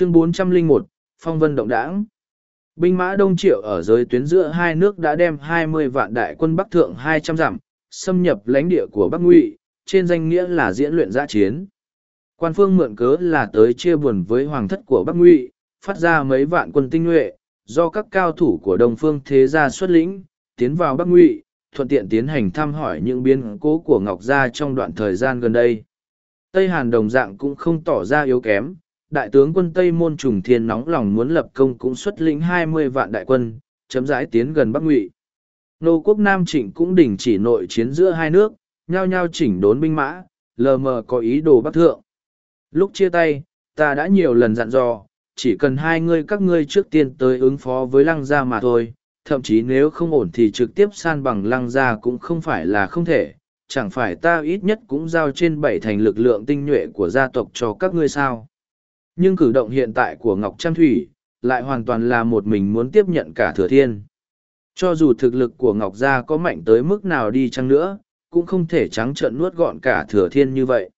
chương 401, Phong Vân Động Đảng. Binh mã Đông Triệu ở giới tuyến giữa hai nước đã đem 20 vạn đại quân Bắc Thượng 200 dặm, xâm nhập lãnh địa của Bắc Ngụy, trên danh nghĩa là diễn luyện giã chiến. Quan phương mượn cớ là tới chia buồn với hoàng thất của Bắc Ngụy, phát ra mấy vạn quân tinh nhuệ, do các cao thủ của Đông Phương Thế Gia xuất lĩnh, tiến vào Bắc Ngụy, thuận tiện tiến hành thăm hỏi những biến cố của Ngọc Gia trong đoạn thời gian gần đây. Tây Hàn đồng dạng cũng không tỏ ra yếu kém, đại tướng quân Tây Môn Trùng Thiên nóng lòng muốn lập công cũng xuất lĩnh hai mươi vạn đại quân, chấm rãi tiến gần Bắc Ngụy. Nô quốc Nam Trịnh cũng đình chỉ nội chiến giữa hai nước, nhao nhao chỉnh đốn binh mã, lờ mờ có ý đồ bắc thượng. Lúc chia tay, ta đã nhiều lần dặn dò, chỉ cần hai ngươi các ngươi trước tiên tới ứng phó với lăng gia mà thôi, thậm chí nếu không ổn thì trực tiếp san bằng lăng gia cũng không phải là không thể, chẳng phải ta ít nhất cũng giao trên bảy thành lực lượng tinh nhuệ của gia tộc cho các ngươi sao. Nhưng cử động hiện tại của Ngọc Trăng Thủy, lại hoàn toàn là một mình muốn tiếp nhận cả thừa thiên. Cho dù thực lực của Ngọc Gia có mạnh tới mức nào đi chăng nữa, cũng không thể trắng trợn nuốt gọn cả thừa thiên như vậy.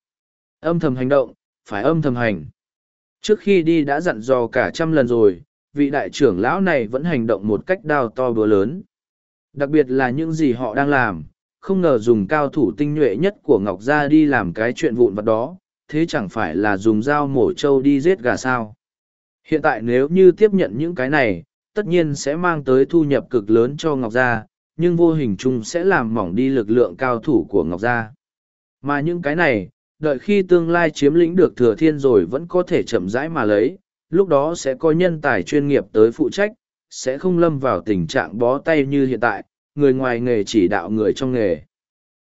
Âm thầm hành động, phải âm thầm hành. Trước khi đi đã dặn dò cả trăm lần rồi, vị đại trưởng lão này vẫn hành động một cách đao to búa lớn. Đặc biệt là những gì họ đang làm, không ngờ dùng cao thủ tinh nhuệ nhất của Ngọc Gia đi làm cái chuyện vụn vặt đó, thế chẳng phải là dùng dao mổ trâu đi giết gà sao. Hiện tại nếu như tiếp nhận những cái này, tất nhiên sẽ mang tới thu nhập cực lớn cho Ngọc Gia, nhưng vô hình chung sẽ làm mỏng đi lực lượng cao thủ của Ngọc Gia. Mà những cái này, đợi khi tương lai chiếm lĩnh được thừa thiên rồi vẫn có thể chậm rãi mà lấy, lúc đó sẽ có nhân tài chuyên nghiệp tới phụ trách, sẽ không lâm vào tình trạng bó tay như hiện tại, người ngoài nghề chỉ đạo người trong nghề.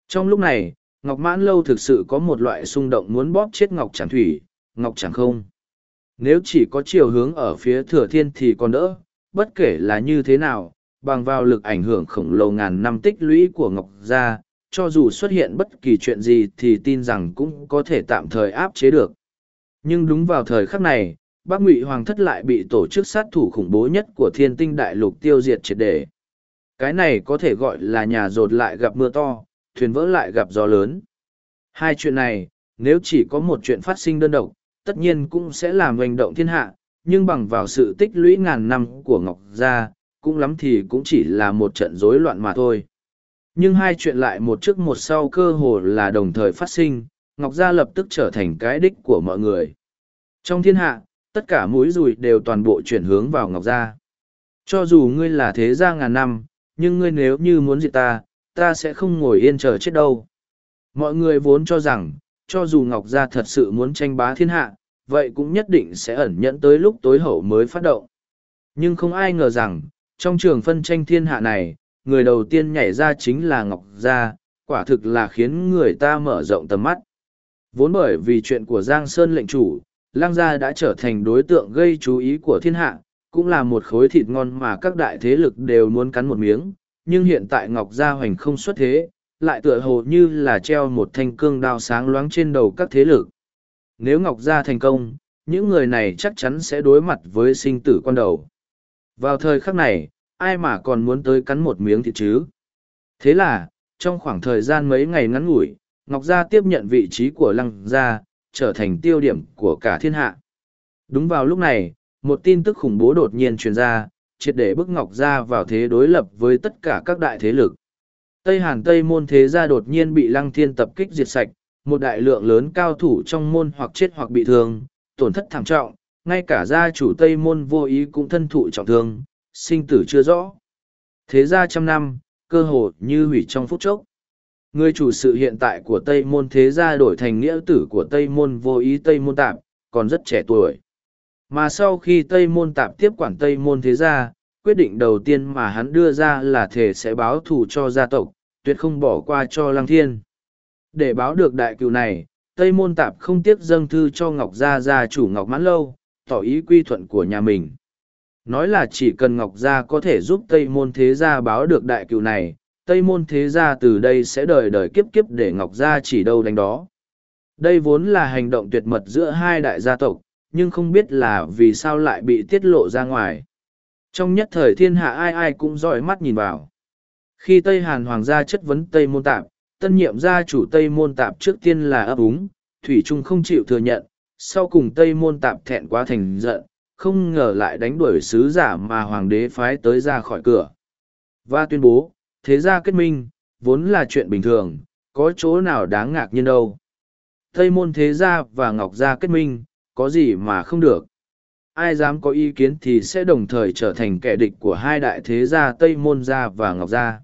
Trong lúc này, Ngọc Mãn Lâu thực sự có một loại xung động muốn bóp chết Ngọc Tràng Thủy, Ngọc Tràng không. Nếu chỉ có chiều hướng ở phía thừa thiên thì còn đỡ, bất kể là như thế nào, bằng vào lực ảnh hưởng khổng lồ ngàn năm tích lũy của Ngọc Gia, cho dù xuất hiện bất kỳ chuyện gì thì tin rằng cũng có thể tạm thời áp chế được. Nhưng đúng vào thời khắc này, Bắc Ngụy Hoàng thất lại bị tổ chức sát thủ khủng bố nhất của Thiên Tinh Đại Lục tiêu diệt triệt để. Cái này có thể gọi là nhà rột lại gặp mưa to, thuyền vỡ lại gặp gió lớn. Hai chuyện này, nếu chỉ có một chuyện phát sinh đơn độc, tất nhiên cũng sẽ làm hành động thiên hạ, nhưng bằng vào sự tích lũy ngàn năm của Ngọc Gia, cũng lắm thì cũng chỉ là một trận rối loạn mà thôi. Nhưng hai chuyện lại một trước một sau cơ hồ là đồng thời phát sinh, Ngọc Gia lập tức trở thành cái đích của mọi người. Trong thiên hạ, tất cả mũi rùi đều toàn bộ chuyển hướng vào Ngọc Gia. Cho dù ngươi là thế gia ngàn năm, nhưng ngươi nếu như muốn diệt ta, ta sẽ không ngồi yên chờ chết đâu. Mọi người vốn cho rằng, cho dù Ngọc Gia thật sự muốn tranh bá thiên hạ, vậy cũng nhất định sẽ ẩn nhẫn tới lúc tối hậu mới phát động. Nhưng không ai ngờ rằng, trong trường phân tranh thiên hạ này, người đầu tiên nhảy ra chính là Ngọc Gia, quả thực là khiến người ta mở rộng tầm mắt. Vốn bởi vì chuyện của Giang Sơn lệnh chủ, Lang Gia đã trở thành đối tượng gây chú ý của thiên hạ, cũng là một khối thịt ngon mà các đại thế lực đều muốn cắn một miếng, nhưng hiện tại Ngọc Gia Hoành không xuất thế, lại tựa hồ như là treo một thanh cương đao sáng loáng trên đầu các thế lực. Nếu Ngọc Gia thành công, những người này chắc chắn sẽ đối mặt với sinh tử con đầu. Vào thời khắc này, ai mà còn muốn tới cắn một miếng thịt chứ? Thế là, trong khoảng thời gian mấy ngày ngắn ngủi, Ngọc Gia tiếp nhận vị trí của Lăng Gia, trở thành tiêu điểm của cả thiên hạ. Đúng vào lúc này, một tin tức khủng bố đột nhiên truyền ra, triệt để bức Ngọc Gia vào thế đối lập với tất cả các đại thế lực. Tây Hàn Tây môn thế gia đột nhiên bị Lăng Thiên tập kích diệt sạch, một đại lượng lớn cao thủ trong môn hoặc chết hoặc bị thương, tổn thất thảm trọng, ngay cả gia chủ Tây môn vô ý cũng thân thụ trọng thương, sinh tử chưa rõ. Thế gia trăm năm, cơ hồ như hủy trong phút chốc. Người chủ sự hiện tại của Tây môn thế gia đổi thành nghĩa tử của Tây môn vô ý Tây môn tạp, còn rất trẻ tuổi. Mà sau khi Tây môn tạp tiếp quản Tây môn thế gia, quyết định đầu tiên mà hắn đưa ra là thể sẽ báo thù cho gia tộc, tuyệt không bỏ qua cho Lăng Thiên. Để báo được đại cựu này, Tây môn tạp không tiếc dâng thư cho Ngọc Gia gia chủ Ngọc Mãn Lâu, tỏ ý quy thuận của nhà mình. Nói là chỉ cần Ngọc Gia có thể giúp Tây môn thế gia báo được đại cựu này, Tây môn thế gia từ đây sẽ đời đời kiếp kiếp để Ngọc Gia chỉ đâu đánh đó. Đây vốn là hành động tuyệt mật giữa hai đại gia tộc, nhưng không biết là vì sao lại bị tiết lộ ra ngoài. Trong nhất thời thiên hạ ai ai cũng dõi mắt nhìn vào. Khi Tây Hàn Hoàng gia chất vấn Tây Môn Tạp, tân nhiệm gia chủ Tây Môn Tạp trước tiên là ấp úng, Thủy Trung không chịu thừa nhận, sau cùng tây môn tạp thẹn quá thành giận không ngờ lại đánh đuổi sứ giả mà hoàng đế phái tới ra khỏi cửa và tuyên bố thế gia kết minh vốn là chuyện bình thường có chỗ nào đáng ngạc nhiên đâu tây môn thế gia và ngọc gia kết minh có gì mà không được. Ai dám có ý kiến thì sẽ đồng thời trở thành kẻ địch của hai đại thế gia tây môn gia và ngọc gia.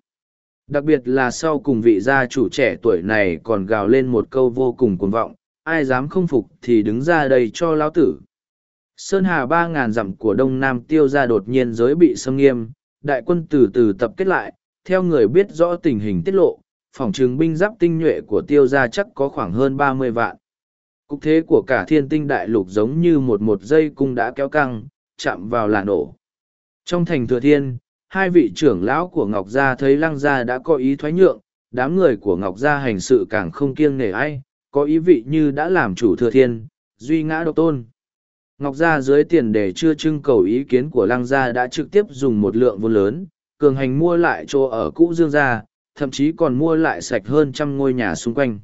Đặc biệt là sau cùng vị gia chủ trẻ tuổi này còn gào lên một câu vô cùng cuồng vọng, ai dám không phục thì đứng ra đây cho lão tử. Sơn hà ba ngàn dặm của đông nam tiêu ra đột nhiên giới bị xâm nghiêm, đại quân từ từ tập kết lại, theo người biết rõ tình hình tiết lộ, phòng trừng binh giáp tinh nhuệ của tiêu gia chắc có khoảng hơn ba mươi vạn cục thế của cả thiên tinh đại lục giống như một một dây cung đã kéo căng, chạm vào là nổ. Trong thành thừa thiên, hai vị trưởng lão của ngọc gia thấy lăng gia đã có ý thoái nhượng, đám người của ngọc gia hành sự càng không kiêng nể ai, có ý vị như đã làm chủ thừa thiên, duy ngã độc tôn. Ngọc gia dưới tiền để chưa trưng cầu ý kiến của lăng gia đã trực tiếp dùng một lượng vốn lớn, cường hành mua lại chỗ ở cũ dương gia, thậm chí còn mua lại sạch hơn trăm ngôi nhà xung quanh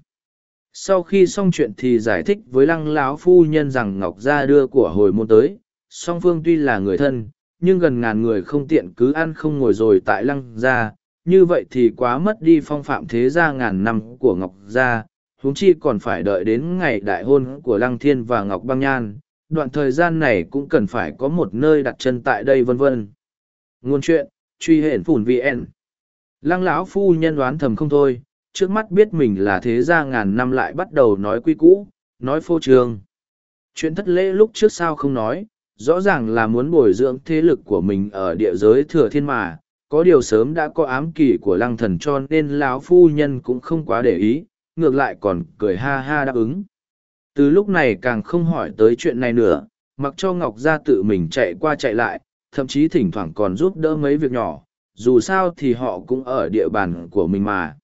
sau khi xong chuyện thì giải thích với lăng lão phu nhân rằng ngọc gia đưa của hồi môn tới. Song phương tuy là người thân, nhưng gần ngàn người không tiện cứ ăn không ngồi rồi tại lăng gia. Như vậy thì quá mất đi phong phạm thế gia ngàn năm của ngọc gia. Huống chi còn phải đợi đến ngày đại hôn của lăng thiên và ngọc băng nhan. Đoạn thời gian này cũng cần phải có một nơi đặt chân tại đây vân vân. Ngôn chuyện, truy hển phủn vn lăng lão phu nhân đoán thầm không thôi trước mắt biết mình là thế gia ngàn năm lại bắt đầu nói quy cũ nói phô trương. Chuyện thất lễ lúc trước sao không nói, rõ ràng là muốn bồi dưỡng thế lực của mình ở địa giới thừa thiên mà, có điều sớm đã có ám kỷ của lăng thần cho nên lão phu nhân cũng không quá để ý, ngược lại còn cười ha ha đáp ứng. Từ lúc này càng không hỏi tới chuyện này nữa, mặc cho ngọc gia tự mình chạy qua chạy lại, thậm chí thỉnh thoảng còn giúp đỡ mấy việc nhỏ, dù sao thì họ cũng ở địa bàn của mình mà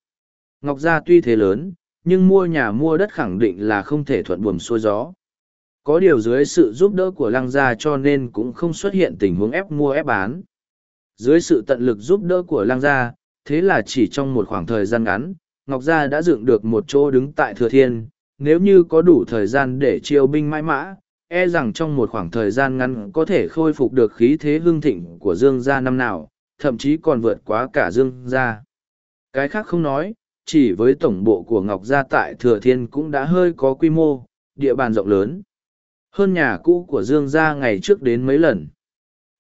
ngọc gia tuy thế lớn nhưng mua nhà mua đất khẳng định là không thể thuận buồm xuôi gió. Có điều dưới sự giúp đỡ của lăng gia cho nên cũng không xuất hiện tình huống ép mua ép bán. Dưới sự tận lực giúp đỡ của lăng gia thế là chỉ trong một khoảng thời gian ngắn ngọc gia đã dựng được một chỗ đứng tại thừa thiên. Nếu như có đủ thời gian để chiêu binh mãi mã, e rằng trong một khoảng thời gian ngắn có thể khôi phục được khí thế hương thịnh của Dương gia năm nào, thậm chí còn vượt quá cả Dương gia. Cái khác không nói, chỉ với tổng bộ của Ngọc Gia tại Thừa Thiên cũng đã hơi có quy mô, địa bàn rộng lớn. Hơn nhà cũ của Dương gia ngày trước đến mấy lần.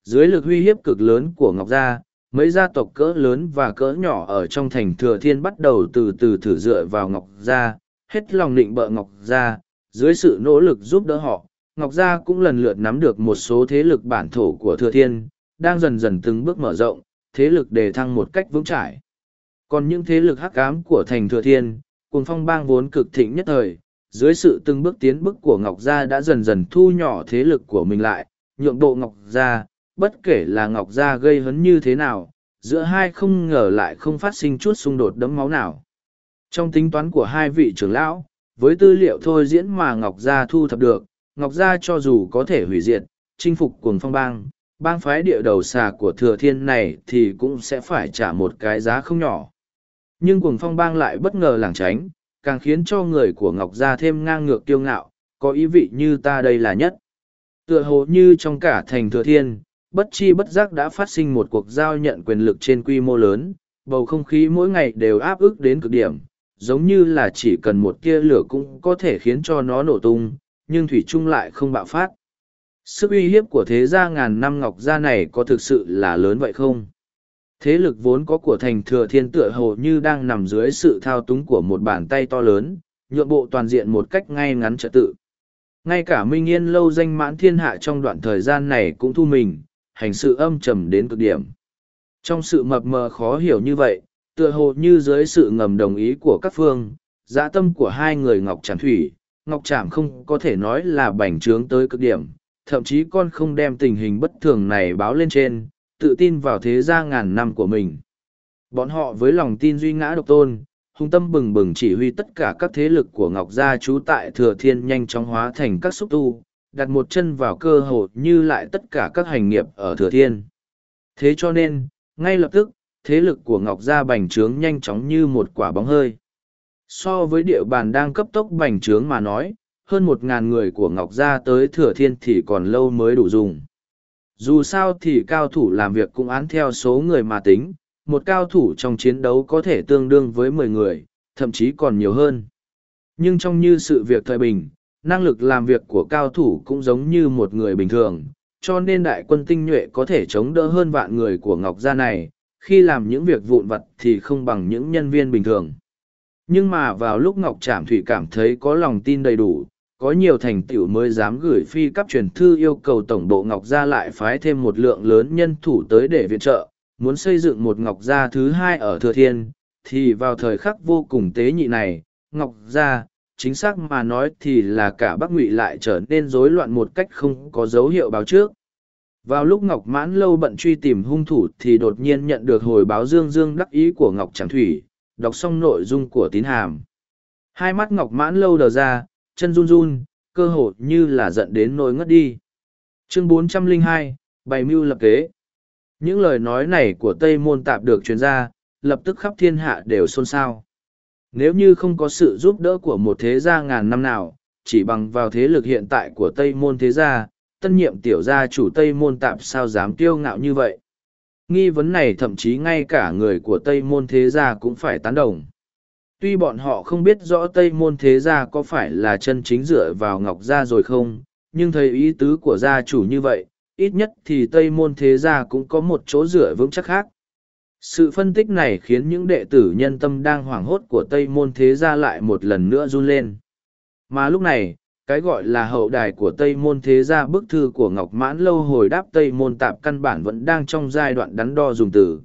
Dưới lực uy hiếp cực lớn của Ngọc Gia, mấy gia tộc cỡ lớn và cỡ nhỏ ở trong thành Thừa Thiên bắt đầu từ từ thử dựa vào Ngọc Gia, hết lòng định bợ Ngọc Gia, dưới sự nỗ lực giúp đỡ họ, Ngọc Gia cũng lần lượt nắm được một số thế lực bản thổ của Thừa Thiên, đang dần dần từng bước mở rộng, thế lực đề thăng một cách vững chãi. Còn những thế lực hắc ám của thành Thừa Thiên, cùng phong bang vốn cực thịnh nhất thời, dưới sự từng bước tiến bước của Ngọc Gia đã dần dần thu nhỏ thế lực của mình lại, nhượng bộ Ngọc Gia, bất kể là Ngọc Gia gây hấn như thế nào, giữa hai không ngờ lại không phát sinh chút xung đột đấm máu nào. Trong tính toán của hai vị trưởng lão, với tư liệu thôi diễn mà Ngọc Gia thu thập được, Ngọc Gia cho dù có thể hủy diệt, chinh phục cuồng phong bang, bang phái địa đầu xà của thừa thiên này thì cũng sẽ phải trả một cái giá không nhỏ. Nhưng cuồng phong bang lại bất ngờ lảng tránh, càng khiến cho người của Ngọc Gia thêm ngang ngược kiêu ngạo, có ý vị như ta đây là nhất. Tựa hồ như trong cả thành thừa thiên, bất chi bất giác đã phát sinh một cuộc giao nhận quyền lực trên quy mô lớn, bầu không khí mỗi ngày đều áp ức đến cực điểm, giống như là chỉ cần một tia lửa cũng có thể khiến cho nó nổ tung, nhưng Thủy Trung lại không bạo phát. Sức uy hiếp của thế gia ngàn năm ngọc gia này có thực sự là lớn vậy không? Thế lực vốn có của thành thừa thiên tựa hồ như đang nằm dưới sự thao túng của một bàn tay to lớn, nhượng bộ toàn diện một cách ngay ngắn trật tự. Ngay cả Minh Yên lâu danh mãn thiên hạ trong đoạn thời gian này cũng thu mình, hành sự âm trầm đến cực điểm. Trong sự mập mờ khó hiểu như vậy, tựa hồ như dưới sự ngầm đồng ý của các phương, dã tâm của hai người Ngọc Trảm Thủy, Ngọc Trảm không có thể nói là bành trướng tới cực điểm, thậm chí con không đem tình hình bất thường này báo lên trên, tự tin vào thế gia ngàn năm của mình. Bọn họ với lòng tin duy ngã độc tôn, hung tâm bừng bừng chỉ huy tất cả các thế lực của Ngọc Gia trú tại Thừa Thiên nhanh chóng hóa thành các xúc tu, đặt một chân vào cơ hội như lại tất cả các hành nghiệp ở Thừa Thiên. Thế cho nên, ngay lập tức, thế lực của Ngọc Gia bành trướng nhanh chóng như một quả bóng hơi. So với địa bàn đang cấp tốc bành trướng mà nói, hơn một ngàn người của Ngọc Gia tới Thừa Thiên thì còn lâu mới đủ dùng. Dù sao thì cao thủ làm việc cũng án theo số người mà tính, một cao thủ trong chiến đấu có thể tương đương với mười người, thậm chí còn nhiều hơn. Nhưng trong như sự việc thời bình, năng lực làm việc của cao thủ cũng giống như một người bình thường, cho nên đại quân tinh nhuệ có thể chống đỡ hơn vạn người của Ngọc Gia này, khi làm những việc vụn vặt thì không bằng những nhân viên bình thường. Nhưng mà vào lúc Ngọc Trạm Thủy cảm thấy có lòng tin đầy đủ, có nhiều thành tựu mới dám gửi phi cấp truyền thư yêu cầu Tổng bộ Ngọc Gia lại phái thêm một lượng lớn nhân thủ tới để viện trợ, muốn xây dựng một Ngọc Gia thứ hai ở Thừa Thiên, thì vào thời khắc vô cùng tế nhị này, Ngọc Gia, chính xác mà nói thì là cả Bắc Ngụy lại trở nên rối loạn một cách không có dấu hiệu báo trước. Vào lúc Ngọc Mãn Lâu bận truy tìm hung thủ thì đột nhiên nhận được hồi báo dương dương đắc ý của Ngọc Tràng Thủy, đọc xong nội dung của tín hàm. Hai mắt Ngọc Mãn Lâu đờ ra, chân run run, cơ hồ như là giận đến nỗi ngất đi. Chương 402, Bày mưu lập kế. Những lời nói này của Tây Môn Tạp được truyền ra, lập tức khắp thiên hạ đều xôn xao. Nếu như không có sự giúp đỡ của một thế gia ngàn năm nào, chỉ bằng vào thế lực hiện tại của Tây Môn thế gia, tân nhiệm tiểu gia chủ Tây Môn Tạp sao dám kiêu ngạo như vậy. Nghi vấn này thậm chí ngay cả người của Tây Môn thế gia cũng phải tán đồng. Tuy bọn họ không biết rõ Tây Môn thế gia có phải là chân chính dựa vào Ngọc Gia rồi không, nhưng thấy ý tứ của gia chủ như vậy, ít nhất thì Tây Môn thế gia cũng có một chỗ dựa vững chắc khác. Sự phân tích này khiến những đệ tử nhân tâm đang hoảng hốt của Tây Môn thế gia lại một lần nữa run lên. Mà lúc này, cái gọi là hậu đài của Tây Môn thế gia bức thư của Ngọc Mãn lâu hồi đáp Tây Môn tạp căn bản vẫn đang trong giai đoạn đắn đo dùng từ.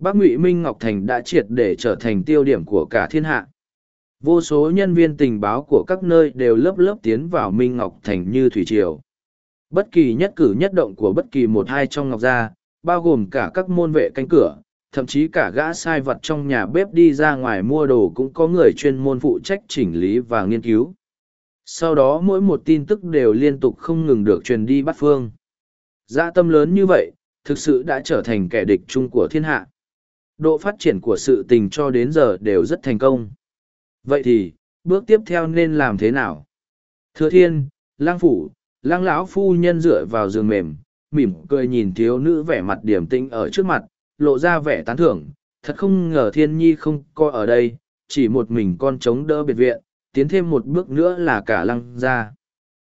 Bác Ngụy Minh Ngọc Thành đã triệt để trở thành tiêu điểm của cả thiên hạ. Vô số nhân viên tình báo của các nơi đều lớp lớp tiến vào Minh Ngọc Thành như thủy triều. Bất kỳ nhất cử nhất động của bất kỳ một hai trong Ngọc Gia, bao gồm cả các môn vệ canh cửa, thậm chí cả gã sai vật trong nhà bếp đi ra ngoài mua đồ cũng có người chuyên môn phụ trách chỉnh lý và nghiên cứu. Sau đó mỗi một tin tức đều liên tục không ngừng được truyền đi bắt phương. Dã tâm lớn như vậy, thực sự đã trở thành kẻ địch chung của thiên hạ. Độ phát triển của sự tình cho đến giờ đều rất thành công. Vậy thì, bước tiếp theo nên làm thế nào? Thưa thiên, lang phủ, lang lão phu nhân dựa vào giường mềm, mỉm cười nhìn thiếu nữ vẻ mặt điểm tĩnh ở trước mặt, lộ ra vẻ tán thưởng. Thật không ngờ thiên nhi không coi ở đây, chỉ một mình con chống đỡ biệt viện, tiến thêm một bước nữa là cả lăng gia.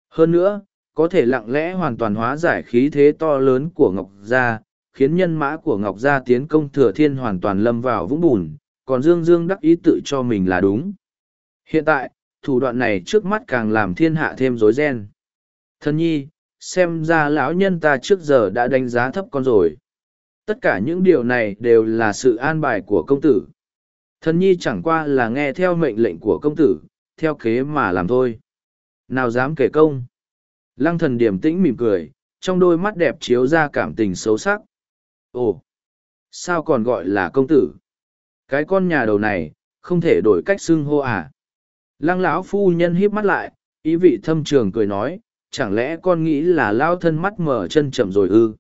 Hơn nữa, có thể lặng lẽ hoàn toàn hóa giải khí thế to lớn của Ngọc Gia, khiến nhân mã của Ngọc Gia tiến công thừa thiên hoàn toàn lâm vào vũng bùn, còn Dương Dương đắc ý tự cho mình là đúng. Hiện tại, thủ đoạn này trước mắt càng làm thiên hạ thêm rối ren. Thân nhi, xem ra lão nhân ta trước giờ đã đánh giá thấp con rồi. Tất cả những điều này đều là sự an bài của công tử. Thân nhi chẳng qua là nghe theo mệnh lệnh của công tử, theo kế mà làm thôi. Nào dám kể công. Lăng thần điềm tĩnh mỉm cười, trong đôi mắt đẹp chiếu ra cảm tình xấu sắc. Ồ, sao còn gọi là công tử? Cái con nhà đầu này, không thể đổi cách xưng hô à? Lăng lão phu nhân híp mắt lại, ý vị thâm trường cười nói, chẳng lẽ con nghĩ là lao thân mắt mở chân chậm rồi ư?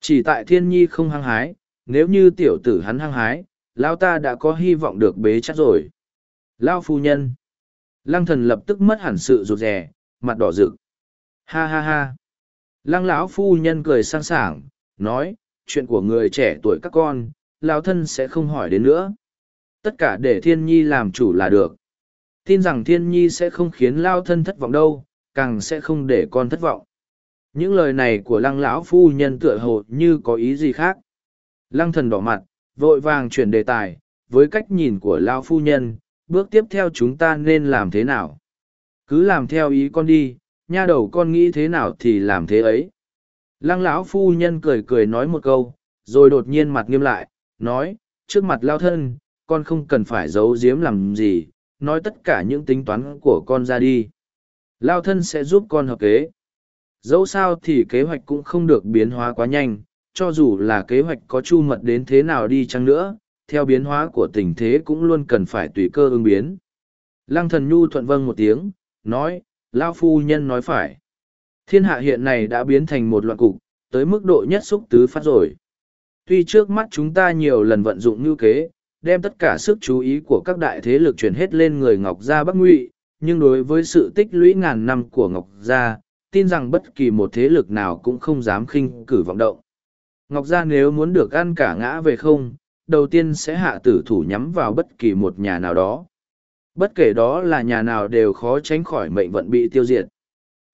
Chỉ tại thiên nhi không hăng hái, nếu như tiểu tử hắn hăng hái, lao ta đã có hy vọng được bế chắc rồi. Lao phu nhân. Lăng thần lập tức mất hẳn sự rụt rè, mặt đỏ rực. Ha ha ha. Lăng lão phu nhân cười sang sảng, nói, chuyện của người trẻ tuổi các con, lão thân sẽ không hỏi đến nữa. Tất cả để thiên nhi làm chủ là được. Tin rằng thiên nhi sẽ không khiến lao thân thất vọng đâu, càng sẽ không để con thất vọng. Những lời này của lăng lão phu nhân tựa hồ như có ý gì khác. Lăng thần đỏ mặt, vội vàng chuyển đề tài, với cách nhìn của lao phu nhân, bước tiếp theo chúng ta nên làm thế nào cứ làm theo ý con đi nha đầu con nghĩ thế nào thì làm thế ấy lăng lão phu nhân cười cười nói một câu rồi đột nhiên mặt nghiêm lại nói trước mặt lao thân con không cần phải giấu giếm làm gì nói tất cả những tính toán của con ra đi lao thân sẽ giúp con hợp kế dẫu sao thì kế hoạch cũng không được biến hóa quá nhanh cho dù là kế hoạch có chu mật đến thế nào đi chăng nữa theo biến hóa của tình thế cũng luôn cần phải tùy cơ ứng biến. Lăng thần nhu thuận vâng một tiếng, nói, Lao phu nhân nói phải. Thiên hạ hiện này đã biến thành một loạn cục, tới mức độ nhất xúc tứ phát rồi. Tuy trước mắt chúng ta nhiều lần vận dụng ngưu kế, đem tất cả sức chú ý của các đại thế lực chuyển hết lên người Ngọc Gia Bắc Ngụy, nhưng đối với sự tích lũy ngàn năm của Ngọc Gia, tin rằng bất kỳ một thế lực nào cũng không dám khinh cử vọng động. Ngọc Gia nếu muốn được ăn cả ngã về không, đầu tiên sẽ hạ tử thủ nhắm vào bất kỳ một nhà nào đó. Bất kể đó là nhà nào đều khó tránh khỏi mệnh vận bị tiêu diệt.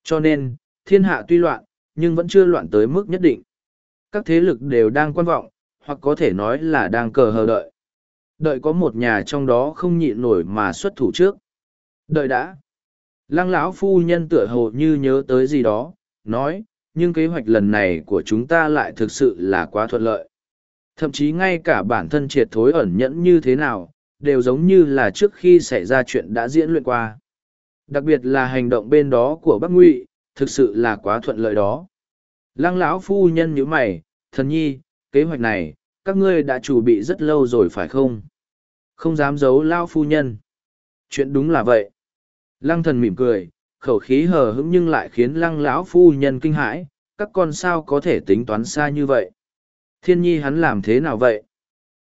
Cho nên, thiên hạ tuy loạn, nhưng vẫn chưa loạn tới mức nhất định. Các thế lực đều đang quan vọng, hoặc có thể nói là đang cờ hờ đợi. Đợi có một nhà trong đó không nhịn nổi mà xuất thủ trước. Đợi đã. Lăng lão phu nhân tựa hồ như nhớ tới gì đó, nói, nhưng kế hoạch lần này của chúng ta lại thực sự là quá thuận lợi. Thậm chí ngay cả bản thân triệt thối ẩn nhẫn như thế nào, đều giống như là trước khi xảy ra chuyện đã diễn luyện qua. Đặc biệt là hành động bên đó của Bắc Ngụy, thực sự là quá thuận lợi đó. Lăng lão phu nhân nhữ mày, thần nhi, kế hoạch này, các ngươi đã chuẩn bị rất lâu rồi phải không? Không dám giấu lao phu nhân. Chuyện đúng là vậy. Lăng thần mỉm cười, khẩu khí hờ hững nhưng lại khiến lăng lão phu nhân kinh hãi, các con sao có thể tính toán xa như vậy. Thiên nhi hắn làm thế nào vậy?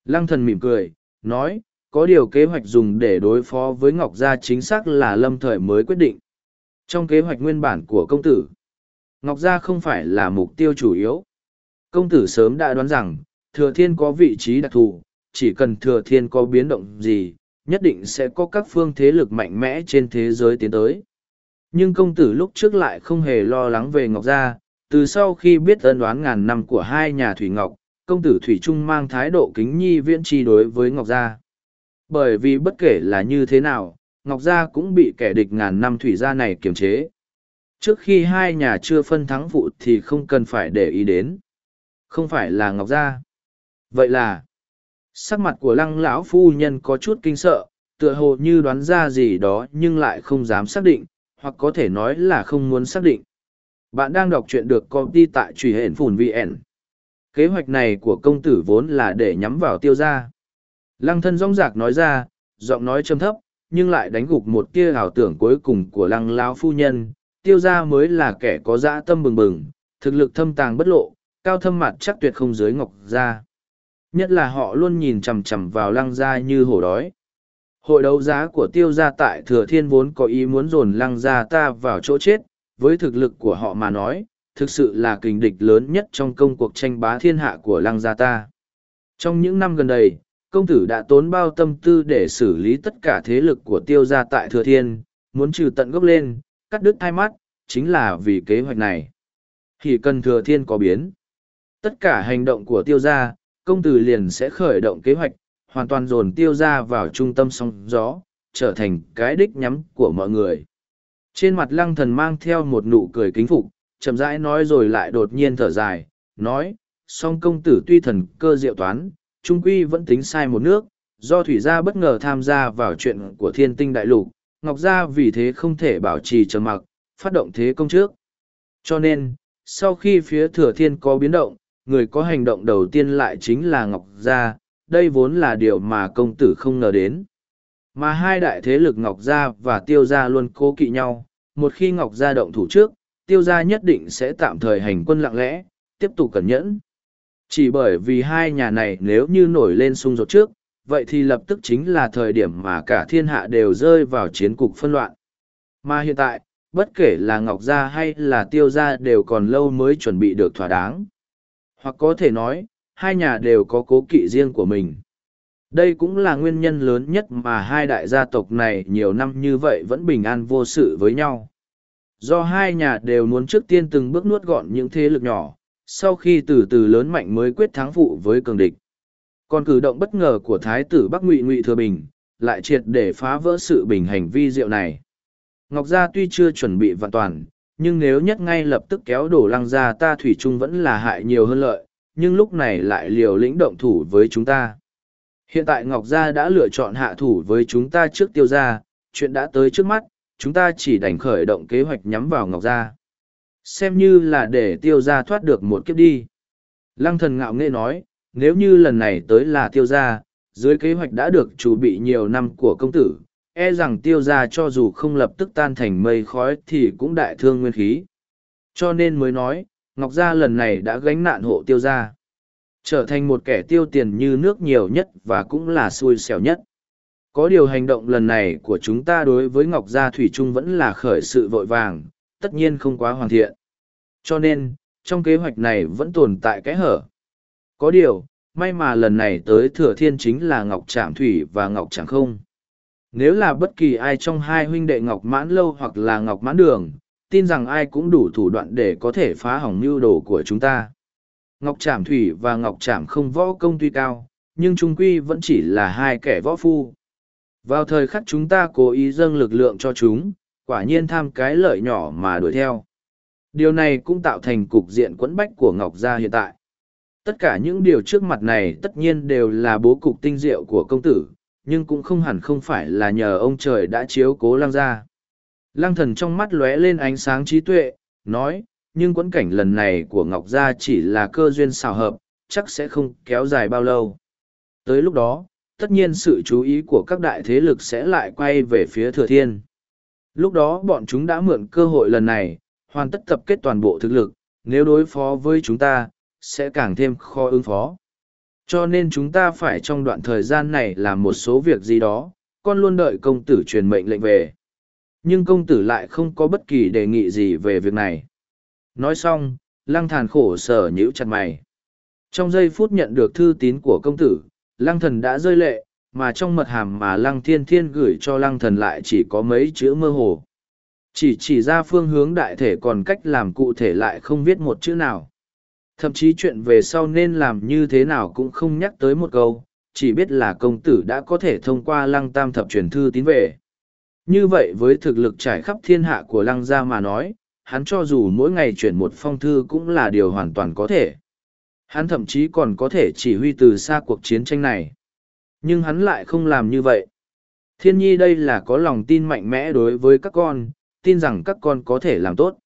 Lăng thần mỉm cười, nói, có điều kế hoạch dùng để đối phó với Ngọc Gia chính xác là lâm thời mới quyết định. Trong kế hoạch nguyên bản của công tử, Ngọc Gia không phải là mục tiêu chủ yếu. Công tử sớm đã đoán rằng, Thừa Thiên có vị trí đặc thù, chỉ cần Thừa Thiên có biến động gì, nhất định sẽ có các phương thế lực mạnh mẽ trên thế giới tiến tới. Nhưng công tử lúc trước lại không hề lo lắng về Ngọc Gia, từ sau khi biết ân đoán ngàn năm của hai nhà Thủy Ngọc, công tử Thủy Trung mang thái độ kính nhi viễn tri đối với Ngọc Gia. Bởi vì bất kể là như thế nào, Ngọc Gia cũng bị kẻ địch ngàn năm Thủy Gia này kiềm chế. Trước khi hai nhà chưa phân thắng phụ thì không cần phải để ý đến. Không phải là Ngọc Gia. Vậy là, sắc mặt của lăng lão phu nhân có chút kinh sợ, tựa hồ như đoán ra gì đó nhưng lại không dám xác định, hoặc có thể nói là không muốn xác định. Bạn đang đọc truyện được công ty tại truy hển phùn VN. Kế hoạch này của công tử vốn là để nhắm vào tiêu gia. Lăng thân rong rạc nói ra, giọng nói trầm thấp, nhưng lại đánh gục một tia ảo tưởng cuối cùng của lăng lão phu nhân. Tiêu gia mới là kẻ có dã tâm bừng bừng, thực lực thâm tàng bất lộ, cao thâm mặt chắc tuyệt không dưới ngọc gia. Nhất là họ luôn nhìn chằm chằm vào lăng gia như hổ đói. Hội đấu giá của tiêu gia tại Thừa Thiên vốn có ý muốn dồn lăng gia ta vào chỗ chết, với thực lực của họ mà nói, thực sự là kình địch lớn nhất trong công cuộc tranh bá thiên hạ của lăng gia ta. Trong những năm gần đây, công tử đã tốn bao tâm tư để xử lý tất cả thế lực của tiêu gia tại Thừa Thiên, muốn trừ tận gốc lên, cắt đứt hai mắt, chính là vì kế hoạch này. Thì cần Thừa Thiên có biến. Tất cả hành động của tiêu gia, công tử liền sẽ khởi động kế hoạch, hoàn toàn dồn tiêu gia vào trung tâm sóng gió, trở thành cái đích nhắm của mọi người. Trên mặt lăng thần mang theo một nụ cười kính phục, chậm rãi nói rồi lại đột nhiên thở dài, nói, song công tử tuy thần cơ diệu toán, trung quy vẫn tính sai một nước, do thủy gia bất ngờ tham gia vào chuyện của thiên tinh đại lục, ngọc gia vì thế không thể bảo trì trầm mặc, phát động thế công trước. Cho nên, sau khi phía thừa thiên có biến động, người có hành động đầu tiên lại chính là ngọc gia, đây vốn là điều mà công tử không ngờ đến. Mà hai đại thế lực Ngọc Gia và Tiêu Gia luôn cố kỵ nhau, một khi Ngọc Gia động thủ trước, Tiêu Gia nhất định sẽ tạm thời hành quân lặng lẽ, tiếp tục cẩn nhẫn. Chỉ bởi vì hai nhà này nếu như nổi lên xung đột trước, vậy thì lập tức chính là thời điểm mà cả thiên hạ đều rơi vào chiến cục phân loạn. Mà hiện tại, bất kể là Ngọc Gia hay là Tiêu Gia đều còn lâu mới chuẩn bị được thỏa đáng. Hoặc có thể nói, hai nhà đều có cố kỵ riêng của mình. Đây cũng là nguyên nhân lớn nhất mà hai đại gia tộc này nhiều năm như vậy vẫn bình an vô sự với nhau. Do hai nhà đều muốn trước tiên từng bước nuốt gọn những thế lực nhỏ, sau khi từ từ lớn mạnh mới quyết thắng phụ với cường địch. Còn cử động bất ngờ của Thái tử Bắc Ngụy Ngụy Thừa Bình, lại triệt để phá vỡ sự bình hành vi diệu này. Ngọc Gia tuy chưa chuẩn bị vạn toàn, nhưng nếu nhất ngay lập tức kéo đổ lăng gia ta thủy chung vẫn là hại nhiều hơn lợi, nhưng lúc này lại liều lĩnh động thủ với chúng ta. Hiện tại Ngọc Gia đã lựa chọn hạ thủ với chúng ta trước tiêu gia, chuyện đã tới trước mắt, chúng ta chỉ đành khởi động kế hoạch nhắm vào Ngọc Gia. Xem như là để tiêu gia thoát được một kiếp đi. Lăng thần ngạo nghệ nói, nếu như lần này tới là tiêu gia, dưới kế hoạch đã được chuẩn bị nhiều năm của công tử, e rằng tiêu gia cho dù không lập tức tan thành mây khói thì cũng đại thương nguyên khí. Cho nên mới nói, Ngọc Gia lần này đã gánh nạn hộ tiêu gia trở thành một kẻ tiêu tiền như nước nhiều nhất và cũng là xui xẻo nhất Có điều hành động lần này của chúng ta đối với Ngọc Gia Thủy Trung vẫn là khởi sự vội vàng, tất nhiên không quá hoàn thiện. Cho nên, trong kế hoạch này vẫn tồn tại cái hở. Có điều, may mà lần này tới Thừa Thiên chính là Ngọc Trạm Thủy và Ngọc Trạm Không. Nếu là bất kỳ ai trong hai huynh đệ Ngọc Mãn Lâu hoặc là Ngọc Mãn Đường, tin rằng ai cũng đủ thủ đoạn để có thể phá hỏng mưu đồ của chúng ta. Ngọc Trảm Thủy và Ngọc Trảm không võ công tuy cao, nhưng trung quy vẫn chỉ là hai kẻ võ phu. Vào thời khắc chúng ta cố ý dâng lực lượng cho chúng, quả nhiên tham cái lợi nhỏ mà đuổi theo. Điều này cũng tạo thành cục diện quẫn bách của Ngọc Gia hiện tại. Tất cả những điều trước mặt này tất nhiên đều là bố cục tinh diệu của công tử, nhưng cũng không hẳn không phải là nhờ ông trời đã chiếu cố lăng gia. Lăng thần trong mắt lóe lên ánh sáng trí tuệ, nói, nhưng quẫn cảnh lần này của Ngọc Gia chỉ là cơ duyên xào hợp, chắc sẽ không kéo dài bao lâu. Tới lúc đó, tất nhiên sự chú ý của các đại thế lực sẽ lại quay về phía thừa thiên. Lúc đó bọn chúng đã mượn cơ hội lần này, hoàn tất tập kết toàn bộ thực lực, nếu đối phó với chúng ta, sẽ càng thêm khó ứng phó. Cho nên chúng ta phải trong đoạn thời gian này làm một số việc gì đó, con luôn đợi công tử truyền mệnh lệnh về. Nhưng công tử lại không có bất kỳ đề nghị gì về việc này. Nói xong, lăng thàn khổ sở nhíu chặt mày. Trong giây phút nhận được thư tín của công tử, lăng thần đã rơi lệ, mà trong mật hàm mà lăng thiên thiên gửi cho lăng thần lại chỉ có mấy chữ mơ hồ. Chỉ chỉ ra phương hướng đại thể còn cách làm cụ thể lại không viết một chữ nào. Thậm chí chuyện về sau nên làm như thế nào cũng không nhắc tới một câu, chỉ biết là công tử đã có thể thông qua lăng tam thập truyền thư tín về. Như vậy với thực lực trải khắp thiên hạ của lăng gia mà nói, hắn cho dù mỗi ngày chuyển một phong thư cũng là điều hoàn toàn có thể. Hắn thậm chí còn có thể chỉ huy từ xa cuộc chiến tranh này. Nhưng hắn lại không làm như vậy. Thiên nhi đây là có lòng tin mạnh mẽ đối với các con, tin rằng các con có thể làm tốt.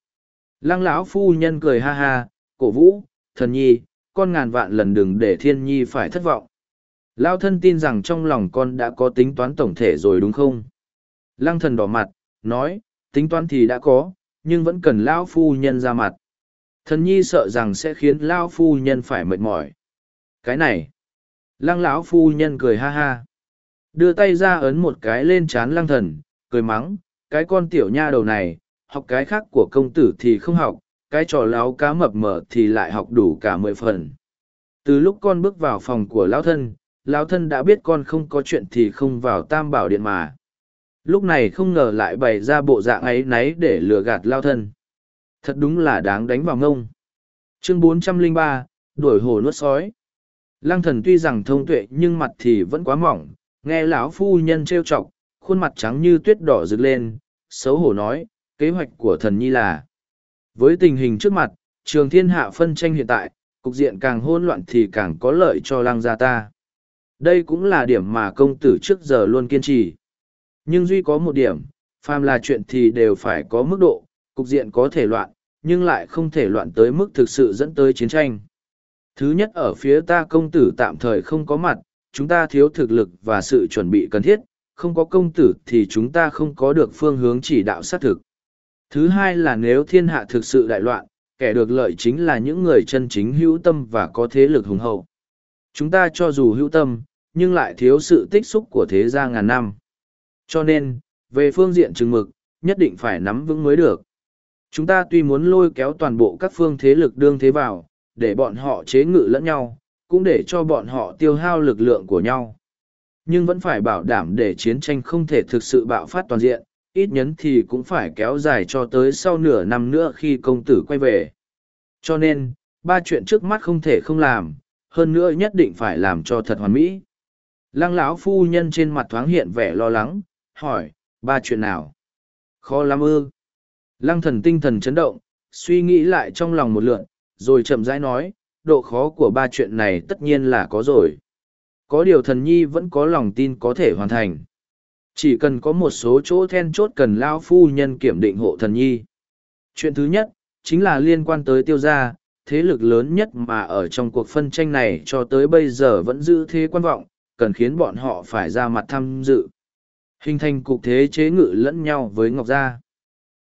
Lăng lão phu nhân cười ha ha, cổ vũ, thần nhi, con ngàn vạn lần đừng để thiên nhi phải thất vọng. Lao thân tin rằng trong lòng con đã có tính toán tổng thể rồi đúng không? Lăng thần đỏ mặt, nói, tính toán thì đã có, nhưng vẫn cần lão phu nhân ra mặt. Thần nhi sợ rằng sẽ khiến lão phu nhân phải mệt mỏi. Cái này. Lăng lão phu nhân cười ha ha. Đưa tay ra ấn một cái lên trán lăng thần, cười mắng, cái con tiểu nha đầu này, học cái khác của công tử thì không học, cái trò láo cá mập mờ thì lại học đủ cả mười phần. Từ lúc con bước vào phòng của lão thân, lão thân đã biết con không có chuyện thì không vào tam bảo điện mà. Lúc này không ngờ lại bày ra bộ dạng ấy náy để lừa gạt lao thân. Thật đúng là đáng đánh vào ngông. Chương 403, đuổi hồ nuốt sói. Lăng thần tuy rằng thông tuệ nhưng mặt thì vẫn quá mỏng, nghe lão phu nhân trêu chọc, khuôn mặt trắng như tuyết đỏ rực lên, xấu hổ nói, kế hoạch của thần nhi là. Với tình hình trước mặt, trường thiên hạ phân tranh hiện tại, cục diện càng hỗn loạn thì càng có lợi cho lăng gia ta. Đây cũng là điểm mà công tử trước giờ luôn kiên trì. Nhưng duy có một điểm, phàm là chuyện thì đều phải có mức độ, cục diện có thể loạn, nhưng lại không thể loạn tới mức thực sự dẫn tới chiến tranh. Thứ nhất ở phía ta công tử tạm thời không có mặt, chúng ta thiếu thực lực và sự chuẩn bị cần thiết, không có công tử thì chúng ta không có được phương hướng chỉ đạo xác thực. Thứ hai là nếu thiên hạ thực sự đại loạn, kẻ được lợi chính là những người chân chính hữu tâm và có thế lực hùng hậu. Chúng ta cho dù hữu tâm, nhưng lại thiếu sự tích xúc của thế gia ngàn năm. Cho nên, về phương diện chừng mực, nhất định phải nắm vững mới được. Chúng ta tuy muốn lôi kéo toàn bộ các phương thế lực đương thế vào, để bọn họ chế ngự lẫn nhau, cũng để cho bọn họ tiêu hao lực lượng của nhau. Nhưng vẫn phải bảo đảm để chiến tranh không thể thực sự bạo phát toàn diện, ít nhấn thì cũng phải kéo dài cho tới sau nửa năm nữa khi công tử quay về. Cho nên, ba chuyện trước mắt không thể không làm, hơn nữa nhất định phải làm cho thật hoàn mỹ. Lăng lão phu nhân trên mặt thoáng hiện vẻ lo lắng, hỏi, ba chuyện nào? Khó lắm ư? Lăng thần tinh thần chấn động, suy nghĩ lại trong lòng một lượn, rồi chậm rãi nói, độ khó của ba chuyện này tất nhiên là có rồi. Có điều thần nhi vẫn có lòng tin có thể hoàn thành. Chỉ cần có một số chỗ then chốt cần lao phu nhân kiểm định hộ thần nhi. Chuyện thứ nhất, chính là liên quan tới tiêu gia, thế lực lớn nhất mà ở trong cuộc phân tranh này cho tới bây giờ vẫn giữ thế quan vọng, cần khiến bọn họ phải ra mặt tham dự. Hình thành cục thế chế ngự lẫn nhau với Ngọc Gia.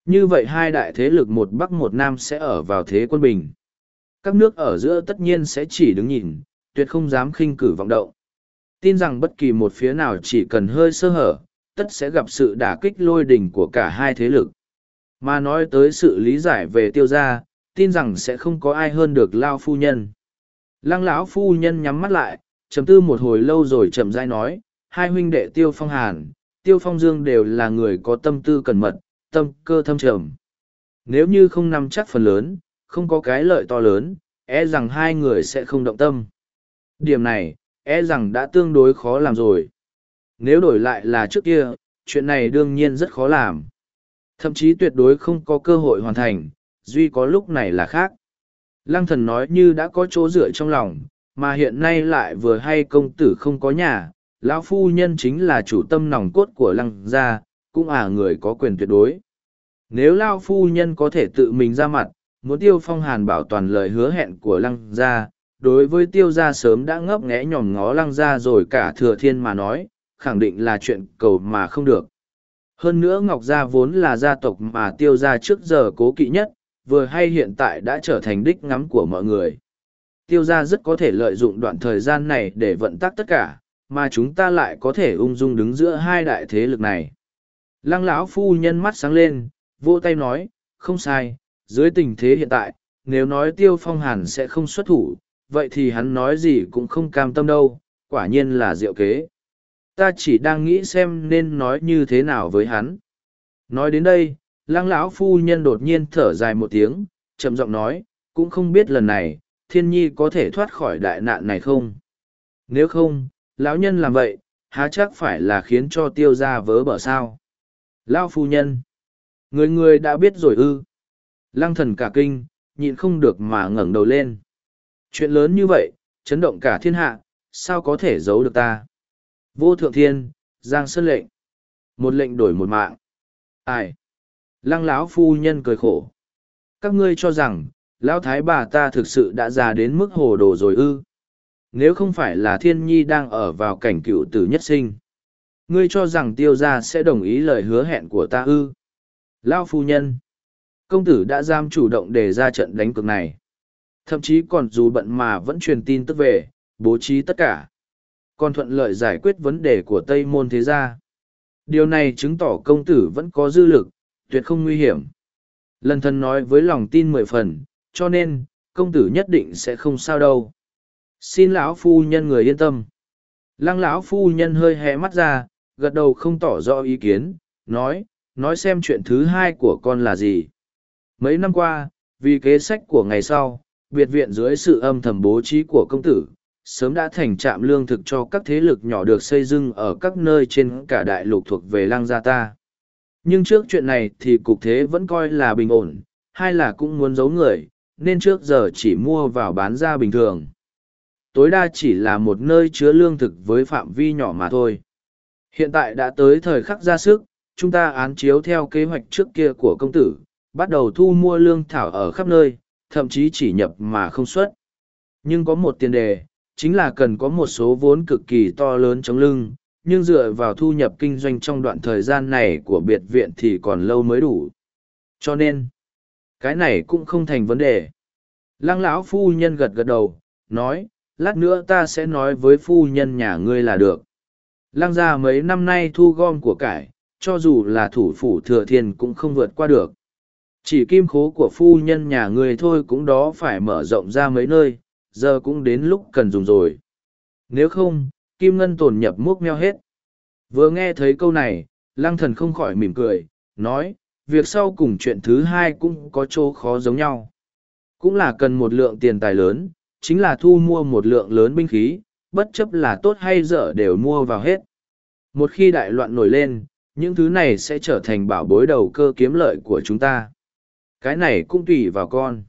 Như vậy hai đại thế lực một Bắc một Nam sẽ ở vào thế quân bình. Các nước ở giữa tất nhiên sẽ chỉ đứng nhìn, tuyệt không dám khinh cử vọng động tin rằng bất kỳ một phía nào chỉ cần hơi sơ hở, tất sẽ gặp sự đả kích lôi đình của cả hai thế lực. Mà nói tới sự lý giải về tiêu gia, tin rằng sẽ không có ai hơn được lao phu nhân. Lăng lão phu nhân nhắm mắt lại chấm tư một hồi lâu rồi chậm dai nói, hai huynh đệ tiêu phong hàn, tiêu phong dương đều là người có tâm tư cẩn mật, tâm cơ thâm trầm. Nếu như không nắm chắc phần lớn, không có cái lợi to lớn e rằng hai người sẽ không động tâm. Điểm này e rằng đã tương đối khó làm rồi. Nếu đổi lại là trước kia, chuyện này đương nhiên rất khó làm. Thậm chí tuyệt đối không có cơ hội hoàn thành, duy có lúc này là khác. Lăng thần nói như đã có chỗ dựa trong lòng, mà hiện nay lại vừa hay công tử không có nhà, lão phu nhân chính là chủ tâm nòng cốt của lăng gia, cũng à người có quyền tuyệt đối. Nếu Lão phu nhân có thể tự mình ra mặt, muốn tiêu phong hàn bảo toàn lời hứa hẹn của lăng gia đối với tiêu gia sớm đã ngấp nghẽ nhòm ngó lăng ra rồi cả thừa thiên mà nói, khẳng định là chuyện cầu mà không được. Hơn nữa ngọc gia vốn là gia tộc mà tiêu gia trước giờ cố kỵ nhất, vừa hay hiện tại đã trở thành đích ngắm của mọi người. Tiêu gia rất có thể lợi dụng đoạn thời gian này để vận tắc tất cả, mà chúng ta lại có thể ung dung đứng giữa hai đại thế lực này. Lăng lão phu nhân mắt sáng lên, vỗ tay nói, không sai, dưới tình thế hiện tại, nếu nói tiêu phong hàn sẽ không xuất thủ vậy thì hắn nói gì cũng không cam tâm đâu, quả nhiên là diệu kế. Ta chỉ đang nghĩ xem nên nói như thế nào với hắn. Nói đến đây, lăng lão phu nhân đột nhiên thở dài một tiếng, trầm giọng nói, cũng không biết lần này, thiên nhi có thể thoát khỏi đại nạn này không? Nếu không, lão nhân làm vậy, há chắc phải là khiến cho tiêu ra vớ bở sao? Lão phu nhân, người người đã biết rồi ư? Lăng thần cả kinh, nhịn không được mà ngẩng đầu lên chuyện lớn như vậy, chấn động cả thiên hạ, sao có thể giấu được ta? Vô thượng thiên, giang sơn lệnh. Một lệnh đổi một mạng. Ai? Lăng lão phu nhân cười khổ. Các ngươi cho rằng, lão thái bà ta thực sự đã già đến mức hồ đồ rồi ư? Nếu không phải là thiên nhi đang ở vào cảnh cựu tử nhất sinh, ngươi cho rằng tiêu gia sẽ đồng ý lời hứa hẹn của ta ư? Lão phu nhân. Công tử đã giam chủ động đề ra trận đánh cược này thậm chí còn dù bận mà vẫn truyền tin tức về, bố trí tất cả. Còn thuận lợi giải quyết vấn đề của tây môn thế gia. Điều này chứng tỏ công tử vẫn có dư lực, tuyệt không nguy hiểm. Lần thần nói với lòng tin mười phần, cho nên, công tử nhất định sẽ không sao đâu. Xin lão phu nhân người yên tâm. Lăng lão phu nhân hơi hé mắt ra, gật đầu không tỏ rõ ý kiến, nói nói xem chuyện thứ hai của con là gì. Mấy năm qua, vì kế sách của ngày sau biệt viện dưới sự âm thầm bố trí của công tử, sớm đã thành trạm lương thực cho các thế lực nhỏ được xây dựng ở các nơi trên cả đại lục thuộc về lang gia ta. Nhưng trước chuyện này thì cục thế vẫn coi là bình ổn, hay là cũng muốn giấu người, nên trước giờ chỉ mua vào bán ra bình thường. Tối đa chỉ là một nơi chứa lương thực với phạm vi nhỏ mà thôi. Hiện tại đã tới thời khắc ra sức, chúng ta án chiếu theo kế hoạch trước kia của công tử, bắt đầu thu mua lương thảo ở khắp nơi thậm chí chỉ nhập mà không xuất. Nhưng có một tiền đề, chính là cần có một số vốn cực kỳ to lớn chống lưng, nhưng dựa vào thu nhập kinh doanh trong đoạn thời gian này của biệt viện thì còn lâu mới đủ. Cho nên, cái này cũng không thành vấn đề. Lăng lão phu nhân gật gật đầu, nói, lát nữa ta sẽ nói với phu nhân nhà ngươi là được. Lăng gia mấy năm nay thu gom của cải, cho dù là thủ phủ thừa thiên cũng không vượt qua được chỉ kim khố của phu nhân nhà người thôi cũng đó phải mở rộng ra mấy nơi, giờ cũng đến lúc cần dùng rồi. Nếu không, kim ngân tồn nhập múc meo hết. Vừa nghe thấy câu này, lăng thần không khỏi mỉm cười, nói, việc sau cùng chuyện thứ hai cũng có chỗ khó giống nhau. Cũng là cần một lượng tiền tài lớn, chính là thu mua một lượng lớn binh khí, bất chấp là tốt hay dở đều mua vào hết. Một khi đại loạn nổi lên, những thứ này sẽ trở thành bảo bối đầu cơ kiếm lợi của chúng ta cái này cũng tùy vào con.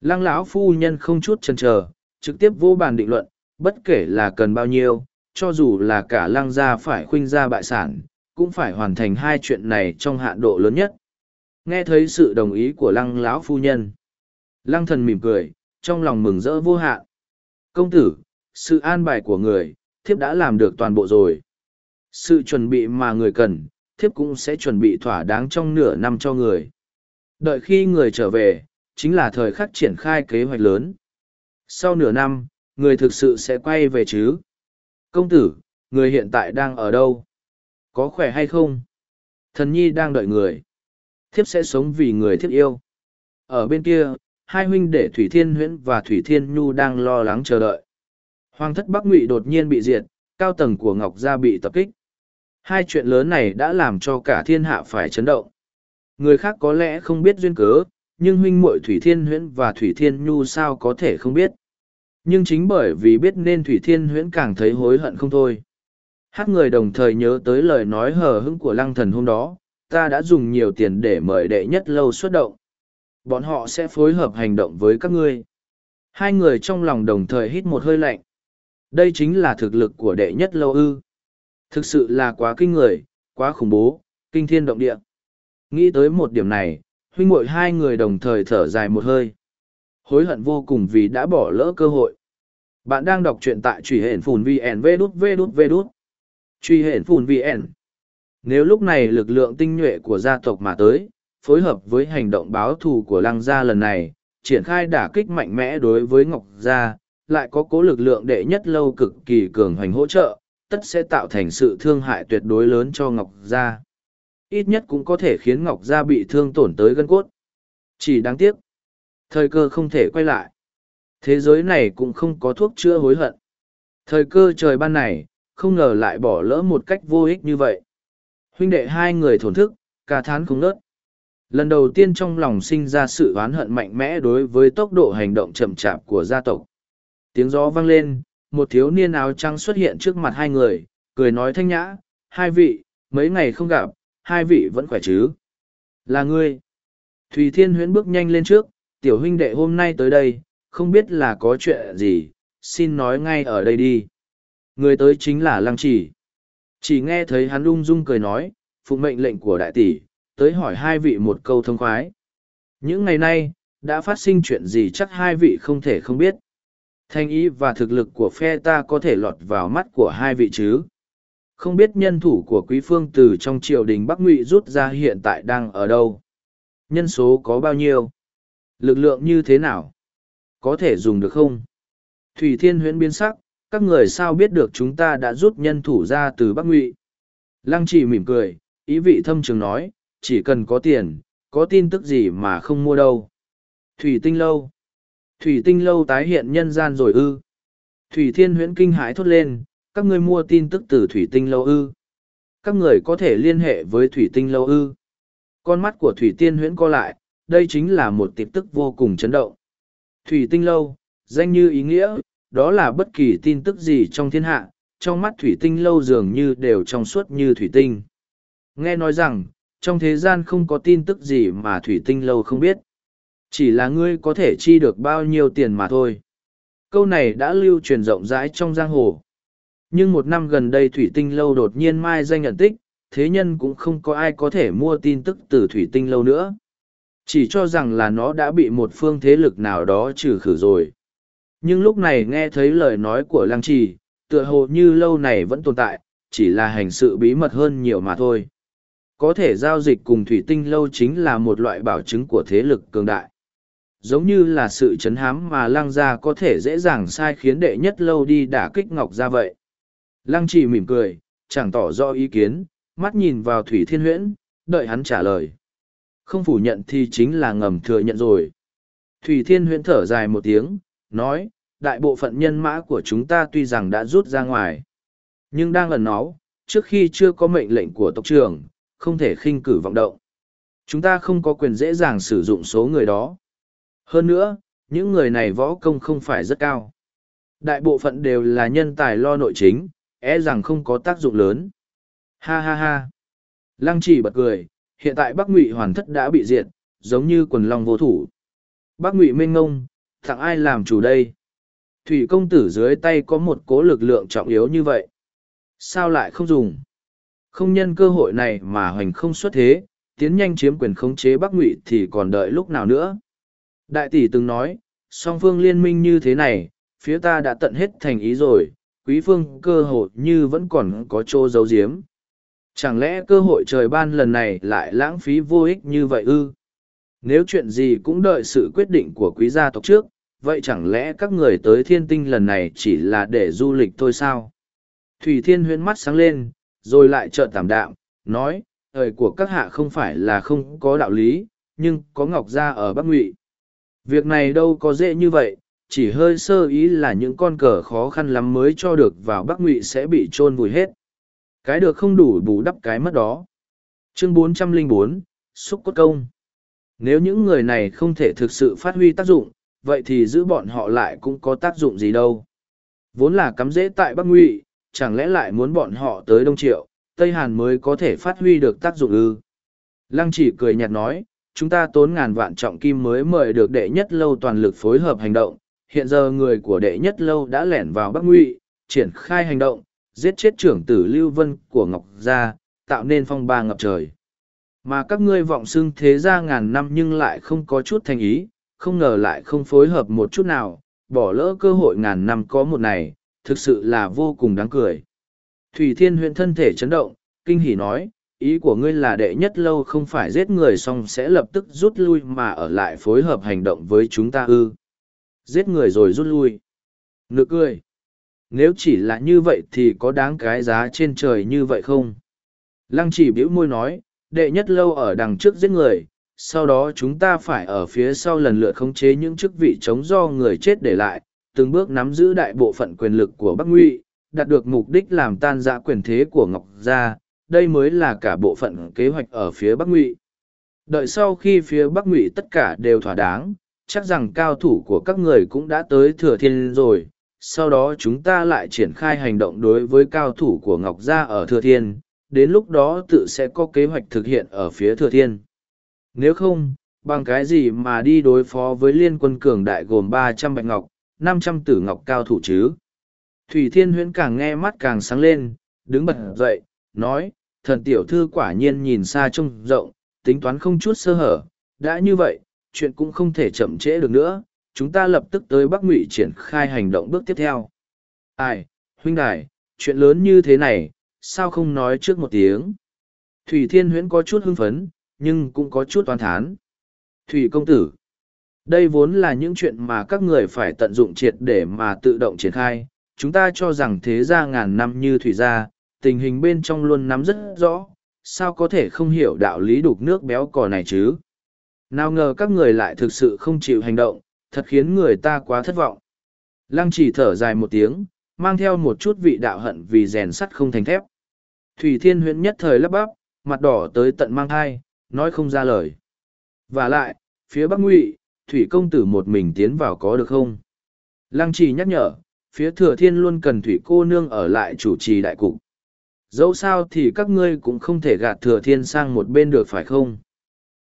Lăng lão phu nhân không chút chần chờ, trực tiếp vô bàn định luận, bất kể là cần bao nhiêu, cho dù là cả lăng gia phải khuynh ra bại sản, cũng phải hoàn thành hai chuyện này trong hạn độ lớn nhất. Nghe thấy sự đồng ý của lăng lão phu nhân, lăng thần mỉm cười, trong lòng mừng rỡ vô hạn. Công tử, sự an bài của người, thiếp đã làm được toàn bộ rồi. Sự chuẩn bị mà người cần, thiếp cũng sẽ chuẩn bị thỏa đáng trong nửa năm cho người đợi khi người trở về chính là thời khắc triển khai kế hoạch lớn sau nửa năm người thực sự sẽ quay về chứ Công tử, người hiện tại đang ở đâu? Có khỏe hay không? Thần nhi đang đợi người. Thiếp sẽ sống vì người thiếp yêu. Ở bên kia, hai huynh đệ Thủy Thiên Huyễn và Thủy Thiên Nhu đang lo lắng chờ đợi. Hoàng thất Bắc Ngụy đột nhiên bị diệt, cao tầng của Ngọc Gia bị tập kích. Hai chuyện lớn này đã làm cho cả thiên hạ phải chấn động. Người khác có lẽ không biết duyên cớ, nhưng huynh muội Thủy Thiên Huyễn và Thủy Thiên Nhu sao có thể không biết. Nhưng chính bởi vì biết nên Thủy Thiên Huyễn càng thấy hối hận không thôi. Hát người đồng thời nhớ tới lời nói hờ hững của lăng thần hôm đó, ta đã dùng nhiều tiền để mời đệ nhất lâu xuất động. Bọn họ sẽ phối hợp hành động với các ngươi. Hai người trong lòng đồng thời hít một hơi lạnh. Đây chính là thực lực của đệ nhất lâu ư. Thực sự là quá kinh người, quá khủng bố, kinh thiên động địa. Nghĩ tới một điểm này, huynh muội hai người đồng thời thở dài một hơi. Hối hận vô cùng vì đã bỏ lỡ cơ hội. Bạn đang đọc truyện tại truy hển phùn VN V đút V đút V đút. Truy hển phùn VN. Nếu lúc này lực lượng tinh nhuệ của gia tộc mà tới, phối hợp với hành động báo thù của lăng gia lần này, triển khai đả kích mạnh mẽ đối với Ngọc Gia, lại có cố lực lượng đệ nhất lâu cực kỳ cường hoành hỗ trợ, tất sẽ tạo thành sự thương hại tuyệt đối lớn cho Ngọc Gia. Ít nhất cũng có thể khiến Ngọc Gia bị thương tổn tới gân cốt. Chỉ đáng tiếc, thời cơ không thể quay lại. Thế giới này cũng không có thuốc chữa hối hận. Thời cơ trời ban này, không ngờ lại bỏ lỡ một cách vô ích như vậy. Huynh đệ hai người thổn thức, cả thán không nớt. Lần đầu tiên trong lòng sinh ra sự oán hận mạnh mẽ đối với tốc độ hành động chậm chạp của gia tộc. Tiếng gió vang lên, một thiếu niên áo trắng xuất hiện trước mặt hai người, cười nói thanh nhã, hai vị, mấy ngày không gặp, hai vị vẫn khỏe chứ. Là ngươi. Thùy Thiên huyễn bước nhanh lên trước, tiểu huynh đệ hôm nay tới đây, không biết là có chuyện gì, xin nói ngay ở đây đi. Người tới chính là Lăng Chỉ. Chỉ nghe thấy hắn ung dung cười nói, phụ mệnh lệnh của đại tỷ, tới hỏi hai vị một câu thông khoái. Những ngày nay, đã phát sinh chuyện gì chắc hai vị không thể không biết. Thanh ý và thực lực của phe ta có thể lọt vào mắt của hai vị chứ. Không biết nhân thủ của quý phương từ trong triều đình Bắc Ngụy rút ra hiện tại đang ở đâu. Nhân số có bao nhiêu? Lực lượng như thế nào? Có thể dùng được không? Thủy Thiên huyễn biến sắc, các người sao biết được chúng ta đã rút nhân thủ ra từ Bắc Ngụy? Lăng chỉ mỉm cười, ý vị thâm trường nói, chỉ cần có tiền, có tin tức gì mà không mua đâu. Thủy tinh lâu. Thủy tinh lâu tái hiện nhân gian rồi ư. Thủy thiên huyễn kinh hãi thốt lên, các ngươi mua tin tức từ thủy tinh lâu ư. Các người có thể liên hệ với thủy tinh lâu ư. Con mắt của thủy tiên huyễn co lại, đây chính là một tin tức vô cùng chấn động. Thủy tinh lâu, danh như ý nghĩa, đó là bất kỳ tin tức gì trong thiên hạ, trong mắt thủy tinh lâu dường như đều trong suốt như thủy tinh. Nghe nói rằng, trong thế gian không có tin tức gì mà thủy tinh lâu không biết chỉ là ngươi có thể chi được bao nhiêu tiền mà thôi câu này đã lưu truyền rộng rãi trong giang hồ nhưng một năm gần đây thủy tinh lâu đột nhiên mai danh nhận tích, thế nhân cũng không có ai có thể mua tin tức từ thủy tinh lâu nữa chỉ cho rằng là nó đã bị một phương thế lực nào đó trừ khử rồi nhưng lúc này nghe thấy lời nói của lăng trì, tựa hồ như lâu này vẫn tồn tại, chỉ là hành sự bí mật hơn nhiều mà thôi có thể giao dịch cùng thủy tinh lâu chính là một loại bảo chứng của thế lực cường đại. Giống như là sự chấn hám mà lăng gia có thể dễ dàng sai khiến đệ nhất lâu đi đả kích ngọc gia vậy. Lăng chỉ mỉm cười, chẳng tỏ rõ ý kiến, mắt nhìn vào thủy thiên huyễn, đợi hắn trả lời. Không phủ nhận thì chính là ngầm thừa nhận rồi. Thủy thiên huyễn thở dài một tiếng, nói, đại bộ phận nhân mã của chúng ta tuy rằng đã rút ra ngoài, nhưng đang ẩn náu, trước khi chưa có mệnh lệnh của tộc trưởng, không thể khinh cử vọng động. Chúng ta không có quyền dễ dàng sử dụng số người đó. Hơn nữa, những người này võ công không phải rất cao. Đại bộ phận đều là nhân tài lo nội chính, e rằng không có tác dụng lớn. Ha ha ha. Lăng chỉ bật cười, hiện tại Bắc Ngụy hoàn thất đã bị diệt, giống như quần long vô thủ. Bắc Ngụy mênh ngông, thằng ai làm chủ đây? Thủy công tử dưới tay có một cố lực lượng trọng yếu như vậy. Sao lại không dùng? không nhân cơ hội này mà hoành không xuất thế tiến nhanh chiếm quyền khống chế bắc ngụy thì còn đợi lúc nào nữa đại tỷ từng nói song phương liên minh như thế này phía ta đã tận hết thành ý rồi quý phương cơ hội như vẫn còn có chỗ giấu giếm. Chẳng lẽ cơ hội trời ban lần này lại lãng phí vô ích như vậy ư? Nếu chuyện gì cũng đợi sự quyết định của quý gia tộc trước vậy chẳng lẽ các người tới thiên tinh lần này chỉ là để du lịch thôi sao? Thủy Thiên huyễn mắt sáng lên, rồi lại chợt tạm đạm, nói, thời của các hạ không phải là không có đạo lý, nhưng có Ngọc Gia ở Bắc Ngụy. Việc này đâu có dễ như vậy, chỉ hơi sơ ý là những con cờ khó khăn lắm mới cho được vào Bắc Ngụy sẽ bị chôn vùi hết. Cái được không đủ bù đắp cái mất đó. Chương 404, Xúc Cốt Công Nếu những người này không thể thực sự phát huy tác dụng, vậy thì giữ bọn họ lại cũng có tác dụng gì đâu. Vốn là cắm dễ tại Bắc Ngụy, chẳng lẽ lại muốn bọn họ tới Đông Triệu, Tây Hàn mới có thể phát huy được tác dụng ư. Lăng chỉ cười nhạt nói, chúng ta tốn ngàn vạn trọng kim mới mời được đệ nhất lâu toàn lực phối hợp hành động. Hiện giờ người của đệ nhất lâu đã lẻn vào Bắc Ngụy, triển khai hành động, giết chết trưởng tử Lưu Vân của Ngọc Gia, tạo nên phong ba ngập trời. Mà các ngươi vọng xưng thế gia ngàn năm nhưng lại không có chút thành ý, không ngờ lại không phối hợp một chút nào, bỏ lỡ cơ hội ngàn năm có một này, thực sự là vô cùng đáng cười. Thủy Thiên huyện thân thể chấn động, kinh hỉ nói, ý của ngươi là đệ nhất lâu không phải giết người xong sẽ lập tức rút lui mà ở lại phối hợp hành động với chúng ta ư. Giết người rồi rút lui. Nực cười. Nếu chỉ là như vậy thì có đáng cái giá trên trời như vậy không? Lăng chỉ bĩu môi nói, đệ nhất lâu ở đằng trước giết người, sau đó chúng ta phải ở phía sau lần lượt khống chế những chức vị chống do người chết để lại, từng bước nắm giữ đại bộ phận quyền lực của Bắc Ngụy, đạt được mục đích làm tan rã quyền thế của Ngọc Gia, đây mới là cả bộ phận kế hoạch ở phía Bắc Ngụy. Đợi sau khi phía Bắc Ngụy tất cả đều thỏa đáng, chắc rằng cao thủ của các người cũng đã tới Thừa Thiên rồi, sau đó chúng ta lại triển khai hành động đối với cao thủ của Ngọc Gia ở Thừa Thiên, đến lúc đó tự sẽ có kế hoạch thực hiện ở phía Thừa Thiên. Nếu không, bằng cái gì mà đi đối phó với liên quân cường đại gồm ba trăm bạch ngọc, năm trăm tử ngọc cao thủ chứ? Thủy Thiên Huyễn càng nghe mắt càng sáng lên, đứng bật dậy, nói, thần tiểu thư quả nhiên nhìn xa trông rộng, tính toán không chút sơ hở, đã như vậy, chuyện cũng không thể chậm trễ được nữa, chúng ta lập tức tới Bắc Ngụy triển khai hành động bước tiếp theo. Ai, huynh đài, chuyện lớn như thế này, sao không nói trước một tiếng? Thủy Thiên Huyễn có chút hưng phấn, nhưng cũng có chút toán thán. Thủy công tử, đây vốn là những chuyện mà các người phải tận dụng triệt để mà tự động triển khai. Chúng ta cho rằng thế gia ngàn năm như thủy gia, tình hình bên trong luôn nắm rất rõ, sao có thể không hiểu đạo lý đục nước béo cò này chứ? Nào ngờ các người lại thực sự không chịu hành động, thật khiến người ta quá thất vọng. Lăng chỉ thở dài một tiếng, mang theo một chút vị đạo hận vì rèn sắt không thành thép. Thủy Thiên huyễn nhất thời lắp bắp, mặt đỏ tới tận mang thai, nói không ra lời. Và lại, phía Bắc Ngụy, Thủy công tử một mình tiến vào có được không? Lăng Chỉ nhắc nhở, phía thừa thiên luôn cần Thủy cô nương ở lại chủ trì đại cục. Dẫu sao thì các ngươi cũng không thể gạt thừa thiên sang một bên được phải không?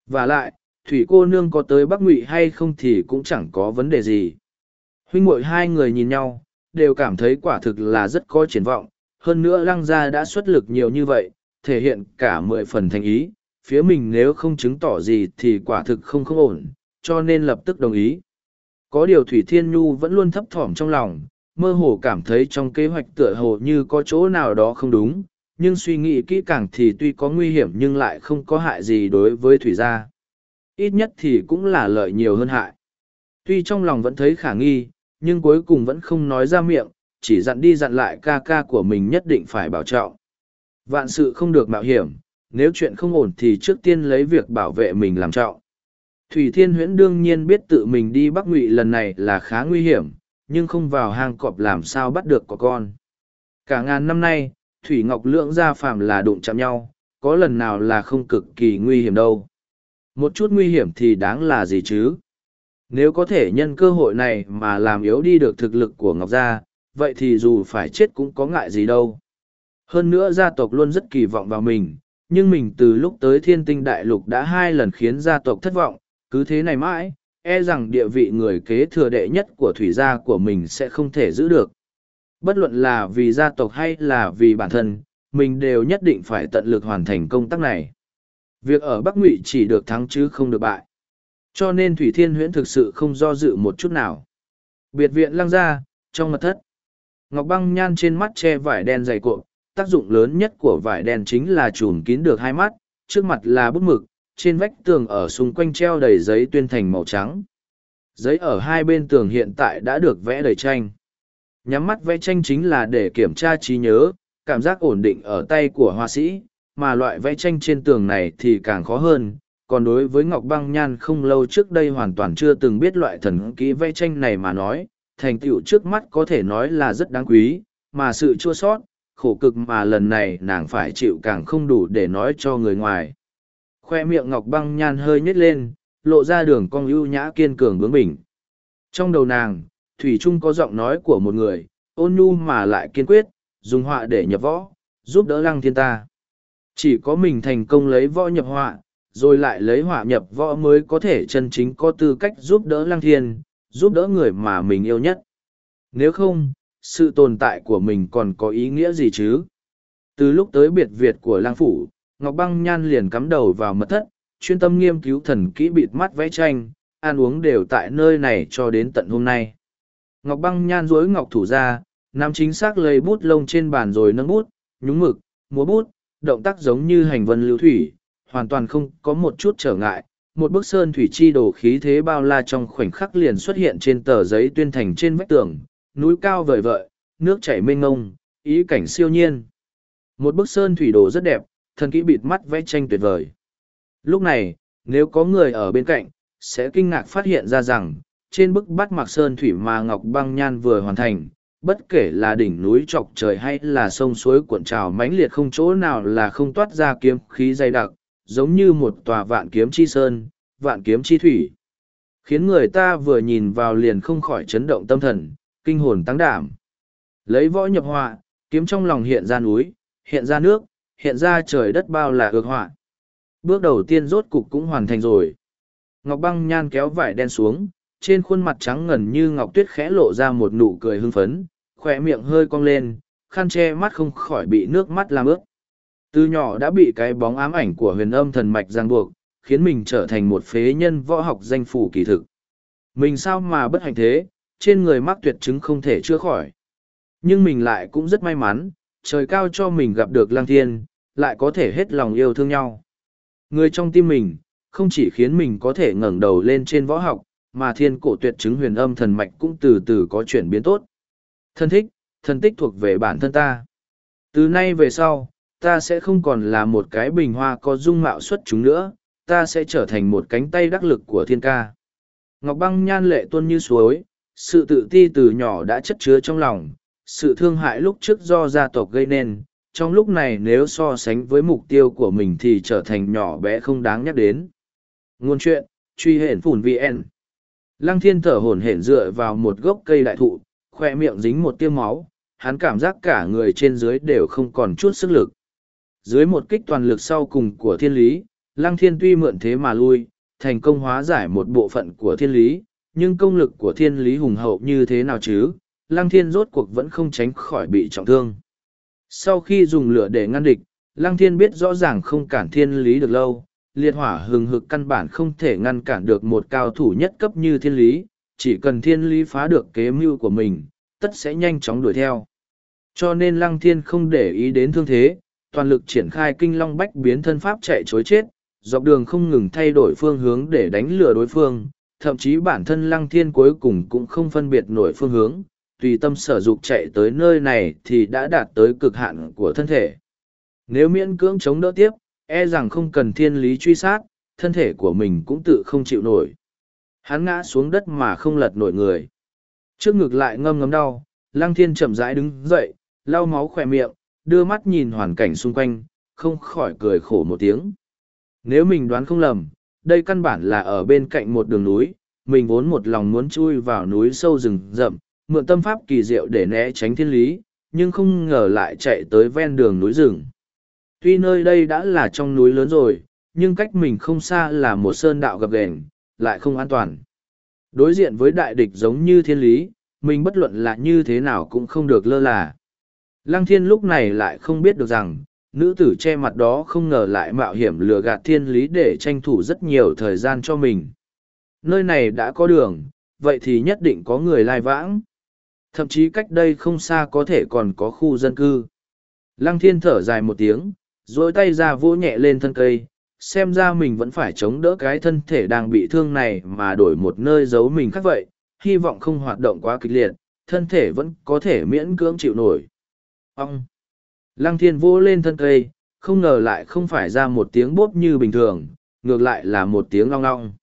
Và lại, Thủy cô nương có tới Bắc Ngụy hay không thì cũng chẳng có vấn đề gì. Huynh mội hai người nhìn nhau, đều cảm thấy quả thực là rất có triển vọng. Hơn nữa lăng gia đã xuất lực nhiều như vậy, thể hiện cả mười phần thành ý, phía mình nếu không chứng tỏ gì thì quả thực không không ổn, cho nên lập tức đồng ý. Có điều Thủy Thiên Nhu vẫn luôn thấp thỏm trong lòng, mơ hồ cảm thấy trong kế hoạch tựa hồ như có chỗ nào đó không đúng, nhưng suy nghĩ kỹ càng thì tuy có nguy hiểm nhưng lại không có hại gì đối với Thủy gia. Ít nhất thì cũng là lợi nhiều hơn hại. Tuy trong lòng vẫn thấy khả nghi, nhưng cuối cùng vẫn không nói ra miệng, chỉ dặn đi dặn lại ca ca của mình nhất định phải bảo trọng. Vạn sự không được mạo hiểm, nếu chuyện không ổn thì trước tiên lấy việc bảo vệ mình làm trọng. Thủy Thiên Huyễn đương nhiên biết tự mình đi Bắc Ngụy lần này là khá nguy hiểm, nhưng không vào hang cọp làm sao bắt được có con. Cả ngàn năm nay, Thủy Ngọc Lượng gia phàm là đụng chạm nhau, có lần nào là không cực kỳ nguy hiểm đâu. Một chút nguy hiểm thì đáng là gì chứ? Nếu có thể nhân cơ hội này mà làm yếu đi được thực lực của Ngọc Gia, vậy thì dù phải chết cũng có ngại gì đâu. Hơn nữa gia tộc luôn rất kỳ vọng vào mình, nhưng mình từ lúc tới thiên tinh đại lục đã hai lần khiến gia tộc thất vọng, cứ thế này mãi, e rằng địa vị người kế thừa đệ nhất của thủy gia của mình sẽ không thể giữ được. Bất luận là vì gia tộc hay là vì bản thân, mình đều nhất định phải tận lực hoàn thành công tác này. Việc ở Bắc Ngụy chỉ được thắng chứ không được bại. Cho nên Thủy Thiên Huyễn thực sự không do dự một chút nào. Biệt viện lăng ra, trong mật thất. Ngọc băng nhan trên mắt che vải đen dày cộm, tác dụng lớn nhất của vải đen chính là trùm kín được hai mắt, trước mặt là bút mực, trên vách tường ở xung quanh treo đầy giấy tuyên thành màu trắng. Giấy ở hai bên tường hiện tại đã được vẽ đầy tranh. Nhắm mắt vẽ tranh chính là để kiểm tra trí nhớ, cảm giác ổn định ở tay của họa sĩ, mà loại vẽ tranh trên tường này thì càng khó hơn. Còn đối với Ngọc Băng Nhan không lâu trước đây hoàn toàn chưa từng biết loại thần kỹ vẽ tranh này mà nói, thành tựu trước mắt có thể nói là rất đáng quý, mà sự chua sót, khổ cực mà lần này nàng phải chịu càng không đủ để nói cho người ngoài. Khoe miệng Ngọc Băng Nhan hơi nhếch lên, lộ ra đường cong ưu nhã kiên cường bướng bỉnh. Trong đầu nàng, Thủy Trung có giọng nói của một người, ôn nhu mà lại kiên quyết, dùng họa để nhập võ, giúp đỡ lăng thiên ta. Chỉ có mình thành công lấy võ nhập họa, rồi lại lấy họa nhập võ mới có thể chân chính có tư cách giúp đỡ lăng thiên, giúp đỡ người mà mình yêu nhất. Nếu không, sự tồn tại của mình còn có ý nghĩa gì chứ? Từ lúc tới biệt Việt của lang phủ, Ngọc Băng Nhan liền cắm đầu vào mật thất, chuyên tâm nghiên cứu thần kỹ bịt mắt vẽ tranh, ăn uống đều tại nơi này cho đến tận hôm nay. Ngọc Băng Nhan rối ngọc thủ ra, nắm chính xác lấy bút lông trên bàn rồi nâng bút, nhúng mực, múa bút, động tác giống như hành vân lưu thủy, hoàn toàn không có một chút trở ngại. Một bức sơn thủy chi đồ khí thế bao la trong khoảnh khắc liền xuất hiện trên tờ giấy tuyên thành trên vách tường, núi cao vời vợi, nước chảy mênh ngông, ý cảnh siêu nhiên. Một bức sơn thủy đồ rất đẹp, thần kỹ bịt mắt vẽ tranh tuyệt vời. Lúc này, nếu có người ở bên cạnh, sẽ kinh ngạc phát hiện ra rằng, trên bức bắt mạc sơn thủy mà Ngọc Băng Nhan vừa hoàn thành, bất kể là đỉnh núi chọc trời hay là sông suối cuộn trào mãnh liệt không chỗ nào là không toát ra kiếm khí dày đặc, giống như một tòa vạn kiếm chi sơn, vạn kiếm chi thủy. Khiến người ta vừa nhìn vào liền không khỏi chấn động tâm thần, kinh hồn tăng đảm. Lấy võ nhập họa, kiếm trong lòng hiện ra núi, hiện ra nước, hiện ra trời đất bao là ước họa. Bước đầu tiên rốt cục cũng hoàn thành rồi. Ngọc băng nhan kéo vải đen xuống, trên khuôn mặt trắng ngần như ngọc tuyết khẽ lộ ra một nụ cười hưng phấn, khỏe miệng hơi cong lên, khăn che mắt không khỏi bị nước mắt làm ướt. Từ nhỏ đã bị cái bóng ám ảnh của huyền âm thần mạch giang buộc, khiến mình trở thành một phế nhân võ học danh phủ kỳ thực. Mình sao mà bất hạnh thế, trên người mắc tuyệt chứng không thể chữa khỏi. Nhưng mình lại cũng rất may mắn, trời cao cho mình gặp được lang thiên, lại có thể hết lòng yêu thương nhau. Người trong tim mình, không chỉ khiến mình có thể ngẩng đầu lên trên võ học, mà thiên cổ tuyệt chứng huyền âm thần mạch cũng từ từ có chuyển biến tốt. Thân thích, thân tích thuộc về bản thân ta. Từ nay về sau, ta sẽ không còn là một cái bình hoa có dung mạo xuất chúng nữa, ta sẽ trở thành một cánh tay đắc lực của thiên ca. Ngọc băng nhan lệ tuôn như suối, sự tự ti từ nhỏ đã chất chứa trong lòng, sự thương hại lúc trước do gia tộc gây nên, trong lúc này nếu so sánh với mục tiêu của mình thì trở thành nhỏ bé không đáng nhắc đến. Ngôn chuyện, truy hển phủn VN. Lăng thiên thở hổn hển dựa vào một gốc cây đại thụ, khoe miệng dính một tiêu máu, hắn cảm giác cả người trên dưới đều không còn chút sức lực. Dưới một kích toàn lực sau cùng của thiên lý, lăng thiên tuy mượn thế mà lui, thành công hóa giải một bộ phận của thiên lý, nhưng công lực của thiên lý hùng hậu như thế nào chứ, lăng thiên rốt cuộc vẫn không tránh khỏi bị trọng thương. Sau khi dùng lửa để ngăn địch, lăng thiên biết rõ ràng không cản thiên lý được lâu, liệt hỏa hừng hực căn bản không thể ngăn cản được một cao thủ nhất cấp như thiên lý, chỉ cần thiên lý phá được kế mưu của mình, tất sẽ nhanh chóng đuổi theo. Cho nên lăng thiên không để ý đến thương thế, toàn lực triển khai kinh long bách biến thân pháp chạy chối chết, dọc đường không ngừng thay đổi phương hướng để đánh lừa đối phương, thậm chí bản thân lăng thiên cuối cùng cũng không phân biệt nổi phương hướng, tùy tâm sở dục chạy tới nơi này thì đã đạt tới cực hạn của thân thể. Nếu miễn cưỡng chống đỡ tiếp, e rằng không cần thiên lý truy sát, thân thể của mình cũng tự không chịu nổi. Hắn ngã xuống đất mà không lật nổi người. Trước ngực lại ngâm ngấm đau, lăng thiên chậm rãi đứng dậy, lau máu khỏe miệng, đưa mắt nhìn hoàn cảnh xung quanh, không khỏi cười khổ một tiếng. Nếu mình đoán không lầm, đây căn bản là ở bên cạnh một đường núi, mình vốn một lòng muốn chui vào núi sâu rừng rậm, mượn tâm pháp kỳ diệu để né tránh thiên lý, nhưng không ngờ lại chạy tới ven đường núi rừng. Tuy nơi đây đã là trong núi lớn rồi, nhưng cách mình không xa là một sơn đạo gập ghềnh, lại không an toàn. Đối diện với đại địch giống như thiên lý, mình bất luận là như thế nào cũng không được lơ là. Lăng thiên lúc này lại không biết được rằng, nữ tử che mặt đó không ngờ lại mạo hiểm lừa gạt thiên lý để tranh thủ rất nhiều thời gian cho mình. Nơi này đã có đường, vậy thì nhất định có người lai vãng. Thậm chí cách đây không xa có thể còn có khu dân cư. Lăng thiên thở dài một tiếng, dối tay ra vỗ nhẹ lên thân cây, xem ra mình vẫn phải chống đỡ cái thân thể đang bị thương này mà đổi một nơi giấu mình khác vậy, hy vọng không hoạt động quá kịch liệt, thân thể vẫn có thể miễn cưỡng chịu nổi. Ông! Lăng thiên vỗ lên thân cây, không ngờ lại không phải ra một tiếng bốp như bình thường, ngược lại là một tiếng long long.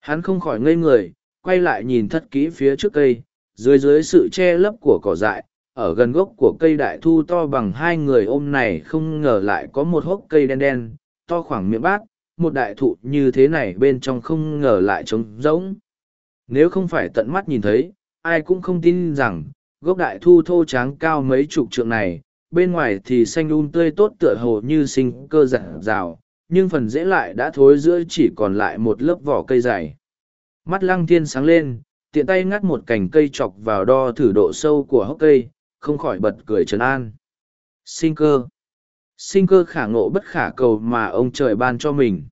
Hắn không khỏi ngây người, quay lại nhìn thất kỹ phía trước cây, dưới dưới sự che lấp của cỏ dại, ở gần gốc của cây đại thu to bằng hai người ôm này không ngờ lại có một hốc cây đen đen, to khoảng miệng bát, một đại thụ như thế này bên trong không ngờ lại trống rỗng. Nếu không phải tận mắt nhìn thấy, ai cũng không tin rằng, gốc đại thu thô tráng cao mấy chục trượng này, bên ngoài thì xanh um tươi tốt tựa hồ như sinh cơ giả rào, nhưng phần rễ lại đã thối giữa chỉ còn lại một lớp vỏ cây dày. Mắt lăng thiên sáng lên, tiện tay ngắt một cành cây chọc vào đo thử độ sâu của hốc cây, không khỏi bật cười trấn an. Sinh cơ. Sinh cơ khả ngộ bất khả cầu mà ông trời ban cho mình.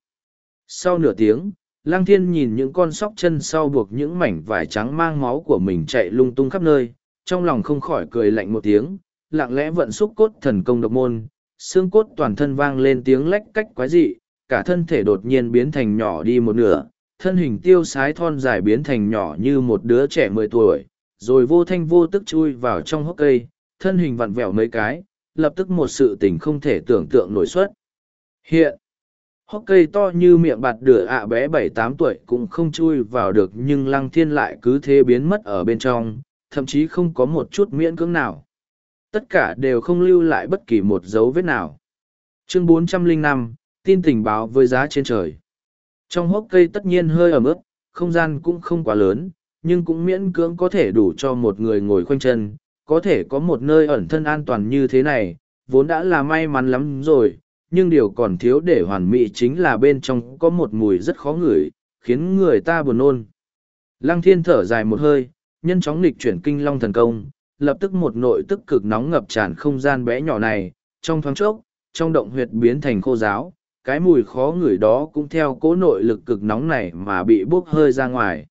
Sau nửa tiếng, Lăng Thiên nhìn những con sóc chân sau buộc những mảnh vải trắng mang máu của mình chạy lung tung khắp nơi, trong lòng không khỏi cười lạnh một tiếng, lặng lẽ vận xúc cốt thần công độc môn, xương cốt toàn thân vang lên tiếng lách cách quái dị, cả thân thể đột nhiên biến thành nhỏ đi một nửa, thân hình tiêu sái thon dài biến thành nhỏ như một đứa trẻ mười tuổi, rồi vô thanh vô tức chui vào trong hốc cây, thân hình vặn vẹo mấy cái, lập tức một sự tình không thể tưởng tượng nổi xuất. Hiện, hốc cây to như miệng bạt đửa ạ bé bảy tám tuổi cũng không chui vào được nhưng lăng thiên lại cứ thế biến mất ở bên trong, thậm chí không có một chút miễn cưỡng nào. Tất cả đều không lưu lại bất kỳ một dấu vết nào. Chương 405, tin tình báo với giá trên trời. Trong hốc cây tất nhiên hơi ẩm ướt, không gian cũng không quá lớn, nhưng cũng miễn cưỡng có thể đủ cho một người ngồi khoanh chân, có thể có một nơi ẩn thân an toàn như thế này, vốn đã là may mắn lắm rồi, nhưng điều còn thiếu để hoàn mỹ chính là bên trong có một mùi rất khó ngửi, khiến người ta buồn nôn. Lăng thiên thở dài một hơi, nhân chóng nghịch chuyển kinh long thần công, lập tức một nội tức cực nóng ngập tràn không gian bé nhỏ này, trong thoáng chốc, trong động huyệt biến thành khô giáo, cái mùi khó ngửi đó cũng theo cố nội lực cực nóng này mà bị bốc hơi ra ngoài.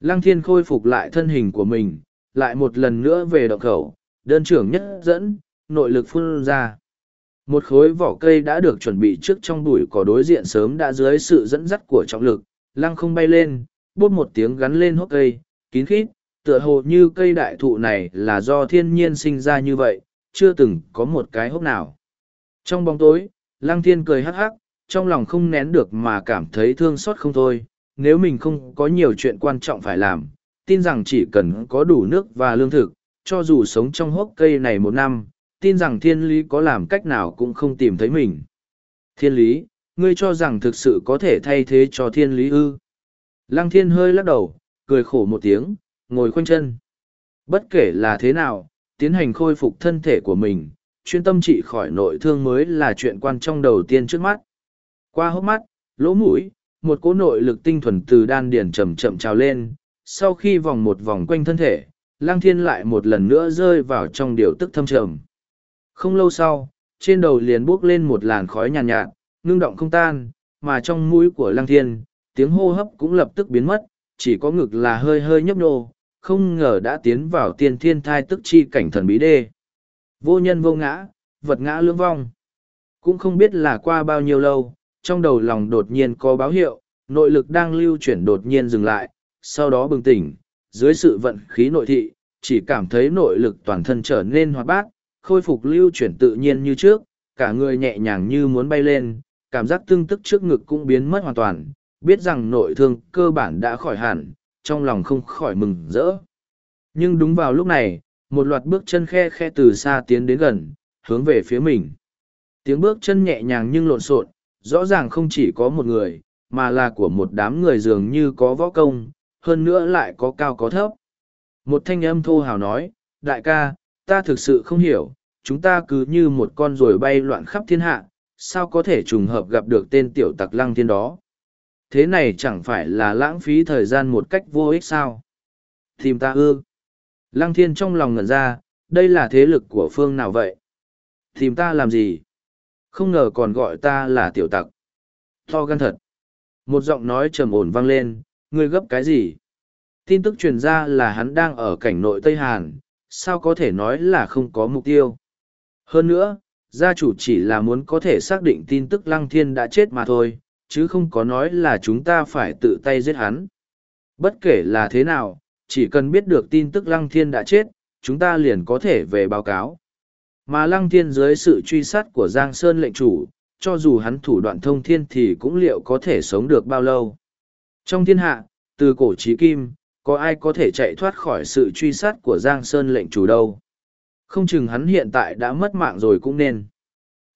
Lăng thiên khôi phục lại thân hình của mình, lại một lần nữa về động khẩu, đơn trưởng nhất dẫn, nội lực phun ra. Một khối vỏ cây đã được chuẩn bị trước trong bụi cỏ đối diện sớm đã dưới sự dẫn dắt của trọng lực, lăng không bay lên, bốt một tiếng gắn lên hốc cây, kín khít, tựa hồ như cây đại thụ này là do thiên nhiên sinh ra như vậy, chưa từng có một cái hốc nào. Trong bóng tối, lăng thiên cười hắc hắc, trong lòng không nén được mà cảm thấy thương xót không thôi, nếu mình không có nhiều chuyện quan trọng phải làm, tin rằng chỉ cần có đủ nước và lương thực, cho dù sống trong hốc cây này một năm, tin rằng thiên lý có làm cách nào cũng không tìm thấy mình. Thiên lý, ngươi cho rằng thực sự có thể thay thế cho thiên lý ư. Lăng thiên hơi lắc đầu, cười khổ một tiếng, ngồi khoanh chân. Bất kể là thế nào, tiến hành khôi phục thân thể của mình, chuyên tâm trị khỏi nội thương mới là chuyện quan trọng đầu tiên trước mắt. Qua hốc mắt, lỗ mũi, một cỗ nội lực tinh thuần từ đan điền chậm chậm trào lên, sau khi vòng một vòng quanh thân thể, lang thiên lại một lần nữa rơi vào trong điều tức thâm trầm. Không lâu sau, trên đầu liền bước lên một làn khói nhàn nhạt, nhạt, ngưng động không tan, mà trong mũi của lang thiên, tiếng hô hấp cũng lập tức biến mất, chỉ có ngực là hơi hơi nhấp nô, không ngờ đã tiến vào tiên thiên thai tức chi cảnh thần bí đê. Vô nhân vô ngã, vật ngã lưỡng vong. Cũng không biết là qua bao nhiêu lâu, trong đầu lòng đột nhiên có báo hiệu, nội lực đang lưu chuyển đột nhiên dừng lại, sau đó bừng tỉnh, dưới sự vận khí nội thị, chỉ cảm thấy nội lực toàn thân trở nên hoạt bát, khôi phục lưu chuyển tự nhiên như trước, cả người nhẹ nhàng như muốn bay lên, cảm giác tương tức trước ngực cũng biến mất hoàn toàn, biết rằng nội thương cơ bản đã khỏi hẳn, trong lòng không khỏi mừng rỡ. Nhưng đúng vào lúc này, một loạt bước chân khe khe từ xa tiến đến gần, hướng về phía mình. Tiếng bước chân nhẹ nhàng nhưng lộn xộn, rõ ràng không chỉ có một người, mà là của một đám người dường như có võ công, hơn nữa lại có cao có thấp. Một thanh âm thô hào nói, đại ca, ta thực sự không hiểu, chúng ta cứ như một con ruồi bay loạn khắp thiên hạ, sao có thể trùng hợp gặp được tên tiểu tặc lăng thiên đó. Thế này chẳng phải là lãng phí thời gian một cách vô ích sao? Tìm ta ư? Lăng thiên trong lòng ngẩn ra, đây là thế lực của phương nào vậy? Tìm ta làm gì? Không ngờ còn gọi ta là tiểu tặc. To gan thật. Một giọng nói trầm ổn vang lên, ngươi gấp cái gì? Tin tức truyền ra là hắn đang ở cảnh nội Tây Hàn, sao có thể nói là không có mục tiêu? Hơn nữa, gia chủ chỉ là muốn có thể xác định tin tức Lăng Thiên đã chết mà thôi, chứ không có nói là chúng ta phải tự tay giết hắn. Bất kể là thế nào, chỉ cần biết được tin tức Lăng Thiên đã chết, chúng ta liền có thể về báo cáo. Mà lăng thiên dưới sự truy sát của Giang Sơn lệnh chủ, cho dù hắn thủ đoạn thông thiên thì cũng liệu có thể sống được bao lâu. Trong thiên hạ, từ cổ chí kim, có ai có thể chạy thoát khỏi sự truy sát của Giang Sơn lệnh chủ đâu. Không chừng hắn hiện tại đã mất mạng rồi cũng nên.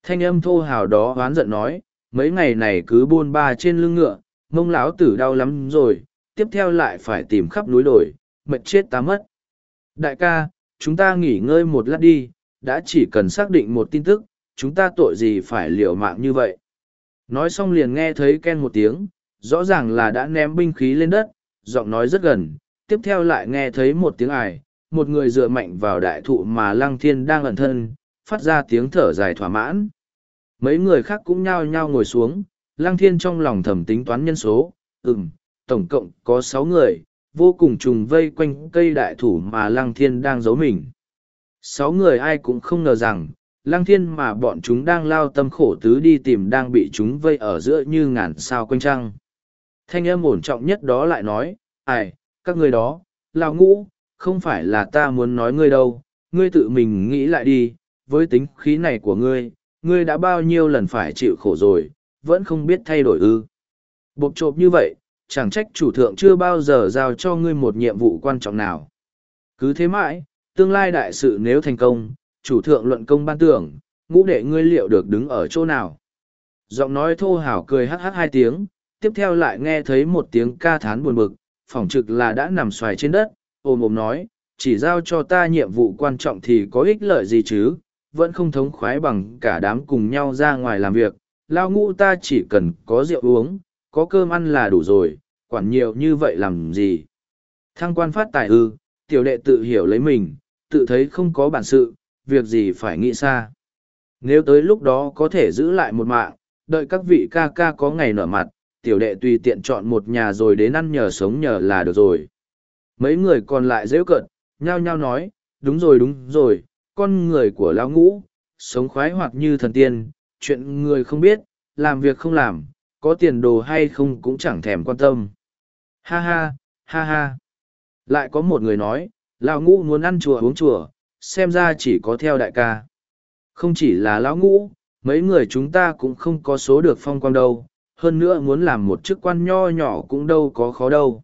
Thanh âm thô hào đó oán giận nói, mấy ngày này cứ buôn ba trên lưng ngựa, mông lão tử đau lắm rồi, tiếp theo lại phải tìm khắp núi đồi, mệt chết ta mất. Đại ca, chúng ta nghỉ ngơi một lát đi, đã chỉ cần xác định một tin tức, chúng ta tội gì phải liều mạng như vậy. Nói xong liền nghe thấy ken một tiếng, rõ ràng là đã ném binh khí lên đất, giọng nói rất gần, tiếp theo lại nghe thấy một tiếng ải, một người dựa mạnh vào đại thụ mà lăng thiên đang ẩn thân, phát ra tiếng thở dài thỏa mãn. Mấy người khác cũng nhao nhao ngồi xuống, lăng thiên trong lòng thầm tính toán nhân số, ừm, tổng cộng có sáu người, vô cùng trùng vây quanh cây đại thủ mà lăng thiên đang giấu mình. Sáu người ai cũng không ngờ rằng, lăng thiên mà bọn chúng đang lao tâm khổ tứ đi tìm đang bị chúng vây ở giữa như ngàn sao quanh trăng. Thanh âm ổn trọng nhất đó lại nói, ai, các người đó, lao ngũ, không phải là ta muốn nói ngươi đâu, ngươi tự mình nghĩ lại đi, với tính khí này của ngươi, ngươi đã bao nhiêu lần phải chịu khổ rồi, vẫn không biết thay đổi ư. Bộp chộp như vậy, chẳng trách chủ thượng chưa bao giờ giao cho ngươi một nhiệm vụ quan trọng nào. Cứ thế mãi, tương lai đại sự nếu thành công, chủ thượng luận công ban tưởng, ngũ đệ ngươi liệu được đứng ở chỗ nào. Giọng nói thô hảo cười hắc hắc hai tiếng, tiếp theo lại nghe thấy một tiếng ca thán buồn bực, phỏng trực là đã nằm xoài trên đất, ôm ôm nói, chỉ giao cho ta nhiệm vụ quan trọng thì có ích lợi gì chứ, vẫn không thống khoái bằng cả đám cùng nhau ra ngoài làm việc, lao ngũ ta chỉ cần có rượu uống, có cơm ăn là đủ rồi, quản nhiều như vậy làm gì. Thăng quan phát tài ư, tiểu đệ tự hiểu lấy mình, tự thấy không có bản sự, việc gì phải nghĩ xa. Nếu tới lúc đó có thể giữ lại một mạng, đợi các vị ca ca có ngày nở mặt, tiểu đệ tùy tiện chọn một nhà rồi đến ăn nhờ sống nhờ là được rồi. Mấy người còn lại dễ cận, nhao nhao nói, đúng rồi đúng rồi, con người của lão ngũ, sống khoái hoạt như thần tiên, chuyện người không biết, làm việc không làm, có tiền đồ hay không cũng chẳng thèm quan tâm. Ha ha, ha ha. Lại có một người nói, lão ngũ muốn ăn chùa uống chùa, xem ra chỉ có theo đại ca. Không chỉ là lão ngũ, mấy người chúng ta cũng không có số được phong quang đâu, hơn nữa muốn làm một chức quan nho nhỏ cũng đâu có khó đâu.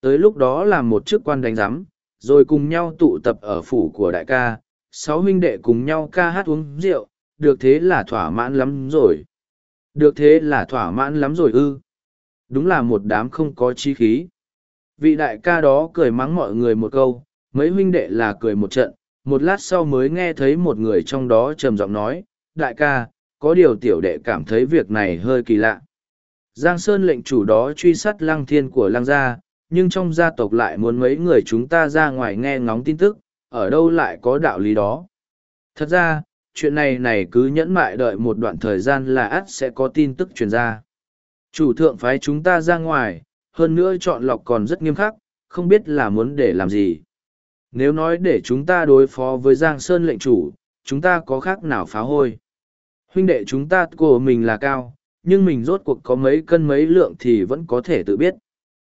Tới lúc đó làm một chức quan đánh giám, rồi cùng nhau tụ tập ở phủ của đại ca, sáu huynh đệ cùng nhau ca hát uống rượu, được thế là thỏa mãn lắm rồi. Được thế là thỏa mãn lắm rồi ư. Đúng là một đám không có chi khí. Vị đại ca đó cười mắng mọi người một câu, mấy huynh đệ là cười một trận, một lát sau mới nghe thấy một người trong đó trầm giọng nói, đại ca, có điều tiểu đệ cảm thấy việc này hơi kỳ lạ. Giang Sơn lệnh chủ đó truy sát lăng thiên của lăng gia, nhưng trong gia tộc lại muốn mấy người chúng ta ra ngoài nghe ngóng tin tức, ở đâu lại có đạo lý đó. Thật ra, chuyện này này cứ nhẫn mại đợi một đoạn thời gian là ắt sẽ có tin tức truyền ra. Chủ thượng phái chúng ta ra ngoài, hơn nữa chọn lọc còn rất nghiêm khắc, không biết là muốn để làm gì. Nếu nói để chúng ta đối phó với Giang Sơn lệnh chủ, chúng ta có khác nào phá hôi. Huynh đệ chúng ta của mình là cao, nhưng mình rốt cuộc có mấy cân mấy lượng thì vẫn có thể tự biết.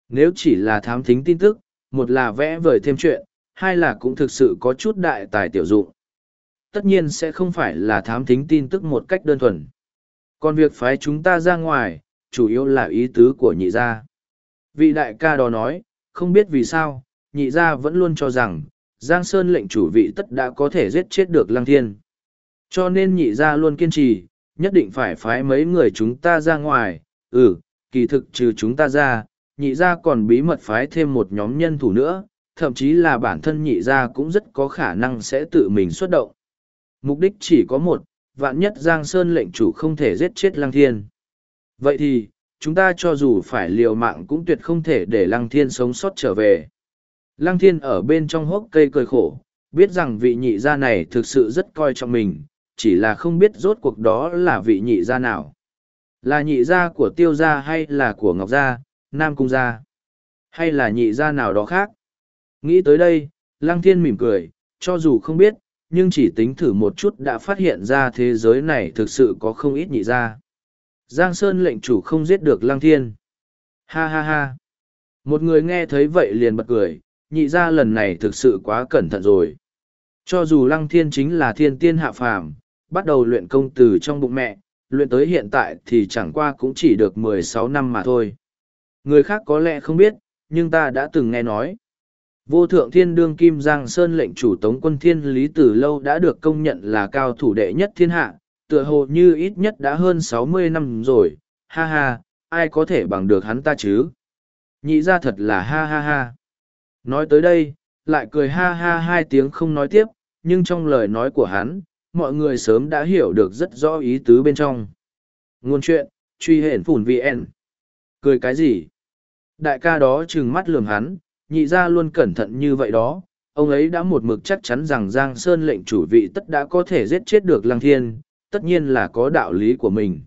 Nếu chỉ là thám thính tin tức, một là vẽ vời thêm chuyện, hai là cũng thực sự có chút đại tài tiểu dụng. Tất nhiên sẽ không phải là thám thính tin tức một cách đơn thuần. Còn việc phái chúng ta ra ngoài, chủ yếu là ý tứ của nhị gia. Vị đại ca đó nói, không biết vì sao, nhị gia vẫn luôn cho rằng, Giang Sơn lệnh chủ vị tất đã có thể giết chết được Lăng Thiên. Cho nên nhị gia luôn kiên trì, nhất định phải phái mấy người chúng ta ra ngoài, ừ, kỳ thực trừ chúng ta ra, nhị gia còn bí mật phái thêm một nhóm nhân thủ nữa, thậm chí là bản thân nhị gia cũng rất có khả năng sẽ tự mình xuất động. Mục đích chỉ có một, vạn nhất Giang Sơn lệnh chủ không thể giết chết Lăng Thiên. Vậy thì, chúng ta cho dù phải liều mạng cũng tuyệt không thể để Lăng Thiên sống sót trở về. Lăng Thiên ở bên trong hốc cây cười khổ, biết rằng vị nhị gia này thực sự rất coi trọng mình, chỉ là không biết rốt cuộc đó là vị nhị gia nào. Là nhị gia của tiêu gia hay là của ngọc gia, nam cung gia, hay là nhị gia nào đó khác. Nghĩ tới đây, Lăng Thiên mỉm cười, cho dù không biết, nhưng chỉ tính thử một chút đã phát hiện ra thế giới này thực sự có không ít nhị gia. Giang Sơn lệnh chủ không giết được Lăng Thiên. Ha ha ha. Một người nghe thấy vậy liền bật cười, nhị gia lần này thực sự quá cẩn thận rồi. Cho dù lăng thiên chính là thiên tiên hạ phàm, bắt đầu luyện công từ trong bụng mẹ, luyện tới hiện tại thì chẳng qua cũng chỉ được mười sáu năm mà thôi. Người khác có lẽ không biết, nhưng ta đã từng nghe nói. Vô thượng thiên đương kim giang sơn lệnh chủ tống quân thiên lý từ lâu đã được công nhận là cao thủ đệ nhất thiên hạ, tựa hồ như ít nhất đã hơn sáu mươi năm rồi, ha ha, ai có thể bằng được hắn ta chứ? Nhị ra thật là ha ha ha. Nói tới đây, lại cười ha ha hai tiếng không nói tiếp, nhưng trong lời nói của hắn, mọi người sớm đã hiểu được rất rõ ý tứ bên trong. Ngôn chuyện, truy hển phủn VN. Cười cái gì? Đại ca đó trừng mắt lườm hắn, nhị ra luôn cẩn thận như vậy đó. Ông ấy đã một mực chắc chắn rằng Giang Sơn lệnh chủ vị tất đã có thể giết chết được Lăng Thiên, tất nhiên là có đạo lý của mình.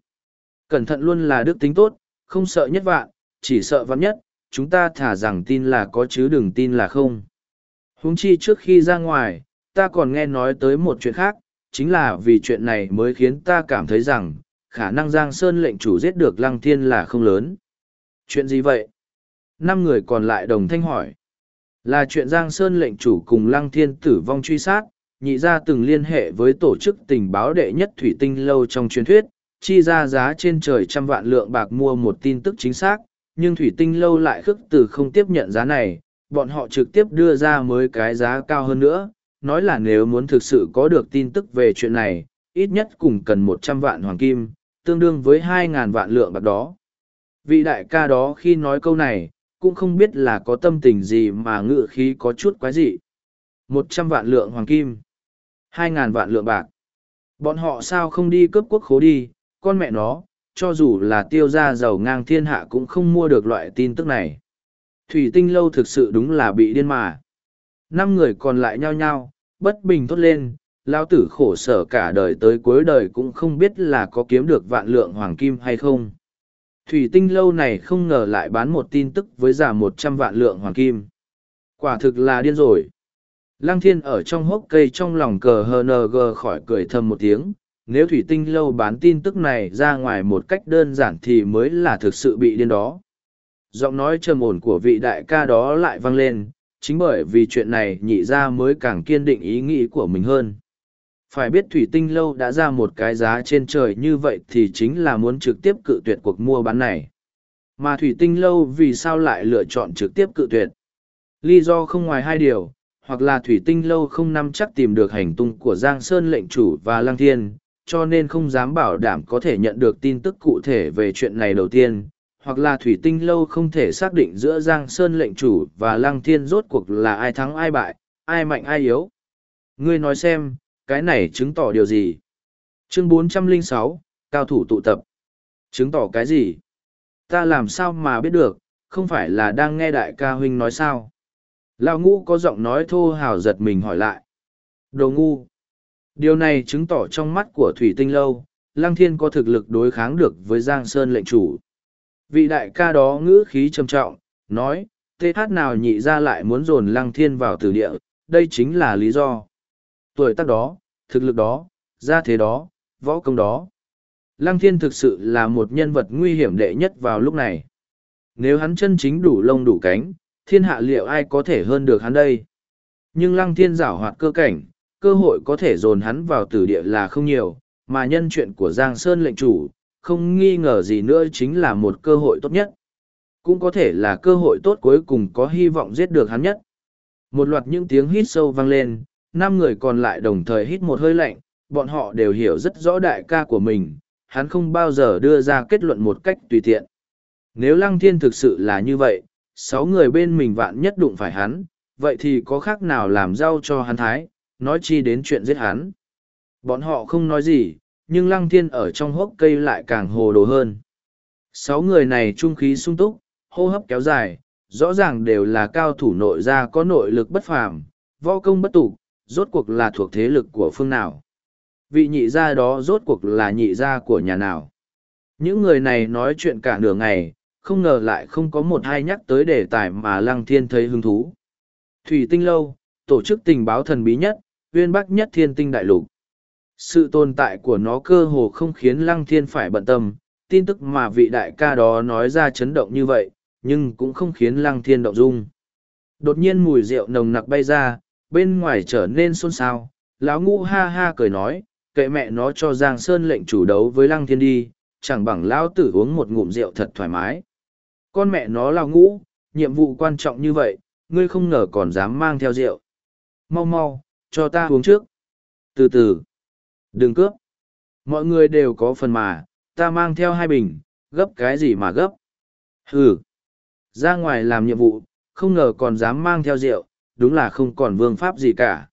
Cẩn thận luôn là đức tính tốt, không sợ nhất vạn, chỉ sợ vạn nhất, chúng ta thả rằng tin là có chứ đừng tin là không. Huống chi trước khi ra ngoài, ta còn nghe nói tới một chuyện khác, chính là vì chuyện này mới khiến ta cảm thấy rằng, khả năng Giang Sơn lệnh chủ giết được Lăng Thiên là không lớn. Chuyện gì vậy? Năm người còn lại đồng thanh hỏi. Là chuyện Giang Sơn lệnh chủ cùng Lăng Thiên tử vong truy sát, nhị ra từng liên hệ với tổ chức tình báo đệ nhất thủy tinh lâu trong truyền thuyết, chi ra giá trên trời trăm vạn lượng bạc mua một tin tức chính xác, nhưng thủy tinh lâu lại khước từ không tiếp nhận giá này, bọn họ trực tiếp đưa ra mới cái giá cao hơn nữa, nói là nếu muốn thực sự có được tin tức về chuyện này, ít nhất cũng cần một trăm vạn hoàng kim, tương đương với hai ngàn vạn lượng bạc đó. Vị đại ca đó khi nói câu này, cũng không biết là có tâm tình gì mà ngự khí có chút quái dị. Một trăm vạn lượng hoàng kim, hai ngàn vạn lượng bạc. Bọn họ sao không đi cướp quốc khố đi, con mẹ nó, cho dù là tiêu gia giàu ngang thiên hạ cũng không mua được loại tin tức này. Thủy tinh lâu thực sự đúng là bị điên mà. Năm người còn lại nhao nhao, bất bình thốt lên, lao tử khổ sở cả đời tới cuối đời cũng không biết là có kiếm được vạn lượng hoàng kim hay không. Thủy tinh lâu này không ngờ lại bán một tin tức với giá một trăm vạn lượng hoàng kim. Quả thực là điên rồi. Lăng thiên ở trong hốc cây trong lòng cờ HNG khỏi cười thầm một tiếng. Nếu thủy tinh lâu bán tin tức này ra ngoài một cách đơn giản thì mới là thực sự bị điên đó. Giọng nói trầm ổn của vị đại ca đó lại vang lên, chính bởi vì chuyện này nhị gia mới càng kiên định ý nghĩ của mình hơn. Phải biết thủy tinh lâu đã ra một cái giá trên trời như vậy thì chính là muốn trực tiếp cự tuyệt cuộc mua bán này. Mà thủy tinh lâu vì sao lại lựa chọn trực tiếp cự tuyệt? Lý do không ngoài hai điều, hoặc là thủy tinh lâu không nắm chắc tìm được hành tung của Giang Sơn lệnh chủ và Lăng Thiên, cho nên không dám bảo đảm có thể nhận được tin tức cụ thể về chuyện này đầu tiên, hoặc là thủy tinh lâu không thể xác định giữa Giang Sơn lệnh chủ và Lăng Thiên rốt cuộc là ai thắng ai bại, ai mạnh ai yếu. Ngươi nói xem, cái này chứng tỏ điều gì? Chương 406, Cao thủ tụ tập. Chứng tỏ cái gì? Ta làm sao mà biết được, không phải là đang nghe đại ca huynh nói sao? Lão ngũ có giọng nói thô hào giật mình hỏi lại. Đồ ngu. Điều này chứng tỏ trong mắt của Thủy Tinh Lâu, Lăng Thiên có thực lực đối kháng được với Giang Sơn lệnh chủ. Vị đại ca đó ngữ khí trầm trọng, nói, tê hát nào nhị ra lại muốn dồn Lăng Thiên vào tử địa, đây chính là lý do. Tuổi tác đó, thực lực đó, gia thế đó, võ công đó. Lăng Thiên thực sự là một nhân vật nguy hiểm đệ nhất vào lúc này. Nếu hắn chân chính đủ lông đủ cánh, thiên hạ liệu ai có thể hơn được hắn đây? Nhưng Lăng Thiên giảo hoạt cơ cảnh, cơ hội có thể dồn hắn vào tử địa là không nhiều, mà nhân chuyện của Giang Sơn lệnh chủ, không nghi ngờ gì nữa chính là một cơ hội tốt nhất. Cũng có thể là cơ hội tốt cuối cùng có hy vọng giết được hắn nhất. Một loạt những tiếng hít sâu vang lên, năm người còn lại đồng thời hít một hơi lạnh, bọn họ đều hiểu rất rõ đại ca của mình, hắn không bao giờ đưa ra kết luận một cách tùy tiện. Nếu Lăng Thiên thực sự là như vậy, sáu người bên mình vạn nhất đụng phải hắn, vậy thì có khác nào làm rau cho hắn thái, nói chi đến chuyện giết hắn. Bọn họ không nói gì, nhưng Lăng Thiên ở trong hốc cây lại càng hồ đồ hơn. Sáu người này trung khí sung túc, hô hấp kéo dài, rõ ràng đều là cao thủ nội gia có nội lực bất phàm, võ công bất tục, rốt cuộc là thuộc thế lực của phương nào. Vị nhị gia đó rốt cuộc là nhị gia của nhà nào. Những người này nói chuyện cả nửa ngày, không ngờ lại không có một hai nhắc tới đề tài mà Lăng Thiên thấy hứng thú. Thủy Tinh Lâu, tổ chức tình báo thần bí nhất, uyên bắc nhất thiên tinh đại lục. Sự tồn tại của nó cơ hồ không khiến Lăng Thiên phải bận tâm, tin tức mà vị đại ca đó nói ra chấn động như vậy, nhưng cũng không khiến Lăng Thiên động dung. Đột nhiên mùi rượu nồng nặc bay ra, bên ngoài trở nên xôn xao lão ngũ ha ha cười nói kệ mẹ nó cho giang sơn lệnh chủ đấu với lăng thiên đi chẳng bằng lão tử uống một ngụm rượu thật thoải mái con mẹ nó lao ngũ nhiệm vụ quan trọng như vậy ngươi không ngờ còn dám mang theo rượu mau mau cho ta uống trước. Từ từ. Đừng cướp. Mọi người đều có phần mà ta mang theo hai bình gấp cái gì mà gấp? Hừ, ra ngoài làm nhiệm vụ không ngờ còn dám mang theo rượu đúng là không còn vương pháp gì cả.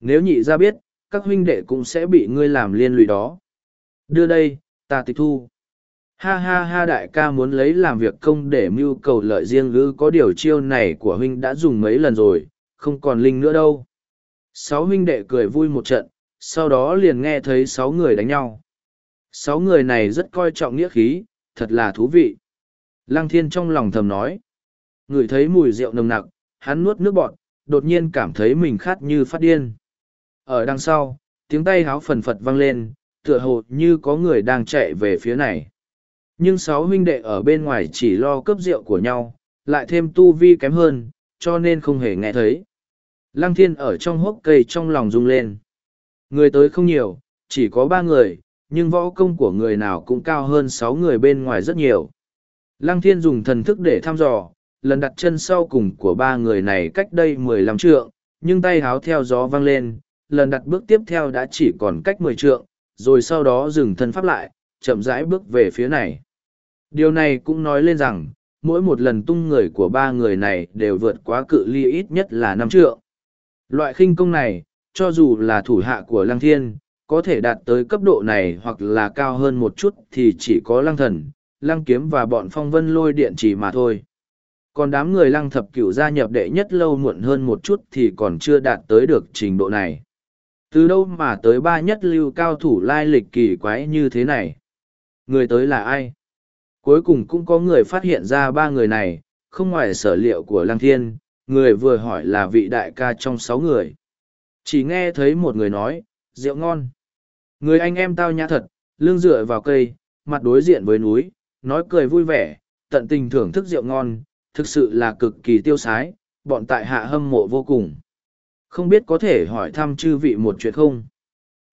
Nếu nhị ra biết các huynh đệ cũng sẽ bị ngươi làm liên lụy đó. Đưa đây ta tịch thu. Ha ha ha đại ca muốn lấy làm việc công để mưu cầu lợi riêng ư có điều chiêu này của huynh đã dùng mấy lần rồi không còn linh nữa đâu sáu huynh đệ cười vui một trận, sau đó liền nghe thấy sáu người đánh nhau. Sáu người này rất coi trọng nghĩa khí, thật là thú vị. Lăng thiên trong lòng thầm nói. Ngửi thấy mùi rượu nồng nặc, hắn nuốt nước bọt, đột nhiên cảm thấy mình khát như phát điên. Ở đằng sau, tiếng tay háo phần phật vang lên, tựa hồ như có người đang chạy về phía này. Nhưng sáu huynh đệ ở bên ngoài chỉ lo cướp rượu của nhau, lại thêm tu vi kém hơn, cho nên không hề nghe thấy lăng thiên ở trong hốc cây trong lòng rung lên. Người tới không nhiều, chỉ có ba người, nhưng võ công của người nào cũng cao hơn sáu người bên ngoài rất nhiều. Lăng thiên dùng thần thức để thăm dò, lần đặt chân sau cùng của ba người này cách đây mười lăm trượng, nhưng tay háo theo gió vang lên, lần đặt bước tiếp theo đã chỉ còn cách mười trượng, rồi sau đó dừng thân pháp lại, chậm rãi bước về phía này. Điều này cũng nói lên rằng, mỗi một lần tung người của ba người này đều vượt quá cự ly ít nhất là năm trượng loại khinh công này, cho dù là thủ hạ của lăng thiên, có thể đạt tới cấp độ này hoặc là cao hơn một chút thì chỉ có lăng thần, lăng kiếm và bọn phong vân lôi điện chỉ mà thôi. Còn đám người lăng thập cửu gia nhập đệ nhất lâu muộn hơn một chút thì còn chưa đạt tới được trình độ này. Từ đâu mà tới ba nhất lưu cao thủ lai lịch kỳ quái như thế này? Người tới là ai? Cuối cùng cũng có người phát hiện ra ba người này, không ngoài sở liệu của lăng thiên người vừa hỏi là vị đại ca trong sáu người. Chỉ nghe thấy một người nói, rượu ngon. Người anh em tao nhã thật, lưng dựa vào cây, mặt đối diện với núi, nói cười vui vẻ, tận tình thưởng thức rượu ngon, thực sự là cực kỳ tiêu sái, bọn tại hạ hâm mộ vô cùng. Không biết có thể hỏi thăm chư vị một chuyện không?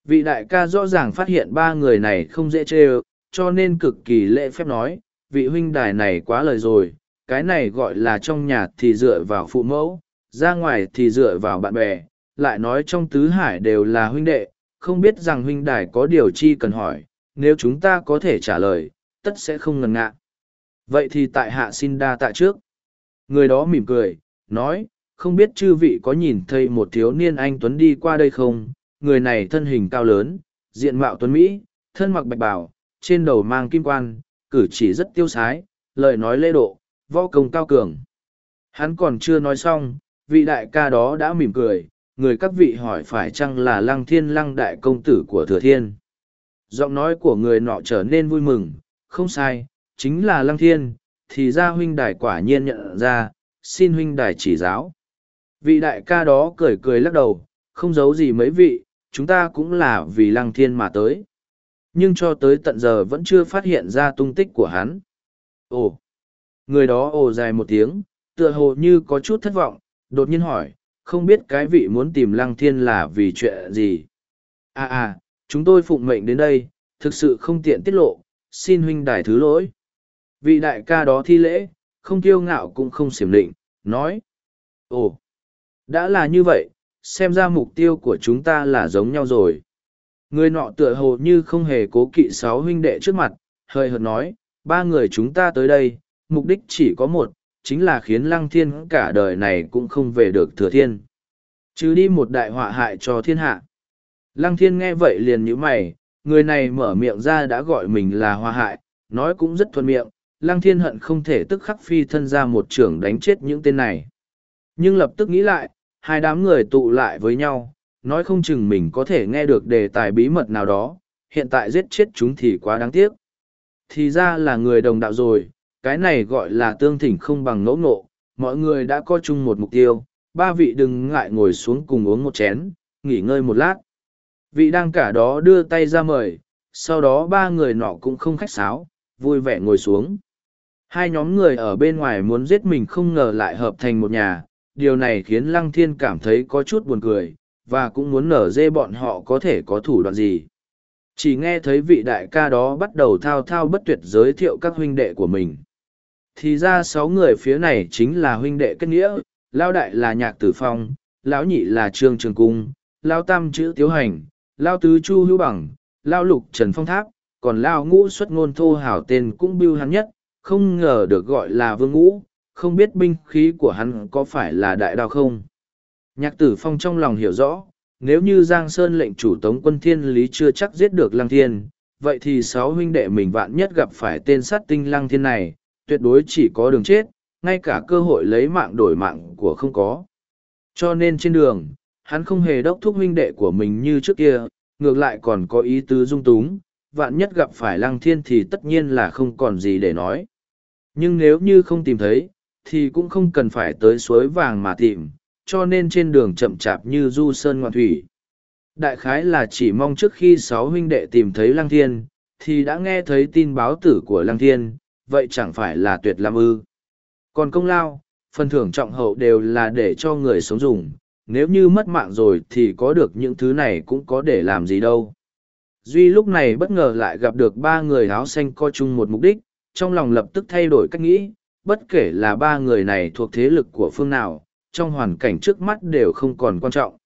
Vị đại ca rõ ràng phát hiện ba người này không dễ chê ơ, cho nên cực kỳ lễ phép nói, vị huynh đài này quá lời rồi cái này gọi là trong nhà thì dựa vào phụ mẫu, ra ngoài thì dựa vào bạn bè, lại nói trong tứ hải đều là huynh đệ, không biết rằng huynh đài có điều chi cần hỏi, nếu chúng ta có thể trả lời, tất sẽ không ngần ngạ vậy thì tại hạ xin đa tạ trước. Người đó mỉm cười, nói, không biết chư vị có nhìn thấy một thiếu niên anh tuấn đi qua đây không? Người này thân hình cao lớn, diện mạo tuấn mỹ, thân mặc bạch bảo trên đầu mang kim quan, cử chỉ rất tiêu sái, lời nói lễ độ võ công cao cường. Hắn còn chưa nói xong, vị đại ca đó đã mỉm cười, người các vị hỏi phải chăng là lăng thiên lăng đại công tử của thừa thiên. Giọng nói của người nọ trở nên vui mừng, không sai, chính là lăng thiên, thì ra huynh đài quả nhiên nhận ra, xin huynh đài chỉ giáo. Vị đại ca đó cười cười lắc đầu, không giấu gì mấy vị, chúng ta cũng là vì lăng thiên mà tới. Nhưng cho tới tận giờ vẫn chưa phát hiện ra tung tích của hắn. Ồ người đó ồ dài một tiếng, tựa hồ như có chút thất vọng, đột nhiên hỏi, không biết cái vị muốn tìm lăng thiên là vì chuyện gì? À à chúng tôi phụng mệnh đến đây, thực sự không tiện tiết lộ, xin huynh đài thứ lỗi. Vị đại ca đó thi lễ, không kiêu ngạo cũng không xiểm định, nói, ồ, đã là như vậy, xem ra mục tiêu của chúng ta là giống nhau rồi. Người nọ tựa hồ như không hề cố kỵ sáu huynh đệ trước mặt hơi hợt nói, ba người chúng ta tới đây mục đích chỉ có một, chính là khiến lăng thiên cả đời này cũng không về được thừa thiên. Chứ đi một đại họa hại cho thiên hạ. Lăng thiên nghe vậy liền nhíu mày, người này mở miệng ra đã gọi mình là hoa hại, nói cũng rất thuận miệng, lăng thiên hận không thể tức khắc phi thân ra một trưởng đánh chết những tên này. Nhưng lập tức nghĩ lại, hai đám người tụ lại với nhau, nói không chừng mình có thể nghe được đề tài bí mật nào đó, hiện tại giết chết chúng thì quá đáng tiếc. Thì ra là người đồng đạo rồi cái này gọi là tương thỉnh không bằng ngẫu ngộ, mọi người đã có chung một mục tiêu ba vị đừng ngại ngồi xuống cùng uống một chén nghỉ ngơi một lát. Vị đang cả đó đưa tay ra mời sau đó ba người nọ cũng không khách sáo vui vẻ ngồi xuống. Hai nhóm người ở bên ngoài muốn giết mình không ngờ lại hợp thành một nhà điều này khiến lăng thiên cảm thấy có chút buồn cười và cũng muốn nở dê bọn họ có thể có thủ đoạn gì. Chỉ nghe thấy vị đại ca đó bắt đầu thao thao bất tuyệt giới thiệu các huynh đệ của mình thì ra sáu người phía này chính là huynh đệ kết nghĩa, lao đại là nhạc tử phong, lão nhị là trương trường cung, lao tam chữ tiếu hành, lao tứ chu hữu bằng, lao lục trần phong tháp, còn lao ngũ xuất ngôn thô hảo tên cũng bưu hắn nhất, không ngờ được gọi là vương ngũ, không biết binh khí của hắn có phải là đại đao không. Nhạc tử phong trong lòng hiểu rõ, nếu như giang sơn lệnh chủ tống quân thiên lý chưa chắc giết được lăng thiên, vậy thì sáu huynh đệ mình vạn nhất gặp phải tên sát tinh lăng thiên này tuyệt đối chỉ có đường chết, ngay cả cơ hội lấy mạng đổi mạng của không có. Cho nên trên đường, hắn không hề đốc thúc huynh đệ của mình như trước kia, ngược lại còn có ý tứ dung túng, vạn nhất gặp phải lăng thiên thì tất nhiên là không còn gì để nói. Nhưng nếu như không tìm thấy, thì cũng không cần phải tới suối vàng mà tìm, cho nên trên đường chậm chạp như du sơn ngoạn thủy. Đại khái là chỉ mong trước khi sáu huynh đệ tìm thấy lăng thiên, thì đã nghe thấy tin báo tử của lăng thiên vậy chẳng phải là tuyệt lam ư. Còn công lao, phần thưởng trọng hậu đều là để cho người sống dùng, nếu như mất mạng rồi thì có được những thứ này cũng có để làm gì đâu. Duy lúc này bất ngờ lại gặp được ba người áo xanh co chung một mục đích, trong lòng lập tức thay đổi cách nghĩ, bất kể là ba người này thuộc thế lực của phương nào, trong hoàn cảnh trước mắt đều không còn quan trọng.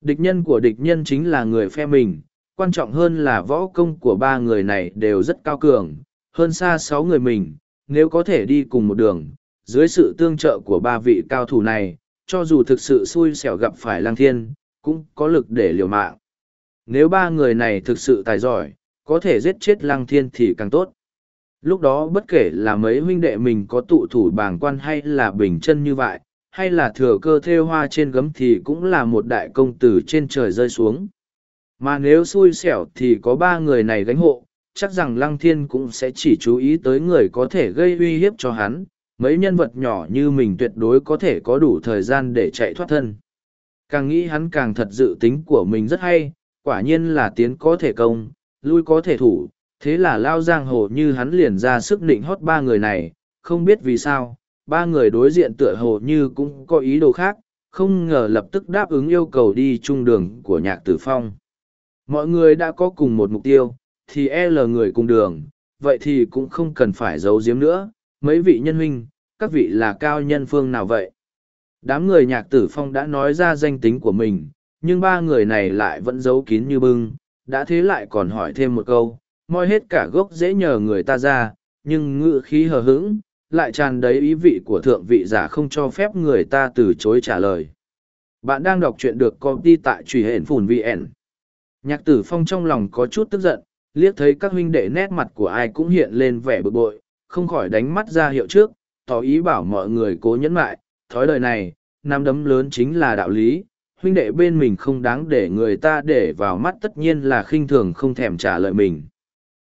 Địch nhân của địch nhân chính là người phe mình, quan trọng hơn là võ công của ba người này đều rất cao cường hơn xa sáu người mình, nếu có thể đi cùng một đường, dưới sự tương trợ của ba vị cao thủ này, cho dù thực sự xui xẻo gặp phải lang thiên, cũng có lực để liều mạng. Nếu ba người này thực sự tài giỏi, có thể giết chết lăng thiên thì càng tốt. Lúc đó bất kể là mấy huynh đệ mình có tụ thủ bàng quan hay là bình chân như vậy, hay là thừa cơ thêu hoa trên gấm thì cũng là một đại công tử trên trời rơi xuống. Mà nếu xui xẻo thì có ba người này gánh hộ chắc rằng lăng thiên cũng sẽ chỉ chú ý tới người có thể gây uy hiếp cho hắn, mấy nhân vật nhỏ như mình tuyệt đối có thể có đủ thời gian để chạy thoát thân. Càng nghĩ hắn càng thật dự tính của mình rất hay, quả nhiên là tiến có thể công, lui có thể thủ, thế là lao giang hồ như hắn liền ra sức định hót ba người này, không biết vì sao, ba người đối diện tựa hồ như cũng có ý đồ khác, không ngờ lập tức đáp ứng yêu cầu đi chung đường của nhạc tử phong. Mọi người đã có cùng một mục tiêu thì e l người cùng đường, vậy thì cũng không cần phải giấu giếm nữa. Mấy vị nhân huynh, các vị là cao nhân phương nào vậy? Đám người nhạc tử phong đã nói ra danh tính của mình, nhưng ba người này lại vẫn giấu kín như bưng. Đã thế lại còn hỏi thêm một câu, moi hết cả gốc dễ nhờ người ta ra, nhưng ngự khí hờ hững, lại tràn đầy ý vị của thượng vị giả không cho phép người ta từ chối trả lời. Bạn đang đọc truyện được công ty tại truy hển phùn vn nhạc tử phong trong lòng có chút tức giận liếc thấy các huynh đệ nét mặt của ai cũng hiện lên vẻ bực bội, không khỏi đánh mắt ra hiệu trước, tỏ ý bảo mọi người cố nhẫn lại. Thói đời này năm đấm lớn chính là đạo lý, huynh đệ bên mình không đáng để người ta để vào mắt tất nhiên là khinh thường không thèm trả lời mình.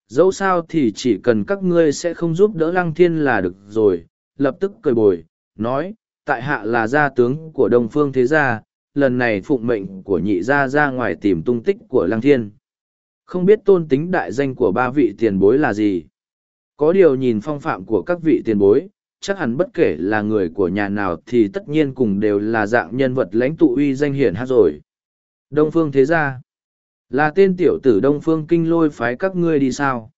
Dẫu sao thì chỉ cần các ngươi sẽ không giúp đỡ lăng thiên là được rồi, lập tức cười bồi, nói, tại hạ là gia tướng của đông phương thế gia, lần này phụng mệnh của nhị gia ra ngoài tìm tung tích của lăng thiên không biết tôn tính đại danh của ba vị tiền bối là gì. Có điều nhìn phong phạm của các vị tiền bối, chắc hẳn bất kể là người của nhà nào thì tất nhiên cùng đều là dạng nhân vật lãnh tụ uy danh hiển hát rồi. Đông phương thế gia. Là tên tiểu tử đông phương kinh lôi phái các ngươi đi sao?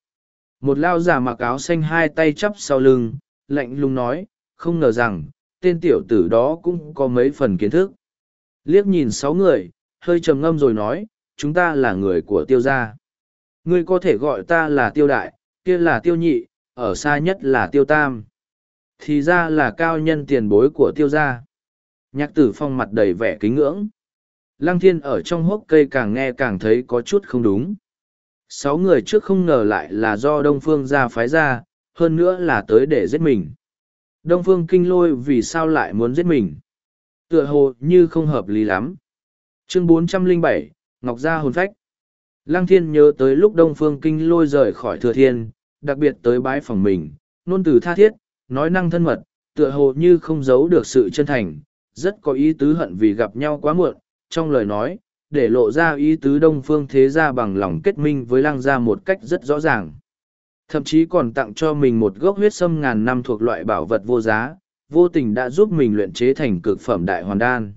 Một lao già mặc áo xanh hai tay chắp sau lưng, lạnh lùng nói, không ngờ rằng, tên tiểu tử đó cũng có mấy phần kiến thức. Liếc nhìn sáu người, hơi trầm ngâm rồi nói, chúng ta là người của tiêu gia ngươi có thể gọi ta là tiêu đại kia là tiêu nhị ở xa nhất là tiêu tam. Thì ra là cao nhân tiền bối của tiêu gia. Nhạc tử phong mặt đầy vẻ kính ngưỡng. Lăng thiên ở trong hốc cây càng nghe càng thấy có chút không đúng. Sáu người trước không ngờ lại là do đông phương ra phái ra hơn nữa là tới để giết mình. Đông phương kinh lôi vì sao lại muốn giết mình? Tựa hồ như không hợp lý lắm. Chương 407, ngọc gia hồn phách lăng thiên nhớ tới lúc đông phương kinh lôi rời khỏi thừa thiên đặc biệt tới bái phòng mình nôn từ tha thiết nói năng thân mật tựa hồ như không giấu được sự chân thành rất có ý tứ hận vì gặp nhau quá muộn trong lời nói để lộ ra ý tứ đông phương thế gia bằng lòng kết minh với lăng gia một cách rất rõ ràng thậm chí còn tặng cho mình một gốc huyết sâm ngàn năm thuộc loại bảo vật vô giá vô tình đã giúp mình luyện chế thành cực phẩm đại hoàn đan.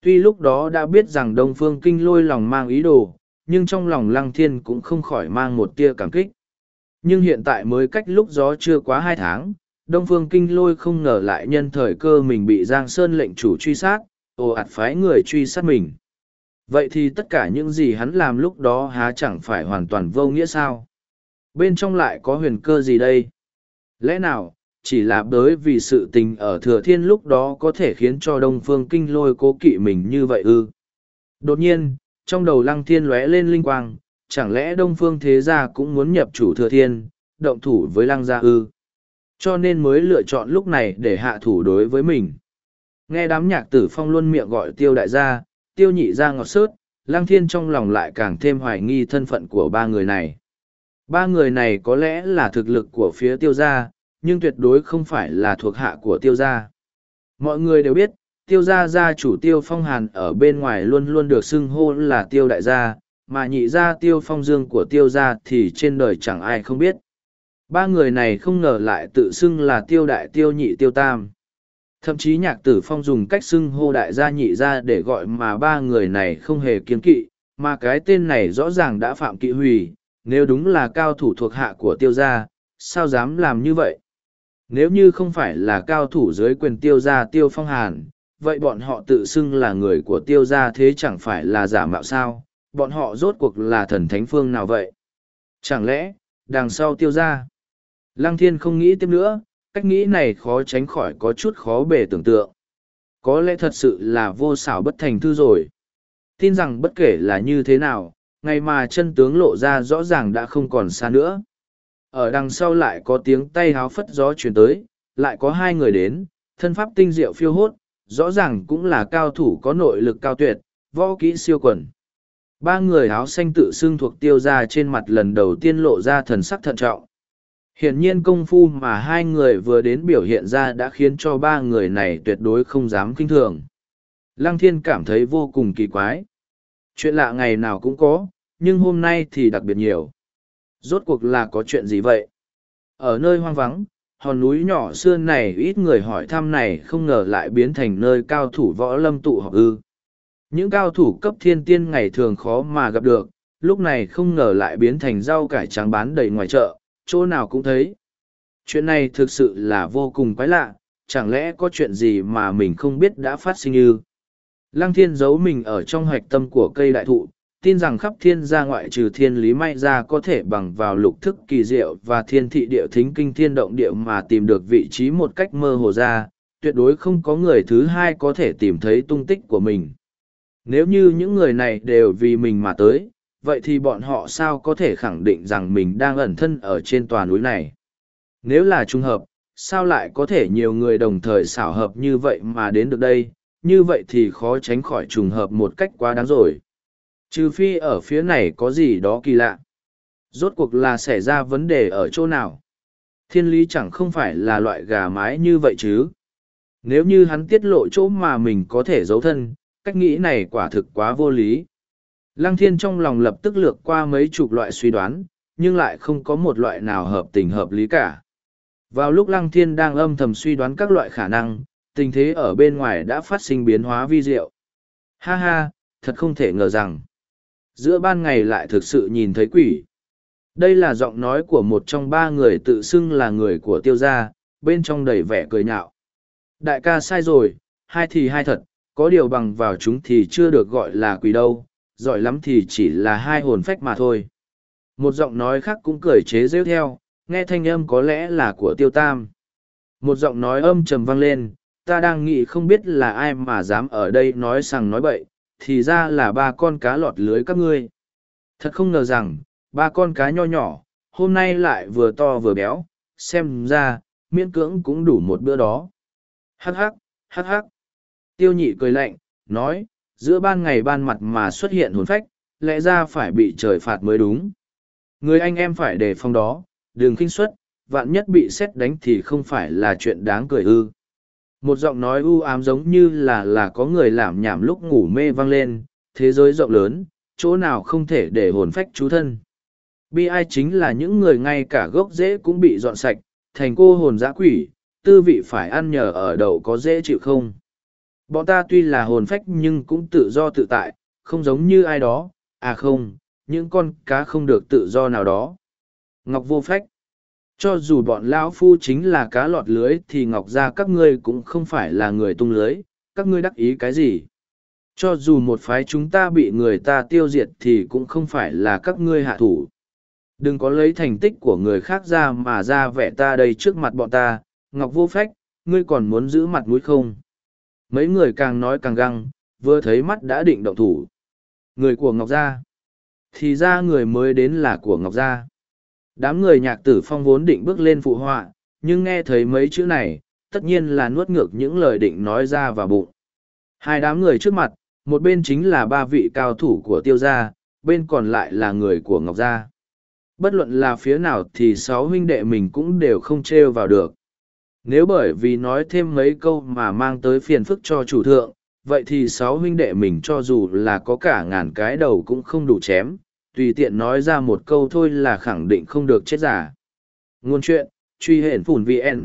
Tuy lúc đó đã biết rằng Đông Phương Kinh lôi lòng mang ý đồ, nhưng trong lòng Lăng Thiên cũng không khỏi mang một tia cảm kích. Nhưng hiện tại mới cách lúc gió chưa quá hai tháng, Đông Phương Kinh lôi không ngờ lại nhân thời cơ mình bị Giang Sơn lệnh chủ truy sát, ồ ạt phái người truy sát mình. Vậy thì tất cả những gì hắn làm lúc đó há chẳng phải hoàn toàn vô nghĩa sao? Bên trong lại có huyền cơ gì đây? Lẽ nào, chỉ là bởi vì sự tình ở thừa thiên lúc đó có thể khiến cho đông phương kinh lôi cố kỵ mình như vậy ư đột nhiên trong đầu lăng thiên lóe lên linh quang chẳng lẽ đông phương thế gia cũng muốn nhập chủ thừa thiên động thủ với lăng gia ư? Cho nên mới lựa chọn lúc này để hạ thủ đối với mình. Nghe đám nhạc tử phong luôn miệng gọi tiêu đại gia tiêu nhị gia ngọt sớt lăng thiên trong lòng lại càng thêm hoài nghi thân phận của ba người này. Ba người này có lẽ là thực lực của phía tiêu gia nhưng tuyệt đối không phải là thuộc hạ của tiêu gia. Mọi người đều biết, tiêu gia gia chủ tiêu phong hàn ở bên ngoài luôn luôn được xưng hô là tiêu đại gia, mà nhị gia tiêu phong dương của tiêu gia thì trên đời chẳng ai không biết. Ba người này không ngờ lại tự xưng là tiêu đại tiêu nhị tiêu tam. Thậm chí nhạc tử phong dùng cách xưng hô đại gia nhị gia để gọi mà ba người này không hề kiến kỵ, mà cái tên này rõ ràng đã phạm kỵ hủy, nếu đúng là cao thủ thuộc hạ của tiêu gia, sao dám làm như vậy? Nếu như không phải là cao thủ dưới quyền tiêu gia tiêu phong hàn, vậy bọn họ tự xưng là người của tiêu gia thế chẳng phải là giả mạo sao, bọn họ rốt cuộc là thần thánh phương nào vậy? Chẳng lẽ, đằng sau tiêu gia? Lăng thiên không nghĩ tiếp nữa, cách nghĩ này khó tránh khỏi có chút khó bề tưởng tượng. Có lẽ thật sự là vô xảo bất thành thư rồi. Tin rằng bất kể là như thế nào, ngày mà chân tướng lộ ra rõ ràng đã không còn xa nữa ở đằng sau lại có tiếng tay háo phất gió chuyển tới lại có hai người đến thân pháp tinh diệu phiêu hốt rõ ràng cũng là cao thủ có nội lực cao tuyệt võ kỹ siêu quần. Ba người áo xanh tự xưng thuộc tiêu ra trên mặt lần đầu tiên lộ ra thần sắc thận trọng. Hiển nhiên công phu mà hai người vừa đến biểu hiện ra đã khiến cho ba người này tuyệt đối không dám kinh thường. Lăng thiên cảm thấy vô cùng kỳ quái. Chuyện lạ ngày nào cũng có nhưng hôm nay thì đặc biệt nhiều. Rốt cuộc là có chuyện gì vậy? Ở nơi hoang vắng, hòn núi nhỏ xưa này ít người hỏi thăm này không ngờ lại biến thành nơi cao thủ võ lâm tụ họp ư. Những cao thủ cấp thiên tiên ngày thường khó mà gặp được, lúc này không ngờ lại biến thành rau cải trắng bán đầy ngoài chợ, chỗ nào cũng thấy. Chuyện này thực sự là vô cùng quái lạ, chẳng lẽ có chuyện gì mà mình không biết đã phát sinh ư Lăng thiên giấu mình ở trong hoạch tâm của cây đại thụ, tin rằng khắp thiên gia ngoại trừ thiên lý may ra có thể bằng vào lục thức kỳ diệu và thiên thị địa thính kinh thiên động địa mà tìm được vị trí một cách mơ hồ ra, tuyệt đối không có người thứ hai có thể tìm thấy tung tích của mình. Nếu như những người này đều vì mình mà tới, vậy thì bọn họ sao có thể khẳng định rằng mình đang ẩn thân ở trên tòa núi này? Nếu là trùng hợp, sao lại có thể nhiều người đồng thời xảo hợp như vậy mà đến được đây? Như vậy thì khó tránh khỏi trùng hợp một cách quá đáng rồi Trừ phi ở phía này có gì đó kỳ lạ. Rốt cuộc là xảy ra vấn đề ở chỗ nào? Thiên lý chẳng không phải là loại gà mái như vậy chứ. Nếu như hắn tiết lộ chỗ mà mình có thể giấu thân, cách nghĩ này quả thực quá vô lý. Lăng thiên trong lòng lập tức lược qua mấy chục loại suy đoán, nhưng lại không có một loại nào hợp tình hợp lý cả. Vào lúc lăng thiên đang âm thầm suy đoán các loại khả năng, tình thế ở bên ngoài đã phát sinh biến hóa vi diệu. Ha ha, thật không thể ngờ rằng, giữa ban ngày lại thực sự nhìn thấy quỷ. Đây là giọng nói của một trong ba người tự xưng là người của tiêu gia, bên trong đầy vẻ cười nhạo. Đại ca sai rồi, hai thì hai thật, có điều bằng vào chúng thì chưa được gọi là quỷ đâu, giỏi lắm thì chỉ là hai hồn phách mà thôi. Một giọng nói khác cũng cười chế rêu theo, nghe thanh âm có lẽ là của tiêu tam. Một giọng nói âm trầm vang lên, ta đang nghĩ không biết là ai mà dám ở đây nói sằng nói bậy, thì ra là ba con cá lọt lưới các ngươi. Thật không ngờ rằng, ba con cá nho nhỏ, hôm nay lại vừa to vừa béo, xem ra, miễn cưỡng cũng đủ một bữa đó. Hắc hắc, hắc hắc. Tiêu nhị cười lạnh, nói, giữa ban ngày ban mặt mà xuất hiện hồn phách, lẽ ra phải bị trời phạt mới đúng. Người anh em phải đề phòng đó, đừng khinh suất, vạn nhất bị xét đánh thì không phải là chuyện đáng cười ư một giọng nói u ám giống như là là có người làm nhảm lúc ngủ mê vang lên thế giới rộng lớn chỗ nào không thể để hồn phách chú thân bi ai chính là những người ngay cả gốc rễ cũng bị dọn sạch thành cô hồn giã quỷ tư vị phải ăn nhờ ở đậu có dễ chịu không? Bọn ta tuy là hồn phách nhưng cũng tự do tự tại, không giống như ai đó, à không, những con cá không được tự do nào đó. Ngọc vô phách. Cho dù bọn lão phu chính là cá lọt lưới thì ngọc gia các ngươi cũng không phải là người tung lưới, các ngươi đắc ý cái gì. Cho dù một phái chúng ta bị người ta tiêu diệt thì cũng không phải là các ngươi hạ thủ. Đừng có lấy thành tích của người khác ra mà ra vẻ ta đây trước mặt bọn ta, ngọc vô phách, ngươi còn muốn giữ mặt mũi không? Mấy người càng nói càng găng, vừa thấy mắt đã định động thủ. Người của Ngọc Gia. Thì ra người mới đến là của Ngọc Gia. Đám người nhạc tử phong vốn định bước lên phụ họa, nhưng nghe thấy mấy chữ này, tất nhiên là nuốt ngược những lời định nói ra vào bụng. Hai đám người trước mặt, một bên chính là ba vị cao thủ của tiêu gia, bên còn lại là người của Ngọc Gia. Bất luận là phía nào thì sáu huynh đệ mình cũng đều không trêu vào được. Nếu bởi vì nói thêm mấy câu mà mang tới phiền phức cho chủ thượng, vậy thì sáu huynh đệ mình cho dù là có cả ngàn cái đầu cũng không đủ chém, tùy tiện nói ra một câu thôi là khẳng định không được chết giả. Ngôn chuyện, truy hển phủn VN.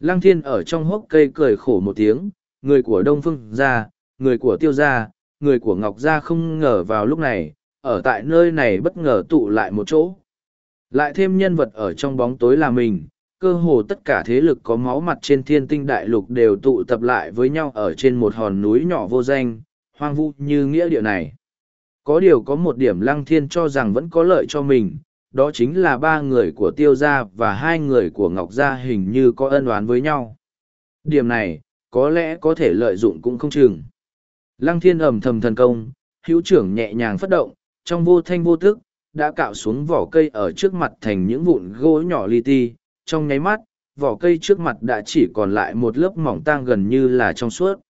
Lăng thiên ở trong hốc cây cười khổ một tiếng, người của Đông Phương gia, người của Tiêu gia, người của Ngọc gia không ngờ vào lúc này, ở tại nơi này bất ngờ tụ lại một chỗ. Lại thêm nhân vật ở trong bóng tối là mình, cơ hồ tất cả thế lực có máu mặt trên thiên tinh đại lục đều tụ tập lại với nhau ở trên một hòn núi nhỏ vô danh, hoang vu như nghĩa địa này. Có điều có một điểm lăng thiên cho rằng vẫn có lợi cho mình, đó chính là ba người của tiêu gia và hai người của ngọc gia hình như có ân oán với nhau. Điểm này, có lẽ có thể lợi dụng cũng không chừng. Lăng thiên ầm thầm thần công, hữu trưởng nhẹ nhàng phất động, trong vô thanh vô thức, đã cạo xuống vỏ cây ở trước mặt thành những vụn gỗ nhỏ li ti, trong nháy mắt, vỏ cây trước mặt đã chỉ còn lại một lớp mỏng tang gần như là trong suốt.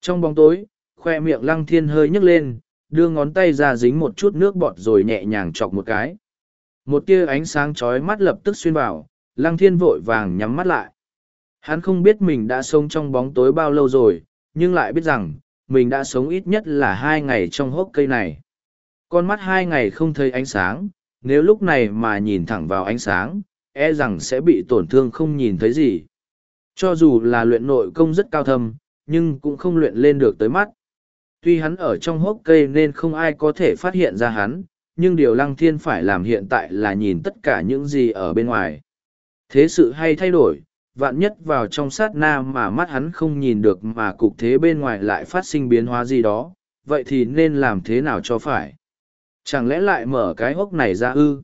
Trong bóng tối, khoe miệng lăng thiên hơi nhấc lên, đưa ngón tay ra dính một chút nước bọt rồi nhẹ nhàng chọc một cái. Một tia ánh sáng chói mắt lập tức xuyên vào, lăng thiên vội vàng nhắm mắt lại. Hắn không biết mình đã sống trong bóng tối bao lâu rồi, nhưng lại biết rằng, mình đã sống ít nhất là hai ngày trong hốc cây này. Con mắt hai ngày không thấy ánh sáng, nếu lúc này mà nhìn thẳng vào ánh sáng, e rằng sẽ bị tổn thương không nhìn thấy gì. Cho dù là luyện nội công rất cao thâm, nhưng cũng không luyện lên được tới mắt. Tuy hắn ở trong hốc cây nên không ai có thể phát hiện ra hắn, nhưng điều lăng thiên phải làm hiện tại là nhìn tất cả những gì ở bên ngoài. Thế sự hay thay đổi, vạn nhất vào trong sát na mà mắt hắn không nhìn được mà cục thế bên ngoài lại phát sinh biến hóa gì đó, vậy thì nên làm thế nào cho phải? Chẳng lẽ lại mở cái hốc này ra ư?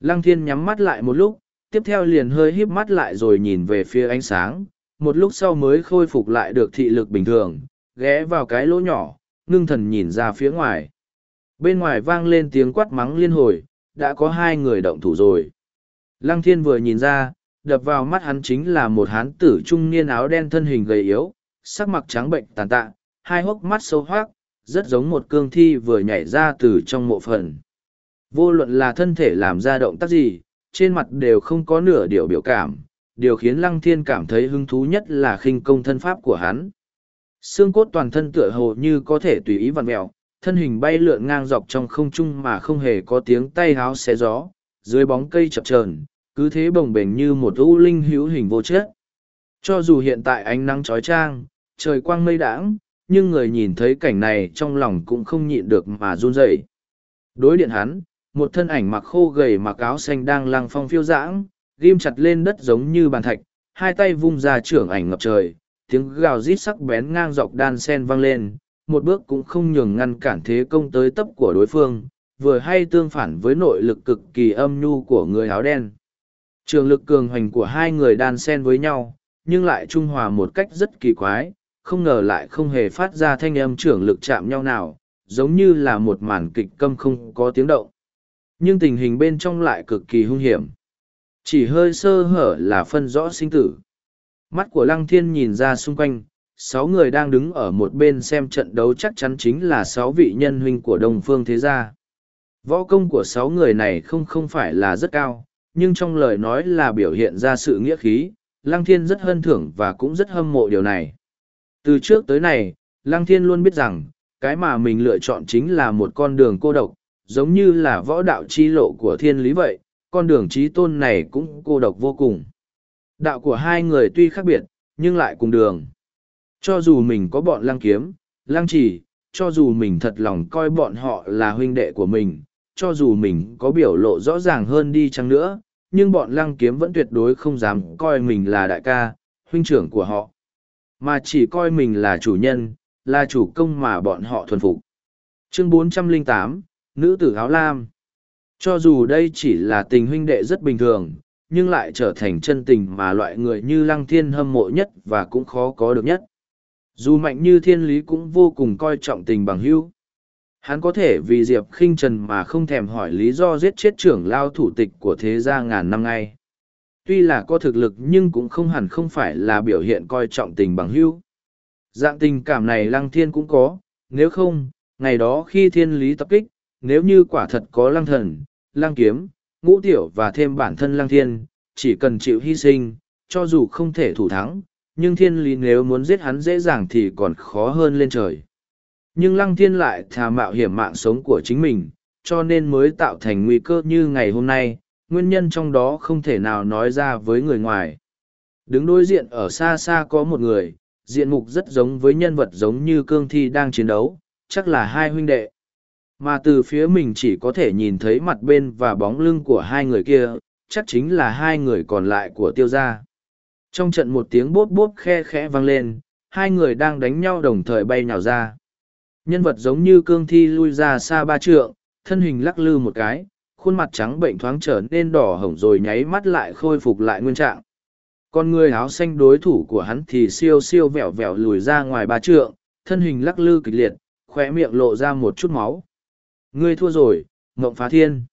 Lăng thiên nhắm mắt lại một lúc, tiếp theo liền hơi híp mắt lại rồi nhìn về phía ánh sáng, một lúc sau mới khôi phục lại được thị lực bình thường, ghé vào cái lỗ nhỏ, ngưng thần nhìn ra phía ngoài. Bên ngoài vang lên tiếng quát mắng liên hồi, đã có hai người động thủ rồi. Lăng thiên vừa nhìn ra, đập vào mắt hắn chính là một hán tử trung niên áo đen thân hình gầy yếu, sắc mặt trắng bệnh tàn tạ, hai hốc mắt sâu hoác, rất giống một cương thi vừa nhảy ra từ trong mộ phần. Vô luận là thân thể làm ra động tác gì, trên mặt đều không có nửa điều biểu cảm, điều khiến Lăng Thiên cảm thấy hứng thú nhất là khinh công thân pháp của hắn. Xương cốt toàn thân tựa hồ như có thể tùy ý vặn mẹo, thân hình bay lượn ngang dọc trong không trung mà không hề có tiếng tay háo xé gió, dưới bóng cây chập chờn, cứ thế bồng bềnh như một u linh hữu hình vô chết. Cho dù hiện tại ánh nắng trói trang, trời quang mây đãng, nhưng người nhìn thấy cảnh này trong lòng cũng không nhịn được mà run rẩy. Đối điện hắn, một thân ảnh mặc khô gầy mặc áo xanh đang lăng phong phiêu dãng, ghim chặt lên đất giống như bàn thạch, hai tay vung ra trưởng ảnh ngập trời, tiếng gào rít sắc bén ngang dọc đan sen vang lên, một bước cũng không nhường ngăn cản thế công tới tấp của đối phương, vừa hay tương phản với nội lực cực kỳ âm nhu của người áo đen. Trường lực cường hoành của hai người đan sen với nhau, nhưng lại trung hòa một cách rất kỳ quái, không ngờ lại không hề phát ra thanh âm trưởng lực chạm nhau nào, giống như là một màn kịch câm không có tiếng động. Nhưng tình hình bên trong lại cực kỳ hung hiểm. Chỉ hơi sơ hở là phân rõ sinh tử mắt của lăng thiên nhìn ra xung quanh sáu người đang đứng ở một bên xem trận đấu chắc chắn chính là sáu vị nhân huynh của đông phương thế gia võ công của sáu người này không không phải là rất cao nhưng trong lời nói là biểu hiện ra sự nghĩa khí lăng thiên rất hân thưởng và cũng rất hâm mộ điều này từ trước tới nay lăng thiên luôn biết rằng cái mà mình lựa chọn chính là một con đường cô độc giống như là võ đạo chi lộ của thiên lý vậy, con đường trí tôn này cũng cô độc vô cùng. Đạo của hai người tuy khác biệt, nhưng lại cùng đường. Cho dù mình có bọn lăng kiếm, lăng chỉ, cho dù mình thật lòng coi bọn họ là huynh đệ của mình, cho dù mình có biểu lộ rõ ràng hơn đi chăng nữa, nhưng bọn lăng kiếm vẫn tuyệt đối không dám coi mình là đại ca, huynh trưởng của họ, mà chỉ coi mình là chủ nhân, là chủ công mà bọn họ thuần phục. Chương 408, Nữ tử áo lam Cho dù đây chỉ là tình huynh đệ rất bình thường, nhưng lại trở thành chân tình mà loại người như lăng thiên hâm mộ nhất và cũng khó có được nhất. Dù mạnh như thiên lý cũng vô cùng coi trọng tình bằng hữu. Hắn có thể vì Diệp khinh Trần mà không thèm hỏi lý do giết chết trưởng lao thủ tịch của thế gia ngàn năm nay. Tuy là có thực lực nhưng cũng không hẳn không phải là biểu hiện coi trọng tình bằng hữu. Dạng tình cảm này lăng thiên cũng có, nếu không, ngày đó khi thiên lý tập kích, nếu như quả thật có lăng thần, lăng kiếm, ngũ tiểu và thêm bản thân lăng thiên, chỉ cần chịu hy sinh, cho dù không thể thủ thắng, nhưng thiên lý nếu muốn giết hắn dễ dàng thì còn khó hơn lên trời. Nhưng lăng thiên lại thà mạo hiểm mạng sống của chính mình, cho nên mới tạo thành nguy cơ như ngày hôm nay, nguyên nhân trong đó không thể nào nói ra với người ngoài. Đứng đối diện ở xa xa có một người, diện mục rất giống với nhân vật giống như cương thi đang chiến đấu, chắc là hai huynh đệ. Mà từ phía mình chỉ có thể nhìn thấy mặt bên và bóng lưng của hai người kia, chắc chính là hai người còn lại của tiêu gia. Trong trận một tiếng bốp bốp khe khẽ vang lên, hai người đang đánh nhau đồng thời bay nhào ra. Nhân vật giống như cương thi lui ra xa ba trượng, thân hình lắc lư một cái, khuôn mặt trắng bệnh thoáng trở nên đỏ hồng rồi nháy mắt lại khôi phục lại nguyên trạng. Con người áo xanh đối thủ của hắn thì siêu siêu vẹo vẹo lùi ra ngoài ba trượng, thân hình lắc lư kịch liệt, khóe miệng lộ ra một chút máu. Ngươi thua rồi, Ngộng Phá Thiên.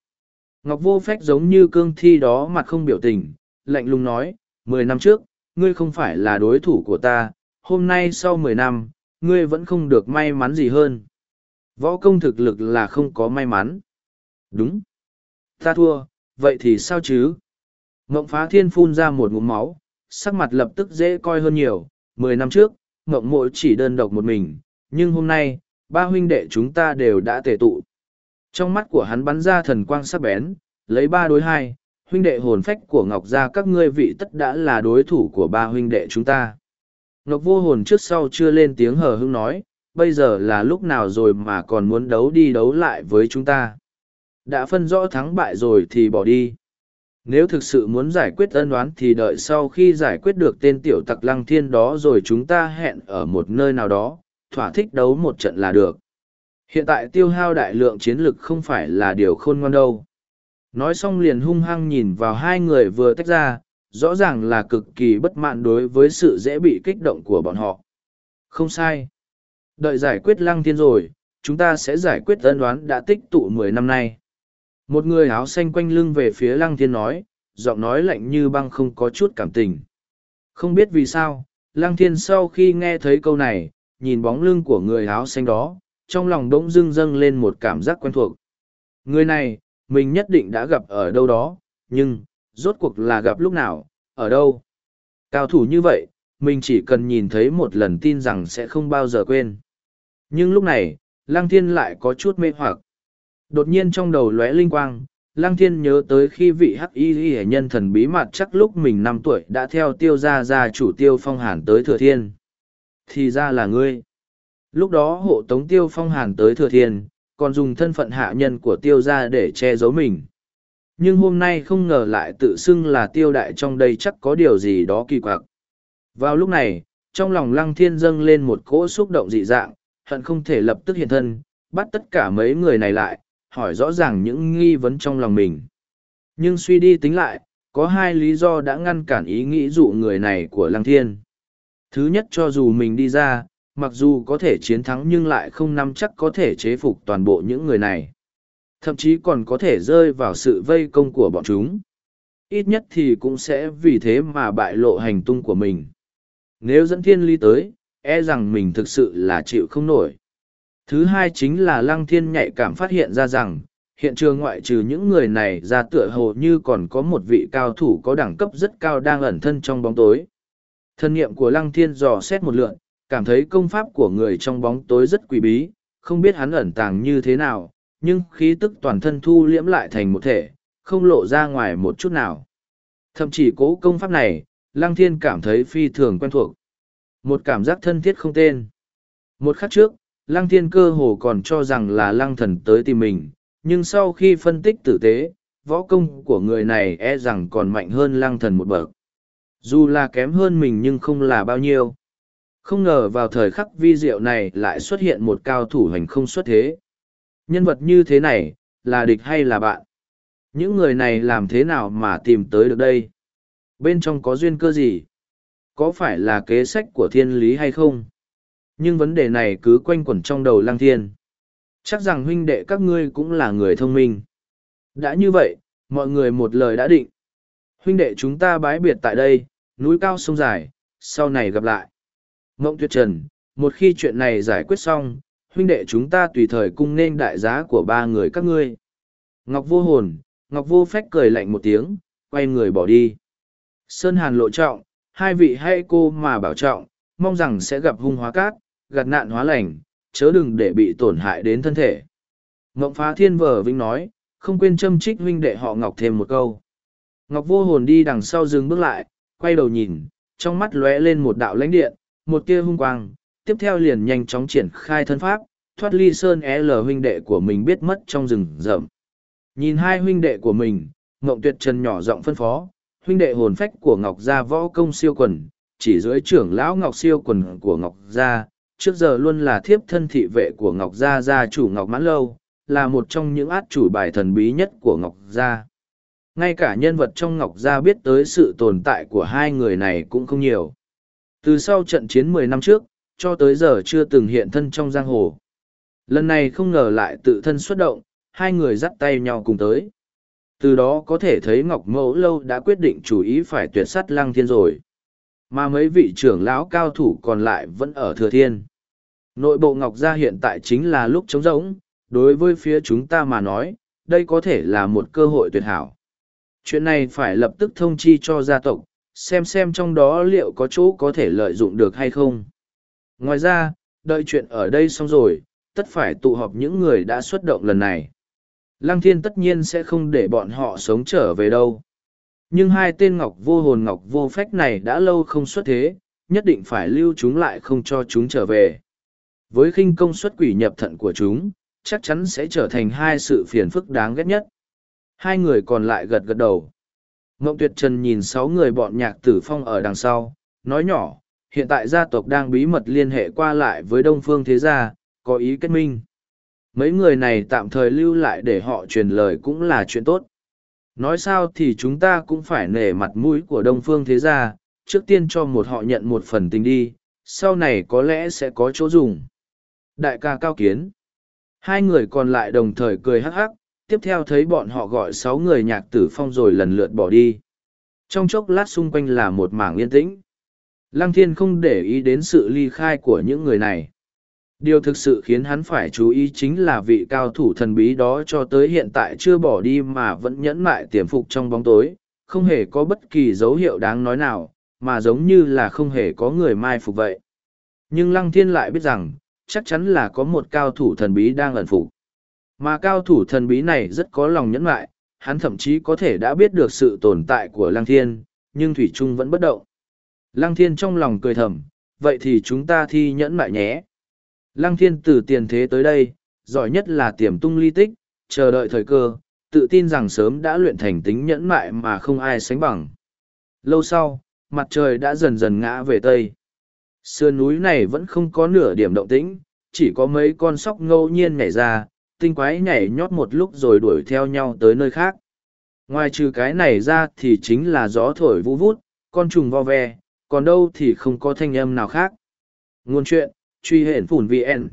Ngọc Vô Phách giống như cương thi đó mặt không biểu tình, lạnh lùng nói, mười năm trước, ngươi không phải là đối thủ của ta, hôm nay sau mười năm, ngươi vẫn không được may mắn gì hơn. Võ công thực lực là không có may mắn. Đúng. Ta thua, vậy thì sao chứ? Ngộng Phá Thiên phun ra một ngụm máu, sắc mặt lập tức dễ coi hơn nhiều. Mười năm trước, Ngộng Mộ chỉ đơn độc một mình, nhưng hôm nay, ba huynh đệ chúng ta đều đã tề tụ. Trong mắt của hắn bắn ra thần quang sắc bén, lấy ba đối hai, huynh đệ hồn phách của Ngọc gia các ngươi vị tất đã là đối thủ của ba huynh đệ chúng ta. Ngọc vô hồn trước sau chưa lên tiếng hờ hững nói, bây giờ là lúc nào rồi mà còn muốn đấu đi đấu lại với chúng ta. Đã phân rõ thắng bại rồi thì bỏ đi. Nếu thực sự muốn giải quyết ân đoán thì đợi sau khi giải quyết được tên tiểu tặc lăng thiên đó rồi chúng ta hẹn ở một nơi nào đó, thỏa thích đấu một trận là được. Hiện tại tiêu hao đại lượng chiến lực không phải là điều khôn ngoan đâu. Nói xong liền hung hăng nhìn vào hai người vừa tách ra, rõ ràng là cực kỳ bất mãn đối với sự dễ bị kích động của bọn họ. Không sai. Đợi giải quyết lăng thiên rồi, chúng ta sẽ giải quyết ân đoán đã tích tụ mười năm nay. Một người áo xanh quanh lưng về phía lăng thiên nói, giọng nói lạnh như băng không có chút cảm tình. Không biết vì sao, lăng thiên sau khi nghe thấy câu này, nhìn bóng lưng của người áo xanh đó, trong lòng đỗng dưng dâng lên một cảm giác quen thuộc. Người này, mình nhất định đã gặp ở đâu đó, nhưng, rốt cuộc là gặp lúc nào, ở đâu. Cao thủ như vậy, mình chỉ cần nhìn thấy một lần tin rằng sẽ không bao giờ quên. Nhưng lúc này, Lăng Thiên lại có chút mê hoặc. Đột nhiên trong đầu lóe linh quang, Lăng Thiên nhớ tới khi vị hắc y hệ nhân thần bí mặt chắc lúc mình năm tuổi đã theo tiêu gia gia chủ tiêu phong hàn tới thừa thiên. Thì ra là ngươi. Lúc đó hộ tống tiêu phong hàn tới thừa thiên, còn dùng thân phận hạ nhân của tiêu gia để che giấu mình. Nhưng hôm nay không ngờ lại tự xưng là tiêu đại trong đây chắc có điều gì đó kỳ quặc. Vào lúc này, trong lòng lăng thiên dâng lên một cỗ xúc động dị dạng, hận không thể lập tức hiện thân, bắt tất cả mấy người này lại, hỏi rõ ràng những nghi vấn trong lòng mình. Nhưng suy đi tính lại, có hai lý do đã ngăn cản ý nghĩ dụ người này của lăng thiên. Thứ nhất cho dù mình đi ra, mặc dù có thể chiến thắng nhưng lại không nắm chắc có thể chế phục toàn bộ những người này. Thậm chí còn có thể rơi vào sự vây công của bọn chúng. Ít nhất thì cũng sẽ vì thế mà bại lộ hành tung của mình. Nếu dẫn thiên ly tới e rằng mình thực sự là chịu không nổi. Thứ hai chính là lăng thiên nhạy cảm phát hiện ra rằng, hiện trường ngoại trừ những người này ra tựa hồ như còn có một vị cao thủ có đẳng cấp rất cao đang ẩn thân trong bóng tối. Thân nhiệm của lăng thiên dò xét một lượn cảm thấy công pháp của người trong bóng tối rất quỷ bí, không biết hắn ẩn tàng như thế nào, nhưng khí tức toàn thân thu liễm lại thành một thể, không lộ ra ngoài một chút nào. Thậm chí cố công pháp này, Lăng Thiên cảm thấy phi thường quen thuộc. Một cảm giác thân thiết không tên. Một khắc trước, Lăng Thiên cơ hồ còn cho rằng là Lăng Thần tới tìm mình, nhưng sau khi phân tích tử tế, võ công của người này e rằng còn mạnh hơn Lăng Thần một bậc. Dù là kém hơn mình nhưng không là bao nhiêu. Không ngờ vào thời khắc vi diệu này lại xuất hiện một cao thủ hành không xuất thế. Nhân vật như thế này, là địch hay là bạn? Những người này làm thế nào mà tìm tới được đây? Bên trong có duyên cơ gì? Có phải là kế sách của thiên lý hay không? Nhưng vấn đề này cứ quanh quẩn trong đầu lang thiên. Chắc rằng huynh đệ các ngươi cũng là người thông minh. Đã như vậy, mọi người một lời đã định. Huynh đệ chúng ta bái biệt tại đây, núi cao sông dài, sau này gặp lại. Mộng tuyệt trần, một khi chuyện này giải quyết xong, huynh đệ chúng ta tùy thời cung nên đại giá của ba người các ngươi. Ngọc vô hồn, Ngọc vô phách cười lạnh một tiếng, quay người bỏ đi. Sơn hàn lộ trọng, hai vị hay cô mà bảo trọng, mong rằng sẽ gặp hung hóa cát, gặt nạn hóa lành, chớ đừng để bị tổn hại đến thân thể. Ngọc phá thiên vở vinh nói, không quên châm trích huynh đệ họ Ngọc thêm một câu. Ngọc vô hồn đi đằng sau dừng bước lại, quay đầu nhìn, trong mắt lóe lên một đạo lãnh điện, một tia hung quang, tiếp theo liền nhanh chóng triển khai thân pháp, thoát ly sơn L huynh đệ của mình biết mất trong rừng rậm. Nhìn hai huynh đệ của mình, Ngộng Tuyệt Trần nhỏ giọng phân phó, huynh đệ hồn phách của Ngọc Gia võ công siêu quần, chỉ dưới trưởng lão Ngọc siêu quần của Ngọc Gia, trước giờ luôn là thiếp thân thị vệ của Ngọc Gia gia chủ Ngọc Mãn Lâu, là một trong những át chủ bài thần bí nhất của Ngọc Gia. Ngay cả nhân vật trong Ngọc Gia biết tới sự tồn tại của hai người này cũng không nhiều. Từ sau trận chiến mười năm trước, cho tới giờ chưa từng hiện thân trong giang hồ. Lần này không ngờ lại tự thân xuất động, hai người dắt tay nhau cùng tới. Từ đó có thể thấy Ngọc Mẫu Lâu đã quyết định chủ ý phải tuyệt sát Lăng Thiên rồi. Mà mấy vị trưởng lão cao thủ còn lại vẫn ở Thừa Thiên. Nội bộ Ngọc Gia hiện tại chính là lúc trống rỗng, đối với phía chúng ta mà nói, đây có thể là một cơ hội tuyệt hảo. Chuyện này phải lập tức thông chi cho gia tộc, xem xem trong đó liệu có chỗ có thể lợi dụng được hay không. Ngoài ra, đợi chuyện ở đây xong rồi, tất phải tụ họp những người đã xuất động lần này. Lăng thiên tất nhiên sẽ không để bọn họ sống trở về đâu. Nhưng hai tên ngọc vô hồn ngọc vô phách này đã lâu không xuất thế, nhất định phải lưu chúng lại không cho chúng trở về. Với khinh công xuất quỷ nhập thận của chúng, chắc chắn sẽ trở thành hai sự phiền phức đáng ghét nhất. Hai người còn lại gật gật đầu. Mộng tuyệt trần nhìn sáu người bọn nhạc tử phong ở đằng sau, nói nhỏ, hiện tại gia tộc đang bí mật liên hệ qua lại với Đông Phương Thế Gia, có ý kết minh. Mấy người này tạm thời lưu lại để họ truyền lời cũng là chuyện tốt. Nói sao thì chúng ta cũng phải nể mặt mũi của Đông Phương Thế Gia, trước tiên cho một họ nhận một phần tình đi, sau này có lẽ sẽ có chỗ dùng. Đại ca cao kiến. Hai người còn lại đồng thời cười hắc hắc, tiếp theo thấy bọn họ gọi sáu người nhạc tử phong rồi lần lượt bỏ đi. Trong chốc lát xung quanh là một mảng yên tĩnh. Lăng thiên không để ý đến sự ly khai của những người này. Điều thực sự khiến hắn phải chú ý chính là vị cao thủ thần bí đó cho tới hiện tại chưa bỏ đi mà vẫn nhẫn mại tiềm phục trong bóng tối, không hề có bất kỳ dấu hiệu đáng nói nào, mà giống như là không hề có người mai phục vậy. Nhưng Lăng Thiên lại biết rằng, chắc chắn là có một cao thủ thần bí đang ẩn phục. Mà cao thủ thần bí này rất có lòng nhẫn mại, hắn thậm chí có thể đã biết được sự tồn tại của Lăng Thiên, nhưng Thủy Trung vẫn bất động. Lăng Thiên trong lòng cười thầm, vậy thì chúng ta thi nhẫn mại nhé. Lăng Thiên từ tiền thế tới đây, giỏi nhất là tiềm tung ly tích, chờ đợi thời cơ, tự tin rằng sớm đã luyện thành tính nhẫn mại mà không ai sánh bằng. Lâu sau, mặt trời đã dần dần ngã về tây. Sườn núi này vẫn không có nửa điểm động tĩnh, chỉ có mấy con sóc ngẫu nhiên nhảy ra, tinh quái nhảy nhót một lúc rồi đuổi theo nhau tới nơi khác. Ngoài trừ cái này ra thì chính là gió thổi vũ vút, con trùng vo ve, còn đâu thì không có thanh âm nào khác. Nguồn chuyện, truy hển phủn vn.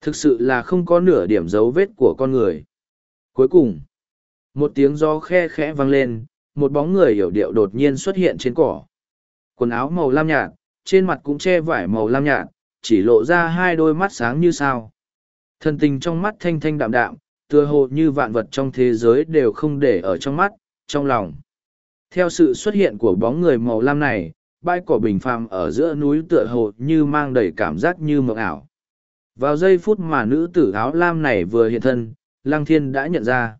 Thực sự là không có nửa điểm dấu vết của con người. Cuối cùng, một tiếng gió khe khẽ vang lên, một bóng người hiểu điệu đột nhiên xuất hiện trên cỏ. Quần áo màu lam nhạt, trên mặt cũng che vải màu lam nhạt, chỉ lộ ra hai đôi mắt sáng như sao. Thần tình trong mắt thanh thanh đạm đạm, tựa hồ như vạn vật trong thế giới đều không để ở trong mắt, trong lòng. Theo sự xuất hiện của bóng người màu lam này, bãi cỏ bình phàm ở giữa núi tựa hồ như mang đầy cảm giác như mộng ảo. Vào giây phút mà nữ tử áo lam này vừa hiện thân, Lăng Thiên đã nhận ra.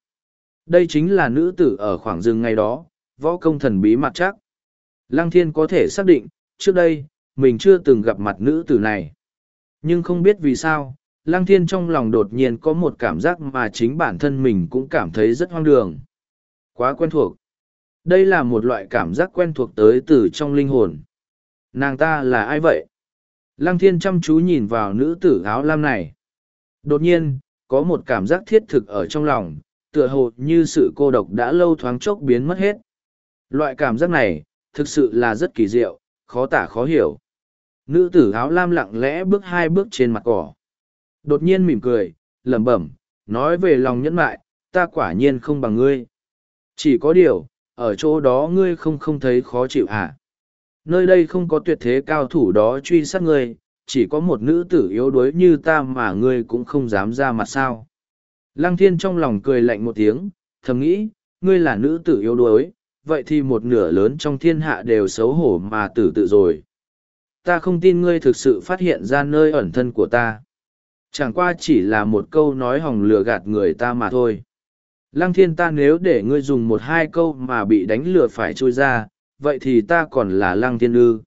Đây chính là nữ tử ở khoảng rừng ngày đó, võ công thần bí mặt chắc. Lăng thiên có thể xác định, trước đây, mình chưa từng gặp mặt nữ tử này. Nhưng không biết vì sao, Lăng thiên trong lòng đột nhiên có một cảm giác mà chính bản thân mình cũng cảm thấy rất hoang đường. Quá quen thuộc. Đây là một loại cảm giác quen thuộc tới từ trong linh hồn. Nàng ta là ai vậy? Lăng thiên chăm chú nhìn vào nữ tử áo lam này. Đột nhiên, có một cảm giác thiết thực ở trong lòng, tựa hồ như sự cô độc đã lâu thoáng chốc biến mất hết. Loại cảm giác này, thực sự là rất kỳ diệu, khó tả khó hiểu. Nữ tử áo lam lặng lẽ bước hai bước trên mặt cỏ. Đột nhiên mỉm cười, lẩm bẩm, nói về lòng nhẫn mại, ta quả nhiên không bằng ngươi. Chỉ có điều, ở chỗ đó ngươi không không thấy khó chịu hả? Nơi đây không có tuyệt thế cao thủ đó truy sát ngươi, chỉ có một nữ tử yếu đuối như ta mà ngươi cũng không dám ra mặt sao. Lăng thiên trong lòng cười lạnh một tiếng, thầm nghĩ, ngươi là nữ tử yếu đuối, vậy thì một nửa lớn trong thiên hạ đều xấu hổ mà tử tự rồi. Ta không tin ngươi thực sự phát hiện ra nơi ẩn thân của ta. Chẳng qua chỉ là một câu nói hòng lừa gạt người ta mà thôi. Lăng thiên ta nếu để ngươi dùng một hai câu mà bị đánh lừa phải trôi ra, vậy thì ta còn là lăng thiên ư.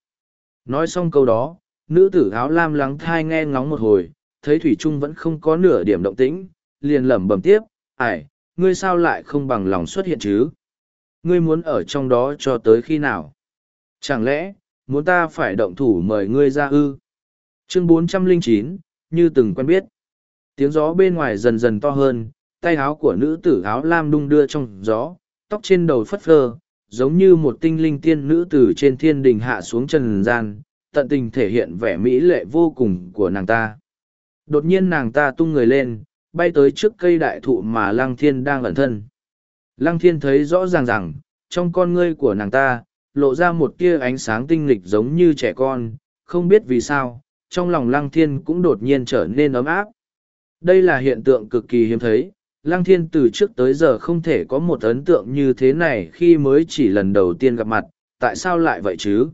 Nói xong câu đó, nữ tử áo lam lắng thai nghe ngóng một hồi, thấy Thủy Trung vẫn không có nửa điểm động tĩnh, liền lẩm bẩm tiếp, ải, ngươi sao lại không bằng lòng xuất hiện chứ? Ngươi muốn ở trong đó cho tới khi nào? Chẳng lẽ, muốn ta phải động thủ mời ngươi ra ư? Chương 409, như từng quen biết. Tiếng gió bên ngoài dần dần to hơn, tay áo của nữ tử áo lam đung đưa trong gió, tóc trên đầu phất phơ, giống như một tinh linh tiên nữ tử trên thiên đình hạ xuống trần gian, tận tình thể hiện vẻ mỹ lệ vô cùng của nàng ta. Đột nhiên nàng ta tung người lên, bay tới trước cây đại thụ mà Lăng Thiên đang ẩn thân. Lăng Thiên thấy rõ ràng rằng, trong con ngươi của nàng ta, lộ ra một tia ánh sáng tinh lịch giống như trẻ con, không biết vì sao, trong lòng Lăng Thiên cũng đột nhiên trở nên ấm áp. Đây là hiện tượng cực kỳ hiếm thấy, Lăng Thiên từ trước tới giờ không thể có một ấn tượng như thế này khi mới chỉ lần đầu tiên gặp mặt, tại sao lại vậy chứ?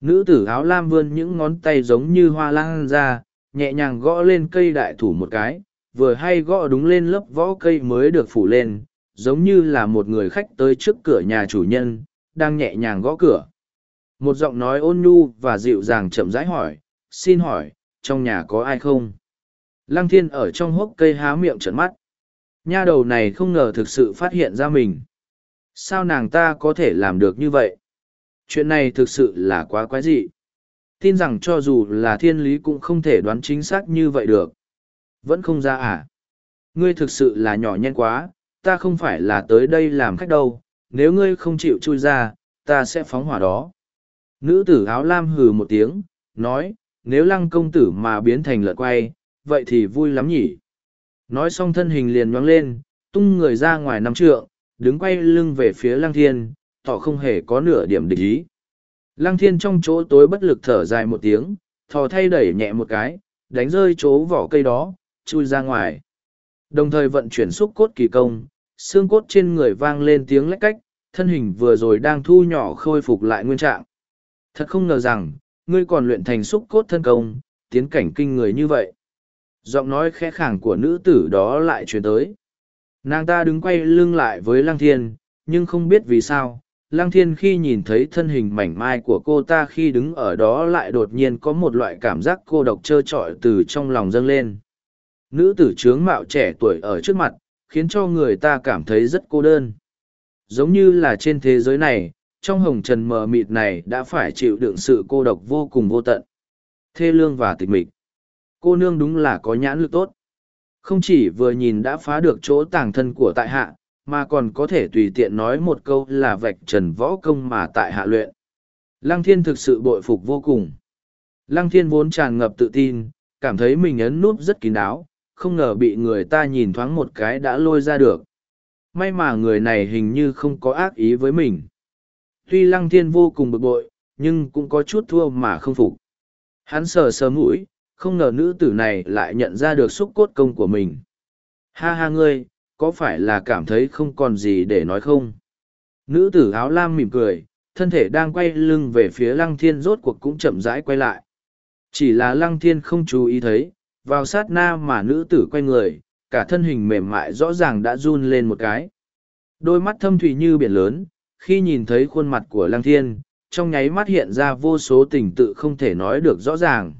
Nữ tử áo lam vươn những ngón tay giống như hoa lan ra, nhẹ nhàng gõ lên cây đại thủ một cái, vừa hay gõ đúng lên lớp võ cây mới được phủ lên, giống như là một người khách tới trước cửa nhà chủ nhân, đang nhẹ nhàng gõ cửa. Một giọng nói ôn nhu và dịu dàng chậm rãi hỏi, xin hỏi, trong nhà có ai không? Lăng thiên ở trong hốc cây há miệng trợn mắt. Nha đầu này không ngờ thực sự phát hiện ra mình. Sao nàng ta có thể làm được như vậy? Chuyện này thực sự là quá quái dị. Tin rằng cho dù là thiên lý cũng không thể đoán chính xác như vậy được. Vẫn không ra à? Ngươi thực sự là nhỏ nhen quá, ta không phải là tới đây làm khách đâu, nếu ngươi không chịu chui ra, ta sẽ phóng hỏa đó. Nữ tử áo lam hừ một tiếng, nói, nếu lăng công tử mà biến thành lợn quay, vậy thì vui lắm nhỉ. Nói xong thân hình liền nhoáng lên, tung người ra ngoài năm trượng, đứng quay lưng về phía lăng thiên, tỏ không hề có nửa điểm địch ý. Lăng thiên trong chỗ tối bất lực thở dài một tiếng, thò thay đẩy nhẹ một cái, đánh rơi chỗ vỏ cây đó, chui ra ngoài. Đồng thời vận chuyển xúc cốt kỳ công, xương cốt trên người vang lên tiếng lách cách, thân hình vừa rồi đang thu nhỏ khôi phục lại nguyên trạng. Thật không ngờ rằng, ngươi còn luyện thành xúc cốt thân công, tiến cảnh kinh người như vậy. Giọng nói khẽ khàng của nữ tử đó lại truyền tới. Nàng ta đứng quay lưng lại với Lăng Thiên, nhưng không biết vì sao, Lăng Thiên khi nhìn thấy thân hình mảnh mai của cô ta khi đứng ở đó lại đột nhiên có một loại cảm giác cô độc trơ trọi từ trong lòng dâng lên. Nữ tử trướng mạo trẻ tuổi ở trước mặt, khiến cho người ta cảm thấy rất cô đơn. Giống như là trên thế giới này, trong hồng trần mờ mịt này đã phải chịu đựng sự cô độc vô cùng vô tận. Thê lương và tịch mịch. Cô nương đúng là có nhãn lực tốt. Không chỉ vừa nhìn đã phá được chỗ tàng thân của tại hạ, mà còn có thể tùy tiện nói một câu là vạch trần võ công mà tại hạ luyện. Lăng thiên thực sự bội phục vô cùng. Lăng thiên vốn tràn ngập tự tin, cảm thấy mình ấn núp rất kín đáo, không ngờ bị người ta nhìn thoáng một cái đã lôi ra được. May mà người này hình như không có ác ý với mình. Tuy lăng thiên vô cùng bực bội, nhưng cũng có chút thua mà không phục. Hắn sờ sờ mũi, không ngờ nữ tử này lại nhận ra được xúc cốt công của mình. Ha ha ngươi, có phải là cảm thấy không còn gì để nói không? Nữ tử áo lam mỉm cười, thân thể đang quay lưng về phía lăng thiên rốt cuộc cũng chậm rãi quay lại. Chỉ là lăng thiên không chú ý thấy, vào sát na mà nữ tử quay người, cả thân hình mềm mại rõ ràng đã run lên một cái. Đôi mắt thâm thủy như biển lớn, khi nhìn thấy khuôn mặt của lăng thiên, trong nháy mắt hiện ra vô số tình tự không thể nói được rõ ràng.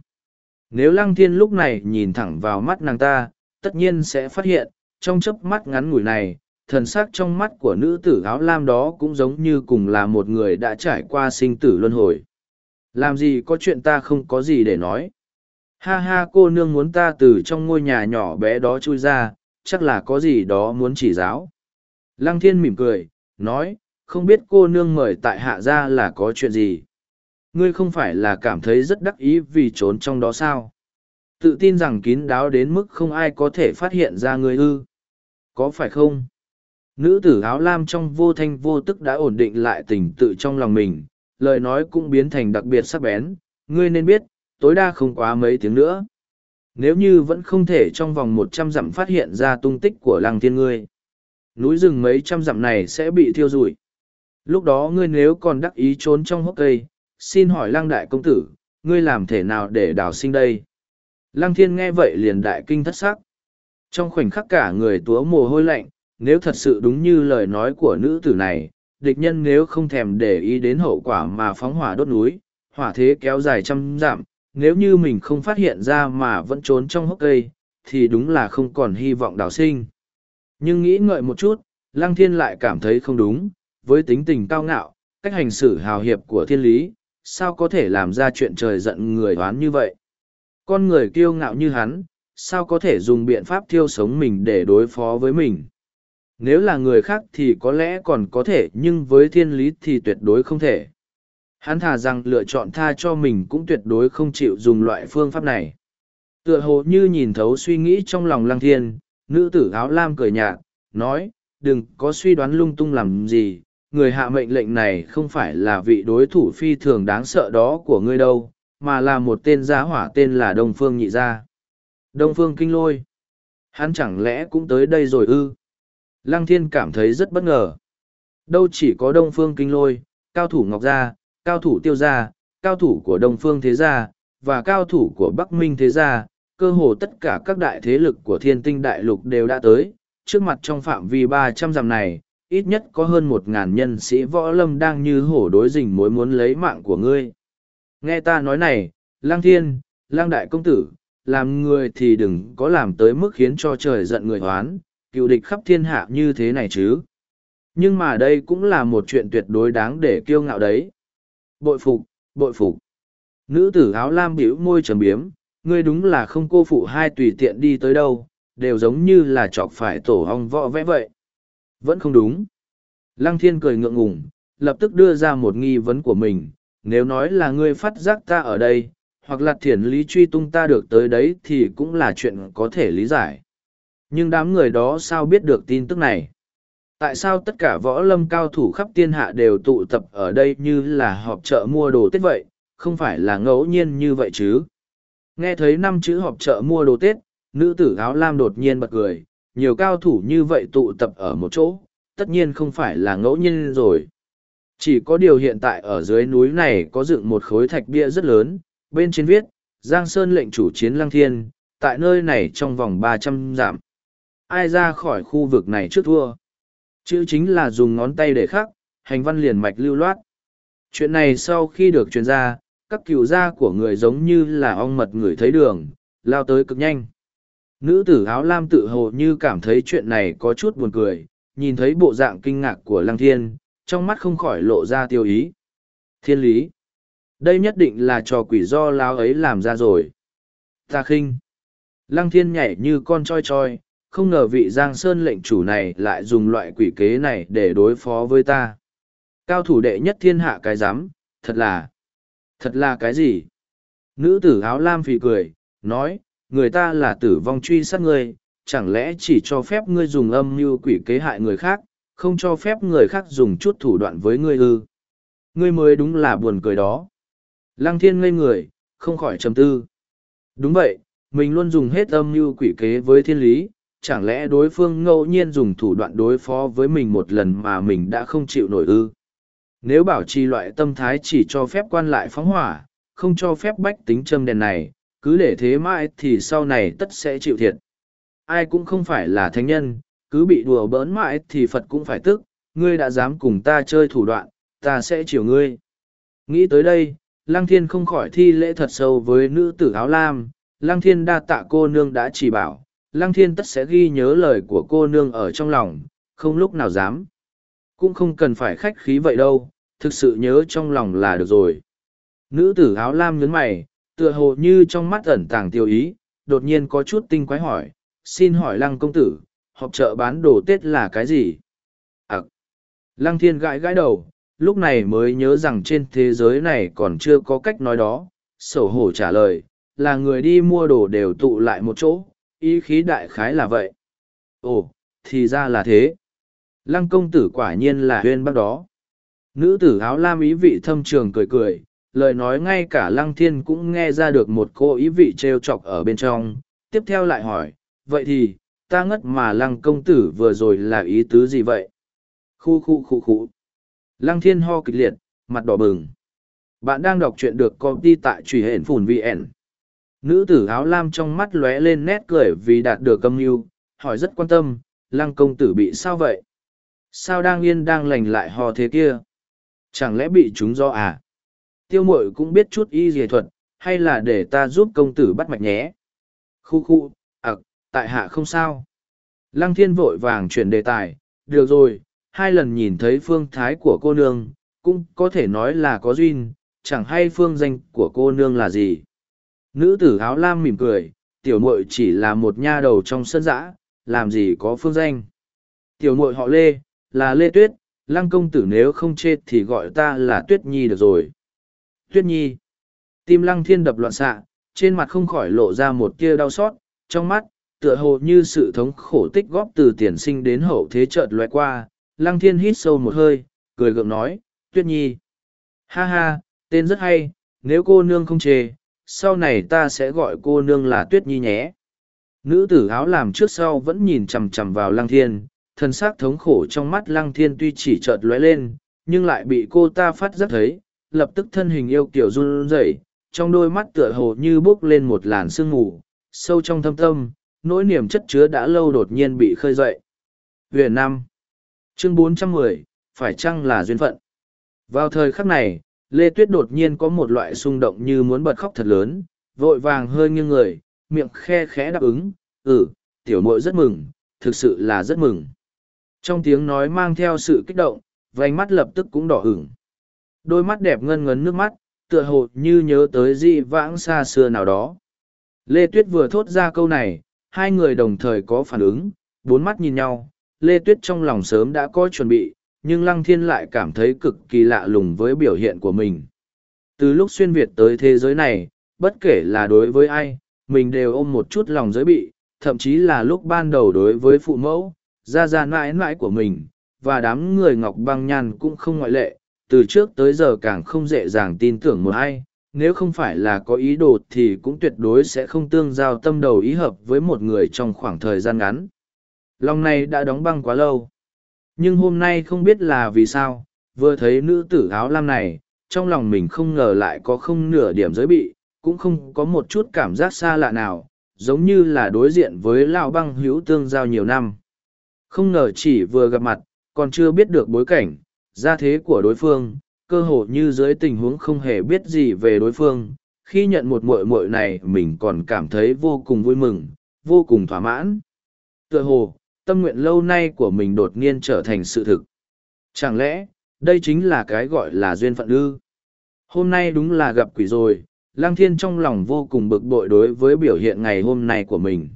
Nếu lăng thiên lúc này nhìn thẳng vào mắt nàng ta, tất nhiên sẽ phát hiện, trong chớp mắt ngắn ngủi này, thần sắc trong mắt của nữ tử áo lam đó cũng giống như cùng là một người đã trải qua sinh tử luân hồi. Làm gì có chuyện ta không có gì để nói. Ha ha cô nương muốn ta từ trong ngôi nhà nhỏ bé đó chui ra, chắc là có gì đó muốn chỉ giáo. Lăng thiên mỉm cười, nói, không biết cô nương mời tại hạ ra là có chuyện gì. Ngươi không phải là cảm thấy rất đắc ý vì trốn trong đó sao? Tự tin rằng kín đáo đến mức không ai có thể phát hiện ra ngươi ư. Có phải không? Nữ tử áo lam trong vô thanh vô tức đã ổn định lại tình tự trong lòng mình, lời nói cũng biến thành đặc biệt sắc bén. Ngươi nên biết, tối đa không quá mấy tiếng nữa. Nếu như vẫn không thể trong vòng một trăm dặm phát hiện ra tung tích của làng thiên ngươi, núi rừng mấy trăm dặm này sẽ bị thiêu rụi. Lúc đó ngươi nếu còn đắc ý trốn trong hốc cây, xin hỏi lăng đại công tử, ngươi làm thể nào để đào sinh đây? Lăng thiên nghe vậy liền đại kinh thất sắc. Trong khoảnh khắc cả người túa mồ hôi lạnh, nếu thật sự đúng như lời nói của nữ tử này, địch nhân nếu không thèm để ý đến hậu quả mà phóng hỏa đốt núi, hỏa thế kéo dài trăm dặm, nếu như mình không phát hiện ra mà vẫn trốn trong hốc cây, thì đúng là không còn hy vọng đào sinh. Nhưng nghĩ ngợi một chút, Lăng Thiên lại cảm thấy không đúng, với tính tình cao ngạo, cách hành xử hào hiệp của thiên lý, sao có thể làm ra chuyện trời giận người đoán như vậy? Con người kiêu ngạo như hắn, sao có thể dùng biện pháp thiêu sống mình để đối phó với mình? Nếu là người khác thì có lẽ còn có thể nhưng với thiên lý thì tuyệt đối không thể. Hắn thà rằng lựa chọn tha cho mình cũng tuyệt đối không chịu dùng loại phương pháp này. Tựa hồ như nhìn thấu suy nghĩ trong lòng lăng thiên, nữ tử áo lam cười nhạt, nói, đừng có suy đoán lung tung làm gì, người hạ mệnh lệnh này không phải là vị đối thủ phi thường đáng sợ đó của ngươi đâu, mà là một tên gia hỏa tên là Đông Phương Nhị Gia. Đông Phương Kinh Lôi. Hắn chẳng lẽ cũng tới đây rồi ư? Lăng Thiên cảm thấy rất bất ngờ. Đâu chỉ có Đông Phương Kinh Lôi, cao thủ Ngọc Gia, cao thủ Tiêu Gia, cao thủ của Đông Phương Thế Gia, và cao thủ của Bắc Minh Thế Gia, cơ hồ tất cả các đại thế lực của thiên tinh đại lục đều đã tới. Trước mặt trong phạm vi ba trăm dặm này, ít nhất có hơn một ngàn nhân sĩ võ lâm đang như hổ đối rình mối muốn lấy mạng của ngươi. Nghe ta nói này, lang thiên, lang đại công tử, làm người thì đừng có làm tới mức khiến cho trời giận người hoán, cựu địch khắp thiên hạ như thế này chứ. Nhưng mà đây cũng là một chuyện tuyệt đối đáng để kiêu ngạo đấy. Bội phục, bội phục. Nữ tử áo lam bĩu môi trầm biếm, ngươi đúng là không cô phụ hai tùy tiện đi tới đâu, đều giống như là chọc phải tổ hong võ vẽ vậy. Vẫn không đúng. Lăng thiên cười ngượng ngùng, lập tức đưa ra một nghi vấn của mình, nếu nói là ngươi phát giác ta ở đây, hoặc là thiền lý truy tung ta được tới đấy thì cũng là chuyện có thể lý giải. Nhưng đám người đó sao biết được tin tức này? Tại sao tất cả võ lâm cao thủ khắp thiên hạ đều tụ tập ở đây như là họp chợ mua đồ Tết vậy, không phải là ngẫu nhiên như vậy chứ? Nghe thấy năm chữ họp chợ mua đồ Tết, nữ tử áo lam đột nhiên bật cười, nhiều cao thủ như vậy tụ tập ở một chỗ, tất nhiên không phải là ngẫu nhiên rồi. Chỉ có điều hiện tại ở dưới núi này có dựng một khối thạch bia rất lớn, bên trên viết, Giang Sơn lệnh chủ chiến lăng thiên, tại nơi này trong vòng ba trăm dặm. Ai ra khỏi khu vực này trước thua? Chữ chính là dùng ngón tay để khắc, hành văn liền mạch lưu loát. Chuyện này sau khi được truyền ra, các cựu gia của người giống như là ong mật người thấy đường, lao tới cực nhanh. Nữ tử áo lam tự hồ như cảm thấy chuyện này có chút buồn cười, nhìn thấy bộ dạng kinh ngạc của lăng thiên, trong mắt không khỏi lộ ra tiêu ý. Thiên lý. Đây nhất định là trò quỷ do lao ấy làm ra rồi. Ta khinh. Lăng thiên nhảy như con choi choi, không ngờ vị giang sơn lệnh chủ này lại dùng loại quỷ kế này để đối phó với ta. Cao thủ đệ nhất thiên hạ cái giám, thật là, thật là cái gì? Nữ tử áo lam phì cười, nói, người ta là tử vong truy sát ngươi, chẳng lẽ chỉ cho phép ngươi dùng âm mưu quỷ kế hại người khác, không cho phép người khác dùng chút thủ đoạn với ngươi ư? Ngươi mới đúng là buồn cười đó. Lăng thiên ngây người, không khỏi trầm tư. Đúng vậy, mình luôn dùng hết âm mưu quỷ kế với thiên lý, chẳng lẽ đối phương ngẫu nhiên dùng thủ đoạn đối phó với mình một lần mà mình đã không chịu nổi ư? Nếu bảo trì loại tâm thái chỉ cho phép quan lại phóng hỏa, không cho phép bách tính châm đèn này, cứ để thế mãi thì sau này tất sẽ chịu thiệt. Ai cũng không phải là thánh nhân, cứ bị đùa bỡn mãi thì Phật cũng phải tức, ngươi đã dám cùng ta chơi thủ đoạn, ta sẽ chiều ngươi. Nghĩ tới đây, Lăng Thiên không khỏi thi lễ thật sâu với nữ tử áo lam, Lăng Thiên đa tạ cô nương đã chỉ bảo, Lăng Thiên tất sẽ ghi nhớ lời của cô nương ở trong lòng, không lúc nào dám. Cũng không cần phải khách khí vậy đâu, thực sự nhớ trong lòng là được rồi. Nữ tử áo lam nhấn mày, tựa hồ như trong mắt ẩn tàng tiêu ý, đột nhiên có chút tinh quái hỏi, xin hỏi lăng công tử, họp chợ bán đồ Tết là cái gì? À, lăng thiên gãi gãi đầu, lúc này mới nhớ rằng trên thế giới này còn chưa có cách nói đó, sổ hổ trả lời, là người đi mua đồ đều tụ lại một chỗ, ý khí đại khái là vậy. Ồ, thì ra là thế. Lăng công tử quả nhiên là huyên bác đó. Nữ tử áo lam ý vị thâm trường cười cười, lời nói ngay cả lăng thiên cũng nghe ra được một cô ý vị trêu chọc ở bên trong. Tiếp theo lại hỏi, vậy thì, ta ngất mà lăng công tử vừa rồi là ý tứ gì vậy? Khu khu khu khu. Lăng thiên ho kịch liệt, mặt đỏ bừng. Bạn đang đọc truyện được công ty tại truy hển phùn VN. Nữ tử áo lam trong mắt lóe lên nét cười vì đạt được âm mưu hỏi rất quan tâm, lăng công tử bị sao vậy? Sao đang yên đang lành lại ho thế kia? Chẳng lẽ bị chúng do à? Tiêu mội cũng biết chút y dề thuật, hay là để ta giúp công tử bắt mạch nhé? Khu khu, ặc, tại hạ không sao. Lăng thiên vội vàng chuyển đề tài, được rồi, hai lần nhìn thấy phương thái của cô nương, cũng có thể nói là có duyên, chẳng hay phương danh của cô nương là gì. Nữ tử áo lam mỉm cười, tiểu muội chỉ là một nha đầu trong sân dã, làm gì có phương danh. Tiểu muội họ Lê, là Lê Tuyết, lăng công tử nếu không chê thì gọi ta là Tuyết Nhi được rồi. Tuyết Nhi. Tim lăng thiên đập loạn xạ, trên mặt không khỏi lộ ra một tia đau xót, trong mắt, tựa hồ như sự thống khổ tích góp từ tiền sinh đến hậu thế chợt lóe qua, lăng thiên hít sâu một hơi, cười gượng nói, Tuyết Nhi. Ha ha, tên rất hay, nếu cô nương không chê, sau này ta sẽ gọi cô nương là Tuyết Nhi nhé. Nữ tử áo làm trước sau vẫn nhìn chằm chằm vào lăng thiên, thân xác thống khổ trong mắt lăng thiên tuy chỉ chợt lóe lên, nhưng lại bị cô ta phát giác thấy, lập tức thân hình yêu kiểu run rẩy, trong đôi mắt tựa hồ như bốc lên một làn sương mù, sâu trong thâm tâm, nỗi niềm chất chứa đã lâu đột nhiên bị khơi dậy. Huyền Nam Chương 410, phải chăng là duyên phận? Vào thời khắc này, Lê Tuyết đột nhiên có một loại xung động như muốn bật khóc thật lớn, vội vàng hơi nghiêng người, miệng khe khẽ đáp ứng, ừ, tiểu muội rất mừng, thực sự là rất mừng. Trong tiếng nói mang theo sự kích động, vành mắt lập tức cũng đỏ ửng. Đôi mắt đẹp ngân ngấn nước mắt, tựa hồ như nhớ tới di vãng xa xưa nào đó. Lê Tuyết vừa thốt ra câu này, hai người đồng thời có phản ứng, bốn mắt nhìn nhau, Lê Tuyết trong lòng sớm đã có chuẩn bị, nhưng Lăng Thiên lại cảm thấy cực kỳ lạ lùng với biểu hiện của mình. Từ lúc xuyên Việt tới thế giới này, bất kể là đối với ai, mình đều ôm một chút lòng giới bị, thậm chí là lúc ban đầu đối với phụ mẫu, gia gia mãi mãi của mình, và đám người ngọc băng nhan cũng không ngoại lệ, từ trước tới giờ càng không dễ dàng tin tưởng một ai, nếu không phải là có ý đồ thì cũng tuyệt đối sẽ không tương giao tâm đầu ý hợp với một người trong khoảng thời gian ngắn. Lòng này đã đóng băng quá lâu. Nhưng hôm nay không biết là vì sao, vừa thấy nữ tử áo lam này, trong lòng mình không ngờ lại có không nửa điểm giới bị, cũng không có một chút cảm giác xa lạ nào, giống như là đối diện với Lao băng hữu tương giao nhiều năm. Không ngờ chỉ vừa gặp mặt, còn chưa biết được bối cảnh, gia thế của đối phương, cơ hồ như dưới tình huống không hề biết gì về đối phương. Khi nhận một muội muội này mình còn cảm thấy vô cùng vui mừng, vô cùng thỏa mãn. Tựa hồ, tâm nguyện lâu nay của mình đột nhiên trở thành sự thực. Chẳng lẽ, đây chính là cái gọi là duyên phận ư? Hôm nay đúng là gặp quỷ rồi, Lăng Thiên trong lòng vô cùng bực bội đối với biểu hiện ngày hôm nay của mình.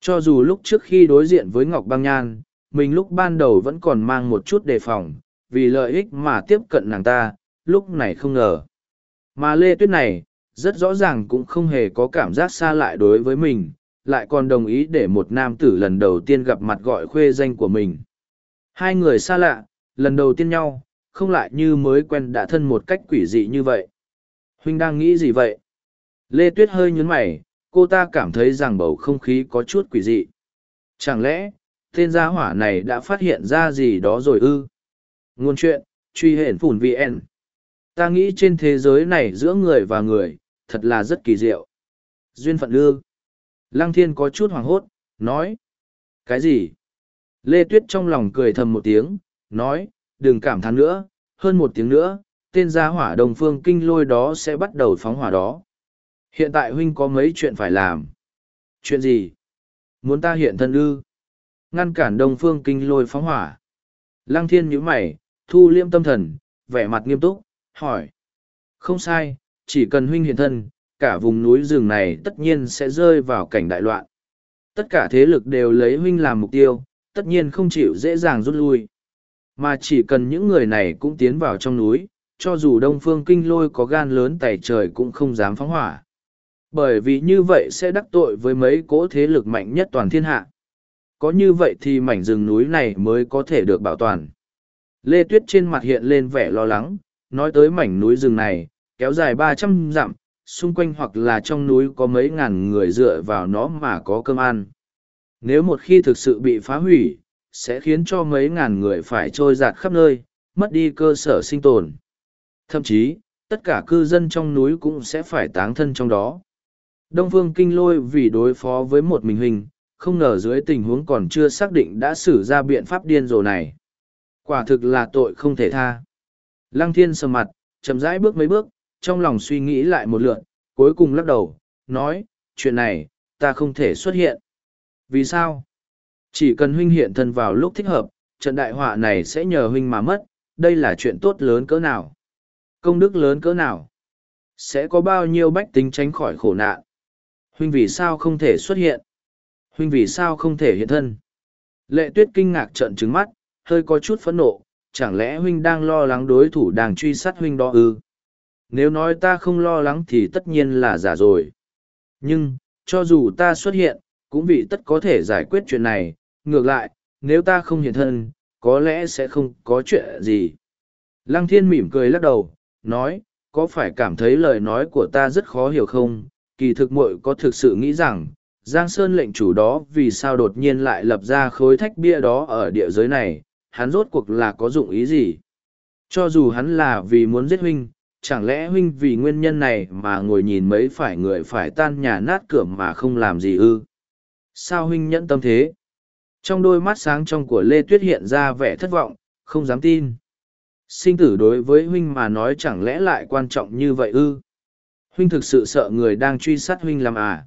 Cho dù lúc trước khi đối diện với Ngọc Băng Nhan, mình lúc ban đầu vẫn còn mang một chút đề phòng, vì lợi ích mà tiếp cận nàng ta, lúc này không ngờ. Mà Lê Tuyết này, rất rõ ràng cũng không hề có cảm giác xa lại đối với mình, lại còn đồng ý để một nam tử lần đầu tiên gặp mặt gọi khuê danh của mình. Hai người xa lạ, lần đầu tiên nhau, không lại như mới quen đã thân một cách quỷ dị như vậy. Huynh đang nghĩ gì vậy? Lê Tuyết hơi nhún mày, cô ta cảm thấy rằng bầu không khí có chút quỷ dị. Chẳng lẽ, tên gia hỏa này đã phát hiện ra gì đó rồi ư? Nguồn chuyện, truy hển phủn VN. Ta nghĩ trên thế giới này giữa người và người, thật là rất kỳ diệu. Duyên phận ư? Lăng thiên có chút hoảng hốt, nói. Cái gì? Lê Tuyết trong lòng cười thầm một tiếng, nói, đừng cảm thán nữa, hơn một tiếng nữa, tên gia hỏa đồng phương kinh lôi đó sẽ bắt đầu phóng hỏa đó. Hiện tại huynh có mấy chuyện phải làm. Chuyện gì? Muốn ta hiện thân ư? Ngăn cản đồng phương kinh lôi phóng hỏa. Lăng thiên nhíu mày, thu liêm tâm thần, vẻ mặt nghiêm túc, hỏi. Không sai, chỉ cần huynh hiện thân, cả vùng núi rừng này tất nhiên sẽ rơi vào cảnh đại loạn. Tất cả thế lực đều lấy huynh làm mục tiêu, tất nhiên không chịu dễ dàng rút lui. Mà chỉ cần những người này cũng tiến vào trong núi, cho dù đông phương kinh lôi có gan lớn tẩy trời cũng không dám phóng hỏa. Bởi vì như vậy sẽ đắc tội với mấy cỗ thế lực mạnh nhất toàn thiên hạ. Có như vậy thì mảnh rừng núi này mới có thể được bảo toàn. Lê Tuyết trên mặt hiện lên vẻ lo lắng, nói tới mảnh núi rừng này, kéo dài ba trăm dặm, xung quanh hoặc là trong núi có mấy ngàn người dựa vào nó mà có cơm ăn. Nếu một khi thực sự bị phá hủy, sẽ khiến cho mấy ngàn người phải trôi giạt khắp nơi, mất đi cơ sở sinh tồn. Thậm chí, tất cả cư dân trong núi cũng sẽ phải táng thân trong đó. Đông Phương Kinh Lôi vì đối phó với một mình hình, không ngờ dưới tình huống còn chưa xác định đã xử ra biện pháp điên rồ này. Quả thực là tội không thể tha. Lăng Thiên sầm mặt, chậm rãi bước mấy bước, trong lòng suy nghĩ lại một lượt, cuối cùng lắc đầu, nói, chuyện này, ta không thể xuất hiện. Vì sao? Chỉ cần huynh hiện thân vào lúc thích hợp, trận đại họa này sẽ nhờ huynh mà mất, đây là chuyện tốt lớn cỡ nào? Công đức lớn cỡ nào? Sẽ có bao nhiêu bách tính tránh khỏi khổ nạn? Huynh vì sao không thể xuất hiện? Huynh vì sao không thể hiện thân? Lệ tuyết kinh ngạc trợn trứng mắt, hơi có chút phẫn nộ, chẳng lẽ huynh đang lo lắng đối thủ đang truy sát huynh đó ư? Nếu nói ta không lo lắng thì tất nhiên là giả rồi. Nhưng, cho dù ta xuất hiện, cũng vì tất có thể giải quyết chuyện này, ngược lại, nếu ta không hiện thân, có lẽ sẽ không có chuyện gì. Lăng thiên mỉm cười lắc đầu, nói, có phải cảm thấy lời nói của ta rất khó hiểu không? Kỳ thực muội có thực sự nghĩ rằng, Giang Sơn lệnh chủ đó vì sao đột nhiên lại lập ra khối thách bia đó ở địa giới này, hắn rốt cuộc là có dụng ý gì? Cho dù hắn là vì muốn giết huynh, chẳng lẽ huynh vì nguyên nhân này mà ngồi nhìn mấy phải người phải tan nhà nát cửa mà không làm gì ư? Sao huynh nhẫn tâm thế? Trong đôi mắt sáng trong của Lê Tuyết hiện ra vẻ thất vọng, không dám tin. Sinh tử đối với huynh mà nói chẳng lẽ lại quan trọng như vậy ư? Huynh thực sự sợ người đang truy sát huynh làm à?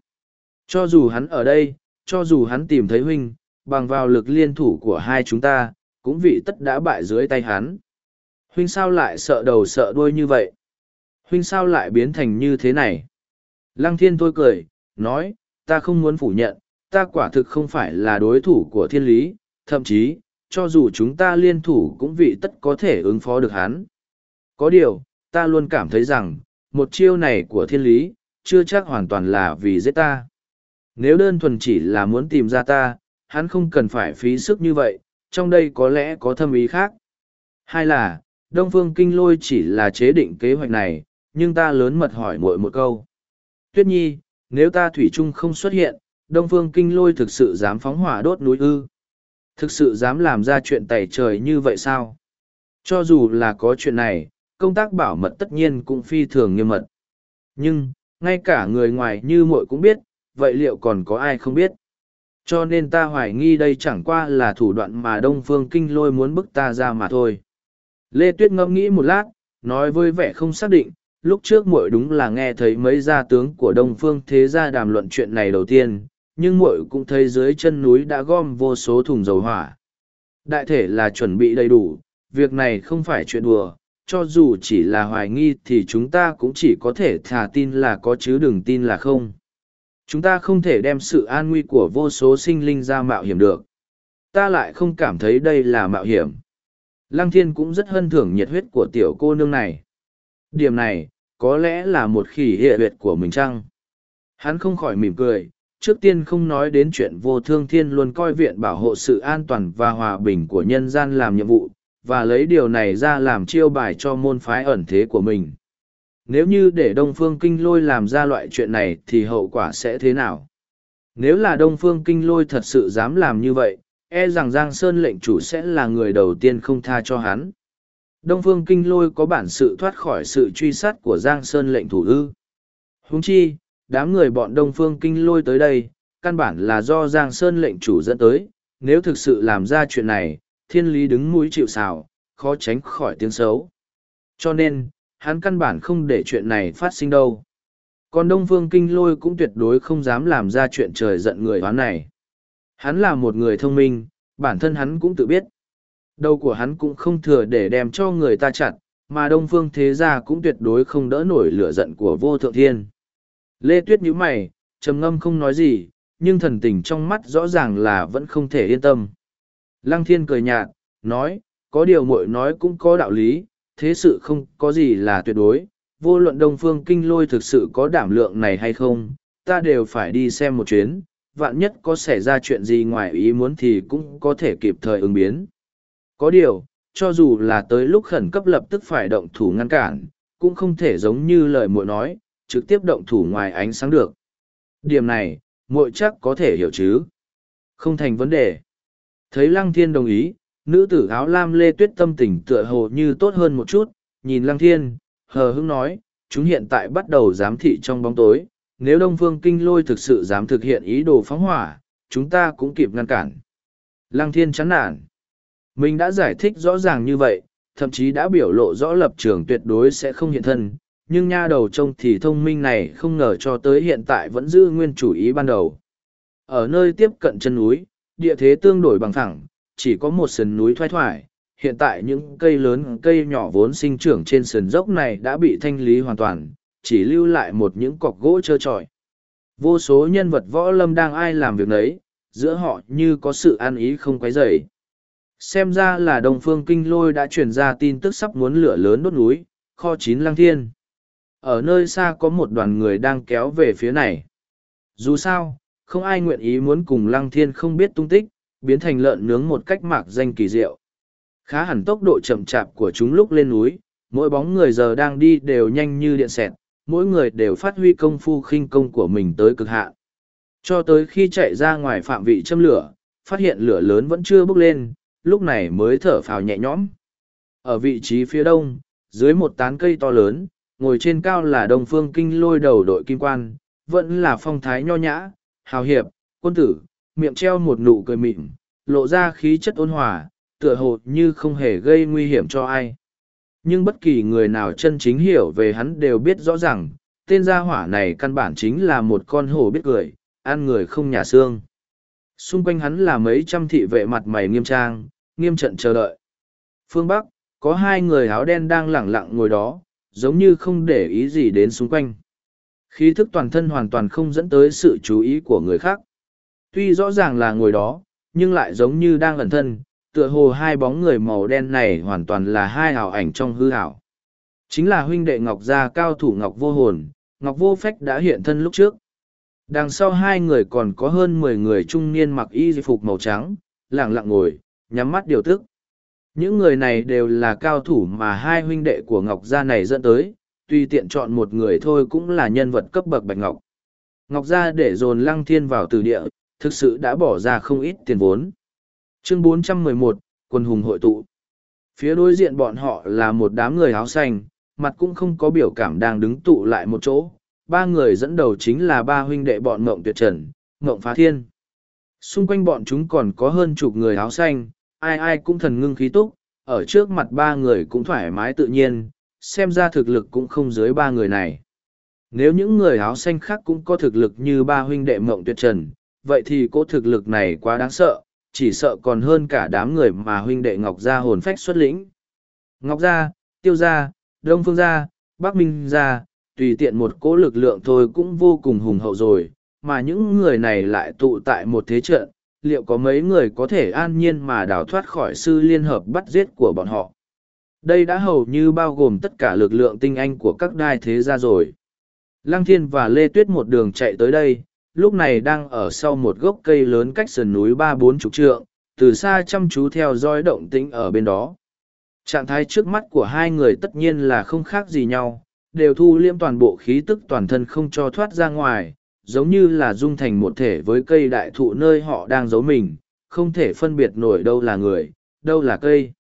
Cho dù hắn ở đây, cho dù hắn tìm thấy huynh, bằng vào lực liên thủ của hai chúng ta, cũng vị tất đã bại dưới tay hắn. Huynh sao lại sợ đầu sợ đuôi như vậy? Huynh sao lại biến thành như thế này? Lăng thiên tôi cười, nói, ta không muốn phủ nhận, ta quả thực không phải là đối thủ của thiên lý, thậm chí, cho dù chúng ta liên thủ cũng vị tất có thể ứng phó được hắn. Có điều, ta luôn cảm thấy rằng, một chiêu này của thiên lý, chưa chắc hoàn toàn là vì giết ta. Nếu đơn thuần chỉ là muốn tìm ra ta, hắn không cần phải phí sức như vậy, trong đây có lẽ có thâm ý khác. Hai là, Đông Phương Kinh Lôi chỉ là chế định kế hoạch này, nhưng ta lớn mật hỏi muội một câu. Tuyết Nhi, nếu ta Thủy chung không xuất hiện, Đông Phương Kinh Lôi thực sự dám phóng hỏa đốt núi ư? Thực sự dám làm ra chuyện tẩy trời như vậy sao? Cho dù là có chuyện này, công tác bảo mật tất nhiên cũng phi thường nghiêm mật. Nhưng, ngay cả người ngoài như muội cũng biết, vậy liệu còn có ai không biết? Cho nên ta hoài nghi đây chẳng qua là thủ đoạn mà Đông Phương Kinh Lôi muốn bức ta ra mà thôi. Lê Tuyết ngẫm nghĩ một lát, nói với vẻ không xác định, lúc trước muội đúng là nghe thấy mấy gia tướng của Đông Phương Thế Gia đàm luận chuyện này đầu tiên, nhưng muội cũng thấy dưới chân núi đã gom vô số thùng dầu hỏa. Đại thể là chuẩn bị đầy đủ, việc này không phải chuyện đùa, cho dù chỉ là hoài nghi thì chúng ta cũng chỉ có thể thả tin là có chứ đừng tin là không. Chúng ta không thể đem sự an nguy của vô số sinh linh ra mạo hiểm được. Ta lại không cảm thấy đây là mạo hiểm. Lăng thiên cũng rất hân thưởng nhiệt huyết của tiểu cô nương này. Điểm này, có lẽ là một khỉ hệ huyệt của mình chăng? Hắn không khỏi mỉm cười, trước tiên không nói đến chuyện vô thương thiên luôn coi viện bảo hộ sự an toàn và hòa bình của nhân gian làm nhiệm vụ, và lấy điều này ra làm chiêu bài cho môn phái ẩn thế của mình. Nếu như để Đông Phương Kinh Lôi làm ra loại chuyện này thì hậu quả sẽ thế nào? Nếu là Đông Phương Kinh Lôi thật sự dám làm như vậy, e rằng Giang Sơn lệnh chủ sẽ là người đầu tiên không tha cho hắn. Đông Phương Kinh Lôi có bản sự thoát khỏi sự truy sát của Giang Sơn lệnh thủ ư. Húng chi, đám người bọn Đông Phương Kinh Lôi tới đây, căn bản là do Giang Sơn lệnh chủ dẫn tới, nếu thực sự làm ra chuyện này, thiên lý đứng mũi chịu xào, khó tránh khỏi tiếng xấu. Cho nên, hắn căn bản không để chuyện này phát sinh đâu. Còn Đông Phương Kinh Lôi cũng tuyệt đối không dám làm ra chuyện trời giận người hoán này. Hắn là một người thông minh, bản thân hắn cũng tự biết. Đầu của hắn cũng không thừa để đem cho người ta chặt, mà Đông Phương Thế Gia cũng tuyệt đối không đỡ nổi lửa giận của vô thượng thiên. Lê Tuyết nhíu mày, trầm ngâm không nói gì, nhưng thần tình trong mắt rõ ràng là vẫn không thể yên tâm. Lăng Thiên cười nhạt, nói, có điều muội nói cũng có đạo lý, thế sự không có gì là tuyệt đối, vô luận Đông Phương Kinh Lôi thực sự có đảm lượng này hay không, ta đều phải đi xem một chuyến, vạn nhất có xảy ra chuyện gì ngoài ý muốn thì cũng có thể kịp thời ứng biến. Có điều, cho dù là tới lúc khẩn cấp lập tức phải động thủ ngăn cản, cũng không thể giống như lời muội nói, trực tiếp động thủ ngoài ánh sáng được. Điểm này, muội chắc có thể hiểu chứ. Không thành vấn đề. Thấy Lăng Thiên đồng ý, nữ tử áo lam lê tuyết tâm tình tựa hồ như tốt hơn một chút, nhìn Lăng Thiên, hờ hững nói, chúng hiện tại bắt đầu giám thị trong bóng tối, nếu Đông Phương Kinh Lôi thực sự dám thực hiện ý đồ phóng hỏa, chúng ta cũng kịp ngăn cản. Lăng Thiên chán nản. Mình đã giải thích rõ ràng như vậy, thậm chí đã biểu lộ rõ lập trường tuyệt đối sẽ không hiện thân, nhưng nha đầu trông thì thông minh này không ngờ cho tới hiện tại vẫn giữ nguyên chủ ý ban đầu. Ở nơi tiếp cận chân núi, địa thế tương đổi bằng thẳng, chỉ có một sườn núi thoai thoải. Hiện tại những cây lớn cây nhỏ vốn sinh trưởng trên sườn dốc này đã bị thanh lý hoàn toàn, chỉ lưu lại một những cọc gỗ trơ trọi. Vô số nhân vật võ lâm đang ai làm việc nấy, giữa họ như có sự an ý không quấy rầy. Xem ra là Đông Phương Kinh Lôi đã truyền ra tin tức sắp muốn lửa lớn đốt núi, kho chín lăng thiên. Ở nơi xa có một đoàn người đang kéo về phía này. Dù sao, không ai nguyện ý muốn cùng lăng thiên không biết tung tích, biến thành lợn nướng một cách mạc danh kỳ diệu. Khá hẳn tốc độ chậm chạp của chúng lúc lên núi, mỗi bóng người giờ đang đi đều nhanh như điện xẹt, mỗi người đều phát huy công phu khinh công của mình tới cực hạn. Cho tới khi chạy ra ngoài phạm vị châm lửa, phát hiện lửa lớn vẫn chưa bốc lên, lúc này mới thở phào nhẹ nhõm. Ở vị trí phía đông, dưới một tán cây to lớn, ngồi trên cao là đông phương kinh lôi đầu đội kim quan, vẫn là phong thái nho nhã, hào hiệp, quân tử, miệng treo một nụ cười mịn, lộ ra khí chất ôn hòa, tựa hồ như không hề gây nguy hiểm cho ai. Nhưng bất kỳ người nào chân chính hiểu về hắn đều biết rõ ràng, tên gia hỏa này căn bản chính là một con hổ biết cười, ăn người không nhà xương. Xung quanh hắn là mấy trăm thị vệ mặt mày nghiêm trang, nghiêm trận chờ đợi. Phương Bắc, có hai người áo đen đang lẳng lặng ngồi đó, giống như không để ý gì đến xung quanh. Khí thức toàn thân hoàn toàn không dẫn tới sự chú ý của người khác. Tuy rõ ràng là ngồi đó, nhưng lại giống như đang ẩn thân, tựa hồ hai bóng người màu đen này hoàn toàn là hai ảo ảnh trong hư ảo. Chính là huynh đệ Ngọc Gia cao thủ Ngọc Vô Hồn, Ngọc Vô Phách đã hiện thân lúc trước. Đằng sau hai người còn có hơn mười người trung niên mặc y phục màu trắng, lặng lặng ngồi, nhắm mắt điều tức. Những người này đều là cao thủ mà hai huynh đệ của Ngọc Gia này dẫn tới, tuy tiện chọn một người thôi cũng là nhân vật cấp bậc Bạch Ngọc. Ngọc Gia để dồn Lăng Thiên vào từ địa, thực sự đã bỏ ra không ít tiền vốn. Chương 411, Quân hùng hội tụ. Phía đối diện bọn họ là một đám người áo xanh, mặt cũng không có biểu cảm đang đứng tụ lại một chỗ. Ba người dẫn đầu chính là ba huynh đệ bọn Mộng Tuyệt Trần, Mộng Phá Thiên. Xung quanh bọn chúng còn có hơn chục người áo xanh, ai ai cũng thần ngưng khí túc, ở trước mặt ba người cũng thoải mái tự nhiên, xem ra thực lực cũng không dưới ba người này. Nếu những người áo xanh khác cũng có thực lực như ba huynh đệ mộng tuyệt trần, vậy thì cô thực lực này quá đáng sợ, chỉ sợ còn hơn cả đám người mà huynh đệ Ngọc Gia hồn phách xuất lĩnh. Ngọc Gia, Tiêu Gia, Đông Phương Gia, Bắc Minh Gia, tùy tiện một cỗ lực lượng thôi cũng vô cùng hùng hậu rồi, mà những người này lại tụ tại một thế trận, liệu có mấy người có thể an nhiên mà đào thoát khỏi sư liên hợp bắt giết của bọn họ. Đây đã hầu như bao gồm tất cả lực lượng tinh anh của các đai thế gia rồi. Lăng Thiên và Lê Tuyết một đường chạy tới đây, lúc này đang ở sau một gốc cây lớn cách sườn núi ba bốn chục trượng, từ xa chăm chú theo dõi động tĩnh ở bên đó. Trạng thái trước mắt của hai người tất nhiên là không khác gì nhau, đều thu liễm toàn bộ khí tức toàn thân không cho thoát ra ngoài, giống như là dung thành một thể với cây đại thụ nơi họ đang giấu mình, không thể phân biệt nổi đâu là người, đâu là cây.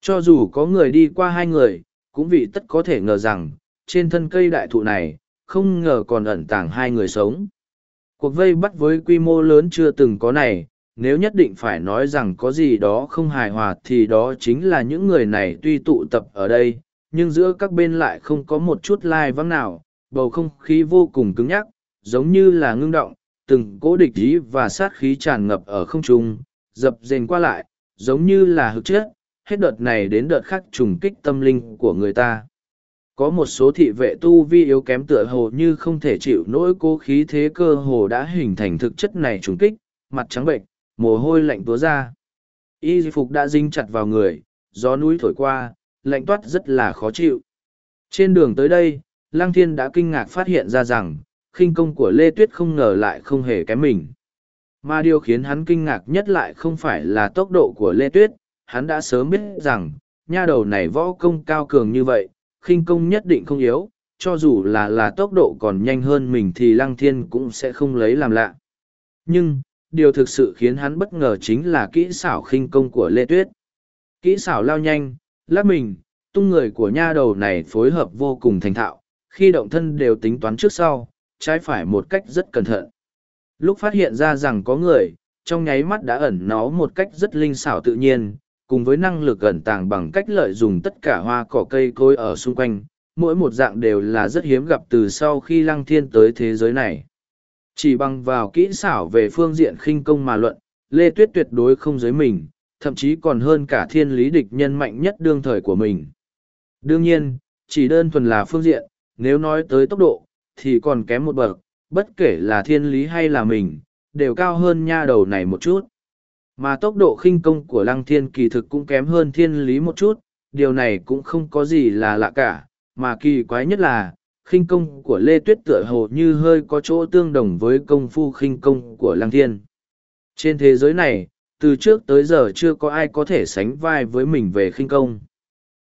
Cho dù có người đi qua hai người, cũng vì tất có thể ngờ rằng, trên thân cây đại thụ này, không ngờ còn ẩn tàng hai người sống. Cuộc vây bắt với quy mô lớn chưa từng có này, nếu nhất định phải nói rằng có gì đó không hài hòa thì đó chính là những người này tuy tụ tập ở đây, nhưng giữa các bên lại không có một chút lai vắng nào, bầu không khí vô cùng cứng nhắc, giống như là ngưng động, từng cố địch ý và sát khí tràn ngập ở không trung, dập dềnh qua lại, giống như là hực chết, hết đợt này đến đợt khác trùng kích tâm linh của người ta. Có một số thị vệ tu vi yếu kém tựa hồ như không thể chịu nỗi cố khí thế cơ hồ đã hình thành thực chất này trùng kích, mặt trắng bệnh, mồ hôi lạnh túa ra. Y phục đã dính chặt vào người, gió núi thổi qua, lạnh toát rất là khó chịu. Trên đường tới đây, Lăng Thiên đã kinh ngạc phát hiện ra rằng, khinh công của Lê Tuyết không ngờ lại không hề kém mình. Mà điều khiến hắn kinh ngạc nhất lại không phải là tốc độ của Lê Tuyết, hắn đã sớm biết rằng, nha đầu này võ công cao cường như vậy, khinh công nhất định không yếu, cho dù là là tốc độ còn nhanh hơn mình thì Lăng Thiên cũng sẽ không lấy làm lạ. Nhưng, điều thực sự khiến hắn bất ngờ chính là kỹ xảo khinh công của Lê Tuyết. Kỹ xảo lao nhanh, lát mình, tung người của nha đầu này phối hợp vô cùng thành thạo, khi động thân đều tính toán trước sau, trái phải một cách rất cẩn thận. Lúc phát hiện ra rằng có người, trong nháy mắt đã ẩn nó một cách rất linh xảo tự nhiên, cùng với năng lực ẩn tàng bằng cách lợi dụng tất cả hoa cỏ cây cối ở xung quanh, mỗi một dạng đều là rất hiếm gặp từ sau khi lăng thiên tới thế giới này. Chỉ bằng vào kỹ xảo về phương diện khinh công mà luận, Lê Tuyết tuyệt đối không giới mình, thậm chí còn hơn cả thiên lý địch nhân mạnh nhất đương thời của mình. Đương nhiên, chỉ đơn thuần là phương diện, nếu nói tới tốc độ, thì còn kém một bậc, bất kể là thiên lý hay là mình, đều cao hơn nha đầu này một chút. Mà tốc độ khinh công của lăng thiên kỳ thực cũng kém hơn thiên lý một chút, điều này cũng không có gì là lạ cả, mà kỳ quái nhất là, khinh công của Lê Tuyết tựa hồ như hơi có chỗ tương đồng với công phu khinh công của lăng thiên. Trên thế giới này, từ trước tới giờ chưa có ai có thể sánh vai với mình về khinh công.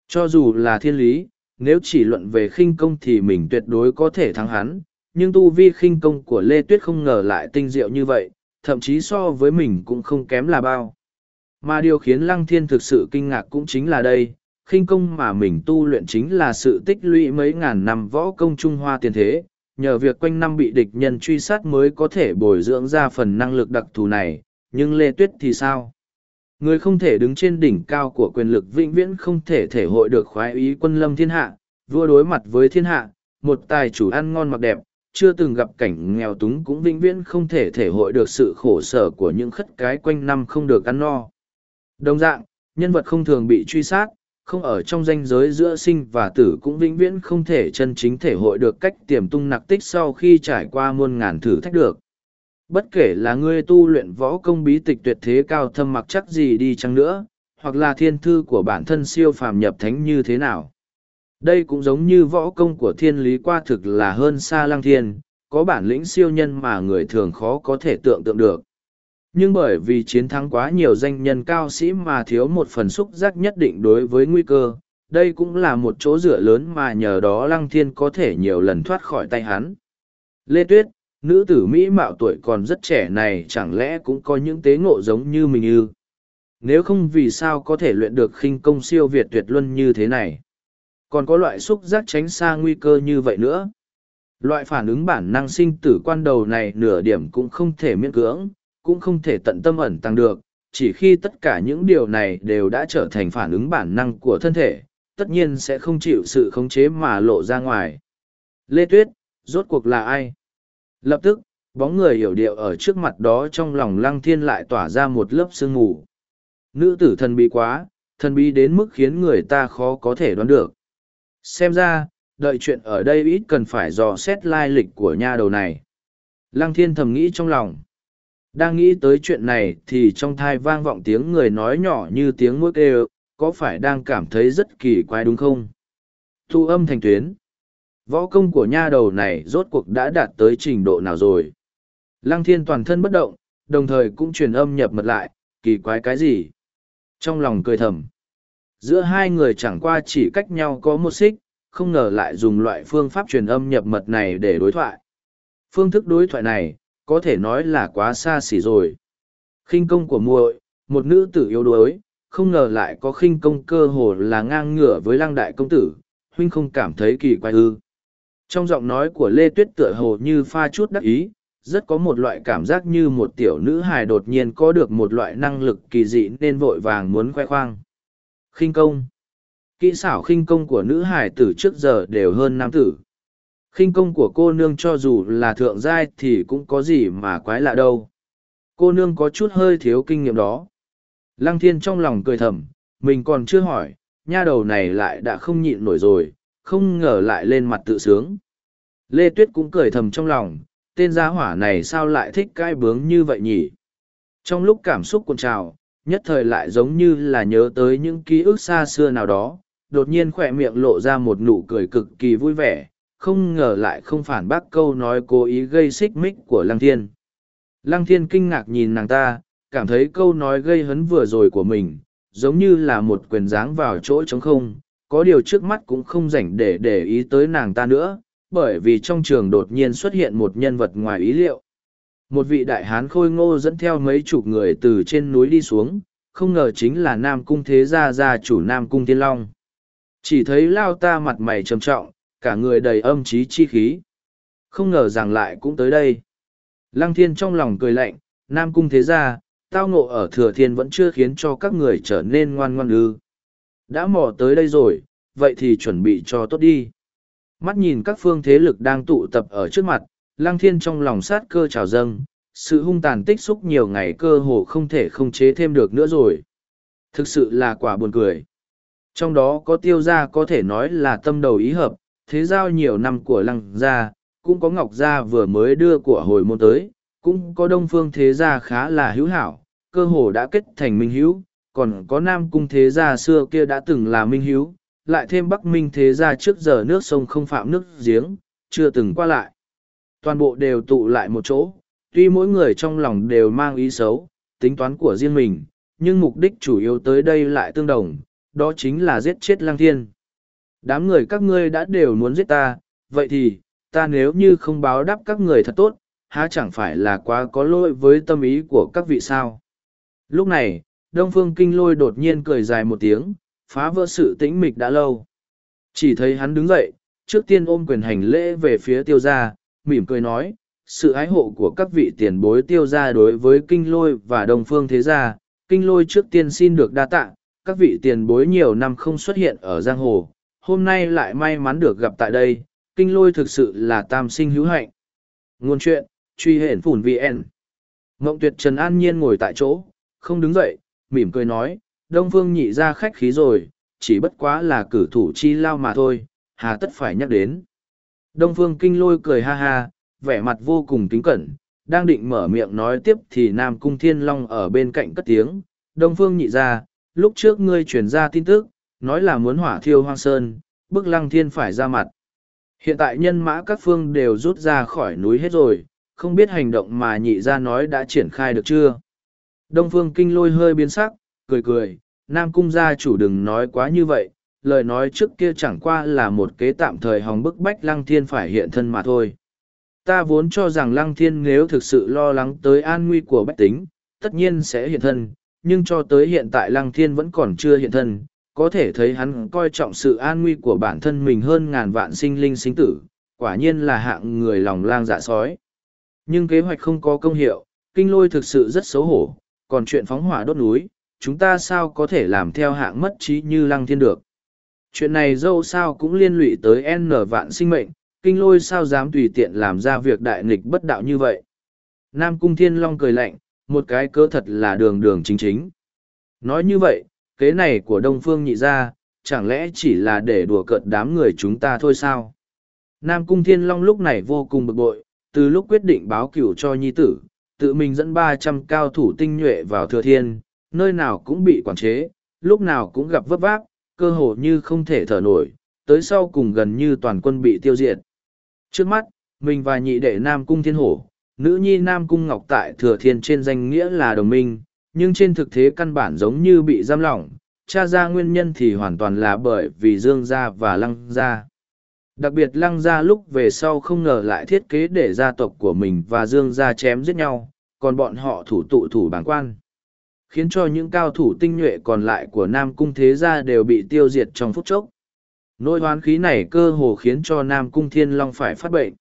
Cho dù là thiên lý, nếu chỉ luận về khinh công thì mình tuyệt đối có thể thắng hắn, nhưng tu vi khinh công của Lê Tuyết không ngờ lại tinh diệu như vậy, thậm chí so với mình cũng không kém là bao. Mà điều khiến Lăng Thiên thực sự kinh ngạc cũng chính là đây, khinh công mà mình tu luyện chính là sự tích lũy mấy ngàn năm võ công Trung Hoa tiền thế, nhờ việc quanh năm bị địch nhân truy sát mới có thể bồi dưỡng ra phần năng lực đặc thù này, nhưng Lê Tuyết thì sao? Người không thể đứng trên đỉnh cao của quyền lực vĩnh viễn không thể thể hội được khoái ý quân lâm thiên hạ, vua đối mặt với thiên hạ, một tài chủ ăn ngon mặc đẹp, chưa từng gặp cảnh nghèo túng cũng vĩnh viễn không thể thể hội được sự khổ sở của những khất cái quanh năm không được ăn no. Đồng dạng, nhân vật không thường bị truy sát, không ở trong danh giới giữa sinh và tử cũng vĩnh viễn không thể chân chính thể hội được cách tiềm tung nặc tích sau khi trải qua muôn ngàn thử thách được. Bất kể là ngươi tu luyện võ công bí tịch tuyệt thế cao thâm mặc chắc gì đi chăng nữa, hoặc là thiên thư của bản thân siêu phàm nhập thánh như thế nào. Đây cũng giống như võ công của thiên lý qua thực là hơn xa lăng thiên, có bản lĩnh siêu nhân mà người thường khó có thể tưởng tượng được. Nhưng bởi vì chiến thắng quá nhiều danh nhân cao sĩ mà thiếu một phần xúc giác nhất định đối với nguy cơ, đây cũng là một chỗ dựa lớn mà nhờ đó lăng thiên có thể nhiều lần thoát khỏi tay hắn. Lê Tuyết, nữ tử Mỹ mạo tuổi còn rất trẻ này chẳng lẽ cũng có những tế ngộ giống như mình ư? Nếu không vì sao có thể luyện được khinh công siêu việt tuyệt luân như thế này? Còn có loại xúc giác tránh xa nguy cơ như vậy nữa. Loại phản ứng bản năng sinh tử quan đầu này nửa điểm cũng không thể miễn cưỡng, cũng không thể tận tâm ẩn tăng được, chỉ khi tất cả những điều này đều đã trở thành phản ứng bản năng của thân thể, tất nhiên sẽ không chịu sự khống chế mà lộ ra ngoài. Lê Tuyết, rốt cuộc là ai? Lập tức, bóng người hiểu điệu ở trước mặt đó trong lòng lăng thiên lại tỏa ra một lớp sương mù. Nữ tử thần bí quá, thần bí đến mức khiến người ta khó có thể đoán được. Xem ra, đợi chuyện ở đây ít cần phải dò xét lai lịch của nha đầu này. Lăng thiên thầm nghĩ trong lòng. Đang nghĩ tới chuyện này thì trong thai vang vọng tiếng người nói nhỏ như tiếng mũi kêu, có phải đang cảm thấy rất kỳ quái đúng không? Thu âm thành tuyến. Võ công của nha đầu này rốt cuộc đã đạt tới trình độ nào rồi? Lăng thiên toàn thân bất động, đồng thời cũng truyền âm nhập mật lại, kỳ quái cái gì? Trong lòng cười thầm giữa hai người chẳng qua chỉ cách nhau có một xích, không ngờ lại dùng loại phương pháp truyền âm nhập mật này để đối thoại. Phương thức đối thoại này, có thể nói là quá xa xỉ rồi. Khinh công của muội, một nữ tử yếu đuối, không ngờ lại có khinh công cơ hồ là ngang ngửa với lăng đại công tử, huynh không cảm thấy kỳ quái ư. Trong giọng nói của lê tuyết tựa hồ như pha chút đắc ý, rất có một loại cảm giác như một tiểu nữ hài đột nhiên có được một loại năng lực kỳ dị nên vội vàng muốn khoe khoang khinh công Kỹ xảo khinh công của nữ hải tử trước giờ đều hơn nam tử. khinh công của cô nương cho dù là thượng giai thì cũng có gì mà quái lạ đâu. Cô nương có chút hơi thiếu kinh nghiệm đó. Lăng thiên trong lòng cười thầm, mình còn chưa hỏi, nha đầu này lại đã không nhịn nổi rồi, không ngờ lại lên mặt tự sướng. Lê Tuyết cũng cười thầm trong lòng, tên gia hỏa này sao lại thích cai bướng như vậy nhỉ? Trong lúc cảm xúc cuộn trào, nhất thời lại giống như là nhớ tới những ký ức xa xưa nào đó, đột nhiên khỏe miệng lộ ra một nụ cười cực kỳ vui vẻ, không ngờ lại không phản bác câu nói cố ý gây xích mích của Lăng Thiên. Lăng Thiên kinh ngạc nhìn nàng ta, cảm thấy câu nói gây hấn vừa rồi của mình, giống như là một quyền dáng vào chỗ trống không, có điều trước mắt cũng không rảnh để để ý tới nàng ta nữa, bởi vì trong trường đột nhiên xuất hiện một nhân vật ngoài ý liệu. Một vị đại hán khôi ngô dẫn theo mấy chục người từ trên núi đi xuống, không ngờ chính là Nam Cung Thế Gia gia chủ Nam Cung Thiên Long. Chỉ thấy lao ta mặt mày trầm trọng, cả người đầy âm trí chi khí. Không ngờ rằng lại cũng tới đây. Lăng Thiên trong lòng cười lạnh, Nam Cung Thế Gia, tao ngộ ở Thừa Thiên vẫn chưa khiến cho các người trở nên ngoan ngoan ư. Đã mò tới đây rồi, vậy thì chuẩn bị cho tốt đi. Mắt nhìn các phương thế lực đang tụ tập ở trước mặt, Lăng Thiên trong lòng sát cơ trào dâng, sự hung tàn tích xúc nhiều ngày cơ hồ không thể không chế thêm được nữa rồi. Thực sự là quả buồn cười. Trong đó có tiêu gia có thể nói là tâm đầu ý hợp, thế giao nhiều năm của lăng gia, cũng có ngọc gia vừa mới đưa của hồi môn tới, cũng có đông phương thế gia khá là hữu hảo, cơ hồ đã kết thành minh hữu, còn có nam cung thế gia xưa kia đã từng là minh hữu, lại thêm bắc minh thế gia trước giờ nước sông không phạm nước giếng, chưa từng qua lại. Toàn bộ đều tụ lại một chỗ, tuy mỗi người trong lòng đều mang ý xấu, tính toán của riêng mình, nhưng mục đích chủ yếu tới đây lại tương đồng, đó chính là giết chết lăng thiên. Đám người các ngươi đã đều muốn giết ta, vậy thì, ta nếu như không báo đáp các người thật tốt, há chẳng phải là quá có lỗi với tâm ý của các vị sao. Lúc này, Đông Phương Kinh Lôi đột nhiên cười dài một tiếng, phá vỡ sự tĩnh mịch đã lâu. Chỉ thấy hắn đứng dậy, trước tiên ôm quyền hành lễ về phía tiêu gia, mỉm cười nói, sự ái hộ của các vị tiền bối tiêu gia đối với kinh lôi và đồng phương thế gia, kinh lôi trước tiên xin được đa tạ, các vị tiền bối nhiều năm không xuất hiện ở giang hồ, hôm nay lại may mắn được gặp tại đây, kinh lôi thực sự là tam sinh hữu hạnh. Nguồn chuyện, truy hển phủn VN. Ngộng tuyệt Trần An Nhiên ngồi tại chỗ, không đứng dậy, mỉm cười nói, Đông Phương nhị ra khách khí rồi, chỉ bất quá là cử thủ chi lao mà thôi, hà tất phải nhắc đến. Đông Phương Kinh lôi cười ha ha, vẻ mặt vô cùng kính cẩn, đang định mở miệng nói tiếp thì Nam Cung Thiên Long ở bên cạnh cất tiếng. Đông Phương nhị ra, lúc trước ngươi truyền ra tin tức, nói là muốn hỏa thiêu hoang sơn, bức lăng thiên phải ra mặt. Hiện tại nhân mã các phương đều rút ra khỏi núi hết rồi, không biết hành động mà nhị ra nói đã triển khai được chưa. Đông Phương Kinh lôi hơi biến sắc, cười cười, Nam Cung gia chủ đừng nói quá như vậy, lời nói trước kia chẳng qua là một kế tạm thời hòng bức bách Lăng Thiên phải hiện thân mà thôi. Ta vốn cho rằng Lăng Thiên nếu thực sự lo lắng tới an nguy của bách tính, tất nhiên sẽ hiện thân, nhưng cho tới hiện tại Lăng Thiên vẫn còn chưa hiện thân, có thể thấy hắn coi trọng sự an nguy của bản thân mình hơn ngàn vạn sinh linh sinh tử, quả nhiên là hạng người lòng lang dạ sói. Nhưng kế hoạch không có công hiệu, kinh lôi thực sự rất xấu hổ, còn chuyện phóng hỏa đốt núi, chúng ta sao có thể làm theo hạng mất trí như Lăng Thiên được. Chuyện này dâu sao cũng liên lụy tới N vạn sinh mệnh, kinh lôi sao dám tùy tiện làm ra việc đại nghịch bất đạo như vậy. Nam Cung Thiên Long cười lạnh, một cái cớ thật là đường đường chính chính. Nói như vậy, kế này của Đông Phương nhị gia, chẳng lẽ chỉ là để đùa cợt đám người chúng ta thôi sao? Nam Cung Thiên Long lúc này vô cùng bực bội, từ lúc quyết định báo cửu cho nhi tử, tự mình dẫn ba trăm cao thủ tinh nhuệ vào thừa thiên, nơi nào cũng bị quản chế, lúc nào cũng gặp vấp váp, cơ hồ như không thể thở nổi, tới sau cùng gần như toàn quân bị tiêu diệt. Trước mắt, mình và nhị đệ Nam Cung Thiên Hổ, nữ nhi Nam Cung Ngọc tại Thừa Thiên trên danh nghĩa là đồng minh, nhưng trên thực thế căn bản giống như bị giam lỏng, tra ra nguyên nhân thì hoàn toàn là bởi vì Dương Gia và Lăng Gia. Đặc biệt Lăng Gia lúc về sau không ngờ lại thiết kế để gia tộc của mình và Dương Gia chém giết nhau, còn bọn họ thủ tụ thủ bản quan khiến cho những cao thủ tinh nhuệ còn lại của Nam Cung Thế Gia đều bị tiêu diệt trong phút chốc. Nỗi hoán khí này cơ hồ khiến cho Nam Cung Thiên Long phải phát bệnh.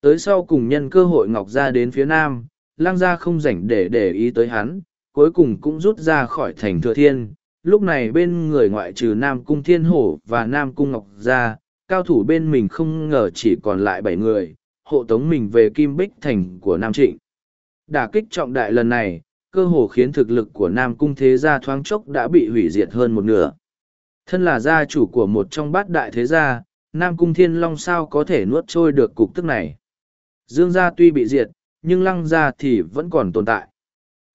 Tới sau cùng nhân cơ hội Ngọc Gia đến phía Nam, Lăng Gia không rảnh để để ý tới hắn, cuối cùng cũng rút ra khỏi thành Thừa Thiên, lúc này bên người ngoại trừ Nam Cung Thiên Hổ và Nam Cung Ngọc Gia, cao thủ bên mình không ngờ chỉ còn lại bảy người, hộ tống mình về Kim Bích Thành của Nam Trịnh. Đả kích trọng đại lần này, cơ hồ khiến thực lực của Nam Cung Thế Gia thoáng chốc đã bị hủy diệt hơn một nửa. Thân là gia chủ của một trong bát đại thế gia, Nam Cung Thiên Long sao có thể nuốt trôi được cục tức này. Dương gia tuy bị diệt, nhưng lăng gia thì vẫn còn tồn tại.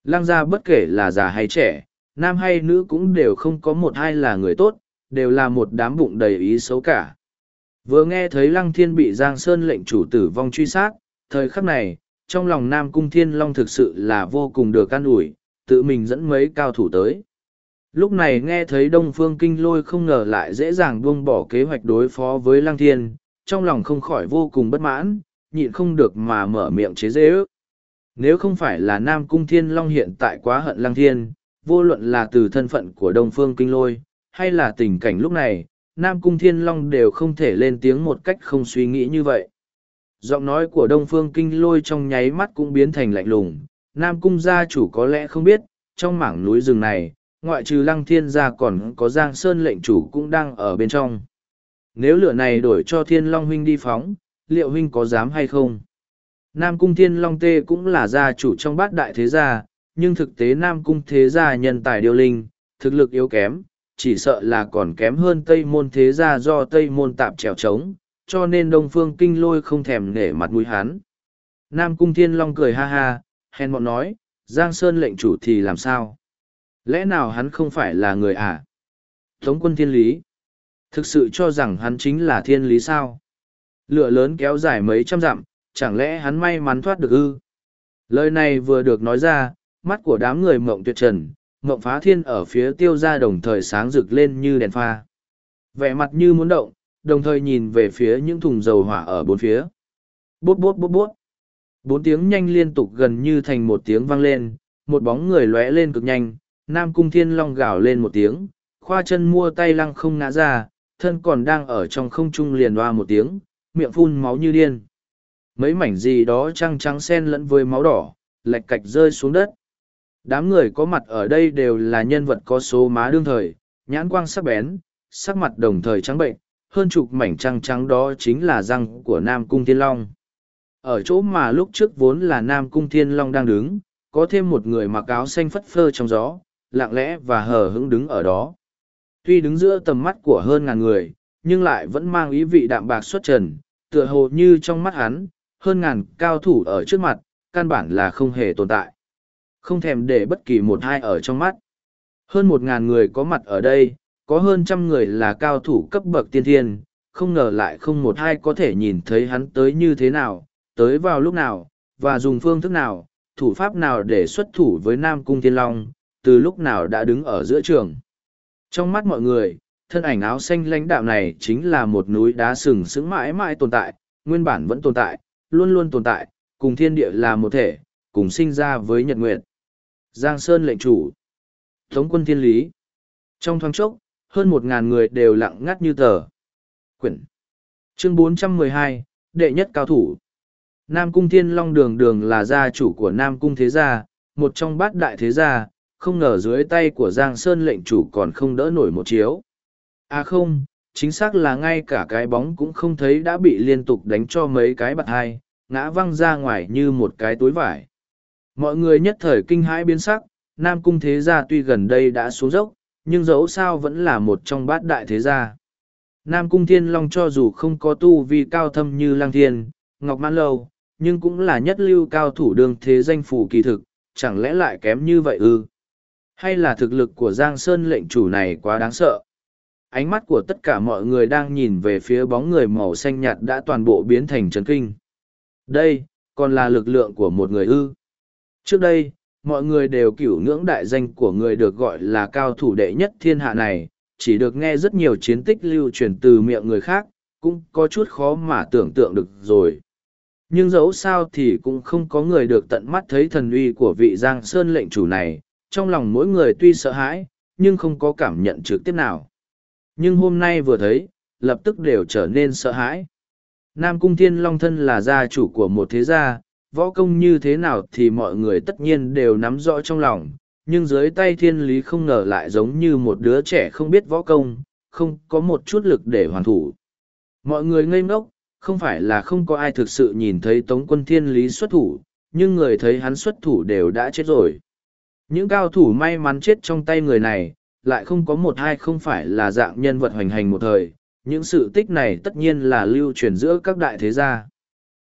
Lăng gia bất kể là già hay trẻ, nam hay nữ cũng đều không có một hai là người tốt, đều là một đám bụng đầy ý xấu cả. Vừa nghe thấy Lăng Thiên bị Giang Sơn lệnh chủ tử vong truy sát, thời khắc này, trong lòng Nam Cung Thiên Long thực sự là vô cùng được can ủi, tự mình dẫn mấy cao thủ tới. Lúc này nghe thấy Đông Phương Kinh Lôi không ngờ lại dễ dàng buông bỏ kế hoạch đối phó với Lăng Thiên, trong lòng không khỏi vô cùng bất mãn, nhịn không được mà mở miệng chế dễ ước. Nếu không phải là Nam Cung Thiên Long hiện tại quá hận Lăng Thiên, vô luận là từ thân phận của Đông Phương Kinh Lôi, hay là tình cảnh lúc này, Nam Cung Thiên Long đều không thể lên tiếng một cách không suy nghĩ như vậy. Giọng nói của Đông Phương Kinh Lôi trong nháy mắt cũng biến thành lạnh lùng, Nam Cung gia chủ có lẽ không biết, trong mảng núi rừng này, ngoại trừ Lăng Thiên gia còn có Giang Sơn lệnh chủ cũng đang ở bên trong. Nếu lửa này đổi cho Thiên Long huynh đi phóng, liệu huynh có dám hay không? Nam Cung Thiên Long Tê cũng là gia chủ trong bát đại thế gia, nhưng thực tế Nam Cung thế gia nhân tài điêu linh, thực lực yếu kém, chỉ sợ là còn kém hơn Tây Môn thế gia do Tây Môn tạp trèo trống, cho nên Đông Phương Kinh Lôi không thèm nể mặt mũi hắn. Nam Cung Thiên Long cười ha ha, hèn mọn nói, Giang Sơn lệnh chủ thì làm sao? Lẽ nào hắn không phải là người à? Tống quân thiên lý. Thực sự cho rằng hắn chính là thiên lý sao? Lửa lớn kéo dài mấy trăm dặm, chẳng lẽ hắn may mắn thoát được ư? Lời này vừa được nói ra, mắt của đám người mộng tuyệt trần, mộng phá thiên ở phía tiêu ra đồng thời sáng rực lên như đèn pha. Vẻ mặt như muốn động, đồng thời nhìn về phía những thùng dầu hỏa ở bốn phía. Bút bút bút bút. Bốn tiếng nhanh liên tục gần như thành một tiếng vang lên, một bóng người lóe lên cực nhanh, Nam Cung Thiên Long gào lên một tiếng, khoa chân mua tay lăng không ngã ra, thân còn đang ở trong không trung liền hoa một tiếng, miệng phun máu như điên. Mấy mảnh gì đó trăng trắng sen lẫn với máu đỏ, lạch cạch rơi xuống đất. Đám người có mặt ở đây đều là nhân vật có số má đương thời, nhãn quang sắc bén, sắc mặt đồng thời trắng bệnh, hơn chục mảnh trăng trắng đó chính là răng của Nam Cung Thiên Long. Ở chỗ mà lúc trước vốn là Nam Cung Thiên Long đang đứng, có thêm một người mặc áo xanh phất phơ trong gió, lặng lẽ và hờ hững đứng ở đó. Tuy đứng giữa tầm mắt của hơn ngàn người, nhưng lại vẫn mang ý vị đạm bạc xuất trần, tựa hồ như trong mắt hắn, hơn ngàn cao thủ ở trước mặt, căn bản là không hề tồn tại. Không thèm để bất kỳ một hai ở trong mắt. Hơn một ngàn người có mặt ở đây, có hơn trăm người là cao thủ cấp bậc tiên thiên, không ngờ lại không một hai có thể nhìn thấy hắn tới như thế nào, tới vào lúc nào, và dùng phương thức nào, thủ pháp nào để xuất thủ với Nam Cung Thiên Long, từ lúc nào đã đứng ở giữa trường. Trong mắt mọi người, thân ảnh áo xanh lãnh đạo này chính là một núi đá sừng sững mãi mãi tồn tại, nguyên bản vẫn tồn tại, luôn luôn tồn tại, cùng thiên địa là một thể, cùng sinh ra với nhật nguyệt. Giang Sơn lệnh chủ. Tống quân thiên lý. Trong thoáng chốc, hơn một ngàn người đều lặng ngắt như tờ. Quyển. Chương 412, đệ nhất cao thủ. Nam Cung Thiên Long Đường Đường là gia chủ của Nam Cung Thế Gia, một trong bát đại thế gia, không ngờ dưới tay của Giang Sơn lệnh chủ còn không đỡ nổi một chiếu. À không, chính xác là ngay cả cái bóng cũng không thấy đã bị liên tục đánh cho mấy cái bạc hai, ngã văng ra ngoài như một cái túi vải. Mọi người nhất thời kinh hãi biến sắc, Nam Cung Thế Gia tuy gần đây đã xuống dốc, nhưng dẫu sao vẫn là một trong bát đại thế gia. Nam Cung Thiên Long cho dù không có tu vi cao thâm như Lang Thiên, Ngọc Mãn Lâu, nhưng cũng là nhất lưu cao thủ đương thế danh phủ kỳ thực, chẳng lẽ lại kém như vậy ư? Hay là thực lực của Giang Sơn lệnh chủ này quá đáng sợ? Ánh mắt của tất cả mọi người đang nhìn về phía bóng người màu xanh nhạt đã toàn bộ biến thành trấn kinh. Đây, còn là lực lượng của một người ư. Trước đây, mọi người đều cửu ngưỡng đại danh của người được gọi là cao thủ đệ nhất thiên hạ này, chỉ được nghe rất nhiều chiến tích lưu truyền từ miệng người khác, cũng có chút khó mà tưởng tượng được rồi. Nhưng dẫu sao thì cũng không có người được tận mắt thấy thần uy của vị Giang Sơn lệnh chủ này, trong lòng mỗi người tuy sợ hãi, nhưng không có cảm nhận trực tiếp nào. Nhưng hôm nay vừa thấy, lập tức đều trở nên sợ hãi. Nam Cung Thiên Long thân là gia chủ của một thế gia, võ công như thế nào thì mọi người tất nhiên đều nắm rõ trong lòng, nhưng dưới tay thiên lý không ngờ lại giống như một đứa trẻ không biết võ công, không có một chút lực để hoàn thủ. Mọi người ngây ngốc, không phải là không có ai thực sự nhìn thấy tống quân thiên lý xuất thủ, nhưng người thấy hắn xuất thủ đều đã chết rồi. Những cao thủ may mắn chết trong tay người này, lại không có một hai không phải là dạng nhân vật hoành hành một thời, những sự tích này tất nhiên là lưu truyền giữa các đại thế gia.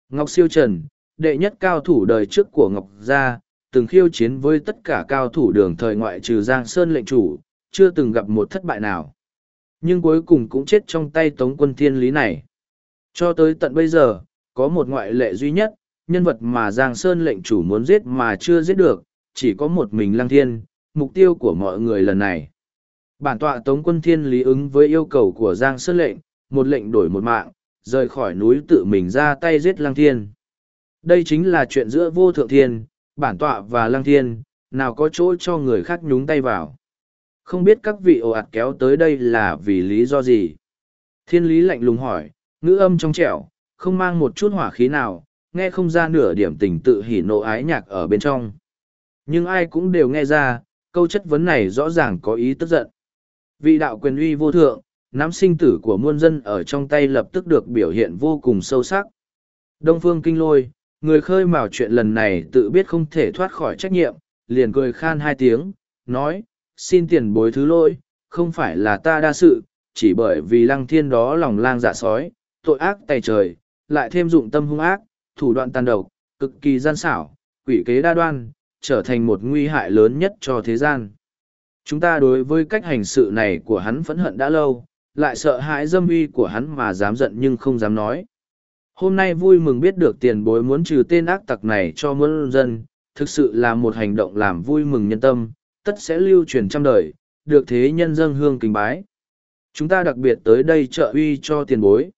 Ngọc Siêu Trần, đệ nhất cao thủ đời trước của Ngọc Gia, từng khiêu chiến với tất cả cao thủ đường thời ngoại trừ Giang Sơn lệnh chủ, chưa từng gặp một thất bại nào. Nhưng cuối cùng cũng chết trong tay Tống quân thiên lý này. Cho tới tận bây giờ, có một ngoại lệ duy nhất, nhân vật mà Giang Sơn lệnh chủ muốn giết mà chưa giết được, chỉ có một mình Lăng Thiên, mục tiêu của mọi người lần này. Bản tọa Tống quân thiên lý ứng với yêu cầu của Giang Sơn lệnh, một lệnh đổi một mạng, rời khỏi núi tự mình ra tay giết Lăng Thiên. Đây chính là chuyện giữa vô thượng thiên, bản tọa và Lăng Thiên, nào có chỗ cho người khác nhúng tay vào. Không biết các vị ồ ạt kéo tới đây là vì lý do gì? Thiên lý lạnh lùng hỏi, ngữ âm trong trẻo, không mang một chút hỏa khí nào, nghe không ra nửa điểm tình tự hỉ nộ ái nhạc ở bên trong. Nhưng ai cũng đều nghe ra, câu chất vấn này rõ ràng có ý tức giận. Vị đạo quyền uy vô thượng, nắm sinh tử của muôn dân ở trong tay lập tức được biểu hiện vô cùng sâu sắc. Đông phương kinh lôi, người khơi mào chuyện lần này tự biết không thể thoát khỏi trách nhiệm, liền cười khan hai tiếng, nói, xin tiền bối thứ lỗi, không phải là ta đa sự, chỉ bởi vì lăng thiên đó lòng lang dạ sói, tội ác tay trời, lại thêm dụng tâm hung ác, thủ đoạn tàn độc, cực kỳ gian xảo, quỷ kế đa đoan, trở thành một nguy hại lớn nhất cho thế gian. Chúng ta đối với cách hành sự này của hắn phẫn hận đã lâu, lại sợ hãi dâm uy của hắn mà dám giận nhưng không dám nói. Hôm nay vui mừng biết được tiền bối muốn trừ tên ác tặc này cho muôn dân, thực sự là một hành động làm vui mừng nhân tâm, tất sẽ lưu truyền trăm đời, được thế nhân dân hương kính bái. Chúng ta đặc biệt tới đây trợ uy cho tiền bối.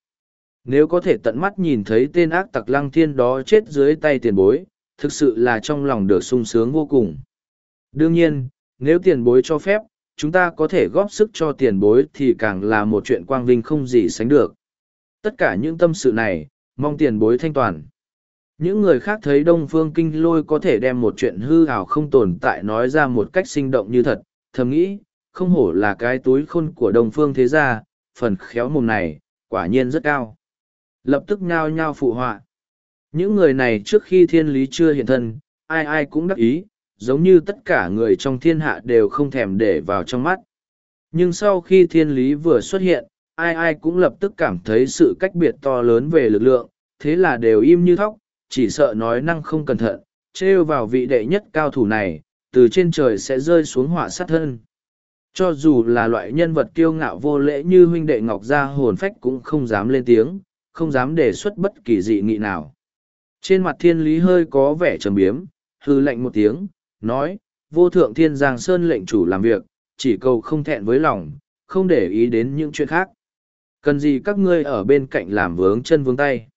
Nếu có thể tận mắt nhìn thấy tên ác tặc lăng thiên đó chết dưới tay tiền bối, thực sự là trong lòng được sung sướng vô cùng. Đương nhiên, nếu tiền bối cho phép, chúng ta có thể góp sức cho tiền bối thì càng là một chuyện quang vinh không gì sánh được. Tất cả những tâm sự này, mong tiền bối thanh toàn. Những người khác thấy Đông Phương Kinh Lôi có thể đem một chuyện hư ảo không tồn tại nói ra một cách sinh động như thật, thầm nghĩ, không hổ là cái túi khôn của Đông Phương thế gia, phần khéo mồm này, quả nhiên rất cao. Lập tức nhao nhao phụ họa. Những người này trước khi thiên lý chưa hiện thân, ai ai cũng đắc ý, giống như tất cả người trong thiên hạ đều không thèm để vào trong mắt. Nhưng sau khi thiên lý vừa xuất hiện, ai ai cũng lập tức cảm thấy sự cách biệt to lớn về lực lượng, thế là đều im như thóc, chỉ sợ nói năng không cẩn thận, trêu vào vị đệ nhất cao thủ này, từ trên trời sẽ rơi xuống họa sát thân. Cho dù là loại nhân vật kiêu ngạo vô lễ như huynh đệ Ngọc Gia hồn phách cũng không dám lên tiếng, không dám đề xuất bất kỳ dị nghị nào. Trên mặt thiên lý hơi có vẻ trầm biếm, hư lệnh một tiếng, nói, vô thượng thiên giang sơn lệnh chủ làm việc, chỉ cầu không thẹn với lòng, không để ý đến những chuyện khác. Cần gì các ngươi ở bên cạnh làm vướng chân vướng tay.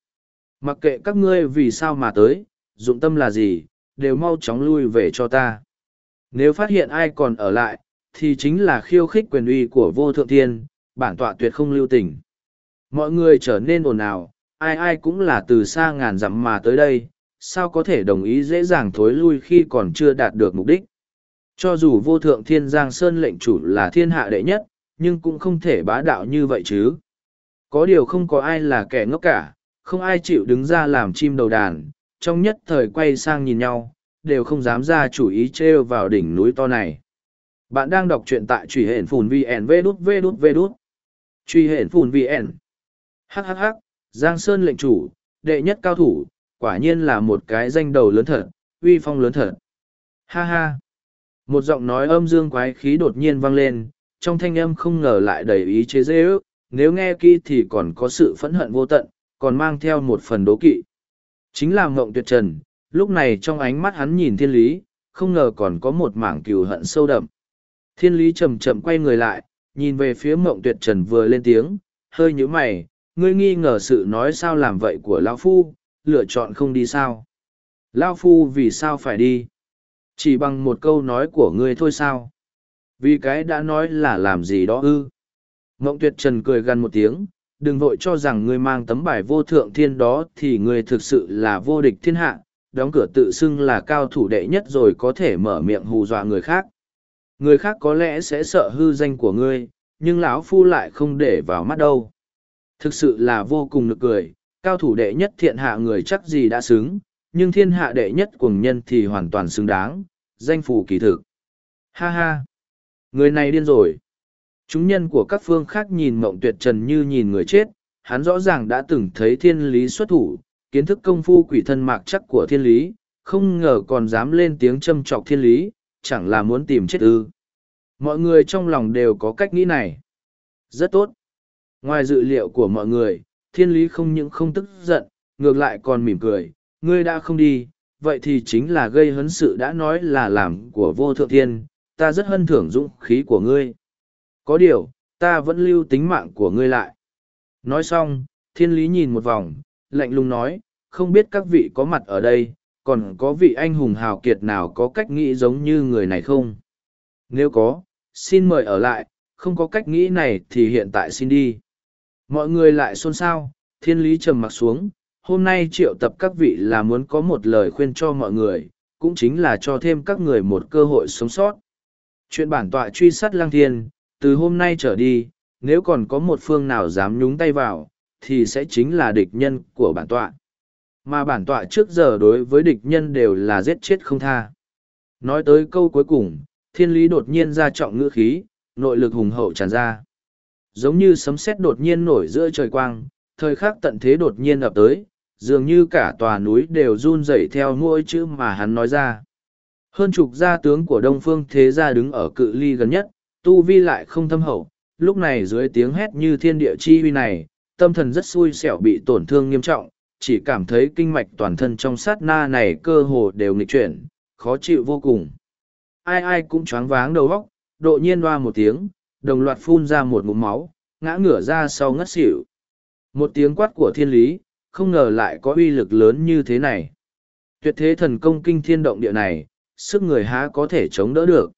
Mặc kệ các ngươi vì sao mà tới, dụng tâm là gì, đều mau chóng lui về cho ta. Nếu phát hiện ai còn ở lại, thì chính là khiêu khích quyền uy của vô thượng thiên, bản tọa tuyệt không lưu tình. Mọi người trở nên ồn ào, ai ai cũng là từ xa ngàn dặm mà tới đây, sao có thể đồng ý dễ dàng thối lui khi còn chưa đạt được mục đích. Cho dù vô thượng thiên giang sơn lệnh chủ là thiên hạ đệ nhất, nhưng cũng không thể bá đạo như vậy chứ. Có điều không có ai là kẻ ngốc cả, không ai chịu đứng ra làm chim đầu đàn, trong nhất thời quay sang nhìn nhau, đều không dám ra chủ ý trêu vào đỉnh núi to này. Bạn đang đọc truyện tại truy hển phùn VN vê đút vê đút vê đút. Truy hển phùn VN. HHH, Giang Sơn lệnh chủ, đệ nhất cao thủ, quả nhiên là một cái danh đầu lớn thật, uy phong lớn thật. Ha ha. Một giọng nói âm dương quái khí đột nhiên vang lên, trong thanh âm không ngờ lại đầy ý chế dễ ước, nếu nghe kỹ thì còn có sự phẫn hận vô tận, còn mang theo một phần đố kỵ. Chính là Mộng Tuyệt Trần, lúc này trong ánh mắt hắn nhìn thiên lý, không ngờ còn có một mảng cừu hận sâu đậm. Thiên lý chậm chậm quay người lại, nhìn về phía Mộng Tuyệt Trần vừa lên tiếng, hơi nhíu mày, ngươi nghi ngờ sự nói sao làm vậy của Lao Phu, lựa chọn không đi sao. Lao Phu vì sao phải đi? Chỉ bằng một câu nói của ngươi thôi sao? Vì cái đã nói là làm gì đó ư? Mộng Tuyệt Trần cười gần một tiếng, đừng vội cho rằng ngươi mang tấm bài vô thượng thiên đó thì ngươi thực sự là vô địch thiên hạ, đóng cửa tự xưng là cao thủ đệ nhất rồi có thể mở miệng hù dọa người khác. người khác có lẽ sẽ sợ hư danh của ngươi nhưng lão phu lại không để vào mắt đâu. Thực sự là vô cùng nực cười cao thủ đệ nhất thiện hạ người chắc gì đã xứng nhưng thiên hạ đệ nhất cuồng nhân thì hoàn toàn xứng đáng danh phù kỳ thực. Ha ha người này điên rồi chúng nhân của các phương khác nhìn mộng tuyệt trần như nhìn người chết, hắn rõ ràng đã từng thấy thiên lý xuất thủ, kiến thức công phu quỷ thân mạc chắc của thiên lý, không ngờ còn dám lên tiếng châm trọc thiên lý, chẳng là muốn tìm chết ư. Mọi người trong lòng đều có cách nghĩ này. Rất tốt. Ngoài dự liệu của mọi người, thiên lý không những không tức giận, ngược lại còn mỉm cười, ngươi đã không đi, vậy thì chính là gây hấn sự đã nói là làm của vô thượng thiên, ta rất hân thưởng dũng khí của ngươi có điều, ta vẫn lưu tính mạng của ngươi lại. Nói xong, thiên lý nhìn một vòng, lạnh lùng nói, không biết các vị có mặt ở đây, còn có vị anh hùng hào kiệt nào có cách nghĩ giống như người này không? Nếu có, xin mời ở lại, không có cách nghĩ này thì hiện tại xin đi. Mọi người lại xôn xao, thiên lý trầm mặc xuống, hôm nay triệu tập các vị là muốn có một lời khuyên cho mọi người, cũng chính là cho thêm các người một cơ hội sống sót. Chuyện bản tọa truy sát lang thiên từ hôm nay trở đi, nếu còn có một phương nào dám nhúng tay vào, thì sẽ chính là địch nhân của bản tọa. Mà bản tọa trước giờ đối với địch nhân đều là giết chết không tha. Nói tới câu cuối cùng, thiên lý đột nhiên ra trọng ngữ khí, nội lực hùng hậu tràn ra. Giống như sấm sét đột nhiên nổi giữa trời quang, thời khắc tận thế đột nhiên ập tới, dường như cả tòa núi đều run rẩy theo mỗi chữ mà hắn nói ra. Hơn chục gia tướng của đông phương thế gia đứng ở cự ly gần nhất tu vi lại không thâm hậu, lúc này dưới tiếng hét như thiên địa chi huy này, tâm thần rất xui xẻo bị tổn thương nghiêm trọng, chỉ cảm thấy kinh mạch toàn thân trong sát na này cơ hồ đều nghịch chuyển, khó chịu vô cùng. Ai ai cũng choáng váng đầu óc độ nhiên hoa một tiếng, đồng loạt phun ra một ngụm máu, ngã ngửa ra sau ngất xỉu. Một tiếng quát của thiên lý, không ngờ lại có uy lực lớn như thế này. Tuyệt thế thần công kinh thiên động địa này, sức người há có thể chống đỡ được?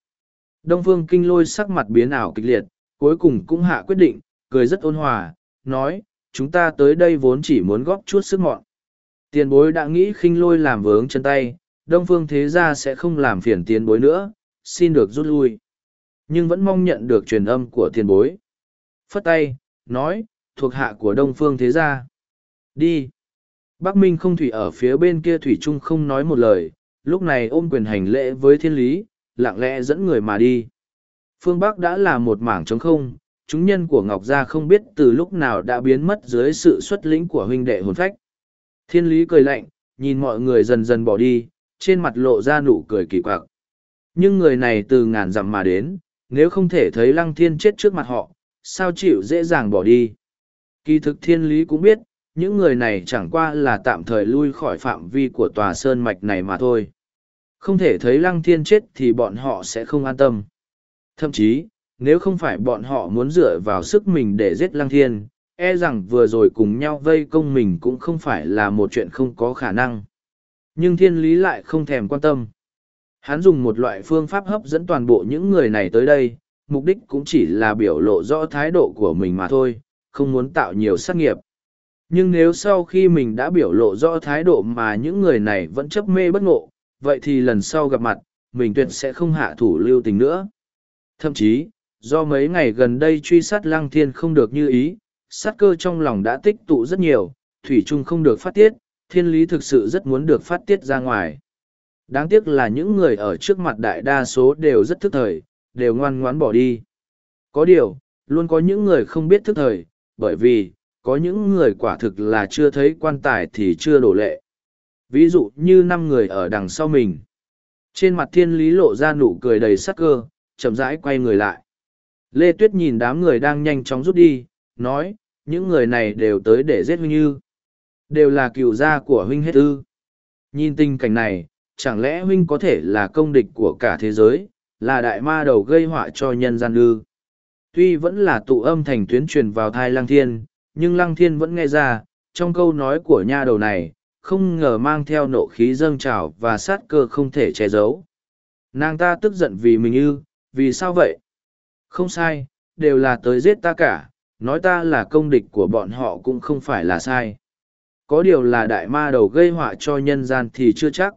Đông phương kinh lôi sắc mặt biến ảo kịch liệt, cuối cùng cũng hạ quyết định, cười rất ôn hòa, nói, chúng ta tới đây vốn chỉ muốn góp chút sức mọn. Tiền bối đã nghĩ Kinh lôi làm vướng chân tay, đông phương thế gia sẽ không làm phiền tiền bối nữa, xin được rút lui. Nhưng vẫn mong nhận được truyền âm của tiền bối. Phất tay, nói, thuộc hạ của đông phương thế gia. Đi. Bắc minh không thủy ở phía bên kia thủy trung không nói một lời, lúc này ôm quyền hành lễ với thiên lý lặng lẽ dẫn người mà đi. Phương bắc đã là một mảng trống không, chúng nhân của ngọc gia không biết từ lúc nào đã biến mất dưới sự xuất lĩnh của huynh đệ hồn phách. Thiên lý cười lạnh, nhìn mọi người dần dần bỏ đi, trên mặt lộ ra nụ cười kỳ quặc. Nhưng người này từ ngàn dặm mà đến, nếu không thể thấy lăng thiên chết trước mặt họ, sao chịu dễ dàng bỏ đi? Kỳ thực thiên lý cũng biết, những người này chẳng qua là tạm thời lui khỏi phạm vi của tòa sơn mạch này mà thôi không thể thấy lăng thiên chết thì bọn họ sẽ không an tâm. Thậm chí, nếu không phải bọn họ muốn dựa vào sức mình để giết lăng thiên e rằng vừa rồi cùng nhau vây công mình cũng không phải là một chuyện không có khả năng. Nhưng thiên lý lại không thèm quan tâm. Hắn dùng một loại phương pháp hấp dẫn toàn bộ những người này tới đây, mục đích cũng chỉ là biểu lộ rõ thái độ của mình mà thôi, không muốn tạo nhiều sát nghiệp. Nhưng nếu sau khi mình đã biểu lộ rõ thái độ mà những người này vẫn chấp mê bất ngộ vậy thì lần sau gặp mặt, mình tuyệt sẽ không hạ thủ lưu tình nữa. Thậm chí, do mấy ngày gần đây truy sát lăng thiên không được như ý, sát cơ trong lòng đã tích tụ rất nhiều, thủy trung không được phát tiết, thiên lý thực sự rất muốn được phát tiết ra ngoài. Đáng tiếc là những người ở trước mặt đại đa số đều rất thức thời, đều ngoan ngoãn bỏ đi. Có điều, luôn có những người không biết thức thời, bởi vì, có những người quả thực là chưa thấy quan tài thì chưa đổ lệ ví dụ như năm người ở đằng sau mình. Trên mặt thiên lý lộ ra nụ cười đầy sắc cơ, chậm rãi quay người lại. Lê tuyết nhìn đám người đang nhanh chóng rút đi, nói, những người này đều tới để giết huynh như đều là cựu gia của huynh hết ư. Nhìn tình cảnh này, chẳng lẽ huynh có thể là công địch của cả thế giới, là đại ma đầu gây họa cho nhân gian ư? Tuy vẫn là tụ âm thành tuyến truyền vào thai lăng thiên, nhưng lăng thiên vẫn nghe ra, trong câu nói của nha đầu này không ngờ mang theo nộ khí dâng trào và sát cơ không thể che giấu. Nàng ta tức giận vì mình ư vì sao vậy? Không sai đều là tới giết ta cả nói ta là công địch của bọn họ cũng không phải là sai. Có điều là đại ma đầu gây họa cho nhân gian thì chưa chắc.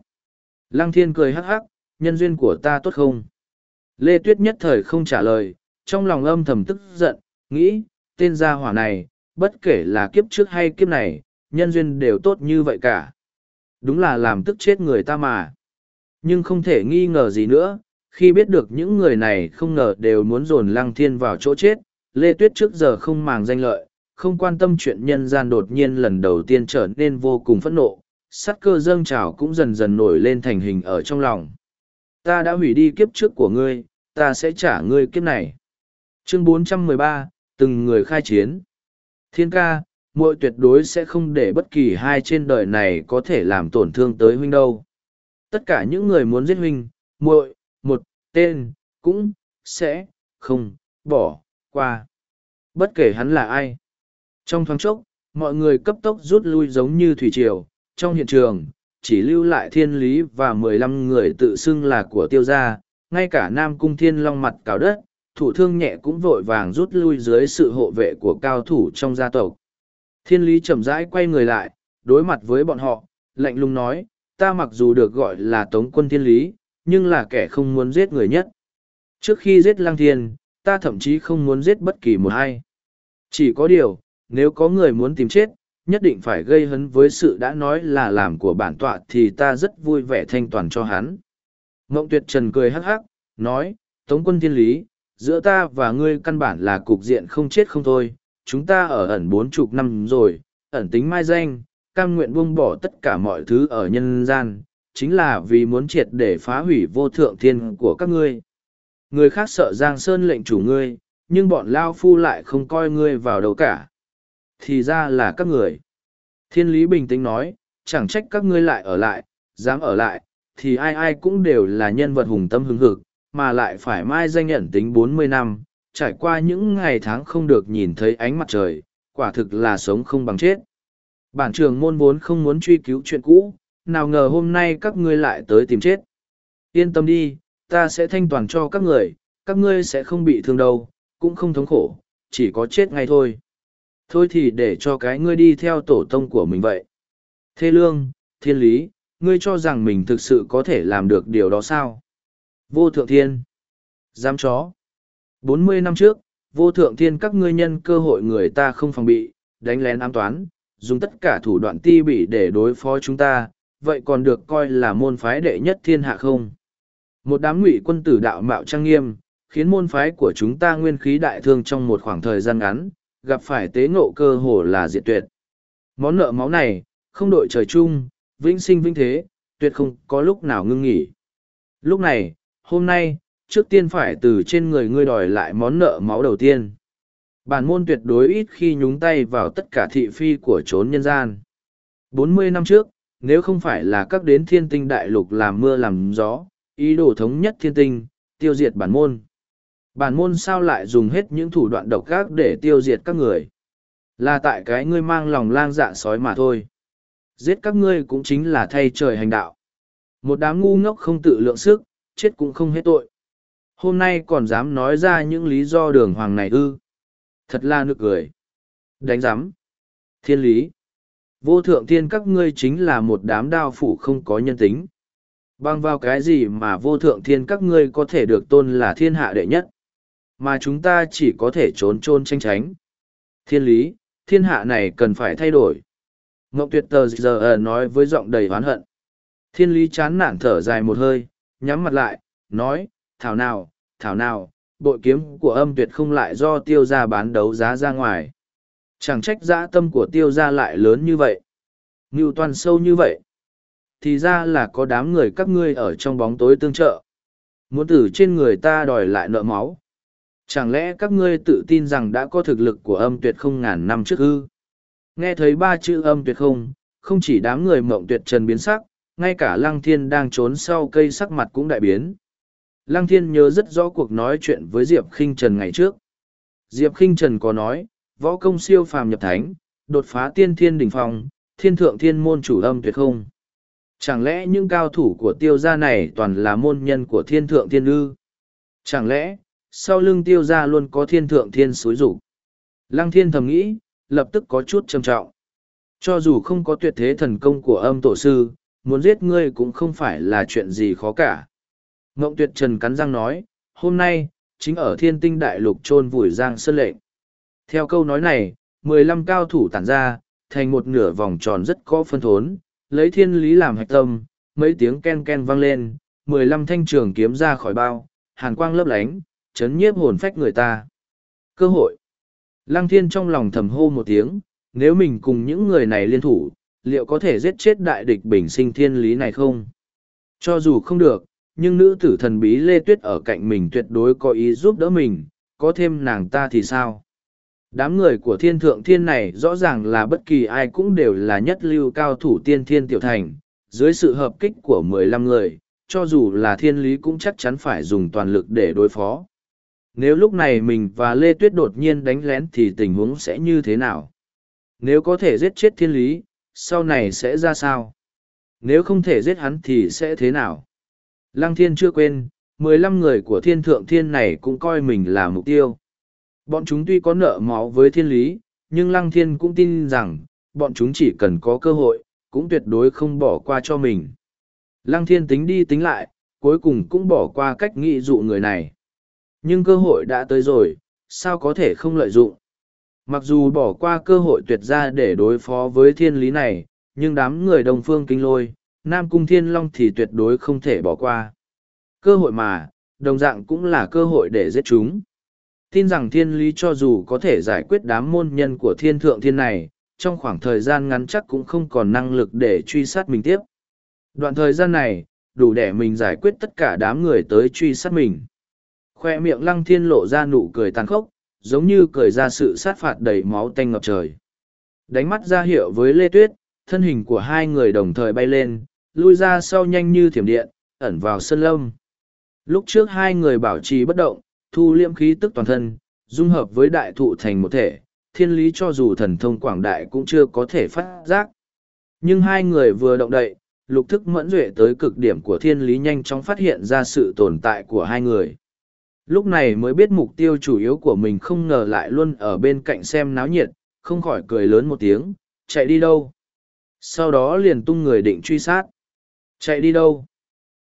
Lăng thiên cười hắc hắc nhân duyên của ta tốt không? Lê Tuyết nhất thời không trả lời, trong lòng âm thầm tức giận, nghĩ, tên gia hỏa này, bất kể là kiếp trước hay kiếp này, nhân duyên đều tốt như vậy cả. Đúng là làm tức chết người ta mà. Nhưng không thể nghi ngờ gì nữa, khi biết được những người này không ngờ đều muốn dồn lăng thiên vào chỗ chết, Lê Tuyết trước giờ không màng danh lợi, không quan tâm chuyện nhân gian đột nhiên lần đầu tiên trở nên vô cùng phẫn nộ, sát cơ dâng trào cũng dần dần nổi lên thành hình ở trong lòng. Ta đã hủy đi kiếp trước của ngươi, ta sẽ trả ngươi kiếp này. Chương 413, từng người khai chiến. Thiên ca, muội tuyệt đối sẽ không để bất kỳ hai trên đời này có thể làm tổn thương tới huynh đâu. Tất cả những người muốn giết huynh, muội, một tên, cũng sẽ không bỏ qua. Bất kể hắn là ai. Trong thoáng chốc, mọi người cấp tốc rút lui giống như thủy triều. Trong hiện trường, chỉ lưu lại thiên lý và mười lăm người tự xưng là của tiêu gia, ngay cả Nam Cung Thiên Long mặt cào đất, thủ thương nhẹ cũng vội vàng rút lui dưới sự hộ vệ của cao thủ trong gia tộc. Thiên lý chậm rãi quay người lại, đối mặt với bọn họ, lạnh lùng nói, ta mặc dù được gọi là tống quân thiên lý, nhưng là kẻ không muốn giết người nhất. Trước khi giết lăng thiên, ta thậm chí không muốn giết bất kỳ một ai. Chỉ có điều, nếu có người muốn tìm chết, nhất định phải gây hấn với sự đã nói là làm của bản tọa thì ta rất vui vẻ thanh toàn cho hắn. Mộng tuyệt trần cười hắc hắc, nói, Tống quân thiên lý, giữa ta và ngươi căn bản là cục diện không chết không thôi, chúng ta ở ẩn bốn chục năm rồi, ẩn tính mai danh, cam nguyện buông bỏ tất cả mọi thứ ở nhân gian, chính là vì muốn triệt để phá hủy vô thượng thiên của các ngươi. Người khác sợ Giang Sơn lệnh chủ ngươi, nhưng bọn Lao Phu lại không coi ngươi vào đâu cả. Thì ra là các người. Thiên lý bình tĩnh nói, chẳng trách các ngươi lại ở lại, dám ở lại, thì ai ai cũng đều là nhân vật hùng tâm hứng hực, mà lại phải mai danh nhận tính bốn mươi năm, trải qua những ngày tháng không được nhìn thấy ánh mặt trời, quả thực là sống không bằng chết. Bản trường môn vốn không muốn truy cứu chuyện cũ, nào ngờ hôm nay các ngươi lại tới tìm chết. Yên tâm đi, ta sẽ thanh toàn cho các người, các ngươi sẽ không bị thương đâu, cũng không thống khổ, chỉ có chết ngay thôi. Thôi thì để cho cái ngươi đi theo tổ tông của mình vậy. Thê lương, thiên lý, ngươi cho rằng mình thực sự có thể làm được điều đó sao? Vô thượng thiên. Giám chó bốn mươi năm trước, vô thượng thiên các ngươi nhân cơ hội người ta không phòng bị, đánh lén ám toán, dùng tất cả thủ đoạn ti bị để đối phó chúng ta, vậy còn được coi là môn phái đệ nhất thiên hạ không? Một đám ngụy quân tử đạo mạo trang nghiêm, khiến môn phái của chúng ta nguyên khí đại thương trong một khoảng thời gian ngắn, gặp phải tế ngộ cơ hồ là diệt tuyệt. Món nợ máu này, không đội trời chung, vĩnh sinh vĩnh thế, tuyệt không có lúc nào ngưng nghỉ. Lúc này, hôm nay, trước tiên phải từ trên người ngươi đòi lại món nợ máu đầu tiên. Bản môn tuyệt đối ít khi nhúng tay vào tất cả thị phi của trốn nhân gian. Bốn mươi năm trước, nếu không phải là các đến thiên tinh đại lục làm mưa làm gió, ý đồ thống nhất thiên tinh, tiêu diệt bản môn. Bản môn sao lại dùng hết những thủ đoạn độc ác để tiêu diệt các người? Là tại cái ngươi mang lòng lang dạ sói mà thôi. Giết các ngươi cũng chính là thay trời hành đạo. Một đám ngu ngốc không tự lượng sức, chết cũng không hết tội. Hôm nay còn dám nói ra những lý do đường hoàng này ư. Thật là nực cười. Đánh giám. Thiên lý. Vô thượng thiên các ngươi chính là một đám đao phủ không có nhân tính. Bằng vào cái gì mà vô thượng thiên các ngươi có thể được tôn là thiên hạ đệ nhất. Mà chúng ta chỉ có thể trốn trôn tranh tránh. Thiên lý, thiên hạ này cần phải thay đổi. ngộng tuyệt tờ giờ nói với giọng đầy oán hận. Thiên lý chán nản thở dài một hơi, nhắm mặt lại, nói, thảo nào, thảo nào, bội kiếm của âm tuyệt không lại do tiêu gia bán đấu giá ra ngoài. Chẳng trách dã tâm của tiêu gia lại lớn như vậy. Ngưu toàn sâu như vậy. Thì ra là có đám người các ngươi ở trong bóng tối tương trợ. Muốn từ trên người ta đòi lại nợ máu. Chẳng lẽ các ngươi tự tin rằng đã có thực lực của âm tuyệt không ngàn năm trước ư? Nghe thấy ba chữ âm tuyệt không, không chỉ đám người mộng tuyệt trần biến sắc, ngay cả lăng thiên đang trốn sau cây sắc mặt cũng đại biến. Lăng thiên nhớ rất rõ cuộc nói chuyện với Diệp khinh Trần ngày trước. Diệp khinh Trần có nói, võ công siêu phàm nhập thánh, đột phá tiên thiên đỉnh phong, thiên thượng thiên môn chủ âm tuyệt không. Chẳng lẽ những cao thủ của tiêu gia này toàn là môn nhân của thiên thượng thiên ư? Chẳng lẽ, sau lưng tiêu gia luôn có thiên thượng thiên xối rủ? Lăng thiên thầm nghĩ, lập tức có chút trầm trọng. Cho dù không có tuyệt thế thần công của âm tổ sư, muốn giết ngươi cũng không phải là chuyện gì khó cả. Ngộng tuyệt trần cắn răng nói, hôm nay, chính ở thiên tinh đại lục chôn vùi Giang Sơn lệnh. Theo câu nói này, mười lăm cao thủ tản ra, thành một nửa vòng tròn rất có phân thốn, lấy thiên lý làm hạch tâm, mấy tiếng ken ken vang lên, mười lăm thanh trường kiếm ra khỏi bao, hàn quang lấp lánh, chấn nhiếp hồn phách người ta. Cơ hội. Lăng thiên trong lòng thầm hô một tiếng, nếu mình cùng những người này liên thủ, liệu có thể giết chết đại địch bình sinh thiên lý này không? Cho dù không được, nhưng nữ tử thần bí Lê Tuyết ở cạnh mình tuyệt đối có ý giúp đỡ mình, có thêm nàng ta thì sao? Đám người của thiên thượng thiên này rõ ràng là bất kỳ ai cũng đều là nhất lưu cao thủ tiên thiên tiểu thành, dưới sự hợp kích của mười lăm người, cho dù là thiên lý cũng chắc chắn phải dùng toàn lực để đối phó. Nếu lúc này mình và Lê Tuyết đột nhiên đánh lén thì tình huống sẽ như thế nào? Nếu có thể giết chết thiên lý, sau này sẽ ra sao? Nếu không thể giết hắn thì sẽ thế nào? Lăng thiên chưa quên, mười lăm người của thiên thượng thiên này cũng coi mình là mục tiêu. Bọn chúng tuy có nợ máu với thiên lý, nhưng lăng thiên cũng tin rằng, bọn chúng chỉ cần có cơ hội, cũng tuyệt đối không bỏ qua cho mình. Lăng thiên tính đi tính lại, cuối cùng cũng bỏ qua cách nghị dụ người này. Nhưng cơ hội đã tới rồi, sao có thể không lợi dụng? Mặc dù bỏ qua cơ hội tuyệt ra để đối phó với thiên lý này, nhưng đám người đồng phương kinh lôi, Nam Cung Thiên Long thì tuyệt đối không thể bỏ qua. Cơ hội mà, đồng dạng cũng là cơ hội để giết chúng. Tin rằng thiên lý cho dù có thể giải quyết đám môn nhân của thiên thượng thiên này, trong khoảng thời gian ngắn chắc cũng không còn năng lực để truy sát mình tiếp. Đoạn thời gian này, đủ để mình giải quyết tất cả đám người tới truy sát mình. Khoe miệng lăng thiên lộ ra nụ cười tàn khốc, giống như cười ra sự sát phạt đầy máu tanh ngập trời. Đánh mắt ra hiệu với Lê Tuyết, thân hình của hai người đồng thời bay lên, lui ra sau nhanh như thiểm điện, ẩn vào sân lâm. Lúc trước hai người bảo trì bất động, thu liễm khí tức toàn thân, dung hợp với đại thụ thành một thể, thiên lý cho dù thần thông quảng đại cũng chưa có thể phát giác. Nhưng hai người vừa động đậy, lục thức mẫn duệ tới cực điểm của thiên lý nhanh chóng phát hiện ra sự tồn tại của hai người. Lúc này mới biết mục tiêu chủ yếu của mình không ngờ lại luôn ở bên cạnh xem náo nhiệt, không khỏi cười lớn một tiếng, chạy đi đâu. Sau đó liền tung người định truy sát. Chạy đi đâu?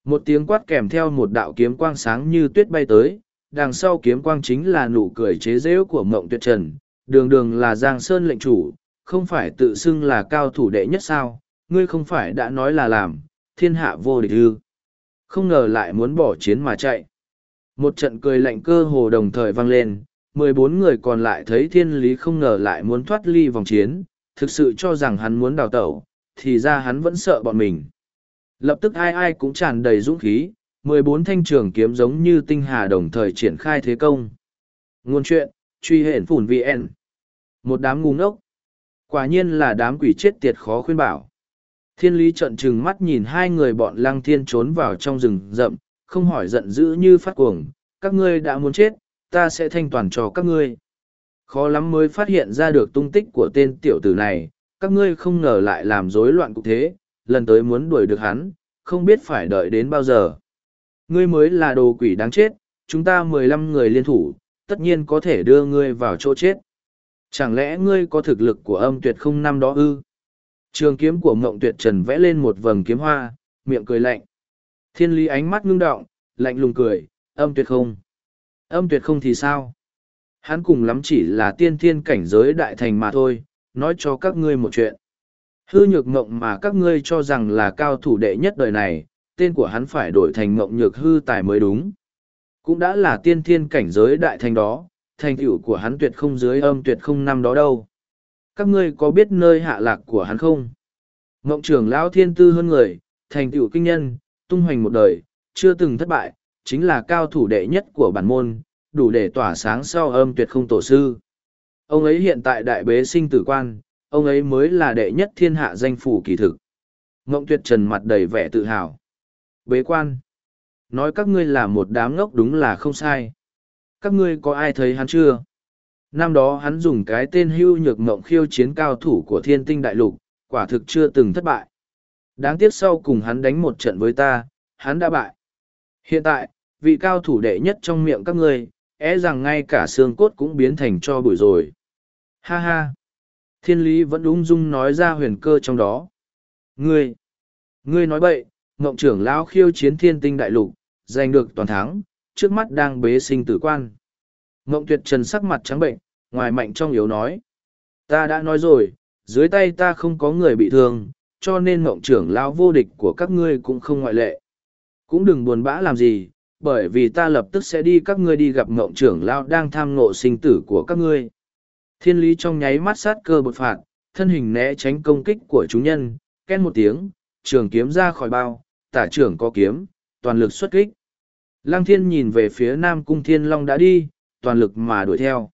Một tiếng quát kèm theo một đạo kiếm quang sáng như tuyết bay tới, đằng sau kiếm quang chính là nụ cười chế giễu của mộng tuyệt trần, đường đường là Giang Sơn lệnh chủ, không phải tự xưng là cao thủ đệ nhất sao, ngươi không phải đã nói là làm, thiên hạ vô địch ư. Không ngờ lại muốn bỏ chiến mà chạy. Một trận cười lạnh cơ hồ đồng thời vang lên, mười bốn người còn lại thấy thiên lý không ngờ lại muốn thoát ly vòng chiến, thực sự cho rằng hắn muốn đào tẩu, thì ra hắn vẫn sợ bọn mình. Lập tức ai ai cũng tràn đầy dũng khí, mười bốn thanh trường kiếm giống như tinh hà đồng thời triển khai thế công. Nguồn chuyện, truy hển phủn VN. Một đám ngu ngốc. Quả nhiên là đám quỷ chết tiệt khó khuyên bảo. Thiên lý trận trừng mắt nhìn hai người bọn lăng thiên trốn vào trong rừng rậm, không hỏi giận dữ như phát cuồng. Các ngươi đã muốn chết, ta sẽ thanh toàn cho các ngươi. Khó lắm mới phát hiện ra được tung tích của tên tiểu tử này, các ngươi không ngờ lại làm rối loạn cục thế, lần tới muốn đuổi được hắn, không biết phải đợi đến bao giờ. Ngươi mới là đồ quỷ đáng chết, chúng ta mười lăm người liên thủ, tất nhiên có thể đưa ngươi vào chỗ chết. Chẳng lẽ ngươi có thực lực của âm tuyệt không năm đó ư? Trường kiếm của mộng tuyệt trần vẽ lên một vầng kiếm hoa, miệng cười lạnh. Thiên lý ánh mắt ngưng động, lạnh lùng cười, âm tuyệt không. Âm tuyệt không thì sao? Hắn cùng lắm chỉ là tiên thiên cảnh giới đại thành mà thôi, nói cho các ngươi một chuyện. Hư nhược mộng mà các ngươi cho rằng là cao thủ đệ nhất đời này, tên của hắn phải đổi thành mộng nhược hư tài mới đúng. Cũng đã là tiên thiên cảnh giới đại thành đó, thành tựu của hắn tuyệt không dưới âm tuyệt không năm đó đâu. Các ngươi có biết nơi hạ lạc của hắn không? Mộng trưởng lão thiên tư hơn người, thành tựu kinh nhân, tung hoành một đời, chưa từng thất bại, chính là cao thủ đệ nhất của bản môn, đủ để tỏa sáng sau âm tuyệt không tổ sư. Ông ấy hiện tại đại bế sinh tử quan, ông ấy mới là đệ nhất thiên hạ danh phủ kỳ thực. Ngộng tuyệt trần mặt đầy vẻ tự hào. Bế quan. Nói các ngươi là một đám ngốc đúng là không sai. Các ngươi có ai thấy hắn chưa? Năm đó hắn dùng cái tên hưu nhược mộng khiêu chiến cao thủ của thiên tinh đại lục, quả thực chưa từng thất bại. Đáng tiếc sau cùng hắn đánh một trận với ta, hắn đã bại. Hiện tại, vị cao thủ đệ nhất trong miệng các ngươi, é rằng ngay cả xương cốt cũng biến thành cho bụi rồi. Ha ha! Thiên lý vẫn ung dung nói ra huyền cơ trong đó. Ngươi! Ngươi nói bậy, ngộng trưởng lão khiêu chiến thiên tinh đại lục, giành được toàn thắng, trước mắt đang bế sinh tử quan. Ngộng tuyệt trần sắc mặt trắng bệnh, ngoài mạnh trong yếu nói. Ta đã nói rồi, dưới tay ta không có người bị thương, cho nên ngộng trưởng lão vô địch của các ngươi cũng không ngoại lệ. Cũng đừng buồn bã làm gì, bởi vì ta lập tức sẽ đi các ngươi đi gặp ngộng trưởng lão đang tham ngộ sinh tử của các ngươi. Thiên lý trong nháy mắt sát cơ bột phạt, thân hình né tránh công kích của chúng nhân, ken một tiếng, trường kiếm ra khỏi bao, tả trưởng có kiếm, toàn lực xuất kích. Lăng thiên nhìn về phía nam cung thiên long đã đi, toàn lực mà đuổi theo.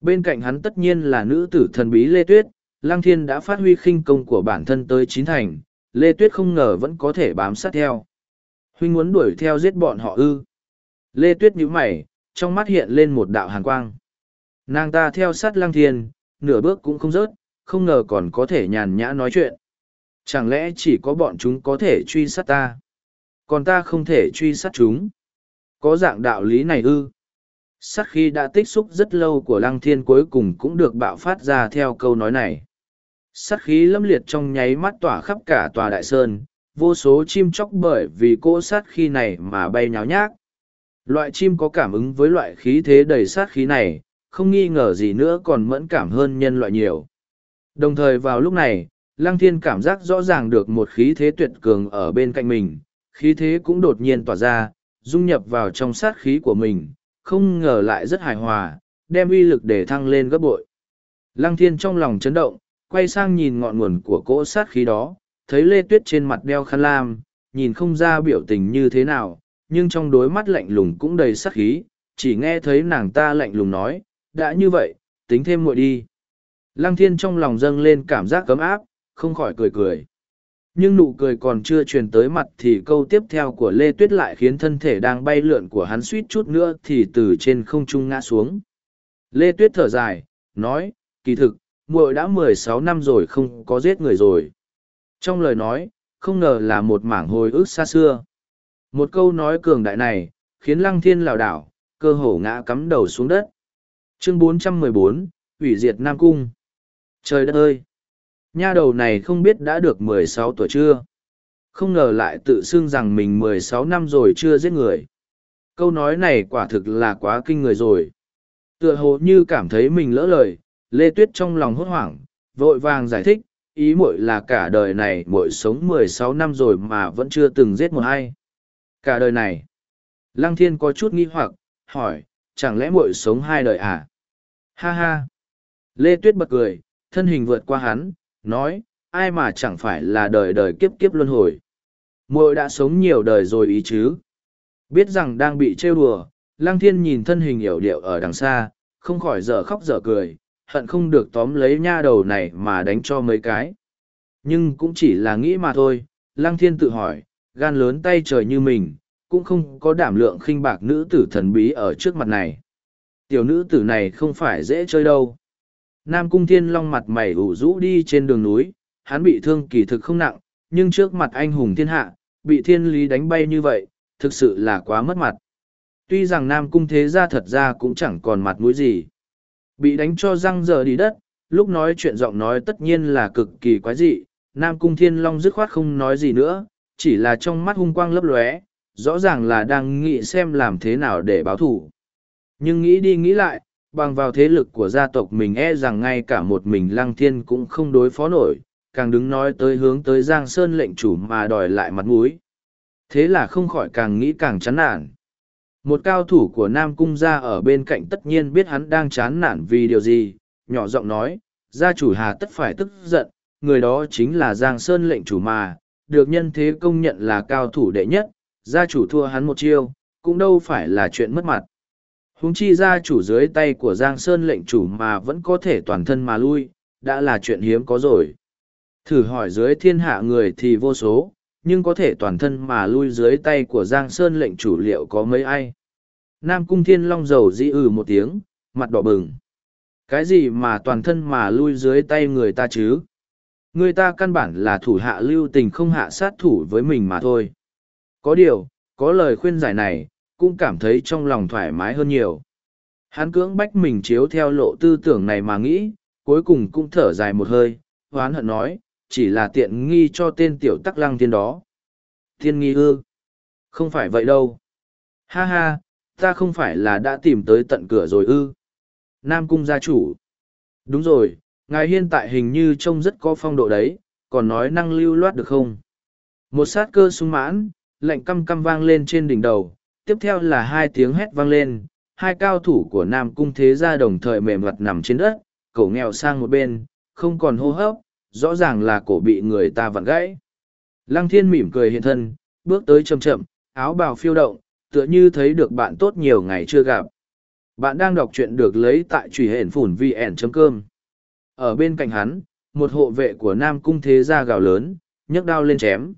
Bên cạnh hắn tất nhiên là nữ tử thần bí Lê Tuyết, Lăng Thiên đã phát huy khinh công của bản thân tới chín thành, Lê Tuyết không ngờ vẫn có thể bám sát theo. Huynh muốn đuổi theo giết bọn họ ư. Lê Tuyết nhíu mày, trong mắt hiện lên một đạo hàn quang. Nàng ta theo sát Lăng Thiên, nửa bước cũng không rớt, không ngờ còn có thể nhàn nhã nói chuyện. Chẳng lẽ chỉ có bọn chúng có thể truy sát ta? Còn ta không thể truy sát chúng? Có dạng đạo lý này ư? Sát khi đã tích xúc rất lâu của lăng thiên cuối cùng cũng được bạo phát ra theo câu nói này. Sát khí lâm liệt trong nháy mắt tỏa khắp cả tòa đại sơn, vô số chim chóc bởi vì cỗ sát khí này mà bay nháo nhác. Loại chim có cảm ứng với loại khí thế đầy sát khí này, không nghi ngờ gì nữa còn mẫn cảm hơn nhân loại nhiều. Đồng thời vào lúc này, Lăng Thiên cảm giác rõ ràng được một khí thế tuyệt cường ở bên cạnh mình, khí thế cũng đột nhiên tỏa ra, dung nhập vào trong sát khí của mình, không ngờ lại rất hài hòa, đem uy lực để thăng lên gấp bội. Lăng thiên trong lòng chấn động, quay sang nhìn ngọn nguồn của cỗ sát khí đó, thấy Lê Tuyết trên mặt đeo khăn lam, nhìn không ra biểu tình như thế nào, nhưng trong đôi mắt lạnh lùng cũng đầy sát khí, chỉ nghe thấy nàng ta lạnh lùng nói, đã như vậy, tính thêm muội đi. Lăng thiên trong lòng dâng lên cảm giác cấm áp, không khỏi cười cười. Nhưng nụ cười còn chưa truyền tới mặt thì câu tiếp theo của Lê Tuyết lại khiến thân thể đang bay lượn của hắn suýt chút nữa thì từ trên không trung ngã xuống. Lê Tuyết thở dài, nói, kỳ thực, muội đã mười sáu năm rồi không có giết người rồi. Trong lời nói, không ngờ là một mảng hồi ức xa xưa. Một câu nói cường đại này, khiến lăng thiên lảo đảo, cơ hồ ngã cắm đầu xuống đất. Chương 414, hủy diệt Nam Cung. Trời đất ơi! Nha đầu này không biết đã được mười sáu tuổi chưa? Không ngờ lại tự xưng rằng mình mười sáu năm rồi chưa giết người. Câu nói này quả thực là quá kinh người rồi. Tựa hồ như cảm thấy mình lỡ lời, Lê Tuyết trong lòng hốt hoảng, vội vàng giải thích, ý muội là cả đời này muội sống mười sáu năm rồi mà vẫn chưa từng giết một ai. Cả đời này. Lăng Thiên có chút nghi hoặc, hỏi, chẳng lẽ muội sống hai đời à? Ha ha. Lê Tuyết bật cười, thân hình vượt qua hắn, nói, ai mà chẳng phải là đời đời kiếp kiếp luân hồi. Muội đã sống nhiều đời rồi ý chứ. Biết rằng đang bị trêu đùa, Lăng Thiên nhìn thân hình hiểu điệu ở đằng xa, không khỏi dở khóc dở cười, hận không được tóm lấy nha đầu này mà đánh cho mấy cái. Nhưng cũng chỉ là nghĩ mà thôi, Lăng Thiên tự hỏi, gan lớn tay trời như mình, cũng không có đảm lượng khinh bạc nữ tử thần bí ở trước mặt này. Tiểu nữ tử này không phải dễ chơi đâu. Nam Cung Thiên Long mặt mày ủ rũ đi trên đường núi, hắn bị thương kỳ thực không nặng, nhưng trước mặt anh hùng thiên hạ, bị thiên lý đánh bay như vậy, thực sự là quá mất mặt. Tuy rằng Nam Cung thế gia thật ra cũng chẳng còn mặt mũi gì. Bị đánh cho răng giờ đi đất, lúc nói chuyện giọng nói tất nhiên là cực kỳ quái dị, Nam Cung Thiên Long dứt khoát không nói gì nữa, chỉ là trong mắt hung quang lấp lóe, rõ ràng là đang nghĩ xem làm thế nào để báo thù, Nhưng nghĩ đi nghĩ lại, bằng vào thế lực của gia tộc mình e rằng ngay cả một mình lăng thiên cũng không đối phó nổi càng đứng nói tới hướng tới giang sơn lệnh chủ mà đòi lại mặt mũi. Thế là không khỏi càng nghĩ càng chán nản. Một cao thủ của nam cung gia ở bên cạnh tất nhiên biết hắn đang chán nản vì điều gì nhỏ giọng nói gia chủ hà tất phải tức giận người đó chính là giang sơn lệnh chủ mà được nhân thế công nhận là cao thủ đệ nhất gia chủ thua hắn một chiêu cũng đâu phải là chuyện mất mặt Húng chi gia chủ dưới tay của Giang Sơn lệnh chủ mà vẫn có thể toàn thân mà lui, đã là chuyện hiếm có rồi. Thử hỏi dưới thiên hạ người thì vô số, nhưng có thể toàn thân mà lui dưới tay của Giang Sơn lệnh chủ liệu có mấy ai. Nam Cung Thiên Long dầu dĩ ừ một tiếng, mặt đỏ bừng. Cái gì mà toàn thân mà lui dưới tay người ta chứ? Người ta căn bản là thủ hạ lưu tình không hạ sát thủ với mình mà thôi. Có điều, có lời khuyên giải này, cũng cảm thấy trong lòng thoải mái hơn nhiều. Hắn cưỡng bách mình chiếu theo lộ tư tưởng này mà nghĩ, cuối cùng cũng thở dài một hơi, hoán hận nói, chỉ là tiện nghi cho tên tiểu tắc lăng tiên đó. Tiên nghi ư? Không phải vậy đâu. Ha ha, ta không phải là đã tìm tới tận cửa rồi ư. Nam cung gia chủ. Đúng rồi, ngài hiện tại hình như trông rất có phong độ đấy, còn nói năng lưu loát được không? Một sát cơ sung mãn, lạnh căm căm vang lên trên đỉnh đầu, tiếp theo là hai tiếng hét vang lên, hai cao thủ của Nam cung thế gia đồng thời mềm mặt nằm trên đất, cổ nghèo sang một bên, không còn hô hấp, rõ ràng là cổ bị người ta vặn gãy. Lăng thiên mỉm cười hiện thân, bước tới chậm chậm, áo bào phiêu động, tựa như thấy được bạn tốt nhiều ngày chưa gặp. Bạn đang đọc truyện được lấy tại truy hển phủn vn.com. Ở bên cạnh hắn, một hộ vệ của Nam Cung Thế Gia gào lớn, nhấc đao lên chém.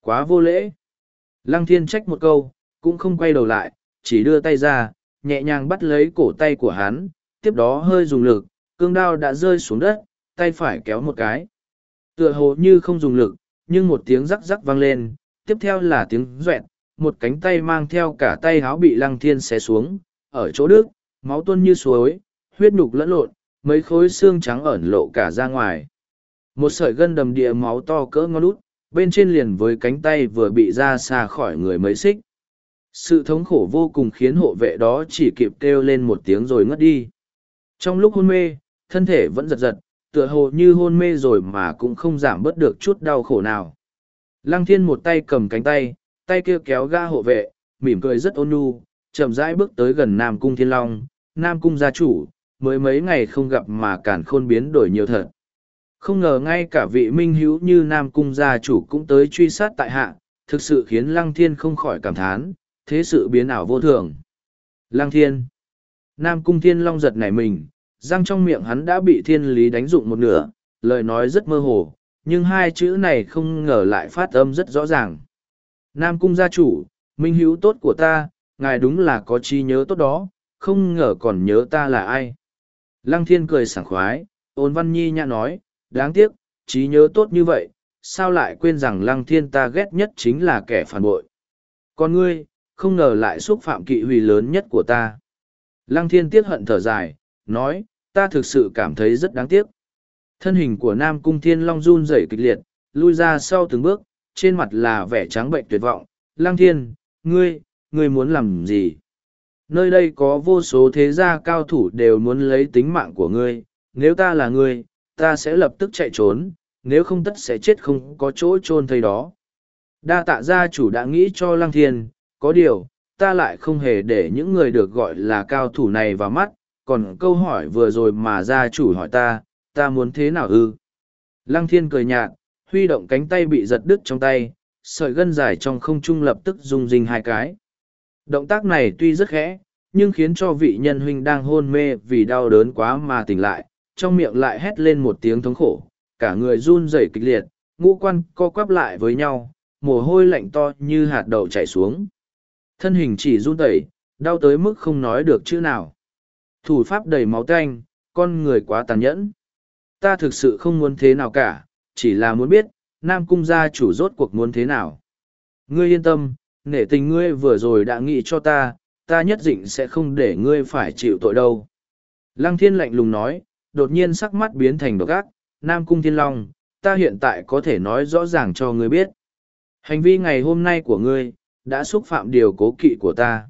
Quá vô lễ. Lăng thiên trách một câu, cũng không quay đầu lại, chỉ đưa tay ra, nhẹ nhàng bắt lấy cổ tay của hắn, tiếp đó hơi dùng lực, cương đao đã rơi xuống đất, tay phải kéo một cái. Tựa hồ như không dùng lực, nhưng một tiếng rắc rắc vang lên, tiếp theo là tiếng doẹt, một cánh tay mang theo cả tay háo bị lăng thiên xé xuống, ở chỗ đức, máu tuôn như suối, huyết nhục lẫn lộn, mấy khối xương trắng ẩn lộ cả ra ngoài. Một sợi gân đầm địa máu to cỡ ngón út, bên trên liền với cánh tay vừa bị ra xa khỏi người mấy xích. Sự thống khổ vô cùng khiến hộ vệ đó chỉ kịp kêu lên một tiếng rồi ngất đi. Trong lúc hôn mê, thân thể vẫn giật giật, tựa hồ như hôn mê rồi mà cũng không giảm bớt được chút đau khổ nào. Lăng thiên một tay cầm cánh tay, tay kia kéo ga hộ vệ, mỉm cười rất ôn nhu, chậm rãi bước tới gần Nam Cung Thiên Long, Nam Cung gia chủ, mới mấy ngày không gặp mà cản khôn biến đổi nhiều thật. Không ngờ ngay cả vị minh hữu như Nam Cung gia chủ cũng tới truy sát tại hạ, thực sự khiến Lăng Thiên không khỏi cảm thán, thế sự biến ảo vô thường. Lăng Thiên Nam Cung Thiên Long giật nảy mình, răng trong miệng hắn đã bị thiên lý đánh dụng một nửa, lời nói rất mơ hồ, nhưng hai chữ này không ngờ lại phát âm rất rõ ràng. Nam Cung gia chủ, minh hữu tốt của ta, ngài đúng là có chi nhớ tốt đó, không ngờ còn nhớ ta là ai. Lăng thiên cười sảng khoái, ôn văn nhi nhã nói, đáng tiếc, trí nhớ tốt như vậy, sao lại quên rằng lăng thiên ta ghét nhất chính là kẻ phản bội. Còn ngươi, không ngờ lại xúc phạm kỵ hủy lớn nhất của ta. Lăng thiên tiếc hận thở dài, nói, ta thực sự cảm thấy rất đáng tiếc. Thân hình của Nam Cung Thiên Long run rẩy kịch liệt, lui ra sau từng bước, trên mặt là vẻ trắng bệnh tuyệt vọng. Lăng Thiên, ngươi, ngươi muốn làm gì? Nơi đây có vô số thế gia cao thủ đều muốn lấy tính mạng của ngươi, nếu ta là ngươi, ta sẽ lập tức chạy trốn, nếu không tất sẽ chết không có chỗ chôn thây đó. Đa tạ gia chủ đã nghĩ cho Lăng Thiên, có điều, ta lại không hề để những người được gọi là cao thủ này vào mắt, còn câu hỏi vừa rồi mà gia chủ hỏi ta, ta muốn thế nào ư? Lăng Thiên cười nhạt, huy động cánh tay bị giật đứt trong tay, sợi gân dài trong không trung lập tức rung rinh hai cái. Động tác này tuy rất khẽ, nhưng khiến cho vị nhân huynh đang hôn mê vì đau đớn quá mà tỉnh lại, trong miệng lại hét lên một tiếng thống khổ, cả người run rẩy kịch liệt, ngũ quan co quắp lại với nhau, mồ hôi lạnh to như hạt đậu chảy xuống. Thân hình chỉ run tẩy, đau tới mức không nói được chữ nào. Thủ pháp đầy máu tanh, con người quá tàn nhẫn. Ta thực sự không muốn thế nào cả, chỉ là muốn biết, Nam Cung gia chủ rốt cuộc muốn thế nào. Ngươi yên tâm, nể tình ngươi vừa rồi đã nghĩ cho ta, ta nhất định sẽ không để ngươi phải chịu tội đâu. Lăng thiên lạnh lùng nói, đột nhiên sắc mắt biến thành độc ác, Nam Cung Thiên Long, ta hiện tại có thể nói rõ ràng cho ngươi biết. Hành vi ngày hôm nay của ngươi, đã xúc phạm điều cố kỵ của ta.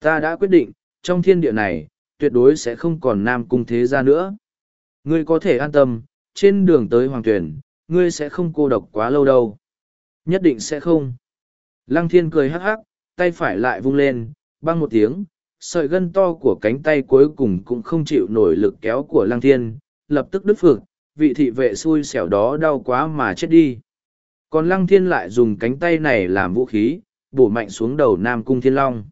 Ta đã quyết định, trong thiên địa này, tuyệt đối sẽ không còn Nam Cung Thế gia nữa. Ngươi có thể an tâm, trên đường tới Hoàng Tuyển, ngươi sẽ không cô độc quá lâu đâu. Nhất định sẽ không. Lăng thiên cười hắc hắc, tay phải lại vung lên, băng một tiếng, sợi gân to của cánh tay cuối cùng cũng không chịu nổi lực kéo của lăng thiên, lập tức đứt phược. vị thị vệ xui xẻo đó đau quá mà chết đi. Còn lăng thiên lại dùng cánh tay này làm vũ khí, bổ mạnh xuống đầu Nam Cung Thiên Long.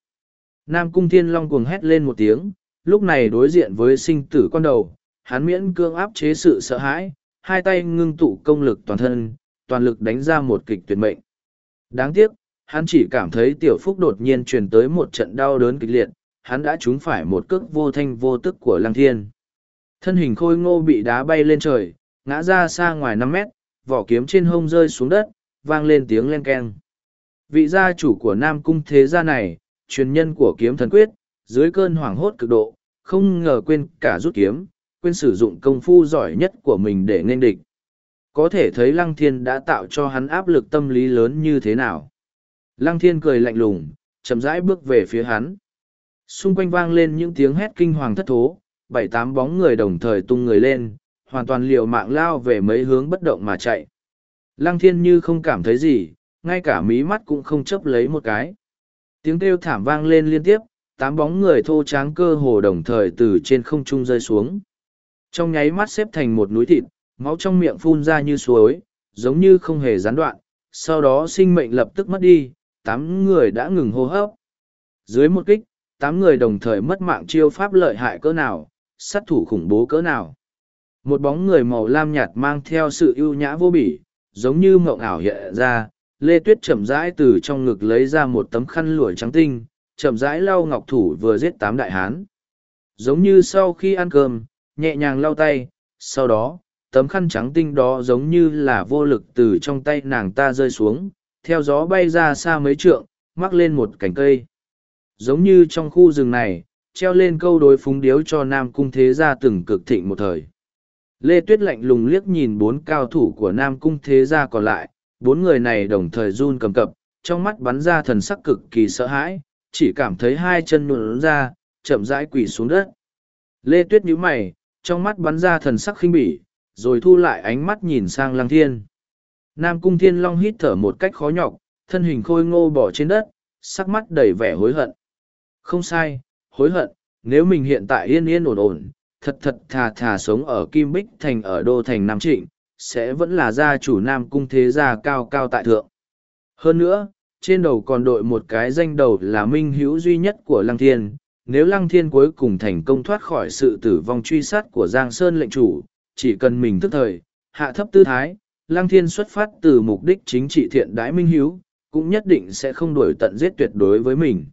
Nam Cung Thiên Long cuồng hét lên một tiếng, lúc này đối diện với sinh tử con đầu, hắn miễn cương áp chế sự sợ hãi, hai tay ngưng tụ công lực toàn thân, toàn lực đánh ra một kịch tuyệt mệnh. Đáng tiếc, hắn chỉ cảm thấy tiểu phúc đột nhiên truyền tới một trận đau đớn kịch liệt, hắn đã trúng phải một cước vô thanh vô tức của lăng thiên. Thân hình khôi ngô bị đá bay lên trời, ngã ra xa ngoài năm mét, vỏ kiếm trên hông rơi xuống đất, vang lên tiếng len keng. Vị gia chủ của Nam Cung thế gia này, truyền nhân của kiếm thần quyết, dưới cơn hoảng hốt cực độ, không ngờ quên cả rút kiếm, quên sử dụng công phu giỏi nhất của mình để nên địch. Có thể thấy Lăng Thiên đã tạo cho hắn áp lực tâm lý lớn như thế nào. Lăng Thiên cười lạnh lùng, chậm rãi bước về phía hắn. Xung quanh vang lên những tiếng hét kinh hoàng thất thố, bảy tám bóng người đồng thời tung người lên, hoàn toàn liều mạng lao về mấy hướng bất động mà chạy. Lăng thiên như không cảm thấy gì, ngay cả mí mắt cũng không chấp lấy một cái. Tiếng kêu thảm vang lên liên tiếp, tám bóng người thô tráng cơ hồ đồng thời từ trên không trung rơi xuống. Trong nháy mắt xếp thành một núi thịt, máu trong miệng phun ra như suối, giống như không hề gián đoạn, sau đó sinh mệnh lập tức mất đi, tám người đã ngừng hô hấp. Dưới một kích, tám người đồng thời mất mạng chiêu pháp lợi hại cỡ nào, sát thủ khủng bố cỡ nào. Một bóng người màu lam nhạt mang theo sự ưu nhã vô bỉ, giống như mộng ảo hiện ra, Lê Tuyết chậm rãi từ trong ngực lấy ra một tấm khăn lụa trắng tinh, chậm rãi lau ngọc thủ vừa giết tám đại hán. Giống như sau khi ăn cơm, nhẹ nhàng lau tay, sau đó, tấm khăn trắng tinh đó giống như là vô lực từ trong tay nàng ta rơi xuống, theo gió bay ra xa mấy trượng, mắc lên một cành cây. Giống như trong khu rừng này, treo lên câu đối phúng điếu cho Nam Cung Thế Gia từng cực thịnh một thời. Lê Tuyết lạnh lùng liếc nhìn bốn cao thủ của Nam Cung Thế Gia còn lại, bốn người này đồng thời run cầm cập, trong mắt bắn ra thần sắc cực kỳ sợ hãi, chỉ cảm thấy hai chân nhuộn ra, chậm rãi quỳ xuống đất. Lê Tuyết nhíu mày, trong mắt bắn ra thần sắc khinh bỉ, rồi thu lại ánh mắt nhìn sang Lăng Thiên. Nam Cung Thiên Long hít thở một cách khó nhọc, thân hình khôi ngô bỏ trên đất, sắc mắt đầy vẻ hối hận. Không sai, hối hận, nếu mình hiện tại yên yên ổn ổn, thật thật thà thà sống ở Kim Bích Thành ở Đô Thành Nam Trịnh, sẽ vẫn là gia chủ Nam Cung Thế Gia cao cao tại thượng. Hơn nữa, trên đầu còn đội một cái danh đầu là minh hữu duy nhất của Lăng Thiên. Nếu Lăng Thiên cuối cùng thành công thoát khỏi sự tử vong truy sát của Giang Sơn lệnh chủ, chỉ cần mình thức thời, hạ thấp tư thái, Lăng Thiên xuất phát từ mục đích chính trị thiện đái minh hữu, cũng nhất định sẽ không đuổi tận giết tuyệt đối với mình.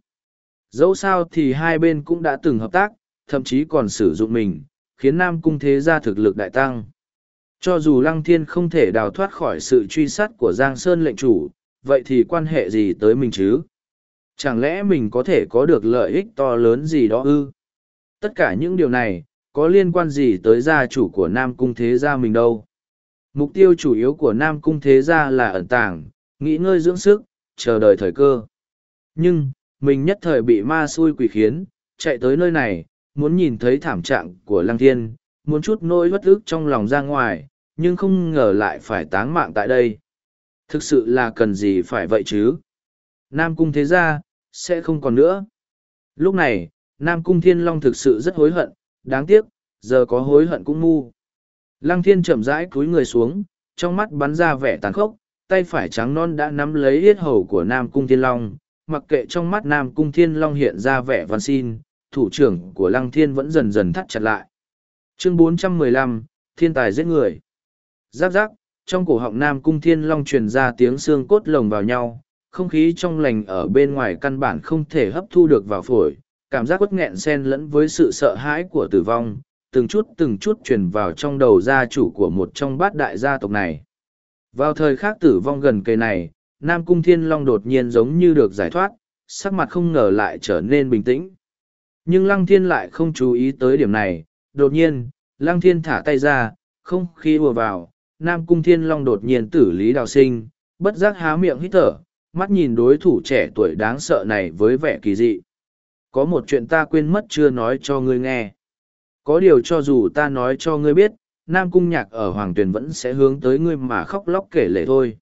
Dẫu sao thì hai bên cũng đã từng hợp tác, thậm chí còn sử dụng mình, khiến Nam Cung Thế Gia thực lực đại tăng. Cho dù Lăng Thiên không thể đào thoát khỏi sự truy sát của Giang Sơn lệnh chủ, vậy thì quan hệ gì tới mình chứ? Chẳng lẽ mình có thể có được lợi ích to lớn gì đó ư? Tất cả những điều này, có liên quan gì tới gia chủ của Nam Cung Thế Gia mình đâu? Mục tiêu chủ yếu của Nam Cung Thế Gia là ẩn tàng, nghỉ ngơi dưỡng sức, chờ đợi thời cơ. Nhưng, mình nhất thời bị ma xui quỷ khiến, chạy tới nơi này, muốn nhìn thấy thảm trạng của Lăng Thiên, muốn chút nỗi bất ức trong lòng ra ngoài, nhưng không ngờ lại phải táng mạng tại đây. Thực sự là cần gì phải vậy chứ? Nam Cung Thế Gia, sẽ không còn nữa. Lúc này, Nam Cung Thiên Long thực sự rất hối hận, đáng tiếc, giờ có hối hận cũng ngu. Lăng Thiên chậm rãi cúi người xuống, trong mắt bắn ra vẻ tàn khốc, tay phải trắng non đã nắm lấy yết hầu của Nam Cung Thiên Long, mặc kệ trong mắt Nam Cung Thiên Long hiện ra vẻ văn xin, thủ trưởng của Lăng Thiên vẫn dần dần thắt chặt lại. Chương 415, Thiên tài giết người. Giáp giáp, trong cổ họng Nam Cung Thiên Long truyền ra tiếng xương cốt lồng vào nhau, không khí trong lành ở bên ngoài căn bản không thể hấp thu được vào phổi, cảm giác quất nghẹn xen lẫn với sự sợ hãi của tử vong, từng chút từng chút truyền vào trong đầu gia chủ của một trong bát đại gia tộc này. Vào thời khắc tử vong gần cây này, Nam Cung Thiên Long đột nhiên giống như được giải thoát, sắc mặt không ngờ lại trở nên bình tĩnh. Nhưng Lăng Thiên lại không chú ý tới điểm này, đột nhiên, Lăng Thiên thả tay ra, không khí ùa vào, Nam Cung Thiên Long đột nhiên tử lý đào sinh, bất giác há miệng hít thở, mắt nhìn đối thủ trẻ tuổi đáng sợ này với vẻ kỳ dị. Có một chuyện ta quên mất chưa nói cho ngươi nghe. Có điều cho dù ta nói cho ngươi biết, Nam Cung Nhạc ở Hoàng Tuyền vẫn sẽ hướng tới ngươi mà khóc lóc kể lể thôi.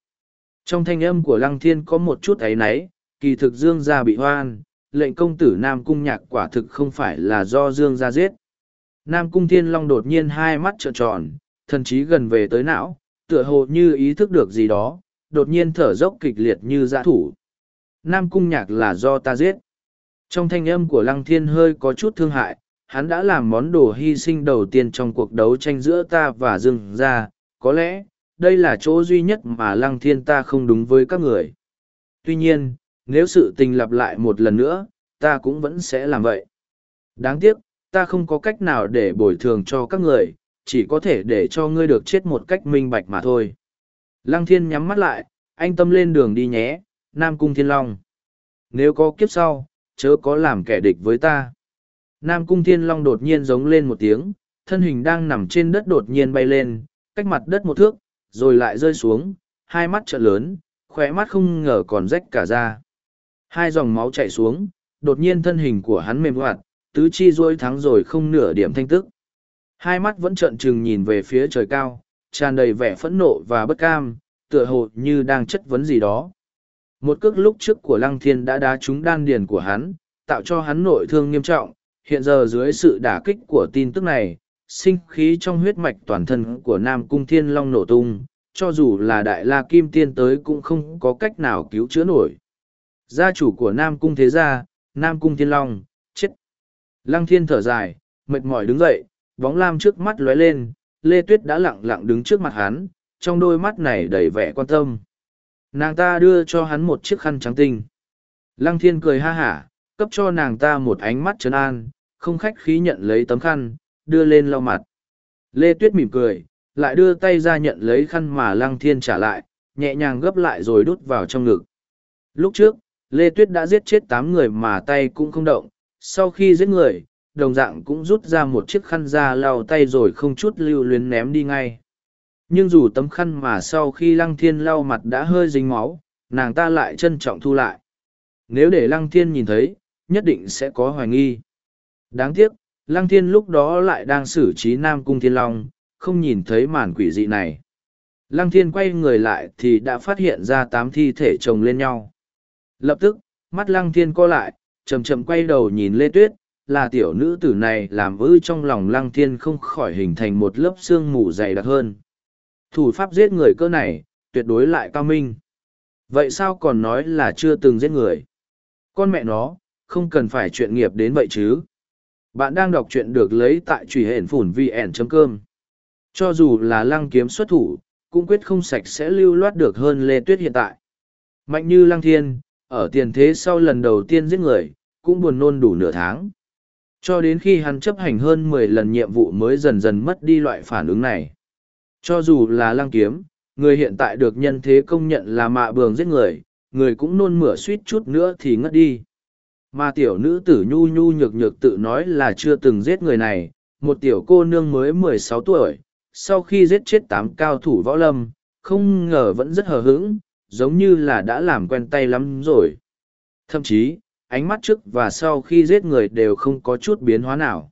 Trong thanh âm của Lăng Thiên có một chút ấy náy, kỳ thực Dương gia bị hoan, lệnh công tử Nam Cung Nhạc quả thực không phải là do Dương gia giết. Nam Cung Thiên Long đột nhiên hai mắt trợn tròn, thần chí gần về tới não, tựa hồ như ý thức được gì đó, đột nhiên thở dốc kịch liệt như dã thủ. Nam Cung Nhạc là do ta giết. Trong thanh âm của Lăng Thiên hơi có chút thương hại, hắn đã làm món đồ hy sinh đầu tiên trong cuộc đấu tranh giữa ta và Dương gia, có lẽ, đây là chỗ duy nhất mà Lăng Thiên ta không đúng với các người. Tuy nhiên, nếu sự tình lặp lại một lần nữa, ta cũng vẫn sẽ làm vậy. Đáng tiếc, ta không có cách nào để bồi thường cho các người, chỉ có thể để cho ngươi được chết một cách minh bạch mà thôi. Lăng thiên nhắm mắt lại, anh tâm lên đường đi nhé, Nam Cung Thiên Long. Nếu có kiếp sau, chớ có làm kẻ địch với ta. Nam Cung Thiên Long đột nhiên giống lên một tiếng, thân hình đang nằm trên đất đột nhiên bay lên, cách mặt đất một thước, rồi lại rơi xuống, hai mắt trợn lớn, khóe mắt không ngờ còn rách cả ra. Hai dòng máu chảy xuống, đột nhiên thân hình của hắn mềm hoạt, tứ chi dôi thắng rồi không nửa điểm thanh tức. Hai mắt vẫn trợn trừng nhìn về phía trời cao, tràn đầy vẻ phẫn nộ và bất cam, tựa hồ như đang chất vấn gì đó. Một cước lúc trước của Lăng Thiên đã đá trúng đan điền của hắn, tạo cho hắn nội thương nghiêm trọng, hiện giờ dưới sự đả kích của tin tức này, sinh khí trong huyết mạch toàn thân của Nam Cung Thiên Long nổ tung, cho dù là Đại La Kim Tiên tới cũng không có cách nào cứu chữa nổi. Gia chủ của Nam Cung Thế Gia, Nam Cung Thiên Long, chết. Lăng Thiên thở dài, mệt mỏi đứng dậy, bóng lam trước mắt lóe lên, Lê Tuyết đã lặng lặng đứng trước mặt hắn, trong đôi mắt này đầy vẻ quan tâm. Nàng ta đưa cho hắn một chiếc khăn trắng tinh. Lăng Thiên cười ha hả, cấp cho nàng ta một ánh mắt trấn an, không khách khí nhận lấy tấm khăn, đưa lên lau mặt. Lê Tuyết mỉm cười, lại đưa tay ra nhận lấy khăn mà Lăng Thiên trả lại, nhẹ nhàng gấp lại rồi đút vào trong ngực. Lúc trước, Lê Tuyết đã giết chết tám người mà tay cũng không động, sau khi giết người, đồng dạng cũng rút ra một chiếc khăn ra lau tay rồi không chút lưu luyến ném đi ngay. Nhưng dù tấm khăn mà sau khi Lăng Thiên lau mặt đã hơi dính máu, nàng ta lại trân trọng thu lại. Nếu để Lăng Thiên nhìn thấy, nhất định sẽ có hoài nghi. Đáng tiếc, Lăng Thiên lúc đó lại đang xử trí Nam Cung Thiên Long, không nhìn thấy màn quỷ dị này. Lăng Thiên quay người lại thì đã phát hiện ra tám thi thể chồng lên nhau. Lập tức, mắt Lăng Thiên co lại, chầm chậm quay đầu nhìn Lê Tuyết, là tiểu nữ tử này làm vư trong lòng Lăng Thiên không khỏi hình thành một lớp xương mù dày đặc hơn. Thủ pháp giết người cơ này, tuyệt đối lại cao minh. Vậy sao còn nói là chưa từng giết người? Con mẹ nó, không cần phải chuyện nghiệp đến vậy chứ. Bạn đang đọc truyện được lấy tại truy hển phủn vn.com. Cho dù là lăng kiếm xuất thủ, cũng quyết không sạch sẽ lưu loát được hơn Lê Tuyết hiện tại. Mạnh như lăng thiên, ở tiền thế sau lần đầu tiên giết người, cũng buồn nôn đủ nửa tháng. Cho đến khi hắn chấp hành hơn mười lần nhiệm vụ mới dần dần mất đi loại phản ứng này. Cho dù là lăng kiếm, người hiện tại được nhân thế công nhận là mạ bường giết người, người cũng nôn mửa suýt chút nữa thì ngất đi. Mà tiểu nữ tử nhu nhu nhược nhược tự nói là chưa từng giết người này, một tiểu cô nương mới mười sáu tuổi, sau khi giết chết tám cao thủ võ lâm, không ngờ vẫn rất hờ hững, giống như là đã làm quen tay lắm rồi. Thậm chí, ánh mắt trước và sau khi giết người đều không có chút biến hóa nào.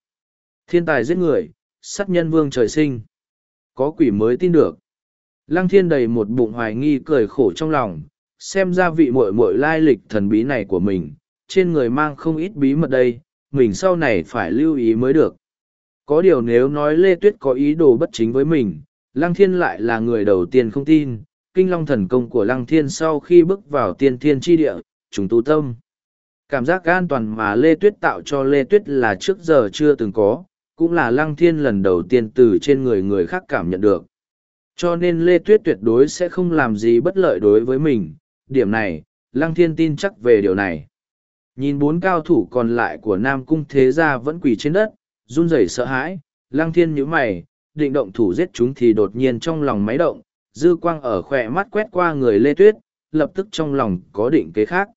Thiên tài giết người, sát nhân vương trời sinh. Có quỷ mới tin được. Lăng thiên đầy một bụng hoài nghi cười khổ trong lòng, xem ra vị muội muội lai lịch thần bí này của mình, trên người mang không ít bí mật đây, mình sau này phải lưu ý mới được. Có điều nếu nói Lê Tuyết có ý đồ bất chính với mình, Lăng Thiên lại là người đầu tiên không tin, kinh long thần công của Lăng Thiên sau khi bước vào tiên thiên tri địa, trùng tu tâm. Cảm giác an toàn mà Lê Tuyết tạo cho Lê Tuyết là trước giờ chưa từng có, cũng là Lăng Thiên lần đầu tiên từ trên người người khác cảm nhận được. Cho nên Lê Tuyết tuyệt đối sẽ không làm gì bất lợi đối với mình, điểm này, Lăng Thiên tin chắc về điều này. Nhìn bốn cao thủ còn lại của Nam Cung Thế Gia vẫn quỳ trên đất, run rẩy sợ hãi, Lăng Thiên nhíu mày, định động thủ giết chúng thì đột nhiên trong lòng máy động, dư quang ở khỏe mắt quét qua người Lê Tuyết, lập tức trong lòng có định kế khác.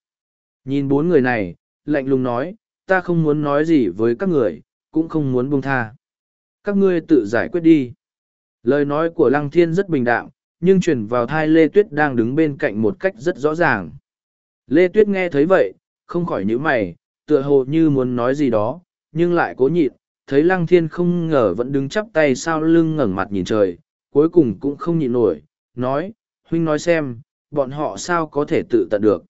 Nhìn bốn người này, lạnh lùng nói, ta không muốn nói gì với các người, cũng không muốn buông tha. Các ngươi tự giải quyết đi. Lời nói của Lăng Thiên rất bình đạm, nhưng truyền vào thai Lê Tuyết đang đứng bên cạnh một cách rất rõ ràng. Lê Tuyết nghe thấy vậy, không khỏi nhíu mày, tựa hồ như muốn nói gì đó, nhưng lại cố nhịn, thấy Lăng Thiên không ngờ vẫn đứng chắp tay sau lưng ngẩng mặt nhìn trời, cuối cùng cũng không nhịn nổi, nói, huynh nói xem, bọn họ sao có thể tự tận được.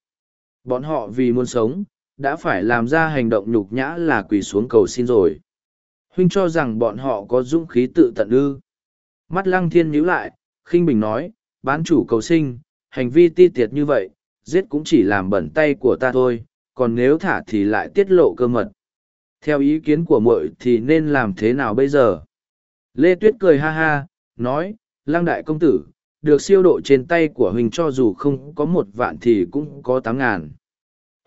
Bọn họ vì muốn sống, đã phải làm ra hành động nhục nhã là quỳ xuống cầu xin rồi. Huynh cho rằng bọn họ có dũng khí tự tận ư. Mắt Lăng Thiên nhíu lại, khinh bình nói, bán chủ cầu sinh, hành vi ti tiệt như vậy, giết cũng chỉ làm bẩn tay của ta thôi, còn nếu thả thì lại tiết lộ cơ mật. Theo ý kiến của muội thì nên làm thế nào bây giờ? Lê Tuyết cười ha ha, nói, Lăng đại công tử, được siêu độ trên tay của huynh cho dù không có một vạn thì cũng có tám ngàn.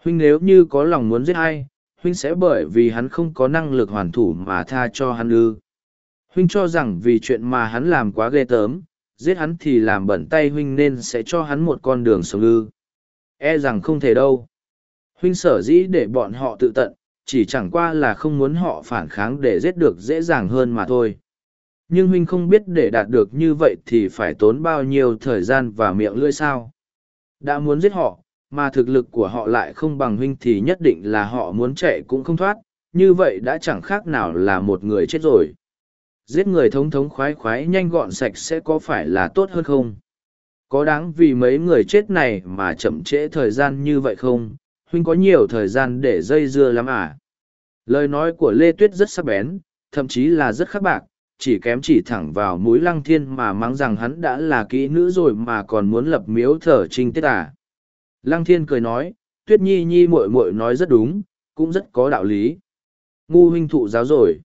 Huynh nếu như có lòng muốn giết ai, huynh sẽ bởi vì hắn không có năng lực hoàn thủ mà tha cho hắn ư. Huynh cho rằng vì chuyện mà hắn làm quá ghê tớm, giết hắn thì làm bẩn tay huynh nên sẽ cho hắn một con đường sống ư. E rằng không thể đâu. Huynh sở dĩ để bọn họ tự tận, chỉ chẳng qua là không muốn họ phản kháng để giết được dễ dàng hơn mà thôi. Nhưng huynh không biết để đạt được như vậy thì phải tốn bao nhiêu thời gian và miệng lưỡi sao. Đã muốn giết họ, mà thực lực của họ lại không bằng huynh thì nhất định là họ muốn chạy cũng không thoát, như vậy đã chẳng khác nào là một người chết rồi. Giết người thống thống khoái khoái nhanh gọn sạch sẽ có phải là tốt hơn không? Có đáng vì mấy người chết này mà chậm trễ thời gian như vậy không? Huynh có nhiều thời gian để dây dưa lắm à? Lời nói của Lê Tuyết rất sắc bén, thậm chí là rất khắc bạc, chỉ kém chỉ thẳng vào mũi lăng thiên mà mắng rằng hắn đã là kỹ nữ rồi mà còn muốn lập miếu thờ trinh tiết à. Lăng thiên cười nói, tuyết nhi nhi muội muội nói rất đúng, cũng rất có đạo lý. Ngu huynh thụ giáo rồi.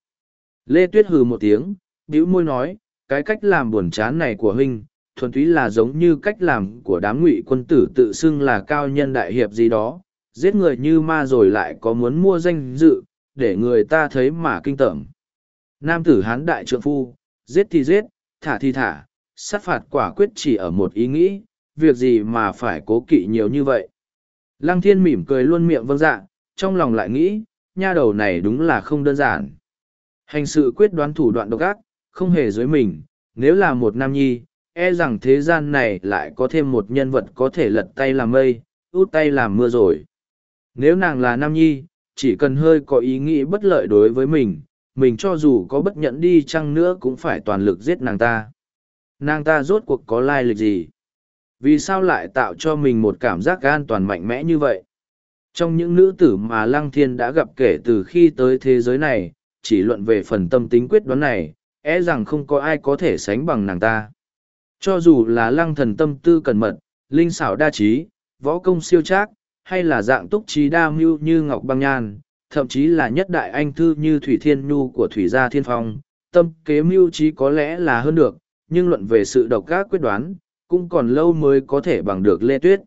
Lê Tuyết hừ một tiếng, bĩu môi nói, cái cách làm buồn chán này của huynh, thuần túy là giống như cách làm của đám ngụy quân tử tự xưng là cao nhân đại hiệp gì đó, giết người như ma rồi lại có muốn mua danh dự, để người ta thấy mà kinh tởm. Nam tử hán đại trượng phu, giết thì giết, thả thì thả, sát phạt quả quyết chỉ ở một ý nghĩ, việc gì mà phải cố kỵ nhiều như vậy. Lăng thiên mỉm cười luôn miệng vâng dạ, trong lòng lại nghĩ, nha đầu này đúng là không đơn giản. Hành sự quyết đoán thủ đoạn độc ác, không hề dưới mình, nếu là một nam nhi, e rằng thế gian này lại có thêm một nhân vật có thể lật tay làm mây, út tay làm mưa rồi. Nếu nàng là nam nhi, chỉ cần hơi có ý nghĩ bất lợi đối với mình, mình cho dù có bất nhẫn đi chăng nữa cũng phải toàn lực giết nàng ta. Nàng ta rốt cuộc có lai lịch gì? Vì sao lại tạo cho mình một cảm giác an toàn mạnh mẽ như vậy? Trong những nữ tử mà Lăng Thiên đã gặp kể từ khi tới thế giới này, chỉ luận về phần tâm tính quyết đoán này, e rằng không có ai có thể sánh bằng nàng ta. Cho dù là Lăng thần tâm tư cẩn mật, linh xảo đa trí, võ công siêu trác, hay là dạng túc trí đa mưu như Ngọc Băng Nhan, thậm chí là nhất đại anh thư như Thủy Thiên Nhu của Thủy Gia Thiên Phong, tâm kế mưu trí có lẽ là hơn được, nhưng luận về sự độc ác quyết đoán, cũng còn lâu mới có thể bằng được Lê Tuyết.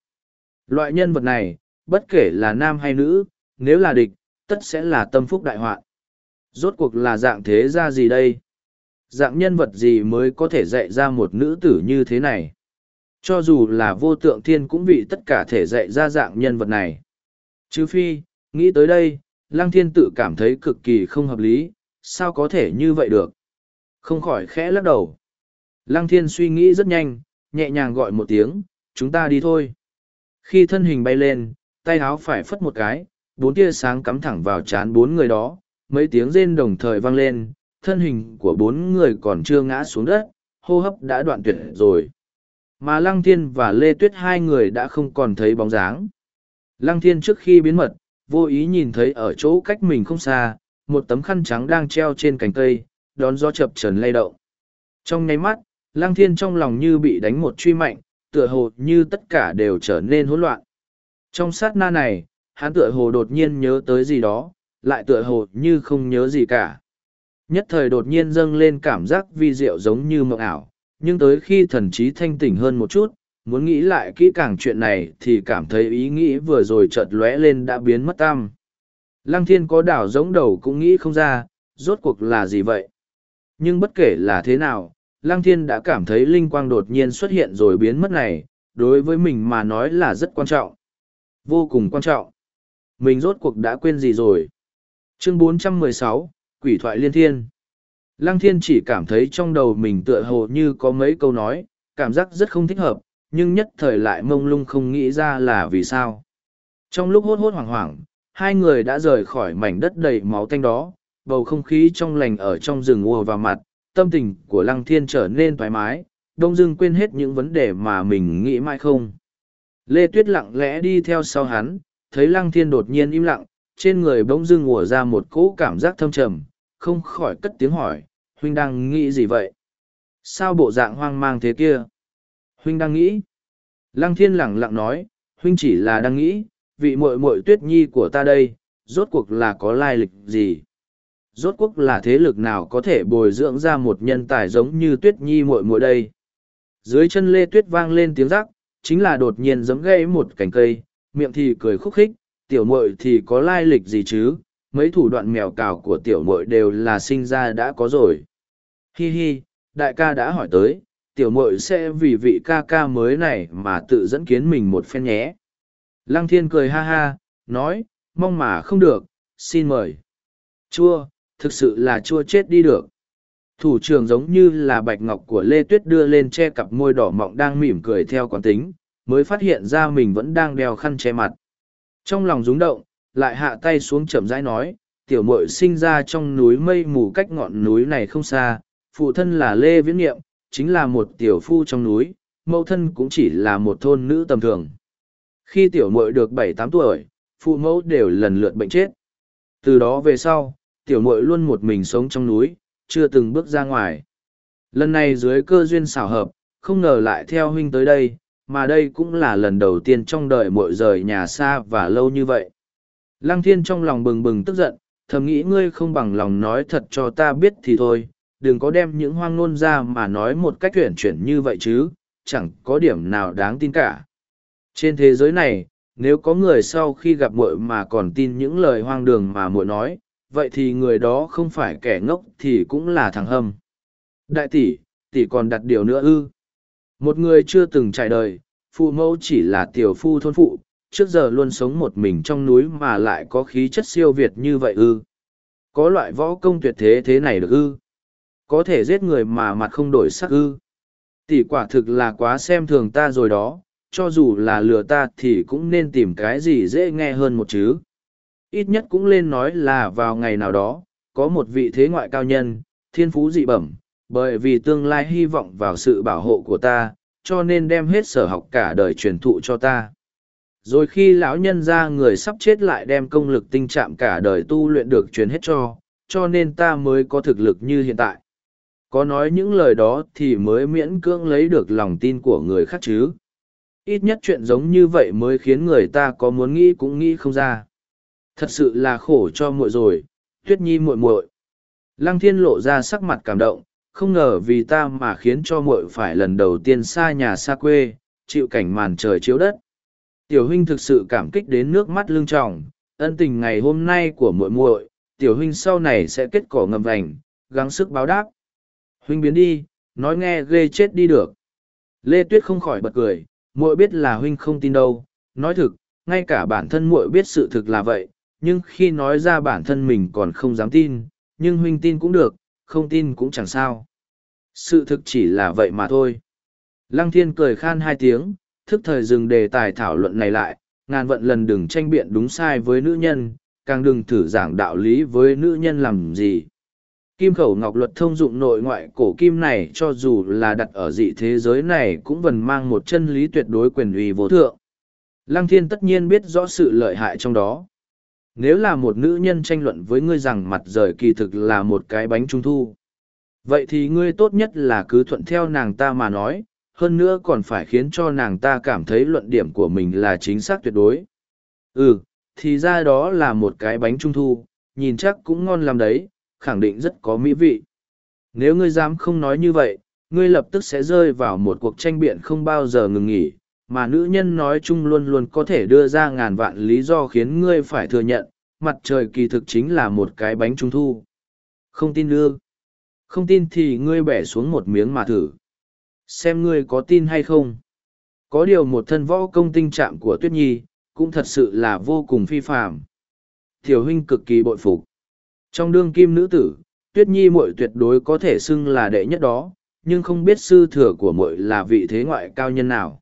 Loại nhân vật này, bất kể là nam hay nữ, nếu là địch, tất sẽ là tâm phúc đại hoạn. Rốt cuộc là dạng thế ra gì đây? Dạng nhân vật gì mới có thể dạy ra một nữ tử như thế này? Cho dù là vô tượng thiên cũng vì tất cả thể dạy ra dạng nhân vật này. Chứ phi, nghĩ tới đây, lăng thiên tự cảm thấy cực kỳ không hợp lý, sao có thể như vậy được? Không khỏi khẽ lắc đầu. Lăng thiên suy nghĩ rất nhanh, nhẹ nhàng gọi một tiếng, chúng ta đi thôi. Khi thân hình bay lên, tay áo phải phất một cái, bốn tia sáng cắm thẳng vào chán bốn người đó, mấy tiếng rên đồng thời vang lên, thân hình của bốn người còn chưa ngã xuống đất, hô hấp đã đoạn tuyệt rồi. Mà Lăng Thiên và Lê Tuyết hai người đã không còn thấy bóng dáng. Lăng Thiên trước khi biến mật, vô ý nhìn thấy ở chỗ cách mình không xa, một tấm khăn trắng đang treo trên cành cây, đón gió chập trần lay động. Trong nháy mắt, Lăng Thiên trong lòng như bị đánh một truy mạnh, tựa hồ như tất cả đều trở nên hỗn loạn. Trong sát na này, hắn tựa hồ đột nhiên nhớ tới gì đó, lại tựa hồ như không nhớ gì cả. Nhất thời đột nhiên dâng lên cảm giác vi diệu giống như mộng ảo, nhưng tới khi thần trí thanh tỉnh hơn một chút, muốn nghĩ lại kỹ càng chuyện này thì cảm thấy ý nghĩ vừa rồi chợt lóe lên đã biến mất tam. Lăng thiên có đảo giống đầu cũng nghĩ không ra, rốt cuộc là gì vậy. Nhưng bất kể là thế nào, Lăng thiên đã cảm thấy linh quang đột nhiên xuất hiện rồi biến mất này, đối với mình mà nói là rất quan trọng. Vô cùng quan trọng. Mình rốt cuộc đã quên gì rồi. Chương 416, Quỷ thoại liên thiên. Lăng thiên chỉ cảm thấy trong đầu mình tựa hồ như có mấy câu nói, cảm giác rất không thích hợp, nhưng nhất thời lại mông lung không nghĩ ra là vì sao. Trong lúc hốt hốt hoảng hoảng, hai người đã rời khỏi mảnh đất đầy máu tanh đó, bầu không khí trong lành ở trong rừng ùa vào mặt, tâm tình của lăng thiên trở nên thoải mái, đông dưng quên hết những vấn đề mà mình nghĩ mãi không. Lê Tuyết lặng lẽ đi theo sau hắn, thấy lăng thiên đột nhiên im lặng, trên người bỗng dưng ùa ra một cỗ cảm giác thâm trầm, không khỏi cất tiếng hỏi, huynh đang nghĩ gì vậy? Sao bộ dạng hoang mang thế kia? Huynh đang nghĩ. Lăng thiên lẳng lặng nói, huynh chỉ là đang nghĩ, vị muội muội tuyết nhi của ta đây, rốt cuộc là có lai lịch gì? Rốt cuộc là thế lực nào có thể bồi dưỡng ra một nhân tài giống như tuyết nhi muội muội đây? Dưới chân lê tuyết vang lên tiếng rắc, chính là đột nhiên giấm gãy một cành cây, miệng thì cười khúc khích, tiểu muội thì có lai lịch gì chứ, mấy thủ đoạn mèo cào của tiểu Mội đều là sinh ra đã có rồi. Hi hi, đại ca đã hỏi tới, tiểu Mội sẽ vì vị ca ca mới này mà tự dẫn kiến mình một phen nhé. Lăng thiên cười ha ha, nói, mong mà không được, xin mời. Chua, thực sự là chua chết đi được. Thủ trưởng giống như là bạch ngọc của Lê Tuyết đưa lên che cặp môi đỏ mọng đang mỉm cười theo quán tính, mới phát hiện ra mình vẫn đang đeo khăn che mặt. Trong lòng rúng động, lại hạ tay xuống chậm rãi nói, tiểu muội sinh ra trong núi mây mù cách ngọn núi này không xa, phụ thân là Lê Viễn Niệm, chính là một tiểu phu trong núi, mẫu thân cũng chỉ là một thôn nữ tầm thường. Khi tiểu muội được bảy tám tuổi, phụ mẫu đều lần lượt bệnh chết. Từ đó về sau, tiểu muội luôn một mình sống trong núi, chưa từng bước ra ngoài. Lần này dưới cơ duyên xảo hợp, không ngờ lại theo huynh tới đây, mà đây cũng là lần đầu tiên trong đời muội rời nhà xa và lâu như vậy. Lăng thiên trong lòng bừng bừng tức giận, thầm nghĩ ngươi không bằng lòng nói thật cho ta biết thì thôi, đừng có đem những hoang ngôn ra mà nói một cách tuyển chuyển như vậy chứ, chẳng có điểm nào đáng tin cả. Trên thế giới này, nếu có người sau khi gặp muội mà còn tin những lời hoang đường mà muội nói, vậy thì người đó không phải kẻ ngốc thì cũng là thằng hâm. Đại tỷ, tỷ còn đặt điều nữa ư. Một người chưa từng trải đời, phụ mẫu chỉ là tiểu phu thôn phụ, trước giờ luôn sống một mình trong núi mà lại có khí chất siêu việt như vậy ư. Có loại võ công tuyệt thế thế này được ư. Có thể giết người mà mặt không đổi sắc ư. Tỷ quả thực là quá xem thường ta rồi đó, cho dù là lừa ta thì cũng nên tìm cái gì dễ nghe hơn một chứ. Ít nhất cũng lên nói là vào ngày nào đó, có một vị thế ngoại cao nhân, thiên phú dị bẩm, bởi vì tương lai hy vọng vào sự bảo hộ của ta, cho nên đem hết sở học cả đời truyền thụ cho ta. Rồi khi lão nhân ra người sắp chết lại đem công lực tinh trạm cả đời tu luyện được truyền hết cho, cho nên ta mới có thực lực như hiện tại. Có nói những lời đó thì mới miễn cưỡng lấy được lòng tin của người khác chứ. Ít nhất chuyện giống như vậy mới khiến người ta có muốn nghĩ cũng nghĩ không ra. Thật sự là khổ cho muội rồi, tuyết nhi muội muội. Lăng thiên lộ ra sắc mặt cảm động, không ngờ vì ta mà khiến cho muội phải lần đầu tiên xa nhà xa quê, chịu cảnh màn trời chiếu đất. Tiểu huynh thực sự cảm kích đến nước mắt lưng tròng, ân tình ngày hôm nay của muội muội, tiểu huynh sau này sẽ kết cỏ ngầm vành, gắng sức báo đáp. Huynh biến đi, nói nghe ghê chết đi được. Lê Tuyết không khỏi bật cười, muội biết là huynh không tin đâu, nói thực, ngay cả bản thân muội biết sự thực là vậy, nhưng khi nói ra bản thân mình còn không dám tin, nhưng huynh tin cũng được, không tin cũng chẳng sao. Sự thực chỉ là vậy mà thôi. Lăng thiên cười khan hai tiếng, thức thời dừng đề tài thảo luận này lại, ngàn vận lần đừng tranh biện đúng sai với nữ nhân, càng đừng thử giảng đạo lý với nữ nhân làm gì. Kim khẩu ngọc luật thông dụng nội ngoại cổ kim này cho dù là đặt ở dị thế giới này cũng vẫn mang một chân lý tuyệt đối quyền uy vô thượng. Lăng thiên tất nhiên biết rõ sự lợi hại trong đó. Nếu là một nữ nhân tranh luận với ngươi rằng mặt rời kỳ thực là một cái bánh trung thu. Vậy thì ngươi tốt nhất là cứ thuận theo nàng ta mà nói, hơn nữa còn phải khiến cho nàng ta cảm thấy luận điểm của mình là chính xác tuyệt đối. Ừ, thì ra đó là một cái bánh trung thu, nhìn chắc cũng ngon làm đấy, khẳng định rất có mỹ vị. Nếu ngươi dám không nói như vậy, ngươi lập tức sẽ rơi vào một cuộc tranh biện không bao giờ ngừng nghỉ, mà nữ nhân nói chung luôn luôn có thể đưa ra ngàn vạn lý do khiến ngươi phải thừa nhận, mặt trời kỳ thực chính là một cái bánh trung thu. Không tin ư? Không tin thì ngươi bẻ xuống một miếng mà thử. Xem ngươi có tin hay không. Có điều một thân võ công tinh trạng của Tuyết Nhi, cũng thật sự là vô cùng phi phạm. Tiểu huynh cực kỳ bội phục. Trong đương kim nữ tử, Tuyết Nhi muội tuyệt đối có thể xưng là đệ nhất đó, nhưng không biết sư thừa của muội là vị thế ngoại cao nhân nào.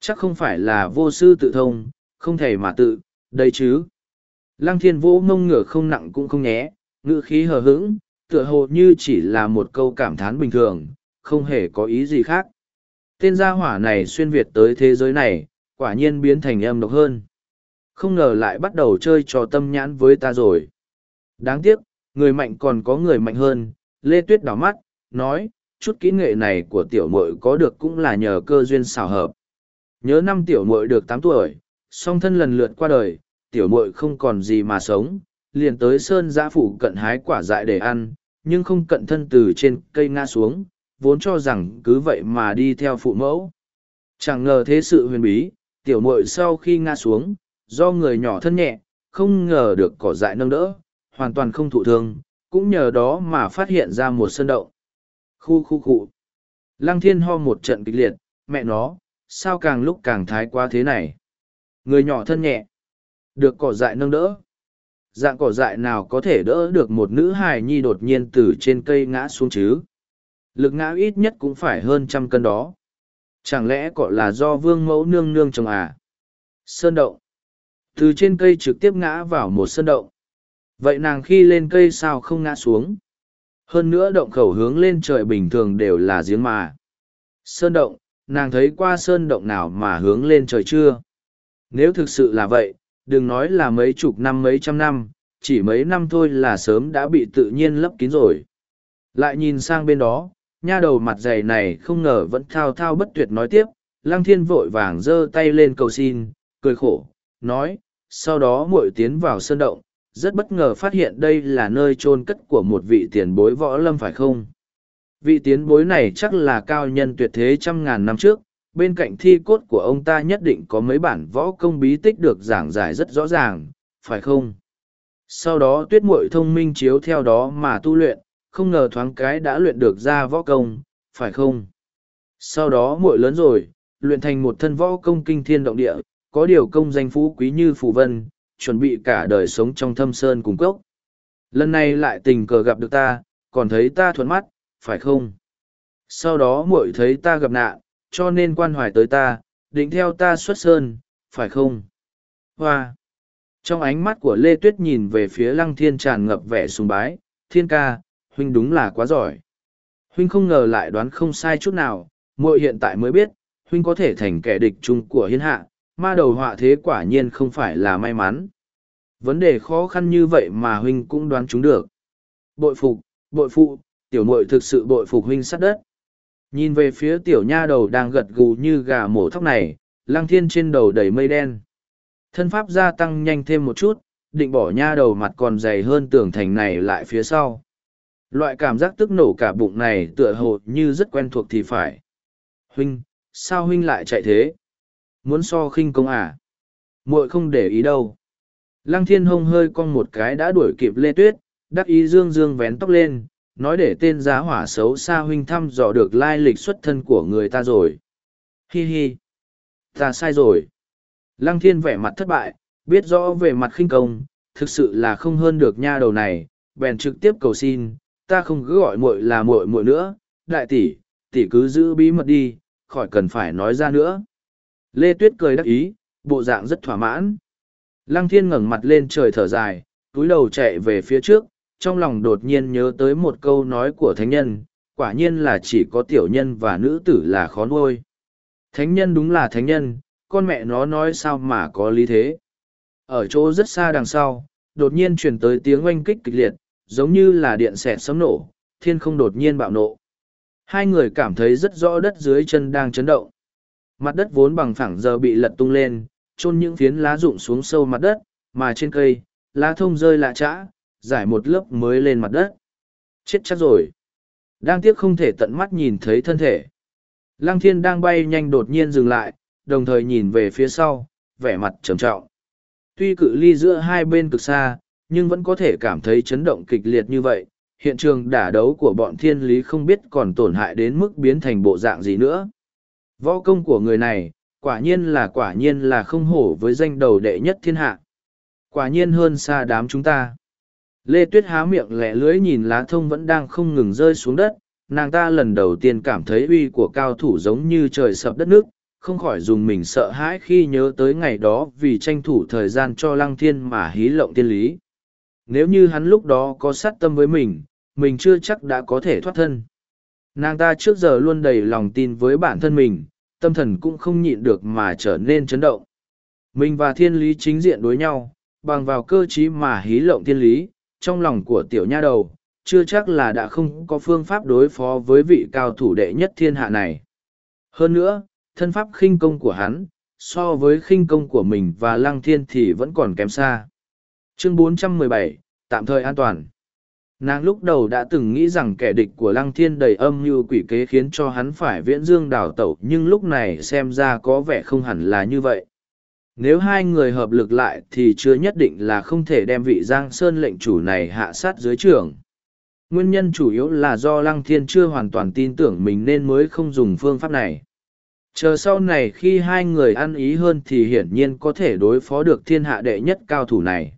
Chắc không phải là vô sư tự thông, không thể mà tự, đây chứ. Lăng thiên vũ mông ngửa không nặng cũng không nhé, ngữ khí hờ hững, tựa hồ như chỉ là một câu cảm thán bình thường, không hề có ý gì khác. Tên gia hỏa này xuyên Việt tới thế giới này, quả nhiên biến thành âm độc hơn. Không ngờ lại bắt đầu chơi trò tâm nhãn với ta rồi. Đáng tiếc, người mạnh còn có người mạnh hơn, Lê Tuyết đỏ mắt, nói, chút kỹ nghệ này của tiểu muội có được cũng là nhờ cơ duyên xảo hợp. Nhớ năm tiểu muội được tám tuổi, song thân lần lượt qua đời, tiểu muội không còn gì mà sống, liền tới sơn giã phủ cận hái quả dại để ăn, nhưng không cận thân từ trên cây ngã xuống, vốn cho rằng cứ vậy mà đi theo phụ mẫu. Chẳng ngờ thế sự huyền bí, tiểu muội sau khi ngã xuống, do người nhỏ thân nhẹ, không ngờ được cỏ dại nâng đỡ, hoàn toàn không thụ thương, cũng nhờ đó mà phát hiện ra một sơn động. Khu khu khu. Lăng thiên ho một trận kịch liệt, mẹ nó, sao càng lúc càng thái quá thế này. Người nhỏ thân nhẹ, được cỏ dại nâng đỡ. Dạng cỏ dại nào có thể đỡ được một nữ hài nhi đột nhiên từ trên cây ngã xuống chứ? Lực ngã ít nhất cũng phải hơn trăm cân đó. Chẳng lẽ cọ là do vương mẫu nương nương chồng à? Sơn động. Từ trên cây trực tiếp ngã vào một sơn động. Vậy nàng khi lên cây sao không ngã xuống? Hơn nữa động khẩu hướng lên trời bình thường đều là giếng mà. Sơn động, nàng thấy qua sơn động nào mà hướng lên trời chưa? Nếu thực sự là vậy, đừng nói là mấy chục năm mấy trăm năm, chỉ mấy năm thôi là sớm đã bị tự nhiên lấp kín rồi. Lại nhìn sang bên đó, nha đầu mặt dày này không ngờ vẫn thao thao bất tuyệt nói tiếp, lăng thiên vội vàng giơ tay lên cầu xin, cười khổ, nói, sau đó muội tiến vào sơn động, rất bất ngờ phát hiện đây là nơi chôn cất của một vị tiền bối võ lâm phải không? Vị tiền bối này chắc là cao nhân tuyệt thế trăm ngàn năm trước, bên cạnh thi cốt của ông ta nhất định có mấy bản võ công bí tích được giảng giải rất rõ ràng, phải không? Sau đó tuyết muội thông minh chiếu theo đó mà tu luyện, không ngờ thoáng cái đã luyện được ra võ công, phải không? Sau đó muội lớn rồi, luyện thành một thân võ công kinh thiên động địa, có điều công danh phú quý như phù vân, chuẩn bị cả đời sống trong thâm sơn cùng cốc. Lần này lại tình cờ gặp được ta, còn thấy ta thuận mắt, phải không? Sau đó muội thấy ta gặp nạn, cho nên quan hoài tới ta, định theo ta xuất sơn, phải không? Hoa! Trong ánh mắt của Lê Tuyết nhìn về phía lăng thiên tràn ngập vẻ sùng bái, thiên ca, huynh đúng là quá giỏi. Huynh không ngờ lại đoán không sai chút nào, muội hiện tại mới biết, huynh có thể thành kẻ địch chung của hiên hạ, ma đầu họa thế quả nhiên không phải là may mắn. Vấn đề khó khăn như vậy mà huynh cũng đoán chúng được. Bội phục, bội phụ, tiểu muội thực sự bội phục huynh sát đất. Nhìn về phía tiểu nha đầu đang gật gù như gà mổ thóc này, lăng thiên trên đầu đầy mây đen. Thân pháp gia tăng nhanh thêm một chút, định bỏ nha đầu mặt còn dày hơn tường thành này lại phía sau. Loại cảm giác tức nổ cả bụng này tựa hồ như rất quen thuộc thì phải. Huynh, sao huynh lại chạy thế? Muốn so khinh công à? muội không để ý đâu. Lăng thiên hông hơi cong một cái đã đuổi kịp lê tuyết, đắc ý dương dương vén tóc lên, nói để tên giá hỏa xấu xa huynh thăm dò được lai lịch xuất thân của người ta rồi. Hi hi. Ta sai rồi. Lăng thiên vẻ mặt thất bại, biết rõ về mặt khinh công, thực sự là không hơn được nha đầu này, bèn trực tiếp cầu xin, ta không cứ gọi muội là muội muội nữa, đại tỷ, tỷ cứ giữ bí mật đi, khỏi cần phải nói ra nữa. Lê Tuyết cười đắc ý, bộ dạng rất thỏa mãn. Lăng thiên ngẩng mặt lên trời thở dài, túi đầu chạy về phía trước, trong lòng đột nhiên nhớ tới một câu nói của thánh nhân, quả nhiên là chỉ có tiểu nhân và nữ tử là khó nuôi. Thánh nhân đúng là thánh nhân, con mẹ nó nói sao mà có lý thế. Ở chỗ rất xa đằng sau, đột nhiên truyền tới tiếng oanh kích kịch liệt, giống như là điện xẹt sấm nổ, thiên không đột nhiên bạo nộ. Hai người cảm thấy rất rõ đất dưới chân đang chấn động. Mặt đất vốn bằng phẳng giờ bị lật tung lên, chôn những phiến lá rụng xuống sâu mặt đất, mà trên cây, lá thông rơi lạ trã, giải một lớp mới lên mặt đất. Chết chắc rồi. Đang tiếc không thể tận mắt nhìn thấy thân thể. Lăng thiên đang bay nhanh đột nhiên dừng lại, đồng thời nhìn về phía sau, vẻ mặt trầm trọng. Tuy cự ly giữa hai bên cực xa, nhưng vẫn có thể cảm thấy chấn động kịch liệt như vậy. Hiện trường đả đấu của bọn thiên lý không biết còn tổn hại đến mức biến thành bộ dạng gì nữa. Võ công của người này, quả nhiên là quả nhiên là không hổ với danh đầu đệ nhất thiên hạ. Quả nhiên hơn xa đám chúng ta. Lê Tuyết há miệng lẹ lưới nhìn lá thông vẫn đang không ngừng rơi xuống đất, nàng ta lần đầu tiên cảm thấy uy của cao thủ giống như trời sập đất nước, không khỏi dùng mình sợ hãi khi nhớ tới ngày đó vì tranh thủ thời gian cho lăng thiên mà hí lộng tiên lý. Nếu như hắn lúc đó có sát tâm với mình, mình chưa chắc đã có thể thoát thân. Nàng ta trước giờ luôn đầy lòng tin với bản thân mình, tâm thần cũng không nhịn được mà trở nên chấn động. Mình và thiên lý chính diện đối nhau, bằng vào cơ trí mà hí lộng thiên lý, trong lòng của tiểu nha đầu, chưa chắc là đã không có phương pháp đối phó với vị cao thủ đệ nhất thiên hạ này. Hơn nữa, thân pháp khinh công của hắn, so với khinh công của mình và lăng thiên thì vẫn còn kém xa. Chương 417, tạm thời an toàn. Nàng lúc đầu đã từng nghĩ rằng kẻ địch của lăng thiên đầy âm như quỷ kế khiến cho hắn phải viễn dương đào tẩu nhưng lúc này xem ra có vẻ không hẳn là như vậy. Nếu hai người hợp lực lại thì chưa nhất định là không thể đem vị Giang Sơn lệnh chủ này hạ sát dưới trường. Nguyên nhân chủ yếu là do Lăng Thiên chưa hoàn toàn tin tưởng mình nên mới không dùng phương pháp này. Chờ sau này khi hai người ăn ý hơn thì hiển nhiên có thể đối phó được thiên hạ đệ nhất cao thủ này.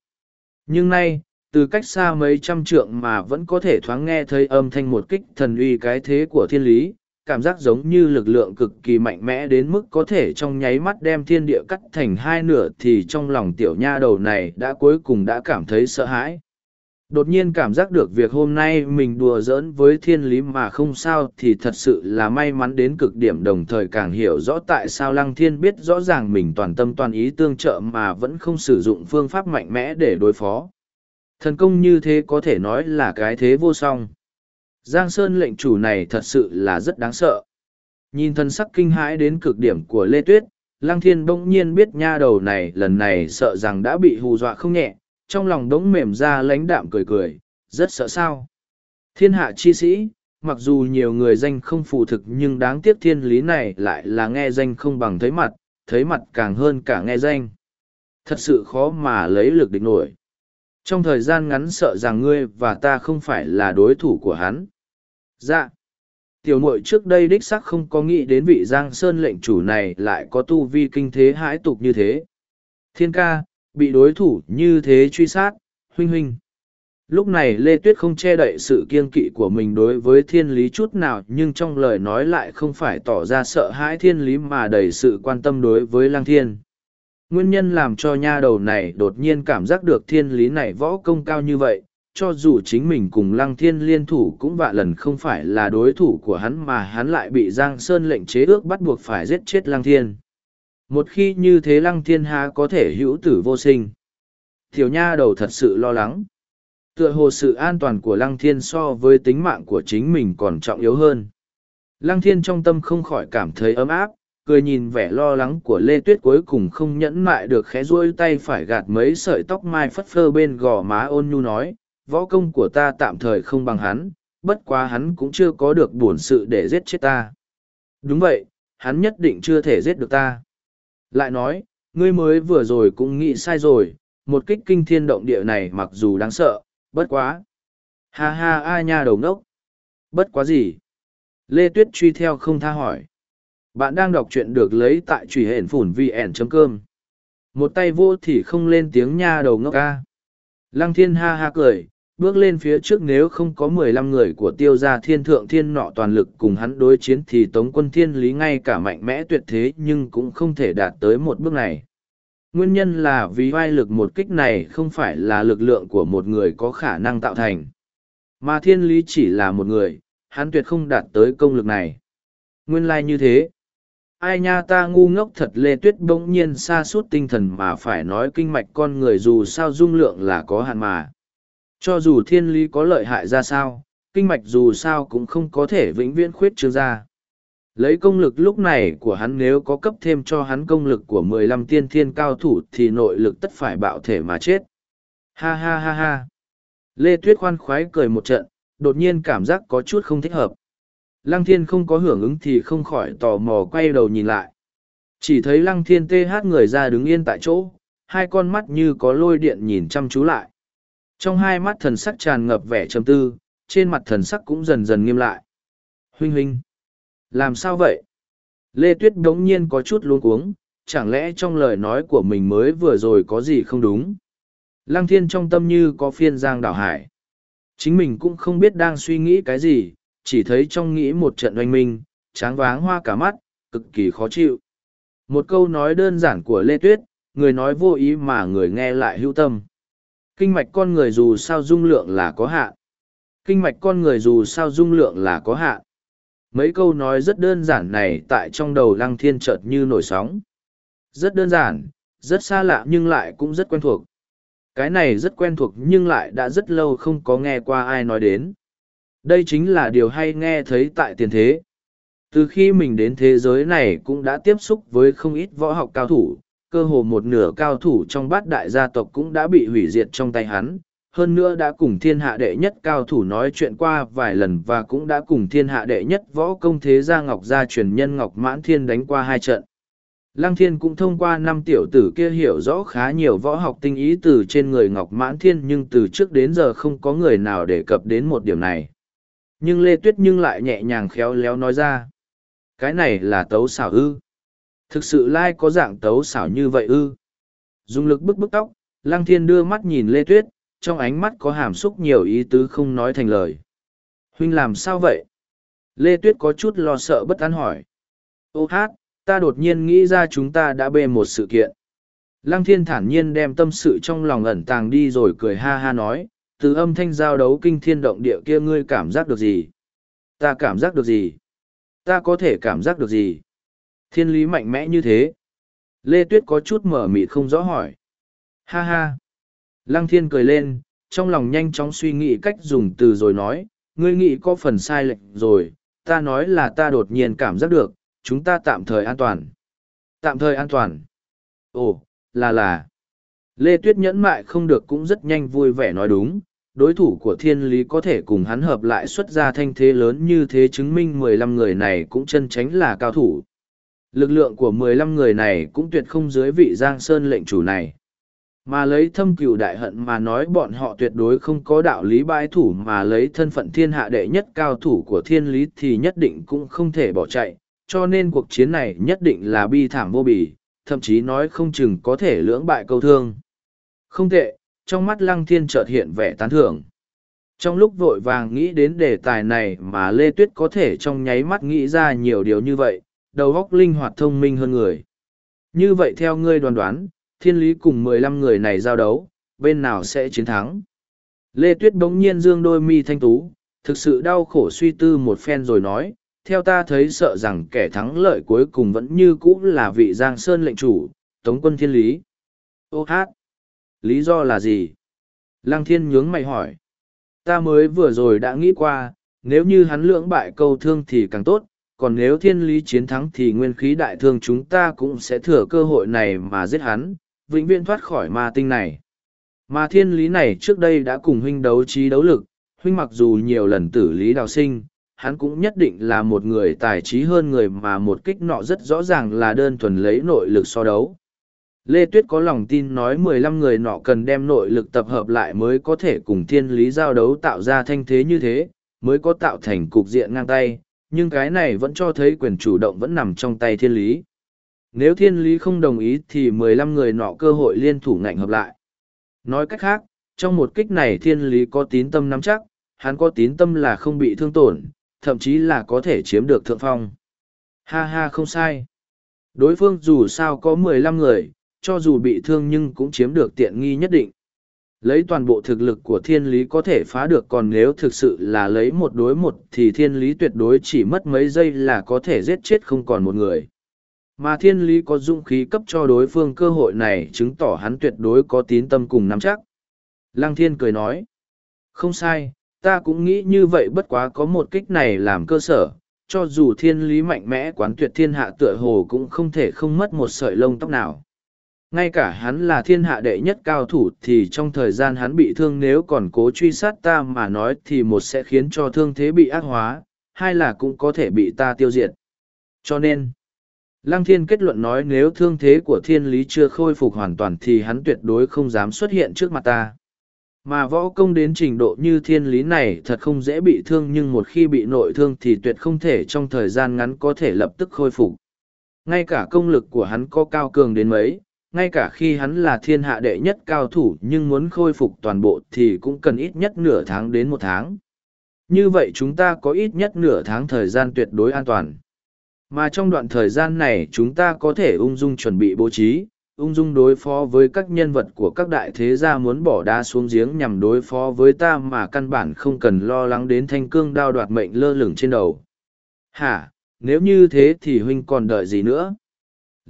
Nhưng nay, từ cách xa mấy trăm trượng mà vẫn có thể thoáng nghe thấy âm thanh một kích thần uy cái thế của thiên lý, cảm giác giống như lực lượng cực kỳ mạnh mẽ đến mức có thể trong nháy mắt đem thiên địa cắt thành hai nửa thì trong lòng tiểu nha đầu này đã cuối cùng đã cảm thấy sợ hãi đột nhiên cảm giác được việc hôm nay mình đùa giỡn với thiên lý mà không sao thì thật sự là may mắn đến cực điểm đồng thời càng hiểu rõ tại sao lăng thiên biết rõ ràng mình toàn tâm toàn ý tương trợ mà vẫn không sử dụng phương pháp mạnh mẽ để đối phó. Thần công như thế có thể nói là cái thế vô song. Giang sơn lệnh chủ này thật sự là rất đáng sợ. Nhìn thân sắc kinh hãi đến cực điểm của lê tuyết, lăng thiên bỗng nhiên biết nha đầu này lần này sợ rằng đã bị hù dọa không nhẹ trong lòng đống mềm ra lãnh đạm cười cười, rất sợ sao. Thiên hạ chi sĩ, mặc dù nhiều người danh không phù thực nhưng đáng tiếc thiên lý này lại là nghe danh không bằng thấy mặt, thấy mặt càng hơn cả nghe danh. Thật sự khó mà lấy lực địch nổi. Trong thời gian ngắn sợ rằng ngươi và ta không phải là đối thủ của hắn. Dạ. Tiểu muội trước đây đích sắc không có nghĩ đến vị Giang Sơn lệnh chủ này lại có tu vi kinh thế hãi tục như thế. Thiên ca, bị đối thủ như thế truy sát, huynh huynh. Lúc này Lê Tuyết không che đậy sự kiên kỵ của mình đối với thiên lý chút nào nhưng trong lời nói lại không phải tỏ ra sợ hãi thiên lý mà đầy sự quan tâm đối với lang thiên. Nguyên nhân làm cho nha đầu này đột nhiên cảm giác được thiên lý này võ công cao như vậy, cho dù chính mình cùng lăng thiên liên thủ cũng vạ lần không phải là đối thủ của hắn mà hắn lại bị Giang Sơn lệnh chế ước bắt buộc phải giết chết lăng thiên một khi như thế lăng thiên há có thể hữu tử vô sinh. Thiểu nha đầu thật sự lo lắng. Tựa hồ sự an toàn của lăng thiên so với tính mạng của chính mình còn trọng yếu hơn. Lăng thiên trong tâm không khỏi cảm thấy ấm áp, cười nhìn vẻ lo lắng của lê tuyết cuối cùng không nhẫn mại được khẽ duỗi tay phải gạt mấy sợi tóc mai phất phơ bên gò má ôn nhu nói, võ công của ta tạm thời không bằng hắn, bất quá hắn cũng chưa có được bổn sự để giết chết ta. Đúng vậy, hắn nhất định chưa thể giết được ta lại nói, ngươi mới vừa rồi cũng nghĩ sai rồi, một kích kinh thiên động địa này mặc dù đáng sợ, bất quá. Ha ha a nha đầu ngốc. Bất quá gì? Lê Tuyết truy theo không tha hỏi. Bạn đang đọc truyện được lấy tại truy hển phủn vn.com. Một tay vô thì không lên tiếng nha đầu ngốc ca. Lăng thiên ha ha cười, bước lên phía trước nếu không có mười lăm người của tiêu gia thiên thượng thiên nọ toàn lực cùng hắn đối chiến thì tống quân thiên lý ngay cả mạnh mẽ tuyệt thế nhưng cũng không thể đạt tới một bước này. Nguyên nhân là vì vai lực một kích này không phải là lực lượng của một người có khả năng tạo thành. Mà thiên lý chỉ là một người, hắn tuyệt không đạt tới công lực này. Nguyên lai like như thế. Ai nha ta ngu ngốc thật lê tuyết bỗng nhiên xa suốt tinh thần mà phải nói kinh mạch con người dù sao dung lượng là có hạn mà cho dù thiên lý có lợi hại ra sao, kinh mạch dù sao cũng không có thể vĩnh viễn khuyết trương ra. Lấy công lực lúc này của hắn nếu có cấp thêm cho hắn công lực của mười lăm tiên thiên cao thủ thì nội lực tất phải bạo thể mà chết. Ha ha ha ha. Lê Tuyết khoan khoái cười một trận, đột nhiên cảm giác có chút không thích hợp. Lăng thiên không có hưởng ứng thì không khỏi tò mò quay đầu nhìn lại. Chỉ thấy lăng thiên tê hát người ra đứng yên tại chỗ, hai con mắt như có lôi điện nhìn chăm chú lại. Trong hai mắt thần sắc tràn ngập vẻ trầm tư, trên mặt thần sắc cũng dần dần nghiêm lại. Huynh huynh! Làm sao vậy? Lê Tuyết đống nhiên có chút luống cuống, chẳng lẽ trong lời nói của mình mới vừa rồi có gì không đúng? Lăng thiên trong tâm như có phiên giang đảo hải. Chính mình cũng không biết đang suy nghĩ cái gì, chỉ thấy trong nghĩ một trận oanh minh, tráng váng hoa cả mắt, cực kỳ khó chịu. Một câu nói đơn giản của Lê Tuyết, người nói vô ý mà người nghe lại hữu tâm kinh mạch con người dù sao dung lượng là có hạn. Kinh mạch con người dù sao dung lượng là có hạn. Mấy câu nói rất đơn giản này tại trong đầu lăng thiên chợt như nổi sóng. Rất đơn giản, rất xa lạ nhưng lại cũng rất quen thuộc. Cái này rất quen thuộc nhưng lại đã rất lâu không có nghe qua ai nói đến. Đây chính là điều hay nghe thấy tại tiền thế. Từ khi mình đến thế giới này cũng đã tiếp xúc với không ít võ học cao thủ cơ hồ một nửa cao thủ trong bát đại gia tộc cũng đã bị hủy diệt trong tay hắn, hơn nữa đã cùng thiên hạ đệ nhất cao thủ nói chuyện qua vài lần và cũng đã cùng thiên hạ đệ nhất võ công thế gia ngọc gia truyền nhân ngọc mãn thiên đánh qua hai trận. Lăng thiên cũng thông qua năm tiểu tử kia hiểu rõ khá nhiều võ học tinh ý từ trên người ngọc mãn thiên nhưng từ trước đến giờ không có người nào đề cập đến một điểm này. Nhưng Lê Tuyết nhưng lại nhẹ nhàng khéo léo nói ra. Cái này là tấu xảo ư. Thực sự lai có dạng tấu xảo như vậy ư. Dùng lực bức bức tóc, Lăng Thiên đưa mắt nhìn Lê Tuyết, trong ánh mắt có hàm xúc nhiều ý tứ không nói thành lời. Huynh làm sao vậy? Lê Tuyết có chút lo sợ bất an hỏi. Ô hát, ta đột nhiên nghĩ ra chúng ta đã bê một sự kiện. Lăng thiên thản nhiên đem tâm sự trong lòng ẩn tàng đi rồi cười ha ha nói, từ âm thanh giao đấu kinh thiên động địa kia ngươi cảm giác được gì? Ta cảm giác được gì? Ta có thể cảm giác được gì? Thiên lý mạnh mẽ như thế. Lê Tuyết có chút mở mịt không rõ hỏi. Ha ha. Lăng thiên cười lên, trong lòng nhanh chóng suy nghĩ cách dùng từ rồi nói, ngươi nghĩ có phần sai lệch rồi, ta nói là ta đột nhiên cảm giác được, chúng ta tạm thời an toàn. Tạm thời an toàn. Ồ, là là. Lê Tuyết nhẫn mại không được cũng rất nhanh vui vẻ nói đúng, đối thủ của thiên lý có thể cùng hắn hợp lại xuất ra thanh thế lớn như thế chứng minh mười lăm người này cũng chân tránh là cao thủ. Lực lượng của mười lăm người này cũng tuyệt không dưới vị Giang Sơn lệnh chủ này. Mà lấy thâm Cửu đại hận mà nói bọn họ tuyệt đối không có đạo lý bãi thủ mà lấy thân phận thiên hạ đệ nhất cao thủ của thiên lý thì nhất định cũng không thể bỏ chạy, cho nên cuộc chiến này nhất định là bi thảm vô bì, thậm chí nói không chừng có thể lưỡng bại câu thương. Không tệ, trong mắt lăng thiên chợt hiện vẻ tán thưởng. Trong lúc vội vàng nghĩ đến đề tài này mà Lê Tuyết có thể trong nháy mắt nghĩ ra nhiều điều như vậy, đầu óc linh hoạt thông minh hơn người. Như vậy theo ngươi đoán đoán, thiên lý cùng mười lăm người này giao đấu, bên nào sẽ chiến thắng? Lê Tuyết bỗng nhiên dương đôi mi thanh tú, thực sự đau khổ suy tư một phen rồi nói, theo ta thấy sợ rằng kẻ thắng lợi cuối cùng vẫn như cũ là vị Giang Sơn lệnh chủ, Tống quân thiên lý. Ô hát! Lý do là gì? Lăng thiên nhướng mày hỏi. Ta mới vừa rồi đã nghĩ qua, nếu như hắn lưỡng bại câu thương thì càng tốt, còn nếu thiên lý chiến thắng thì nguyên khí đại thương chúng ta cũng sẽ thừa cơ hội này mà giết hắn, vĩnh viễn thoát khỏi ma tinh này. Mà thiên lý này trước đây đã cùng huynh đấu trí đấu lực, huynh mặc dù nhiều lần tử lý đào sinh, hắn cũng nhất định là một người tài trí hơn người mà một kích nọ rất rõ ràng là đơn thuần lấy nội lực so đấu. Lê Tuyết có lòng tin nói mười lăm người nọ cần đem nội lực tập hợp lại mới có thể cùng thiên lý giao đấu tạo ra thanh thế như thế, mới có tạo thành cục diện ngang tay, nhưng cái này vẫn cho thấy quyền chủ động vẫn nằm trong tay thiên lý. Nếu thiên lý không đồng ý thì mười lăm người nọ cơ hội liên thủ ngạnh hợp lại. Nói cách khác, trong một kích này thiên lý có tín tâm nắm chắc, hắn có tín tâm là không bị thương tổn, thậm chí là có thể chiếm được thượng phong. Ha ha không sai. Đối phương dù sao có mười lăm người, cho dù bị thương nhưng cũng chiếm được tiện nghi nhất định. Lấy toàn bộ thực lực của thiên lý có thể phá được còn nếu thực sự là lấy một đối một thì thiên lý tuyệt đối chỉ mất mấy giây là có thể giết chết không còn một người. Mà thiên lý có dũng khí cấp cho đối phương cơ hội này chứng tỏ hắn tuyệt đối có tín tâm cùng nắm chắc. Lăng thiên cười nói. Không sai, ta cũng nghĩ như vậy bất quá có một kích này làm cơ sở, cho dù thiên lý mạnh mẽ quán tuyệt thiên hạ tựa hồ cũng không thể không mất một sợi lông tóc nào. Ngay cả hắn là thiên hạ đệ nhất cao thủ thì trong thời gian hắn bị thương nếu còn cố truy sát ta mà nói thì một sẽ khiến cho thương thế bị ác hóa, hai là cũng có thể bị ta tiêu diệt. Cho nên, Lăng thiên kết luận nói nếu thương thế của thiên lý chưa khôi phục hoàn toàn thì hắn tuyệt đối không dám xuất hiện trước mặt ta. Mà võ công đến trình độ như thiên lý này thật không dễ bị thương nhưng một khi bị nội thương thì tuyệt không thể trong thời gian ngắn có thể lập tức khôi phục. Ngay cả công lực của hắn có cao cường đến mấy, ngay cả khi hắn là thiên hạ đệ nhất cao thủ nhưng muốn khôi phục toàn bộ thì cũng cần ít nhất nửa tháng đến một tháng. Như vậy chúng ta có ít nhất nửa tháng thời gian tuyệt đối an toàn. Mà trong đoạn thời gian này chúng ta có thể ung dung chuẩn bị bố trí, ung dung đối phó với các nhân vật của các đại thế gia muốn bỏ đá xuống giếng nhằm đối phó với ta mà căn bản không cần lo lắng đến thanh cương đao đoạt mệnh lơ lửng trên đầu. Hả, nếu như thế thì huynh còn đợi gì nữa?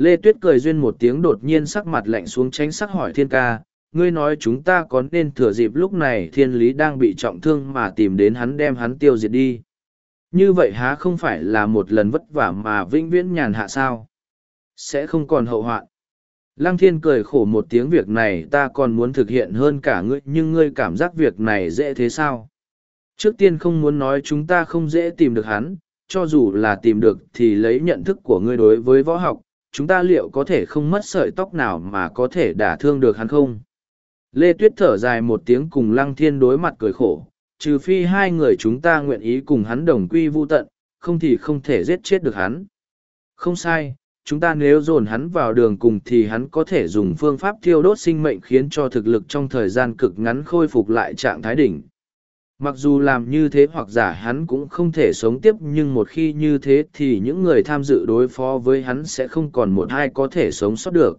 Lê Tuyết cười duyên một tiếng đột nhiên sắc mặt lạnh xuống tránh sắc hỏi thiên ca, ngươi nói chúng ta có nên thừa dịp lúc này thiên lý đang bị trọng thương mà tìm đến hắn đem hắn tiêu diệt đi. Như vậy há không phải là một lần vất vả mà vĩnh viễn nhàn hạ sao? Sẽ không còn hậu hoạn. Lăng thiên cười khổ một tiếng việc này ta còn muốn thực hiện hơn cả ngươi nhưng ngươi cảm giác việc này dễ thế sao? Trước tiên không muốn nói chúng ta không dễ tìm được hắn, cho dù là tìm được thì lấy nhận thức của ngươi đối với võ học, chúng ta liệu có thể không mất sợi tóc nào mà có thể đả thương được hắn không? Lê Tuyết thở dài một tiếng cùng Lăng Thiên đối mặt cười khổ, trừ phi hai người chúng ta nguyện ý cùng hắn đồng quy vu tận, không thì không thể giết chết được hắn. Không sai, chúng ta nếu dồn hắn vào đường cùng thì hắn có thể dùng phương pháp thiêu đốt sinh mệnh khiến cho thực lực trong thời gian cực ngắn khôi phục lại trạng thái đỉnh. Mặc dù làm như thế hoặc giả hắn cũng không thể sống tiếp nhưng một khi như thế thì những người tham dự đối phó với hắn sẽ không còn một ai có thể sống sót được.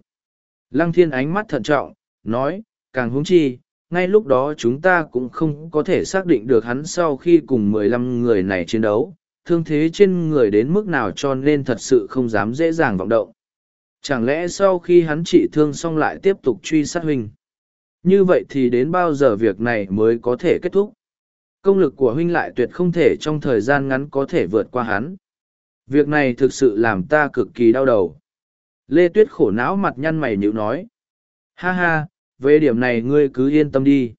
Lăng thiên ánh mắt thận trọng, nói, càng húng chi, ngay lúc đó chúng ta cũng không có thể xác định được hắn sau khi cùng mười lăm người này chiến đấu, thương thế trên người đến mức nào cho nên thật sự không dám dễ dàng vọng động. Chẳng lẽ sau khi hắn trị thương xong lại tiếp tục truy sát huynh? Như vậy thì đến bao giờ việc này mới có thể kết thúc? Công lực của huynh lại tuyệt không thể trong thời gian ngắn có thể vượt qua hắn. Việc này thực sự làm ta cực kỳ đau đầu. Lê Tuyết khổ não mặt nhăn mày nhịu nói. Ha ha, về điểm này ngươi cứ yên tâm đi.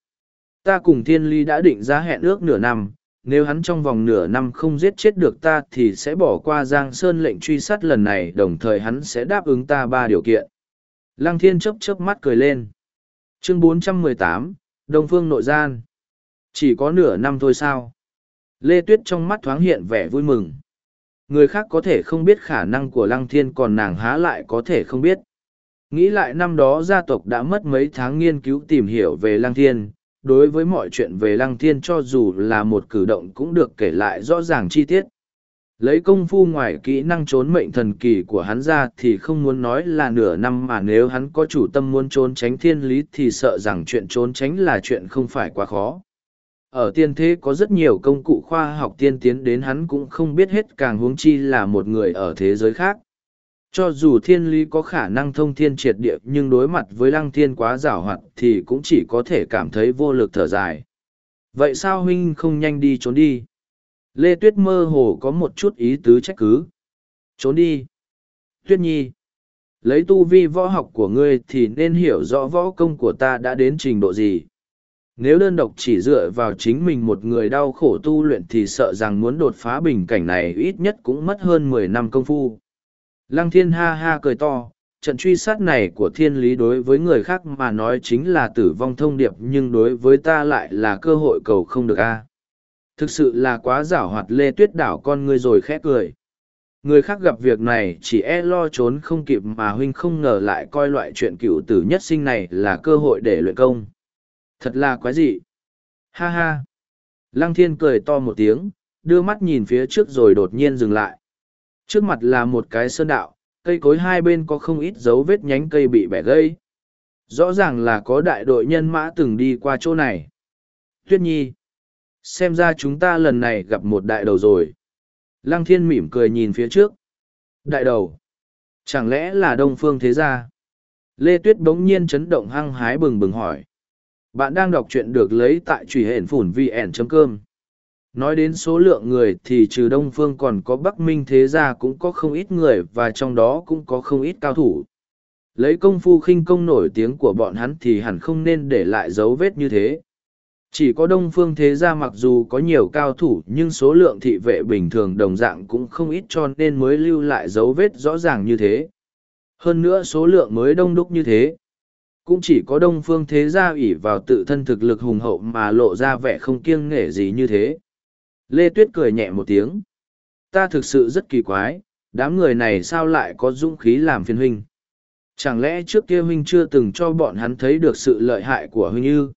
Ta cùng thiên ly đã định ra hẹn ước nửa năm, nếu hắn trong vòng nửa năm không giết chết được ta thì sẽ bỏ qua Giang Sơn lệnh truy sát lần này đồng thời hắn sẽ đáp ứng ta ba điều kiện. Lăng thiên chớp chớp mắt cười lên. Chương 418, Đông Phương Nội Gian. Chỉ có nửa năm thôi sao? Lê Tuyết trong mắt thoáng hiện vẻ vui mừng. Người khác có thể không biết khả năng của Lăng Thiên còn nàng há lại có thể không biết. Nghĩ lại năm đó gia tộc đã mất mấy tháng nghiên cứu tìm hiểu về Lăng Thiên, đối với mọi chuyện về Lăng Thiên cho dù là một cử động cũng được kể lại rõ ràng chi tiết. Lấy công phu ngoài kỹ năng trốn mệnh thần kỳ của hắn ra thì không muốn nói là nửa năm mà nếu hắn có chủ tâm muốn trốn tránh thiên lý thì sợ rằng chuyện trốn tránh là chuyện không phải quá khó. Ở tiên thế có rất nhiều công cụ khoa học tiên tiến đến hắn cũng không biết hết càng huống chi là một người ở thế giới khác. Cho dù thiên lý có khả năng thông thiên triệt địa, nhưng đối mặt với lăng thiên quá giảo hoạt thì cũng chỉ có thể cảm thấy vô lực thở dài. Vậy sao huynh không nhanh đi trốn đi? Lê Tuyết mơ hồ có một chút ý tứ trách cứ. Trốn đi. Tuyết nhi. Lấy tu vi võ học của ngươi thì nên hiểu rõ võ công của ta đã đến trình độ gì. Nếu đơn độc chỉ dựa vào chính mình một người đau khổ tu luyện thì sợ rằng muốn đột phá bình cảnh này ít nhất cũng mất hơn mười năm công phu. Lăng thiên ha ha cười to, trận truy sát này của thiên lý đối với người khác mà nói chính là tử vong thông điệp nhưng đối với ta lại là cơ hội cầu không được a. Thực sự là quá giảo hoạt lê tuyết đảo con ngươi rồi khẽ cười. Người khác gặp việc này chỉ e lo trốn không kịp mà huynh không ngờ lại coi loại chuyện cựu tử nhất sinh này là cơ hội để luyện công thật là quái dị. Ha ha. Lăng thiên cười to một tiếng, đưa mắt nhìn phía trước rồi đột nhiên dừng lại. Trước mặt là một cái sơn đạo, cây cối hai bên có không ít dấu vết nhánh cây bị bẻ gây rõ ràng là có đại đội nhân mã từng đi qua chỗ này. Tuyết nhi, xem ra chúng ta lần này gặp một đại đầu rồi. Lăng thiên mỉm cười nhìn phía trước. Đại đầu, chẳng lẽ là đông phương thế gia? Lê tuyết bỗng nhiên chấn động hăng hái bừng bừng hỏi bạn đang đọc truyện được lấy tại truy hển phủn vn.com. nói đến số lượng người thì trừ đông phương còn có bắc minh thế gia cũng có không ít người và trong đó cũng có không ít cao thủ. Lấy công phu khinh công nổi tiếng của bọn hắn thì hẳn không nên để lại dấu vết như thế. Chỉ có đông phương thế gia mặc dù có nhiều cao thủ nhưng số lượng thị vệ bình thường đồng dạng cũng không ít cho nên mới lưu lại dấu vết rõ ràng như thế. Hơn nữa số lượng mới đông đúc như thế cũng chỉ có đông phương thế gia ủy vào tự thân thực lực hùng hậu mà lộ ra vẻ không kiêng nể gì như thế. Lê tuyết cười nhẹ một tiếng. Ta thực sự rất kỳ quái, đám người này sao lại có dũng khí làm phiên huynh? Chẳng lẽ trước kia huynh chưa từng cho bọn hắn thấy được sự lợi hại của huynh ư?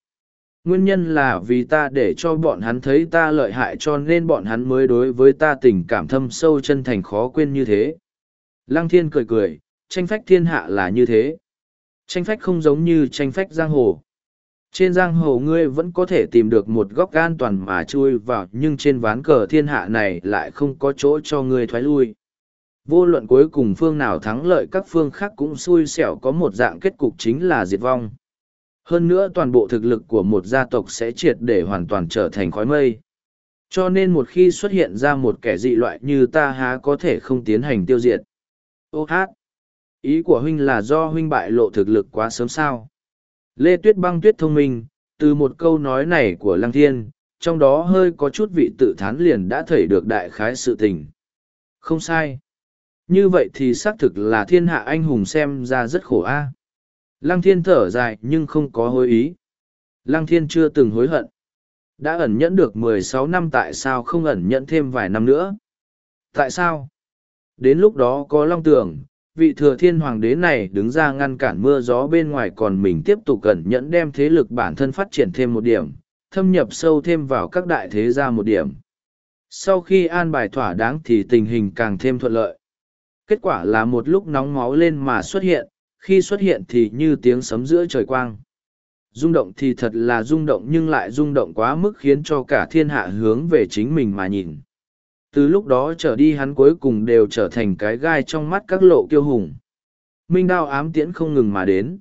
Nguyên nhân là vì ta để cho bọn hắn thấy ta lợi hại cho nên bọn hắn mới đối với ta tình cảm thâm sâu chân thành khó quên như thế. Lăng thiên cười cười, tranh phách thiên hạ là như thế tranh phách không giống như tranh phách giang hồ trên giang hồ ngươi vẫn có thể tìm được một góc an toàn mà chui vào, nhưng trên ván cờ thiên hạ này lại không có chỗ cho ngươi thoái lui vô luận cuối cùng phương nào thắng lợi, các phương khác cũng xui xẻo có một dạng kết cục chính là diệt vong hơn nữa toàn bộ thực lực của một gia tộc sẽ triệt để hoàn toàn trở thành khói mây. Cho nên một khi xuất hiện ra một kẻ dị loại như ta há có thể không tiến hành tiêu diệt. Ô hát! Ý của huynh là do huynh bại lộ thực lực quá sớm sao. Lê Tuyết băng tuyết thông minh, từ một câu nói này của Lăng Thiên, trong đó hơi có chút vị tự thán liền đã thấy được đại khái sự tình. Không sai. Như vậy thì xác thực là thiên hạ anh hùng xem ra rất khổ a. Lăng thiên thở dài nhưng không có hối ý. Lăng thiên chưa từng hối hận. Đã ẩn nhẫn được mười sáu năm tại sao không ẩn nhẫn thêm vài năm nữa? Tại sao? Đến lúc đó có long tưởng, vị thừa thiên hoàng đế này đứng ra ngăn cản mưa gió bên ngoài còn mình tiếp tục cẩn nhẫn đem thế lực bản thân phát triển thêm một điểm. thâm nhập sâu thêm vào các đại thế gia một điểm. Sau khi an bài thỏa đáng thì tình hình càng thêm thuận lợi. Kết quả là một lúc nóng máu lên mà xuất hiện, khi xuất hiện thì như tiếng sấm giữa trời quang. Rung động thì thật là rung động nhưng lại rung động quá mức khiến cho cả thiên hạ hướng về chính mình mà nhìn. Từ lúc đó trở đi hắn cuối cùng đều trở thành cái gai trong mắt các lộ kiêu hùng. Minh đao ám tiễn không ngừng mà đến.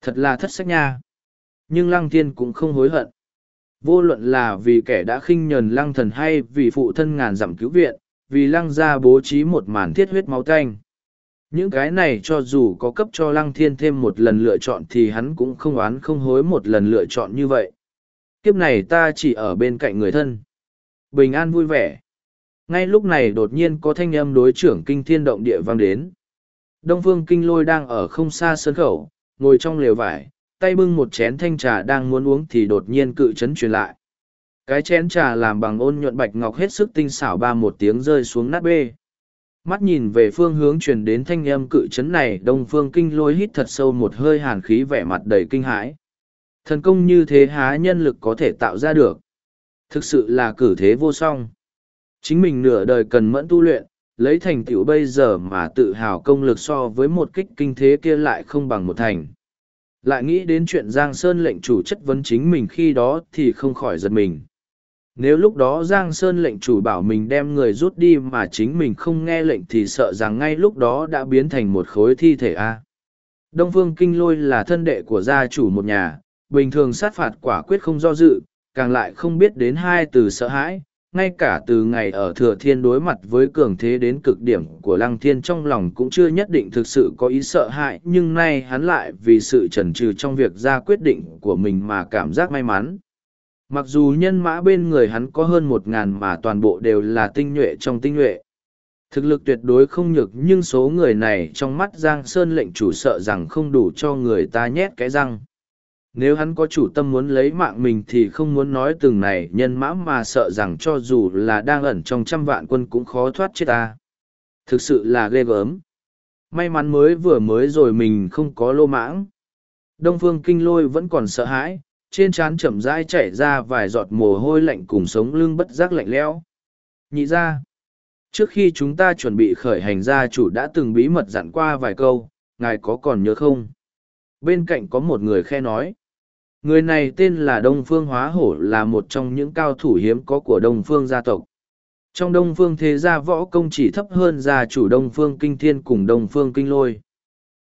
Thật là thất sách nha. Nhưng lăng thiên cũng không hối hận. Vô luận là vì kẻ đã khinh nhờn lăng thần hay vì phụ thân ngàn dặm cứu viện, vì lăng gia bố trí một màn thiết huyết máu tanh. Những cái này cho dù có cấp cho lăng thiên thêm một lần lựa chọn thì hắn cũng không oán không hối một lần lựa chọn như vậy. Kiếp này ta chỉ ở bên cạnh người thân. Bình an vui vẻ. Ngay lúc này đột nhiên có thanh âm đối trưởng kinh thiên động địa vang đến. Đông phương kinh lôi đang ở không xa sân khẩu, ngồi trong lều vải, tay bưng một chén thanh trà đang muốn uống thì đột nhiên cự chấn truyền lại. Cái chén trà làm bằng ôn nhuận bạch ngọc hết sức tinh xảo ba một tiếng rơi xuống nát bê. Mắt nhìn về phương hướng truyền đến thanh âm cự chấn này đông phương kinh lôi hít thật sâu một hơi hàn khí vẻ mặt đầy kinh hãi. Thần công như thế há nhân lực có thể tạo ra được. Thực sự là cử thế vô song. Chính mình nửa đời cần mẫn tu luyện, lấy thành tựu bây giờ mà tự hào công lực so với một kích kinh thế kia lại không bằng một thành. Lại nghĩ đến chuyện Giang Sơn lệnh chủ chất vấn chính mình khi đó thì không khỏi giật mình. Nếu lúc đó Giang Sơn lệnh chủ bảo mình đem người rút đi mà chính mình không nghe lệnh thì sợ rằng ngay lúc đó đã biến thành một khối thi thể A. Đông Phương Kinh Lôi là thân đệ của gia chủ một nhà, bình thường sát phạt quả quyết không do dự, càng lại không biết đến hai từ sợ hãi, ngay cả từ ngày ở thừa thiên đối mặt với cường thế đến cực điểm của lăng thiên trong lòng cũng chưa nhất định thực sự có ý sợ hãi, nhưng nay hắn lại vì sự chần chừ trong việc ra quyết định của mình mà cảm giác may mắn. Mặc dù nhân mã bên người hắn có hơn một ngàn mà toàn bộ đều là tinh nhuệ trong tinh nhuệ. Thực lực tuyệt đối không nhược, nhưng số người này trong mắt giang sơn lệnh chủ sợ rằng không đủ cho người ta nhét cái răng nếu hắn có chủ tâm muốn lấy mạng mình thì không muốn nói từng này nhân mã mà sợ rằng cho dù là đang ẩn trong trăm vạn quân cũng khó thoát chết ta. Thực sự là ghê gớm. May mắn mới vừa mới rồi mình không có lô mãng. Đông phương kinh lôi vẫn còn sợ hãi, trên trán chậm rãi chảy ra vài giọt mồ hôi lạnh cùng sống lưng bất giác lạnh lẽo. Nhị ra, trước khi chúng ta chuẩn bị khởi hành gia chủ đã từng bí mật dặn qua vài câu, ngài có còn nhớ không? Bên cạnh có một người khe nói. Người này tên là Đông Phương Hóa Hổ là một trong những cao thủ hiếm có của Đông Phương gia tộc. Trong Đông Phương thế gia võ công chỉ thấp hơn gia chủ Đông Phương Kinh Thiên cùng Đông Phương Kinh Lôi.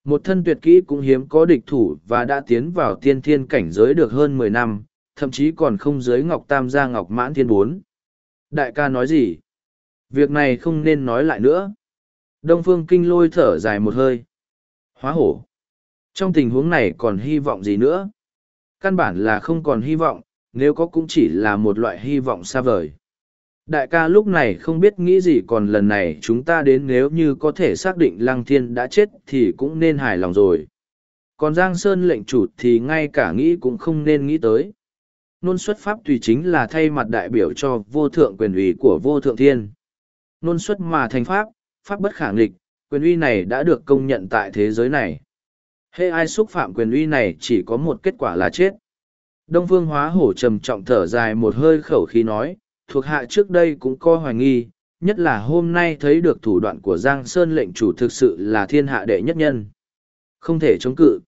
Một thân tuyệt kỹ cũng hiếm có địch thủ và đã tiến vào tiên thiên cảnh giới được hơn mười năm, thậm chí còn không dưới Ngọc Tam gia Ngọc Mãn Thiên Bốn. Đại ca nói gì? Việc này không nên nói lại nữa. Đông Phương Kinh Lôi thở dài một hơi. Hóa hổ. Trong tình huống này còn hy vọng gì nữa? căn bản là không còn hy vọng, nếu có cũng chỉ là một loại hy vọng xa vời. Đại ca lúc này không biết nghĩ gì còn lần này chúng ta đến nếu như có thể xác định Lăng Thiên đã chết thì cũng nên hài lòng rồi. Còn Giang Sơn lệnh chủ thì ngay cả nghĩ cũng không nên nghĩ tới. Nôn xuất pháp tùy chính là thay mặt đại biểu cho vô thượng quyền ủy của vô thượng thiên. Nôn xuất mà thành pháp, pháp bất khả nghịch, quyền uy này đã được công nhận tại thế giới này. Hễ ai xúc phạm quyền uy này chỉ có một kết quả là chết. Đông phương hóa hổ trầm trọng thở dài một hơi khẩu khí nói, thuộc hạ trước đây cũng có hoài nghi, nhất là hôm nay thấy được thủ đoạn của Giang Sơn lệnh chủ thực sự là thiên hạ đệ nhất nhân. Không thể chống cự.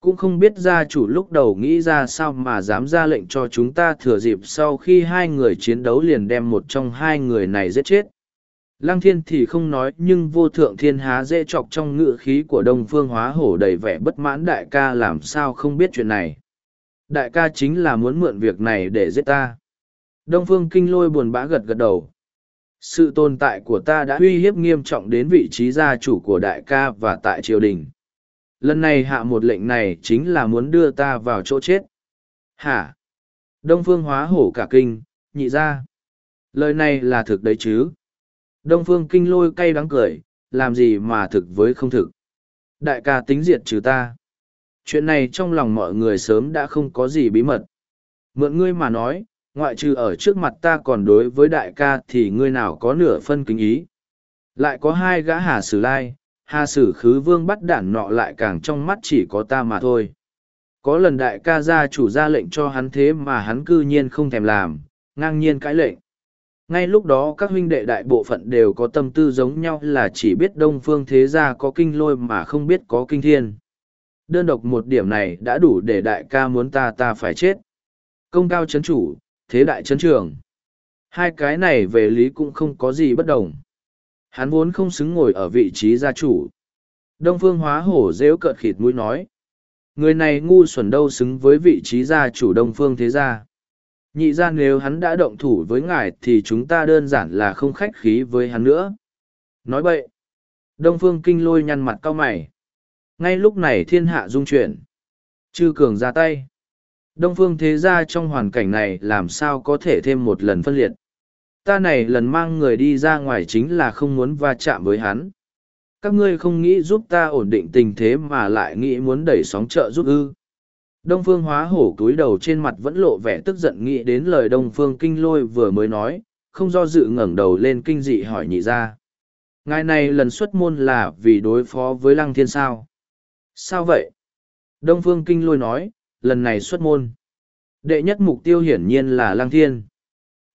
Cũng không biết gia chủ lúc đầu nghĩ ra sao mà dám ra lệnh cho chúng ta thừa dịp sau khi hai người chiến đấu liền đem một trong hai người này giết chết. Lăng thiên thì không nói nhưng vô thượng thiên há dễ chọc trong ngự khí của đông phương hóa hổ đầy vẻ bất mãn đại ca làm sao không biết chuyện này. Đại ca chính là muốn mượn việc này để giết ta. Đông phương kinh lôi buồn bã gật gật đầu. Sự tồn tại của ta đã uy hiếp nghiêm trọng đến vị trí gia chủ của đại ca và tại triều đình. Lần này hạ một lệnh này chính là muốn đưa ta vào chỗ chết. Hả? Đông phương hóa hổ cả kinh, nhị ra. Lời này là thực đấy chứ? Đông phương kinh lôi cay đắng cười, làm gì mà thực với không thực. Đại ca tính diệt trừ ta. Chuyện này trong lòng mọi người sớm đã không có gì bí mật. Mượn ngươi mà nói, ngoại trừ ở trước mặt ta còn đối với đại ca thì ngươi nào có nửa phân kính ý. Lại có hai gã hà sử lai, hà sử khứ vương bắt đản nọ lại càng trong mắt chỉ có ta mà thôi. Có lần đại ca gia chủ ra lệnh cho hắn thế mà hắn cư nhiên không thèm làm, ngang nhiên cãi lệnh. Ngay lúc đó các huynh đệ đại bộ phận đều có tâm tư giống nhau là chỉ biết đông phương thế gia có kinh lôi mà không biết có kinh thiên. Đơn độc một điểm này đã đủ để đại ca muốn ta ta phải chết. Công cao chấn chủ, thế đại chấn trường. Hai cái này về lý cũng không có gì bất đồng. Hắn vốn không xứng ngồi ở vị trí gia chủ. Đông phương hóa hổ rêu cợt khịt mũi nói. Người này ngu xuẩn đâu xứng với vị trí gia chủ đông phương thế gia. Nhị ra nếu hắn đã động thủ với ngài thì chúng ta đơn giản là không khách khí với hắn nữa. Nói vậy, Đông Phương Kinh lôi nhăn mặt cao mày. Ngay lúc này thiên hạ dung chuyển. Chư cường ra tay. Đông Phương thế gia trong hoàn cảnh này làm sao có thể thêm một lần phân liệt. Ta này lần mang người đi ra ngoài chính là không muốn va chạm với hắn. Các ngươi không nghĩ giúp ta ổn định tình thế mà lại nghĩ muốn đẩy sóng trợ giúp ư. Đông phương hóa hổ túi đầu trên mặt vẫn lộ vẻ tức giận nghĩ đến lời đông phương kinh lôi vừa mới nói, không do dự ngẩng đầu lên kinh dị hỏi nhị ra. Ngài này lần xuất môn là vì đối phó với lăng thiên sao? Sao vậy? Đông phương kinh lôi nói, lần này xuất môn. Đệ nhất mục tiêu hiển nhiên là lăng thiên.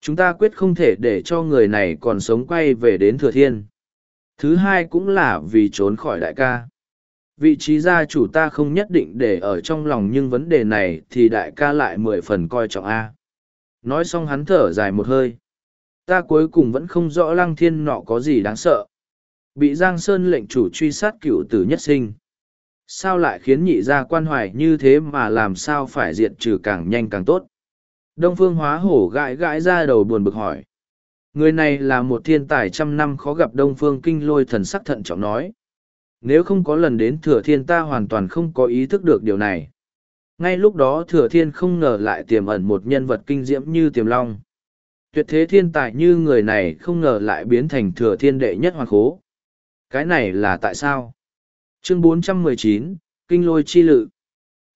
Chúng ta quyết không thể để cho người này còn sống quay về đến thừa thiên. Thứ hai cũng là vì trốn khỏi đại ca. Vị trí gia chủ ta không nhất định để ở trong lòng nhưng vấn đề này thì đại ca lại mười phần coi trọng A. Nói xong hắn thở dài một hơi. Ta cuối cùng vẫn không rõ lăng thiên nọ có gì đáng sợ. Bị Giang Sơn lệnh chủ truy sát cựu tử nhất sinh. Sao lại khiến nhị gia quan hoài như thế mà làm sao phải diệt trừ càng nhanh càng tốt. Đông phương hóa hổ gãi gãi ra đầu buồn bực hỏi. Người này là một thiên tài trăm năm khó gặp đông phương kinh lôi thần sắc thận trọng nói nếu không có lần đến thừa thiên ta hoàn toàn không có ý thức được điều này. Ngay lúc đó thừa thiên không ngờ lại tiềm ẩn một nhân vật kinh diễm như tiềm long. Tuyệt thế thiên tài như người này không ngờ lại biến thành thừa thiên đệ nhất hoàng khố. Cái này là tại sao? Chương 419, kinh lôi chi lự.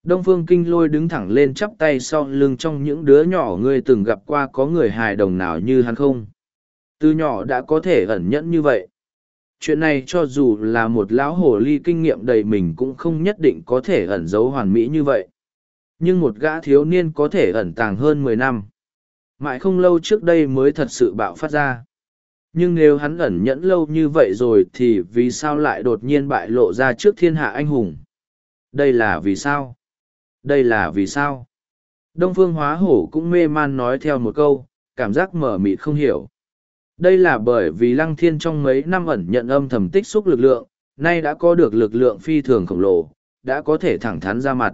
Đông phương kinh lôi đứng thẳng lên chắp tay sau lưng trong những đứa nhỏ ngươi từng gặp qua có người hài đồng nào như hắn không? Từ nhỏ đã có thể ẩn nhẫn như vậy chuyện này cho dù là một lão hồ ly kinh nghiệm đầy mình cũng không nhất định có thể ẩn giấu hoàn mỹ như vậy. Nhưng một gã thiếu niên có thể ẩn tàng hơn mười năm. Mãi không lâu trước đây mới thật sự bạo phát ra. Nhưng nếu hắn ẩn nhẫn lâu như vậy rồi thì vì sao lại đột nhiên bại lộ ra trước thiên hạ anh hùng? Đây là vì sao? Đây là vì sao? Đông phương hóa hổ cũng mê man nói theo một câu, cảm giác mở mịt không hiểu đây là bởi vì lăng thiên trong mấy năm ẩn nhận âm thầm tích xúc lực lượng, nay đã có được lực lượng phi thường khổng lồ, đã có thể thẳng thắn ra mặt.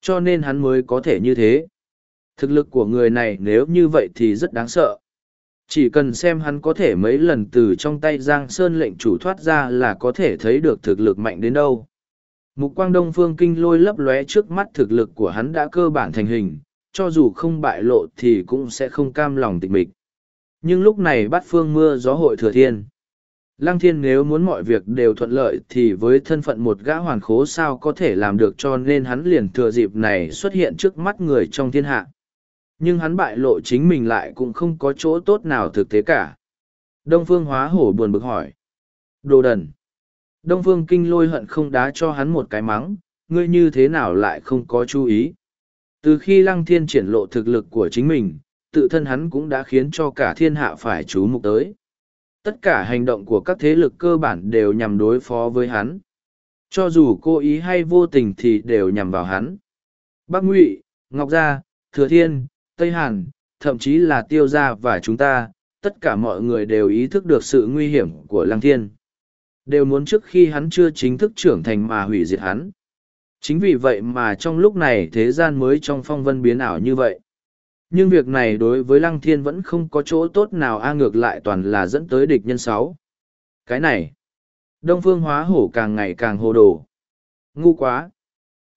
Cho nên hắn mới có thể như thế. Thực lực của người này nếu như vậy thì rất đáng sợ. Chỉ cần xem hắn có thể mấy lần từ trong tay Giang Sơn lệnh chủ thoát ra là có thể thấy được thực lực mạnh đến đâu. Mục quang đông phương kinh lôi lấp lóe trước mắt thực lực của hắn đã cơ bản thành hình, cho dù không bại lộ thì cũng sẽ không cam lòng tịch mịch nhưng lúc này bắt phương mưa gió hội thừa thiên. Lăng thiên nếu muốn mọi việc đều thuận lợi thì với thân phận một gã hoàn khố sao có thể làm được cho nên hắn liền thừa dịp này xuất hiện trước mắt người trong thiên hạ. Nhưng hắn bại lộ chính mình lại cũng không có chỗ tốt nào thực tế cả. Đông phương hóa hổ buồn bực hỏi. Đồ đần. Đông phương kinh lôi hận không đá cho hắn một cái mắng, ngươi như thế nào lại không có chú ý? Từ khi lăng thiên triển lộ thực lực của chính mình tự thân hắn cũng đã khiến cho cả thiên hạ phải chú mục tới. Tất cả hành động của các thế lực cơ bản đều nhằm đối phó với hắn. Cho dù cố ý hay vô tình thì đều nhằm vào hắn. Bắc Ngụy, Ngọc Gia, Thừa Thiên, Tây Hàn, thậm chí là Tiêu Gia và chúng ta, tất cả mọi người đều ý thức được sự nguy hiểm của Lăng Thiên. Đều muốn trước khi hắn chưa chính thức trưởng thành mà hủy diệt hắn. Chính vì vậy mà trong lúc này thế gian mới trong phong vân biến ảo như vậy nhưng việc này đối với lăng thiên vẫn không có chỗ tốt nào a ngược lại toàn là dẫn tới địch nhân sáu. Cái này, đông phương hóa hổ càng ngày càng hồ đồ. Ngu quá.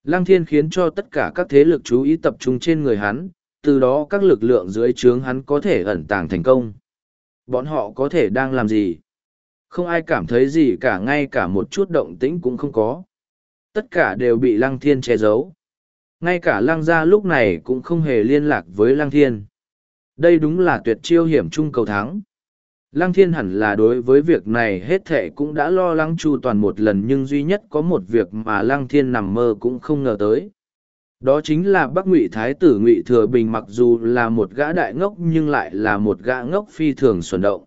Lăng thiên khiến cho tất cả các thế lực chú ý tập trung trên người hắn, từ đó các lực lượng dưới trướng hắn có thể ẩn tàng thành công. Bọn họ có thể đang làm gì? Không ai cảm thấy gì cả, ngay cả một chút động tĩnh cũng không có. Tất cả đều bị lăng thiên che giấu ngay cả lăng gia lúc này cũng không hề liên lạc với lăng thiên. Đây đúng là tuyệt chiêu hiểm chung cầu thắng. Lăng thiên hẳn là đối với việc này hết thệ cũng đã lo lắng chu toàn một lần nhưng duy nhất có một việc mà lăng thiên nằm mơ cũng không ngờ tới. đó chính là bắc ngụy thái tử ngụy thừa bình mặc dù là một gã đại ngốc nhưng lại là một gã ngốc phi thường xuẩn động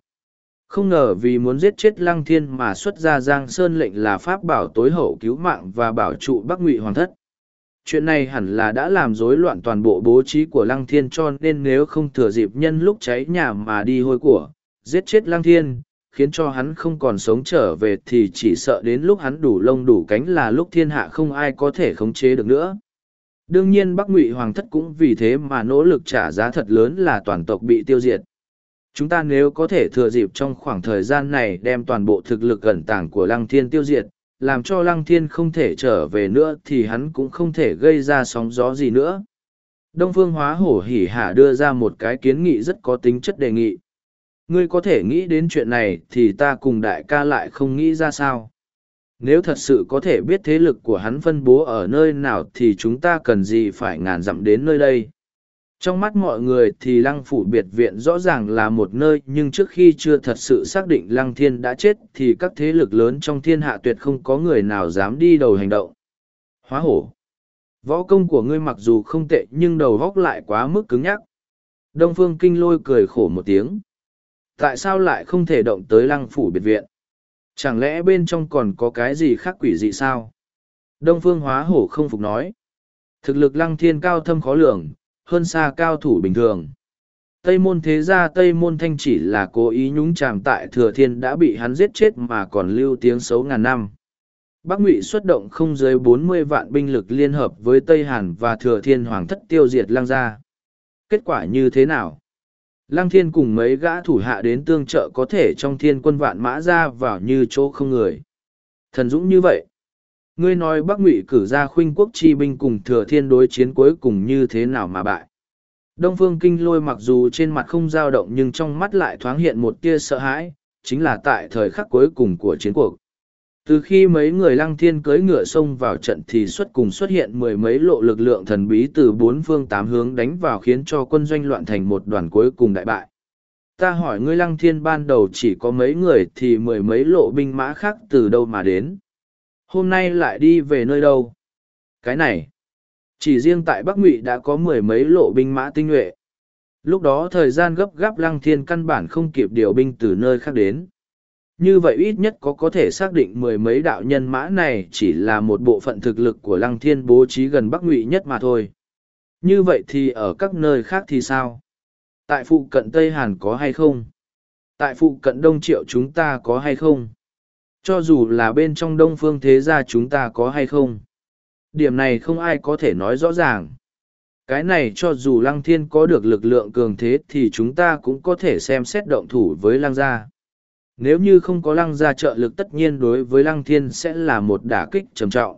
không ngờ vì muốn giết chết lăng thiên mà xuất ra giang sơn lệnh là pháp bảo tối hậu cứu mạng và bảo trụ bắc ngụy hoàng thất chuyện này hẳn là đã làm rối loạn toàn bộ bố trí của lăng thiên cho nên nếu không thừa dịp nhân lúc cháy nhà mà đi hôi của, giết chết lăng thiên, khiến cho hắn không còn sống trở về thì chỉ sợ đến lúc hắn đủ lông đủ cánh là lúc thiên hạ không ai có thể khống chế được nữa. Đương nhiên bắc ngụy hoàng thất cũng vì thế mà nỗ lực trả giá thật lớn là toàn tộc bị tiêu diệt. Chúng ta nếu có thể thừa dịp trong khoảng thời gian này đem toàn bộ thực lực gần tảng của lăng thiên tiêu diệt làm cho lăng thiên không thể trở về nữa thì hắn cũng không thể gây ra sóng gió gì nữa. Đông phương hóa hổ hỉ hả đưa ra một cái kiến nghị rất có tính chất đề nghị. Ngươi có thể nghĩ đến chuyện này thì ta cùng đại ca lại không nghĩ ra sao. Nếu thật sự có thể biết thế lực của hắn phân bố ở nơi nào thì chúng ta cần gì phải ngàn dặm đến nơi đây? Trong mắt mọi người thì lăng phủ biệt viện rõ ràng là một nơi, nhưng trước khi chưa thật sự xác định lăng thiên đã chết thì các thế lực lớn trong thiên hạ tuyệt không có người nào dám đi đầu hành động. Hóa hổ. Võ công của ngươi mặc dù không tệ, nhưng đầu góc lại quá mức cứng nhắc. Đông phương kinh lôi cười khổ một tiếng. Tại sao lại không thể động tới lăng phủ biệt viện? Chẳng lẽ bên trong còn có cái gì khác quỷ dị sao? Đông phương hóa hổ không phục nói. Thực lực lăng thiên cao thâm khó lường hơn xa cao thủ bình thường tây môn thế gia, tây môn thanh chỉ là cố ý nhúng chàm tại thừa thiên đã bị hắn giết chết mà còn lưu tiếng xấu ngàn năm bắc ngụy xuất động không dưới bốn mươi vạn binh lực liên hợp với tây hàn và thừa thiên hoàng thất tiêu diệt lăng gia kết quả như thế nào Lăng thiên cùng mấy gã thủ hạ đến tương trợ có thể trong thiên quân vạn mã ra vào như chỗ không người. Thần dũng như vậy. Ngươi nói Bắc Ngụy cử ra khuynh quốc chi binh cùng thừa thiên đối chiến cuối cùng như thế nào mà bại. Đông Phương Kinh lôi mặc dù trên mặt không dao động nhưng trong mắt lại thoáng hiện một tia sợ hãi, chính là tại thời khắc cuối cùng của chiến cuộc. Từ khi mấy người lăng thiên cưỡi ngựa xông vào trận thì xuất cùng xuất hiện mười mấy lộ lực lượng thần bí từ bốn phương tám hướng đánh vào khiến cho quân doanh loạn thành một đoàn cuối cùng đại bại. Ta hỏi ngươi lăng thiên ban đầu chỉ có mấy người thì mười mấy lộ binh mã khác từ đâu mà đến. Hôm nay lại đi về nơi đâu? Cái này, chỉ riêng tại Bắc Ngụy đã có mười mấy lộ binh mã tinh nhuệ. Lúc đó thời gian gấp gáp lăng thiên căn bản không kịp điều binh từ nơi khác đến. Như vậy ít nhất có có thể xác định mười mấy đạo nhân mã này chỉ là một bộ phận thực lực của lăng thiên bố trí gần bắc ngụy nhất mà thôi. Như vậy thì ở các nơi khác thì sao? Tại phụ cận tây hàn có hay không? Tại phụ cận đông triệu chúng ta có hay không? Cho dù là bên trong đông phương thế gia chúng ta có hay không, điểm này không ai có thể nói rõ ràng cái này cho dù lăng thiên có được lực lượng cường thế thì chúng ta cũng có thể xem xét động thủ với lăng gia nếu như không có lăng gia trợ lực tất nhiên đối với lăng thiên sẽ là một đả kích trầm trọng.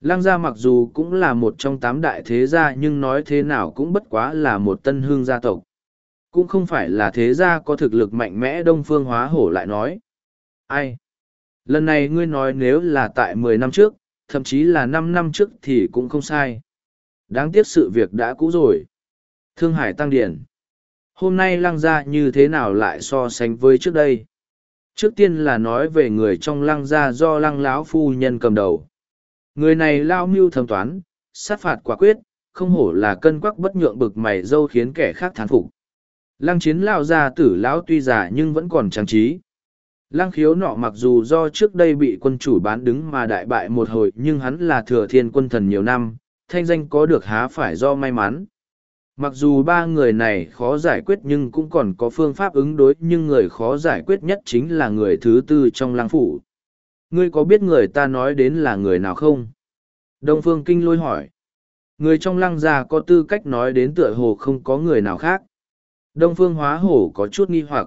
Lăng gia mặc dù cũng là một trong tám đại thế gia nhưng nói thế nào cũng bất quá là một tân hương gia tộc. Cũng không phải là thế gia có thực lực mạnh mẽ đông phương hóa hổ lại nói. Ai? Lần này ngươi nói nếu là tại mười năm trước, thậm chí là năm năm trước thì cũng không sai. Đáng tiếc sự việc đã cũ rồi. Thương Hải Tăng Điển. Hôm nay lăng gia như thế nào lại so sánh với trước đây? trước tiên là nói về người trong lăng gia do lăng lão phu nhân cầm đầu người này lao mưu thẩm toán sát phạt quả quyết không hổ là cân quắc bất nhượng bực mày dâu khiến kẻ khác thán phục lăng chiến lao gia tử lão tuy già nhưng vẫn còn trang trí lăng khiếu nọ mặc dù do trước đây bị quân chủ bán đứng mà đại bại một hồi, nhưng hắn là thừa thiên quân thần nhiều năm, thanh danh có được há phải do may mắn. Mặc dù ba người này khó giải quyết nhưng cũng còn có phương pháp ứng đối, nhưng người khó giải quyết nhất chính là người thứ tư trong lang phủ. Ngươi có biết người ta nói đến là người nào không? Đông phương kinh lôi hỏi. Người trong lăng gia có tư cách nói đến tựa hồ không có người nào khác. Đông phương hóa hổ có chút nghi hoặc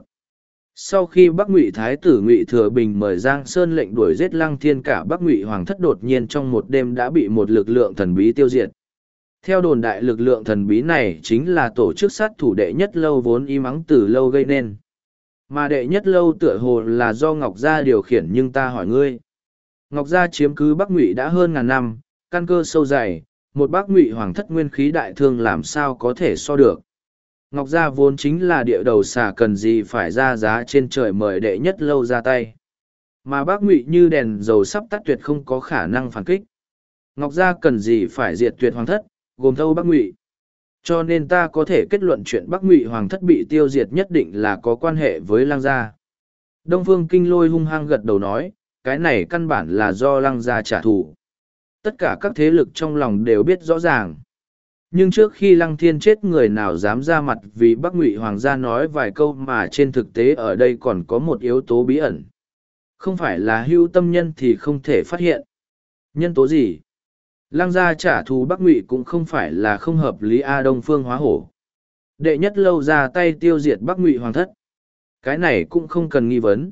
sau khi bắc ngụy thái tử ngụy thừa bình mời giang sơn lệnh đuổi giết lăng thiên cả bắc ngụy hoàng thất đột nhiên trong một đêm đã bị một lực lượng thần bí tiêu diệt theo đồn đại lực lượng thần bí này chính là tổ chức sát thủ đệ nhất lâu vốn y mắng từ lâu gây nên. Mà đệ nhất lâu tựa hồ là do Ngọc Gia điều khiển nhưng ta hỏi ngươi. Ngọc Gia chiếm cứ Bắc Ngụy đã hơn ngàn năm, căn cơ sâu dày, một Bắc Ngụy hoàng thất nguyên khí đại thương làm sao có thể so được. Ngọc Gia vốn chính là địa đầu xà cần gì phải ra giá trên trời mời đệ nhất lâu ra tay. Mà Bắc Ngụy như đèn dầu sắp tắt tuyệt không có khả năng phản kích. Ngọc Gia cần gì phải diệt tuyệt hoàng thất, gồm thâu Bắc Ngụy. Cho nên ta có thể kết luận chuyện Bắc Ngụy Hoàng thất bị tiêu diệt nhất định là có quan hệ với Lang Gia. Đông Phương Kinh Lôi hung hăng gật đầu nói, cái này căn bản là do Lăng Gia trả thù. Tất cả các thế lực trong lòng đều biết rõ ràng. Nhưng trước khi Lăng Thiên chết người nào dám ra mặt vì Bắc Ngụy Hoàng gia nói vài câu mà trên thực tế ở đây còn có một yếu tố bí ẩn. Không phải là Hưu tâm nhân thì không thể phát hiện. Nhân tố gì? Lăng gia trả thù Bắc Ngụy cũng không phải là không hợp lý A Đông Phương hóa hổ. Đệ nhất lâu ra tay tiêu diệt Bắc Ngụy Hoàng thất. Cái này cũng không cần nghi vấn.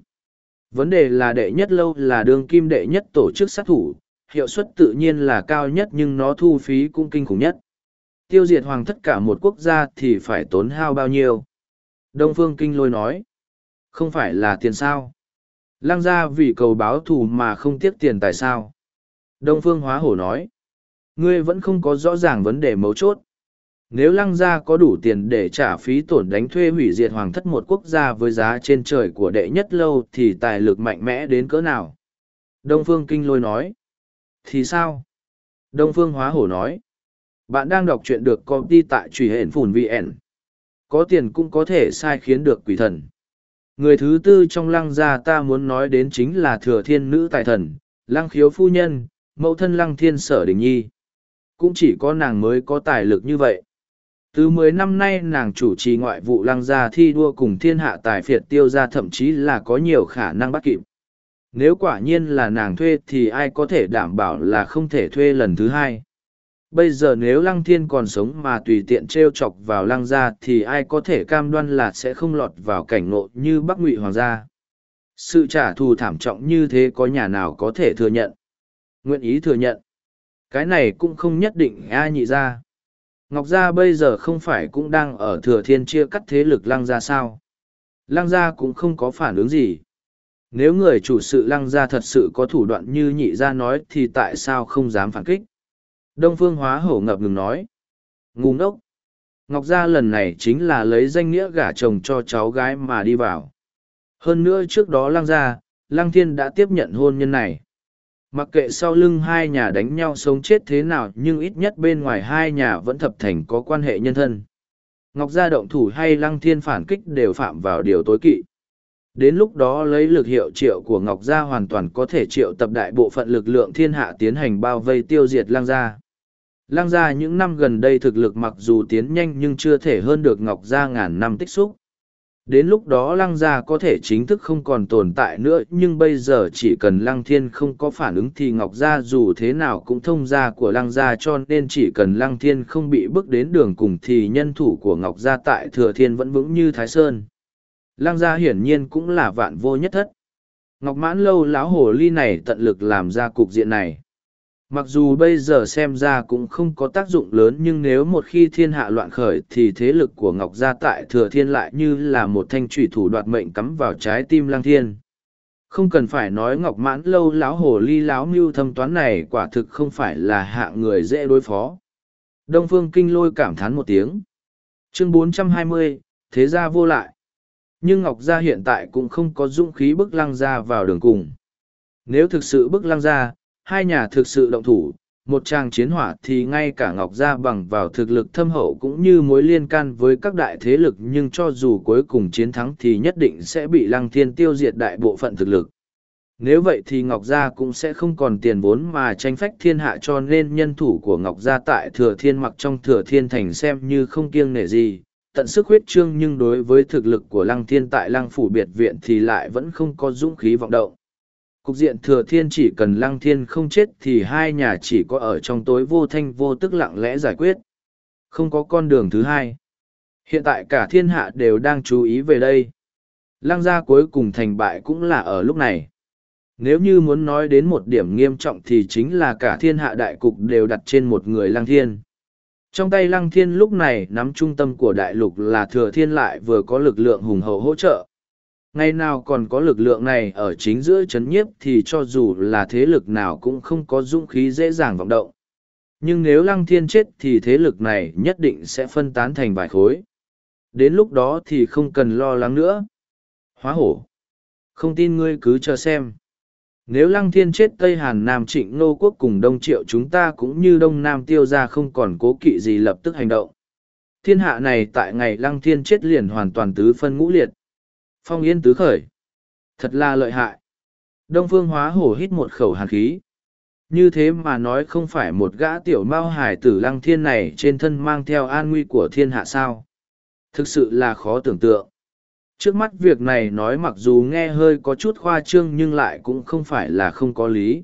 Vấn đề là đệ nhất lâu là đương kim đệ nhất tổ chức sát thủ, hiệu suất tự nhiên là cao nhất nhưng nó thu phí cũng kinh khủng nhất. Tiêu diệt hoàng thất cả một quốc gia thì phải tốn hao bao nhiêu? Đông Phương Kinh Lôi nói. Không phải là tiền sao? Lăng gia vì cầu báo thù mà không tiếc tiền tại sao? Đông Phương Hóa Hổ nói. Ngươi vẫn không có rõ ràng vấn đề mấu chốt. Nếu lăng gia có đủ tiền để trả phí tổn đánh thuê hủy diệt hoàng thất một quốc gia với giá trên trời của đệ nhất lâu thì tài lực mạnh mẽ đến cỡ nào? Đông Phương Kinh Lôi nói. Thì sao? Đông Phương Hóa Hổ nói. Bạn đang đọc truyện được công ty tại truy hển phùn VN. Có tiền cũng có thể sai khiến được quỷ thần. Người thứ tư trong lăng gia ta muốn nói đến chính là thừa thiên nữ tài thần, lăng khiếu phu nhân, mẫu thân lăng thiên sở đình nhi. Cũng chỉ có nàng mới có tài lực như vậy. Từ mười năm nay nàng chủ trì ngoại vụ lăng gia thi đua cùng thiên hạ tài phiệt tiêu gia thậm chí là có nhiều khả năng bắt kịp. Nếu quả nhiên là nàng thuê thì ai có thể đảm bảo là không thể thuê lần thứ hai. Bây giờ nếu lăng thiên còn sống mà tùy tiện t r e o chọc vào lăng gia thì ai có thể cam đoan là sẽ không lọt vào cảnh ngộ như bắc ngụy hoàng gia. Sự trả thù thảm trọng như thế có nhà nào có thể thừa nhận. Nguyện ý thừa nhận. Cái này cũng không nhất định ai nhị gia Ngọc Gia bây giờ không phải cũng đang ở thừa thiên chia cắt thế lực lăng gia sao. Lăng gia cũng không có phản ứng gì. Nếu người chủ sự lăng gia thật sự có thủ đoạn như nhị gia nói thì tại sao không dám phản kích? Đông Phương Hóa Hổ ngập ngừng nói. Ngu ngốc. Ngọc Gia lần này chính là lấy danh nghĩa gả chồng cho cháu gái mà đi vào. Hơn nữa trước đó Lăng Gia, Lăng Thiên đã tiếp nhận hôn nhân này. Mặc kệ sau lưng hai nhà đánh nhau sống chết thế nào nhưng ít nhất bên ngoài hai nhà vẫn thập thành có quan hệ nhân thân. Ngọc Gia động thủ hay Lăng Thiên phản kích đều phạm vào điều tối kỵ. Đến lúc đó lấy lực hiệu triệu của Ngọc Gia hoàn toàn có thể triệu tập đại bộ phận lực lượng thiên hạ tiến hành bao vây tiêu diệt Lăng Gia. Lăng gia những năm gần đây thực lực mặc dù tiến nhanh nhưng chưa thể hơn được Ngọc gia ngàn năm tích xúc. Đến lúc đó lăng gia có thể chính thức không còn tồn tại nữa, nhưng bây giờ chỉ cần lăng thiên không có phản ứng thì Ngọc gia dù thế nào cũng thông gia của lăng gia cho nên chỉ cần lăng thiên không bị bước đến đường cùng thì nhân thủ của Ngọc gia tại thừa thiên vẫn vững như Thái Sơn. Lăng gia hiển nhiên cũng là vạn vô nhất thất. Ngọc mãn lâu láo hồ ly này tận lực làm ra cục diện này mặc dù bây giờ xem ra cũng không có tác dụng lớn nhưng nếu một khi thiên hạ loạn khởi thì thế lực của ngọc gia tại thừa thiên lại như là một thanh trùy thủ đoạt mệnh cắm vào trái tim lang thiên. Không cần phải nói ngọc mãn lâu láo hồ ly láo mưu thâm toán này quả thực không phải là hạ người dễ đối phó. Đông phương kinh lôi cảm thán một tiếng. Chương 420, thế gia vô lại. Nhưng ngọc gia hiện tại cũng không có dũng khí bức lăng gia vào đường cùng. Nếu thực sự bức lăng gia hai nhà thực sự động thủ, một trang chiến hỏa thì ngay cả Ngọc Gia bằng vào thực lực thâm hậu cũng như mối liên can với các đại thế lực nhưng cho dù cuối cùng chiến thắng thì nhất định sẽ bị Lăng Thiên tiêu diệt đại bộ phận thực lực. Nếu vậy thì Ngọc Gia cũng sẽ không còn tiền vốn mà tranh phách thiên hạ cho nên nhân thủ của Ngọc Gia tại Thừa Thiên mặc trong Thừa Thiên Thành xem như không kiêng nể gì, tận sức huyết trương nhưng đối với thực lực của Lăng Thiên tại Lăng Phủ Biệt Viện thì lại vẫn không có dũng khí vọng động cục diện thừa thiên chỉ cần lăng thiên không chết thì hai nhà chỉ có ở trong tối vô thanh vô tức lặng lẽ giải quyết. Không có con đường thứ hai. Hiện tại cả thiên hạ đều đang chú ý về đây. Lăng gia cuối cùng thành bại cũng là ở lúc này. Nếu như muốn nói đến một điểm nghiêm trọng thì chính là cả thiên hạ đại cục đều đặt trên một người lăng thiên. Trong tay lăng thiên lúc này nắm trung tâm của đại lục là thừa thiên lại vừa có lực lượng hùng hậu hỗ trợ ngày nào còn có lực lượng này ở chính giữa chấn nhiếp thì cho dù là thế lực nào cũng không có dũng khí dễ dàng vọng động. Nhưng nếu lăng thiên chết thì thế lực này nhất định sẽ phân tán thành vài khối. Đến lúc đó thì không cần lo lắng nữa. Hóa hổ. Không tin ngươi cứ chờ xem. Nếu Lăng Thiên chết Tây Hàn Nam Trịnh Nô Quốc cùng Đông Triệu chúng ta cũng như Đông Nam tiêu ra không còn cố kỵ gì lập tức hành động. Thiên hạ này tại ngày Lăng Thiên chết liền hoàn toàn tứ phân ngũ liệt. Phong yên tứ khởi. Thật là lợi hại. Đông Phương Hóa Hổ hít một khẩu hàn khí. Như thế mà nói không phải một gã tiểu mao hải tử Lăng Thiên này trên thân mang theo an nguy của thiên hạ sao. Thực sự là khó tưởng tượng. Trước mắt việc này nói mặc dù nghe hơi có chút khoa trương nhưng lại cũng không phải là không có lý.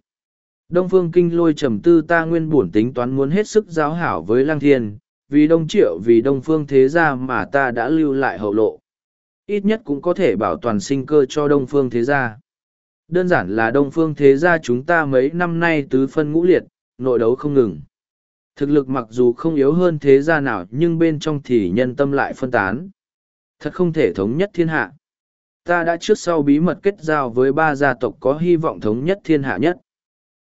Đông Phương Kinh lôi trầm tư ta nguyên bổn tính toán muốn hết sức giáo hảo với Lăng Thiên, vì Đông Triệu vì Đông Phương thế gia mà ta đã lưu lại hậu lộ. Ít nhất cũng có thể bảo toàn sinh cơ cho Đông Phương thế gia. Đơn giản là Đông Phương thế gia chúng ta mấy năm nay tứ phân ngũ liệt, nội đấu không ngừng. Thực lực mặc dù không yếu hơn thế gia nào nhưng bên trong thì nhân tâm lại phân tán. Thật không thể thống nhất thiên hạ. Ta đã trước sau bí mật kết giao với ba gia tộc có hy vọng thống nhất thiên hạ nhất.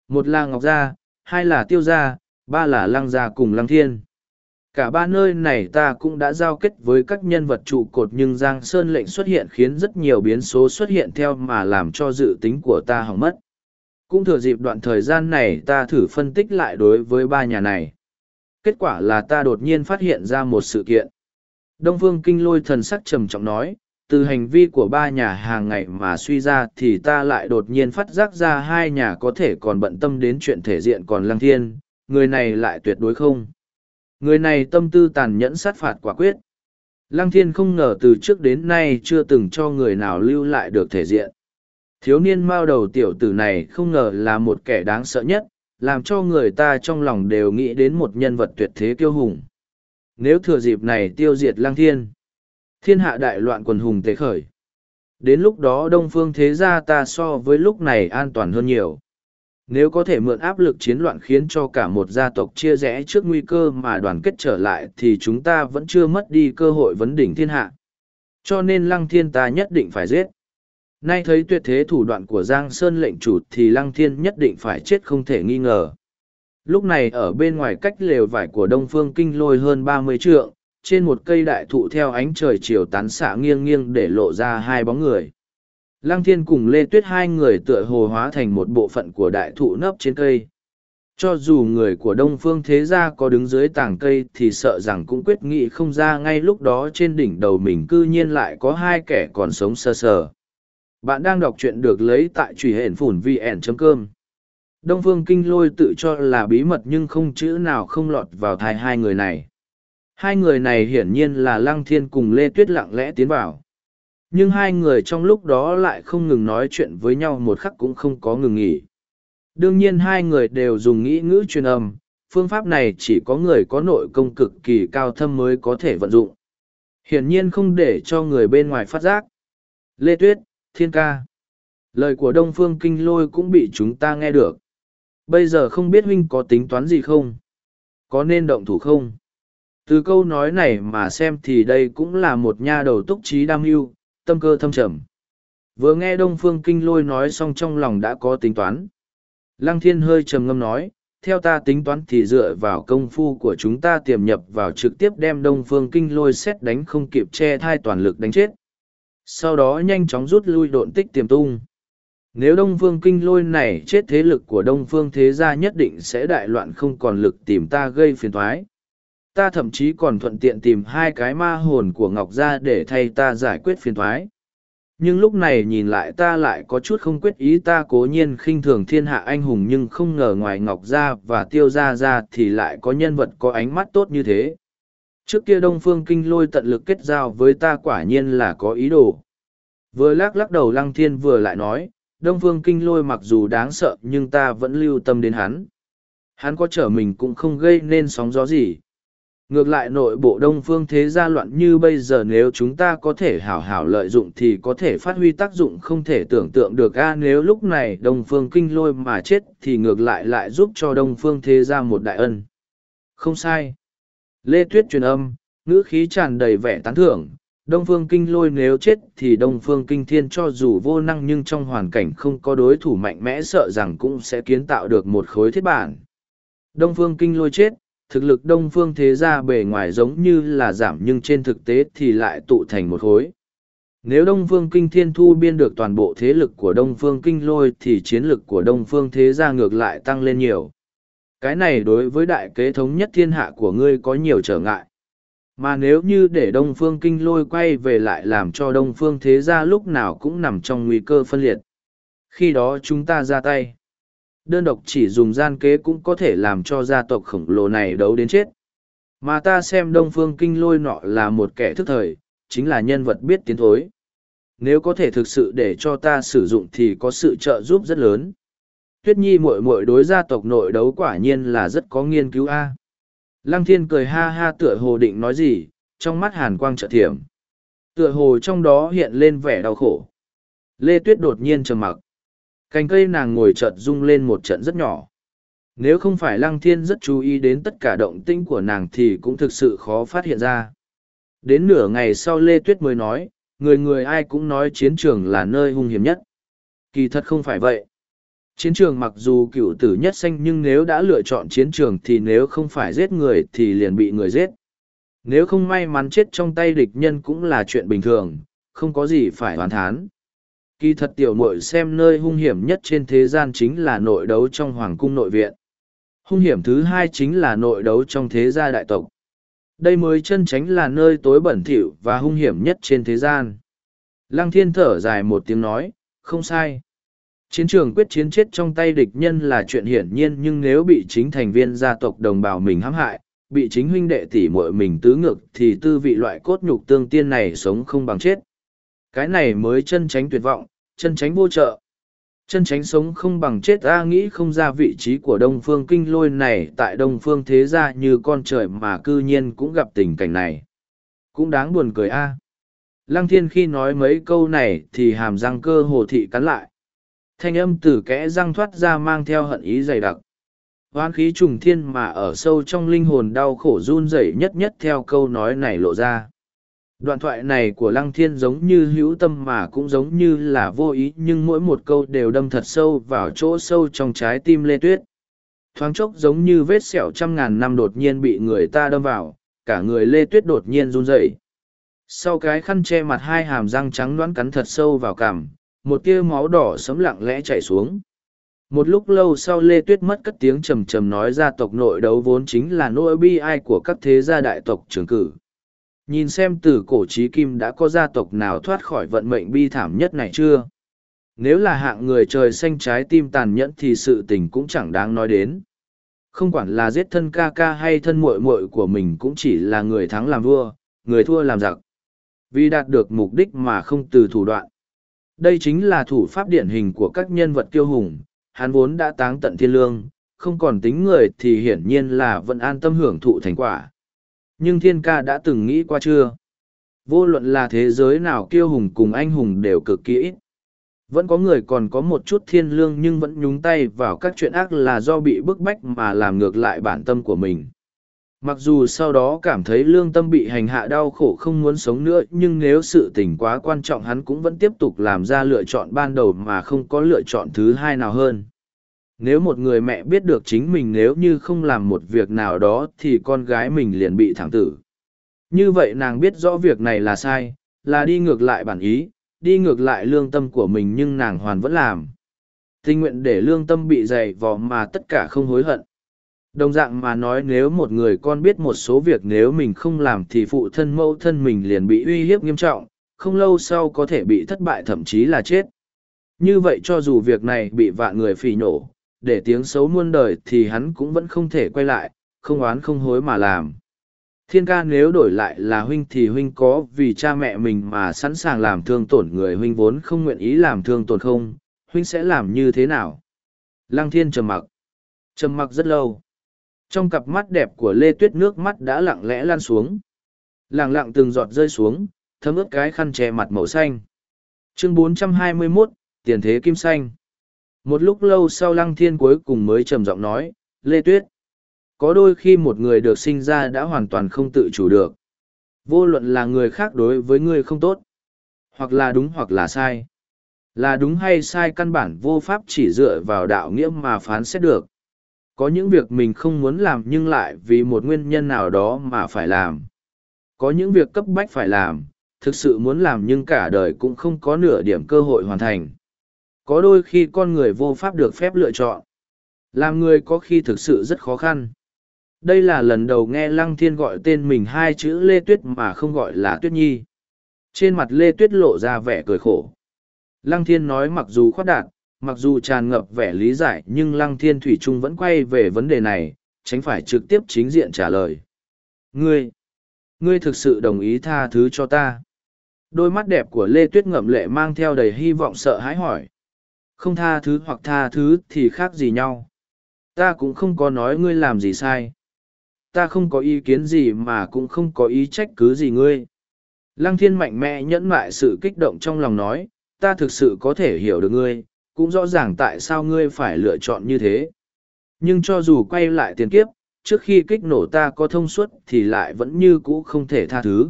Một là Ngọc Gia, hai là Tiêu Gia, ba là Lăng Gia cùng Lăng Thiên. Cả ba nơi này ta cũng đã giao kết với các nhân vật trụ cột nhưng Giang Sơn lệnh xuất hiện khiến rất nhiều biến số xuất hiện theo mà làm cho dự tính của ta hỏng mất. Cũng thừa dịp đoạn thời gian này ta thử phân tích lại đối với ba nhà này. Kết quả là ta đột nhiên phát hiện ra một sự kiện. Đông Phương Kinh lôi thần sắc trầm trọng nói, từ hành vi của ba nhà hàng ngày mà suy ra thì ta lại đột nhiên phát giác ra hai nhà có thể còn bận tâm đến chuyện thể diện còn lăng thiên, người này lại tuyệt đối không. Người này tâm tư tàn nhẫn sát phạt quả quyết. Lăng thiên không ngờ từ trước đến nay chưa từng cho người nào lưu lại được thể diện. Thiếu niên mao đầu tiểu tử này không ngờ là một kẻ đáng sợ nhất, làm cho người ta trong lòng đều nghĩ đến một nhân vật tuyệt thế kiêu hùng nếu thừa dịp này tiêu diệt lang thiên thiên hạ đại loạn quần hùng tế khởi đến lúc đó đông phương thế gia ta so với lúc này an toàn hơn nhiều nếu có thể mượn áp lực chiến loạn khiến cho cả một gia tộc chia rẽ trước nguy cơ mà đoàn kết trở lại thì chúng ta vẫn chưa mất đi cơ hội vấn đỉnh thiên hạ. Cho nên lăng thiên ta nhất định phải giết. Nay thấy tuyệt thế thủ đoạn của giang sơn lệnh chủ thì lăng thiên nhất định phải chết không thể nghi ngờ. Lúc này ở bên ngoài cách lều vải của Đông Phương Kinh lôi hơn ba mươi trượng, trên một cây đại thụ theo ánh trời chiều tán xạ nghiêng nghiêng để lộ ra hai bóng người. Lăng Thiên cùng Lê Tuyết hai người tựa hồ hóa thành một bộ phận của đại thụ nấp trên cây. Cho dù người của Đông Phương Thế Gia có đứng dưới tảng cây thì sợ rằng cũng quyết nghị không ra ngay lúc đó trên đỉnh đầu mình cư nhiên lại có hai kẻ còn sống sơ sờ. Bạn đang đọc truyện được lấy tại truy hển phủn vn.com. Đông Phương Kinh Lôi tự cho là bí mật nhưng không chữ nào không lọt vào thai hai người này. Hai người này hiển nhiên là Lăng Thiên cùng Lê Tuyết lặng lẽ tiến vào. Nhưng hai người trong lúc đó lại không ngừng nói chuyện với nhau một khắc cũng không có ngừng nghỉ. Đương nhiên hai người đều dùng nghĩ ngữ truyền âm, phương pháp này chỉ có người có nội công cực kỳ cao thâm mới có thể vận dụng. Hiển nhiên không để cho người bên ngoài phát giác. Lê Tuyết, Thiên Ca. Lời của Đông Phương Kinh Lôi cũng bị chúng ta nghe được. Bây giờ không biết huynh có tính toán gì không? Có nên động thủ không? Từ câu nói này mà xem thì đây cũng là một nha đầu túc trí đam mưu, tâm cơ thâm trầm. Vừa nghe Đông Phương Kinh Lôi nói xong trong lòng đã có tính toán. Lăng Thiên hơi trầm ngâm nói, theo ta tính toán thì dựa vào công phu của chúng ta tiềm nhập vào trực tiếp đem Đông Phương Kinh Lôi xét đánh không kịp che thai toàn lực đánh chết. Sau đó nhanh chóng rút lui độn tích tiềm tung. Nếu Đông Phương Kinh lôi này chết thế lực của Đông Phương Thế Gia nhất định sẽ đại loạn không còn lực tìm ta gây phiền thoái. Ta thậm chí còn thuận tiện tìm hai cái ma hồn của Ngọc Gia để thay ta giải quyết phiền thoái. Nhưng lúc này nhìn lại ta lại có chút không quyết ý ta cố nhiên khinh thường thiên hạ anh hùng nhưng không ngờ ngoài Ngọc Gia và Tiêu Gia ra thì lại có nhân vật có ánh mắt tốt như thế. Trước kia Đông Phương Kinh lôi tận lực kết giao với ta quả nhiên là có ý đồ. Vừa lắc lắc đầu Lăng Thiên vừa lại nói, Đông Phương Kinh Lôi mặc dù đáng sợ nhưng ta vẫn lưu tâm đến hắn. Hắn có trở mình cũng không gây nên sóng gió gì. Ngược lại nội bộ Đông Phương thế gia loạn như bây giờ nếu chúng ta có thể hảo hảo lợi dụng thì có thể phát huy tác dụng không thể tưởng tượng được a nếu lúc này Đông Phương Kinh Lôi mà chết thì ngược lại lại giúp cho Đông Phương thế gia một đại ân. Không sai. Lê Tuyết truyền âm, ngữ khí tràn đầy vẻ tán thưởng, Đông Phương Kinh lôi nếu chết thì Đông Phương Kinh Thiên cho dù vô năng nhưng trong hoàn cảnh không có đối thủ mạnh mẽ sợ rằng cũng sẽ kiến tạo được một khối thiết bản. Đông Phương Kinh lôi chết, thực lực Đông Phương thế gia bề ngoài giống như là giảm nhưng trên thực tế thì lại tụ thành một khối. Nếu Đông Phương Kinh Thiên Thu biên được toàn bộ thế lực của Đông Phương Kinh Lôi thì chiến lực của Đông Phương Thế Gia ngược lại tăng lên nhiều. Cái này đối với đại kế thống nhất thiên hạ của ngươi có nhiều trở ngại. Mà nếu như để Đông Phương Kinh Lôi quay về lại làm cho Đông Phương Thế Gia lúc nào cũng nằm trong nguy cơ phân liệt. Khi đó chúng ta ra tay. Đơn độc chỉ dùng gian kế cũng có thể làm cho gia tộc khổng lồ này đấu đến chết. Mà ta xem Đông Phương Kinh Lôi nọ là một kẻ thức thời, chính là nhân vật biết tiến thối. Nếu có thể thực sự để cho ta sử dụng thì có sự trợ giúp rất lớn. Tuyết Nhi muội muội đối gia tộc nội đấu quả nhiên là rất có nghiên cứu a. Lăng Thiên cười ha ha tựa hồ định nói gì, trong mắt hàn quang trợ thiểm. Tựa hồ trong đó hiện lên vẻ đau khổ. Lê Tuyết đột nhiên trầm mặc. Cành cây nàng ngồi chợt rung lên một trận rất nhỏ. Nếu không phải Lăng Thiên rất chú ý đến tất cả động tĩnh của nàng thì cũng thực sự khó phát hiện ra. Đến nửa ngày sau Lê Tuyết mới nói, người người ai cũng nói chiến trường là nơi hung hiểm nhất. Kỳ thật không phải vậy. Chiến trường mặc dù cựu tử nhất xanh nhưng nếu đã lựa chọn chiến trường thì nếu không phải giết người thì liền bị người giết. Nếu không may mắn chết trong tay địch nhân cũng là chuyện bình thường, không có gì phải hoàn thán. Kỳ thật tiểu mội xem nơi hung hiểm nhất trên thế gian chính là nội đấu trong hoàng cung nội viện. Hung hiểm thứ hai chính là nội đấu trong thế gia đại tộc. Đây mới chân tránh là nơi tối bẩn thỉu và hung hiểm nhất trên thế gian. Lăng thiên thở dài một tiếng nói, không sai. Chiến trường quyết chiến chết trong tay địch nhân là chuyện hiển nhiên nhưng nếu bị chính thành viên gia tộc đồng bào mình hãm hại, bị chính huynh đệ tỷ muội mình tứ ngược thì tư vị loại cốt nhục tương tiên này sống không bằng chết. Cái này mới chân tránh tuyệt vọng, chân tránh vô trợ. Chân tránh sống không bằng chết A nghĩ không ra vị trí của Đông Phương Kinh Lôi này tại Đông Phương thế gia như con trời mà cư nhiên cũng gặp tình cảnh này. Cũng đáng buồn cười A. Lăng thiên khi nói mấy câu này thì hàm răng cơ hồ thị cắn lại. Thanh âm từ kẽ răng thoát ra mang theo hận ý dày đặc. Hoán khí trùng thiên mà ở sâu trong linh hồn đau khổ run rẩy nhất nhất theo câu nói này lộ ra. Đoạn thoại này của Lăng Thiên giống như hữu tâm mà cũng giống như là vô ý nhưng mỗi một câu đều đâm thật sâu vào chỗ sâu trong trái tim Lê Tuyết. Thoáng chốc giống như vết sẹo trăm ngàn năm đột nhiên bị người ta đâm vào, cả người Lê Tuyết đột nhiên run rẩy. Sau cái khăn che mặt hai hàm răng trắng đoán cắn thật sâu vào cằm, một tia máu đỏ sấm lặng lẽ chảy xuống. Một lúc lâu sau Lê Tuyết mất cất tiếng trầm trầm nói gia tộc nội đấu vốn chính là nỗi bi ai của các thế gia đại tộc trường cử nhìn xem từ cổ trí kim đã có gia tộc nào thoát khỏi vận mệnh bi thảm nhất này chưa? Nếu là hạng người trời xanh trái tim tàn nhẫn thì sự tình cũng chẳng đáng nói đến. Không quản là giết thân ca ca hay thân muội muội của mình cũng chỉ là người thắng làm vua, người thua làm giặc. Vì đạt được mục đích mà không từ thủ đoạn. Đây chính là thủ pháp điển hình của các nhân vật kiêu hùng, hắn vốn đã táng tận thiên lương, không còn tính người thì hiển nhiên là vẫn an tâm hưởng thụ thành quả nhưng thiên ca đã từng nghĩ qua chưa? Vô luận là thế giới nào kiêu hùng cùng anh hùng đều cực kỳ ít. Vẫn có người còn có một chút thiên lương nhưng vẫn nhúng tay vào các chuyện ác là do bị bức bách mà làm ngược lại bản tâm của mình. Mặc dù sau đó cảm thấy lương tâm bị hành hạ đau khổ không muốn sống nữa, nhưng nếu sự tình quá quan trọng hắn cũng vẫn tiếp tục làm ra lựa chọn ban đầu mà không có lựa chọn thứ hai nào hơn nếu một người mẹ biết được chính mình nếu như không làm một việc nào đó thì con gái mình liền bị thẳng tử. Như vậy nàng biết rõ việc này là sai, là đi ngược lại bản ý, đi ngược lại lương tâm của mình nhưng nàng hoàn vẫn làm. Tình nguyện để lương tâm bị dày vò mà tất cả không hối hận. Đồng dạng mà nói nếu một người con biết một số việc nếu mình không làm thì phụ thân mẫu thân mình liền bị uy hiếp nghiêm trọng, không lâu sau có thể bị thất bại thậm chí là chết. Như vậy cho dù việc này bị vạn người phỉ nhổ để tiếng xấu muôn đời thì hắn cũng vẫn không thể quay lại, không oán không hối mà làm. Thiên ca nếu đổi lại là huynh thì huynh có vì cha mẹ mình mà sẵn sàng làm thương tổn người huynh vốn không nguyện ý làm thương tổn không, huynh sẽ làm như thế nào? Lăng thiên trầm mặc. Trầm mặc rất lâu. Trong cặp mắt đẹp của Lê Tuyết nước mắt đã lặng lẽ lan xuống. Lặng lặng từng giọt rơi xuống, thấm ướt cái khăn che mặt màu xanh. Chương 421, Tiền thế kim xanh. Một lúc lâu sau lăng thiên cuối cùng mới trầm giọng nói, Lê Tuyết, có đôi khi một người được sinh ra đã hoàn toàn không tự chủ được. Vô luận là người khác đối với ngươi không tốt, hoặc là đúng hoặc là sai. Là đúng hay sai căn bản vô pháp chỉ dựa vào đạo nghĩa mà phán xét được. Có những việc mình không muốn làm nhưng lại vì một nguyên nhân nào đó mà phải làm. Có những việc cấp bách phải làm, thực sự muốn làm nhưng cả đời cũng không có nửa điểm cơ hội hoàn thành. Có đôi khi con người vô pháp được phép lựa chọn. Làm người có khi thực sự rất khó khăn. Đây là lần đầu nghe Lăng Thiên gọi tên mình hai chữ Lê Tuyết mà không gọi là Tuyết Nhi. Trên mặt Lê Tuyết lộ ra vẻ cười khổ. Lăng Thiên nói mặc dù khoát đạt, mặc dù tràn ngập vẻ lý giải nhưng Lăng Thiên Thủy Trung vẫn quay về vấn đề này, tránh phải trực tiếp chính diện trả lời. Ngươi, ngươi thực sự đồng ý tha thứ cho ta. Đôi mắt đẹp của Lê Tuyết ngậm lệ mang theo đầy hy vọng sợ hãi hỏi. Không tha thứ hoặc tha thứ thì khác gì nhau. Ta cũng không có nói ngươi làm gì sai. Ta không có ý kiến gì mà cũng không có ý trách cứ gì ngươi. Lăng thiên mạnh mẽ nhẫn mại sự kích động trong lòng nói, ta thực sự có thể hiểu được ngươi, cũng rõ ràng tại sao ngươi phải lựa chọn như thế. Nhưng cho dù quay lại tiền kiếp, trước khi kích nổ ta có thông suốt thì lại vẫn như cũ không thể tha thứ.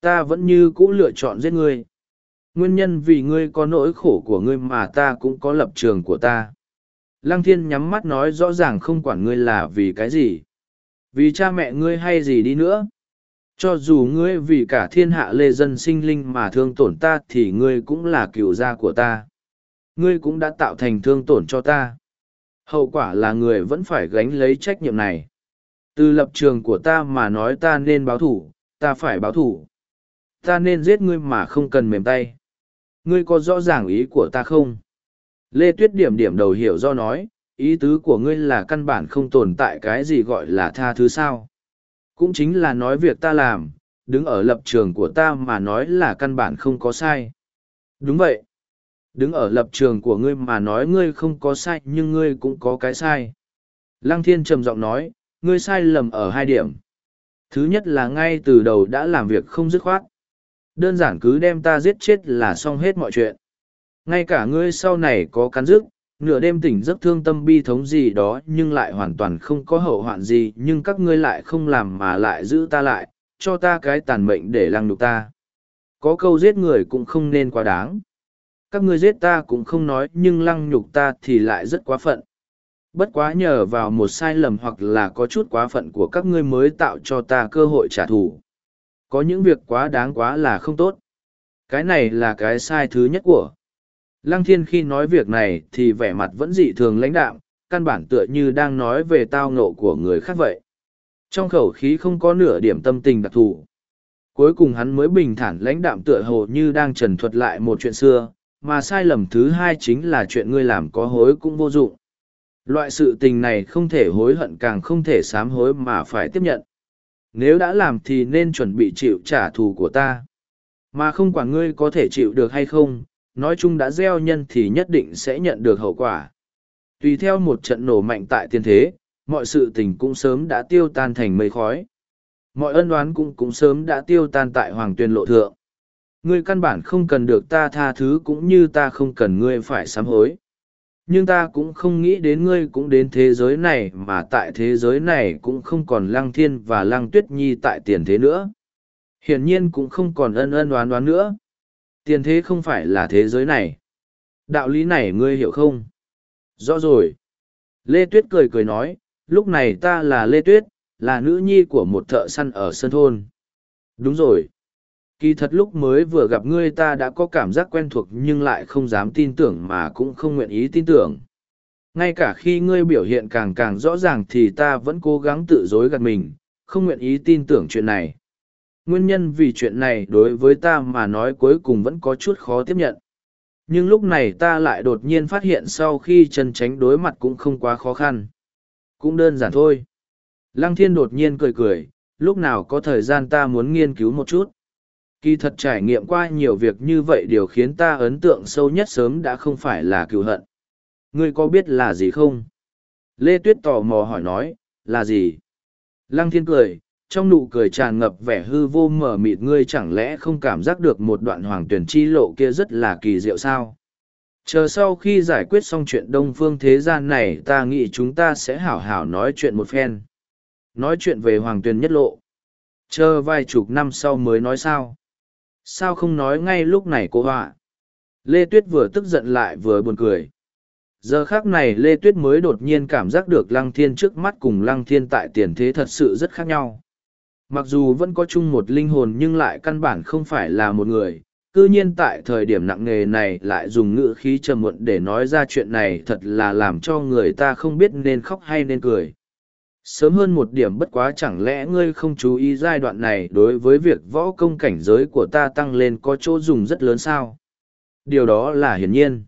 Ta vẫn như cũ lựa chọn giết ngươi. Nguyên nhân vì ngươi có nỗi khổ của ngươi mà ta cũng có lập trường của ta. Lăng thiên nhắm mắt nói rõ ràng không quản ngươi là vì cái gì. Vì cha mẹ ngươi hay gì đi nữa. Cho dù ngươi vì cả thiên hạ lê dân sinh linh mà thương tổn ta thì ngươi cũng là cựu gia của ta. Ngươi cũng đã tạo thành thương tổn cho ta. Hậu quả là người vẫn phải gánh lấy trách nhiệm này. Từ lập trường của ta mà nói ta nên báo thủ, ta phải báo thủ. Ta nên giết ngươi mà không cần mềm tay. Ngươi có rõ ràng ý của ta không? Lê Tuyết điểm điểm đầu hiểu do nói, ý tứ của ngươi là căn bản không tồn tại cái gì gọi là tha thứ sao. Cũng chính là nói việc ta làm, đứng ở lập trường của ta mà nói là căn bản không có sai. Đúng vậy. Đứng ở lập trường của ngươi mà nói ngươi không có sai nhưng ngươi cũng có cái sai. Lăng thiên trầm giọng nói, ngươi sai lầm ở hai điểm. Thứ nhất là ngay từ đầu đã làm việc không dứt khoát. Đơn giản cứ đem ta giết chết là xong hết mọi chuyện. Ngay cả ngươi sau này có cắn rứt, nửa đêm tỉnh giấc thương tâm bi thống gì đó nhưng lại hoàn toàn không có hậu hoạn gì nhưng các ngươi lại không làm mà lại giữ ta lại, cho ta cái tàn mệnh để lăng nhục ta. Có câu giết người cũng không nên quá đáng. Các ngươi giết ta cũng không nói nhưng lăng nhục ta thì lại rất quá phận. Bất quá nhờ vào một sai lầm hoặc là có chút quá phận của các ngươi mới tạo cho ta cơ hội trả thù. Có những việc quá đáng quá là không tốt. Cái này là cái sai thứ nhất của. Lăng thiên khi nói việc này thì vẻ mặt vẫn dị thường lãnh đạm, căn bản tựa như đang nói về tao ngộ của người khác vậy. Trong khẩu khí không có nửa điểm tâm tình đặc thù. Cuối cùng hắn mới bình thản lãnh đạm tựa hồ như đang trần thuật lại một chuyện xưa, mà sai lầm thứ hai chính là chuyện ngươi làm có hối cũng vô dụng. Loại sự tình này không thể hối hận càng không thể sám hối mà phải tiếp nhận. Nếu đã làm thì nên chuẩn bị chịu trả thù của ta. Mà không quản ngươi có thể chịu được hay không, nói chung đã gieo nhân thì nhất định sẽ nhận được hậu quả. Tùy theo một trận nổ mạnh tại tiên thế, mọi sự tình cũng sớm đã tiêu tan thành mây khói. Mọi ân oán cũng cũng sớm đã tiêu tan tại hoàng tuyên lộ thượng. Ngươi căn bản không cần được ta tha thứ cũng như ta không cần ngươi phải sám hối. Nhưng ta cũng không nghĩ đến ngươi cũng đến thế giới này mà tại thế giới này cũng không còn lăng thiên và lăng tuyết nhi tại tiền thế nữa. Hiển nhiên cũng không còn ân ân đoán đoán nữa. Tiền thế không phải là thế giới này. Đạo lý này ngươi hiểu không? Rõ rồi. Lê Tuyết cười cười nói, lúc này ta là Lê Tuyết, là nữ nhi của một thợ săn ở Sơn Thôn. Đúng rồi. Kỳ thật lúc mới vừa gặp ngươi ta đã có cảm giác quen thuộc nhưng lại không dám tin tưởng mà cũng không nguyện ý tin tưởng. Ngay cả khi ngươi biểu hiện càng càng rõ ràng thì ta vẫn cố gắng tự dối gạt mình, không nguyện ý tin tưởng chuyện này. Nguyên nhân vì chuyện này đối với ta mà nói cuối cùng vẫn có chút khó tiếp nhận. Nhưng lúc này ta lại đột nhiên phát hiện sau khi chân tránh đối mặt cũng không quá khó khăn. Cũng đơn giản thôi. Lăng thiên đột nhiên cười cười lúc nào có thời gian ta muốn nghiên cứu một chút kỳ thật trải nghiệm qua nhiều việc như vậy điều khiến ta ấn tượng sâu nhất sớm đã không phải là cựu hận. Ngươi có biết là gì không? Lê tuyết tò mò hỏi nói, là gì? Lăng thiên cười, trong nụ cười tràn ngập vẻ hư vô mờ mịt, ngươi chẳng lẽ không cảm giác được một đoạn hoàng tuyển chi lộ kia rất là kỳ diệu sao? Chờ sau khi giải quyết xong chuyện đông phương thế gian này, ta nghĩ chúng ta sẽ hảo hảo nói chuyện một phen. Nói chuyện về hoàng tuyền nhất lộ. Chờ vài chục năm sau mới nói sao? Sao không nói ngay lúc này cô họa? Lê tuyết vừa tức giận lại vừa buồn cười. Giờ khác này lê tuyết mới đột nhiên cảm giác được lăng thiên trước mắt cùng lăng thiên tại tiền thế thật sự rất khác nhau. Mặc dù vẫn có chung một linh hồn nhưng lại căn bản không phải là một người, cư nhiên tại thời điểm nặng nề này lại dùng ngữ khí trầm muộn để nói ra chuyện này thật là làm cho người ta không biết nên khóc hay nên cười sớm hơn một điểm bất quá chẳng lẽ ngươi không chú ý giai đoạn này đối với việc võ công cảnh giới của ta tăng lên có chỗ dùng rất lớn sao? Điều đó là hiển nhiên.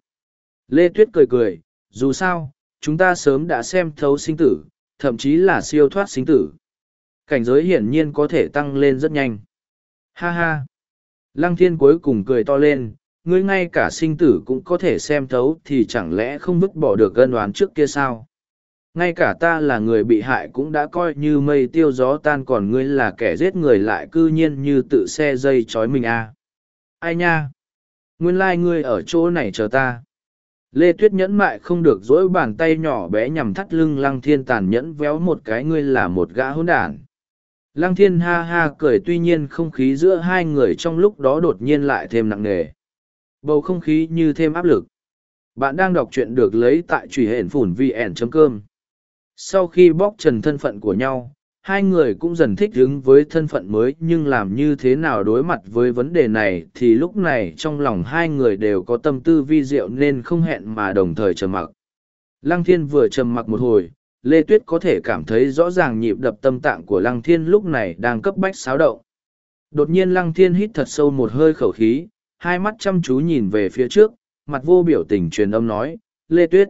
Lê tuyết cười cười, dù sao, chúng ta sớm đã xem thấu sinh tử, thậm chí là siêu thoát sinh tử. Cảnh giới hiển nhiên có thể tăng lên rất nhanh. Ha ha. Lăng thiên cuối cùng cười to lên, ngươi ngay cả sinh tử cũng có thể xem thấu thì chẳng lẽ không vứt bỏ được gân đoán trước kia sao? Ngay cả ta là người bị hại cũng đã coi như mây tiêu gió tan còn ngươi là kẻ giết người lại cư nhiên như tự xe dây trói mình à. ai nha? Nguyên lai ngươi ở chỗ này chờ ta. Lê tuyết nhẫn mại không được dỗi bàn tay nhỏ bé nhằm thắt lưng lăng thiên tàn nhẫn véo một cái ngươi là một gã hỗn đản. Lăng thiên ha ha cười tuy nhiên không khí giữa hai người trong lúc đó đột nhiên lại thêm nặng nề. Bầu không khí như thêm áp lực. Bạn đang đọc truyện được lấy tại truy hển phủn vn.com sau khi bóc trần thân phận của nhau, hai người cũng dần thích ứng với thân phận mới, nhưng làm như thế nào đối mặt với vấn đề này thì lúc này trong lòng hai người đều có tâm tư vi diệu nên không hẹn mà đồng thời trầm mặc. Lăng thiên vừa trầm mặc một hồi, lê tuyết có thể cảm thấy rõ ràng nhịp đập tâm tạng của lăng thiên lúc này đang cấp bách xáo động. Đột nhiên lăng thiên hít thật sâu một hơi khẩu khí, hai mắt chăm chú nhìn về phía trước, mặt vô biểu tình truyền âm nói, lê tuyết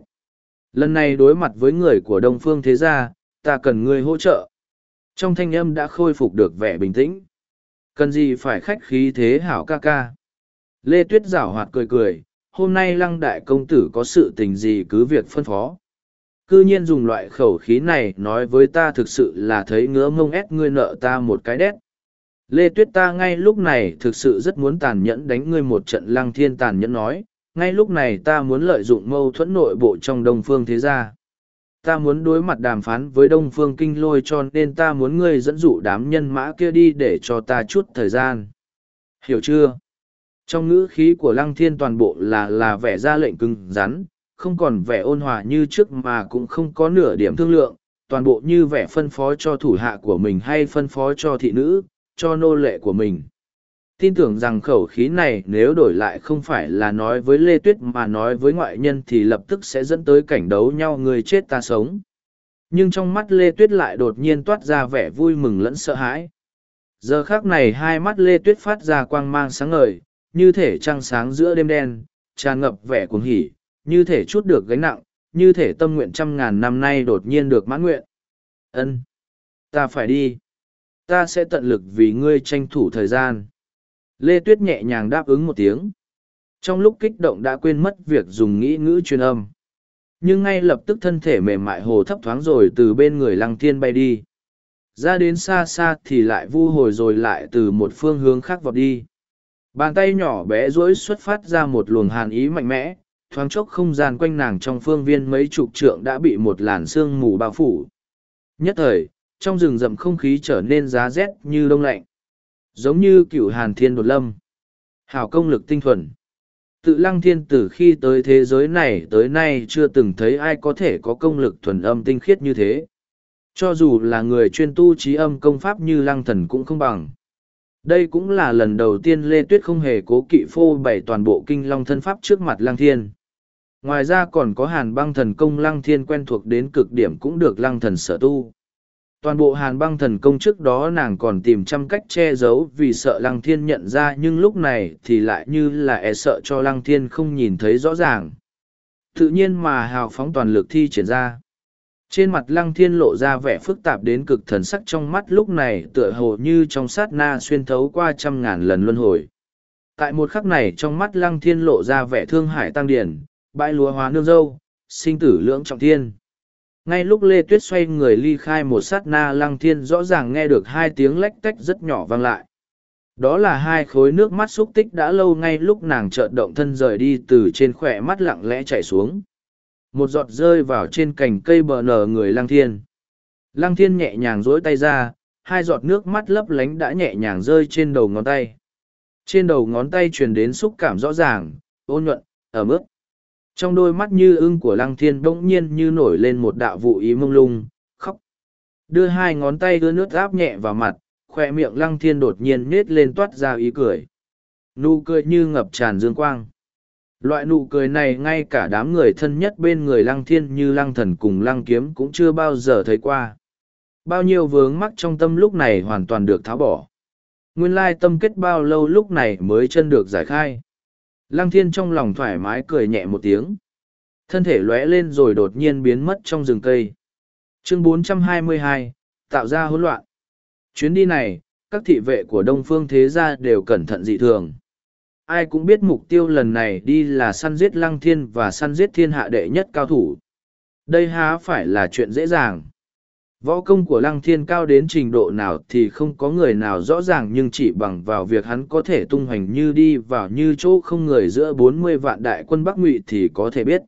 lần này đối mặt với người của đông phương thế gia, ta cần ngươi hỗ trợ. Trong thanh âm đã khôi phục được vẻ bình tĩnh. Cần gì phải khách khí thế hảo ca ca. Lê tuyết giảo hoạt cười cười, hôm nay lăng đại công tử có sự tình gì cứ việc phân phó. C ư nhiên dùng loại khẩu khí này nói với ta thực sự là thấy ngứa mông ép ngươi nợ ta một cái đét. Lê tuyết ta ngay lúc này thực sự rất muốn tàn nhẫn đánh ngươi một trận lăng thiên tàn nhẫn nói ngay lúc này ta muốn lợi dụng mâu thuẫn nội bộ trong đông phương thế gia. Ta muốn đối mặt đàm phán với đông phương kinh lôi cho nên ta muốn ngươi dẫn dụ đám nhân mã kia đi để cho ta chút thời gian. Hiểu chưa? Trong ngữ khí của lăng thiên toàn bộ là là vẻ ra lệnh cứng rắn, không còn vẻ ôn hòa như trước mà cũng không có nửa điểm thương lượng, toàn bộ như vẻ phân phó cho thủ hạ của mình hay phân phó cho thị nữ, cho nô lệ của mình tin tưởng rằng khẩu khí này nếu đổi lại không phải là nói với Lê Tuyết mà nói với ngoại nhân thì lập tức sẽ dẫn tới cảnh đấu nhau người chết ta sống. Nhưng trong mắt Lê Tuyết lại đột nhiên toát ra vẻ vui mừng lẫn sợ hãi. Giờ khác này hai mắt Lê Tuyết phát ra quang mang sáng ngời, như thể trăng sáng giữa đêm đen, tràn ngập vẻ cuồng hỉ, như thể chút được gánh nặng, như thể tâm nguyện trăm ngàn năm nay đột nhiên được mãn nguyện. Ân, Ta phải đi. Ta sẽ tận lực vì ngươi tranh thủ thời gian. Lê Tuyết nhẹ nhàng đáp ứng một tiếng. Trong lúc kích động đã quên mất việc dùng nghĩ ngữ truyền âm. Nhưng ngay lập tức thân thể mềm mại hồ thấp thoáng rồi từ bên người lăng thiên bay đi. Ra đến xa xa thì lại vu hồi rồi lại từ một phương hướng khác vọt đi. Bàn tay nhỏ bé rỗi xuất phát ra một luồng hàn ý mạnh mẽ, thoáng chốc không gian quanh nàng trong phương viên mấy chục trượng đã bị một làn sương mù bao phủ. Nhất thời, trong rừng rậm không khí trở nên giá rét như đông lạnh giống như cựu hàn thiên đột lâm. Hảo công lực tinh thuần. Tự lăng thiên từ khi tới thế giới này, tới nay chưa từng thấy ai có thể có công lực thuần âm tinh khiết như thế. Cho dù là người chuyên tu trí âm công pháp như lăng thần cũng không bằng. Đây cũng là lần đầu tiên lê tuyết không hề cố kỵ phô bày toàn bộ kinh long thân pháp trước mặt lăng thiên. Ngoài ra còn có hàn băng thần công lăng thiên quen thuộc đến cực điểm cũng được lăng thần sở tu toàn bộ hàn băng thần công trước đó nàng còn tìm trăm cách che giấu vì sợ lăng thiên nhận ra, nhưng lúc này thì lại như là e sợ cho lăng thiên không nhìn thấy rõ ràng. Tự nhiên mà hào phóng toàn lực thi triển ra. Trên mặt lăng thiên lộ ra vẻ phức tạp đến cực thần sắc trong mắt lúc này tựa hồ như trong sát na xuyên thấu qua trăm ngàn lần luân hồi. Tại một khắc này trong mắt lăng thiên lộ ra vẻ thương hải tăng điển, bãi lúa hóa nương dâu, sinh tử lưỡng trọng thiên ngay lúc lê tuyết xoay người ly khai một sát na, lăng thiên rõ ràng nghe được hai tiếng lách tách rất nhỏ vang lại. Đó là hai khối nước mắt xúc tích đã lâu ngay lúc nàng chợt động thân rời đi từ trên khỏe mắt lặng lẽ chảy xuống. Một giọt rơi vào trên cành cây bờ nở người lăng thiên. Lăng thiên nhẹ nhàng dối tay ra, hai giọt nước mắt lấp lánh đã nhẹ nhàng rơi trên đầu ngón tay. Trên đầu ngón tay truyền đến xúc cảm rõ ràng, ôn nhuận ở mức trong đôi mắt như ưng của lăng thiên bỗng nhiên như nổi lên một đạo vụ ý mông lung, khóc đưa hai ngón tay đưa nước áp nhẹ vào mặt, khoe miệng lăng thiên đột nhiên nết lên toát ra ý cười. Nụ cười như ngập tràn dương quang. Loại nụ cười này ngay cả đám người thân nhất bên người lăng thiên như lăng thần cùng lăng kiếm cũng chưa bao giờ thấy qua. Bao nhiêu vướng mắc trong tâm lúc này hoàn toàn được tháo bỏ. Nguyên lai tâm kết bao lâu lúc này mới chân được giải khai. Lăng thiên trong lòng thoải mái cười nhẹ một tiếng. Thân thể lóe lên rồi đột nhiên biến mất trong rừng cây. Chương 422, tạo ra hỗn loạn. Chuyến đi này, các thị vệ của Đông Phương Thế Gia đều cẩn thận dị thường. Ai cũng biết mục tiêu lần này đi là săn giết Lăng Thiên và săn giết thiên hạ đệ nhất cao thủ. Đây há phải là chuyện dễ dàng. Võ công của Lăng Thiên cao đến trình độ nào thì không có người nào rõ ràng nhưng chỉ bằng vào việc hắn có thể tung hoành như đi vào như chỗ không người giữa bốn mươi vạn đại quân Bắc Ngụy thì có thể biết.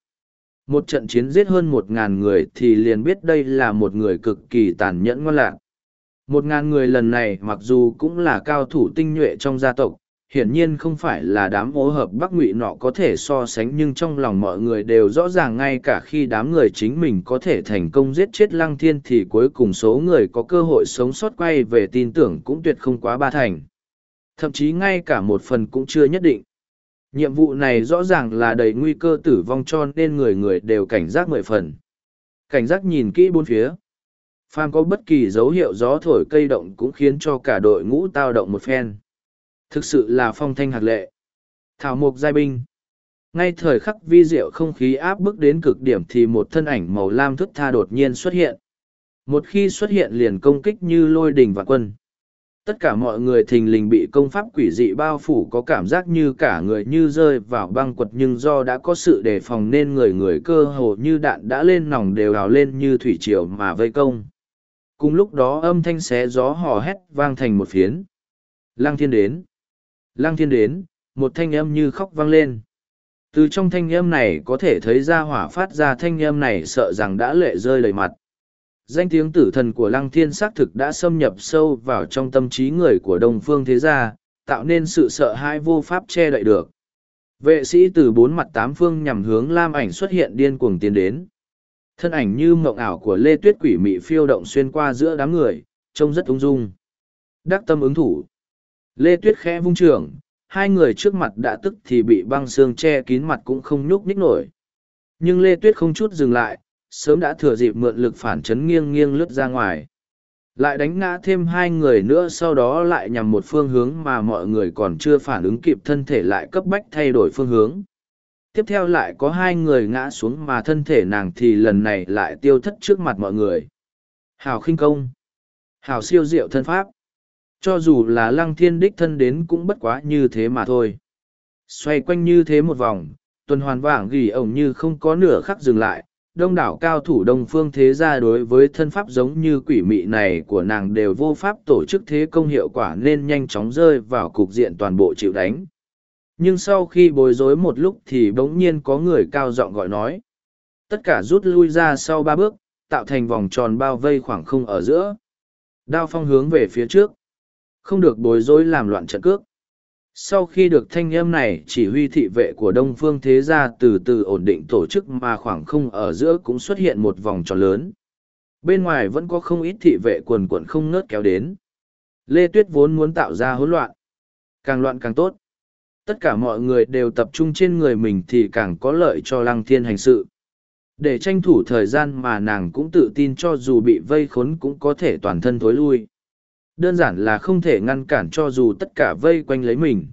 Một trận chiến giết hơn một ngàn người thì liền biết đây là một người cực kỳ tàn nhẫn ngoan lạc. Một ngàn người lần này mặc dù cũng là cao thủ tinh nhuệ trong gia tộc, hiển nhiên không phải là đám ô hợp bắc ngụy nọ có thể so sánh, nhưng trong lòng mọi người đều rõ ràng ngay cả khi đám người chính mình có thể thành công giết chết lăng thiên thì cuối cùng số người có cơ hội sống sót quay về tin tưởng cũng tuyệt không quá ba thành. Thậm chí ngay cả một phần cũng chưa nhất định. Nhiệm vụ này rõ ràng là đầy nguy cơ tử vong cho nên người người đều cảnh giác mười phần. Cảnh giác nhìn kỹ bốn phía. Phàm có bất kỳ dấu hiệu gió thổi cây động cũng khiến cho cả đội ngũ tao động một phen thực sự là phong thanh hạt lệ. Thảo mộc giai binh. Ngay thời khắc vi diệu không khí áp bức đến cực điểm thì một thân ảnh màu lam thức tha đột nhiên xuất hiện. Một khi xuất hiện liền công kích như lôi đình và quân. Tất cả mọi người thình lình bị công pháp quỷ dị bao phủ có cảm giác như cả người như rơi vào băng quật nhưng do đã có sự đề phòng nên người người cơ hồ như đạn đã lên nòng đều hào lên như thủy triều mà vây công. Cùng lúc đó âm thanh xé gió hò hét vang thành một phiến. Lăng thiên đến lăng thiên đến, một thanh âm như khóc vang lên. Từ trong thanh âm này có thể thấy ra hỏa phát ra thanh âm này sợ rằng đã lệ rơi lời mặt. Danh tiếng tử thần của lăng thiên xác thực đã xâm nhập sâu vào trong tâm trí người của đông phương thế gia, tạo nên sự sợ hãi vô pháp che đậy được. Vệ sĩ từ bốn mặt tám phương nhằm hướng lam ảnh xuất hiện điên cuồng tiến đến. Thân ảnh như mộng ảo của lê tuyết quỷ mị phiêu động xuyên qua giữa đám người, trông rất ung dung. Đắc tâm ứng thủ lê tuyết khẽ vung trường, hai người trước mặt đã tức thì bị băng xương che kín mặt cũng không nhúc nhích nổi. Nhưng lê tuyết không chút dừng lại, sớm đã thừa dịp mượn lực phản chấn nghiêng nghiêng lướt ra ngoài. Lại đánh ngã thêm hai người nữa sau đó lại nhằm một phương hướng mà mọi người còn chưa phản ứng kịp thân thể lại cấp bách thay đổi phương hướng. Tiếp theo lại có hai người ngã xuống mà thân thể nàng thì lần này lại tiêu thất trước mặt mọi người. Hào khinh công. Hào siêu diệu thân pháp cho dù là lăng thiên đích thân đến cũng bất quá như thế mà thôi. Xoay quanh như thế một vòng, tuần hoàn vàng gỉ ổng như không có nửa khắc dừng lại, đông đảo cao thủ đông phương thế gia đối với thân pháp giống như quỷ mị này của nàng đều vô pháp tổ chức thế công hiệu quả nên nhanh chóng rơi vào cục diện toàn bộ chịu đánh. Nhưng sau khi bối rối một lúc thì bỗng nhiên có người cao giọng gọi nói. Tất cả rút lui ra sau ba bước, tạo thành vòng tròn bao vây khoảng không ở giữa. Đao phong hướng về phía trước không được bối rối làm loạn trận cước. Sau khi được thanh âm này, chỉ huy thị vệ của đông phương thế gia từ từ ổn định tổ chức mà khoảng không ở giữa cũng xuất hiện một vòng tròn lớn. Bên ngoài vẫn có không ít thị vệ quần quận không ngớt kéo đến. Lê tuyết vốn muốn tạo ra hỗn loạn. Càng loạn càng tốt. Tất cả mọi người đều tập trung trên người mình thì càng có lợi cho lăng thiên hành sự. Để tranh thủ thời gian mà nàng cũng tự tin cho dù bị vây khốn cũng có thể toàn thân thối lui đơn giản là không thể ngăn cản cho dù tất cả vây quanh lấy mình.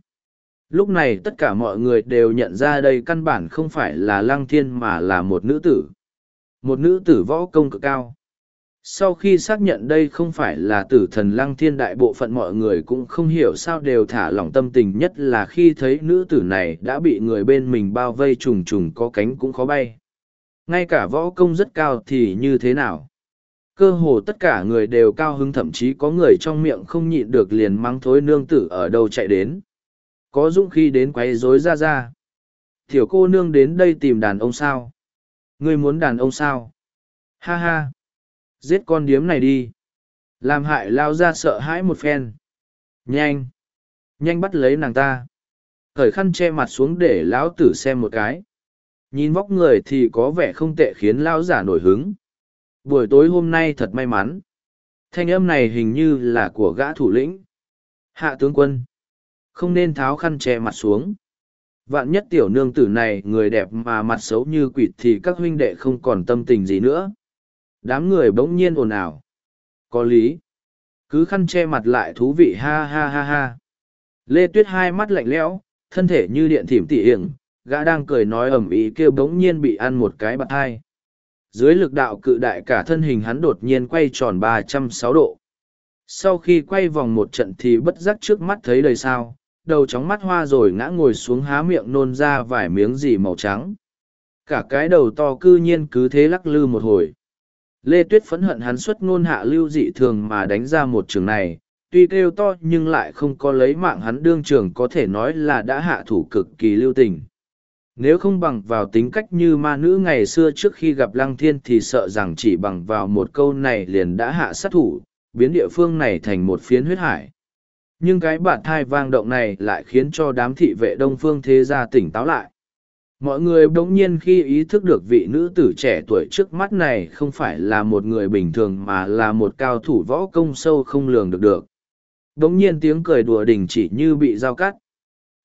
Lúc này tất cả mọi người đều nhận ra đây căn bản không phải là lăng thiên mà là một nữ tử. Một nữ tử võ công cực cao. Sau khi xác nhận đây không phải là tử thần lăng thiên, đại bộ phận mọi người cũng không hiểu sao đều thả lỏng tâm tình, nhất là khi thấy nữ tử này đã bị người bên mình bao vây trùng trùng, có cánh cũng khó bay. Ngay cả võ công rất cao thì như thế nào? Cơ hồ tất cả người đều cao hứng, thậm chí có người trong miệng không nhịn được liền mắng thối nương tử ở đâu chạy đến. Có dũng khi đến quấy rối ra ra. Thiểu cô nương đến đây tìm đàn ông sao? Ngươi muốn đàn ông sao? Ha ha. Giết con điếm này đi. Làm hại lao ra sợ hãi một phen. Nhanh. Nhanh bắt lấy nàng ta. Khởi khăn che mặt xuống để lão tử xem một cái. Nhìn vóc người thì có vẻ không tệ khiến lao giả nổi hứng buổi tối hôm nay thật may mắn Thanh âm này hình như là của gã thủ lĩnh. Hạ tướng quân. Không nên tháo khăn che mặt xuống. Vạn nhất tiểu nương tử này người đẹp mà mặt xấu như quỷ thì các huynh đệ không còn tâm tình gì nữa. Đám người bỗng nhiên ồn ào. Có lý. Cứ khăn che mặt lại thú vị ha ha ha ha. Lê Tuyết hai mắt lạnh lẽo, thân thể như điện thỉm tỉ hiểng gã đang cười nói ầm ĩ kêu bỗng nhiên bị ăn một cái bạc hai. Dưới lực đạo cự đại cả thân hình hắn đột nhiên quay tròn ba trăm sáu độ. Sau khi quay vòng một trận thì bất giác trước mắt thấy đầy sao, đầu chóng mắt hoa rồi ngã ngồi xuống há miệng nôn ra vài miếng gì màu trắng. Cả cái đầu to cư nhiên cứ thế lắc lư một hồi. Lê Tuyết phẫn hận hắn xuất ngôn hạ lưu dị thường mà đánh ra một trường này, tuy kêu to nhưng lại không có lấy mạng hắn đương trường có thể nói là đã hạ thủ cực kỳ lưu tình. Nếu không bằng vào tính cách như ma nữ ngày xưa trước khi gặp Lăng Thiên thì sợ rằng chỉ bằng vào một câu này liền đã hạ sát thủ, biến địa phương này thành một phiến huyết hải. Nhưng cái bạt thai vang động này lại khiến cho đám thị vệ đông phương thế gia tỉnh táo lại. Mọi người bỗng nhiên khi ý thức được vị nữ tử trẻ tuổi trước mắt này không phải là một người bình thường mà là một cao thủ võ công sâu không lường được được. Bỗng nhiên tiếng cười đùa đình chỉ như bị dao cắt.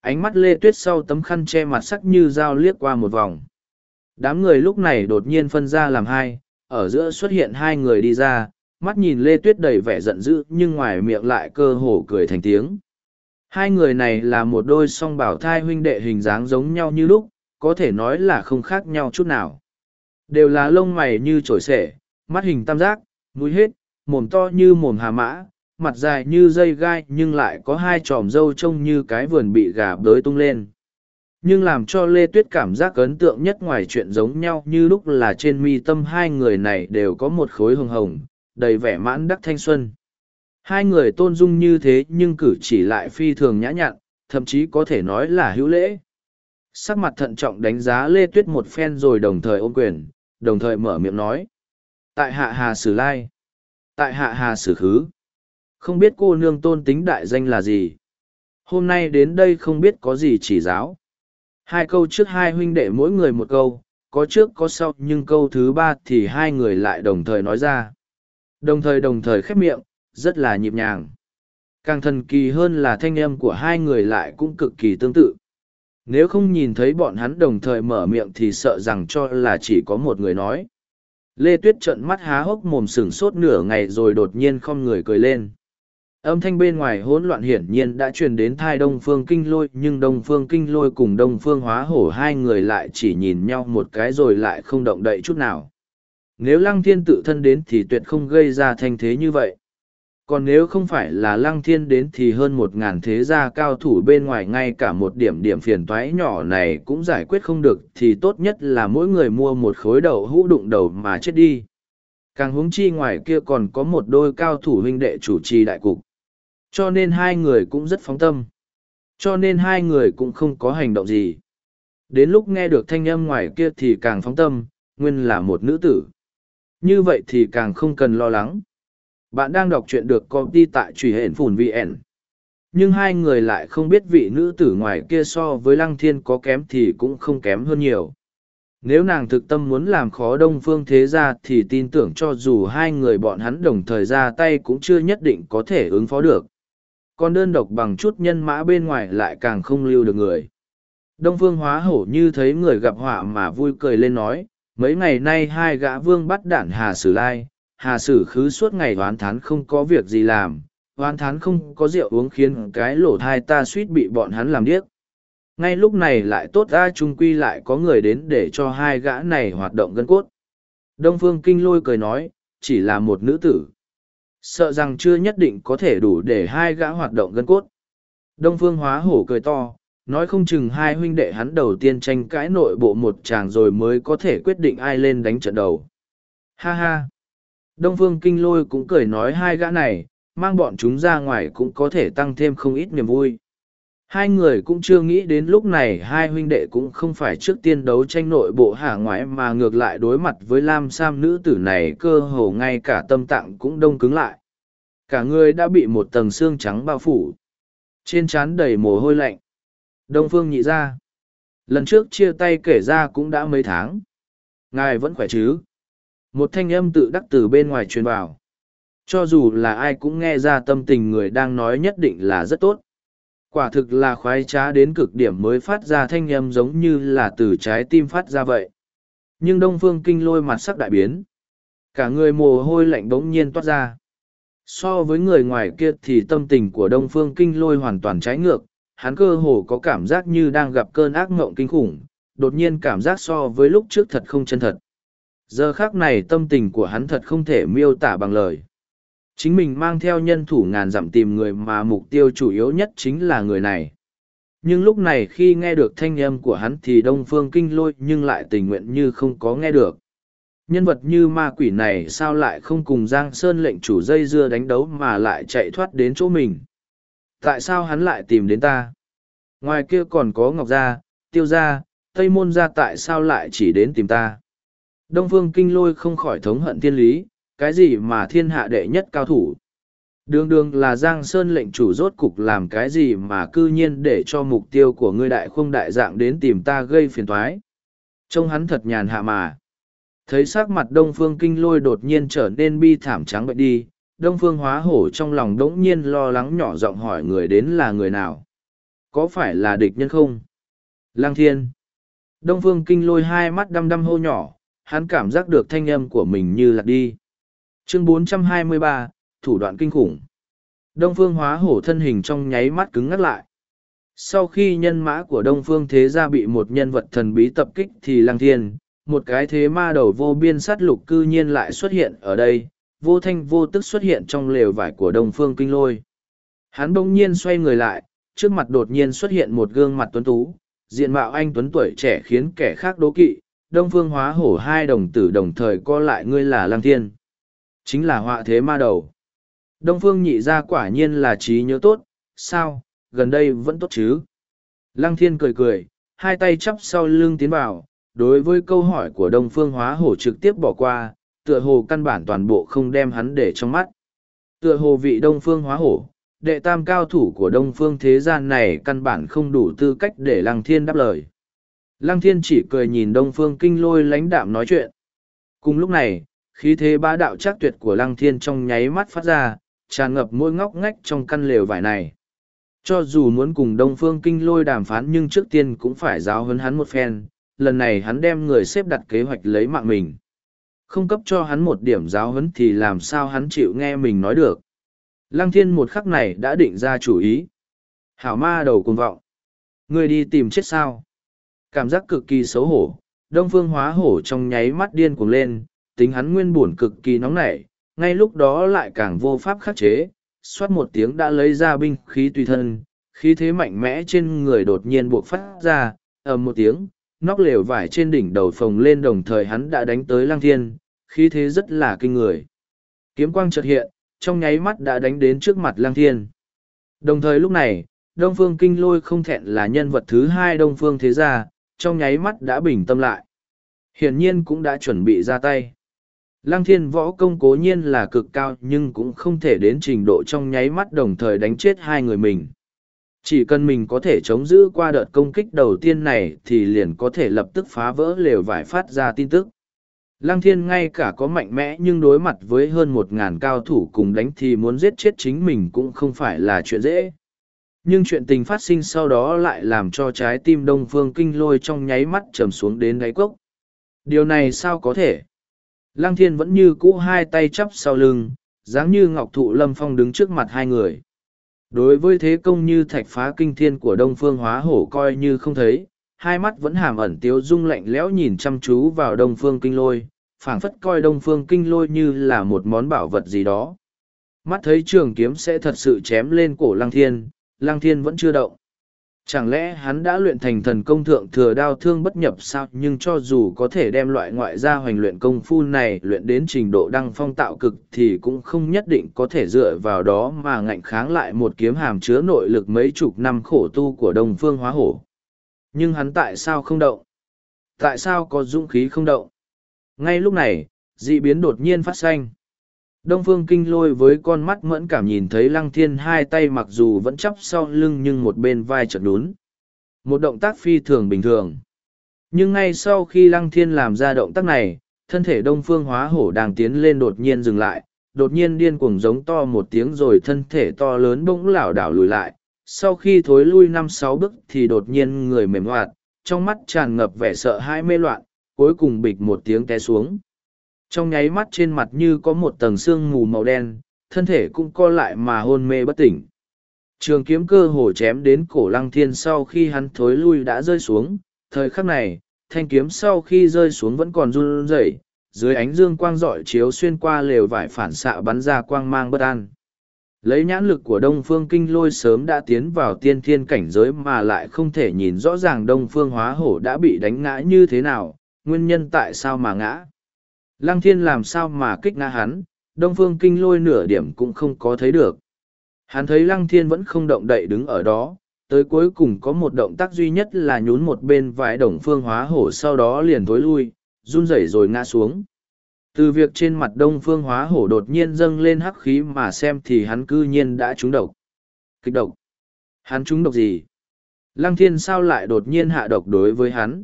Ánh mắt lê tuyết sau tấm khăn che mặt sắc như dao liếc qua một vòng. Đám người lúc này đột nhiên phân ra làm hai, ở giữa xuất hiện hai người đi ra, mắt nhìn lê tuyết đầy vẻ giận dữ nhưng ngoài miệng lại cơ hồ cười thành tiếng. Hai người này là một đôi song bảo thai huynh đệ hình dáng giống nhau như lúc, có thể nói là không khác nhau chút nào. Đều là lông mày như trổi sể, mắt hình tam giác, mũi hết, mồm to như mồm hà mã, mặt dài như dây gai nhưng lại có hai tròm râu trông như cái vườn bị gà bới tung lên. Nhưng làm cho Lê Tuyết cảm giác ấn tượng nhất ngoài chuyện giống nhau như lúc là trên mi tâm hai người này đều có một khối hồng hồng, đầy vẻ mãn đắc thanh xuân. Hai người tôn dung như thế nhưng cử chỉ lại phi thường nhã nhặn, thậm chí có thể nói là hữu lễ sắc mặt thận trọng đánh giá lê tuyết một phen rồi đồng thời ôm quyền đồng thời mở miệng nói tại hạ hà sử lai tại hạ hà sử khứ không biết cô nương tôn tính đại danh là gì. Hôm nay đến đây không biết có gì chỉ giáo. Hai câu trước hai huynh đệ mỗi người một câu, có trước có sau, nhưng câu thứ ba thì hai người lại đồng thời nói ra. Đồng thời đồng thời khép miệng, rất là nhịp nhàng. Càng thần kỳ hơn là thanh âm của hai người lại cũng cực kỳ tương tự. Nếu không nhìn thấy bọn hắn đồng thời mở miệng thì sợ rằng cho là chỉ có một người nói. Lê Tuyết trợn mắt há hốc mồm sừng sốt nửa ngày rồi đột nhiên không người cười lên. Âm thanh bên ngoài hỗn loạn hiển nhiên đã truyền đến thai Đông Phương Kinh Lôi, nhưng Đông Phương Kinh Lôi cùng Đông Phương Hóa Hổ hai người lại chỉ nhìn nhau một cái rồi lại không động đậy chút nào. Nếu Lăng Thiên tự thân đến thì tuyệt không gây ra thanh thế như vậy. Còn nếu không phải là lăng thiên đến thì hơn một ngàn thế gia cao thủ bên ngoài ngay cả một điểm điểm phiền toái nhỏ này cũng giải quyết không được, thì tốt nhất là mỗi người mua một khối đầu hũ đụng đầu mà chết đi. Càng huống chi ngoài kia còn có một đôi cao thủ huynh đệ chủ trì đại cục cho nên hai người cũng rất phóng tâm cho nên hai người cũng không có hành động gì đến lúc nghe được thanh âm ngoài kia thì càng phóng tâm, nguyên là một nữ tử như vậy thì càng không cần lo lắng bạn đang đọc truyện được công ty tại truy hển phùn vn. Nhưng hai người lại không biết vị nữ tử ngoài kia so với lăng thiên có kém thì cũng không kém hơn nhiều. Nếu nàng thực tâm muốn làm khó đông phương thế ra thì tin tưởng cho dù hai người bọn hắn đồng thời ra tay cũng chưa nhất định có thể ứng phó được. Còn đơn độc bằng chút nhân mã bên ngoài lại càng không lưu được người. Đông phương hóa hổ như thấy người gặp họa mà vui cười lên nói, mấy ngày nay hai gã vương bắt đản hà sử lai, hà sử khứ suốt ngày oán thán không có việc gì làm oán thán không có rượu uống khiến cái lỗ thai ta suýt bị bọn hắn làm điếc. Ngay lúc này lại tốt ra trung quy lại có người đến để cho hai gã này hoạt động gân cốt. Đông phương kinh lôi cười nói chỉ là một nữ tử sợ rằng chưa nhất định có thể đủ để hai gã hoạt động gân cốt. Đông phương hóa hổ cười to nói không chừng hai huynh đệ hắn đầu tiên tranh cãi nội bộ một chàng rồi mới có thể quyết định ai lên đánh trận đầu. Ha ha. Đông Phương Kinh Lôi cũng cười nói hai gã này, mang bọn chúng ra ngoài cũng có thể tăng thêm không ít niềm vui. Hai người cũng chưa nghĩ đến lúc này hai huynh đệ cũng không phải trước tiên đấu tranh nội bộ hạ ngoại mà ngược lại đối mặt với Lam Sam nữ tử này cơ hồ ngay cả tâm tạng cũng đông cứng lại. Cả người đã bị một tầng xương trắng bao phủ. Trên trán đầy mồ hôi lạnh. Đông Phương nhị ra. Lần trước chia tay kể ra cũng đã mấy tháng. Ngài vẫn khỏe chứ? một thanh âm tự đắc từ bên ngoài truyền vào Cho dù là ai cũng nghe ra tâm tình người đang nói nhất định là rất tốt. Quả thực là khoái trá đến cực điểm mới phát ra thanh âm giống như là từ trái tim phát ra vậy. Nhưng Đông Phương Kinh lôi mặt sắc đại biến. Cả người mồ hôi lạnh bỗng nhiên toát ra. So với người ngoài kia thì tâm tình của Đông Phương Kinh lôi hoàn toàn trái ngược, hắn cơ hồ có cảm giác như đang gặp cơn ác mộng kinh khủng, đột nhiên cảm giác so với lúc trước thật không chân thật. Giờ khác này tâm tình của hắn thật không thể miêu tả bằng lời. Chính mình mang theo nhân thủ ngàn dặm tìm người mà mục tiêu chủ yếu nhất chính là người này. Nhưng lúc này khi nghe được thanh âm của hắn thì Đông Phương Kinh lôi nhưng lại tình nguyện như không có nghe được. Nhân vật như ma quỷ này sao lại không cùng Giang Sơn lệnh chủ dây dưa đánh đấu mà lại chạy thoát đến chỗ mình. Tại sao hắn lại tìm đến ta? Ngoài kia còn có Ngọc Gia, Tiêu Gia, Tây Môn Gia tại sao lại chỉ đến tìm ta? Đông Phương Kinh lôi không khỏi thống hận thiên lý, cái gì mà thiên hạ đệ nhất cao thủ. Đường đường là Giang Sơn lệnh chủ rốt cục làm cái gì mà cư nhiên để cho mục tiêu của ngươi đại không đại dạng đến tìm ta gây phiền thoái. Trông hắn thật nhàn hạ mà. Thấy sắc mặt Đông Phương Kinh lôi đột nhiên trở nên bi thảm trắng bệnh đi, Đông Phương hóa hổ trong lòng đống nhiên lo lắng nhỏ giọng hỏi người đến là người nào. Có phải là địch nhân không? Lang Thiên. Đông Phương Kinh lôi hai mắt đăm đăm hô nhỏ, hắn cảm giác được thanh âm của mình như lạc đi. Chương 423, Thủ đoạn kinh khủng. Đông Phương hóa hổ thân hình trong nháy mắt cứng ngắt lại. Sau khi nhân mã của Đông Phương Thế Gia bị một nhân vật thần bí tập kích thì Lăng Thiên, một cái thế ma đầu vô biên sát lục cư nhiên lại xuất hiện ở đây, vô thanh vô tức xuất hiện trong lều vải của Đông Phương Kinh Lôi. Hắn bỗng nhiên xoay người lại, trước mặt đột nhiên xuất hiện một gương mặt tuấn tú, diện mạo anh tuấn tuổi trẻ khiến kẻ khác đố kỵ, Đông Phương hóa hổ hai đồng tử đồng thời co lại ngươi là Lăng Thiên. Chính là họa thế ma đầu. Đông phương nhị ra quả nhiên là trí nhớ tốt, sao, gần đây vẫn tốt chứ. Lăng thiên cười cười, hai tay chắp sau lưng tiến vào, đối với câu hỏi của đông phương hóa hổ trực tiếp bỏ qua, tựa hồ căn bản toàn bộ không đem hắn để trong mắt. Tựa hồ vị đông phương hóa hổ, đệ tam cao thủ của đông phương thế gian này căn bản không đủ tư cách để lăng thiên đáp lời. Lăng thiên chỉ cười nhìn đông phương kinh lôi lãnh đạm nói chuyện. Cùng lúc này, khí thế bá đạo chắc tuyệt của lăng thiên trong nháy mắt phát ra, tràn ngập mỗi ngóc ngách trong căn lều vải này. Cho dù muốn cùng Đông Phương Kinh lôi đàm phán nhưng trước tiên cũng phải giáo huấn hắn một phen, lần này hắn đem người xếp đặt kế hoạch lấy mạng mình. Không cấp cho hắn một điểm giáo huấn thì làm sao hắn chịu nghe mình nói được. Lăng thiên một khắc này đã định ra chủ ý. Hảo ma đầu cuồng vọng. Người đi tìm chết sao. Cảm giác cực kỳ xấu hổ, đông phương hóa hổ trong nháy mắt điên cuồng lên, tính hắn nguyên buồn cực kỳ nóng nảy, ngay lúc đó lại càng vô pháp khắc chế, xoát một tiếng đã lấy ra binh khí tùy thân, khí thế mạnh mẽ trên người đột nhiên buộc phát ra, ầm một tiếng, nóc lều vải trên đỉnh đầu phồng lên đồng thời hắn đã đánh tới Lang thiên, khí thế rất là kinh người. Kiếm quang chợt hiện, trong nháy mắt đã đánh đến trước mặt Lang thiên. Đồng thời lúc này, Đông Phương Kinh Lôi không thẹn là nhân vật thứ hai Đông Phương Thế Gia, trong nháy mắt đã bình tâm lại. Hiển nhiên cũng đã chuẩn bị ra tay. Lăng thiên võ công cố nhiên là cực cao nhưng cũng không thể đến trình độ trong nháy mắt đồng thời đánh chết hai người mình. Chỉ cần mình có thể chống giữ qua đợt công kích đầu tiên này thì liền có thể lập tức phá vỡ lều vải phát ra tin tức. Lăng thiên ngay cả có mạnh mẽ nhưng đối mặt với hơn một ngàn cao thủ cùng đánh thì muốn giết chết chính mình cũng không phải là chuyện dễ. Nhưng chuyện tình phát sinh sau đó lại làm cho trái tim đông phương kinh lôi trong nháy mắt trầm xuống đến đáy cốc. Điều này sao có thể? Lăng thiên vẫn như cũ hai tay chắp sau lưng, dáng như ngọc thụ lâm phong đứng trước mặt hai người. Đối với thế công như thạch phá kinh thiên của đông phương hóa hổ coi như không thấy, hai mắt vẫn hàm ẩn tiếu dung lạnh lẽo nhìn chăm chú vào đông phương kinh lôi, phảng phất coi đông phương kinh lôi như là một món bảo vật gì đó. Mắt thấy trường kiếm sẽ thật sự chém lên cổ lăng thiên, lăng thiên vẫn chưa động. Chẳng lẽ hắn đã luyện thành thần công thượng thừa đao thương bất nhập sao nhưng cho dù có thể đem loại ngoại gia hoành luyện công phu này luyện đến trình độ đăng phong tạo cực thì cũng không nhất định có thể dựa vào đó mà ngạnh kháng lại một kiếm hàm chứa nội lực mấy chục năm khổ tu của đồng phương hóa hổ. Nhưng hắn tại sao không động? Tại sao có dũng khí không động? Ngay lúc này, dị biến đột nhiên phát sinh. Đông Phương Kinh lôi với con mắt mẫn cảm nhìn thấy Lăng Thiên hai tay mặc dù vẫn chắp sau lưng nhưng một bên vai chợt đún. Một động tác phi thường bình thường. Nhưng ngay sau khi Lăng Thiên làm ra động tác này, thân thể Đông Phương hóa hổ đang tiến lên đột nhiên dừng lại, đột nhiên điên cuồng giống to một tiếng rồi thân thể to lớn bỗng lảo đảo lùi lại sau khi thối lui năm sáu bước thì đột nhiên người mềm hoạt trong mắt tràn ngập vẻ sợ hãi mê loạn cuối cùng bịch một tiếng té xuống trong nháy mắt trên mặt như có một tầng sương mù màu đen, thân thể cũng co lại mà hôn mê bất tỉnh. Trường kiếm cơ hồ chém đến cổ lăng thiên sau khi hắn thối lui đã rơi xuống. Thời khắc này, thanh kiếm sau khi rơi xuống vẫn còn run rẩy, dưới ánh dương quang dọi chiếu xuyên qua lều vải phản xạ bắn ra quang mang bất an. Lấy nhãn lực của đông phương kinh lôi sớm đã tiến vào tiên thiên cảnh giới mà lại không thể nhìn rõ ràng đông phương hóa hổ đã bị đánh ngã như thế nào, nguyên nhân tại sao mà ngã lăng thiên làm sao mà kích ngã hắn, đông phương kinh lôi nửa điểm cũng không có thấy được. Hắn thấy lăng thiên vẫn không động đậy đứng ở đó, tới cuối cùng có một động tác duy nhất là nhún một bên vải đồng phương hóa hổ sau đó liền thối lui, run rẩy rồi ngã xuống. Từ việc trên mặt đông phương hóa hổ đột nhiên dâng lên hắc khí mà xem thì hắn cư nhiên đã trúng độc. Kịch độc. Hắn trúng độc gì? Lăng thiên sao lại đột nhiên hạ độc đối với hắn?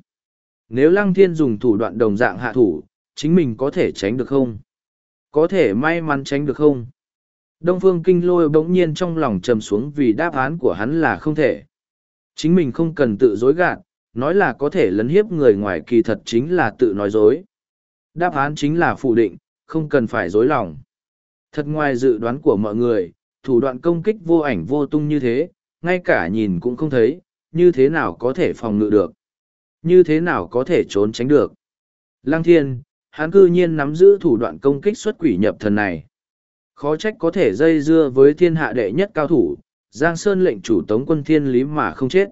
Nếu lăng thiên dùng thủ đoạn đồng dạng hạ thủ chính mình có thể tránh được không? Có thể may mắn tránh được không? Đông phương kinh lôi bỗng nhiên trong lòng trầm xuống vì đáp án của hắn là không thể. Chính mình không cần tự dối gạt, nói là có thể lấn hiếp người ngoài kỳ thật chính là tự nói dối. Đáp án chính là phủ định, không cần phải dối lòng. Thật ngoài dự đoán của mọi người, thủ đoạn công kích vô ảnh vô tung như thế, ngay cả nhìn cũng không thấy, như thế nào có thể phòng ngự được? Như thế nào có thể trốn tránh được? Lang thiên hắn cư nhiên nắm giữ thủ đoạn công kích xuất quỷ nhập thần này. Khó trách có thể dây dưa với thiên hạ đệ nhất cao thủ, giang sơn lệnh chủ tống quân thiên lý mà không chết.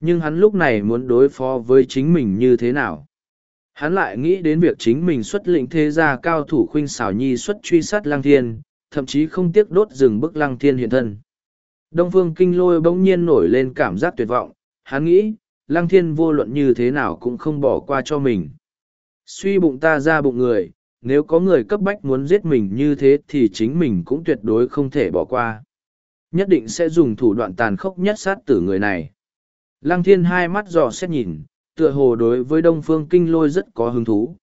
Nhưng hắn lúc này muốn đối phó với chính mình như thế nào? Hắn lại nghĩ đến việc chính mình xuất lệnh thế gia cao thủ khuynh xảo nhi xuất truy sát Lang thiên, thậm chí không tiếc đốt rừng bức Lang thiên hiện thân. Đông phương kinh lôi bỗng nhiên nổi lên cảm giác tuyệt vọng. Hắn nghĩ Lang thiên vô luận như thế nào cũng không bỏ qua cho mình suy bụng ta ra bụng người, nếu có người cấp bách muốn giết mình như thế thì chính mình cũng tuyệt đối không thể bỏ qua. Nhất định sẽ dùng thủ đoạn tàn khốc nhất sát tử người này. Lăng thiên hai mắt dò xét nhìn, tựa hồ đối với đông phương kinh lôi rất có hứng thú.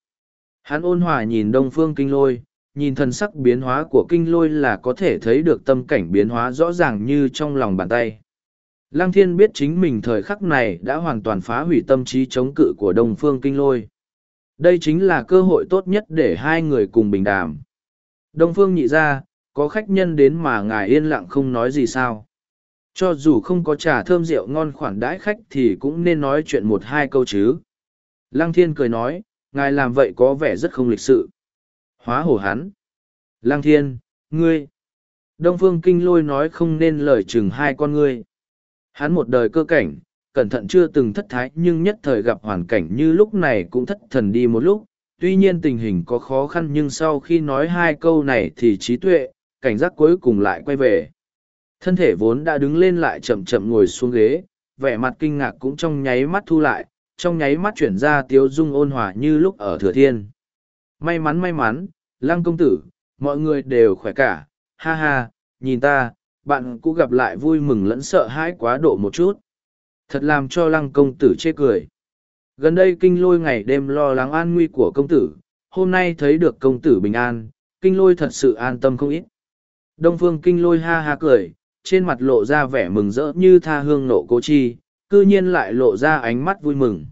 Hắn ôn hòa nhìn đông phương kinh lôi, nhìn thần sắc biến hóa của kinh lôi là có thể thấy được tâm cảnh biến hóa rõ ràng như trong lòng bàn tay. Lăng thiên biết chính mình thời khắc này đã hoàn toàn phá hủy tâm trí chống cự của đông phương kinh lôi đây chính là cơ hội tốt nhất để hai người cùng bình đàm. Đông phương nhị ra, có khách nhân đến mà ngài yên lặng không nói gì sao? Cho dù không có trà thơm rượu ngon khoản đãi khách thì cũng nên nói chuyện một hai câu chứ. Lăng thiên cười nói, ngài làm vậy có vẻ rất không lịch sự. Hóa hổ hắn. Lăng thiên, ngươi. Đông phương kinh lôi nói không nên lời chừng hai con ngươi. Hắn một đời cơ cảnh cẩn thận chưa từng thất thái nhưng nhất thời gặp hoàn cảnh như lúc này cũng thất thần đi một lúc. Tuy nhiên tình hình có khó khăn nhưng sau khi nói hai câu này thì trí tuệ, cảnh giác cuối cùng lại quay về. Thân thể vốn đã đứng lên lại chậm chậm ngồi xuống ghế, vẻ mặt kinh ngạc cũng trong nháy mắt thu lại, trong nháy mắt chuyển ra tiếu dung ôn hòa như lúc ở thừa thiên. May mắn may mắn, lăng công tử, mọi người đều khỏe cả. Ha ha, nhìn ta, bạn cũng gặp lại vui mừng lẫn sợ hãi quá độ một chút thật làm cho lăng công tử chê cười. Gần đây kinh lôi ngày đêm lo lắng an nguy của công tử, hôm nay thấy được công tử bình an, kinh lôi thật sự an tâm không ít. Đông phương kinh lôi ha ha cười, trên mặt lộ ra vẻ mừng rỡ như tha hương nộ cố chi, cư nhiên lại lộ ra ánh mắt vui mừng.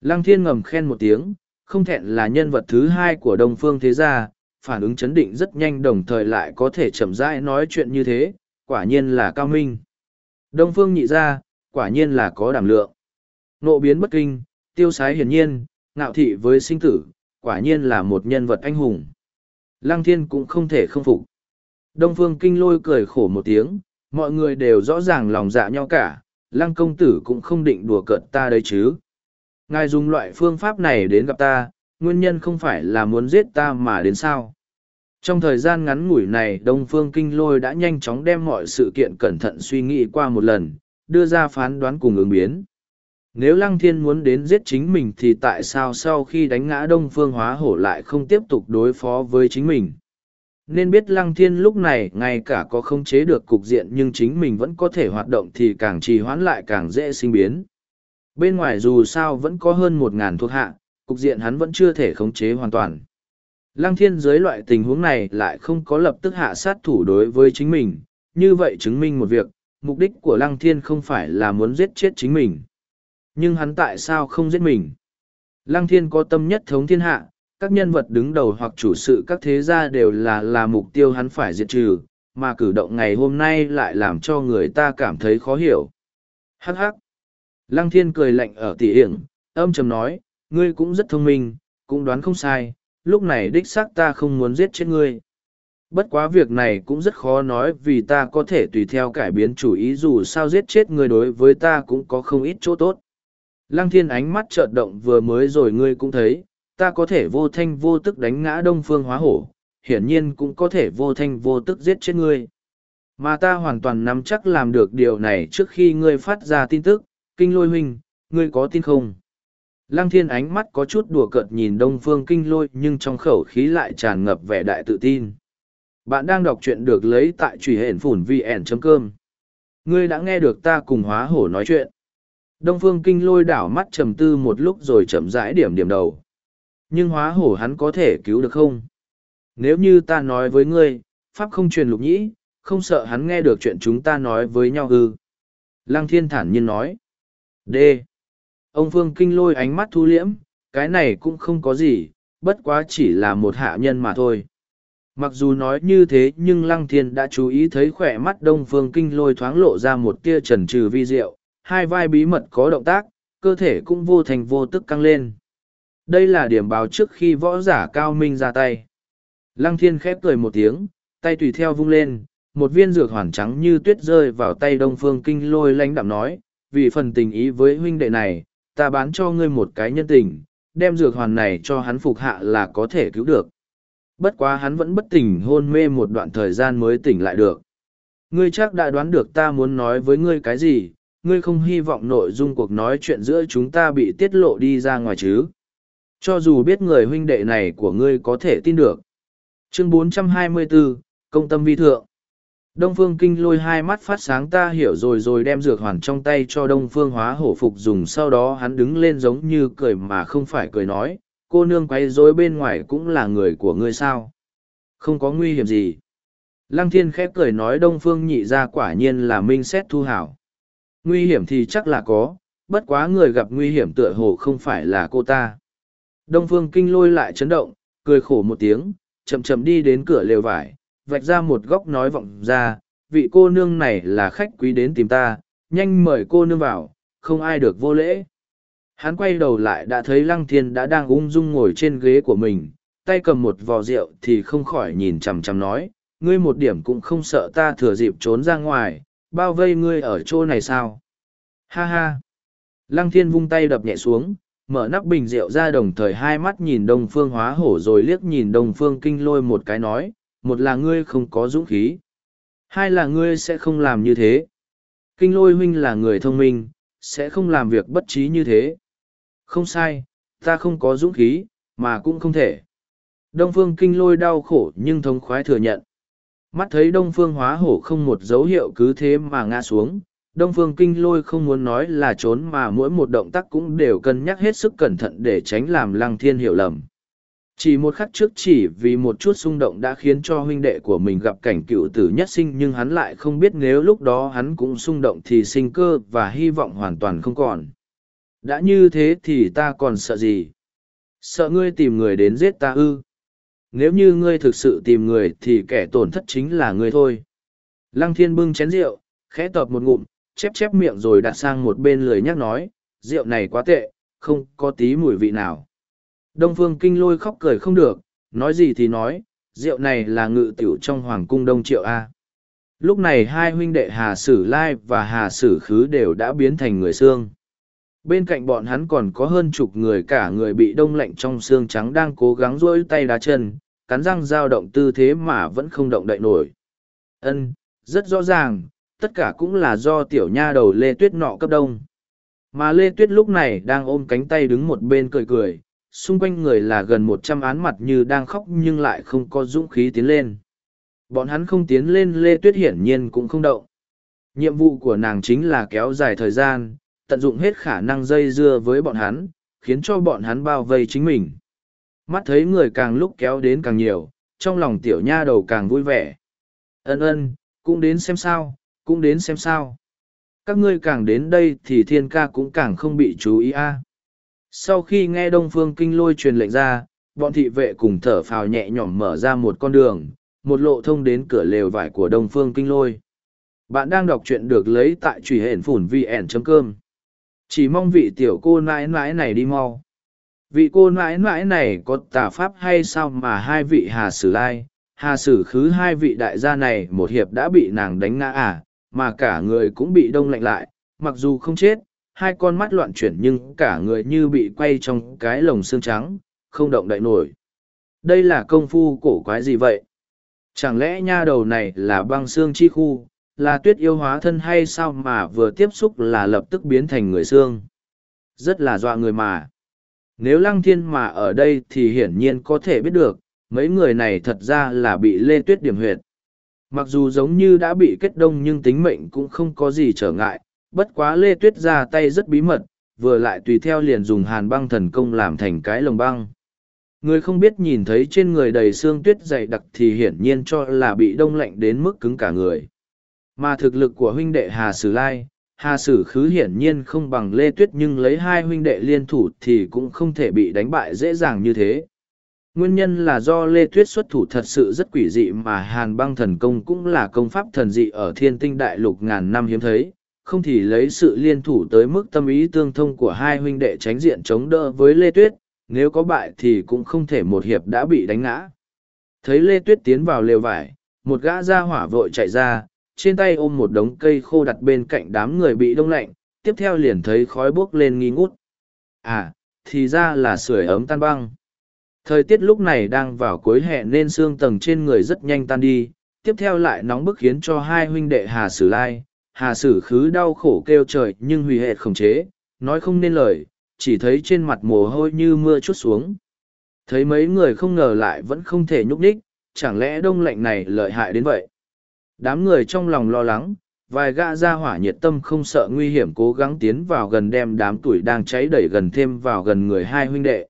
Lăng thiên ngầm khen một tiếng, không thẹn là nhân vật thứ hai của đông phương thế gia, phản ứng chấn định rất nhanh đồng thời lại có thể chậm rãi nói chuyện như thế, quả nhiên là cao minh. Đông phương nhị gia quả nhiên là có đảm lượng. Nộ biến bất kinh, tiêu sái hiển nhiên, ngạo thị với sinh tử, quả nhiên là một nhân vật anh hùng. Lăng thiên cũng không thể không phục. Đông phương kinh lôi cười khổ một tiếng, mọi người đều rõ ràng lòng dạ nhau cả, lăng công tử cũng không định đùa cợt ta đấy chứ. Ngài dùng loại phương pháp này đến gặp ta, nguyên nhân không phải là muốn giết ta mà đến sao. Trong thời gian ngắn ngủi này Đông Phương Kinh Lôi đã nhanh chóng đem mọi sự kiện cẩn thận suy nghĩ qua một lần, đưa ra phán đoán cùng ứng biến. Nếu Lăng Thiên muốn đến giết chính mình thì tại sao sau khi đánh ngã Đông Phương Hóa Hổ lại không tiếp tục đối phó với chính mình? Nên biết Lăng Thiên lúc này ngay cả có không chế được cục diện nhưng chính mình vẫn có thể hoạt động thì càng trì hoãn lại càng dễ sinh biến. Bên ngoài dù sao vẫn có hơn một ngàn thuộc hạ, cục diện hắn vẫn chưa thể khống chế hoàn toàn. Lăng thiên dưới loại tình huống này lại không có lập tức hạ sát thủ đối với chính mình, như vậy chứng minh một việc, mục đích của lăng thiên không phải là muốn giết chết chính mình. Nhưng hắn tại sao không giết mình? Lăng thiên có tâm nhất thống thiên hạ, các nhân vật đứng đầu hoặc chủ sự các thế gia đều là là mục tiêu hắn phải diệt trừ, mà cử động ngày hôm nay lại làm cho người ta cảm thấy khó hiểu. Hắc hắc. Lăng thiên cười lạnh ở tỉ hiển, âm trầm nói, ngươi cũng rất thông minh, cũng đoán không sai, lúc này đích xác ta không muốn giết chết ngươi. Bất quá việc này cũng rất khó nói vì ta có thể tùy theo cải biến chủ ý dù sao giết chết người đối với ta cũng có không ít chỗ tốt. Lăng thiên ánh mắt chợt động vừa mới rồi ngươi cũng thấy, ta có thể vô thanh vô tức đánh ngã đông phương hóa hổ, hiển nhiên cũng có thể vô thanh vô tức giết chết ngươi. Mà ta hoàn toàn nắm chắc làm được điều này trước khi ngươi phát ra tin tức, kinh lôi huynh, ngươi có tin không? Lăng thiên ánh mắt có chút đùa cợt nhìn đông phương kinh lôi nhưng trong khẩu khí lại tràn ngập vẻ đại tự tin. Bạn đang đọc truyện được lấy tại truy hển phủn vn.com. Ngươi đã nghe được ta cùng hóa hổ nói chuyện. Đông phương kinh lôi đảo mắt trầm tư một lúc rồi chậm rãi điểm điểm đầu. Nhưng hóa hổ hắn có thể cứu được không? Nếu như ta nói với ngươi, Pháp không truyền lục nhĩ, không sợ hắn nghe được chuyện chúng ta nói với nhau ư. Lăng thiên thản nhiên nói. D. Ông Phương Kinh lôi ánh mắt thu liễm, cái này cũng không có gì, bất quá chỉ là một hạ nhân mà thôi. Mặc dù nói như thế nhưng Lăng Thiên đã chú ý thấy khỏe mắt Đông Phương Kinh lôi thoáng lộ ra một tia trần trừ vi diệu, hai vai bí mật có động tác, cơ thể cũng vô thành vô tức căng lên. Đây là điểm báo trước khi võ giả cao minh ra tay. Lăng Thiên khép cười một tiếng, tay tùy theo vung lên, một viên dược hoàn trắng như tuyết rơi vào tay Đông Phương Kinh lôi lãnh đạm nói, vì phần tình ý với huynh đệ này, ta bán cho ngươi một cái nhân tình, đem dược hoàn này cho hắn phục hạ là có thể cứu được. Bất quá hắn vẫn bất tỉnh hôn mê một đoạn thời gian mới tỉnh lại được. Ngươi chắc đã đoán được ta muốn nói với ngươi cái gì, ngươi không hy vọng nội dung cuộc nói chuyện giữa chúng ta bị tiết lộ đi ra ngoài chứ. Cho dù biết người huynh đệ này của ngươi có thể tin được. Chương 424, Công tâm vi thượng. Đông Phương Kinh lôi hai mắt phát sáng ta hiểu rồi rồi đem dược hoàn trong tay cho Đông Phương hóa hổ phục dùng sau đó hắn đứng lên giống như cười mà không phải cười nói, cô nương quay rối bên ngoài cũng là người của ngươi sao. Không có nguy hiểm gì. Lăng thiên khép cười nói Đông Phương nhị ra quả nhiên là minh xét thu hảo. Nguy hiểm thì chắc là có, bất quá người gặp nguy hiểm tựa hồ không phải là cô ta. Đông Phương Kinh lôi lại chấn động, cười khổ một tiếng, chậm chậm đi đến cửa lều vải, vạch ra một góc nói vọng ra, vị cô nương này là khách quý đến tìm ta, nhanh mời cô nương vào, không ai được vô lễ. Hắn quay đầu lại đã thấy Lăng Thiên đã đang ung dung ngồi trên ghế của mình, tay cầm một vò rượu thì không khỏi nhìn chằm chằm nói, ngươi một điểm cũng không sợ ta thừa dịp trốn ra ngoài, bao vây ngươi ở chỗ này sao? Ha ha! Lăng Thiên vung tay đập nhẹ xuống, mở nắp bình rượu ra đồng thời hai mắt nhìn Đông Phương hóa hổ rồi liếc nhìn Đông Phương kinh lôi một cái nói, một là ngươi không có dũng khí hai là ngươi sẽ không làm như thế kinh lôi huynh là người thông minh sẽ không làm việc bất trí như thế không sai, ta không có dũng khí, mà cũng không thể. Đông phương kinh lôi đau khổ nhưng thống khoái thừa nhận. Mắt thấy đông phương hóa hổ không một dấu hiệu cứ thế mà ngã xuống, đông phương kinh lôi không muốn nói là trốn mà mỗi một động tác cũng đều cân nhắc hết sức cẩn thận để tránh làm lăng thiên hiểu lầm. Chỉ một khắc trước chỉ vì một chút xung động đã khiến cho huynh đệ của mình gặp cảnh cựu tử nhất sinh nhưng hắn lại không biết nếu lúc đó hắn cũng xung động thì sinh cơ và hy vọng hoàn toàn không còn. Đã như thế thì ta còn sợ gì? Sợ ngươi tìm người đến giết ta ư? Nếu như ngươi thực sự tìm người thì kẻ tổn thất chính là ngươi thôi. Lăng thiên bưng chén rượu, khẽ tập một ngụm, chép chép miệng rồi đặt sang một bên lười nhắc nói, rượu này quá tệ, không có tí mùi vị nào. Đông Phương Kinh lôi khóc cười không được, nói gì thì nói, rượu này là ngự tiểu trong Hoàng cung Đông Triệu A. Lúc này hai huynh đệ Hà Sử Lai và Hà Sử Khứ đều đã biến thành người xương. Bên cạnh bọn hắn còn có hơn chục người cả người bị đông lạnh trong xương trắng đang cố gắng rỗi tay đá chân, cắn răng dao động tư thế mà vẫn không động đậy nổi. Ân, rất rõ ràng, tất cả cũng là do tiểu nha đầu Lê Tuyết nọ cấp đông. Mà Lê Tuyết lúc này đang ôm cánh tay đứng một bên cười cười, xung quanh người là gần một trăm án mặt như đang khóc nhưng lại không có dũng khí tiến lên bọn hắn không tiến lên lê tuyết hiển nhiên cũng không động nhiệm vụ của nàng chính là kéo dài thời gian tận dụng hết khả năng dây dưa với bọn hắn khiến cho bọn hắn bao vây chính mình mắt thấy người càng lúc kéo đến càng nhiều, trong lòng tiểu nha đầu càng vui vẻ. Ân ân, cũng đến xem sao, cũng đến xem sao. Các ngươi càng đến đây thì thiên ca cũng càng không bị chú ý a. Sau khi nghe Đông Phương Kinh lôi truyền lệnh ra, bọn thị vệ cùng thở phào nhẹ nhõm mở ra một con đường, một lộ thông đến cửa lều vải của Đông Phương Kinh lôi. Bạn đang đọc truyện được lấy tại truy hển phủn vn.com. Chỉ mong vị tiểu cô nãi nãi này đi mau. Vị cô nãi nãi này có tà pháp hay sao mà hai vị hà sử lai, hà sử khứ hai vị đại gia này một hiệp đã bị nàng đánh ngã à, mà cả người cũng bị đông lạnh lại, mặc dù không chết, hai con mắt loạn chuyển nhưng cả người như bị quay trong cái lồng xương trắng, không động đậy nổi. Đây là công phu cổ quái gì vậy? Chẳng lẽ nha đầu này là băng xương chi khu, là tuyết yêu hóa thân hay sao mà vừa tiếp xúc là lập tức biến thành người xương? Rất là dọa người mà. Nếu lăng thiên mà ở đây thì hiển nhiên có thể biết được, mấy người này thật ra là bị lê tuyết điểm huyệt. Mặc dù giống như đã bị kết đông nhưng tính mệnh cũng không có gì trở ngại, bất quá lê tuyết ra tay rất bí mật, vừa lại tùy theo liền dùng hàn băng thần công làm thành cái lồng băng. Người không biết nhìn thấy trên người đầy xương tuyết dày đặc thì hiển nhiên cho là bị đông lạnh đến mức cứng cả người. Mà thực lực của huynh đệ Hà Sử Lai, Hà Sử Khứ hiển nhiên không bằng Lê Tuyết nhưng lấy hai huynh đệ liên thủ thì cũng không thể bị đánh bại dễ dàng như thế. Nguyên nhân là do Lê Tuyết xuất thủ thật sự rất quỷ dị mà Hàn băng thần công cũng là công pháp thần dị ở thiên tinh đại lục ngàn năm hiếm thấy, không thì lấy sự liên thủ tới mức tâm ý tương thông của hai huynh đệ tránh diện chống đỡ với Lê Tuyết, nếu có bại thì cũng không thể một hiệp đã bị đánh ngã. Thấy Lê Tuyết tiến vào lều vải, một gã ra hỏa vội chạy ra, trên tay ôm một đống cây khô đặt bên cạnh đám người bị đông lạnh, tiếp theo liền thấy khói bốc lên nghi ngút. À, thì ra là sưởi ấm tan băng. Thời tiết lúc này đang vào cuối hè nên xương tầng trên người rất nhanh tan đi, tiếp theo lại nóng bức khiến cho hai huynh đệ Hà Sử Lai, Hà Sử Khứ đau khổ kêu trời nhưng hủy hệt không chế, nói không nên lời, chỉ thấy trên mặt mồ hôi như mưa chút xuống. Thấy mấy người không ngờ lại vẫn không thể nhúc nhích, chẳng lẽ đông lạnh này lợi hại đến vậy? Đám người trong lòng lo lắng, vài gã ra hỏa nhiệt tâm không sợ nguy hiểm cố gắng tiến vào gần đem đám tuổi đang cháy đẩy gần thêm vào gần người hai huynh đệ.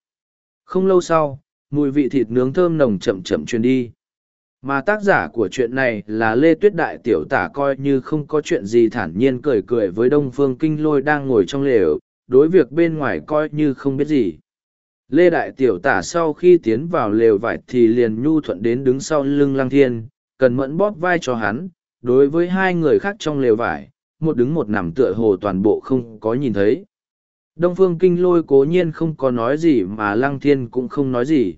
Không lâu sau, mùi vị thịt nướng thơm nồng chậm chậm truyền đi. Mà tác giả của chuyện này là Lê Tuyết Đại Tiểu Tả coi như không có chuyện gì thản nhiên cười cười với Đông Phương Kinh Lôi đang ngồi trong lều, đối việc bên ngoài coi như không biết gì. Lê Đại Tiểu Tả sau khi tiến vào lều vải thì liền nhu thuận đến đứng sau lưng Lăng Thiên, cần mẫn bóp vai cho hắn, đối với hai người khác trong lều vải, một đứng một nằm tựa hồ toàn bộ không có nhìn thấy. Đông Phương Kinh Lôi cố nhiên không có nói gì mà Lăng Thiên cũng không nói gì.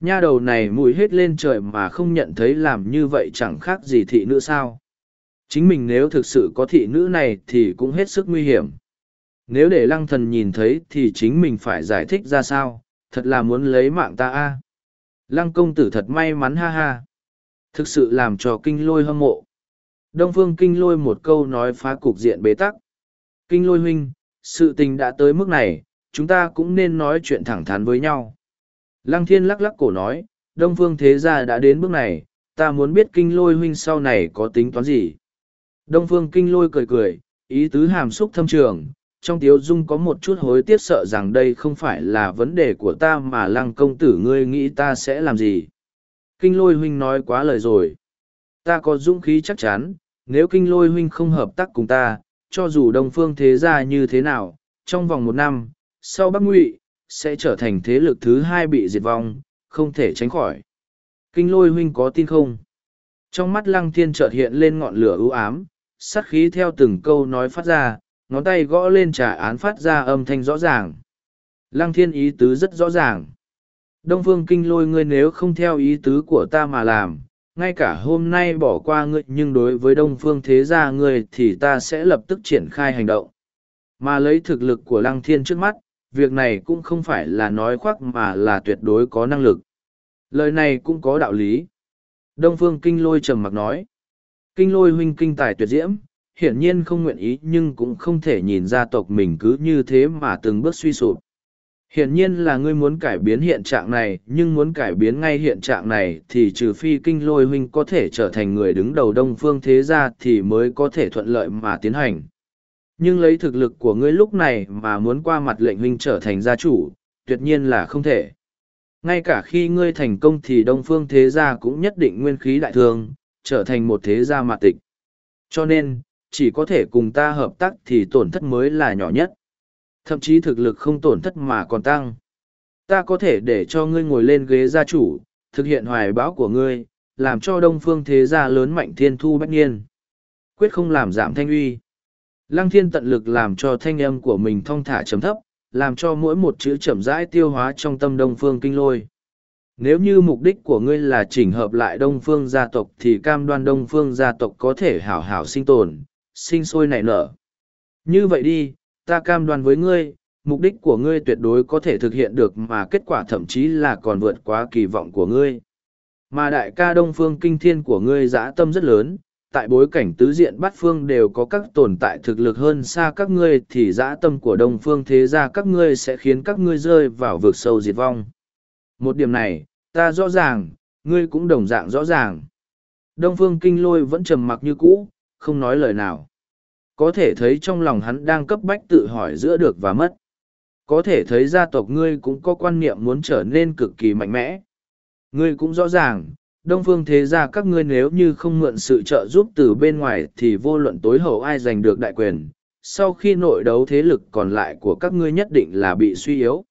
Nha đầu này mùi hết lên trời mà không nhận thấy làm như vậy chẳng khác gì thị nữ sao. Chính mình nếu thực sự có thị nữ này thì cũng hết sức nguy hiểm. Nếu để lăng thần nhìn thấy thì chính mình phải giải thích ra sao, thật là muốn lấy mạng ta a. Lăng công tử thật may mắn ha ha. Thực sự làm cho kinh lôi hâm mộ. Đông phương kinh lôi một câu nói phá cục diện bế tắc. Kinh lôi huynh, sự tình đã tới mức này, chúng ta cũng nên nói chuyện thẳng thắn với nhau. Lăng thiên lắc lắc cổ nói, Đông phương thế gia đã đến bước này, ta muốn biết kinh lôi huynh sau này có tính toán gì. Đông phương kinh lôi cười cười, ý tứ hàm xúc thâm trường, trong tiếu dung có một chút hối tiếc sợ rằng đây không phải là vấn đề của ta mà lăng công tử ngươi nghĩ ta sẽ làm gì. Kinh lôi huynh nói quá lời rồi. Ta có dũng khí chắc chắn, nếu kinh lôi huynh không hợp tác cùng ta, cho dù đông phương thế gia như thế nào, trong vòng một năm, sau bắc ngụy sẽ trở thành thế lực thứ hai bị diệt vong, không thể tránh khỏi. Kinh lôi huynh có tin không? Trong mắt lăng thiên chợt hiện lên ngọn lửa ưu ám, sát khí theo từng câu nói phát ra, ngón tay gõ lên trà án phát ra âm thanh rõ ràng. Lăng thiên ý tứ rất rõ ràng. Đông phương kinh lôi ngươi nếu không theo ý tứ của ta mà làm, ngay cả hôm nay bỏ qua ngươi nhưng đối với đông phương thế gia ngươi thì ta sẽ lập tức triển khai hành động. Mà lấy thực lực của lăng thiên trước mắt, việc này cũng không phải là nói khoác mà là tuyệt đối có năng lực. Lời này cũng có đạo lý. Đông phương kinh lôi trầm mặc nói. Kinh lôi huynh kinh tài tuyệt diễm, hiển nhiên không nguyện ý nhưng cũng không thể nhìn ra tộc mình cứ như thế mà từng bước suy sụp. Hiển nhiên là ngươi muốn cải biến hiện trạng này, nhưng muốn cải biến ngay hiện trạng này thì trừ phi kinh lôi huynh có thể trở thành người đứng đầu đông phương thế gia thì mới có thể thuận lợi mà tiến hành. Nhưng lấy thực lực của ngươi lúc này mà muốn qua mặt lệnh huynh trở thành gia chủ, tuyệt nhiên là không thể. Ngay cả khi ngươi thành công thì Đông Phương Thế Gia cũng nhất định nguyên khí đại thương, trở thành một thế gia mạt tịch. Cho nên, chỉ có thể cùng ta hợp tác thì tổn thất mới là nhỏ nhất. Thậm chí thực lực không tổn thất mà còn tăng. Ta có thể để cho ngươi ngồi lên ghế gia chủ, thực hiện hoài báo của ngươi, làm cho đông phương thế gia lớn mạnh thiên thu bách niên. Quyết không làm giảm thanh uy. Lăng thiên tận lực làm cho thanh âm của mình thong thả chấm thấp, làm cho mỗi một chữ chậm rãi tiêu hóa trong tâm đông phương kinh lôi. Nếu như mục đích của ngươi là chỉnh hợp lại đông phương gia tộc thì cam đoan đông phương gia tộc có thể hảo hảo sinh tồn, sinh sôi nảy nở. Như vậy đi, ta cam đoan với ngươi, mục đích của ngươi tuyệt đối có thể thực hiện được mà kết quả thậm chí là còn vượt quá kỳ vọng của ngươi. Mà đại ca đông phương kinh thiên của ngươi dã tâm rất lớn, tại bối cảnh tứ diện bát phương đều có các tồn tại thực lực hơn xa các ngươi thì dã tâm của đông phương thế gia các ngươi sẽ khiến các ngươi rơi vào vực sâu diệt vong. Một điểm này, ta rõ ràng, ngươi cũng đồng dạng rõ ràng. Đông phương kinh lôi vẫn trầm mặc như cũ, không nói lời nào. Có thể thấy trong lòng hắn đang cấp bách tự hỏi giữa được và mất. Có thể thấy gia tộc ngươi cũng có quan niệm muốn trở nên cực kỳ mạnh mẽ. Ngươi cũng rõ ràng, Đông phương thế gia các ngươi nếu như không mượn sự trợ giúp từ bên ngoài thì vô luận tối hậu ai giành được đại quyền. Sau khi nội đấu thế lực còn lại của các ngươi nhất định là bị suy yếu.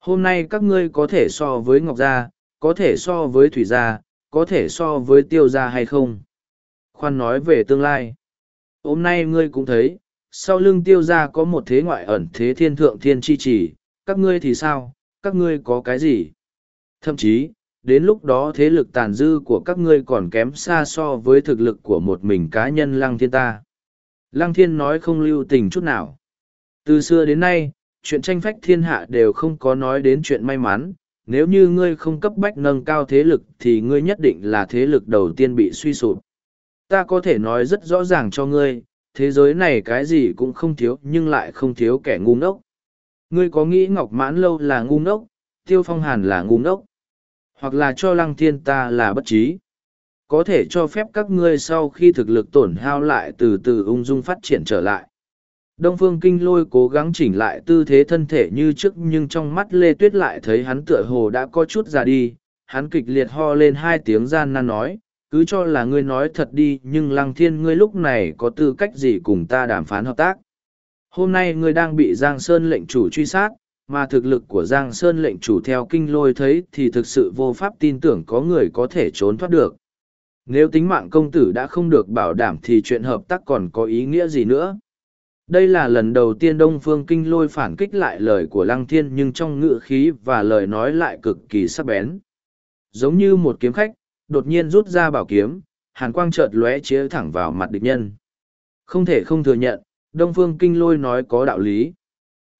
Hôm nay các ngươi có thể so với Ngọc Gia, có thể so với Thủy Gia, có thể so với Tiêu Gia hay không? Khoan nói về tương lai. Hôm nay ngươi cũng thấy, sau lưng Tiêu Gia có một thế ngoại ẩn thế thiên thượng thiên chi trì. các ngươi thì sao, các ngươi có cái gì? Thậm chí, đến lúc đó thế lực tàn dư của các ngươi còn kém xa so với thực lực của một mình cá nhân lăng thiên ta. Lăng thiên nói không lưu tình chút nào. Từ xưa đến nay, chuyện tranh phách thiên hạ đều không có nói đến chuyện may mắn, nếu như ngươi không cấp bách nâng cao thế lực thì ngươi nhất định là thế lực đầu tiên bị suy sụp. Ta có thể nói rất rõ ràng cho ngươi, thế giới này cái gì cũng không thiếu nhưng lại không thiếu kẻ ngu ngốc. Ngươi có nghĩ Ngọc Mãn Lâu là ngu ngốc, Tiêu Phong Hàn là ngu ngốc, hoặc là cho Lăng Thiên ta là bất trí. Có thể cho phép các ngươi sau khi thực lực tổn hao lại từ từ ung dung phát triển trở lại. Đông Phương Kinh Lôi cố gắng chỉnh lại tư thế thân thể như trước nhưng trong mắt Lê Tuyết lại thấy hắn tựa hồ đã có chút già đi. Hắn kịch liệt ho lên hai tiếng gian nan nói, cứ cho là ngươi nói thật đi nhưng Lăng Thiên ngươi lúc này có tư cách gì cùng ta đàm phán hợp tác. Hôm nay ngươi đang bị Giang Sơn lệnh chủ truy sát, mà thực lực của Giang Sơn lệnh chủ theo kinh lôi thấy thì thực sự vô pháp tin tưởng có người có thể trốn thoát được. Nếu tính mạng công tử đã không được bảo đảm thì chuyện hợp tác còn có ý nghĩa gì nữa? Đây là lần đầu tiên Đông Phương Kinh lôi phản kích lại lời của Lăng Thiên nhưng trong ngữ khí và lời nói lại cực kỳ sắc bén. Giống như một kiếm khách, đột nhiên rút ra bảo kiếm, hàn quang chợt lóe chĩa thẳng vào mặt địch nhân. Không thể không thừa nhận, Đông Phương Kinh lôi nói có đạo lý.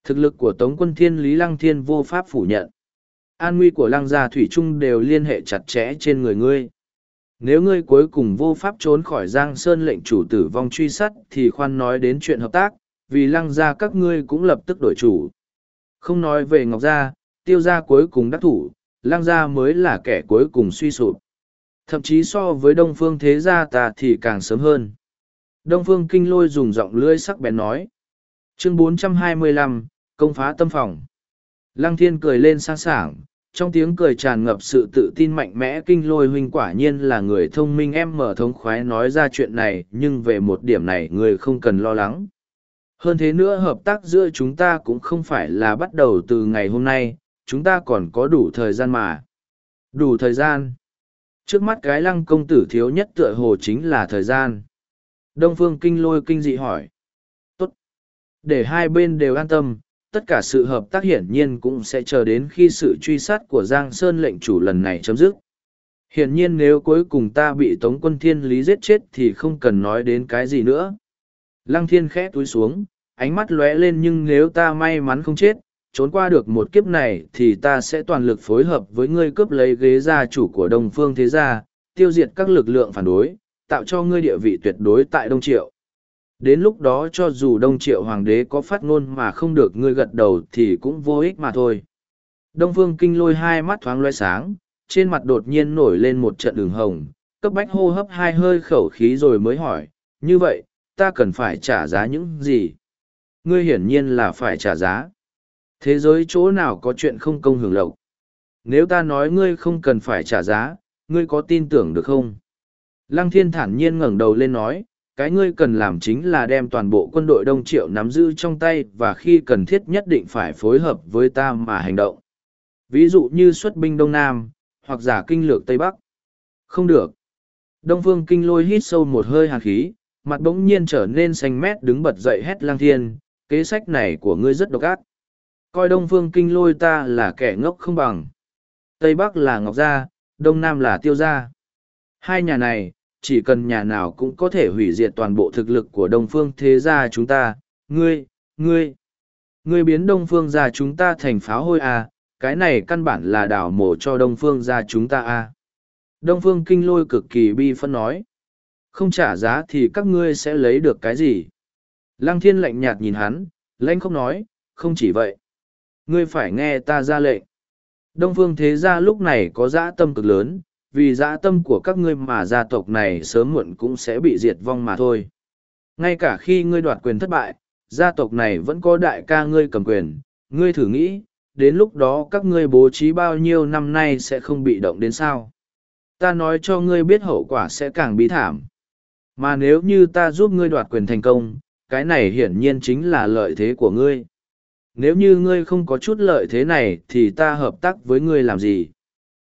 Thực lực của Tống quân Thiên Lý Lăng Thiên vô pháp phủ nhận. An nguy của Lăng gia Thủy Trung đều liên hệ chặt chẽ trên người ngươi. Nếu ngươi cuối cùng vô pháp trốn khỏi Giang Sơn lệnh chủ tử vong truy sát thì khoan nói đến chuyện hợp tác, vì lăng gia các ngươi cũng lập tức đổi chủ. Không nói về Ngọc Gia, tiêu gia cuối cùng đắc thủ, lăng gia mới là kẻ cuối cùng suy sụp. Thậm chí so với đông phương thế gia ta thì càng sớm hơn. Đông phương kinh lôi dùng giọng lưỡi sắc bén nói. Chương 425, Công phá tâm phòng. Lăng thiên cười lên sang sảng, trong tiếng cười tràn ngập sự tự tin mạnh mẽ kinh lôi huynh quả nhiên là người thông minh em mở thống khoái nói ra chuyện này nhưng về một điểm này người không cần lo lắng hơn thế nữa hợp tác giữa chúng ta cũng không phải là bắt đầu từ ngày hôm nay chúng ta còn có đủ thời gian mà đủ thời gian trước mắt cái lăng công tử thiếu nhất tựa hồ chính là thời gian đông phương kinh lôi kinh dị hỏi tốt để hai bên đều an tâm tất cả sự hợp tác hiển nhiên cũng sẽ chờ đến khi sự truy sát của Giang Sơn lệnh chủ lần này chấm dứt. Hiển nhiên nếu cuối cùng ta bị Tống quân Thiên Lý giết chết thì không cần nói đến cái gì nữa. Lăng Thiên khẽ túi xuống, ánh mắt lóe lên nhưng nếu ta may mắn không chết, trốn qua được một kiếp này thì ta sẽ toàn lực phối hợp với ngươi cướp lấy ghế gia chủ của Đông Phương Thế Gia, tiêu diệt các lực lượng phản đối, tạo cho ngươi địa vị tuyệt đối tại Đông Triệu. Đến lúc đó cho dù Đông Triệu Hoàng đế có phát ngôn mà không được ngươi gật đầu thì cũng vô ích mà thôi. Đông Phương Kinh lôi hai mắt thoáng loay sáng, trên mặt đột nhiên nổi lên một trận đường hồng, cấp bách hô hấp hai hơi khẩu khí rồi mới hỏi, như vậy, ta cần phải trả giá những gì? Ngươi hiển nhiên là phải trả giá. Thế giới chỗ nào có chuyện không công hưởng lộc? Nếu ta nói ngươi không cần phải trả giá, ngươi có tin tưởng được không? Lăng thiên thản nhiên ngẩng đầu lên nói, cái ngươi cần làm chính là đem toàn bộ quân đội đông triệu nắm giữ trong tay và khi cần thiết nhất định phải phối hợp với ta mà hành động. Ví dụ như xuất binh Đông Nam, hoặc giả kinh lược Tây Bắc. Không được. Đông Phương Kinh lôi hít sâu một hơi hàn khí, mặt bỗng nhiên trở nên xanh mét đứng bật dậy hét lang thiên, kế sách này của ngươi rất độc ác. Coi Đông Phương Kinh lôi ta là kẻ ngốc không bằng. Tây Bắc là Ngọc Gia, Đông Nam là Tiêu Gia. Hai nhà này, chỉ cần nhà nào cũng có thể hủy diệt toàn bộ thực lực của Đông Phương thế gia chúng ta. Ngươi, ngươi, ngươi biến Đông Phương gia chúng ta thành pháo hôi à, cái này căn bản là đảo mổ cho Đông Phương gia chúng ta à. Đông Phương Kinh lôi cực kỳ bi phân nói. Không trả giá thì các ngươi sẽ lấy được cái gì? Lăng thiên lạnh nhạt nhìn hắn, lãnh không nói, không chỉ vậy. Ngươi phải nghe ta ra lệnh. Đông phương thế gia lúc này có dã tâm cực lớn, vì dã tâm của các ngươi mà gia tộc này sớm muộn cũng sẽ bị diệt vong mà thôi. Ngay cả khi ngươi đoạt quyền thất bại, gia tộc này vẫn có đại ca ngươi cầm quyền, ngươi thử nghĩ, đến lúc đó các ngươi bố trí bao nhiêu năm nay sẽ không bị động đến sao. Ta nói cho ngươi biết hậu quả sẽ càng bí thảm. Mà nếu như ta giúp ngươi đoạt quyền thành công, cái này hiển nhiên chính là lợi thế của ngươi. Nếu như ngươi không có chút lợi thế này thì ta hợp tác với ngươi làm gì?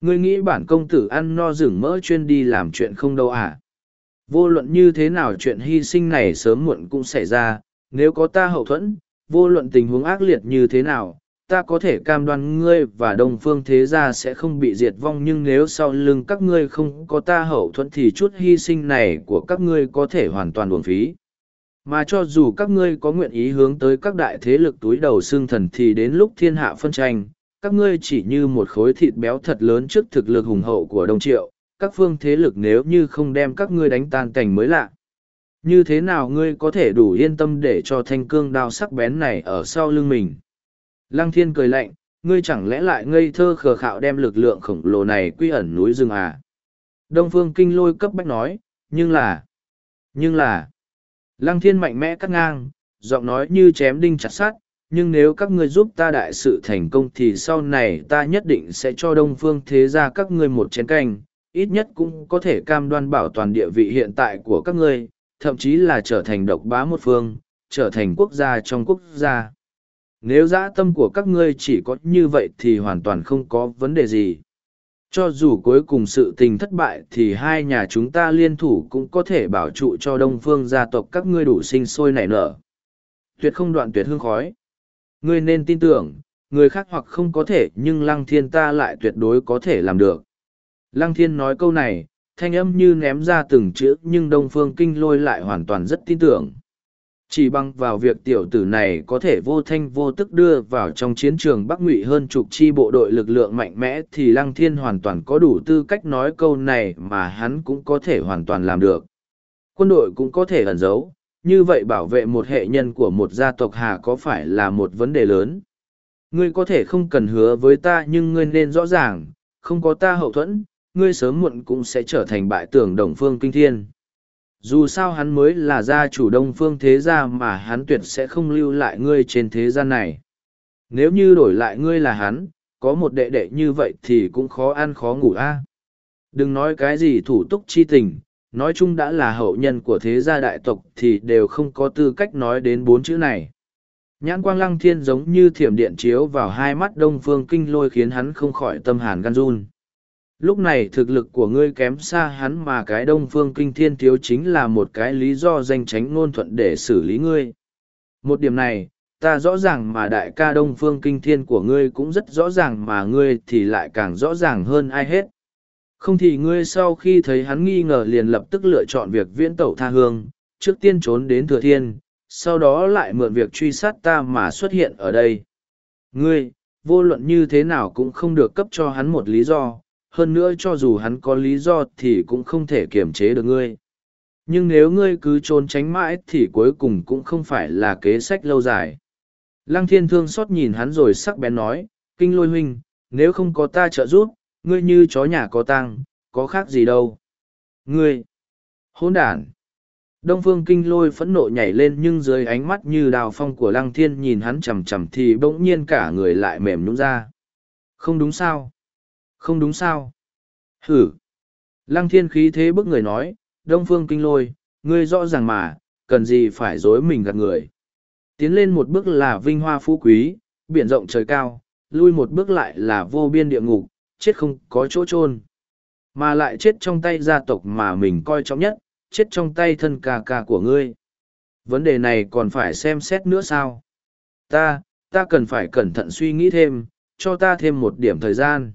Ngươi nghĩ bản công tử ăn no rừng mỡ chuyên đi làm chuyện không đâu à? Vô luận như thế nào chuyện hy sinh này sớm muộn cũng xảy ra, nếu có ta hậu thuẫn, vô luận tình huống ác liệt như thế nào, ta có thể cam đoan ngươi và đông phương thế gia sẽ không bị diệt vong nhưng nếu sau lưng các ngươi không có ta hậu thuẫn thì chút hy sinh này của các ngươi có thể hoàn toàn buồn phí mà cho dù các ngươi có nguyện ý hướng tới các đại thế lực túi đầu xương thần thì đến lúc thiên hạ phân tranh các ngươi chỉ như một khối thịt béo thật lớn trước thực lực hùng hậu của đông triệu các phương thế lực nếu như không đem các ngươi đánh tan cảnh mới lạ như thế nào ngươi có thể đủ yên tâm để cho thanh cương đao sắc bén này ở sau lưng mình Lăng thiên cười lạnh, ngươi chẳng lẽ lại ngây thơ khờ khạo đem lực lượng khổng lồ này quy ẩn núi rừng à? Đông phương kinh lôi cấp bách nói, nhưng là, nhưng là, lăng thiên mạnh mẽ cắt ngang, giọng nói như chém đinh chặt sát, nhưng nếu các ngươi giúp ta đại sự thành công thì sau này ta nhất định sẽ cho đông phương thế ra các ngươi một chén canh, ít nhất cũng có thể cam đoan bảo toàn địa vị hiện tại của các ngươi, thậm chí là trở thành độc bá một phương, trở thành quốc gia trong quốc gia. Nếu dã tâm của các ngươi chỉ có như vậy thì hoàn toàn không có vấn đề gì. Cho dù cuối cùng sự tình thất bại thì hai nhà chúng ta liên thủ cũng có thể bảo trụ cho đông phương gia tộc các ngươi đủ sinh sôi nảy nở. Tuyệt không đoạn tuyệt hương khói. Ngươi nên tin tưởng, người khác hoặc không có thể nhưng lăng thiên ta lại tuyệt đối có thể làm được. Lăng thiên nói câu này, thanh âm như ném ra từng chữ nhưng đông phương kinh lôi lại hoàn toàn rất tin tưởng. Chỉ bằng vào việc tiểu tử này có thể vô thanh vô tức đưa vào trong chiến trường Bắc Ngụy hơn chục chi bộ đội lực lượng mạnh mẽ thì Lăng Thiên hoàn toàn có đủ tư cách nói câu này mà hắn cũng có thể hoàn toàn làm được. Quân đội cũng có thể ẩn giấu, như vậy bảo vệ một hệ nhân của một gia tộc Hà có phải là một vấn đề lớn? Ngươi có thể không cần hứa với ta nhưng ngươi nên rõ ràng, không có ta hậu thuẫn, ngươi sớm muộn cũng sẽ trở thành bại tưởng đồng phương kinh thiên dù sao hắn mới là gia chủ đông phương thế gia mà hắn tuyệt sẽ không lưu lại ngươi trên thế gian này. Nếu như đổi lại ngươi là hắn, có một đệ đệ như vậy thì cũng khó ăn khó ngủ a. Đừng nói cái gì thủ túc chi tình, nói chung đã là hậu nhân của thế gia đại tộc thì đều không có tư cách nói đến bốn chữ này. Nhãn quang lăng thiên giống như thiểm điện chiếu vào hai mắt đông phương kinh lôi khiến hắn không khỏi tâm hàn gan run. Lúc này thực lực của ngươi kém xa hắn mà cái đông phương kinh thiên thiếu chính là một cái lý do danh tránh ngôn thuận để xử lý ngươi. Một điểm này, ta rõ ràng mà đại ca đông phương kinh thiên của ngươi cũng rất rõ ràng mà ngươi thì lại càng rõ ràng hơn ai hết. Không thì ngươi sau khi thấy hắn nghi ngờ liền lập tức lựa chọn việc viễn tẩu tha hương, trước tiên trốn đến thừa thiên, sau đó lại mượn việc truy sát ta mà xuất hiện ở đây. Ngươi, vô luận như thế nào cũng không được cấp cho hắn một lý do, hơn nữa cho dù hắn có lý do thì cũng không thể kiềm chế được ngươi. Nhưng nếu ngươi cứ trốn tránh mãi thì cuối cùng cũng không phải là kế sách lâu dài. Lăng thiên thương xót nhìn hắn rồi sắc bén nói, kinh lôi huynh, nếu không có ta trợ giúp, ngươi như chó nhà có tang, có khác gì đâu. Ngươi, hôn đản. Đông phương kinh lôi phẫn nộ nhảy lên nhưng dưới ánh mắt như đào phong của lăng thiên nhìn hắn chầm chầm thì bỗng nhiên cả người lại mềm nhũng ra. Không đúng sao? Không đúng sao? Hử! Lăng thiên khí thế bức người nói, Đông Phương Kinh Lôi, ngươi rõ ràng mà, cần gì phải dối mình gạt người. Tiến lên một bước là vinh hoa phú quý, biển rộng trời cao, lui một bước lại là vô biên địa ngục, chết không có chỗ chôn Mà lại chết trong tay gia tộc mà mình coi trọng nhất, chết trong tay thân ca ca của ngươi. Vấn đề này còn phải xem xét nữa sao? Ta, ta cần phải cẩn thận suy nghĩ thêm, cho ta thêm một điểm thời gian.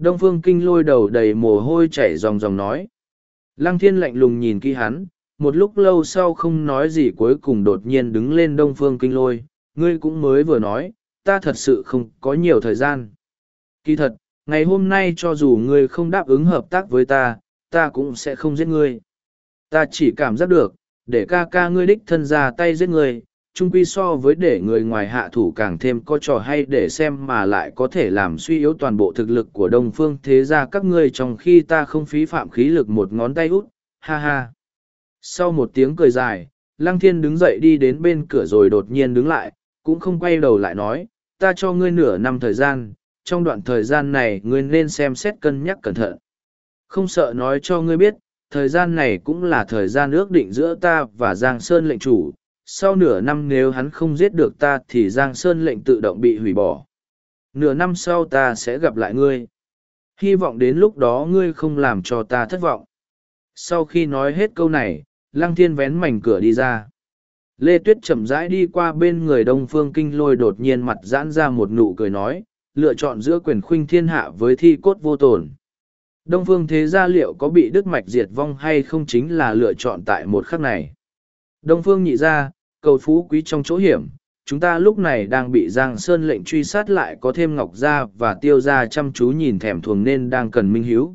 Đông Phương Kinh lôi đầu đầy mồ hôi chảy ròng ròng nói. Lăng thiên lạnh lùng nhìn kỹ hắn, một lúc lâu sau không nói gì cuối cùng đột nhiên đứng lên Đông Phương Kinh lôi, ngươi cũng mới vừa nói, ta thật sự không có nhiều thời gian. Kỳ thật, ngày hôm nay cho dù ngươi không đáp ứng hợp tác với ta, ta cũng sẽ không giết ngươi. Ta chỉ cảm giác được, để ca ca ngươi đích thân ra tay giết ngươi, chung quy so với để người ngoài hạ thủ càng thêm có trò hay để xem mà lại có thể làm suy yếu toàn bộ thực lực của đông phương thế ra các ngươi trong khi ta không phí phạm khí lực một ngón tay út. Ha ha. Sau một tiếng cười dài, lăng thiên đứng dậy đi đến bên cửa rồi đột nhiên đứng lại, cũng không quay đầu lại nói, ta cho ngươi nửa năm thời gian, trong đoạn thời gian này ngươi nên xem xét cân nhắc cẩn thận. Không sợ nói cho ngươi biết, thời gian này cũng là thời gian ước định giữa ta và giang sơn lệnh chủ sau nửa năm nếu hắn không giết được ta thì giang sơn lệnh tự động bị hủy bỏ. Nửa năm sau ta sẽ gặp lại ngươi. Hy vọng đến lúc đó ngươi không làm cho ta thất vọng. Sau khi nói hết câu này, lăng thiên vén mảnh cửa đi ra. Lê tuyết chậm rãi đi qua bên người đông phương kinh lôi đột nhiên mặt giãn ra một nụ cười nói, lựa chọn giữa quyền khuynh thiên hạ với thi cốt vô tồn. Đông phương thế gia liệu có bị Đức mạch diệt vong hay không chính là lựa chọn tại một khắc này. Đông phương nhị gia cầu phú quý trong chỗ hiểm, chúng ta lúc này đang bị Giang Sơn lệnh truy sát lại có thêm Ngọc Gia và Tiêu Gia chăm chú nhìn thèm thuồng nên đang cần minh hiếu.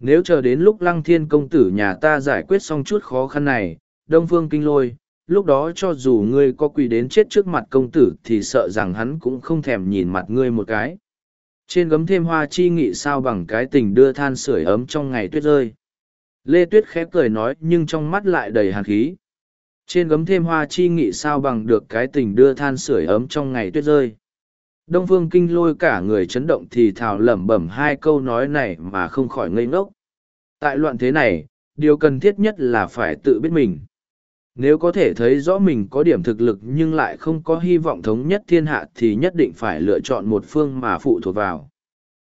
Nếu chờ đến lúc Lăng Thiên công tử nhà ta giải quyết xong chút khó khăn này, Đông Phương Kinh Lôi, lúc đó cho dù ngươi có quỳ đến chết trước mặt công tử thì sợ rằng hắn cũng không thèm nhìn mặt ngươi một cái. Trên gấm thêm hoa chi nghị sao bằng cái tình đưa than sưởi ấm trong ngày tuyết rơi. Lê Tuyết khẽ cười nói nhưng trong mắt lại đầy hàn khí. Trên gấm thêm hoa chi nghị sao bằng được cái tình đưa than sưởi ấm trong ngày tuyết rơi. Đông Phương Kinh lôi cả người chấn động thì thào lẩm bẩm hai câu nói này mà không khỏi ngây ngốc. Tại loạn thế này, điều cần thiết nhất là phải tự biết mình. Nếu có thể thấy rõ mình có điểm thực lực nhưng lại không có hy vọng thống nhất thiên hạ thì nhất định phải lựa chọn một phương mà phụ thuộc vào.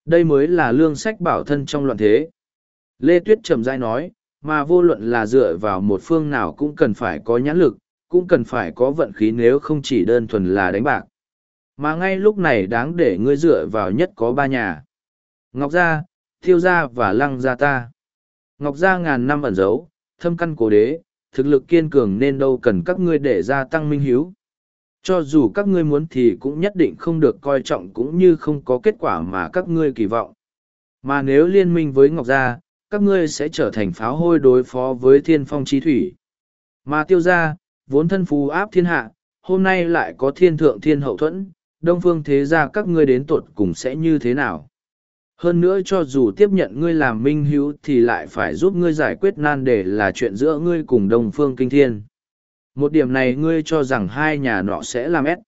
Đây mới là lương sách bảo thân trong loạn thế. Lê Tuyết trầm dai nói, mà vô luận là dựa vào một phương nào cũng cần phải có nhãn lực, cũng cần phải có vận khí nếu không chỉ đơn thuần là đánh bạc. Mà ngay lúc này đáng để ngươi dựa vào nhất có ba nhà. Ngọc Gia, Thiêu Gia và Lăng Gia ta. Ngọc Gia ngàn năm ẩn giấu, thâm căn cố đế, thực lực kiên cường nên đâu cần các ngươi để gia tăng minh hiếu. Cho dù các ngươi muốn thì cũng nhất định không được coi trọng cũng như không có kết quả mà các ngươi kỳ vọng. Mà nếu liên minh với Ngọc Gia, các ngươi sẽ trở thành pháo hôi đối phó với thiên phong chi thủy. Mà tiêu gia, vốn thân phú áp thiên hạ, hôm nay lại có thiên thượng thiên hậu thuẫn, đông phương thế gia các ngươi đến tuột cùng sẽ như thế nào. Hơn nữa cho dù tiếp nhận ngươi làm minh hữu thì lại phải giúp ngươi giải quyết nan đề là chuyện giữa ngươi cùng đông phương kinh thiên. Một điểm này ngươi cho rằng hai nhà nọ sẽ làm ép.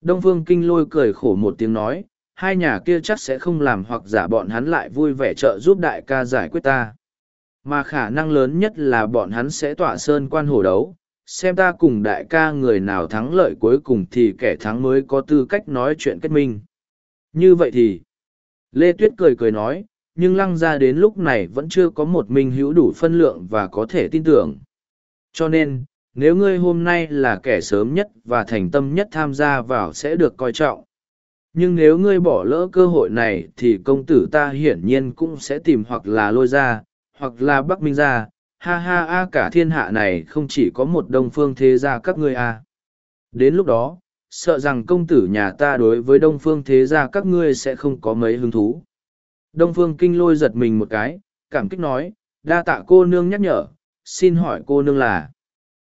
Đông phương kinh lôi cười khổ một tiếng nói, hai nhà kia chắc sẽ không làm hoặc giả bọn hắn lại vui vẻ trợ giúp đại ca giải quyết ta. Mà khả năng lớn nhất là bọn hắn sẽ tỏa sơn quan hồ đấu, xem ta cùng đại ca người nào thắng lợi cuối cùng thì kẻ thắng mới có tư cách nói chuyện kết minh. Như vậy thì, Lê Tuyết cười cười nói, nhưng lăng ra đến lúc này vẫn chưa có một minh hữu đủ phân lượng và có thể tin tưởng. Cho nên, nếu ngươi hôm nay là kẻ sớm nhất và thành tâm nhất tham gia vào sẽ được coi trọng nhưng nếu ngươi bỏ lỡ cơ hội này thì công tử ta hiển nhiên cũng sẽ tìm hoặc là lôi ra, hoặc là bắc minh ra. Ha ha a, cả thiên hạ này không chỉ có một đông phương thế gia các ngươi a. Đến lúc đó, sợ rằng công tử nhà ta đối với đông phương thế gia các ngươi sẽ không có mấy hứng thú. Đông phương kinh lôi giật mình một cái, cảm kích nói, đa tạ cô nương nhắc nhở, xin hỏi cô nương là.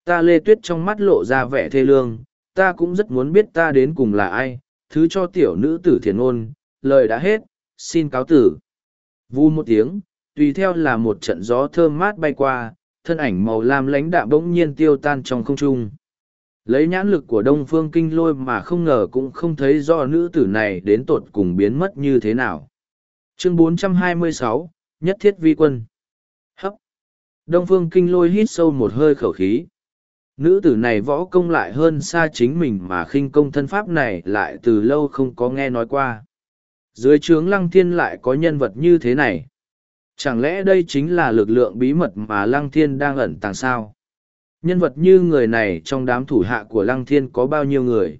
Ta lê tuyết trong mắt lộ ra vẻ thê lương, ta cũng rất muốn biết ta đến cùng là ai thứ cho tiểu nữ tử thiền ôn, lời đã hết, xin cáo tử. Vu một tiếng, tùy theo là một trận gió thơm mát bay qua, thân ảnh màu lam lãnh đạm bỗng nhiên tiêu tan trong không trung. Lấy nhãn lực của đông phương kinh lôi mà không ngờ cũng không thấy do nữ tử này đến tột cùng biến mất như thế nào. chương 426, nhất thiết vi quân hấp đông phương kinh lôi hít sâu một hơi khẩu khí nữ tử này võ công lại hơn xa chính mình mà khinh công thân pháp này lại từ lâu không có nghe nói qua. Dưới trướng lăng thiên lại có nhân vật như thế này. Chẳng lẽ đây chính là lực lượng bí mật mà lăng thiên đang ẩn tàng sao? Nhân vật như người này trong đám thủ hạ của lăng thiên có bao nhiêu người?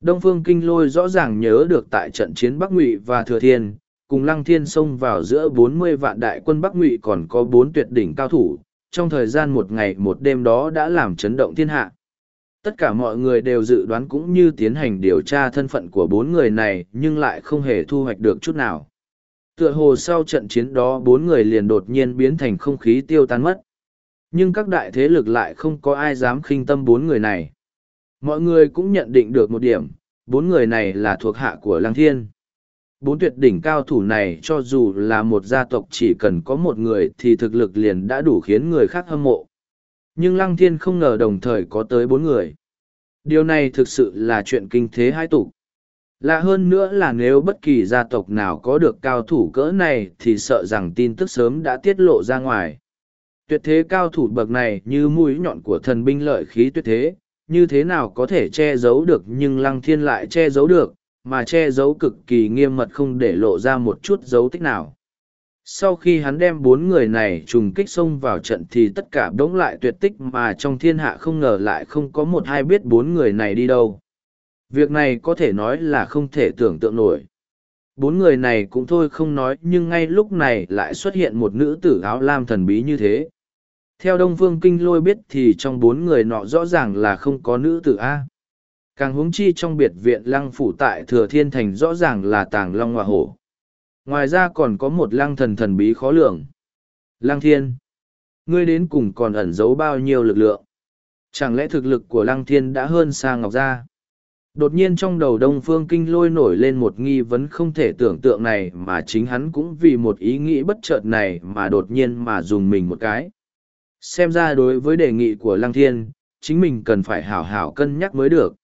Đông phương kinh lôi rõ ràng nhớ được tại trận chiến bắc ngụy và thừa thiên, cùng lăng thiên xông vào giữa bốn mươi vạn đại quân bắc ngụy còn có bốn tuyệt đỉnh cao thủ trong thời gian một ngày một đêm đó đã làm chấn động thiên hạ. Tất cả mọi người đều dự đoán cũng như tiến hành điều tra thân phận của bốn người này, nhưng lại không hề thu hoạch được chút nào. Tựa hồ sau trận chiến đó bốn người liền đột nhiên biến thành không khí tiêu tan mất. Nhưng các đại thế lực lại không có ai dám khinh tâm bốn người này. Mọi người cũng nhận định được một điểm, bốn người này là thuộc hạ của lăng thiên bốn tuyệt đỉnh cao thủ này cho dù là một gia tộc chỉ cần có một người thì thực lực liền đã đủ khiến người khác hâm mộ. Nhưng lăng thiên không ngờ đồng thời có tới bốn người. Điều này thực sự là chuyện kinh thế hai tục lạ hơn nữa là nếu bất kỳ gia tộc nào có được cao thủ cỡ này thì sợ rằng tin tức sớm đã tiết lộ ra ngoài. Tuyệt thế cao thủ bậc này như mũi nhọn của thần binh lợi khí tuyệt thế, như thế nào có thể che giấu được nhưng lăng thiên lại che giấu được mà che giấu cực kỳ nghiêm mật không để lộ ra một chút dấu tích nào. Sau khi hắn đem bốn người này trùng kích xông vào trận thì tất cả đ ố n g lại tuyệt tích mà trong thiên hạ không ngờ lại không có một ai biết bốn người này đi đâu. Việc này có thể nói là không thể tưởng tượng nổi. Bốn người này cũng thôi không nói nhưng ngay lúc này lại xuất hiện một nữ tử áo lam thần bí như thế. Theo đông phương kinh lôi biết thì trong bốn người nọ rõ ràng là không có nữ tử a càng huống chi trong biệt viện lăng phủ tại thừa thiên thành rõ ràng là tàng long hoa hổ. Ngoài ra còn có một lăng thần thần bí khó lường. Lăng thiên, ngươi đến cùng còn ẩn giấu bao nhiêu lực lượng? Chẳng lẽ thực lực của lăng thiên đã hơn xa ngọc gia? Đột nhiên trong đầu đông phương kinh lôi nổi lên một nghi vấn không thể tưởng tượng này mà chính hắn cũng vì một ý nghĩ bất chợt này mà đột nhiên mà dùng mình một cái. Xem ra đối với đề nghị của lăng thiên, chính mình cần phải hảo hảo cân nhắc mới được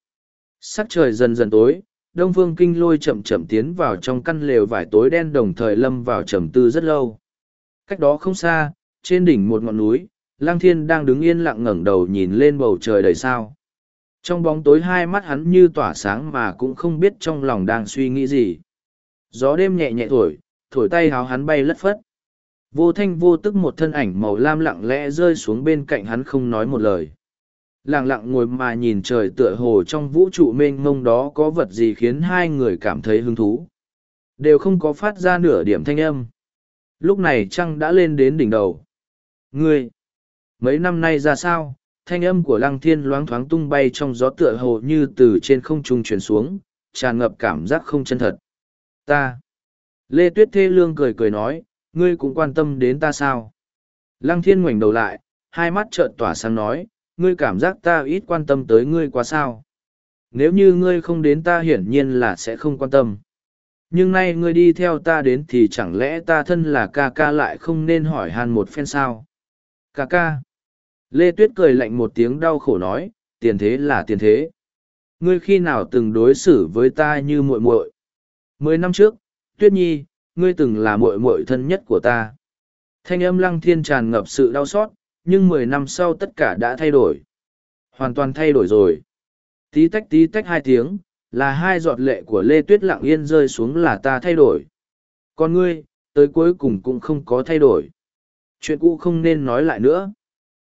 sắc trời dần dần tối, đông phương kinh lôi chậm chậm tiến vào trong căn lều vải tối đen đồng thời lâm vào trầm tư rất lâu. Cách đó không xa, trên đỉnh một ngọn núi lang thiên đang đứng yên lặng ngẩng đầu nhìn lên bầu trời đầy sao. Trong bóng tối hai mắt hắn như tỏa sáng mà cũng không biết trong lòng đang suy nghĩ gì. Gió đêm nhẹ nhẹ thổi thổi tay háo hắn bay lất phất. Vô thanh vô tức một thân ảnh màu lam lặng lẽ rơi xuống bên cạnh hắn không nói một lời lẳng lặng ngồi mà nhìn trời tựa hồ trong vũ trụ mênh mông đó có vật gì khiến hai người cảm thấy hứng thú. Đều không có phát ra nửa điểm thanh âm. Lúc này trăng đã lên đến đỉnh đầu. Ngươi, mấy năm nay ra sao? Thanh âm của lăng thiên loáng thoáng tung bay trong gió tựa hồ như từ trên không trung chuyển xuống, tràn ngập cảm giác không chân thật. Ta. Lê tuyết thê lương cười cười nói, ngươi cũng quan tâm đến ta sao? Lăng thiên ngoảnh đầu lại, hai mắt trợn tỏa sáng nói ngươi cảm giác ta ít quan tâm tới ngươi quá sao. Nếu như ngươi không đến ta hiển nhiên là sẽ không quan tâm. Nhưng nay ngươi đi theo ta đến thì chẳng lẽ ta thân là ca ca lại không nên hỏi hàn một phen sao? Ca ca. Lê Tuyết cười lạnh một tiếng đau khổ nói, tiền thế là tiền thế. Ngươi khi nào từng đối xử với ta như muội muội? Mười năm trước, Tuyết Nhi, ngươi từng là muội muội thân nhất của ta. Thanh âm lăng thiên tràn ngập sự đau xót, nhưng mười năm sau tất cả đã thay đổi. Hoàn toàn thay đổi rồi. Tí tách tí tách hai tiếng, là hai giọt lệ của Lê Tuyết lặng yên rơi xuống là ta thay đổi. Còn ngươi, tới cuối cùng cũng không có thay đổi. Chuyện cũ không nên nói lại nữa.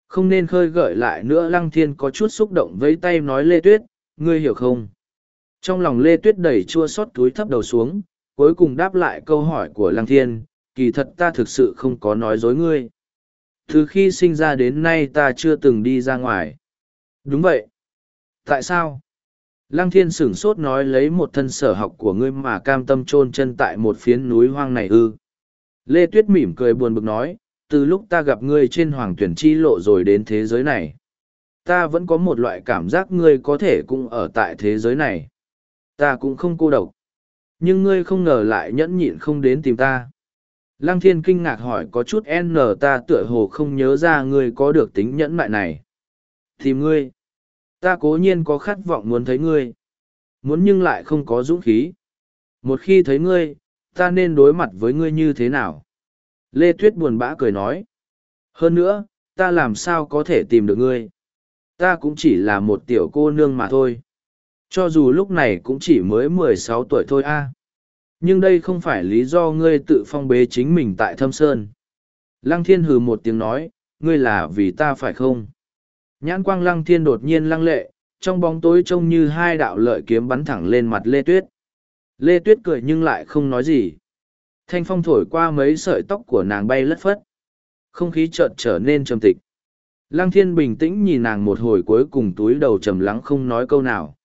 Không nên khơi gợi lại nữa Lăng Thiên có chút xúc động với tay nói Lê Tuyết, ngươi hiểu không? Trong lòng Lê Tuyết đẩy chua xót túi thấp đầu xuống, cuối cùng đáp lại câu hỏi của Lăng Thiên, kỳ thật ta thực sự không có nói dối ngươi từ khi sinh ra đến nay ta chưa từng đi ra ngoài. Đúng vậy. Tại sao? Lăng thiên sửng sốt nói lấy một thân sở học của ngươi mà cam tâm chôn chân tại một phiến núi hoang này ư. Lê tuyết mỉm cười buồn bực nói, từ lúc ta gặp ngươi trên hoàng tuyển chi lộ rồi đến thế giới này, ta vẫn có một loại cảm giác ngươi có thể cũng ở tại thế giới này. Ta cũng không cô độc. Nhưng ngươi không ngờ lại nhẫn nhịn không đến tìm ta. Lăng thiên kinh ngạc hỏi có chút n ta tựa hồ không nhớ ra ngươi có được tính nhẫn mại này. Tìm ngươi. Ta cố nhiên có khát vọng muốn thấy ngươi. Muốn nhưng lại không có dũng khí. Một khi thấy ngươi, ta nên đối mặt với ngươi như thế nào? Lê Tuyết buồn bã cười nói. Hơn nữa, ta làm sao có thể tìm được ngươi? Ta cũng chỉ là một tiểu cô nương mà thôi. Cho dù lúc này cũng chỉ mới mười sáu tuổi thôi a. Nhưng đây không phải lý do ngươi tự phong bế chính mình tại thâm sơn. Lăng thiên hừ một tiếng nói, ngươi là vì ta phải không? Nhãn quang lăng thiên đột nhiên lăng lệ, trong bóng tối trông như hai đạo lợi kiếm bắn thẳng lên mặt Lê Tuyết. Lê Tuyết cười nhưng lại không nói gì. Thanh phong thổi qua mấy sợi tóc của nàng bay lất phất. Không khí chợt trở nên trầm tịch. Lăng thiên bình tĩnh nhìn nàng một hồi cuối cùng túi đầu trầm lắng không nói câu nào.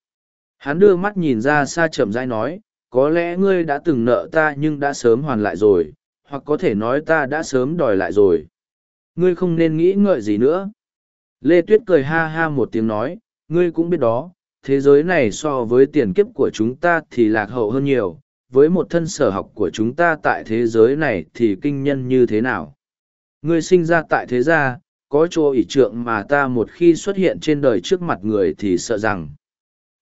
Hắn đưa mắt nhìn ra xa chậm rãi nói, có lẽ ngươi đã từng nợ ta nhưng đã sớm hoàn lại rồi, hoặc có thể nói ta đã sớm đòi lại rồi. Ngươi không nên nghĩ ngợi gì nữa. Lê Tuyết cười ha ha một tiếng nói, ngươi cũng biết đó, thế giới này so với tiền kiếp của chúng ta thì lạc hậu hơn nhiều, với một thân sở học của chúng ta tại thế giới này thì kinh nhân như thế nào. Ngươi sinh ra tại thế gia, có chỗ ỷ trượng mà ta một khi xuất hiện trên đời trước mặt người thì sợ rằng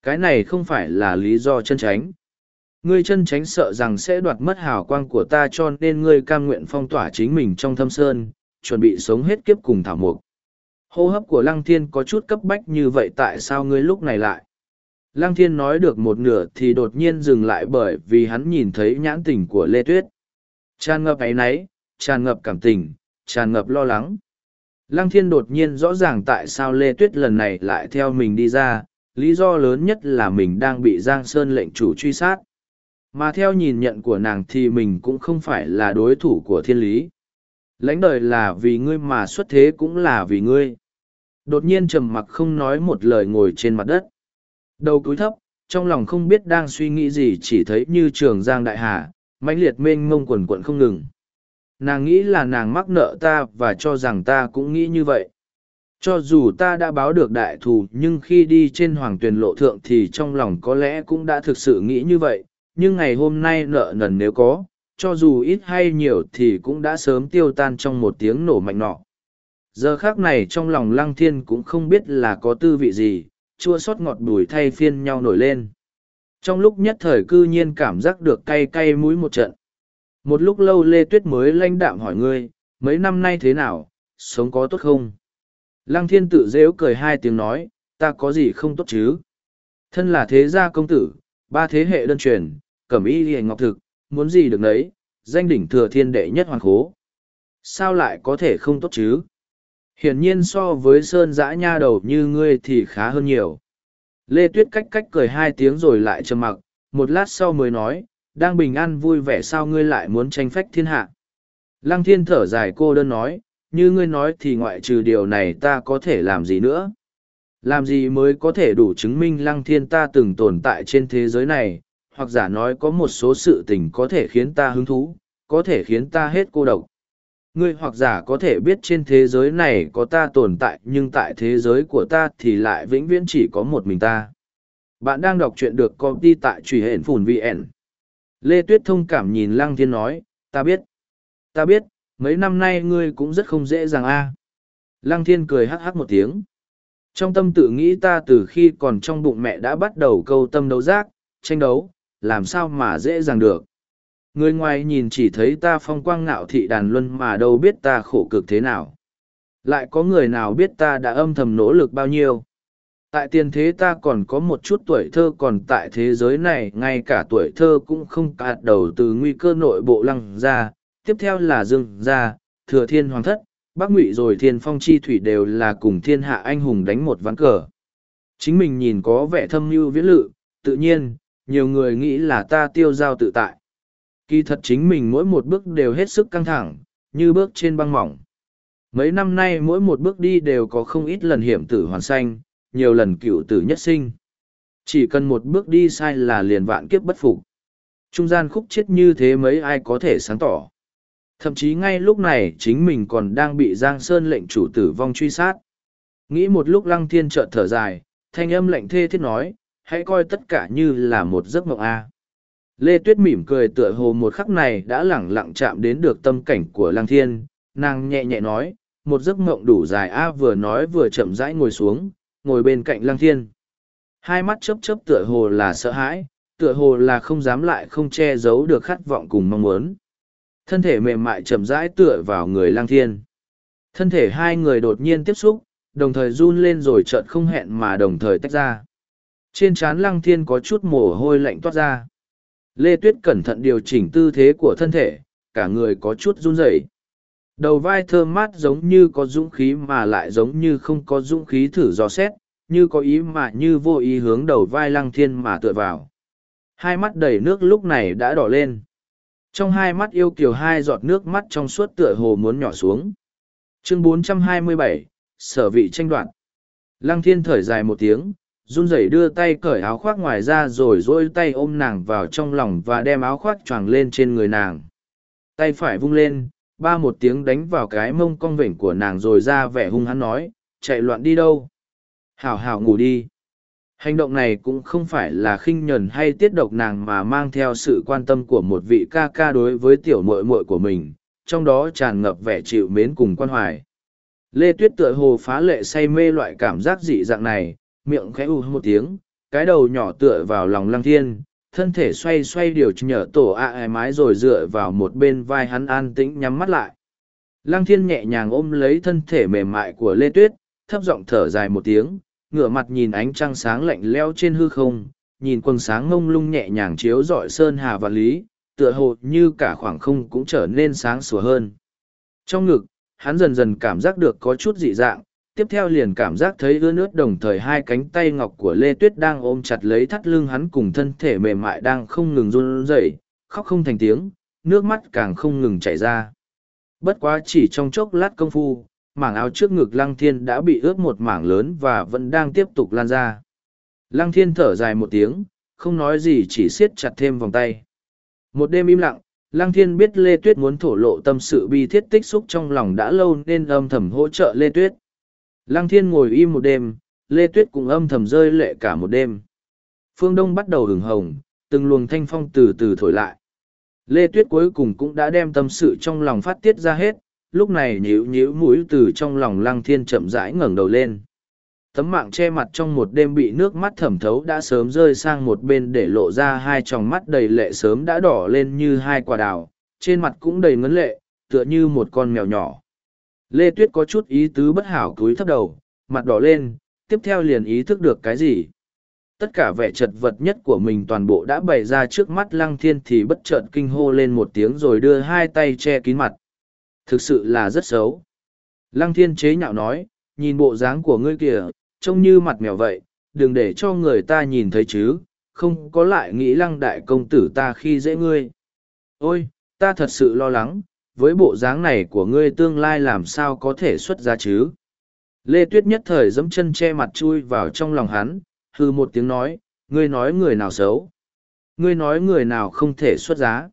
cái này không phải là lý do chân tránh ngươi chân tránh sợ rằng sẽ đoạt mất hào quang của ta cho nên ngươi cam nguyện phong tỏa chính mình trong thâm sơn, chuẩn bị sống hết kiếp cùng thảo mục hô hấp của lăng thiên có chút cấp bách như vậy tại sao ngươi lúc này lại? Lăng thiên nói được một nửa thì đột nhiên dừng lại bởi vì hắn nhìn thấy nhãn tình của lê tuyết. Tràn ngập ấy náy, tràn ngập cảm tình, tràn ngập lo lắng. Lăng thiên đột nhiên rõ ràng tại sao lê tuyết lần này lại theo mình đi ra, lý do lớn nhất là mình đang bị giang sơn lệnh chủ truy sát mà theo nhìn nhận của nàng thì mình cũng không phải là đối thủ của thiên lý. Lãnh đời là vì ngươi mà xuất thế cũng là vì ngươi. Đột nhiên trầm mặc không nói một lời ngồi trên mặt đất. Đầu cúi thấp, trong lòng không biết đang suy nghĩ gì chỉ thấy như trường giang đại hà, mãnh liệt mênh mông quần quận không ngừng. Nàng nghĩ là nàng mắc nợ ta và cho rằng ta cũng nghĩ như vậy. Cho dù ta đã báo được đại thù nhưng khi đi trên hoàng tuyền lộ thượng thì trong lòng có lẽ cũng đã thực sự nghĩ như vậy nhưng ngày hôm nay nợ nần nếu có, cho dù ít hay nhiều thì cũng đã sớm tiêu tan trong một tiếng nổ mạnh nọ. Giờ khác này trong lòng lăng thiên cũng không biết là có tư vị gì, chua xót ngọt bùi thay phiên nhau nổi lên. Trong lúc nhất thời cư nhiên cảm giác được cay cay mũi một trận. Một lúc lâu lê tuyết mới lanh đạm hỏi ngươi, mấy năm nay thế nào, sống có tốt không? Lăng thiên tự dễu cười hai tiếng nói, ta có gì không tốt chứ? Thân là thế gia công tử, ba thế hệ đơn truyền cẩm y hề ngọc thực, muốn gì được đấy danh đỉnh thừa thiên đệ nhất hoàng khố. Sao lại có thể không tốt chứ? Hiển nhiên so với sơn dã nha đầu như ngươi thì khá hơn nhiều. Lê tuyết cách cách cười hai tiếng rồi lại trầm mặc, một lát sau mới nói, đang bình an vui vẻ sao ngươi lại muốn tranh phách thiên hạ? Lăng thiên thở dài cô đơn nói, như ngươi nói thì ngoại trừ điều này ta có thể làm gì nữa? Làm gì mới có thể đủ chứng minh lăng thiên ta từng tồn tại trên thế giới này hoặc giả nói có một số sự tình có thể khiến ta hứng thú, có thể khiến ta hết cô độc. Ngươi hoặc giả có thể biết trên thế giới này có ta tồn tại, nhưng tại thế giới của ta thì lại vĩnh viễn chỉ có một mình ta. Bạn đang đọc truyện được công ty tại truy hển phùn vn lê tuyết thông cảm nhìn lăng thiên nói, ta biết ta biết, mấy năm nay ngươi cũng rất không dễ dàng a. Lăng thiên cười hắc hắc một tiếng. Trong tâm tự nghĩ ta từ khi còn trong bụng mẹ đã bắt đầu câu tâm đấu giác, tranh đấu làm sao mà dễ dàng được? Người ngoài nhìn chỉ thấy ta phong quang ngạo thị đàn luân mà đâu biết ta khổ cực thế nào. Lại có người nào biết ta đã âm thầm nỗ lực bao nhiêu? Tại tiền thế ta còn có một chút tuổi thơ còn tại thế giới này, ngay cả tuổi thơ cũng không cạt đầu từ nguy cơ nội bộ lăng ra tiếp theo là dương gia, thừa thiên hoàng thất, bắc ngụy rồi thiên phong chi thủy đều là cùng thiên hạ anh hùng đánh một ván cờ. Chính mình nhìn có vẻ thâm mưu viễn lự, tự nhiên nhiều người nghĩ là ta tiêu giao tự tại. Kỳ thật chính mình mỗi một bước đều hết sức căng thẳng, như bước trên băng mỏng. Mấy năm nay mỗi một bước đi đều có không ít lần hiểm tử hoàn sanh nhiều lần cựu tử nhất sinh. Chỉ cần một bước đi sai là liền vạn kiếp bất phục. Trung gian khúc chết như thế mấy ai có thể sáng tỏ. Thậm chí ngay lúc này chính mình còn đang bị giang sơn lệnh chủ tử vong truy sát. Nghĩ một lúc lăng thiên trợn thở dài, thanh âm lệnh thê thiết nói hãy coi tất cả như là một giấc mộng a lê tuyết mỉm cười tựa hồ một khắc này đã lẳng lặng chạm đến được tâm cảnh của Lang thiên nàng nhẹ nhẹ nói một giấc mộng đủ dài a vừa nói vừa chậm rãi ngồi xuống ngồi bên cạnh Lang thiên hai mắt chấp chấp tựa hồ là sợ hãi tựa hồ là không dám lại không che giấu được khát vọng cùng mong muốn. Thân thể mềm mại chậm rãi tựa vào người lang thiên. Thân thể hai người đột nhiên tiếp xúc, đồng thời run lên rồi chợt không hẹn mà đồng thời tách ra. Trên trán lăng thiên có chút mồ hôi lạnh toát ra. Lê Tuyết cẩn thận điều chỉnh tư thế của thân thể, cả người có chút run rẩy. Đầu vai thơm mát giống như có dũng khí mà lại giống như không có dũng khí thử dò xét, như có ý mà như vô ý hướng đầu vai lăng thiên mà tựa vào. Hai mắt đầy nước lúc này đã đỏ lên. Trong hai mắt yêu kiều hai giọt nước mắt trong suốt tựa hồ muốn nhỏ xuống. Chương 427, Sở vị tranh đoạn. Lăng thiên thở dài một tiếng, run rẩy đưa tay cởi áo khoác ngoài ra rồi dỗi tay ôm nàng vào trong lòng và đem áo khoác choàng lên trên người nàng. Tay phải vung lên, ba một tiếng đánh vào cái mông cong vểnh của nàng rồi ra vẻ hung hắn nói, chạy loạn đi đâu. Hảo hảo ngủ đi. Hành động này cũng không phải là khinh nhẫn hay tiết độc nàng mà mang theo sự quan tâm của một vị ca ca đối với tiểu muội muội của mình, trong đó tràn ngập vẻ chịu mến cùng quan hoài. Lê Tuyết tựa hồ phá lệ say mê loại cảm giác dị dạng này, miệng khẽ u một tiếng, cái đầu nhỏ tựa vào lòng lăng thiên, thân thể xoay xoay điều chỉnh nhở tổ ạ à mái rồi dựa vào một bên vai hắn an tĩnh nhắm mắt lại. Lăng thiên nhẹ nhàng ôm lấy thân thể mềm mại của Lê Tuyết, thấp giọng thở dài một tiếng, ngửa mặt nhìn ánh trăng sáng lạnh leo trên hư không, nhìn quần sáng ngông lung nhẹ nhàng chiếu rọi sơn hà và lý, tựa hồ như cả khoảng không cũng trở nên sáng sủa hơn. Trong ngực, hắn dần dần cảm giác được có chút dị dạng, tiếp theo liền cảm giác thấy ưa nước đồng thời hai cánh tay ngọc của Lê Tuyết đang ôm chặt lấy thắt lưng hắn cùng thân thể mềm mại đang không ngừng run rẩy, khóc không thành tiếng, nước mắt càng không ngừng chảy ra. Bất quá chỉ trong chốc lát công phu, mảng áo trước ngực Lăng Thiên đã bị ướt một mảng lớn và vẫn đang tiếp tục lan ra. Lăng Thiên thở dài một tiếng, không nói gì chỉ siết chặt thêm vòng tay. Một đêm im lặng, Lăng Thiên biết Lê Tuyết muốn thổ lộ tâm sự bi thiết tích xúc trong lòng đã lâu nên âm thầm hỗ trợ Lê Tuyết. Lăng Thiên ngồi im một đêm, Lê Tuyết cũng âm thầm rơi lệ cả một đêm. Phương Đông bắt đầu hừng hồng, từng luồng thanh phong từ từ thổi lại. Lê Tuyết cuối cùng cũng đã đem tâm sự trong lòng phát tiết ra hết, lúc này nhíu nhíu mũi từ trong lòng Lăng Thiên chậm rãi ngẩng đầu lên. Tấm mạng che mặt trong một đêm bị nước mắt thẩm thấu đã sớm rơi sang một bên để lộ ra hai tròng mắt đầy lệ sớm đã đỏ lên như hai quả đào, trên mặt cũng đầy ngấn lệ, tựa như một con mèo nhỏ. Lê Tuyết có chút ý tứ bất hảo cúi thấp đầu, mặt đỏ lên, tiếp theo liền ý thức được cái gì. Tất cả vẻ chật vật nhất của mình toàn bộ đã bày ra trước mắt lăng thiên thì bất chợt kinh hô lên một tiếng rồi đưa hai tay che kín mặt. Thực sự là rất xấu. Lăng thiên chế nhạo nói, nhìn bộ dáng của ngươi kìa, trông như mặt mèo vậy, đừng để cho người ta nhìn thấy chứ, không có lại nghĩ lăng đại công tử ta khi dễ ngươi. Ôi, ta thật sự lo lắng, với bộ dáng này của ngươi tương lai làm sao có thể xuất ra chứ? Lê tuyết nhất thời dẫm chân che mặt chui vào trong lòng hắn hư một tiếng nói, ngươi nói người nào xấu? Ngươi nói người nào không thể xuất giá?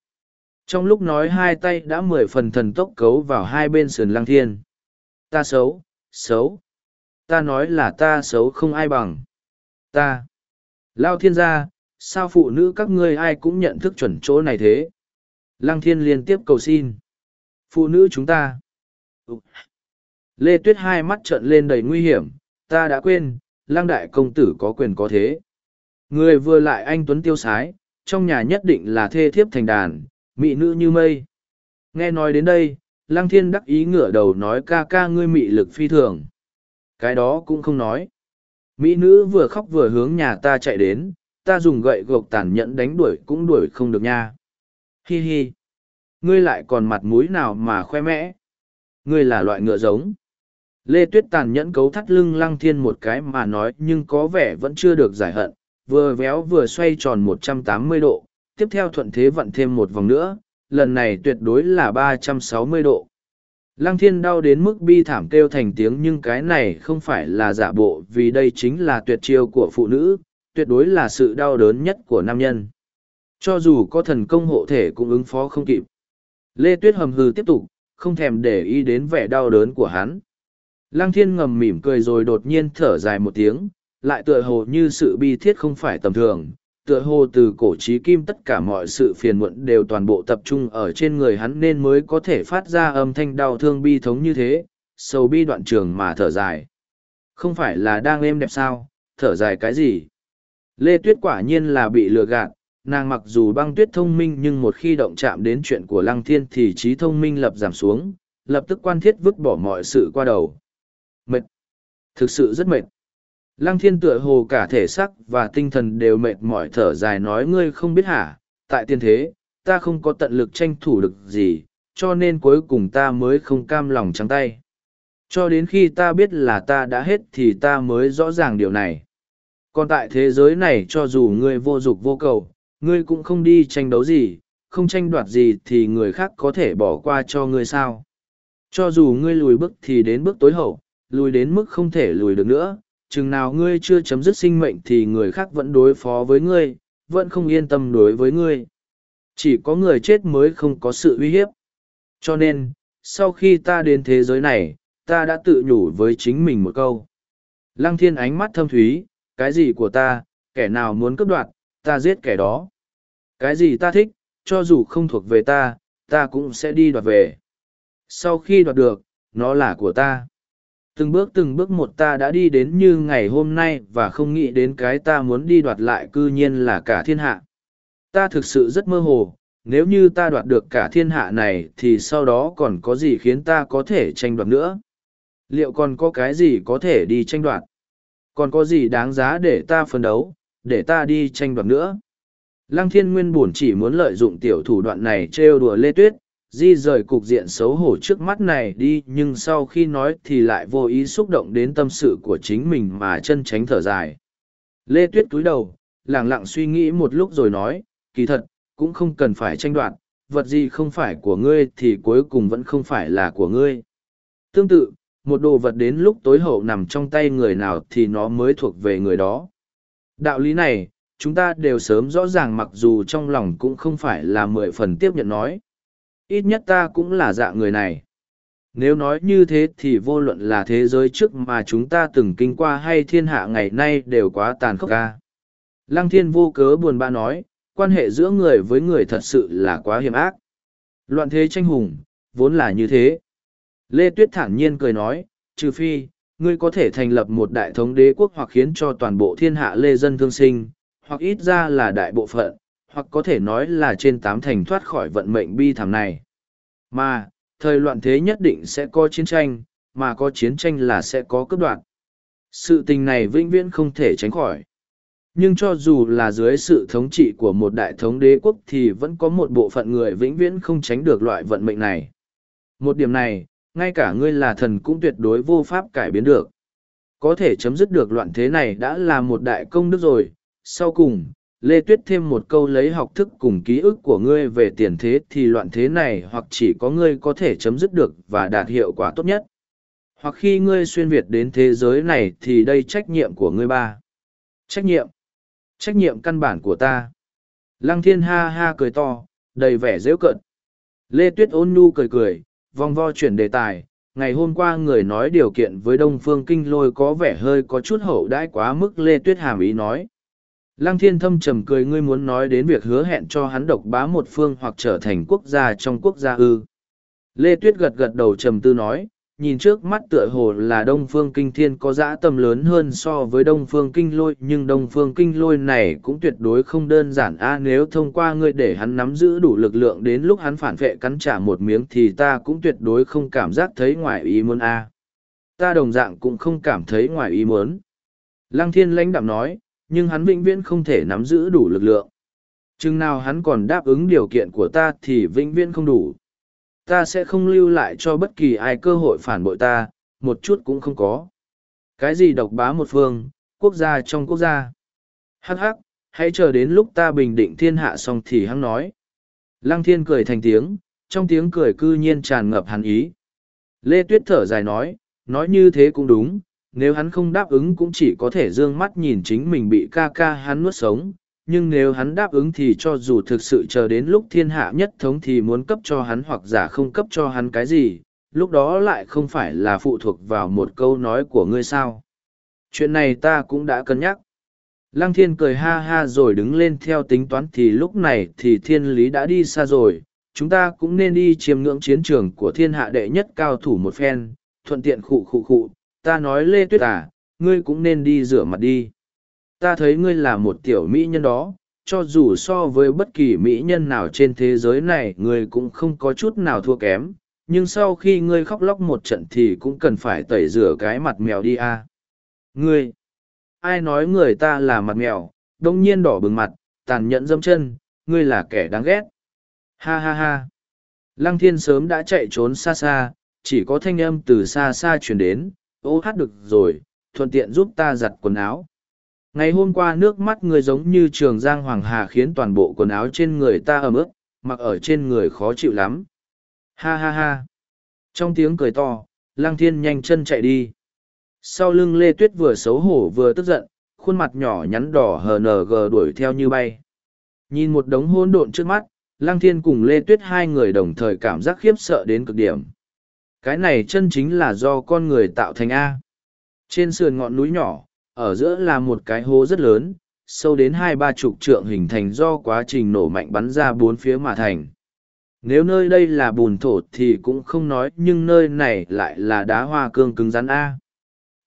Trong lúc nói hai tay đã mười phần thần tốc cấu vào hai bên sườn lăng thiên. Ta xấu xấu. Ta nói là ta xấu không ai bằng. Ta. Lao thiên gia, sao phụ nữ các ngươi ai cũng nhận thức chuẩn chỗ này thế? Lăng thiên liên tiếp cầu xin phụ nữ chúng ta. Lê tuyết hai mắt trợn lên đầy nguy hiểm. Ta đã quên lang đại công tử có quyền có thế. Người vừa lại anh tuấn tiêu sái, trong nhà nhất định là thê thiếp thành đàn mị nữ như mây. Nghe nói đến đây, lăng thiên đắc ý ngửa đầu nói ca ca ngươi mị lực phi thường. Cái đó cũng không nói. Mỹ nữ vừa khóc vừa hướng nhà ta chạy đến, ta dùng gậy gộc tàn nhẫn đánh đuổi cũng đuổi không được nha. Hi hi ngươi lại còn mặt mũi nào mà khoe mẽ. Ngươi là loại ngựa giống. Lê Tuyết tàn nhẫn cấu thắt lưng lăng thiên một cái mà nói nhưng có vẻ vẫn chưa được giải hận, vừa véo vừa xoay tròn một trăm tám mươi độ, tiếp theo thuận thế vặn thêm một vòng nữa, lần này tuyệt đối là ba trăm sáu mươi độ. Lăng thiên đau đến mức bi thảm kêu thành tiếng nhưng cái này không phải là giả bộ vì đây chính là tuyệt chiêu của phụ nữ, tuyệt đối là sự đau đớn nhất của nam nhân. Cho dù có thần công hộ thể cũng ứng phó không kịp. Lê Tuyết hầm hừ tiếp tục, không thèm để ý đến vẻ đau đớn của hắn. Lăng thiên ngầm mỉm cười rồi đột nhiên thở dài một tiếng, lại tựa hồ như sự bi thiết không phải tầm thường, tựa hồ từ cổ trí kim tất cả mọi sự phiền muộn đều toàn bộ tập trung ở trên người hắn nên mới có thể phát ra âm thanh đau thương bi thống như thế, sầu bi đoạn trường mà thở dài. Không phải là đang êm đẹp sao, thở dài cái gì? Lê Tuyết quả nhiên là bị lừa gạt, nàng mặc dù băng tuyết thông minh nhưng một khi động chạm đến chuyện của lăng thiên thì trí thông minh lập giảm xuống, lập tức quan thiết vứt bỏ mọi sự qua đầu. Mệt. Thực sự rất mệt. Lăng thiên tựa hồ cả thể xác và tinh thần đều mệt mỏi thở dài nói ngươi không biết hả, tại tiên thế, ta không có tận lực tranh thủ được gì, cho nên cuối cùng ta mới không cam lòng trắng tay. Cho đến khi ta biết là ta đã hết thì ta mới rõ ràng điều này. Còn tại thế giới này cho dù ngươi vô dục vô cầu, ngươi cũng không đi tranh đấu gì, không tranh đoạt gì thì người khác có thể bỏ qua cho ngươi sao. Cho dù ngươi lùi bước thì đến bước tối hậu, lùi đến mức không thể lùi được nữa, chừng nào ngươi chưa chấm dứt sinh mệnh thì người khác vẫn đối phó với ngươi, vẫn không yên tâm đối với ngươi. Chỉ có người chết mới không có sự uy hiếp. Cho nên, sau khi ta đến thế giới này, ta đã tự nhủ với chính mình một câu. Lăng thiên ánh mắt thâm thúy, cái gì của ta, kẻ nào muốn cướp đoạt, ta giết kẻ đó. Cái gì ta thích, cho dù không thuộc về ta, ta cũng sẽ đi đoạt về. Sau khi đoạt được, nó là của ta. Từng bước từng bước một ta đã đi đến như ngày hôm nay và không nghĩ đến cái ta muốn đi đoạt lại cư nhiên là cả thiên hạ. Ta thực sự rất mơ hồ, nếu như ta đoạt được cả thiên hạ này thì sau đó còn có gì khiến ta có thể tranh đoạt nữa? Liệu còn có cái gì có thể đi tranh đoạt? Còn có gì đáng giá để ta phấn đấu, để ta đi tranh đoạt nữa? Lăng thiên nguyên buồn chỉ muốn lợi dụng tiểu thủ đoạn này trêu đùa Lê Tuyết, di rời cục diện xấu hổ trước mắt này đi nhưng sau khi nói thì lại vô ý xúc động đến tâm sự của chính mình mà chân tránh thở dài. Lê Tuyết cúi đầu, lẳng lặng suy nghĩ một lúc rồi nói, kỳ thật, cũng không cần phải tranh đoạt, vật gì không phải của ngươi thì cuối cùng vẫn không phải là của ngươi. Tương tự, một đồ vật đến lúc tối hậu nằm trong tay người nào thì nó mới thuộc về người đó. Đạo lý này, chúng ta đều sớm rõ ràng mặc dù trong lòng cũng không phải là mười phần tiếp nhận nói. Ít nhất ta cũng là dạng người này. Nếu nói như thế thì vô luận là thế giới trước mà chúng ta từng kinh qua hay thiên hạ ngày nay đều quá tàn khốc ca. Lăng thiên vô cớ buồn bã nói, quan hệ giữa người với người thật sự là quá hiểm ác. Loạn thế tranh hùng, vốn là như thế. Lê Tuyết thản nhiên cười nói, trừ phi, ngươi có thể thành lập một đại thống đế quốc hoặc khiến cho toàn bộ thiên hạ lê dân thương sinh, hoặc ít ra là đại bộ phận, hoặc có thể nói là trên tám thành thoát khỏi vận mệnh bi thảm này. Mà, thời loạn thế nhất định sẽ có chiến tranh, mà có chiến tranh là sẽ có cướp đoạt. Sự tình này vĩnh viễn không thể tránh khỏi. Nhưng cho dù là dưới sự thống trị của một đại thống đế quốc thì vẫn có một bộ phận người vĩnh viễn không tránh được loại vận mệnh này. Một điểm này, ngay cả ngươi là thần cũng tuyệt đối vô pháp cải biến được. Có thể chấm dứt được loạn thế này đã là một đại công đức rồi. Sau cùng, Lê Tuyết thêm một câu lấy học thức cùng ký ức của ngươi về tiền thế thì loạn thế này hoặc chỉ có ngươi có thể chấm dứt được và đạt hiệu quả tốt nhất. Hoặc khi ngươi xuyên Việt đến thế giới này thì đây trách nhiệm của ngươi ba. Trách nhiệm. Trách nhiệm căn bản của ta. Lăng thiên ha ha cười to, đầy vẻ dễu cận. Lê Tuyết ôn nhu cười cười, vòng vo chuyển đề tài. Ngày hôm qua người nói điều kiện với Đông Phương Kinh Lôi có vẻ hơi có chút hậu đãi quá mức Lê Tuyết hàm ý nói. Lăng thiên thâm trầm cười ngươi muốn nói đến việc hứa hẹn cho hắn độc bá một phương hoặc trở thành quốc gia trong quốc gia ư. Lê Tuyết gật gật đầu trầm tư nói, nhìn trước mắt tựa hồ là đông phương kinh thiên có dã tâm lớn hơn so với đông phương kinh lôi nhưng đông phương kinh lôi này cũng tuyệt đối không đơn giản. A nếu thông qua ngươi để hắn nắm giữ đủ lực lượng đến lúc hắn phản vệ cắn trả một miếng thì ta cũng tuyệt đối không cảm giác thấy ngoài ý muốn a. Ta đồng dạng cũng không cảm thấy ngoài ý muốn. Lăng thiên lãnh đạm nói nhưng hắn vĩnh viễn không thể nắm giữ đủ lực lượng. Chừng nào hắn còn đáp ứng điều kiện của ta thì vĩnh viễn không đủ. Ta sẽ không lưu lại cho bất kỳ ai cơ hội phản bội ta, một chút cũng không có. Cái gì độc bá một phương, quốc gia trong quốc gia. Hắc hắc, hãy chờ đến lúc ta bình định thiên hạ xong thì hắn nói. Lăng thiên cười thành tiếng, trong tiếng cười cư nhiên tràn ngập hắn ý. Lê tuyết thở dài nói nói như thế cũng đúng nếu hắn không đáp ứng cũng chỉ có thể d ư ơ n g mắt nhìn chính mình bị ca ca hắn nuốt sống nhưng nếu hắn đáp ứng thì cho dù thực sự chờ đến lúc thiên hạ nhất thống thì muốn cấp cho hắn hoặc giả không cấp cho hắn cái gì, lúc đó lại không phải là phụ thuộc vào một câu nói của ngươi sao. Chuyện này ta cũng đã cân nhắc. Lăng thiên cười ha ha rồi đứng lên theo tính toán thì lúc này thì thiên lý đã đi xa rồi, chúng ta cũng nên đi chiêm ngưỡng chiến trường của thiên hạ đệ nhất cao thủ một phen, thuận tiện khụ khụ khụ, ta nói Lê Tuyết à, ngươi cũng nên đi rửa mặt đi. Ta thấy ngươi là một tiểu mỹ nhân đó, cho dù so với bất kỳ mỹ nhân nào trên thế giới này ngươi cũng không có chút nào thua kém. Nhưng sau khi ngươi khóc lóc một trận thì cũng cần phải tẩy rửa cái mặt mèo đi a à. ngươi ai nói người ta là mặt mèo đông nhiên đỏ bừng mặt tàn nhẫn dâm chân ngươi là kẻ đáng ghét. Ha ha ha. Lăng thiên sớm đã chạy trốn xa xa chỉ có thanh âm từ xa xa chuyển đến ô hát được rồi, thuận tiện giúp ta giặt quần áo. Ngày hôm qua nước mắt người giống như trường giang hoàng hà khiến toàn bộ quần áo trên người ta ấm ướt, mặc ở trên người khó chịu lắm. Ha ha ha. Trong tiếng cười to lang thiên nhanh chân chạy đi. Sau lưng lê tuyết vừa xấu hổ vừa tức giận, khuôn mặt nhỏ nhắn đỏ hờ nờ gờ đuổi theo như bay. Nhìn một đống hôn độn trước mắt lang thiên cùng lê tuyết hai người đồng thời cảm giác khiếp sợ đến cực điểm cái này chân chính là do con người tạo thành a. Trên sườn ngọn núi nhỏ, ở giữa là một cái hố rất lớn, sâu đến hai ba chục trượng hình thành do quá trình nổ mạnh bắn ra bốn phía mà thành. Nếu nơi đây là bùn thổ thì cũng không nói, nhưng nơi này lại là đá hoa cương cứng rắn a.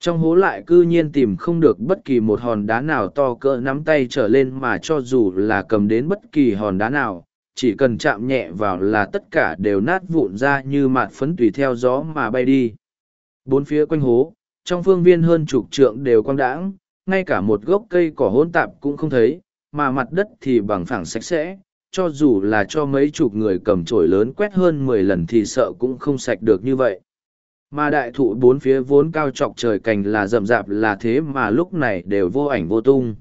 Trong hố lại cư nhiên tìm không được bất kỳ một hòn đá nào to cỡ nắm tay trở lên mà cho dù là cầm đến bất kỳ hòn đá nào chỉ cần chạm nhẹ vào là tất cả đều nát vụn ra như mạt phấn tùy theo gió mà bay đi. Bốn phía quanh hố, trong phương viên hơn chục trượng đều quang đãng, ngay cả một gốc cây cỏ hỗn tạp cũng không thấy, mà mặt đất thì bằng phẳng sạch sẽ, cho dù là cho mấy chục người cầm chổi lớn quét hơn mười lần thì sợ cũng không sạch được như vậy. Mà đại thụ bốn phía vốn cao trọc trời cành là rậm rạp là thế mà lúc này đều vô ảnh vô tung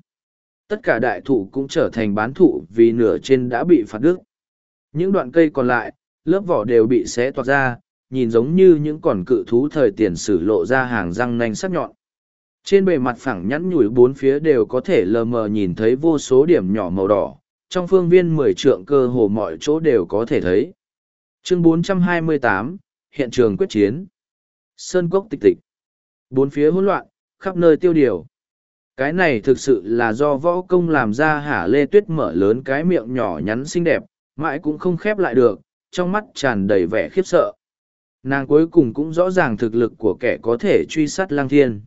tất cả đại thụ cũng trở thành bán thụ vì nửa trên đã bị phạt đứt những đoạn cây còn lại lớp vỏ đều bị xé toạc ra nhìn giống như những con cự thú thời tiền sử lộ ra hàng răng nanh sắc nhọn trên bề mặt phẳng nhẵn nhủi bốn phía đều có thể lờ mờ nhìn thấy vô số điểm nhỏ màu đỏ trong phương viên mười trượng cơ hồ mọi chỗ đều có thể thấy. Chương 428, Hiện trường quyết chiến. Sơn cốc tịch tịch. Bốn phía hỗn loạn, khắp nơi tiêu điều. Cái này thực sự là do võ công làm ra hả lê tuyết mở lớn cái miệng nhỏ nhắn xinh đẹp, mãi cũng không khép lại được, trong mắt tràn đầy vẻ khiếp sợ. Nàng cuối cùng cũng rõ ràng thực lực của kẻ có thể truy sát lang thiên.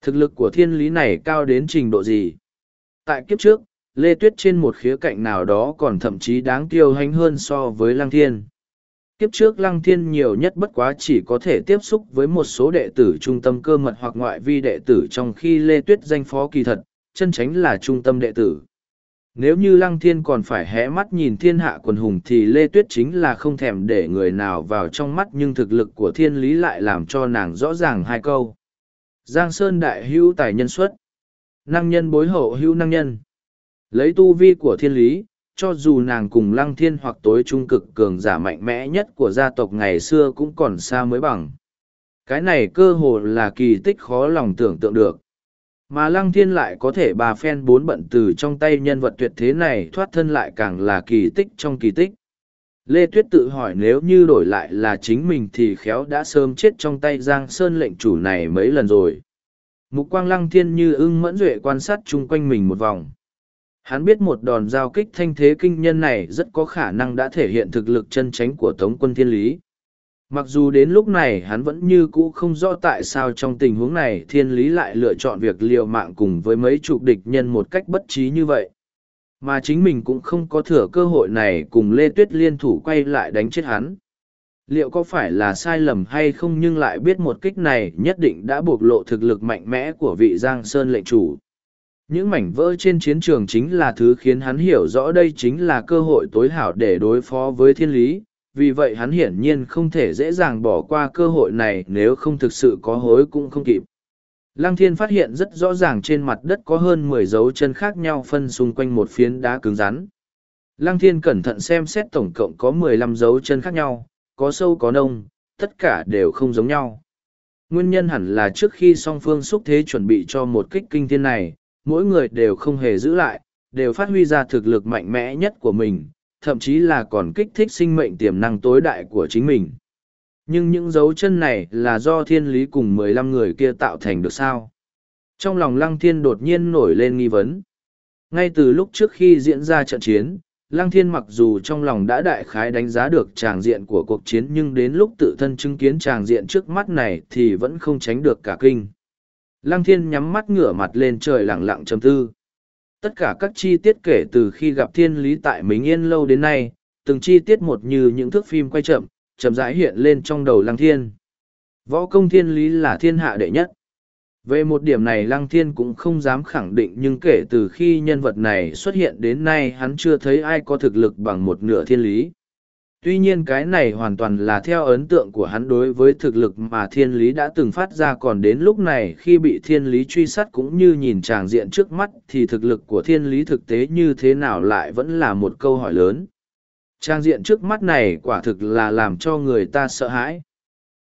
Thực lực của thiên lý này cao đến trình độ gì? Tại kiếp trước, Lê Tuyết trên một khía cạnh nào đó còn thậm chí đáng tiêu hãnh hơn so với lang Thiên. Kiếp trước Lăng Thiên nhiều nhất bất quá chỉ có thể tiếp xúc với một số đệ tử trung tâm cơ mật hoặc ngoại vi đệ tử trong khi Lê Tuyết danh phó kỳ thật, chân tránh là trung tâm đệ tử. Nếu như Lăng Thiên còn phải hé mắt nhìn thiên hạ quần hùng thì Lê Tuyết chính là không thèm để người nào vào trong mắt nhưng thực lực của thiên lý lại làm cho nàng rõ ràng hai câu. Giang Sơn đại hữu tài nhân xuất. Năng nhân bối hậu hữu năng nhân. Lấy tu vi của thiên lý, cho dù nàng cùng lăng thiên hoặc tối trung cực cường giả mạnh mẽ nhất của gia tộc ngày xưa cũng còn xa mới bằng. Cái này cơ hồ là kỳ tích khó lòng tưởng tượng được. Mà lăng thiên lại có thể bà phen bốn bận từ trong tay nhân vật tuyệt thế này thoát thân lại càng là kỳ tích trong kỳ tích. Lê Tuyết tự hỏi nếu như đổi lại là chính mình thì khéo đã sớm chết trong tay Giang Sơn lệnh chủ này mấy lần rồi. Mục quang lăng thiên như ưng mẫn duệ quan sát chung quanh mình một vòng. Hắn biết một đòn giao kích thanh thế kinh nhân này rất có khả năng đã thể hiện thực lực chân tránh của Tống quân Thiên Lý. Mặc dù đến lúc này hắn vẫn như cũ không rõ tại sao trong tình huống này Thiên Lý lại lựa chọn việc liều mạng cùng với mấy chục địch nhân một cách bất trí như vậy. Mà chính mình cũng không có thừa cơ hội này cùng Lê Tuyết liên thủ quay lại đánh chết hắn. Liệu có phải là sai lầm hay không nhưng lại biết một kích này nhất định đã bộc lộ thực lực mạnh mẽ của vị Giang Sơn lệnh chủ. Những mảnh vỡ trên chiến trường chính là thứ khiến hắn hiểu rõ đây chính là cơ hội tối hảo để đối phó với thiên lý, vì vậy hắn hiển nhiên không thể dễ dàng bỏ qua cơ hội này nếu không thực sự có hối cũng không kịp. Lăng thiên phát hiện rất rõ ràng trên mặt đất có hơn mười dấu chân khác nhau phân xung quanh một phiến đá cứng rắn. Lăng thiên cẩn thận xem xét tổng cộng có mười lăm dấu chân khác nhau, có sâu có nông, tất cả đều không giống nhau. Nguyên nhân hẳn là trước khi song phương xúc thế chuẩn bị cho một kích kinh thiên này, mỗi người đều không hề giữ lại, đều phát huy ra thực lực mạnh mẽ nhất của mình, thậm chí là còn kích thích sinh mệnh tiềm năng tối đại của chính mình. Nhưng những dấu chân này là do thiên lý cùng mười lăm người kia tạo thành được sao? Trong lòng lăng thiên đột nhiên nổi lên nghi vấn. Ngay từ lúc trước khi diễn ra trận chiến, Lăng Thiên mặc dù trong lòng đã đại khái đánh giá được tràng diện của cuộc chiến nhưng đến lúc tự thân chứng kiến tràng diện trước mắt này thì vẫn không tránh được cả kinh. Lăng thiên nhắm mắt ngửa mặt lên trời lặng lặng trầm tư. Tất cả các chi tiết kể từ khi gặp thiên lý tại Mình Yên lâu đến nay, từng chi tiết một như những thước phim quay chậm, chậm rãi hiện lên trong đầu lăng thiên. Võ công thiên lý là thiên hạ đệ nhất. Về một điểm này Lăng Thiên cũng không dám khẳng định nhưng kể từ khi nhân vật này xuất hiện đến nay hắn chưa thấy ai có thực lực bằng một nửa thiên lý. Tuy nhiên cái này hoàn toàn là theo ấn tượng của hắn đối với thực lực mà thiên lý đã từng phát ra còn đến lúc này khi bị thiên lý truy sát cũng như nhìn tràng diện trước mắt thì thực lực của thiên lý thực tế như thế nào lại vẫn là một câu hỏi lớn. Trang diện trước mắt này quả thực là làm cho người ta sợ hãi.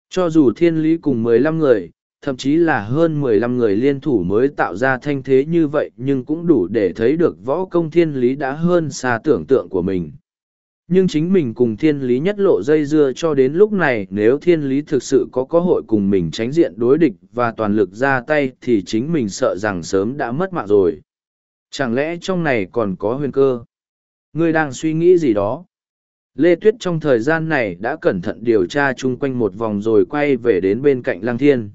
Cho dù thiên lý cùng mười lăm người, thậm chí là hơn mười lăm người liên thủ mới tạo ra thanh thế như vậy nhưng cũng đủ để thấy được võ công thiên lý đã hơn xa tưởng tượng của mình nhưng chính mình cùng thiên lý nhất lộ dây dưa cho đến lúc này, nếu thiên lý thực sự có cơ hội cùng mình tránh diện đối địch và toàn lực ra tay, thì chính mình sợ rằng sớm đã mất mạng rồi. Chẳng lẽ trong này còn có huyền cơ? Ngươi đang suy nghĩ gì đó? Lê tuyết trong thời gian này đã cẩn thận điều tra chung quanh một vòng rồi quay về đến bên cạnh Lang thiên.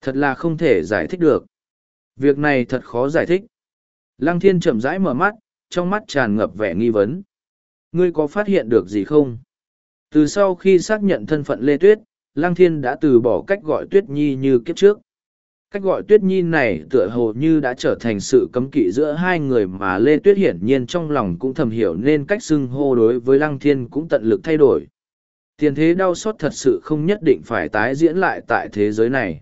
Thật là không thể giải thích được. Việc này thật khó giải thích. Lăng thiên chậm rãi mở mắt, trong mắt tràn ngập vẻ nghi vấn. Ngươi có phát hiện được gì không? Từ sau khi xác nhận thân phận Lê Tuyết, Lăng Thiên đã từ bỏ cách gọi Tuyết Nhi như kiếp trước. Cách gọi Tuyết Nhi này tựa hồ như đã trở thành sự cấm kỵ giữa hai người mà Lê Tuyết hiển nhiên trong lòng cũng thầm hiểu nên cách xưng hô đối với Lăng Thiên cũng tận lực thay đổi. Tiền thế đau xót thật sự không nhất định phải tái diễn lại tại thế giới này.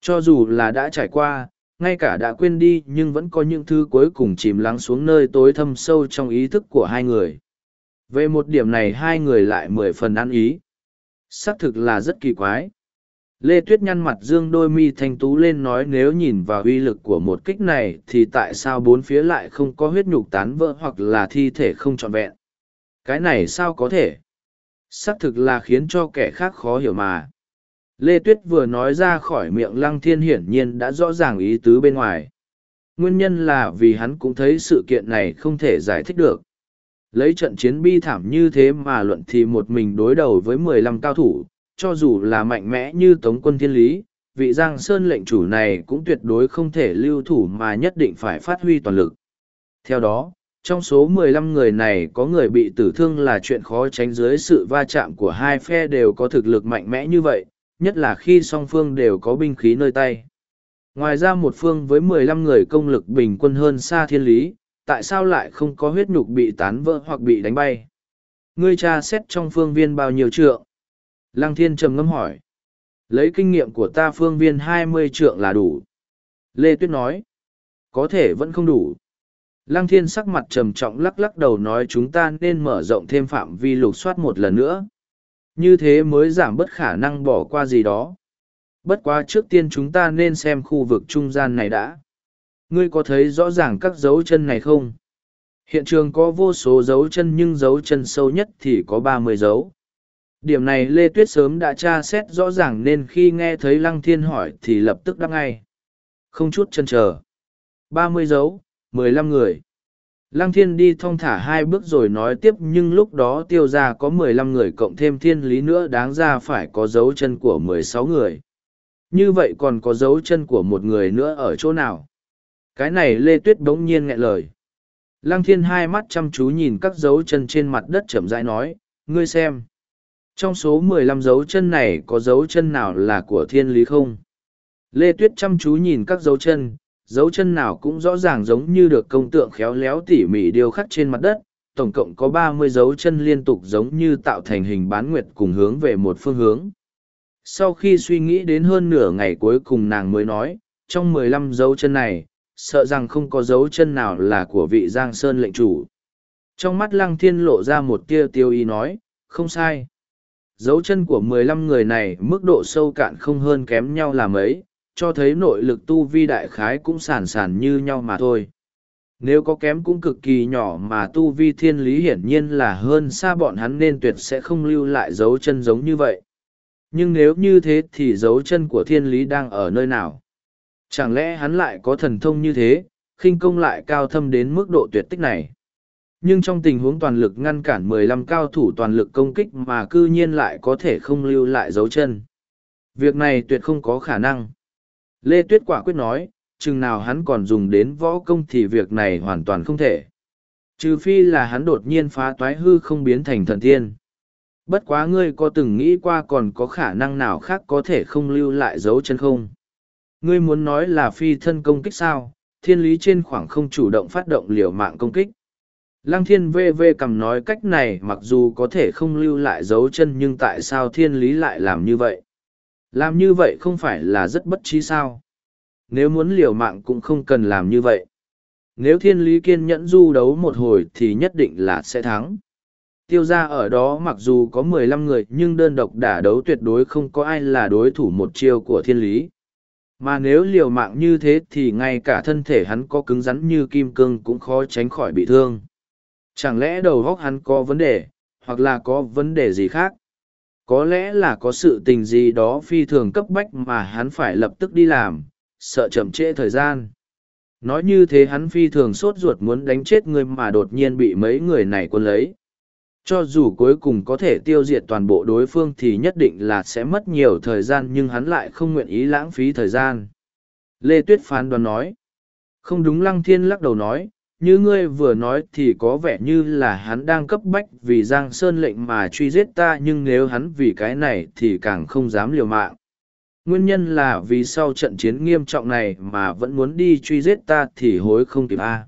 Cho dù là đã trải qua, ngay cả đã quên đi nhưng vẫn có những thứ cuối cùng chìm lắng xuống nơi tối thâm sâu trong ý thức của hai người về một điểm này hai người lại mười phần ăn ý. Xác thực là rất kỳ quái. Lê tuyết nhăn mặt dương đôi mi thanh tú lên nói nếu nhìn vào uy lực của một kích này thì tại sao bốn phía lại không có huyết nhục tán vỡ hoặc là thi thể không trọn vẹn? Cái này sao có thể? Xác thực là khiến cho kẻ khác khó hiểu mà. Lê tuyết vừa nói ra khỏi miệng lăng thiên hiển nhiên đã rõ ràng ý tứ bên ngoài. Nguyên nhân là vì hắn cũng thấy sự kiện này không thể giải thích được. Lấy trận chiến bi thảm như thế mà luận thì một mình đối đầu với mười lăm cao thủ, cho dù là mạnh mẽ như Tống quân Thiên Lý, vị Giang Sơn lệnh chủ này cũng tuyệt đối không thể lưu thủ mà nhất định phải phát huy toàn lực. Theo đó, trong số mười lăm người này có người bị tử thương là chuyện khó tránh dưới sự va chạm của hai phe đều có thực lực mạnh mẽ như vậy, nhất là khi song phương đều có binh khí nơi tay. Ngoài ra một phương với mười lăm người công lực bình quân hơn xa thiên lý, tại sao lại không có huyết nhục bị tán vỡ hoặc bị đánh bay? Ngươi tra xét trong phương viên bao nhiêu trượng? Lăng thiên trầm ngâm hỏi. Lấy kinh nghiệm của ta phương viên hai mươi trượng là đủ. Lê Tuyết nói. Có thể vẫn không đủ. Lăng thiên sắc mặt trầm trọng lắc lắc đầu nói chúng ta nên mở rộng thêm phạm vi lục soát một lần nữa. Như thế mới giảm bớt khả năng bỏ qua gì đó. Bất quá trước tiên chúng ta nên xem khu vực trung gian này đã. Ngươi có thấy rõ ràng các dấu chân này không? Hiện trường có vô số dấu chân nhưng dấu chân sâu nhất thì có ba mươi dấu. Điểm này Lê Tuyết sớm đã tra xét rõ ràng nên khi nghe thấy Lăng Thiên hỏi thì lập tức đáp ngay. Không chút chân chờ. ba mươi dấu, mười lăm người. Lăng Thiên đi thong thả hai bước rồi nói tiếp nhưng lúc đó tiêu ra có mười lăm người cộng thêm thiên lý nữa đáng ra phải có dấu chân của mười sáu người. Như vậy còn có dấu chân của một người nữa ở chỗ nào? Cái này lê tuyết bỗng nhiên nghẹn lời. Lăng thiên hai mắt chăm chú nhìn các dấu chân trên mặt đất chậm rãi nói, ngươi xem, trong số mười lăm dấu chân này có dấu chân nào là của thiên lý không? Lê tuyết chăm chú nhìn các dấu chân dấu chân nào cũng rõ ràng giống như được công tượng khéo léo tỉ mỉ điêu khắc trên mặt đất, tổng cộng có ba mươi dấu chân liên tục giống như tạo thành hình bán nguyệt cùng hướng về một phương hướng. Sau khi suy nghĩ đến hơn nửa ngày cuối cùng nàng mới nói, trong mười lăm dấu chân này sợ rằng không có dấu chân nào là của vị Giang Sơn lệnh chủ. Trong mắt Lăng Thiên lộ ra một tia tiêu ý nói, không sai. Dấu chân của mười lăm người này mức độ sâu cạn không hơn kém nhau là mấy, cho thấy nội lực tu vi đại khái cũng sản sản như nhau mà thôi. Nếu có kém cũng cực kỳ nhỏ mà tu vi thiên lý hiển nhiên là hơn xa bọn hắn nên tuyệt sẽ không lưu lại dấu chân giống như vậy. Nhưng nếu như thế thì dấu chân của thiên lý đang ở nơi nào? Chẳng lẽ hắn lại có thần thông như thế, khinh công lại cao thâm đến mức độ tuyệt tích này. Nhưng trong tình huống toàn lực ngăn cản mười lăm cao thủ toàn lực công kích mà cư nhiên lại có thể không lưu lại dấu chân. Việc này tuyệt không có khả năng. Lê Tuyết quả quyết nói, chừng nào hắn còn dùng đến võ công thì việc này hoàn toàn không thể. Trừ phi là hắn đột nhiên phá toái hư không biến thành thần tiên. Bất quá ngươi có từng nghĩ qua còn có khả năng nào khác có thể không lưu lại dấu chân không? Ngươi muốn nói là phi thân công kích sao, thiên lý trên khoảng không chủ động phát động liều mạng công kích. Lăng thiên VV cầm nói cách này mặc dù có thể không lưu lại dấu chân nhưng tại sao thiên lý lại làm như vậy? Làm như vậy không phải là rất bất trí sao? Nếu muốn liều mạng cũng không cần làm như vậy. Nếu thiên lý kiên nhẫn du đấu một hồi thì nhất định là sẽ thắng. Tiêu ra ở đó mặc dù có mười lăm người nhưng đơn độc đả đấu tuyệt đối không có ai là đối thủ một chiêu của thiên lý. Mà nếu liều mạng như thế thì ngay cả thân thể hắn có cứng rắn như kim cương cũng khó tránh khỏi bị thương. Chẳng lẽ đầu óc hắn có vấn đề, hoặc là có vấn đề gì khác? Có lẽ là có sự tình gì đó phi thường cấp bách mà hắn phải lập tức đi làm, sợ chậm trễ thời gian. Nói như thế hắn phi thường sốt ruột muốn đánh chết người mà đột nhiên bị mấy người này quân lấy. Cho dù cuối cùng có thể tiêu diệt toàn bộ đối phương thì nhất định là sẽ mất nhiều thời gian nhưng hắn lại không nguyện ý lãng phí thời gian. Lê Tuyết phán đoán nói. Không đúng Lăng Thiên lắc đầu nói, như ngươi vừa nói thì có vẻ như là hắn đang cấp bách vì Giang Sơn lệnh mà truy giết ta nhưng nếu hắn vì cái này thì càng không dám liều mạng. Nguyên nhân là vì sau trận chiến nghiêm trọng này mà vẫn muốn đi truy giết ta thì hối không kịp a.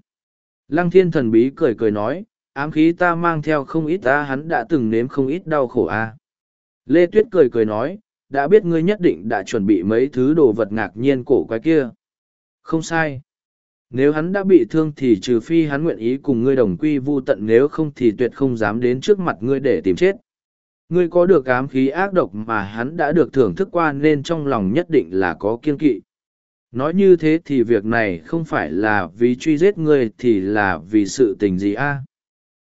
Lăng thiên thần bí cười cười nói, ám khí ta mang theo không ít ta hắn đã từng nếm không ít đau khổ a. Lê Tuyết cười cười nói, đã biết ngươi nhất định đã chuẩn bị mấy thứ đồ vật ngạc nhiên cổ quái kia. Không sai. Nếu hắn đã bị thương thì trừ phi hắn nguyện ý cùng ngươi đồng quy vu tận nếu không thì tuyệt không dám đến trước mặt ngươi để tìm chết. Ngươi có được ám khí ác độc mà hắn đã được thưởng thức qua nên trong lòng nhất định là có kiên kỵ. Nói như thế thì việc này không phải là vì truy giết ngươi thì là vì sự tình gì a?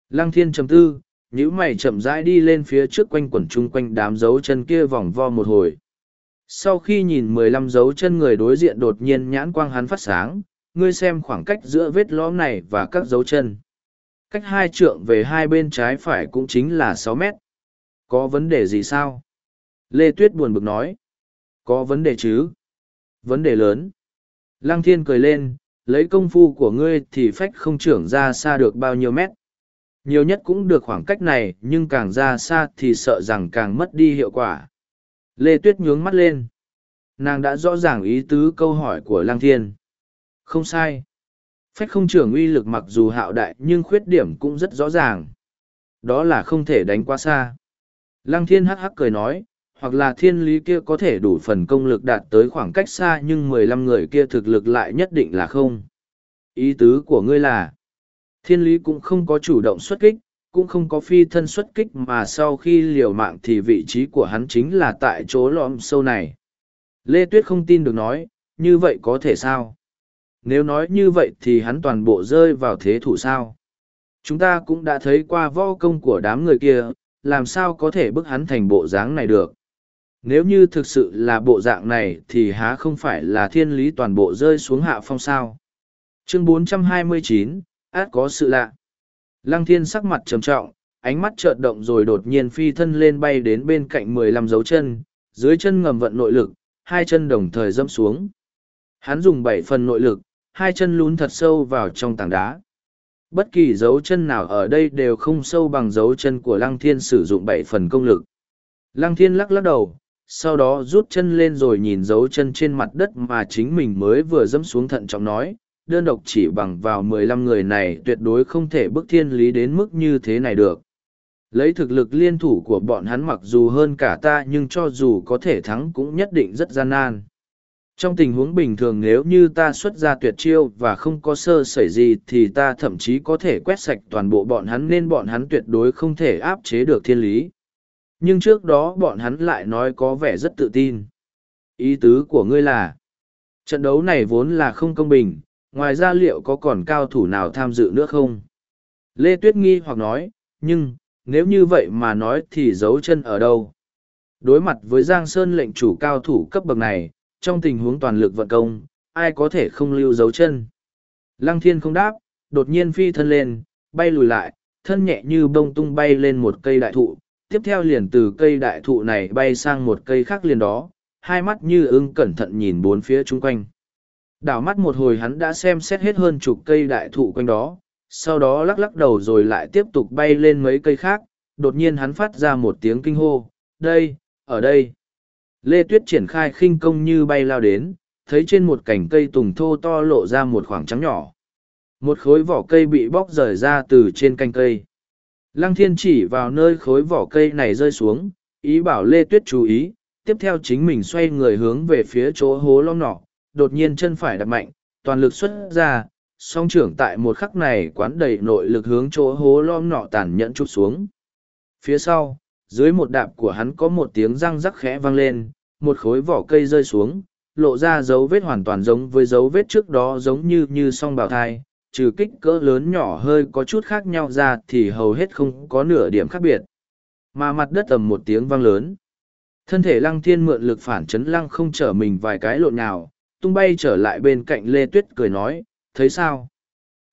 Lăng thiên trầm tư, nhữ mày chậm rãi đi lên phía trước quanh quẩn chung quanh đám dấu chân kia vòng vo một hồi. Sau khi nhìn mười lăm dấu chân người đối diện đột nhiên nhãn quang hắn phát sáng, ngươi xem khoảng cách giữa vết lõm này và các dấu chân. Cách hai trượng về hai bên trái phải cũng chính là sáu mét. Có vấn đề gì sao? Lê Tuyết buồn bực nói. Có vấn đề chứ? Vấn đề lớn. Lăng thiên cười lên, lấy công phu của ngươi thì phách không trưởng ra xa được bao nhiêu mét. Nhiều nhất cũng được khoảng cách này, nhưng càng ra xa thì sợ rằng càng mất đi hiệu quả. Lê Tuyết nhướng mắt lên. Nàng đã rõ ràng ý tứ câu hỏi của Lang Thiên. Không sai. Phách không trưởng uy lực mặc dù hạo đại nhưng khuyết điểm cũng rất rõ ràng. Đó là không thể đánh quá xa. Lăng thiên hắc hắc cười nói, hoặc là thiên lý kia có thể đủ phần công lực đạt tới khoảng cách xa nhưng mười lăm người kia thực lực lại nhất định là không. Ý tứ của ngươi là, thiên lý cũng không có chủ động xuất kích, cũng không có phi thân xuất kích mà sau khi liều mạng thì vị trí của hắn chính là tại chỗ lõm sâu này. Lê Tuyết không tin được nói, như vậy có thể sao? Nếu nói như vậy thì hắn toàn bộ rơi vào thế thủ sao? Chúng ta cũng đã thấy qua võ công của đám người kia, làm sao có thể bức hắn thành bộ dáng này được. Nếu như thực sự là bộ dạng này thì há không phải là thiên lý toàn bộ rơi xuống hạ phong sao. Chương 429, át có sự lạ. Lăng thiên sắc mặt trầm trọng, ánh mắt chợt động rồi đột nhiên phi thân lên bay đến bên cạnh mười lăm dấu chân, dưới chân ngầm vận nội lực, hai chân đồng thời dâm xuống. Hắn dùng bảy phần nội lực, hai chân lún thật sâu vào trong tảng đá. Bất kỳ dấu chân nào ở đây đều không sâu bằng dấu chân của Lăng Thiên sử dụng bảy phần công lực. Lăng Thiên lắc lắc đầu, sau đó rút chân lên rồi nhìn dấu chân trên mặt đất mà chính mình mới vừa dẫm xuống thận trọng nói, đơn độc chỉ bằng vào mười lăm người này tuyệt đối không thể bức thiên lý đến mức như thế này được. Lấy thực lực liên thủ của bọn hắn mặc dù hơn cả ta nhưng cho dù có thể thắng cũng nhất định rất gian nan. Trong tình huống bình thường nếu như ta xuất ra tuyệt chiêu và không có sơ sẩy gì thì ta thậm chí có thể quét sạch toàn bộ bọn hắn nên bọn hắn tuyệt đối không thể áp chế được thiên lý. Nhưng trước đó bọn hắn lại nói có vẻ rất tự tin. Ý tứ của ngươi là, trận đấu này vốn là không công bình, ngoài ra liệu có còn cao thủ nào tham dự nữa không? Lê Tuyết nghi hoặc nói, nhưng, nếu như vậy mà nói thì giấu chân ở đâu? Đối mặt với Giang Sơn lệnh chủ cao thủ cấp bậc này, trong tình huống toàn lực vận công, ai có thể không lưu dấu chân. Lăng thiên không đáp, đột nhiên phi thân lên, bay lùi lại, thân nhẹ như bông tung bay lên một cây đại thụ, tiếp theo liền từ cây đại thụ này bay sang một cây khác liền đó, hai mắt như ưng cẩn thận nhìn bốn phía chung quanh. Đảo mắt một hồi hắn đã xem xét hết hơn chục cây đại thụ quanh đó, sau đó lắc lắc đầu rồi lại tiếp tục bay lên mấy cây khác, đột nhiên hắn phát ra một tiếng kinh hô, đây, ở đây. Lê Tuyết triển khai khinh công như bay lao đến, thấy trên một cành cây tùng thô to lộ ra một khoảng trắng nhỏ. Một khối vỏ cây bị bóc rời ra từ trên cành cây. Lăng thiên chỉ vào nơi khối vỏ cây này rơi xuống, ý bảo Lê Tuyết chú ý, tiếp theo chính mình xoay người hướng về phía chỗ hố lom nọ, đột nhiên chân phải đặt mạnh, toàn lực xuất ra, song trưởng tại một khắc này quán đầy nội lực hướng chỗ hố lõm nọ tàn nhẫn chút xuống. Phía sau, dưới một đạp của hắn có một tiếng răng rắc khẽ vang lên, một khối vỏ cây rơi xuống, lộ ra dấu vết hoàn toàn giống với dấu vết trước đó giống như như song bào thai, trừ kích cỡ lớn nhỏ hơi có chút khác nhau ra thì hầu hết không có nửa điểm khác biệt. Mà mặt đất tầm một tiếng vang lớn. Thân thể lăng thiên mượn lực phản chấn lăng không trở mình vài cái lộn nào, tung bay trở lại bên cạnh Lê Tuyết cười nói, thấy sao?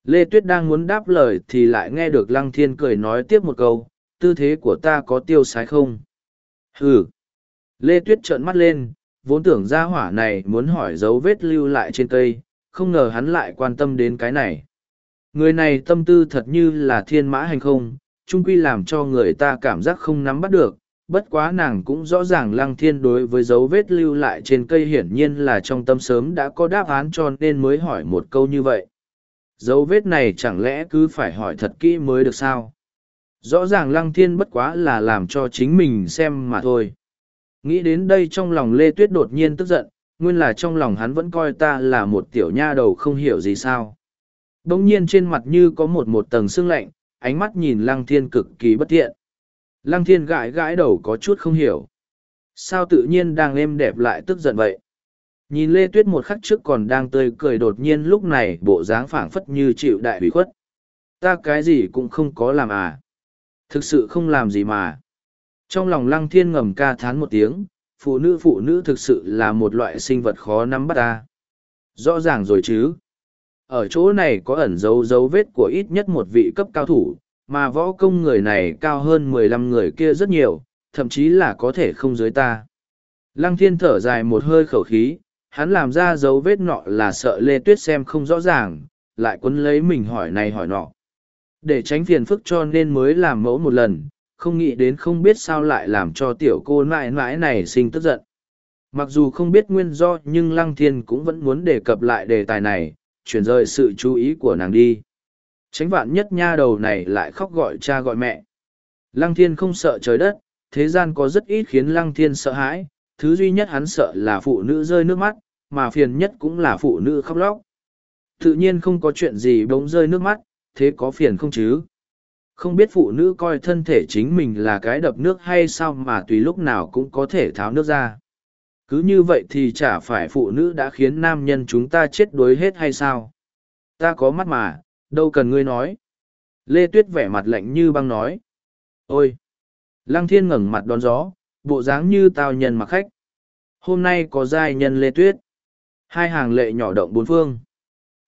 Lê Tuyết đang muốn đáp lời thì lại nghe được lăng thiên cười nói tiếp một câu, tư thế của ta có tiêu sái không? Hừ! Lê Tuyết trợn mắt lên, vốn tưởng ra hỏa này muốn hỏi dấu vết lưu lại trên cây, không ngờ hắn lại quan tâm đến cái này. Người này tâm tư thật như là thiên mã hành không, chung quy làm cho người ta cảm giác không nắm bắt được, bất quá nàng cũng rõ ràng lăng thiên đối với dấu vết lưu lại trên cây hiển nhiên là trong tâm sớm đã có đáp án cho nên mới hỏi một câu như vậy. Dấu vết này chẳng lẽ cứ phải hỏi thật kỹ mới được sao? Rõ ràng lăng thiên bất quá là làm cho chính mình xem mà thôi. Nghĩ đến đây trong lòng Lê Tuyết đột nhiên tức giận, nguyên là trong lòng hắn vẫn coi ta là một tiểu nha đầu không hiểu gì sao. Đông nhiên trên mặt như có một một tầng sương lạnh, ánh mắt nhìn lăng thiên cực kỳ bất thiện. Lăng thiên gãi gãi đầu có chút không hiểu. Sao tự nhiên đang êm đẹp lại tức giận vậy? Nhìn Lê Tuyết một khắc trước còn đang tươi cười đột nhiên lúc này bộ dáng phảng phất như chịu đại hủy khuất. Ta cái gì cũng không có làm à. Thực sự không làm gì mà. Trong lòng lăng thiên ngầm ca thán một tiếng, phụ nữ phụ nữ thực sự là một loại sinh vật khó nắm bắt ta. Rõ ràng rồi chứ. Ở chỗ này có ẩn dấu dấu vết của ít nhất một vị cấp cao thủ, mà võ công người này cao hơn mười lăm người kia rất nhiều, thậm chí là có thể không dưới ta. Lăng thiên thở dài một hơi khẩu khí, hắn làm ra dấu vết nọ là sợ Lê Tuyết xem không rõ ràng, lại quấn lấy mình hỏi này hỏi nọ. Để tránh phiền phức cho nên mới làm mẫu một lần, không nghĩ đến không biết sao lại làm cho tiểu cô mãi mãi này sinh tức giận. Mặc dù không biết nguyên do nhưng Lăng Thiên cũng vẫn muốn đề cập lại đề tài này, chuyển rời sự chú ý của nàng đi. Tránh vạn nhất nha đầu này lại khóc gọi cha gọi mẹ. Lăng Thiên không sợ trời đất, thế gian có rất ít khiến Lăng Thiên sợ hãi, thứ duy nhất hắn sợ là phụ nữ rơi nước mắt, mà phiền nhất cũng là phụ nữ khóc lóc. Tự nhiên không có chuyện gì bỗng rơi nước mắt, thế có phiền không chứ? Không biết phụ nữ coi thân thể chính mình là cái đập nước hay sao mà tùy lúc nào cũng có thể tháo nước ra. Cứ như vậy thì chả phải phụ nữ đã khiến nam nhân chúng ta chết đuối hết hay sao? Ta có mắt mà, đâu cần ngươi nói. Lê Tuyết vẻ mặt lạnh như băng nói. Ôi! Lăng thiên ngẩng mặt đón gió, bộ dáng như tao nhân mặc khách. Hôm nay có giai nhân Lê Tuyết. Hai hàng lệ nhỏ động bốn phương.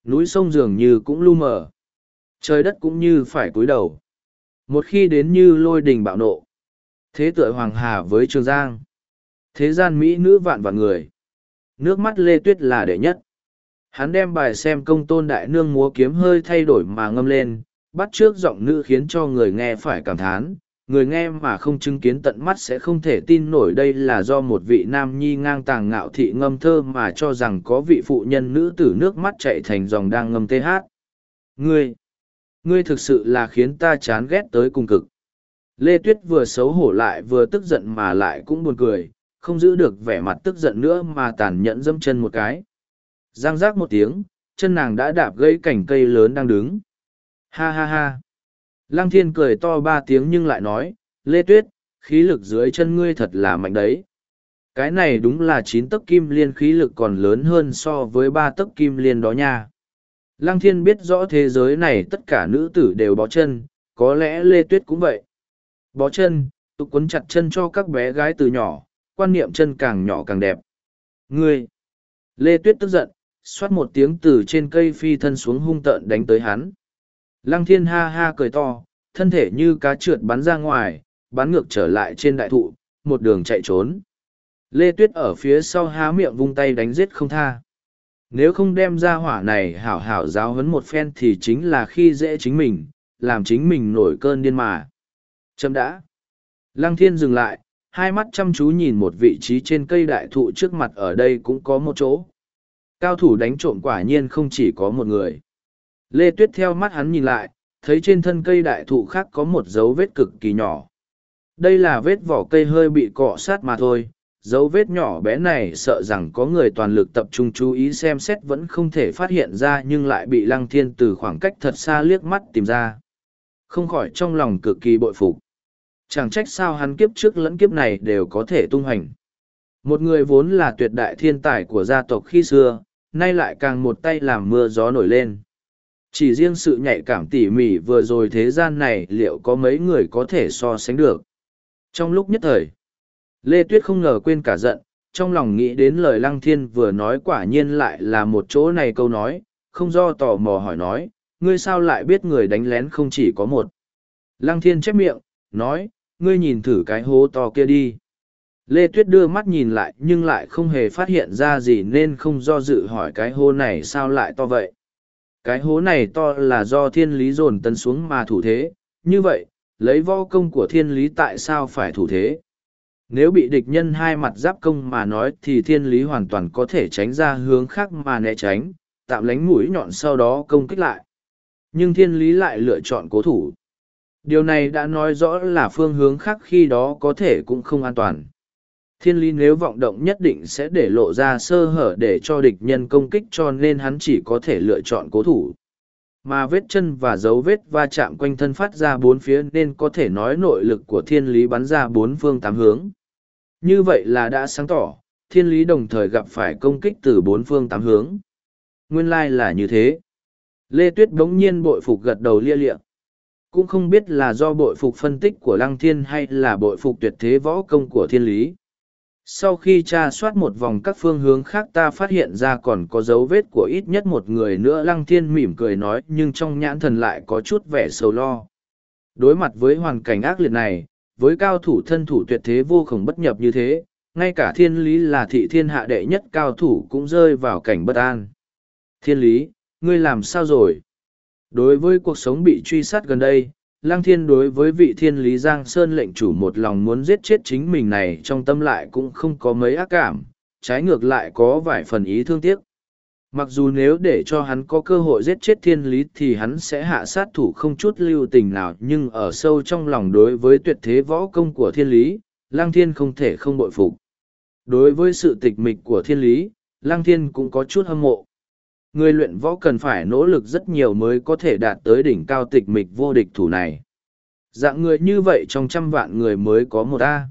Núi sông dường như cũng lu mờ. Trời đất cũng như phải cúi đầu. Một khi đến như lôi đình bạo nộ. Thế tựa Hoàng Hà với Trường Giang. Thế gian Mỹ nữ vạn vạn người. Nước mắt Lê Tuyết là đệ nhất. Hắn đem bài xem công tôn đại nương múa kiếm hơi thay đổi mà ngâm lên, bắt trước giọng nữ khiến cho người nghe phải cảm thán. Người nghe mà không chứng kiến tận mắt sẽ không thể tin nổi đây là do một vị nam nhi ngang tàng ngạo thị ngâm thơ mà cho rằng có vị phụ nhân nữ tử nước mắt chạy thành dòng đang ngâm tê hát. Ngươi! ngươi thực sự là khiến ta chán ghét tới cùng cực. Lê Tuyết vừa xấu hổ lại vừa tức giận mà lại cũng buồn cười, không giữ được vẻ mặt tức giận nữa mà tàn nhẫn dâm chân một cái. Giang giác một tiếng, chân nàng đã đạp gãy cảnh cây lớn đang đứng. Ha ha ha. Lăng thiên cười to ba tiếng nhưng lại nói, Lê Tuyết, khí lực dưới chân ngươi thật là mạnh đấy. Cái này đúng là chín tấc kim liên khí lực còn lớn hơn so với ba tấc kim liên đó nha. Lăng thiên biết rõ thế giới này tất cả nữ tử đều bó chân, có lẽ Lê Tuyết cũng vậy. Bó chân, tục quấn chặt chân cho các bé gái từ nhỏ, quan niệm chân càng nhỏ càng đẹp. Ngươi! Lê Tuyết tức giận, xoát một tiếng từ trên cây phi thân xuống hung tợn đánh tới hắn. Lăng thiên ha ha cười to, thân thể như cá trượt bắn ra ngoài, bắn ngược trở lại trên đại thụ, một đường chạy trốn. Lê Tuyết ở phía sau há miệng vung tay đánh giết không tha. Nếu không đem ra hỏa này hảo hảo giáo huấn một phen thì chính là khi dễ chính mình, làm chính mình nổi cơn điên mà. Chấm đã. Lăng thiên dừng lại, hai mắt chăm chú nhìn một vị trí trên cây đại thụ trước mặt ở đây cũng có một chỗ. Cao thủ đánh trộm quả nhiên không chỉ có một người. Lê Tuyết theo mắt hắn nhìn lại, thấy trên thân cây đại thụ khác có một dấu vết cực kỳ nhỏ. Đây là vết vỏ cây hơi bị cọ sát mà thôi, dấu vết nhỏ bé này sợ rằng có người toàn lực tập trung chú ý xem xét vẫn không thể phát hiện ra nhưng lại bị lăng thiên từ khoảng cách thật xa liếc mắt tìm ra. Không khỏi trong lòng cực kỳ bội phục. Chẳng trách sao hắn kiếp trước lẫn kiếp này đều có thể tung hành. Một người vốn là tuyệt đại thiên tài của gia tộc khi xưa, nay lại càng một tay làm mưa gió nổi lên. Chỉ riêng sự nhạy cảm tỉ mỉ vừa rồi thế gian này liệu có mấy người có thể so sánh được. Trong lúc nhất thời, Lê Tuyết không ngờ quên cả giận, trong lòng nghĩ đến lời Lăng Thiên vừa nói quả nhiên lại là một chỗ này câu nói, không do tò mò hỏi nói, ngươi sao lại biết người đánh lén không chỉ có một. Lăng Thiên chép miệng, nói, ngươi nhìn thử cái hố to kia đi. Lê Tuyết đưa mắt nhìn lại nhưng lại không hề phát hiện ra gì nên không do dự hỏi cái hố này sao lại to vậy. Cái hố này to là do thiên lý dồn tấn xuống mà thủ thế, như vậy, lấy võ công của thiên lý tại sao phải thủ thế? Nếu bị địch nhân hai mặt giáp công mà nói thì thiên lý hoàn toàn có thể tránh ra hướng khác mà né tránh, tạm lánh mũi nhọn sau đó công kích lại. Nhưng thiên lý lại lựa chọn cố thủ. Điều này đã nói rõ là phương hướng khác khi đó có thể cũng không an toàn. Thiên lý nếu vọng động nhất định sẽ để lộ ra sơ hở để cho địch nhân công kích cho nên hắn chỉ có thể lựa chọn cố thủ. Mà vết chân và dấu vết va chạm quanh thân phát ra bốn phía nên có thể nói nội lực của thiên lý bắn ra bốn phương tám hướng. Như vậy là đã sáng tỏ, thiên lý đồng thời gặp phải công kích từ bốn phương tám hướng. Nguyên lai là như thế. Lê Tuyết bỗng nhiên bội phục gật đầu lia lịa. Cũng không biết là do bội phục phân tích của Lăng Thiên hay là bội phục tuyệt thế võ công của thiên lý. Sau khi tra soát một vòng các phương hướng khác ta phát hiện ra còn có dấu vết của ít nhất một người nữa Lăng Thiên mỉm cười nói nhưng trong nhãn thần lại có chút vẻ sầu lo. Đối mặt với hoàn cảnh ác liệt này, với cao thủ thân thủ tuyệt thế vô khổng bất nhập như thế, ngay cả thiên lý là thị thiên hạ đệ nhất cao thủ cũng rơi vào cảnh bất an. Thiên lý, ngươi làm sao rồi? Đối với cuộc sống bị truy sát gần đây, Lăng Thiên đối với vị thiên lý Giang Sơn lệnh chủ một lòng muốn giết chết chính mình này trong tâm lại cũng không có mấy ác cảm, trái ngược lại có vài phần ý thương tiếc. Mặc dù nếu để cho hắn có cơ hội giết chết thiên lý thì hắn sẽ hạ sát thủ không chút lưu tình nào nhưng ở sâu trong lòng đối với tuyệt thế võ công của thiên lý, Lăng Thiên không thể không bội phục. Đối với sự tịch mịch của thiên lý, Lăng Thiên cũng có chút hâm mộ. Người luyện võ cần phải nỗ lực rất nhiều mới có thể đạt tới đỉnh cao tịch mịch vô địch thủ này. Dạng người như vậy trong trăm vạn người mới có một A.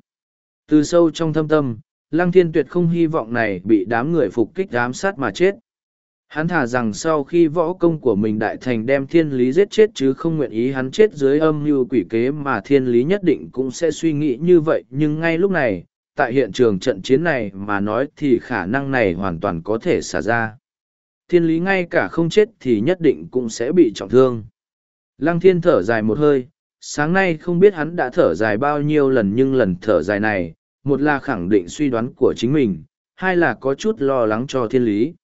Từ sâu trong thâm tâm, Lăng Thiên tuyệt không hy vọng này bị đám người phục kích ám sát mà chết. Hắn thả rằng sau khi võ công của mình đại thành đem thiên lý giết chết chứ không nguyện ý hắn chết dưới âm mưu quỷ kế mà thiên lý nhất định cũng sẽ suy nghĩ như vậy nhưng ngay lúc này, tại hiện trường trận chiến này mà nói thì khả năng này hoàn toàn có thể xả ra. Thiên lý ngay cả không chết thì nhất định cũng sẽ bị trọng thương. Lăng thiên thở dài một hơi, sáng nay không biết hắn đã thở dài bao nhiêu lần nhưng lần thở dài này, một là khẳng định suy đoán của chính mình, hai là có chút lo lắng cho thiên lý.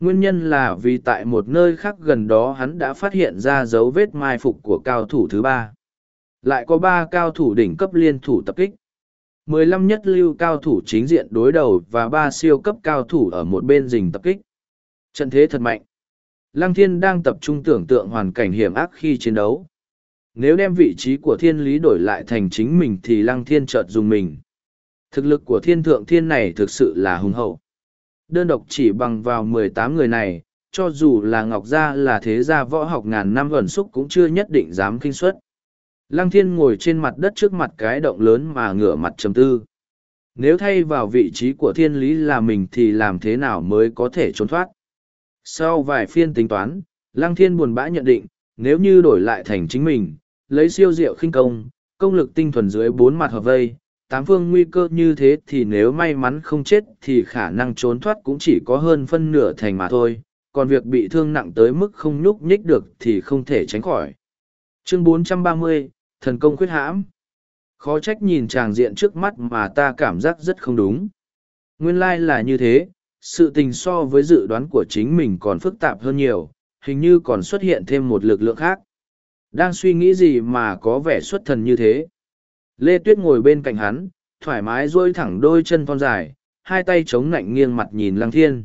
Nguyên nhân là vì tại một nơi khác gần đó hắn đã phát hiện ra dấu vết mai phục của cao thủ thứ ba. Lại có ba cao thủ đỉnh cấp liên thủ tập kích. Mười lăm nhất lưu cao thủ chính diện đối đầu và ba siêu cấp cao thủ ở một bên rình tập kích trận thế thật mạnh lăng thiên đang tập trung tưởng tượng hoàn cảnh hiểm ác khi chiến đấu nếu đem vị trí của thiên lý đổi lại thành chính mình thì lăng thiên chợt dùng mình thực lực của thiên thượng thiên này thực sự là hùng hậu đơn độc chỉ bằng vào mười tám người này, cho dù là Ngọc Gia là thế gia võ học ngàn năm gần xúc cũng chưa nhất định dám kinh xuất. Lăng thiên ngồi trên mặt đất trước mặt cái động lớn mà ngửa mặt trầm tư. Nếu thay vào vị trí của thiên lý là mình thì làm thế nào mới có thể trốn thoát? Sau vài phiên tính toán, Lăng thiên buồn bã nhận định, nếu như đổi lại thành chính mình, lấy siêu diệu khinh công, công lực tinh thuần dưới bốn mặt hợp vây, tám phương nguy cơ như thế thì nếu may mắn không chết thì khả năng trốn thoát cũng chỉ có hơn phân nửa thành mà thôi còn việc bị thương nặng tới mức không nhúc nhích được thì không thể tránh khỏi. Chương 430, thần công khuyết hãm. Khó trách nhìn tràng diện trước mắt mà ta cảm giác rất không đúng. Nguyên lai là như thế sự tình so với dự đoán của chính mình còn phức tạp hơn nhiều, hình như còn xuất hiện thêm một lực lượng khác. Đang suy nghĩ gì mà có vẻ xuất thần như thế? Lê Tuyết ngồi bên cạnh hắn, thoải mái duỗi thẳng đôi chân thon dài, hai tay chống nạnh nghiêng mặt nhìn Lăng Thiên.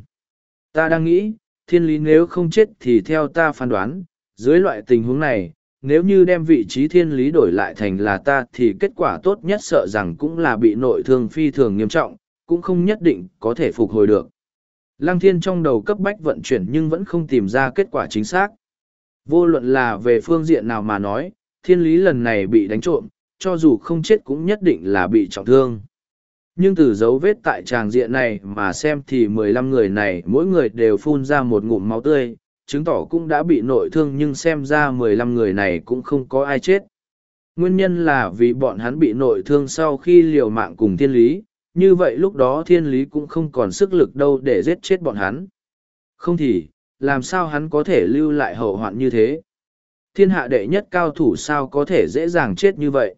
Ta đang nghĩ, thiên lý nếu không chết thì theo ta phán đoán, dưới loại tình huống này, nếu như đem vị trí thiên lý đổi lại thành là ta thì kết quả tốt nhất sợ rằng cũng là bị nội thương phi thường nghiêm trọng, cũng không nhất định có thể phục hồi được. Lăng thiên trong đầu cấp bách vận chuyển nhưng vẫn không tìm ra kết quả chính xác. Vô luận là về phương diện nào mà nói, thiên lý lần này bị đánh trộm, cho dù không chết cũng nhất định là bị trọng thương. Nhưng từ dấu vết tại tràng diện này mà xem thì mười lăm người này mỗi người đều phun ra một ngụm máu tươi, chứng tỏ cũng đã bị nội thương nhưng xem ra mười lăm người này cũng không có ai chết. Nguyên nhân là vì bọn hắn bị nội thương sau khi liều mạng cùng thiên lý, như vậy lúc đó thiên lý cũng không còn sức lực đâu để giết chết bọn hắn. Không thì, làm sao hắn có thể lưu lại hậu hoạn như thế? Thiên hạ đệ nhất cao thủ sao có thể dễ dàng chết như vậy?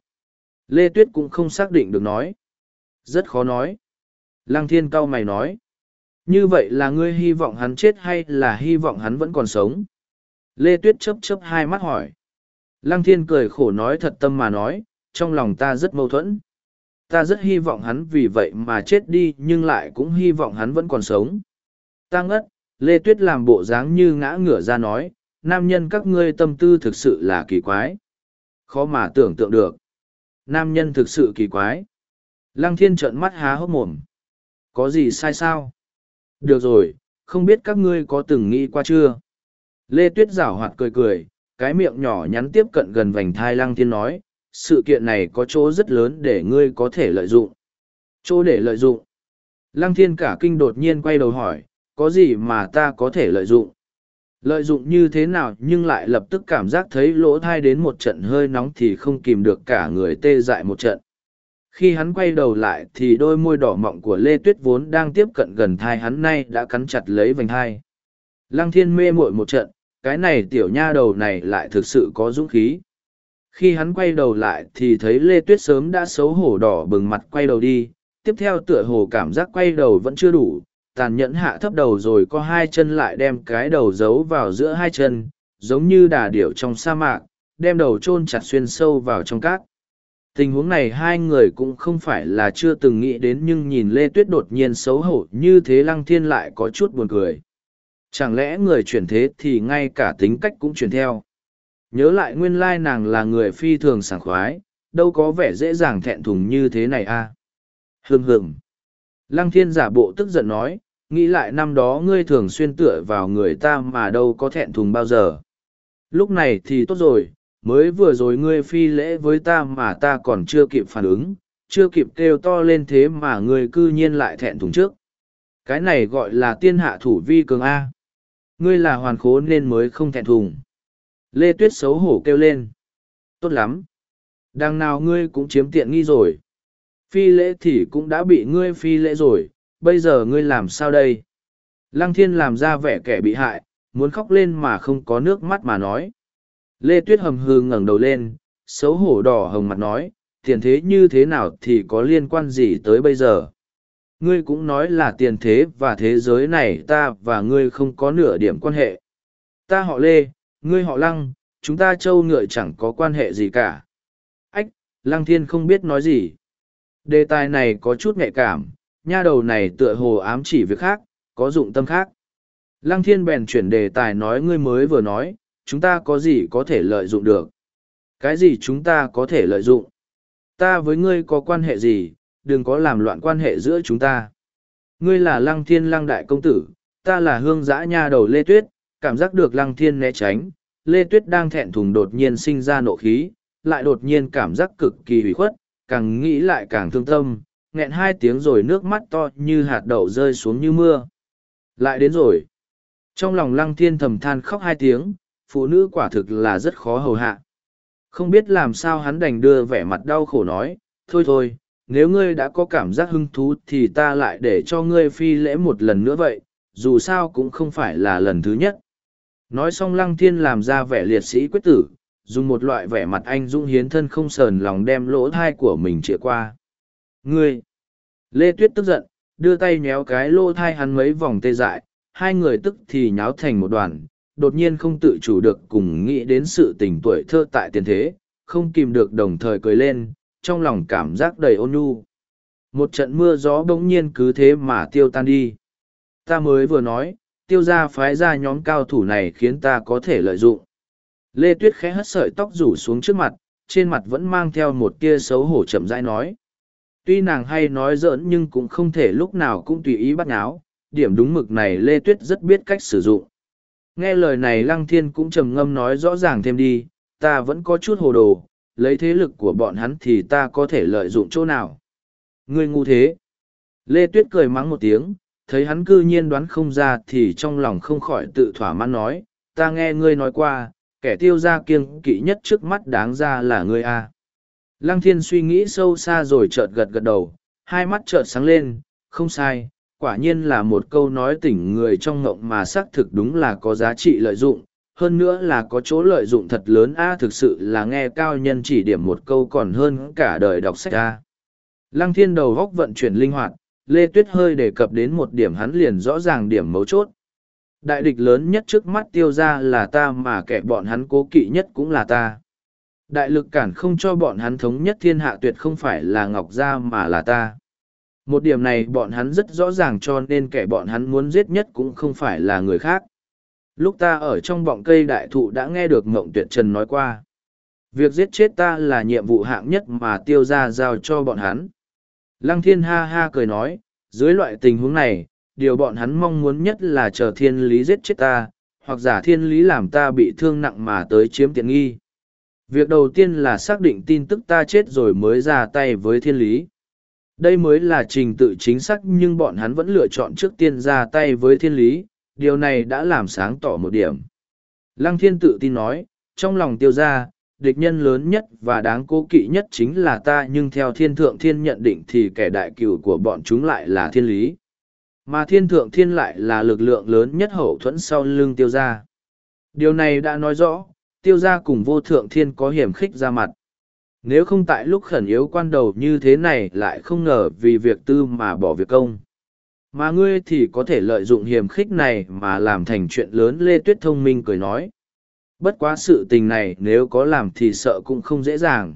Lê Tuyết cũng không xác định được nói. Rất khó nói. Lăng thiên cao mày nói. Như vậy là ngươi hy vọng hắn chết hay là hy vọng hắn vẫn còn sống? Lê Tuyết chấp chấp hai mắt hỏi. Lăng thiên cười khổ nói thật tâm mà nói, trong lòng ta rất mâu thuẫn. Ta rất hy vọng hắn vì vậy mà chết đi nhưng lại cũng hy vọng hắn vẫn còn sống. Ta ngất, Lê Tuyết làm bộ dáng như ngã ngửa ra nói, nam nhân các ngươi tâm tư thực sự là kỳ quái. Khó mà tưởng tượng được. Nam nhân thực sự kỳ quái. Lăng thiên trợn mắt há hốc mồm. Có gì sai sao? Được rồi, không biết các ngươi có từng nghĩ qua chưa? Lê Tuyết giảo hoạt cười cười, cái miệng nhỏ nhắn tiếp cận gần vành thai lăng thiên nói, sự kiện này có chỗ rất lớn để ngươi có thể lợi dụng. Chỗ để lợi dụng. Lăng thiên cả kinh đột nhiên quay đầu hỏi, có gì mà ta có thể lợi dụng? Lợi dụng như thế nào nhưng lại lập tức cảm giác thấy lỗ thai đến một trận hơi nóng thì không kìm được cả người tê dại một trận. Khi hắn quay đầu lại thì đôi môi đỏ mọng của Lê Tuyết vốn đang tiếp cận gần thai hắn nay đã cắn chặt lấy vành thai. Lăng thiên mê muội một trận, cái này tiểu nha đầu này lại thực sự có dũng khí. Khi hắn quay đầu lại thì thấy Lê Tuyết sớm đã xấu hổ đỏ bừng mặt quay đầu đi, tiếp theo tựa hồ cảm giác quay đầu vẫn chưa đủ, tàn nhẫn hạ thấp đầu rồi có hai chân lại đem cái đầu giấu vào giữa hai chân, giống như đà điểu trong sa mạc, đem đầu chôn chặt xuyên sâu vào trong cát. Tình huống này hai người cũng không phải là chưa từng nghĩ đến nhưng nhìn Lê Tuyết đột nhiên xấu hổ như thế Lăng Thiên lại có chút buồn cười. Chẳng lẽ người chuyển thế thì ngay cả tính cách cũng chuyển theo. Nhớ lại nguyên lai nàng là người phi thường sảng khoái, đâu có vẻ dễ dàng thẹn thùng như thế này a à? Hừm hừm. Lăng thiên giả bộ tức giận nói, nghĩ lại năm đó ngươi thường xuyên tựa vào người ta mà đâu có thẹn thùng bao giờ. Lúc này thì tốt rồi, mới vừa rồi ngươi phi lễ với ta mà ta còn chưa kịp phản ứng, chưa kịp kêu to lên thế mà ngươi cư nhiên lại thẹn thùng trước. Cái này gọi là tiên hạ thủ vi cường A. Ngươi là hoàn khố nên mới không thẹn thùng. Lê Tuyết xấu hổ kêu lên. Tốt lắm. Đằng nào ngươi cũng chiếm tiện nghi rồi. Phi lễ thì cũng đã bị ngươi phi lễ rồi, bây giờ ngươi làm sao đây? Lăng thiên làm ra vẻ kẻ bị hại, muốn khóc lên mà không có nước mắt mà nói. Lê Tuyết hầm hừ ngẩng đầu lên, xấu hổ đỏ hồng mặt nói, tiền thế như thế nào thì có liên quan gì tới bây giờ? Ngươi cũng nói là tiền thế và thế giới này ta và ngươi không có nửa điểm quan hệ. Ta họ Lê, ngươi họ Lăng, chúng ta châu ngựa chẳng có quan hệ gì cả. Ách, Lăng Thiên không biết nói gì. Đề tài này có chút nhạy cảm, nha đầu này tựa hồ ám chỉ việc khác, có dụng tâm khác. Lăng Thiên bèn chuyển đề tài nói ngươi mới vừa nói, chúng ta có gì có thể lợi dụng được. Cái gì chúng ta có thể lợi dụng? Ta với ngươi có quan hệ gì, đừng có làm loạn quan hệ giữa chúng ta. Ngươi là Lăng Thiên Lăng Đại Công Tử, ta là hương giã nha đầu Lê Tuyết, cảm giác được Lăng Thiên né tránh. Lê Tuyết đang thẹn thùng đột nhiên sinh ra nộ khí, lại đột nhiên cảm giác cực kỳ hủy khuất, càng nghĩ lại càng thương tâm, nghẹn hai tiếng rồi nước mắt to như hạt đậu rơi xuống như mưa. Lại đến rồi. Trong lòng lăng thiên thầm than khóc hai tiếng, phụ nữ quả thực là rất khó hầu hạ. Không biết làm sao hắn đành đưa vẻ mặt đau khổ nói, thôi thôi, nếu ngươi đã có cảm giác hứng thú thì ta lại để cho ngươi phi lễ một lần nữa vậy, dù sao cũng không phải là lần thứ nhất. Nói xong lăng thiên làm ra vẻ liệt sĩ quyết tử, dùng một loại vẻ mặt anh dũng hiến thân không sờn lòng đem lỗ thai của mình chĩa qua. Ngươi! Lê Tuyết tức giận, đưa tay nhéo cái lỗ thai hắn mấy vòng tê dại, hai người tức thì nháo thành một đoàn, đột nhiên không tự chủ được cùng nghĩ đến sự tình tuổi thơ tại tiền thế, không kìm được đồng thời cười lên, trong lòng cảm giác đầy ôn nhu. Một trận mưa gió bỗng nhiên cứ thế mà tiêu tan đi. Ta mới vừa nói, tiêu ra phái ra nhóm cao thủ này khiến ta có thể lợi dụng. Lê Tuyết khẽ hất sợi tóc rủ xuống trước mặt, trên mặt vẫn mang theo một tia xấu hổ chậm rãi nói. Tuy nàng hay nói giỡn nhưng cũng không thể lúc nào cũng tùy ý bắt áo. điểm đúng mực này Lê Tuyết rất biết cách sử dụng. Nghe lời này Lăng Thiên cũng trầm ngâm nói rõ ràng thêm đi, ta vẫn có chút hồ đồ, lấy thế lực của bọn hắn thì ta có thể lợi dụng chỗ nào. Ngươi ngu thế. Lê Tuyết cười mắng một tiếng, thấy hắn cư nhiên đoán không ra thì trong lòng không khỏi tự thỏa mãn nói, ta nghe ngươi nói qua, kẻ tiêu gia kiêng kỵ nhất trước mắt đáng ra là ngươi a. Lăng thiên suy nghĩ sâu xa rồi chợt gật gật đầu, hai mắt chợt sáng lên, không sai, quả nhiên là một câu nói tỉnh người trong ngộng mà xác thực đúng là có giá trị lợi dụng, hơn nữa là có chỗ lợi dụng thật lớn a thực sự là nghe cao nhân chỉ điểm một câu còn hơn cả đời đọc sách a. Lăng thiên đầu góc vận chuyển linh hoạt, Lê Tuyết hơi đề cập đến một điểm hắn liền rõ ràng điểm mấu chốt. Đại địch lớn nhất trước mắt tiêu ra là ta mà kẻ bọn hắn cố kỵ nhất cũng là ta. Đại lực cản không cho bọn hắn thống nhất thiên hạ tuyệt không phải là Ngọc Gia mà là ta. Một điểm này bọn hắn rất rõ ràng cho nên kẻ bọn hắn muốn giết nhất cũng không phải là người khác. Lúc ta ở trong bọng cây đại thụ đã nghe được Ngộng Tuyệt Trần nói qua. Việc giết chết ta là nhiệm vụ hạng nhất mà tiêu ra giao cho bọn hắn. Lăng thiên ha ha cười nói, dưới loại tình huống này, điều bọn hắn mong muốn nhất là chờ thiên lý giết chết ta, hoặc giả thiên lý làm ta bị thương nặng mà tới chiếm tiện nghi. Việc đầu tiên là xác định tin tức ta chết rồi mới ra tay với thiên lý. Đây mới là trình tự chính xác nhưng bọn hắn vẫn lựa chọn trước tiên ra tay với thiên lý, điều này đã làm sáng tỏ một điểm. Lăng thiên tự tin nói, trong lòng tiêu ra, địch nhân lớn nhất và đáng cố kỵ nhất chính là ta nhưng theo thiên thượng thiên nhận định thì kẻ đại cửu của bọn chúng lại là thiên lý. Mà thiên thượng thiên lại là lực lượng lớn nhất hậu thuẫn sau lưng tiêu gia. Điều này đã nói rõ, tiêu gia cùng vô thượng thiên có hiểm khích ra mặt. Nếu không tại lúc khẩn yếu quan đầu như thế này lại không ngờ vì việc tư mà bỏ việc công. Mà ngươi thì có thể lợi dụng hiểm khích này mà làm thành chuyện lớn Lê Tuyết thông minh cười nói. Bất quá sự tình này nếu có làm thì sợ cũng không dễ dàng.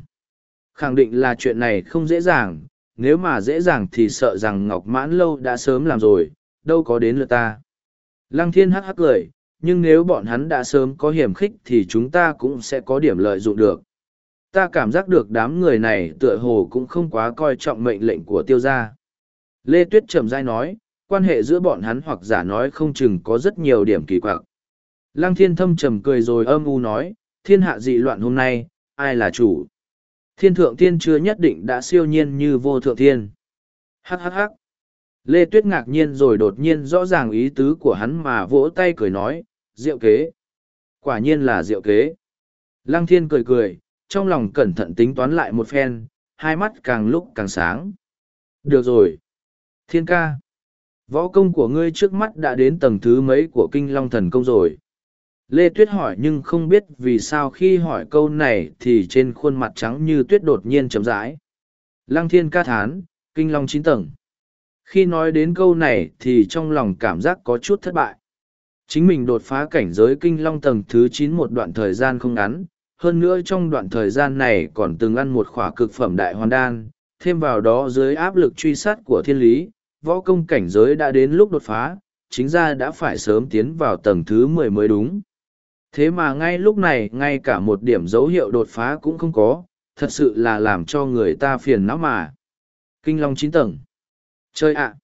Khẳng định là chuyện này không dễ dàng, nếu mà dễ dàng thì sợ rằng Ngọc Mãn Lâu đã sớm làm rồi, đâu có đến lượt ta. Lăng thiên hắc hắc cười, nhưng nếu bọn hắn đã sớm có hiểm khích thì chúng ta cũng sẽ có điểm lợi dụng được. Ta cảm giác được đám người này tựa hồ cũng không quá coi trọng mệnh lệnh của tiêu gia. Lê Tuyết trầm dai nói, quan hệ giữa bọn hắn hoặc giả nói không chừng có rất nhiều điểm kỳ quặc. Lăng thiên thâm trầm cười rồi âm u nói, thiên hạ dị loạn hôm nay, ai là chủ? Thiên thượng thiên chưa nhất định đã siêu nhiên như vô thượng thiên. Hắc hắc hắc. Lê Tuyết ngạc nhiên rồi đột nhiên rõ ràng ý tứ của hắn mà vỗ tay cười nói, diệu kế. Quả nhiên là diệu kế. Lăng thiên cười cười, trong lòng cẩn thận tính toán lại một phen, hai mắt càng lúc càng sáng. Được rồi. Thiên ca. Võ công của ngươi trước mắt đã đến tầng thứ mấy của kinh long thần công rồi. Lê Tuyết hỏi nhưng không biết vì sao khi hỏi câu này thì trên khuôn mặt trắng như tuyết đột nhiên chấm rãi. Lăng thiên ca thán, kinh long chín tầng. Khi nói đến câu này thì trong lòng cảm giác có chút thất bại. Chính mình đột phá cảnh giới kinh long tầng thứ chín một đoạn thời gian không ngắn, hơn nữa trong đoạn thời gian này còn từng ăn một khỏa cực phẩm đại hoàn đan, thêm vào đó dưới áp lực truy sát của thiên lý, võ công cảnh giới đã đến lúc đột phá, chính ra đã phải sớm tiến vào tầng thứ mười mới đúng. Thế mà ngay lúc này ngay cả một điểm dấu hiệu đột phá cũng không có, thật sự là làm cho người ta phiền não mà. Kinh Long chín tầng. Chơi ạ!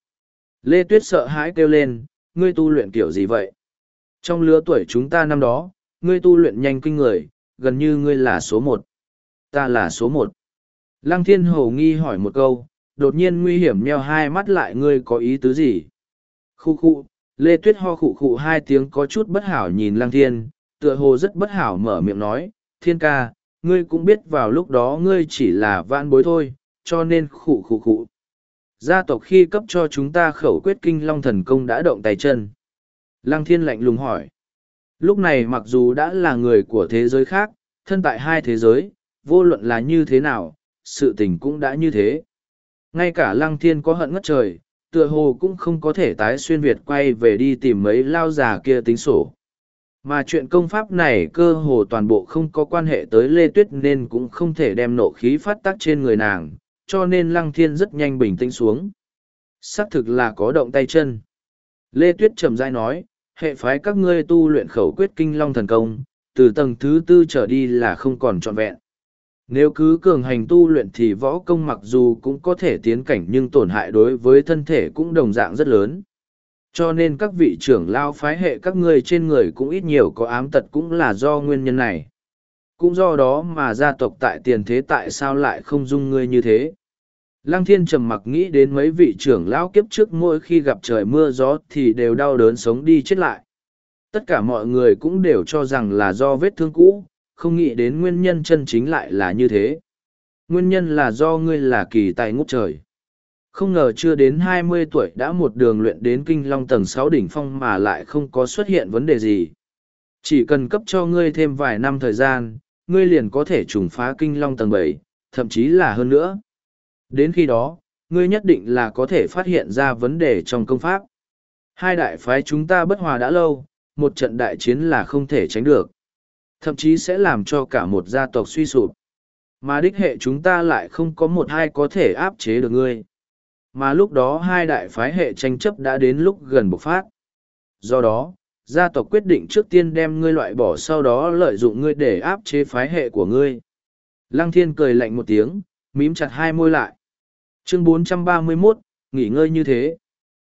Lê Tuyết sợ hãi kêu lên, ngươi tu luyện kiểu gì vậy? Trong lứa tuổi chúng ta năm đó, ngươi tu luyện nhanh kinh người, gần như ngươi là số một. Ta là số một. Lăng thiên hầu nghi hỏi một câu, đột nhiên nguy hiểm nheo hai mắt lại ngươi có ý tứ gì? Khu khu, Lê Tuyết ho khụ khụ hai tiếng có chút bất hảo nhìn lăng thiên, tựa hồ rất bất hảo mở miệng nói, thiên ca, ngươi cũng biết vào lúc đó ngươi chỉ là vãn bối thôi, cho nên khụ khụ khụ. Gia tộc khi cấp cho chúng ta khẩu quyết kinh long thần công đã động tay chân. Lăng thiên lạnh lùng hỏi. Lúc này mặc dù đã là người của thế giới khác, thân tại hai thế giới, vô luận là như thế nào, sự tình cũng đã như thế. Ngay cả lăng thiên có hận ngất trời, tựa hồ cũng không có thể tái xuyên Việt quay về đi tìm mấy lao già kia tính sổ. Mà chuyện công pháp này cơ hồ toàn bộ không có quan hệ tới Lê Tuyết nên cũng không thể đem nộ khí phát tác trên người nàng, cho nên Lăng Thiên rất nhanh bình tĩnh xuống. Xác thực là có động tay chân. Lê Tuyết trầm dai nói, hệ phái các ngươi tu luyện khẩu quyết kinh long thần công, từ tầng thứ tư trở đi là không còn trọn vẹn. Nếu cứ cường hành tu luyện thì võ công mặc dù cũng có thể tiến cảnh nhưng tổn hại đối với thân thể cũng đồng dạng rất lớn. Cho nên các vị trưởng lao phái hệ các ngươi trên người cũng ít nhiều có ám tật cũng là do nguyên nhân này. Cũng do đó mà gia tộc tại tiền thế tại sao lại không dung ngươi như thế. Lăng thiên trầm mặc nghĩ đến mấy vị trưởng lão kiếp trước mỗi khi gặp trời mưa gió thì đều đau đớn sống đi chết lại. Tất cả mọi người cũng đều cho rằng là do vết thương cũ, không nghĩ đến nguyên nhân chân chính lại là như thế. Nguyên nhân là do ngươi là kỳ tài ngút trời. Không ngờ chưa đến hai mươi tuổi đã một đường luyện đến kinh long tầng sáu đỉnh phong mà lại không có xuất hiện vấn đề gì. Chỉ cần cấp cho ngươi thêm vài năm thời gian, ngươi liền có thể trùng phá kinh long tầng bảy, thậm chí là hơn nữa. Đến khi đó, ngươi nhất định là có thể phát hiện ra vấn đề trong công pháp. Hai đại phái chúng ta bất hòa đã lâu, một trận đại chiến là không thể tránh được. Thậm chí sẽ làm cho cả một gia tộc suy sụp. Mà đích hệ chúng ta lại không có một hai có thể áp chế được ngươi. Mà lúc đó hai đại phái hệ tranh chấp đã đến lúc gần bộc phát. Do đó, gia tộc quyết định trước tiên đem ngươi loại bỏ sau đó lợi dụng ngươi để áp chế phái hệ của ngươi. Lăng thiên cười lạnh một tiếng, mím chặt hai môi lại. Chương 431, nghỉ ngơi như thế.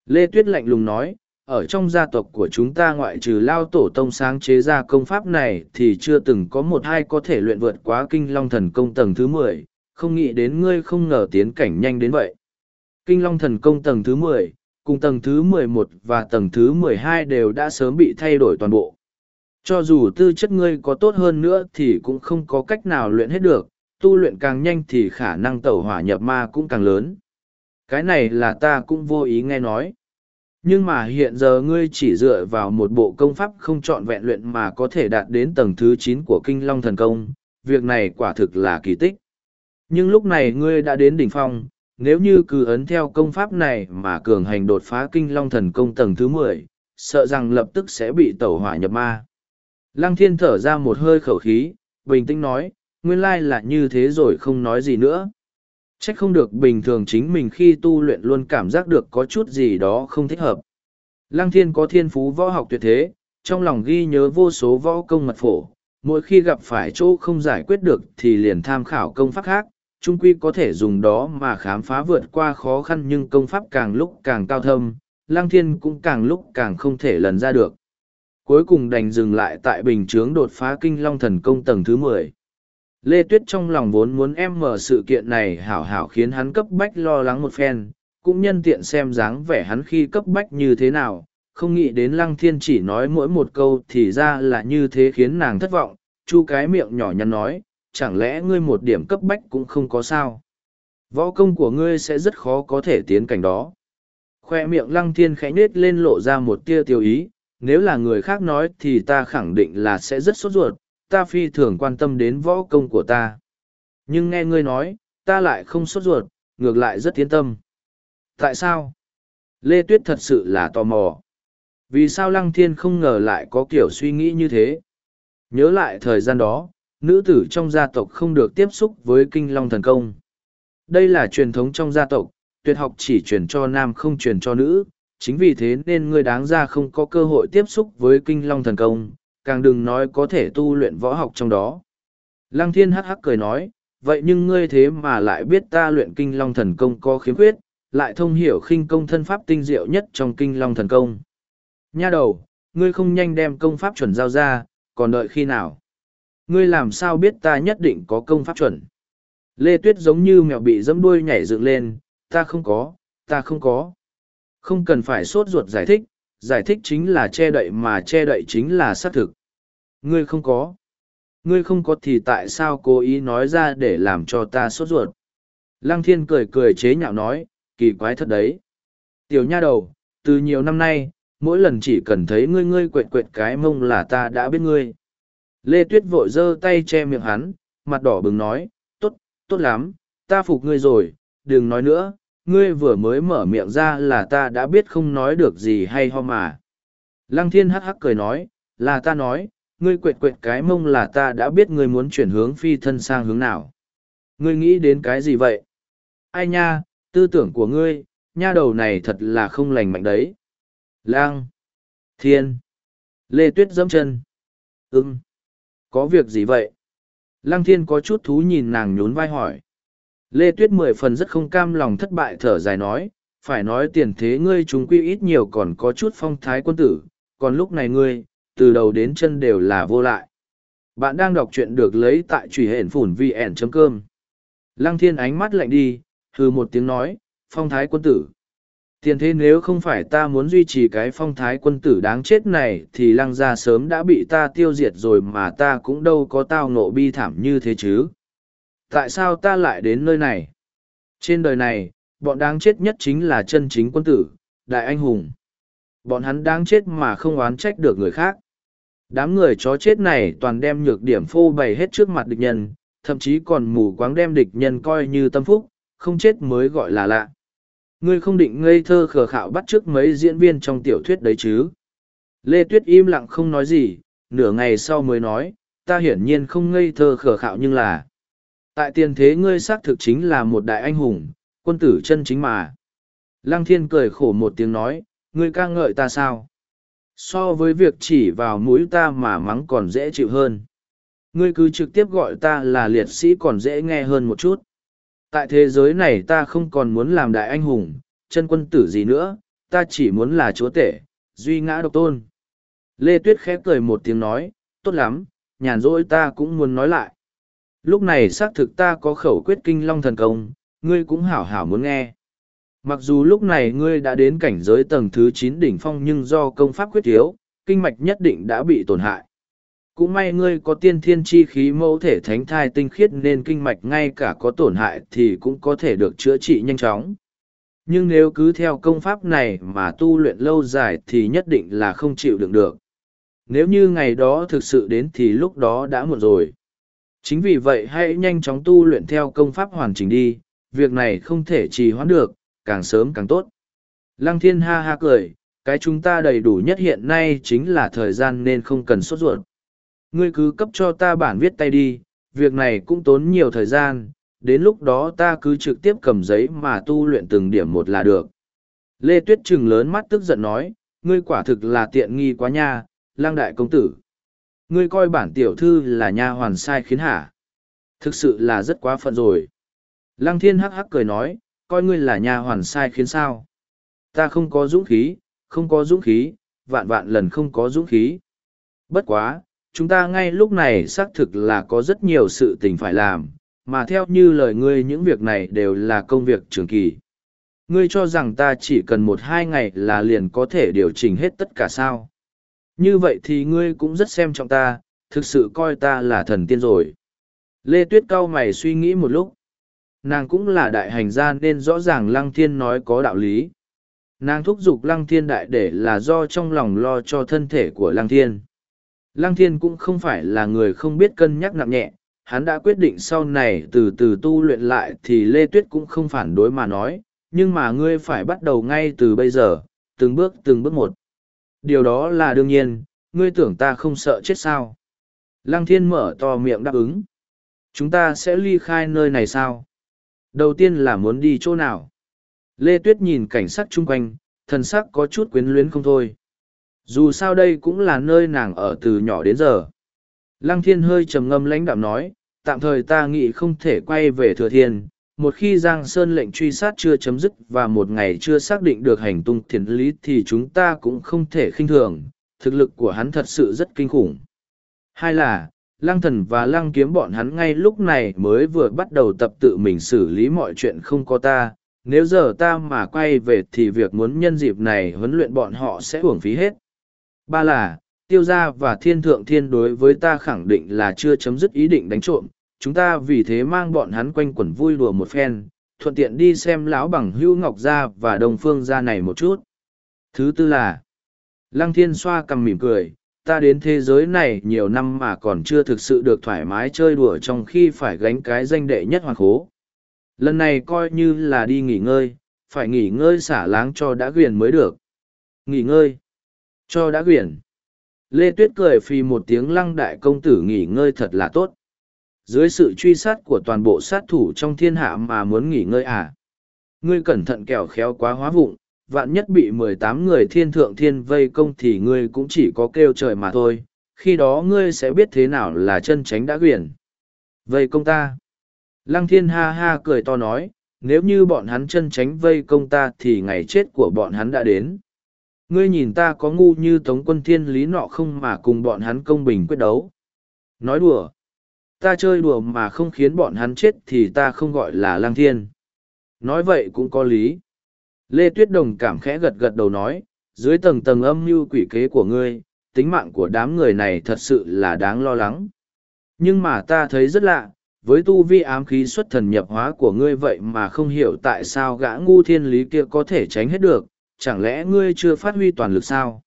Lê Tuyết lạnh lùng nói, ở trong gia tộc của chúng ta ngoại trừ lao tổ tông sáng chế ra công pháp này thì chưa từng có một hai có thể luyện vượt quá kinh long thần công tầng thứ mười không nghĩ đến ngươi không ngờ tiến cảnh nhanh đến vậy kinh long thần công tầng thứ mười, cùng tầng thứ mười một và tầng thứ mười hai đều đã sớm bị thay đổi toàn bộ. Cho dù tư chất ngươi có tốt hơn nữa thì cũng không có cách nào luyện hết được, tu luyện càng nhanh thì khả năng tẩu hỏa nhập ma cũng càng lớn. Cái này là ta cũng vô ý nghe nói. Nhưng mà hiện giờ ngươi chỉ dựa vào một bộ công pháp không trọn vẹn luyện mà có thể đạt đến tầng thứ chín của kinh long thần công, việc này quả thực là kỳ tích. Nhưng lúc này ngươi đã đến đỉnh phong nếu như cứ ấn theo công pháp này mà cường hành đột phá kinh long thần công tầng thứ mười sợ rằng lập tức sẽ bị tẩu hỏa nhập ma lăng thiên thở ra một hơi khẩu khí bình tĩnh nói nguyên lai là như thế rồi không nói gì nữa Chắc không được bình thường chính mình khi tu luyện luôn cảm giác được có chút gì đó không thích hợp. Lăng thiên có thiên phú võ học tuyệt thế, trong lòng ghi nhớ vô số võ công mật phổ, mỗi khi gặp phải chỗ không giải quyết được thì liền tham khảo công pháp khác, trung quy có thể dùng đó mà khám phá vượt qua khó khăn nhưng công pháp càng lúc càng cao thâm, lăng thiên cũng càng lúc càng không thể lần ra được. Cuối cùng đành dừng lại tại bình chướng đột phá kinh long thần công tầng thứ mười. Lê Tuyết trong lòng vốn muốn em mở sự kiện này hảo hảo khiến hắn cấp bách lo lắng một phen, cũng nhân tiện xem dáng vẻ hắn khi cấp bách như thế nào, không nghĩ đến Lăng Thiên chỉ nói mỗi một câu thì ra là như thế khiến nàng thất vọng, chu cái miệng nhỏ nhắn nói, chẳng lẽ ngươi một điểm cấp bách cũng không có sao. Võ công của ngươi sẽ rất khó có thể tiến cảnh đó. Khoe miệng Lăng Thiên khẽ nết lên lộ ra một tia tiêu ý, nếu là người khác nói thì ta khẳng định là sẽ rất sốt ruột, ta phi thường quan tâm đến võ công của ta. Nhưng nghe ngươi nói, ta lại không sốt ruột, ngược lại rất tiến tâm. Tại sao? Lê Tuyết thật sự là tò mò. Vì sao Lăng Thiên không ngờ lại có kiểu suy nghĩ như thế? Nhớ lại thời gian đó, nữ tử trong gia tộc không được tiếp xúc với kinh long thần công. Đây là truyền thống trong gia tộc, tuyệt học chỉ truyền cho nam không truyền cho nữ, chính vì thế nên ngươi đáng ra không có cơ hội tiếp xúc với kinh long thần công, càng đừng nói có thể tu luyện võ học trong đó. Lăng thiên hắc hắc cười nói, vậy nhưng ngươi thế mà lại biết ta luyện kinh long thần công có khiếm khuyết, lại thông hiểu khinh công thân pháp tinh diệu nhất trong kinh long thần công. Nha đầu, ngươi không nhanh đem công pháp chuẩn giao ra, còn đợi khi nào? Ngươi làm sao biết ta nhất định có công pháp chuẩn? Lê Tuyết giống như mèo bị dẫm đuôi nhảy dựng lên, ta không có, ta không có. Không cần phải sốt ruột giải thích, giải thích chính là che đậy mà che đậy chính là xác thực. Ngươi không có. Ngươi không có thì tại sao cố ý nói ra để làm cho ta sốt ruột? Lăng thiên cười cười chế nhạo nói, kỳ quái thật đấy. Tiểu nha đầu, từ nhiều năm nay, mỗi lần chỉ cần thấy ngươi ngươi quệt quệt cái mông là ta đã biết ngươi. Lê Tuyết vội giơ tay che miệng hắn, mặt đỏ bừng nói, tốt, tốt lắm, ta phục ngươi rồi, đừng nói nữa, ngươi vừa mới mở miệng ra là ta đã biết không nói được gì hay ho mà. Lăng thiên hắc hắc cười nói, là ta nói, ngươi quệt quệt cái mông là ta đã biết ngươi muốn chuyển hướng phi thân sang hướng nào. Ngươi nghĩ đến cái gì vậy? Ai nha, tư tưởng của ngươi, nha đầu này thật là không lành mạnh đấy. Lang. Thiên. Lê Tuyết dẫm chân. Ừm. Có việc gì vậy? Lăng thiên có chút thú nhìn nàng nhún vai hỏi. Lê Tuyết mười phần rất không cam lòng thất bại thở dài nói, phải nói tiền thế ngươi chúng quy ít nhiều còn có chút phong thái quân tử, còn lúc này ngươi, từ đầu đến chân đều là vô lại. Bạn đang đọc truyện được lấy tại truy hển phủn vn.cơm. Lăng thiên ánh mắt lạnh đi, hừ một tiếng nói, phong thái quân tử. Tiền thế nếu không phải ta muốn duy trì cái phong thái quân tử đáng chết này thì lăng gia sớm đã bị ta tiêu diệt rồi mà ta cũng đâu có tao nộ bi thảm như thế chứ. Tại sao ta lại đến nơi này? Trên đời này, bọn đáng chết nhất chính là chân chính quân tử, đại anh hùng. Bọn hắn đáng chết mà không oán trách được người khác. Đám người chó chết này toàn đem nhược điểm phô bày hết trước mặt địch nhân, thậm chí còn mù quáng đem địch nhân coi như tâm phúc, không chết mới gọi là lạ. Ngươi không định ngây thơ khờ khạo bắt trước mấy diễn viên trong tiểu thuyết đấy chứ. Lê Tuyết im lặng không nói gì, nửa ngày sau mới nói, ta hiển nhiên không ngây thơ khờ khạo nhưng là. Tại tiền thế ngươi xác thực chính là một đại anh hùng, quân tử chân chính mà. Lăng thiên cười khổ một tiếng nói, ngươi ca ngợi ta sao? So với việc chỉ vào mũi ta mà mắng còn dễ chịu hơn. Ngươi cứ trực tiếp gọi ta là liệt sĩ còn dễ nghe hơn một chút. Tại thế giới này ta không còn muốn làm đại anh hùng, chân quân tử gì nữa, ta chỉ muốn là chúa tể, duy ngã độc tôn. Lê Tuyết khép cười một tiếng nói, tốt lắm, nhàn rỗi ta cũng muốn nói lại. Lúc này xác thực ta có khẩu quyết kinh long thần công, ngươi cũng hảo hảo muốn nghe. Mặc dù lúc này ngươi đã đến cảnh giới tầng thứ chín đỉnh phong nhưng do công pháp quyết thiếu, kinh mạch nhất định đã bị tổn hại. Cũng may ngươi có tiên thiên chi khí mẫu thể thánh thai tinh khiết nên kinh mạch ngay cả có tổn hại thì cũng có thể được chữa trị nhanh chóng. Nhưng nếu cứ theo công pháp này mà tu luyện lâu dài thì nhất định là không chịu đựng được. Nếu như ngày đó thực sự đến thì lúc đó đã muộn rồi. Chính vì vậy hãy nhanh chóng tu luyện theo công pháp hoàn chỉnh đi, việc này không thể trì hoãn được, càng sớm càng tốt. Lăng thiên ha ha cười, cái chúng ta đầy đủ nhất hiện nay chính là thời gian nên không cần sốt ruột. Ngươi cứ cấp cho ta bản viết tay đi, việc này cũng tốn nhiều thời gian, đến lúc đó ta cứ trực tiếp cầm giấy mà tu luyện từng điểm một là được. Lê Tuyết trừng lớn mắt tức giận nói, ngươi quả thực là tiện nghi quá nha, lang đại công tử. Ngươi coi bản tiểu thư là nha hoàn sai khiến hả? Thực sự là rất quá phận rồi. Lăng thiên hắc hắc cười nói, coi ngươi là nha hoàn sai khiến sao? Ta không có dũng khí, không có dũng khí, vạn vạn lần không có dũng khí. Bất quá, chúng ta ngay lúc này xác thực là có rất nhiều sự tình phải làm, mà theo như lời ngươi những việc này đều là công việc trường kỳ. Ngươi cho rằng ta chỉ cần một hai ngày là liền có thể điều chỉnh hết tất cả sao. Như vậy thì ngươi cũng rất xem trọng ta, thực sự coi ta là thần tiên rồi. Lê Tuyết cau mày suy nghĩ một lúc. Nàng cũng là đại hành gia nên rõ ràng Lăng Thiên nói có đạo lý. Nàng thúc giục Lăng Thiên đại để là do trong lòng lo cho thân thể của Lăng Thiên. Lăng Thiên cũng không phải là người không biết cân nhắc nặng nhẹ, hắn đã quyết định sau này từ từ tu luyện lại thì Lê Tuyết cũng không phản đối mà nói, nhưng mà ngươi phải bắt đầu ngay từ bây giờ, từng bước từng bước một. Điều đó là đương nhiên, ngươi tưởng ta không sợ chết sao. Lăng Thiên mở to miệng đáp ứng. Chúng ta sẽ ly khai nơi này sao? Đầu tiên là muốn đi chỗ nào? Lê Tuyết nhìn cảnh sắc chung quanh, thần sắc có chút quyến luyến không thôi dù sao đây cũng là nơi nàng ở từ nhỏ đến giờ. Lăng thiên hơi trầm ngâm lãnh đạm nói, tạm thời ta nghĩ không thể quay về thừa thiên, một khi giang sơn lệnh truy sát chưa chấm dứt và một ngày chưa xác định được hành tung thiền lý thì chúng ta cũng không thể khinh thường, thực lực của hắn thật sự rất kinh khủng. Hai là, lăng thần và lăng kiếm bọn hắn ngay lúc này mới vừa bắt đầu tập tự mình xử lý mọi chuyện không có ta, nếu giờ ta mà quay về thì việc muốn nhân dịp này huấn luyện bọn họ sẽ uổng phí hết. Ba là, tiêu gia và thiên thượng thiên đối với ta khẳng định là chưa chấm dứt ý định đánh trộm, chúng ta vì thế mang bọn hắn quanh quẩn vui đùa một phen, thuận tiện đi xem lão bằng hưu ngọc gia và đồng phương gia này một chút. Thứ tư là, lăng thiên xoa cầm mỉm cười, ta đến thế giới này nhiều năm mà còn chưa thực sự được thoải mái chơi đùa trong khi phải gánh cái danh đệ nhất hoàng khố. Lần này coi như là đi nghỉ ngơi, phải nghỉ ngơi xả láng cho đã quyền mới được. Nghỉ ngơi. Cho đã quyển. Lê Tuyết cười phì một tiếng lăng đại công tử nghỉ ngơi thật là tốt. Dưới sự truy sát của toàn bộ sát thủ trong thiên hạ mà muốn nghỉ ngơi à? Ngươi cẩn thận kẻo khéo quá hóa vụng, vạn nhất bị mười tám người thiên thượng thiên vây công thì ngươi cũng chỉ có kêu trời mà thôi, khi đó ngươi sẽ biết thế nào là chân tránh đã quyển. Vây công ta. Lăng thiên ha ha cười to nói, nếu như bọn hắn chân tránh vây công ta thì ngày chết của bọn hắn đã đến. Ngươi nhìn ta có ngu như tống quân thiên lý nọ không mà cùng bọn hắn công bình quyết đấu. Nói đùa. Ta chơi đùa mà không khiến bọn hắn chết thì ta không gọi là lang thiên. Nói vậy cũng có lý. Lê Tuyết Đồng cảm khẽ gật gật đầu nói, dưới tầng tầng âm mưu quỷ kế của ngươi, tính mạng của đám người này thật sự là đáng lo lắng. Nhưng mà ta thấy rất lạ, với tu vi ám khí xuất thần nhập hóa của ngươi vậy mà không hiểu tại sao gã ngu thiên lý kia có thể tránh hết được, chẳng lẽ ngươi chưa phát huy toàn lực sao?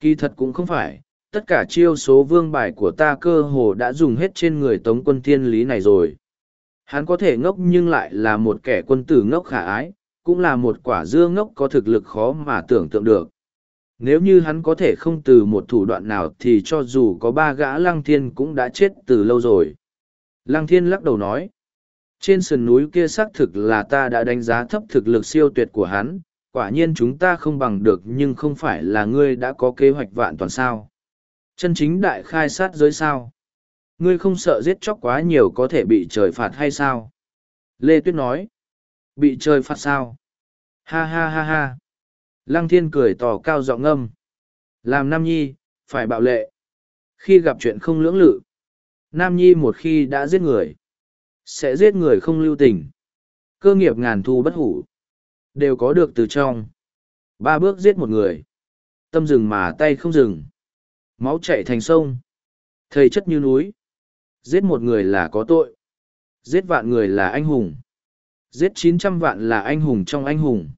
Kỳ thật cũng không phải, tất cả chiêu số vương bài của ta cơ hồ đã dùng hết trên người tống quân thiên lý này rồi. Hắn có thể ngốc nhưng lại là một kẻ quân tử ngốc khả ái, cũng là một quả dưa ngốc có thực lực khó mà tưởng tượng được. Nếu như hắn có thể không từ một thủ đoạn nào thì cho dù có ba gã lăng thiên cũng đã chết từ lâu rồi. Lăng thiên lắc đầu nói, trên sườn núi kia xác thực là ta đã đánh giá thấp thực lực siêu tuyệt của hắn, quả nhiên chúng ta không bằng được nhưng không phải là ngươi đã có kế hoạch vạn toàn sao. Chân chính đại khai sát giới sao. Ngươi không sợ giết chóc quá nhiều có thể bị trời phạt hay sao? Lê Tuyết nói, bị trời phạt sao? Ha ha ha ha. Lăng thiên cười tỏ cao giọng ngâm. Làm Nam Nhi, phải bạo lệ. Khi gặp chuyện không lưỡng lự, Nam Nhi một khi đã giết người, sẽ giết người không lưu tình. Cơ nghiệp ngàn thu bất hủ, đều có được từ trong. Ba bước giết một người, tâm rừng mà tay không dừng. Máu chảy thành sông, thầy chất như núi. Giết một người là có tội, giết vạn người là anh hùng. Giết chín trăm vạn là anh hùng trong anh hùng.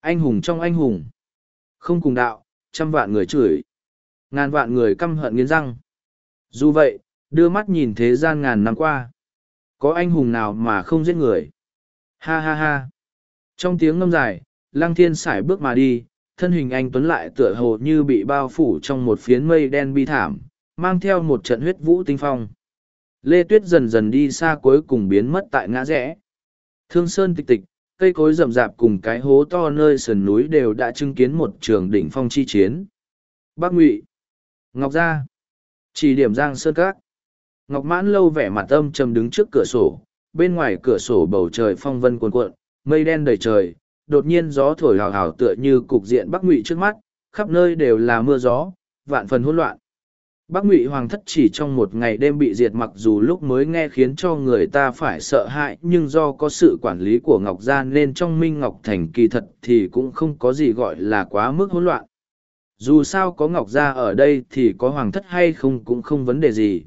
Anh hùng trong anh hùng. Không cùng đạo, trăm vạn người chửi. Ngàn vạn người căm hận nghiến răng. Dù vậy, đưa mắt nhìn thế gian ngàn năm qua. Có anh hùng nào mà không giết người? Ha ha ha. Trong tiếng ngâm dài, lăng thiên sải bước mà đi, thân hình anh tuấn lại tựa hồ như bị bao phủ trong một phiến mây đen bi thảm, mang theo một trận huyết vũ tinh phong. Lê Tuyết dần dần đi xa cuối cùng biến mất tại ngã rẽ. Thương sơn tịch tịch, cây cối rậm rạp cùng cái hố to nơi sườn núi đều đã chứng kiến một trường đỉnh phong chi chiến. Bắc Ngụy, Ngọc Gia, chỉ điểm Giang Sơn Các. Ngọc Mãn lâu vẻ mặt âm trầm đứng trước cửa sổ, bên ngoài cửa sổ bầu trời phong vân cuồn cuộn, mây đen đầy trời, đột nhiên gió thổi hào hào tựa như cục diện Bắc Ngụy trước mắt, khắp nơi đều là mưa gió, vạn phần hỗn loạn. Bắc Ngụy Hoàng thất chỉ trong một ngày đêm bị diệt mặc dù lúc mới nghe khiến cho người ta phải sợ hãi nhưng do có sự quản lý của Ngọc Gia nên trong Minh Ngọc Thành kỳ thật thì cũng không có gì gọi là quá mức hỗn loạn. Dù sao có Ngọc Gia ở đây thì có Hoàng thất hay không cũng không vấn đề gì.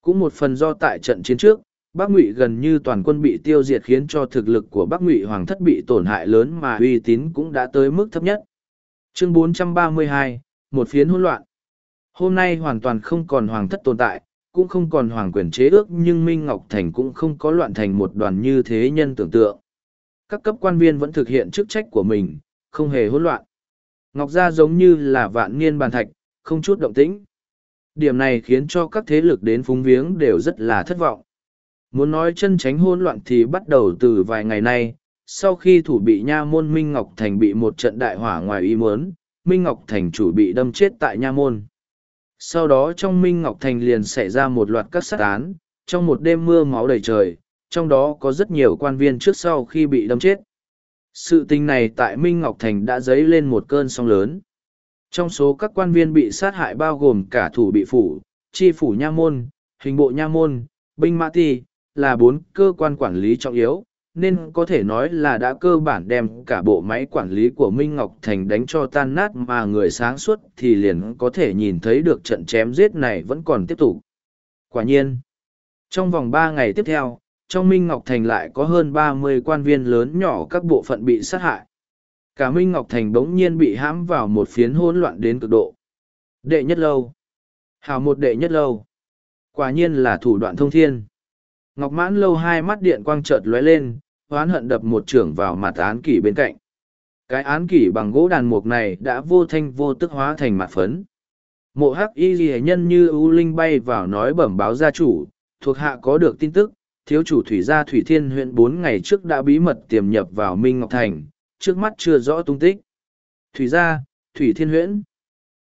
Cũng một phần do tại trận chiến trước, Bắc Ngụy gần như toàn quân bị tiêu diệt khiến cho thực lực của Bắc Ngụy Hoàng thất bị tổn hại lớn mà uy tín cũng đã tới mức thấp nhất. Chương 432, một phiến hỗn loạn. Hôm nay hoàn toàn không còn hoàng thất tồn tại, cũng không còn hoàng quyền chế ước nhưng Minh Ngọc Thành cũng không có loạn thành một đoàn như thế nhân tưởng tượng. Các cấp quan viên vẫn thực hiện chức trách của mình, không hề hỗn loạn. Ngọc Gia giống như là vạn niên bàn thạch, không chút động tĩnh. Điểm này khiến cho các thế lực đến phúng viếng đều rất là thất vọng. Muốn nói chân tránh hỗn loạn thì bắt đầu từ vài ngày nay, sau khi thủ bị nha môn Minh Ngọc Thành bị một trận đại hỏa ngoài ý muốn, Minh Ngọc Thành chủ bị đâm chết tại nha môn. Sau đó trong minh ngọc thành liền xảy ra một loạt các sát án trong một đêm mưa máu đầy trời trong đó có rất nhiều quan viên trước sau khi bị đâm chết. Sự tình này tại minh ngọc thành đã dấy lên một cơn sóng lớn. Trong số các quan viên bị sát hại bao gồm cả thủ bị phủ tri phủ nha môn hình bộ nha môn binh mã ti là bốn cơ quan quản lý trọng yếu nên có thể nói là đã cơ bản đem cả bộ máy quản lý của Minh Ngọc Thành đánh cho tan nát mà người sáng suốt thì liền có thể nhìn thấy được trận chém giết này vẫn còn tiếp tục. Quả nhiên, trong vòng ba ngày tiếp theo, trong Minh Ngọc Thành lại có hơn ba mươi quan viên lớn nhỏ các bộ phận bị sát hại. Cả Minh Ngọc Thành bỗng nhiên bị hãm vào một phiến hỗn loạn đến cực độ. Đệ nhất lâu. Hào một đệ nhất lâu. Quả nhiên là thủ đoạn thông thiên. Ngọc mãn lâu hai mắt điện quang chợt lóe lên, hoán hận đập một trưởng vào mặt án kỷ bên cạnh. Cái án kỷ bằng gỗ đàn mục này đã vô thanh vô tức hóa thành mặt phấn. Mộ hắc y ghi nhân như ưu linh bay vào nói bẩm báo gia chủ, thuộc hạ có được tin tức, thiếu chủ thủy gia thủy thiên huyện bốn ngày trước đã bí mật tiềm nhập vào Minh Ngọc Thành, trước mắt chưa rõ tung tích. Thủy gia, thủy thiên huyện.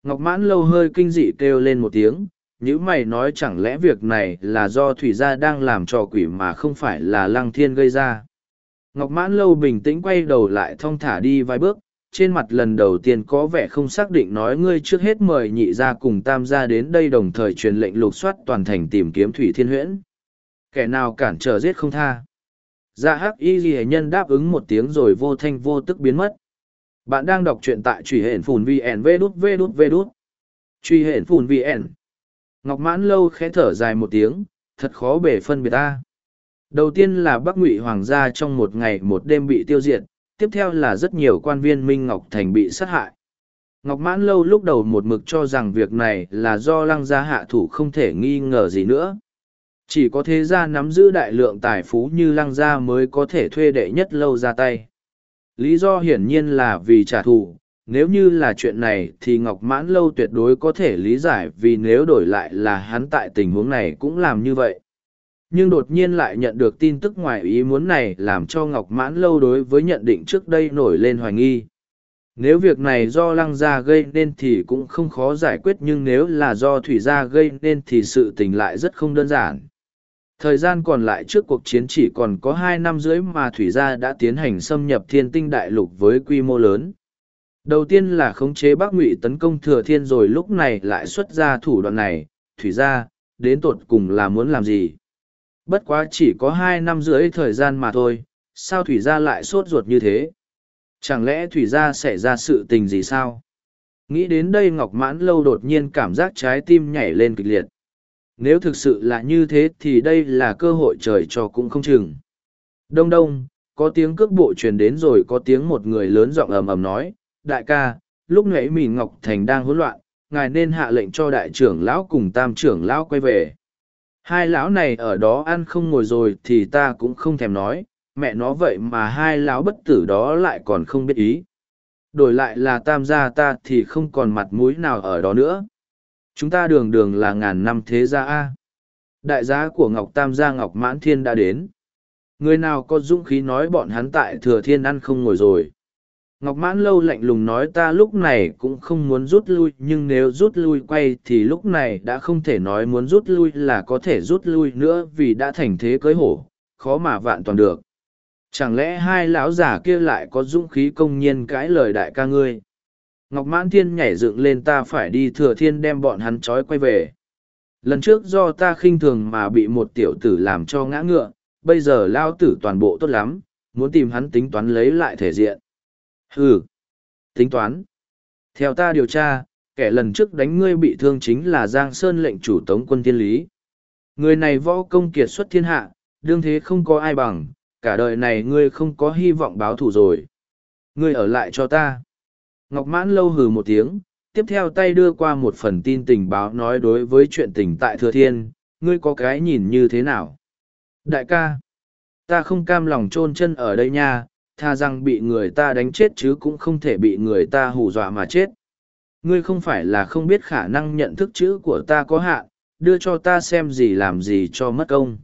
Ngọc mãn lâu hơi kinh dị kêu lên một tiếng, nếu mày nói chẳng lẽ việc này là do thủy gia đang làm trò quỷ mà không phải là lăng thiên gây ra. Ngọc mãn lâu bình tĩnh quay đầu lại thong thả đi vài bước, trên mặt lần đầu tiên có vẻ không xác định nói ngươi trước hết mời nhị gia cùng tam gia đến đây đồng thời truyền lệnh lục soát toàn thành tìm kiếm thủy thiên huyễn. Kẻ nào cản trở giết không tha. Dạ hắc y ghi nhân đáp ứng một tiếng rồi vô thanh vô tức biến mất. Bạn đang đọc truyện tại truy hển phùn VN vê đút vê đút vê đút. Truy hển phùn VN. Ngọc mãn lâu khẽ thở dài một tiếng, thật khó bể phân biệt ta. Đầu tiên là Bắc Ngụy Hoàng gia trong một ngày một đêm bị tiêu diệt, tiếp theo là rất nhiều quan viên Minh Ngọc Thành bị sát hại. Ngọc Mãn Lâu lúc đầu một mực cho rằng việc này là do lăng gia hạ thủ không thể nghi ngờ gì nữa. Chỉ có thế gia nắm giữ đại lượng tài phú như lăng gia mới có thể thuê đệ nhất lâu ra tay. Lý do hiển nhiên là vì trả thù, nếu như là chuyện này thì Ngọc Mãn Lâu tuyệt đối có thể lý giải vì nếu đổi lại là hắn tại tình huống này cũng làm như vậy. Nhưng đột nhiên lại nhận được tin tức ngoài ý muốn này làm cho Ngọc Mãn Lâu đối với nhận định trước đây nổi lên hoài nghi. Nếu việc này do lăng gia gây nên thì cũng không khó giải quyết nhưng nếu là do thủy gia gây nên thì sự tình lại rất không đơn giản. Thời gian còn lại trước cuộc chiến chỉ còn có hai năm rưỡi mà Thủy Gia đã tiến hành xâm nhập thiên tinh đại lục với quy mô lớn. Đầu tiên là khống chế Bắc Ngụy tấn công Thừa Thiên rồi lúc này lại xuất ra thủ đoạn này, Thủy Gia, đến tột cùng là muốn làm gì? Bất quá chỉ có hai năm rưỡi thời gian mà thôi, sao Thủy Gia lại sốt ruột như thế? Chẳng lẽ Thủy Gia sẽ ra sự tình gì sao? Nghĩ đến đây Ngọc Mãn Lâu đột nhiên cảm giác trái tim nhảy lên kịch liệt. Nếu thực sự là như thế thì đây là cơ hội trời cho cũng không chừng. Đông đông, có tiếng cước bộ truyền đến rồi có tiếng một người lớn giọng ầm ầm nói, đại ca, lúc nãy Mìn Ngọc Thành đang hỗn loạn, ngài nên hạ lệnh cho đại trưởng lão cùng tam trưởng lão quay về. Hai lão này ở đó ăn không ngồi rồi thì ta cũng không thèm nói, mẹ nó vậy mà hai lão bất tử đó lại còn không biết ý. Đổi lại là tam gia ta thì không còn mặt mũi nào ở đó nữa chúng ta đường đường là ngàn năm thế gia a đại giá của ngọc tam gia ngọc mãn thiên đã đến người nào có dũng khí nói bọn hắn tại thừa thiên ăn không ngồi rồi ngọc mãn lâu lạnh lùng nói ta lúc này cũng không muốn rút lui nhưng nếu rút lui quay thì lúc này đã không thể nói muốn rút lui là có thể rút lui nữa vì đã thành thế cưới hổ khó mà vạn toàn được chẳng lẽ hai lão già kia lại có dũng khí công nhiên cãi lời đại ca ngươi Ngọc Mãn Thiên nhảy dựng lên ta phải đi thừa thiên đem bọn hắn trói quay về. Lần trước do ta khinh thường mà bị một tiểu tử làm cho ngã ngựa, bây giờ lao tử toàn bộ tốt lắm, muốn tìm hắn tính toán lấy lại thể diện. Hừ, tính toán. Theo ta điều tra, kẻ lần trước đánh ngươi bị thương chính là Giang Sơn lệnh chủ tống quân thiên lý. Người này võ công kiệt xuất thiên hạ, đương thế không có ai bằng, cả đời này ngươi không có hy vọng báo thù rồi. Ngươi ở lại cho ta. Ngọc Mãn lâu hừ một tiếng, tiếp theo tay đưa qua một phần tin tình báo nói đối với chuyện tình tại Thừa Thiên, ngươi có cái nhìn như thế nào? Đại ca, ta không cam lòng chôn chân ở đây nha, tha rằng bị người ta đánh chết chứ cũng không thể bị người ta hù dọa mà chết. Ngươi không phải là không biết khả năng nhận thức chữ của ta có hạn, đưa cho ta xem gì làm gì cho mất công.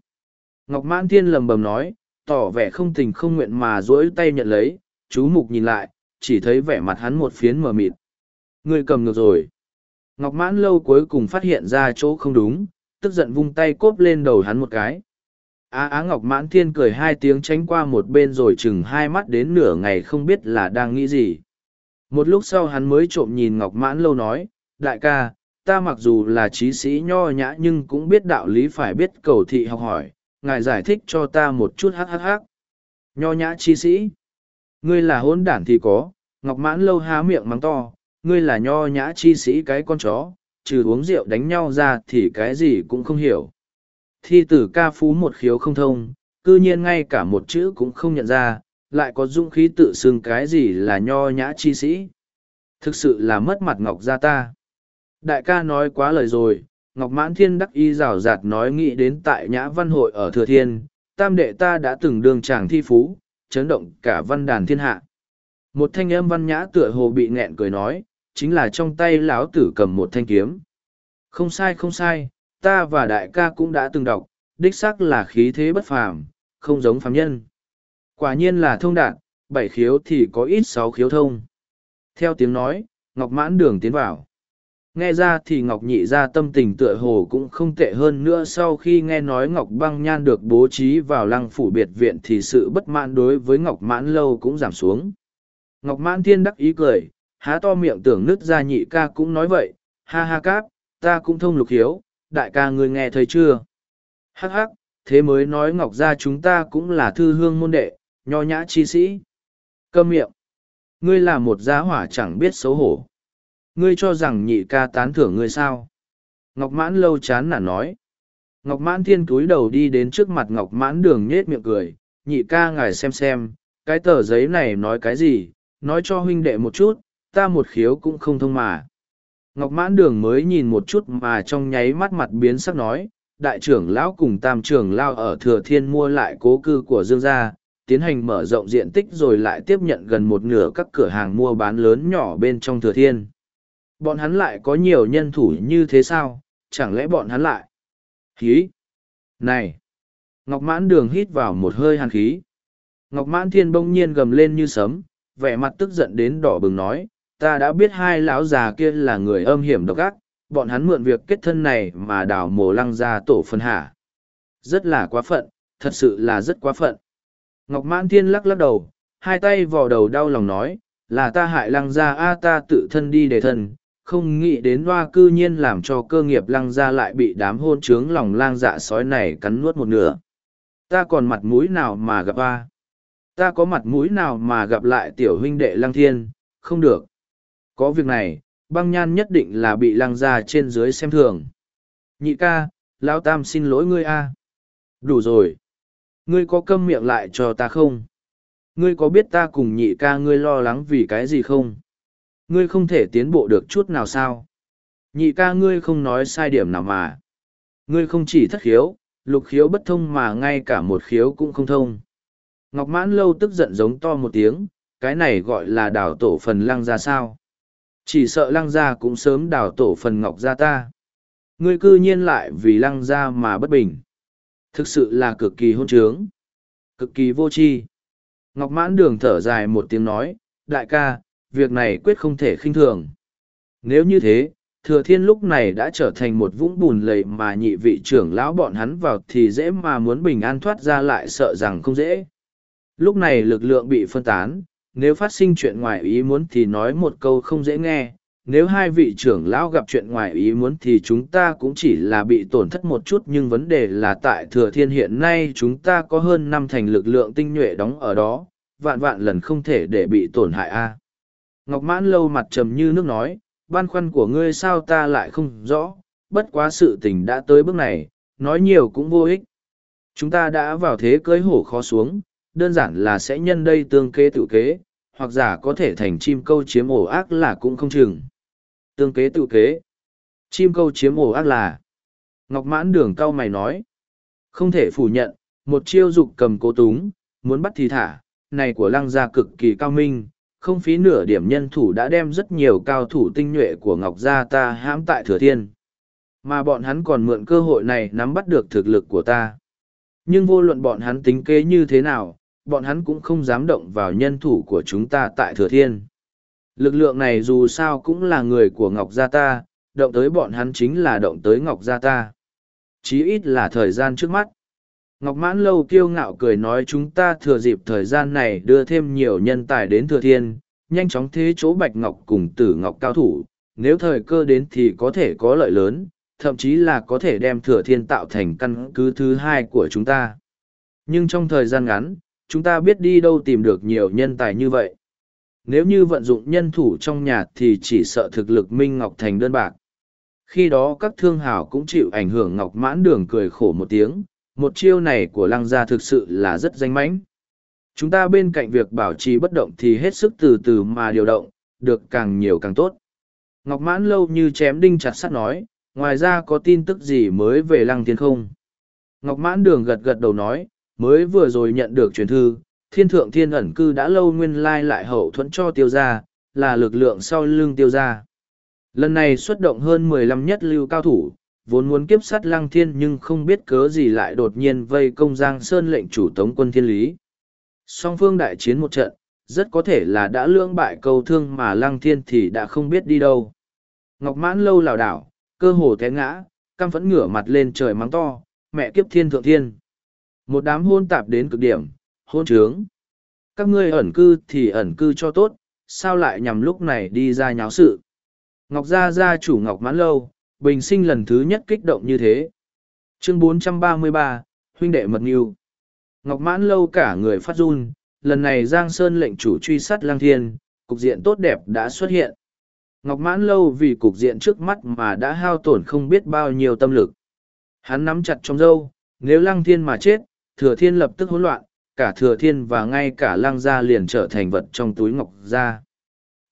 Ngọc Mãn Thiên lầm bầm nói, tỏ vẻ không tình không nguyện mà duỗi tay nhận lấy, chú mục nhìn lại, chỉ thấy vẻ mặt hắn một phiến mờ mịt. Ngươi cầm ngược rồi. Ngọc mãn lâu cuối cùng phát hiện ra chỗ không đúng, tức giận vung tay cốp lên đầu hắn một cái. Á á Ngọc mãn thiên cười hai tiếng tránh qua một bên rồi chừng hai mắt đến nửa ngày không biết là đang nghĩ gì. Một lúc sau hắn mới trộm nhìn Ngọc mãn lâu nói, đại ca, ta mặc dù là trí sĩ nho nhã nhưng cũng biết đạo lý phải biết cầu thị học hỏi, ngài giải thích cho ta một chút hắc hắc hắc. Nho nhã trí sĩ. Ngươi là hôn đản thì có, Ngọc Mãn lâu há miệng mắng to, ngươi là nho nhã chi sĩ cái con chó, trừ uống rượu đánh nhau ra thì cái gì cũng không hiểu. Thi tử ca phú một khiếu không thông, cư nhiên ngay cả một chữ cũng không nhận ra, lại có dũng khí tự xưng cái gì là nho nhã chi sĩ. Thực sự là mất mặt Ngọc gia ta. Đại ca nói quá lời rồi, Ngọc Mãn Thiên đắc y rào rạt nói nghĩ đến tại nhã văn hội ở Thừa Thiên, tam đệ ta đã từng đường chàng thi phú, chấn động cả văn đàn thiên hạ. Một thanh âm văn nhã tựa hồ bị nghẹn cười nói, chính là trong tay lão tử cầm một thanh kiếm. Không sai không sai, ta và đại ca cũng đã từng đọc, đích xác là khí thế bất phàm, không giống phàm nhân. Quả nhiên là thông đạt, bảy khiếu thì có ít sáu khiếu thông. Theo tiếng nói, Ngọc Mãn Đường tiến vào. Nghe ra thì Ngọc Nhị ra tâm tình tựa hồ cũng không tệ hơn nữa sau khi nghe nói Ngọc Băng Nhan được bố trí vào lăng phủ biệt viện thì sự bất mãn đối với Ngọc Mãn Lâu cũng giảm xuống. Ngọc Mãn Thiên đắc ý cười, há to miệng tưởng nứt ra nhị ca cũng nói vậy, ha ha cáp, ta cũng thông lục hiếu, đại ca người nghe thấy chưa? Hắc hắc, thế mới nói Ngọc gia chúng ta cũng là thư hương môn đệ, nho nhã chi sĩ. Câm miệng. Ngươi là một giá hỏa chẳng biết xấu hổ. Ngươi cho rằng nhị ca tán thưởng ngươi sao? Ngọc mãn lâu chán nản nói. Ngọc mãn thiên túi đầu đi đến trước mặt Ngọc mãn đường nhết miệng cười. Nhị ca ngài xem xem, cái tờ giấy này nói cái gì, nói cho huynh đệ một chút, ta một khiếu cũng không thông mà. Ngọc mãn đường mới nhìn một chút mà trong nháy mắt mặt biến sắc nói, đại trưởng lão cùng tam trưởng lao ở thừa thiên mua lại cố cư của dương gia, tiến hành mở rộng diện tích rồi lại tiếp nhận gần một nửa các cửa hàng mua bán lớn nhỏ bên trong thừa thiên. Bọn hắn lại có nhiều nhân thủ như thế sao, chẳng lẽ bọn hắn lại? Khí! Này! Ngọc mãn đường hít vào một hơi hàn khí. Ngọc mãn thiên bỗng nhiên gầm lên như sấm, vẻ mặt tức giận đến đỏ bừng nói, ta đã biết hai lão già kia là người âm hiểm độc ác, bọn hắn mượn việc kết thân này mà đào mồ lăng ra tổ phân hạ. Rất là quá phận, thật sự là rất quá phận. Ngọc Mãn Thiên lắc lắc đầu, hai tay vò đầu đau lòng nói, là ta hại lăng gia a ta tự thân đi để thân, không nghĩ đến hoa cư nhiên làm cho cơ nghiệp lăng gia lại bị đám hôn trướng lòng lang dạ sói này cắn nuốt một nửa. Ta còn mặt mũi nào mà gặp a? Ta có mặt mũi nào mà gặp lại tiểu huynh đệ lăng thiên? Không được. Có việc này, băng nhan nhất định là bị lăng ra trên dưới xem thường. Nhị ca, lão tam xin lỗi ngươi a. Đủ rồi. Ngươi có câm miệng lại cho ta không? Ngươi có biết ta cùng nhị ca ngươi lo lắng vì cái gì không? Ngươi không thể tiến bộ được chút nào sao? Nhị ca ngươi không nói sai điểm nào mà. Ngươi không chỉ thất khiếu lục khiếu bất thông mà ngay cả một khiếu cũng không thông. Ngọc mãn lâu tức giận giống to một tiếng cái này gọi là đảo tổ phần lăng ra sao? Chỉ sợ lăng gia cũng sớm đào tổ phần ngọc gia ta ngươi cư nhiên lại vì lăng gia mà bất bình Thực sự là cực kỳ hôn trướng. Cực kỳ vô tri. Ngọc mãn đường thở dài một tiếng nói, đại ca, việc này quyết không thể khinh thường. Nếu như thế, thừa thiên lúc này đã trở thành một vũng bùn lầy mà nhị vị trưởng lão bọn hắn vào thì dễ mà muốn bình an thoát ra lại sợ rằng không dễ. Lúc này lực lượng bị phân tán, nếu phát sinh chuyện ngoài ý muốn thì nói một câu không dễ nghe, nếu hai vị trưởng lão gặp chuyện ngoài ý muốn thì chúng ta cũng chỉ là bị tổn thất một chút nhưng vấn đề là tại thừa thiên hiện nay chúng ta có hơn năm thành lực lượng tinh nhuệ đóng ở đó vạn vạn lần không thể để bị tổn hại a. Ngọc mãn lâu mặt trầm như nước nói băn khoăn của ngươi sao ta lại không rõ? Bất quá sự tình đã tới bước này nói nhiều cũng vô ích. Chúng ta đã vào thế cưới hổ khó xuống đơn giản là sẽ nhân đây tương kế tự kế hoặc giả có thể thành chim câu chiếm ổ ác là cũng không chừng Tương kế tự kế. Chim câu chiếm ổ ác là. Ngọc mãn đường cao mày nói. Không thể phủ nhận, một chiêu dục cầm cố túng, muốn bắt thì thả, này của lăng gia cực kỳ cao minh, không phí nửa điểm nhân thủ đã đem rất nhiều cao thủ tinh nhuệ của Ngọc gia ta hãm tại thừa thiên. Mà bọn hắn còn mượn cơ hội này nắm bắt được thực lực của ta. Nhưng vô luận bọn hắn tính kế như thế nào, bọn hắn cũng không dám động vào nhân thủ của chúng ta tại thừa thiên. Lực lượng này dù sao cũng là người của Ngọc Gia ta, động tới bọn hắn chính là động tới Ngọc Gia ta. Chí ít là thời gian trước mắt. Ngọc Mãn Lâu kiêu ngạo cười nói chúng ta thừa dịp thời gian này đưa thêm nhiều nhân tài đến thừa thiên, nhanh chóng thế chỗ Bạch Ngọc cùng tử Ngọc cao thủ, nếu thời cơ đến thì có thể có lợi lớn, thậm chí là có thể đem thừa thiên tạo thành căn cứ thứ hai của chúng ta. Nhưng trong thời gian ngắn, chúng ta biết đi đâu tìm được nhiều nhân tài như vậy. Nếu như vận dụng nhân thủ trong nhà thì chỉ sợ thực lực Minh Ngọc thành đơn bạc. Khi đó các thương hào cũng chịu ảnh hưởng Ngọc mãn đường cười khổ một tiếng, một chiêu này của lăng gia thực sự là rất danh mãnh. Chúng ta bên cạnh việc bảo trì bất động thì hết sức từ từ mà điều động, được càng nhiều càng tốt. Ngọc mãn lâu như chém đinh chặt sắt nói, ngoài ra có tin tức gì mới về lăng thiên không? Ngọc mãn đường gật gật đầu nói, mới vừa rồi nhận được truyền thư, thiên thượng thiên ẩn cư đã lâu nguyên lai lại hậu thuẫn cho tiêu gia, là lực lượng sau lưng tiêu gia. Lần này xuất động hơn mười lăm nhất lưu cao thủ, vốn muốn kiếp sát lăng thiên nhưng không biết cớ gì lại đột nhiên vây công Giang Sơn lệnh chủ tống quân thiên lý. Song phương đại chiến một trận, rất có thể là đã lưỡng bại cầu thương mà lăng thiên thì đã không biết đi đâu. Ngọc mãn lâu lảo đảo, cơ hồ té ngã, căm phẫn ngửa mặt lên trời mắng to, mẹ kiếp thiên thượng thiên. Một đám hôn tạp đến cực điểm, hôn trướng. Các ngươi ẩn cư thì ẩn cư cho tốt, sao lại nhằm lúc này đi ra nháo sự. Ngọc Gia Gia chủ Ngọc Mãn Lâu, bình sinh lần thứ nhất kích động như thế. Chương 433, huynh đệ mật nghiêu. Ngọc Mãn Lâu cả người phát run, lần này Giang Sơn lệnh chủ truy sát lang thiên, cục diện tốt đẹp đã xuất hiện. Ngọc Mãn Lâu vì cục diện trước mắt mà đã hao tổn không biết bao nhiêu tâm lực. Hắn nắm chặt trong dâu, nếu lăng thiên mà chết, thừa thiên lập tức hỗn loạn, cả thừa thiên và ngay cả Lang gia liền trở thành vật trong túi ngọc gia.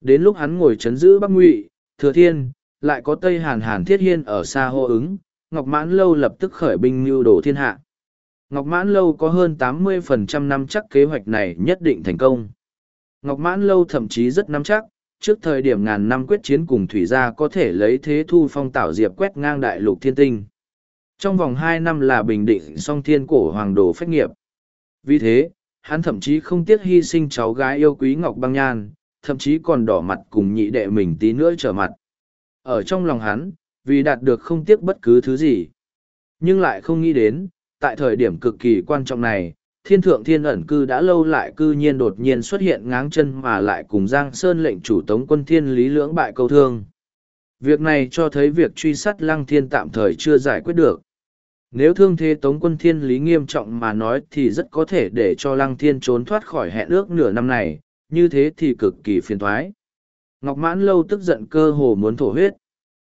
Đến lúc hắn ngồi chấn giữ bắc ngụy, thừa thiên, lại có Tây Hàn Hàn Thiết Hiên ở xa hô ứng, Ngọc Mãn Lâu lập tức khởi binh mưu đồ thiên hạ. Ngọc Mãn Lâu có hơn 80% năm chắc kế hoạch này nhất định thành công. Ngọc Mãn Lâu thậm chí rất nắm chắc, trước thời điểm ngàn năm quyết chiến cùng Thủy Gia có thể lấy thế thu phong tảo diệp quét ngang đại lục thiên tinh. Trong vòng hai năm là bình định song thiên cổ hoàng đồ phách nghiệp. Vì thế, hắn thậm chí không tiếc hy sinh cháu gái yêu quý Ngọc Băng Nhan, thậm chí còn đỏ mặt cùng nhị đệ mình tí nữa trở mặt. Ở trong lòng hắn, vì đạt được không tiếc bất cứ thứ gì. Nhưng lại không nghĩ đến, tại thời điểm cực kỳ quan trọng này, thiên thượng thiên ẩn cư đã lâu lại cư nhiên đột nhiên xuất hiện ngáng chân mà lại cùng Giang Sơn lệnh chủ tống quân thiên lý lưỡng bại câu thương. Việc này cho thấy việc truy sát lăng thiên tạm thời chưa giải quyết được. Nếu thương thế tống quân thiên lý nghiêm trọng mà nói thì rất có thể để cho lăng thiên trốn thoát khỏi hẹn ước nửa năm này, như thế thì cực kỳ phiền thoái. Ngọc Mãn Lâu tức giận cơ hồ muốn thổ huyết.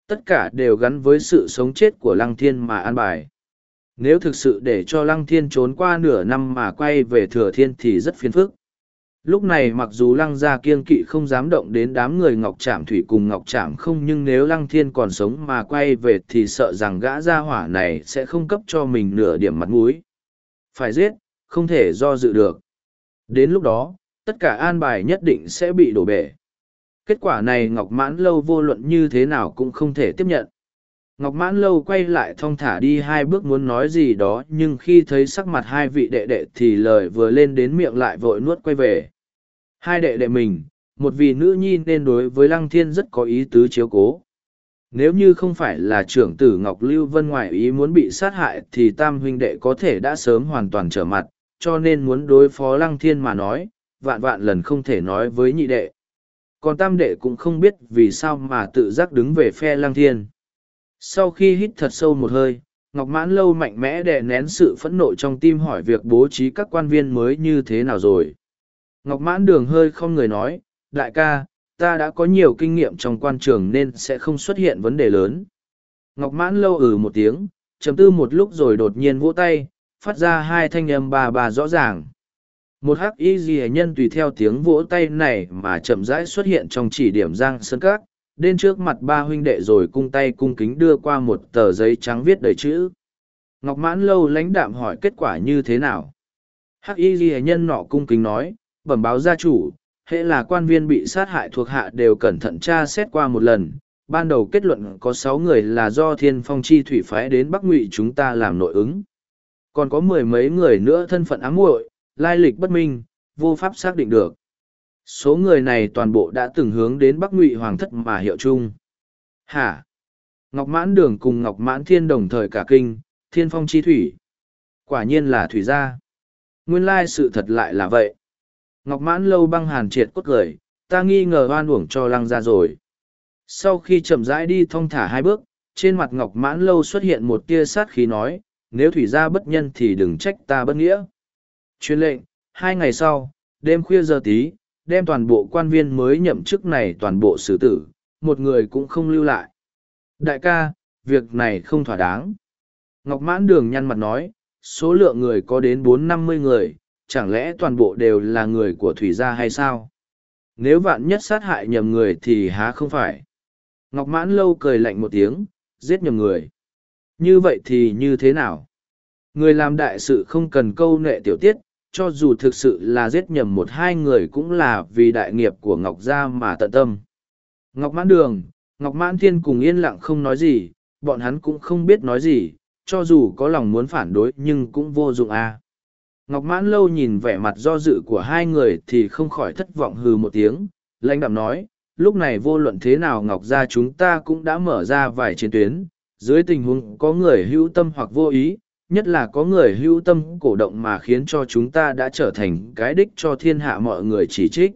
Tất cả đều gắn với sự sống chết của Lăng Thiên mà an bài. Nếu thực sự để cho Lăng Thiên trốn qua nửa năm mà quay về Thừa Thiên thì rất phiền phức. Lúc này mặc dù Lăng gia kiên kỵ không dám động đến đám người Ngọc Trạm Thủy cùng Ngọc Trạm không nhưng nếu Lăng Thiên còn sống mà quay về thì sợ rằng gã gia hỏa này sẽ không cấp cho mình nửa điểm mặt mũi. Phải giết, không thể do dự được. Đến lúc đó, tất cả an bài nhất định sẽ bị đổ bể. Kết quả này Ngọc Mãn Lâu vô luận như thế nào cũng không thể tiếp nhận. Ngọc Mãn Lâu quay lại thong thả đi hai bước muốn nói gì đó nhưng khi thấy sắc mặt hai vị đệ đệ thì lời vừa lên đến miệng lại vội nuốt quay về. Hai đệ đệ mình, một vị nữ nhi nên đối với Lăng Thiên rất có ý tứ chiếu cố. Nếu như không phải là trưởng tử Ngọc Lưu Vân ngoại ý muốn bị sát hại thì tam huynh đệ có thể đã sớm hoàn toàn trở mặt, cho nên muốn đối phó Lăng Thiên mà nói, vạn vạn lần không thể nói với nhị đệ còn tam đệ cũng không biết vì sao mà tự giác đứng về phe Lăng thiên. Sau khi hít thật sâu một hơi, Ngọc Mãn Lâu mạnh mẽ đè nén sự phẫn nộ trong tim hỏi việc bố trí các quan viên mới như thế nào rồi. Ngọc Mãn Đường hơi không người nói, đại ca, ta đã có nhiều kinh nghiệm trong quan trường nên sẽ không xuất hiện vấn đề lớn. Ngọc Mãn Lâu ừ một tiếng, chấm tư một lúc rồi đột nhiên vỗ tay, phát ra hai thanh âm bà bà rõ ràng một hắc y ghi nhân tùy theo tiếng vỗ tay này mà chậm rãi xuất hiện trong chỉ điểm giang sơn cát đến trước mặt ba huynh đệ rồi cung tay cung kính đưa qua một tờ giấy trắng viết đầy chữ. Ngọc mãn lâu lãnh đạm hỏi kết quả như thế nào? Hắc y ghi nhân nọ cung kính nói bẩm báo gia chủ hệ là quan viên bị sát hại thuộc hạ đều cẩn thận tra xét qua một lần. Ban đầu kết luận có sáu người là do thiên phong chi thủy phái đến bắc ngụy chúng ta làm nội ứng. Còn có mười mấy người nữa thân phận ám muội lai lịch bất minh, vô pháp xác định được. Số người này toàn bộ đã từng hướng đến Bắc Ngụy Hoàng thất mà hiệu chung. Hả? Ngọc Mãn Đường cùng Ngọc Mãn Thiên đồng thời cả kinh, thiên phong chi thủy. Quả nhiên là thủy gia. Nguyên lai sự thật lại là vậy. Ngọc Mãn lâu băng hàn triệt cốt cười, ta nghi ngờ oan uổng cho lăng ra rồi. Sau khi chậm rãi đi thong thả hai bước, trên mặt Ngọc Mãn lâu xuất hiện một tia sát khí nói, nếu thủy gia bất nhân thì đừng trách ta bất nghĩa truyền lệnh, hai ngày sau, đêm khuya giờ tí, đem toàn bộ quan viên mới nhậm chức này toàn bộ xử tử, một người cũng không lưu lại. Đại ca, việc này không thỏa đáng. Ngọc Mãn Đường nhăn mặt nói, số lượng người có đến bốn năm mươi người, chẳng lẽ toàn bộ đều là người của Thủy gia hay sao? Nếu vạn nhất sát hại nhầm người thì há không phải. Ngọc Mãn Lâu cười lạnh một tiếng, giết nhầm người. Như vậy thì như thế nào? Người làm đại sự không cần câu nệ tiểu tiết, cho dù thực sự là giết nhầm một hai người cũng là vì đại nghiệp của Ngọc Gia mà tận tâm. Ngọc Mãn Đường, Ngọc Mãn Thiên cùng yên lặng không nói gì, bọn hắn cũng không biết nói gì, cho dù có lòng muốn phản đối nhưng cũng vô dụng a. À. Ngọc Mãn Lâu nhìn vẻ mặt do dự của hai người thì không khỏi thất vọng hừ một tiếng, lãnh đạm nói, lúc này vô luận thế nào Ngọc Gia chúng ta cũng đã mở ra vài chiến tuyến, dưới tình huống có người hữu tâm hoặc vô ý, nhất là có người hữu tâm cổ động mà khiến cho chúng ta đã trở thành cái đích cho thiên hạ mọi người chỉ trích.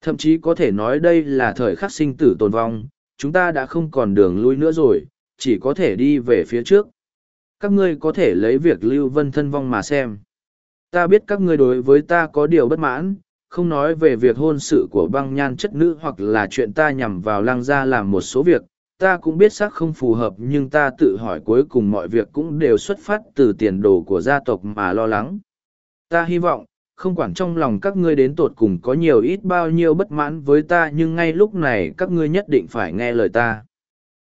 Thậm chí có thể nói đây là thời khắc sinh tử tồn vong, chúng ta đã không còn đường lui nữa rồi, chỉ có thể đi về phía trước. Các ngươi có thể lấy việc Lưu Vân thân vong mà xem. Ta biết các ngươi đối với ta có điều bất mãn, không nói về việc hôn sự của băng nhan chất nữ hoặc là chuyện ta nhằm vào lăng gia làm một số việc, ta cũng biết xác không phù hợp nhưng ta tự hỏi cuối cùng mọi việc cũng đều xuất phát từ tiền đồ của gia tộc mà lo lắng. Ta hy vọng, không quản trong lòng các ngươi đến tột cùng có nhiều ít bao nhiêu bất mãn với ta nhưng ngay lúc này các ngươi nhất định phải nghe lời ta.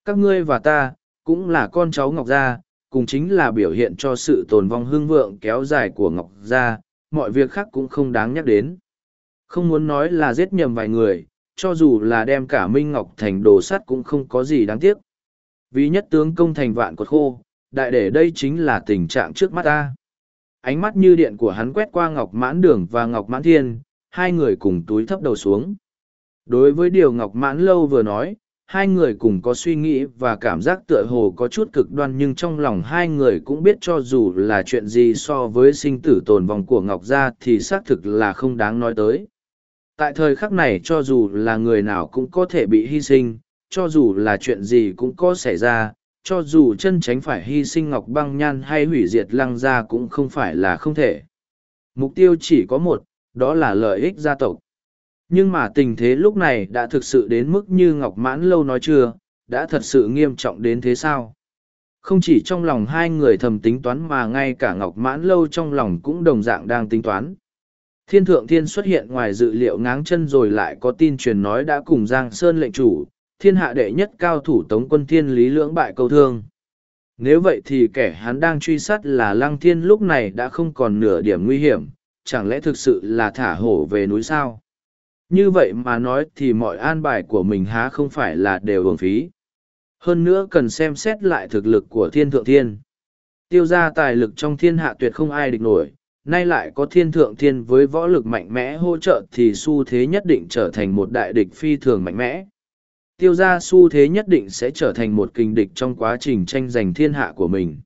Các ngươi và ta, cũng là con cháu Ngọc Gia, cùng chính là biểu hiện cho sự tồn vong hương vượng kéo dài của Ngọc Gia, mọi việc khác cũng không đáng nhắc đến. Không muốn nói là giết nhầm vài người, cho dù là đem cả Minh Ngọc thành đồ sắt cũng không có gì đáng tiếc. Vì nhất tướng công thành vạn quật khô, đại để đây chính là tình trạng trước mắt ta. Ánh mắt như điện của hắn quét qua Ngọc Mãn Đường và Ngọc Mãn Thiên, hai người cùng túi thấp đầu xuống. Đối với điều Ngọc Mãn Lâu vừa nói, hai người cùng có suy nghĩ và cảm giác tựa hồ có chút cực đoan nhưng trong lòng hai người cũng biết cho dù là chuyện gì so với sinh tử tồn vong của Ngọc Gia thì xác thực là không đáng nói tới tại thời khắc này cho dù là người nào cũng có thể bị hy sinh, cho dù là chuyện gì cũng có xảy ra, cho dù chân tránh phải hy sinh ngọc băng nhan hay hủy diệt lăng gia cũng không phải là không thể. Mục tiêu chỉ có một, đó là lợi ích gia tộc. Nhưng mà tình thế lúc này đã thực sự đến mức như ngọc mãn lâu nói chưa, đã thật sự nghiêm trọng đến thế sao? Không chỉ trong lòng hai người thầm tính toán mà ngay cả ngọc mãn lâu trong lòng cũng đồng dạng đang tính toán. Thiên thượng thiên xuất hiện ngoài dự liệu ngáng chân rồi lại có tin truyền nói đã cùng Giang Sơn lệnh chủ, thiên hạ đệ nhất cao thủ tống quân thiên lý lưỡng bại câu thương. Nếu vậy thì kẻ hắn đang truy sát là lăng thiên lúc này đã không còn nửa điểm nguy hiểm, chẳng lẽ thực sự là thả hổ về núi sao? Như vậy mà nói thì mọi an bài của mình há không phải là đều hưởng phí. Hơn nữa cần xem xét lại thực lực của thiên thượng thiên. Tiêu ra tài lực trong thiên hạ tuyệt không ai địch nổi, nay lại có thiên thượng thiên với võ lực mạnh mẽ hỗ trợ thì xu thế nhất định trở thành một đại địch phi thường mạnh mẽ. Tiêu ra xu thế nhất định sẽ trở thành một kình địch trong quá trình tranh giành thiên hạ của mình.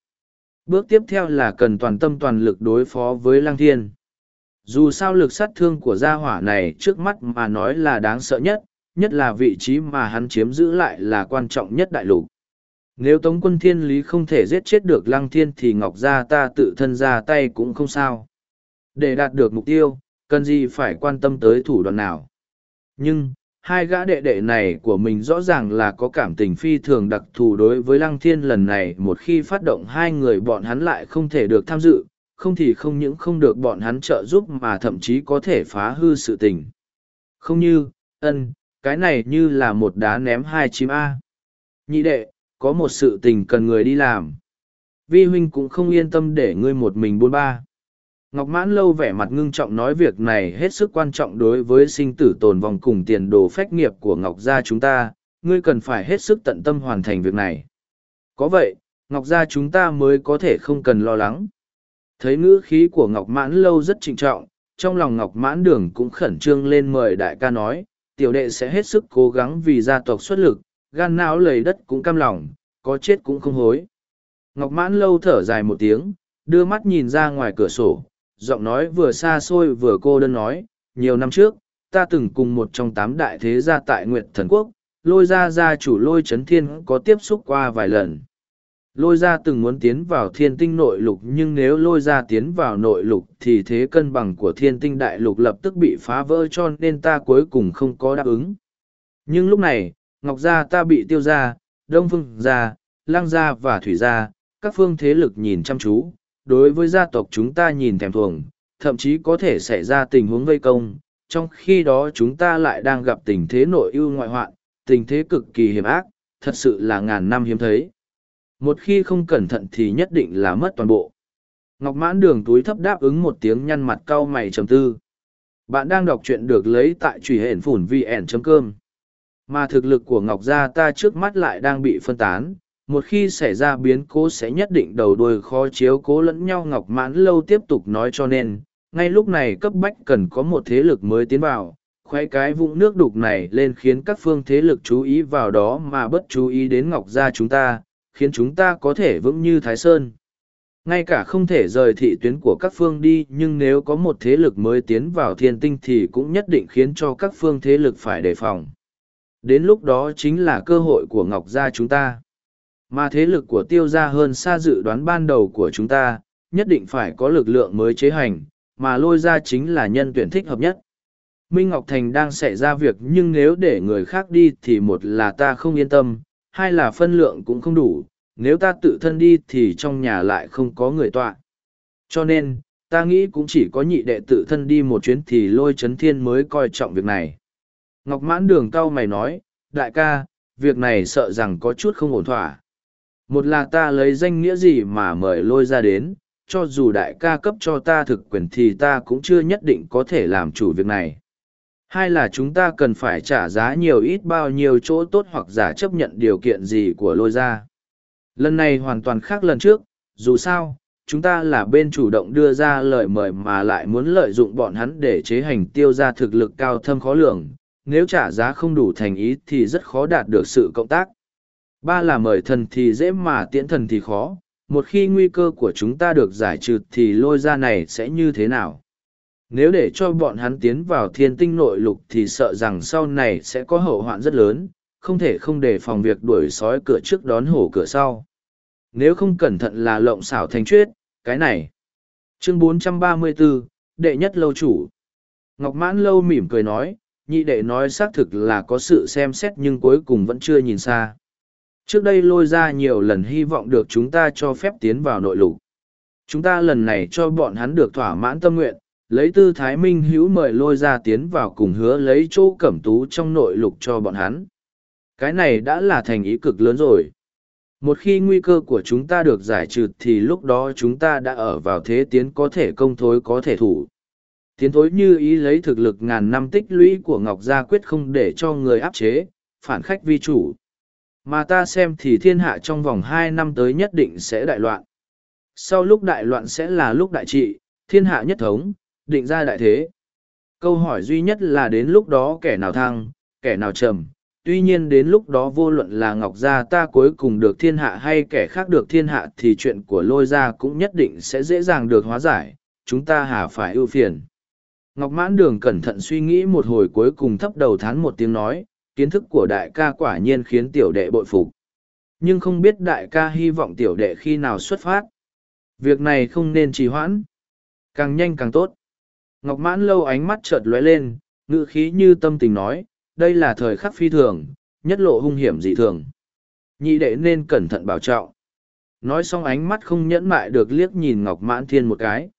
Bước tiếp theo là cần toàn tâm toàn lực đối phó với lăng thiên. Dù sao lực sát thương của gia hỏa này trước mắt mà nói là đáng sợ nhất, nhất là vị trí mà hắn chiếm giữ lại là quan trọng nhất đại lục. Nếu Tống quân thiên lý không thể giết chết được lăng thiên thì Ngọc Gia ta tự thân ra tay cũng không sao. Để đạt được mục tiêu, cần gì phải quan tâm tới thủ đoạn nào. Nhưng, hai gã đệ đệ này của mình rõ ràng là có cảm tình phi thường đặc thù đối với lăng thiên lần này một khi phát động hai người bọn hắn lại không thể được tham dự, không thì không những không được bọn hắn trợ giúp mà thậm chí có thể phá hư sự tình. Không như, ân, cái này như là một đá ném hai chim A. Nhị đệ, có một sự tình cần người đi làm. Vi huynh cũng không yên tâm để ngươi một mình buôn ba. Ngọc Mãn Lâu vẻ mặt ngưng trọng nói việc này hết sức quan trọng đối với sinh tử tồn vong cùng tiền đồ phách nghiệp của Ngọc Gia chúng ta, ngươi cần phải hết sức tận tâm hoàn thành việc này. Có vậy, Ngọc Gia chúng ta mới có thể không cần lo lắng. Thấy ngữ khí của Ngọc Mãn Lâu rất trịnh trọng, trong lòng Ngọc Mãn Đường cũng khẩn trương lên mời đại ca nói, tiểu đệ sẽ hết sức cố gắng vì gia tộc xuất lực, gan não lầy đất cũng cam lòng, có chết cũng không hối. Ngọc Mãn Lâu thở dài một tiếng, đưa mắt nhìn ra ngoài cửa sổ, giọng nói vừa xa xôi vừa cô đơn nói, nhiều năm trước, ta từng cùng một trong tám đại thế gia tại Nguyệt Thần Quốc, lôi ra gia chủ lôi chấn thiên có tiếp xúc qua vài lần. Lôi ra từng muốn tiến vào thiên tinh nội lục nhưng nếu lôi ra tiến vào nội lục thì thế cân bằng của thiên tinh đại lục lập tức bị phá vỡ cho nên ta cuối cùng không có đáp ứng. Nhưng lúc này, Ngọc Gia ta bị tiêu gia, Đông Phương Gia, Lang Gia và Thủy Gia, các phương thế lực nhìn chăm chú, đối với gia tộc chúng ta nhìn thèm thuồng, thậm chí có thể xảy ra tình huống vây công, trong khi đó chúng ta lại đang gặp tình thế nội ưu ngoại hoạn, tình thế cực kỳ hiểm ác, thật sự là ngàn năm hiếm thấy. Một khi không cẩn thận thì nhất định là mất toàn bộ. Ngọc mãn đường túi thấp đáp ứng một tiếng nhăn mặt cau mày trầm tư. Bạn đang đọc truyện được lấy tại truy hển phủn vn.com. Mà thực lực của Ngọc Gia ta trước mắt lại đang bị phân tán, một khi xảy ra biến cố sẽ nhất định đầu đuôi khó chiếu cố lẫn nhau Ngọc Mãn Lâu tiếp tục nói cho nên, ngay lúc này cấp bách cần có một thế lực mới tiến vào, khoe cái vũng nước đục này lên khiến các phương thế lực chú ý vào đó mà bất chú ý đến Ngọc Gia chúng ta, khiến chúng ta có thể vững như Thái Sơn. Ngay cả không thể rời thị tuyến của các phương đi nhưng nếu có một thế lực mới tiến vào thiên tinh thì cũng nhất định khiến cho các phương thế lực phải đề phòng. Đến lúc đó chính là cơ hội của Ngọc Gia chúng ta. Mà thế lực của tiêu gia hơn xa dự đoán ban đầu của chúng ta, nhất định phải có lực lượng mới chế hành, mà lôi ra chính là nhân tuyển thích hợp nhất. Minh Ngọc Thành đang xảy ra việc nhưng nếu để người khác đi thì một là ta không yên tâm, hai là phân lượng cũng không đủ, nếu ta tự thân đi thì trong nhà lại không có người tọa. Cho nên, ta nghĩ cũng chỉ có nhị đệ tự thân đi một chuyến thì lôi chấn thiên mới coi trọng việc này. Ngọc mãn đường cao mày nói, đại ca, việc này sợ rằng có chút không ổn thỏa. Một là ta lấy danh nghĩa gì mà mời lôi ra đến, cho dù đại ca cấp cho ta thực quyền thì ta cũng chưa nhất định có thể làm chủ việc này. Hai là chúng ta cần phải trả giá nhiều ít bao nhiêu chỗ tốt hoặc giả chấp nhận điều kiện gì của lôi ra. Lần này hoàn toàn khác lần trước, dù sao, chúng ta là bên chủ động đưa ra lời mời mà lại muốn lợi dụng bọn hắn để chế hành tiêu ra thực lực cao thâm khó lường, nếu trả giá không đủ thành ý thì rất khó đạt được sự cộng tác. Ba là mời thần thì dễ mà tiễn thần thì khó, một khi nguy cơ của chúng ta được giải trừ thì lôi ra này sẽ như thế nào? Nếu để cho bọn hắn tiến vào thiên tinh nội lục thì sợ rằng sau này sẽ có hậu hoạn rất lớn, không thể không đề phòng việc đuổi sói cửa trước đón hổ cửa sau. Nếu không cẩn thận là lộng xảo thành chuyết, cái này. Chương 434, đệ nhất lâu chủ. Ngọc Mãn Lâu mỉm cười nói, nhị đệ nói xác thực là có sự xem xét nhưng cuối cùng vẫn chưa nhìn xa. Trước đây lôi ra nhiều lần hy vọng được chúng ta cho phép tiến vào nội lục. Chúng ta lần này cho bọn hắn được thỏa mãn tâm nguyện, lấy tư thái minh hữu mời lôi ra tiến vào cùng hứa lấy chỗ cẩm tú trong nội lục cho bọn hắn. Cái này đã là thành ý cực lớn rồi. Một khi nguy cơ của chúng ta được giải trừ thì lúc đó chúng ta đã ở vào thế tiến có thể công thối có thể thủ. Tiến thối như ý lấy thực lực ngàn năm tích lũy của Ngọc Gia quyết không để cho người áp chế, phản khách vi chủ. Mà ta xem thì thiên hạ trong vòng hai năm tới nhất định sẽ đại loạn. Sau lúc đại loạn sẽ là lúc đại trị, thiên hạ nhất thống, định ra đại thế. Câu hỏi duy nhất là đến lúc đó kẻ nào thăng, kẻ nào trầm. Tuy nhiên đến lúc đó vô luận là Ngọc Gia ta cuối cùng được thiên hạ hay kẻ khác được thiên hạ thì chuyện của lôi gia cũng nhất định sẽ dễ dàng được hóa giải, chúng ta hà phải ưu phiền. Ngọc Mãn Đường cẩn thận suy nghĩ một hồi cuối cùng thấp đầu thán một tiếng nói, kiến thức của đại ca quả nhiên khiến tiểu đệ bội phục. Nhưng không biết đại ca hy vọng tiểu đệ khi nào xuất phát. Việc này không nên trì hoãn. Càng nhanh càng tốt. Ngọc mãn lâu ánh mắt chợt lóe lên, ngữ khí như tâm tình nói, đây là thời khắc phi thường, nhất lộ hung hiểm dị thường. Nhị đệ nên cẩn thận bảo trọng. Nói xong ánh mắt không nhẫn mại được liếc nhìn Ngọc mãn thiên một cái.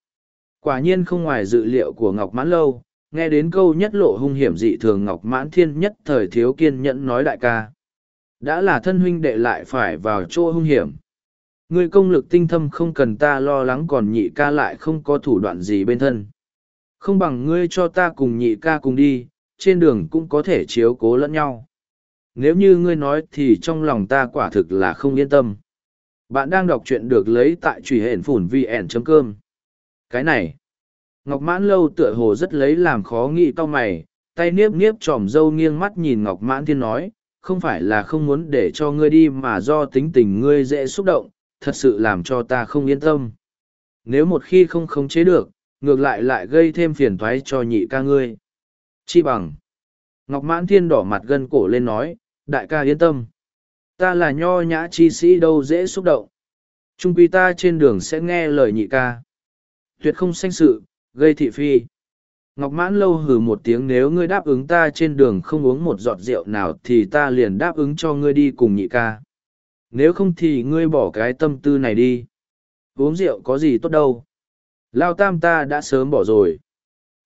Quả nhiên không ngoài dự liệu của Ngọc mãn lâu, nghe đến câu nhất lộ hung hiểm dị thường Ngọc mãn thiên nhất thời thiếu kiên nhẫn nói đại ca. Đã là thân huynh đệ lại phải vào chỗ hung hiểm. Ngươi công lực tinh thâm không cần ta lo lắng còn nhị ca lại không có thủ đoạn gì bên thân. Không bằng ngươi cho ta cùng nhị ca cùng đi, trên đường cũng có thể chiếu cố lẫn nhau. Nếu như ngươi nói thì trong lòng ta quả thực là không yên tâm. Bạn đang đọc truyện được lấy tại truy hển phủn vn.com. Cái này, Ngọc Mãn lâu tựa hồ rất lấy làm khó nghĩ cao mày, tay niếp niếp tròm dâu nghiêng mắt nhìn Ngọc Mãn Thiên nói, không phải là không muốn để cho ngươi đi mà do tính tình ngươi dễ xúc động, thật sự làm cho ta không yên tâm. Nếu một khi không khống chế được, ngược lại lại gây thêm phiền toái cho nhị ca ngươi. Chi bằng. Ngọc Mãn Thiên đỏ mặt gân cổ lên nói, đại ca yên tâm. Ta là nho nhã chi sĩ đâu dễ xúc động. Trung quy ta trên đường sẽ nghe lời nhị ca. Tuyệt không sanh sự, gây thị phi. Ngọc Mãn lâu hừ một tiếng nếu ngươi đáp ứng ta trên đường không uống một giọt rượu nào thì ta liền đáp ứng cho ngươi đi cùng nhị ca. Nếu không thì ngươi bỏ cái tâm tư này đi. Uống rượu có gì tốt đâu. Lao tam ta đã sớm bỏ rồi.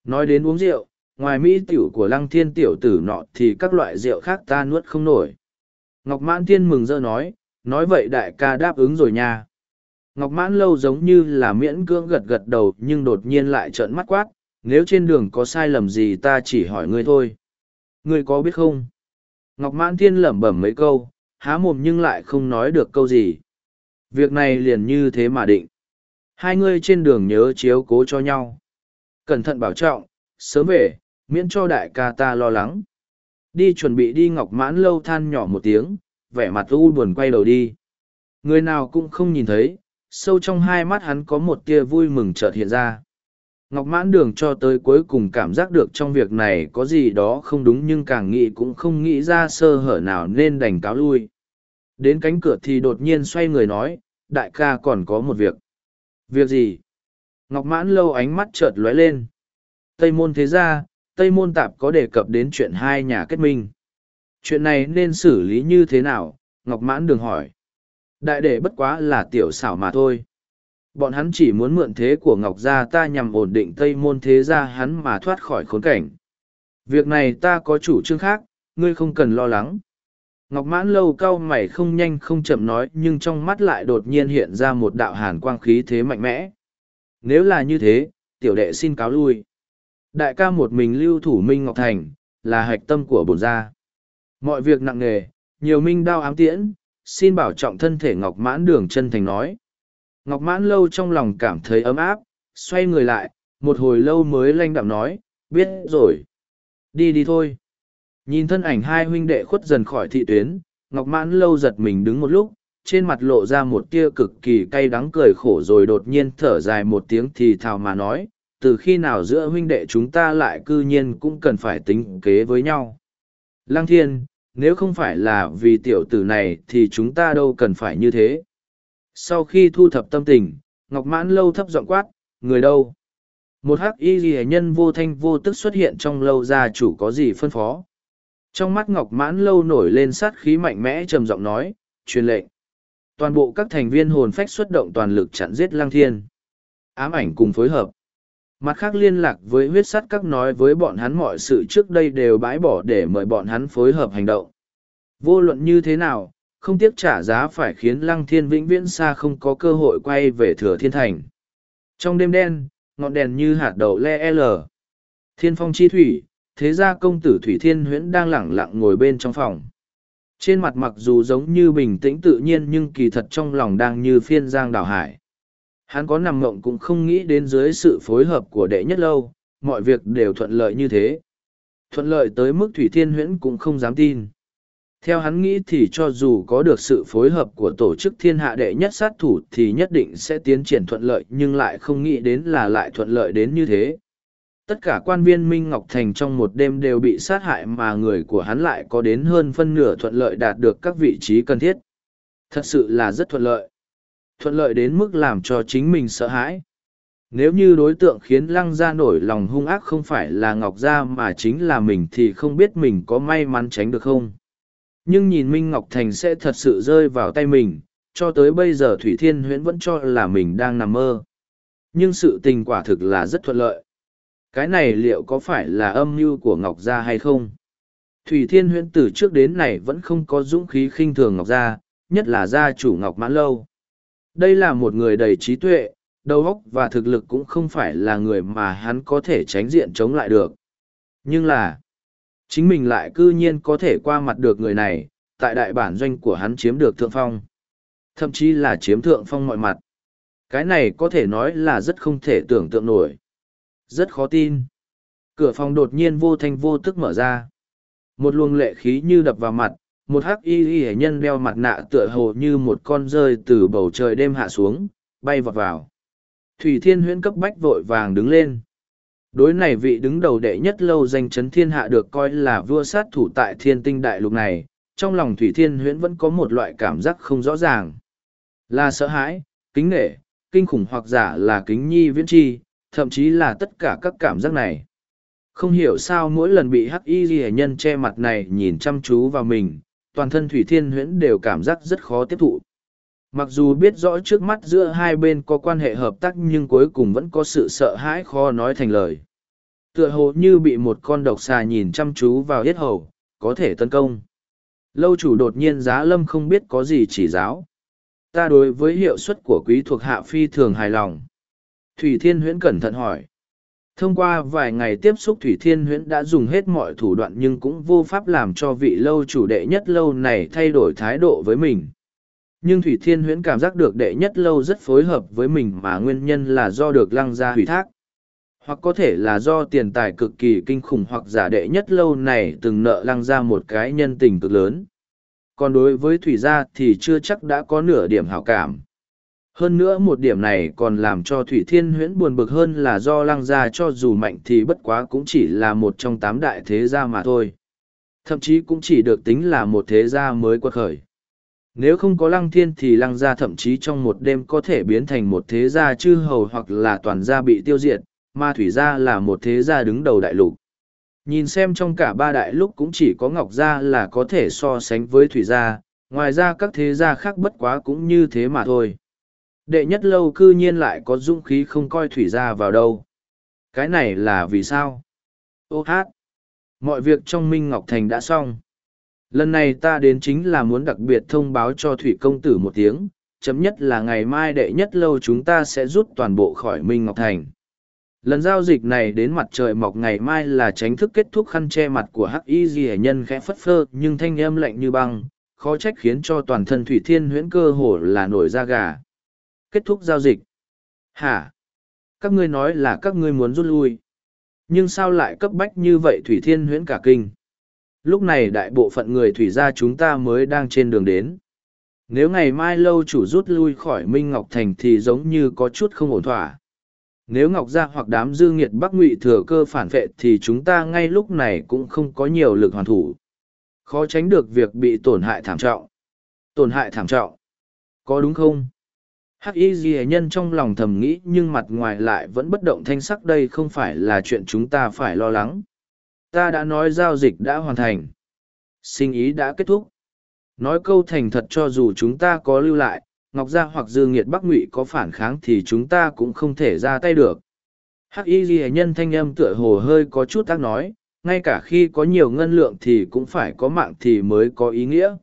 Nói đến uống rượu, ngoài mỹ tiểu của lăng thiên tiểu tử nọ thì các loại rượu khác ta nuốt không nổi. Ngọc Mãn Thiên mừng rỡ nói, nói vậy đại ca đáp ứng rồi nha. Ngọc mãn lâu giống như là miễn cưỡng gật gật đầu nhưng đột nhiên lại trợn mắt quát, nếu trên đường có sai lầm gì ta chỉ hỏi ngươi thôi. Ngươi có biết không? Ngọc mãn thiên lẩm bẩm mấy câu, há mồm nhưng lại không nói được câu gì. Việc này liền như thế mà định. Hai ngươi trên đường nhớ chiếu cố cho nhau. Cẩn thận bảo trọng, sớm về, miễn cho đại ca ta lo lắng. Đi chuẩn bị đi ngọc mãn lâu than nhỏ một tiếng, vẻ mặt u buồn quay đầu đi. Người nào cũng không nhìn thấy, sâu trong hai mắt hắn có một tia vui mừng chợt hiện ra. Ngọc mãn đường cho tới cuối cùng cảm giác được trong việc này có gì đó không đúng nhưng càng nghĩ cũng không nghĩ ra sơ hở nào nên đành cáo lui. Đến cánh cửa thì đột nhiên xoay người nói, đại ca còn có một việc. Việc gì? Ngọc mãn lâu ánh mắt chợt lóe lên. Tây môn thế ra, Tây môn tạp có đề cập đến chuyện hai nhà kết minh. Chuyện này nên xử lý như thế nào? Ngọc mãn đường hỏi. Đại đệ bất quá là tiểu xảo mà thôi. Bọn hắn chỉ muốn mượn thế của Ngọc Gia ta nhằm ổn định Tây môn thế gia hắn mà thoát khỏi khốn cảnh. Việc này ta có chủ trương khác, ngươi không cần lo lắng. Ngọc mãn lâu cau mày không nhanh không chậm nói nhưng trong mắt lại đột nhiên hiện ra một đạo hàn quang khí thế mạnh mẽ. Nếu là như thế, tiểu đệ xin cáo lui. Đại ca một mình lưu thủ Minh Ngọc Thành, là hạch tâm của bổn gia. Mọi việc nặng nề, nhiều minh đao ám tiễn, xin bảo trọng thân thể Ngọc mãn đường chân thành nói. Ngọc mãn lâu trong lòng cảm thấy ấm áp, xoay người lại, một hồi lâu mới lanh đạm nói, biết rồi. Đi đi thôi. Nhìn thân ảnh hai huynh đệ khuất dần khỏi thị tuyến, Ngọc mãn lâu giật mình đứng một lúc, trên mặt lộ ra một tia cực kỳ cay đắng cười khổ rồi đột nhiên thở dài một tiếng thì thào mà nói, từ khi nào giữa huynh đệ chúng ta lại cư nhiên cũng cần phải tính kế với nhau. Lăng thiên, nếu không phải là vì tiểu tử này thì chúng ta đâu cần phải như thế. Sau khi thu thập tâm tình, Ngọc Mãn lâu thấp giọng quát, người đâu? Một hắc y ghi nhân vô thanh vô tức xuất hiện trong lâu gia chủ có gì phân phó. Trong mắt Ngọc Mãn lâu nổi lên sát khí mạnh mẽ trầm giọng nói, truyền lệnh. Toàn bộ các thành viên hồn phách xuất động toàn lực chặn giết Lăng Thiên. Ám ảnh cùng phối hợp. Mặt khác liên lạc với huyết sắt các nói với bọn hắn mọi sự trước đây đều bãi bỏ để mời bọn hắn phối hợp hành động. Vô luận như thế nào, không tiếc trả giá phải khiến lăng thiên vĩnh viễn xa không có cơ hội quay về thừa thiên thành. Trong đêm đen, ngọn đèn như hạt đậu le l. Thiên phong chi thủy, thế ra công tử Thủy Thiên Huyễn đang lẳng lặng ngồi bên trong phòng. Trên mặt mặc dù giống như bình tĩnh tự nhiên nhưng kỳ thật trong lòng đang như phiên giang đảo hải. Hắn có nằm mộng cũng không nghĩ đến dưới sự phối hợp của đệ nhất lâu, mọi việc đều thuận lợi như thế. Thuận lợi tới mức Thủy Thiên Huyễn cũng không dám tin. Theo hắn nghĩ thì cho dù có được sự phối hợp của tổ chức thiên hạ đệ nhất sát thủ thì nhất định sẽ tiến triển thuận lợi nhưng lại không nghĩ đến là lại thuận lợi đến như thế. Tất cả quan viên Minh Ngọc Thành trong một đêm đều bị sát hại mà người của hắn lại có đến hơn phân nửa thuận lợi đạt được các vị trí cần thiết. Thật sự là rất thuận lợi. Thuận lợi đến mức làm cho chính mình sợ hãi. Nếu như đối tượng khiến lăng gia nổi lòng hung ác không phải là Ngọc Gia mà chính là mình thì không biết mình có may mắn tránh được không. Nhưng nhìn minh ngọc thành sẽ thật sự rơi vào tay mình, cho tới bây giờ thủy thiên huyễn vẫn cho là mình đang nằm mơ. Nhưng sự tình quả thực là rất thuận lợi. Cái này liệu có phải là âm mưu của ngọc gia hay không? Thủy thiên huyễn từ trước đến nay vẫn không có dũng khí khinh thường ngọc gia, nhất là gia chủ ngọc mãn lâu đây là một người đầy trí tuệ đầu óc và thực lực cũng không phải là người mà hắn có thể tránh diện chống lại được nhưng là Chính mình lại cư nhiên có thể qua mặt được người này, tại đại bản doanh của hắn chiếm được thượng phong. Thậm chí là chiếm thượng phong mọi mặt. Cái này có thể nói là rất không thể tưởng tượng nổi. Rất khó tin. Cửa phòng đột nhiên vô thanh vô tức mở ra. Một luồng lệ khí như đập vào mặt, một hắc y y nhân đeo mặt nạ tựa hồ như một con rơi từ bầu trời đêm hạ xuống, bay vọt vào. Thủy Thiên huyễn cấp bách vội vàng đứng lên. Đối này vị đứng đầu đệ nhất lâu danh chấn thiên hạ được coi là vua sát thủ tại thiên tinh đại lục này, trong lòng Thủy Thiên huyễn vẫn có một loại cảm giác không rõ ràng. Là sợ hãi, kính nghệ, kinh khủng hoặc giả là kính nhi viễn chi, thậm chí là tất cả các cảm giác này. Không hiểu sao mỗi lần bị hắc y ghi nhân che mặt này nhìn chăm chú vào mình, toàn thân Thủy Thiên huyễn đều cảm giác rất khó tiếp thụ. Mặc dù biết rõ trước mắt giữa hai bên có quan hệ hợp tác nhưng cuối cùng vẫn có sự sợ hãi khó nói thành lời. Tựa hồ như bị một con độc xà nhìn chăm chú vào yết hầu, có thể tấn công. Lâu chủ đột nhiên giá lâm không biết có gì chỉ giáo. ta đối với hiệu suất của quý thuộc hạ phi thường hài lòng. Thủy Thiên Huyễn cẩn thận hỏi. Thông qua vài ngày tiếp xúc Thủy Thiên Huyễn đã dùng hết mọi thủ đoạn nhưng cũng vô pháp làm cho vị lâu chủ đệ nhất lâu này thay đổi thái độ với mình. Nhưng Thủy Thiên Huyễn cảm giác được đệ nhất lâu rất phối hợp với mình mà nguyên nhân là do được lăng gia hủy thác. Hoặc có thể là do tiền tài cực kỳ kinh khủng hoặc giả đệ nhất lâu này từng nợ lăng gia một cái nhân tình cực lớn. Còn đối với Thủy gia thì chưa chắc đã có nửa điểm hảo cảm hơn nữa một điểm này còn làm cho Thủy Thiên Huyễn buồn bực hơn là do lăng gia cho dù mạnh thì bất quá cũng chỉ là một trong tám đại thế gia mà thôi. Thậm chí cũng chỉ được tính là một thế gia mới quật khởi. Nếu không có lăng thiên thì lăng gia thậm chí trong một đêm có thể biến thành một thế gia chư hầu hoặc là toàn gia bị tiêu diệt, mà thủy gia là một thế gia đứng đầu đại lục. Nhìn xem trong cả ba đại lúc cũng chỉ có ngọc gia là có thể so sánh với thủy gia, ngoài ra các thế gia khác bất quá cũng như thế mà thôi. Đệ nhất lâu cư nhiên lại có dũng khí không coi thủy gia vào đâu. Cái này là vì sao? Ô hát! Mọi việc trong Minh Ngọc Thành đã xong. Lần này ta đến chính là muốn đặc biệt thông báo cho Thủy Công Tử một tiếng, chấm nhất là ngày mai đệ nhất lâu chúng ta sẽ rút toàn bộ khỏi Minh Ngọc Thành. Lần giao dịch này đến mặt trời mọc ngày mai là tránh thức kết thúc khăn che mặt của hắc y ghi nhân khẽ phất phơ nhưng thanh âm lạnh như băng, khó trách khiến cho toàn thân Thủy Thiên huyễn cơ hồ là nổi da gà kết thúc giao dịch. Hả? Các ngươi nói là các ngươi muốn rút lui. Nhưng sao lại cấp bách như vậy Thủy Thiên huyễn cả kinh? Lúc này đại bộ phận người Thủy gia chúng ta mới đang trên đường đến. Nếu ngày mai lâu chủ rút lui khỏi Minh Ngọc Thành thì giống như có chút không ổn thỏa. Nếu Ngọc Gia hoặc đám dư nghiệt Bắc Ngụy thừa cơ phản vệ thì chúng ta ngay lúc này cũng không có nhiều lực hoàn thủ. Khó tránh được việc bị tổn hại thảm trọng. Tổn hại thảm trọng. Có đúng không? Hắc y ghi nhân trong lòng thầm nghĩ nhưng mặt ngoài lại vẫn bất động thanh sắc, đây không phải là chuyện chúng ta phải lo lắng. Ta đã nói giao dịch đã hoàn thành. Sinh ý đã kết thúc. Nói câu thành thật cho dù chúng ta có lưu lại, ngọc gia hoặc dư nghiệt bắc ngụy có phản kháng thì chúng ta cũng không thể ra tay được. Hắc y ghi nhân thanh âm tựa hồ hơi có chút tác nói, ngay cả khi có nhiều ngân lượng thì cũng phải có mạng thì mới có ý nghĩa.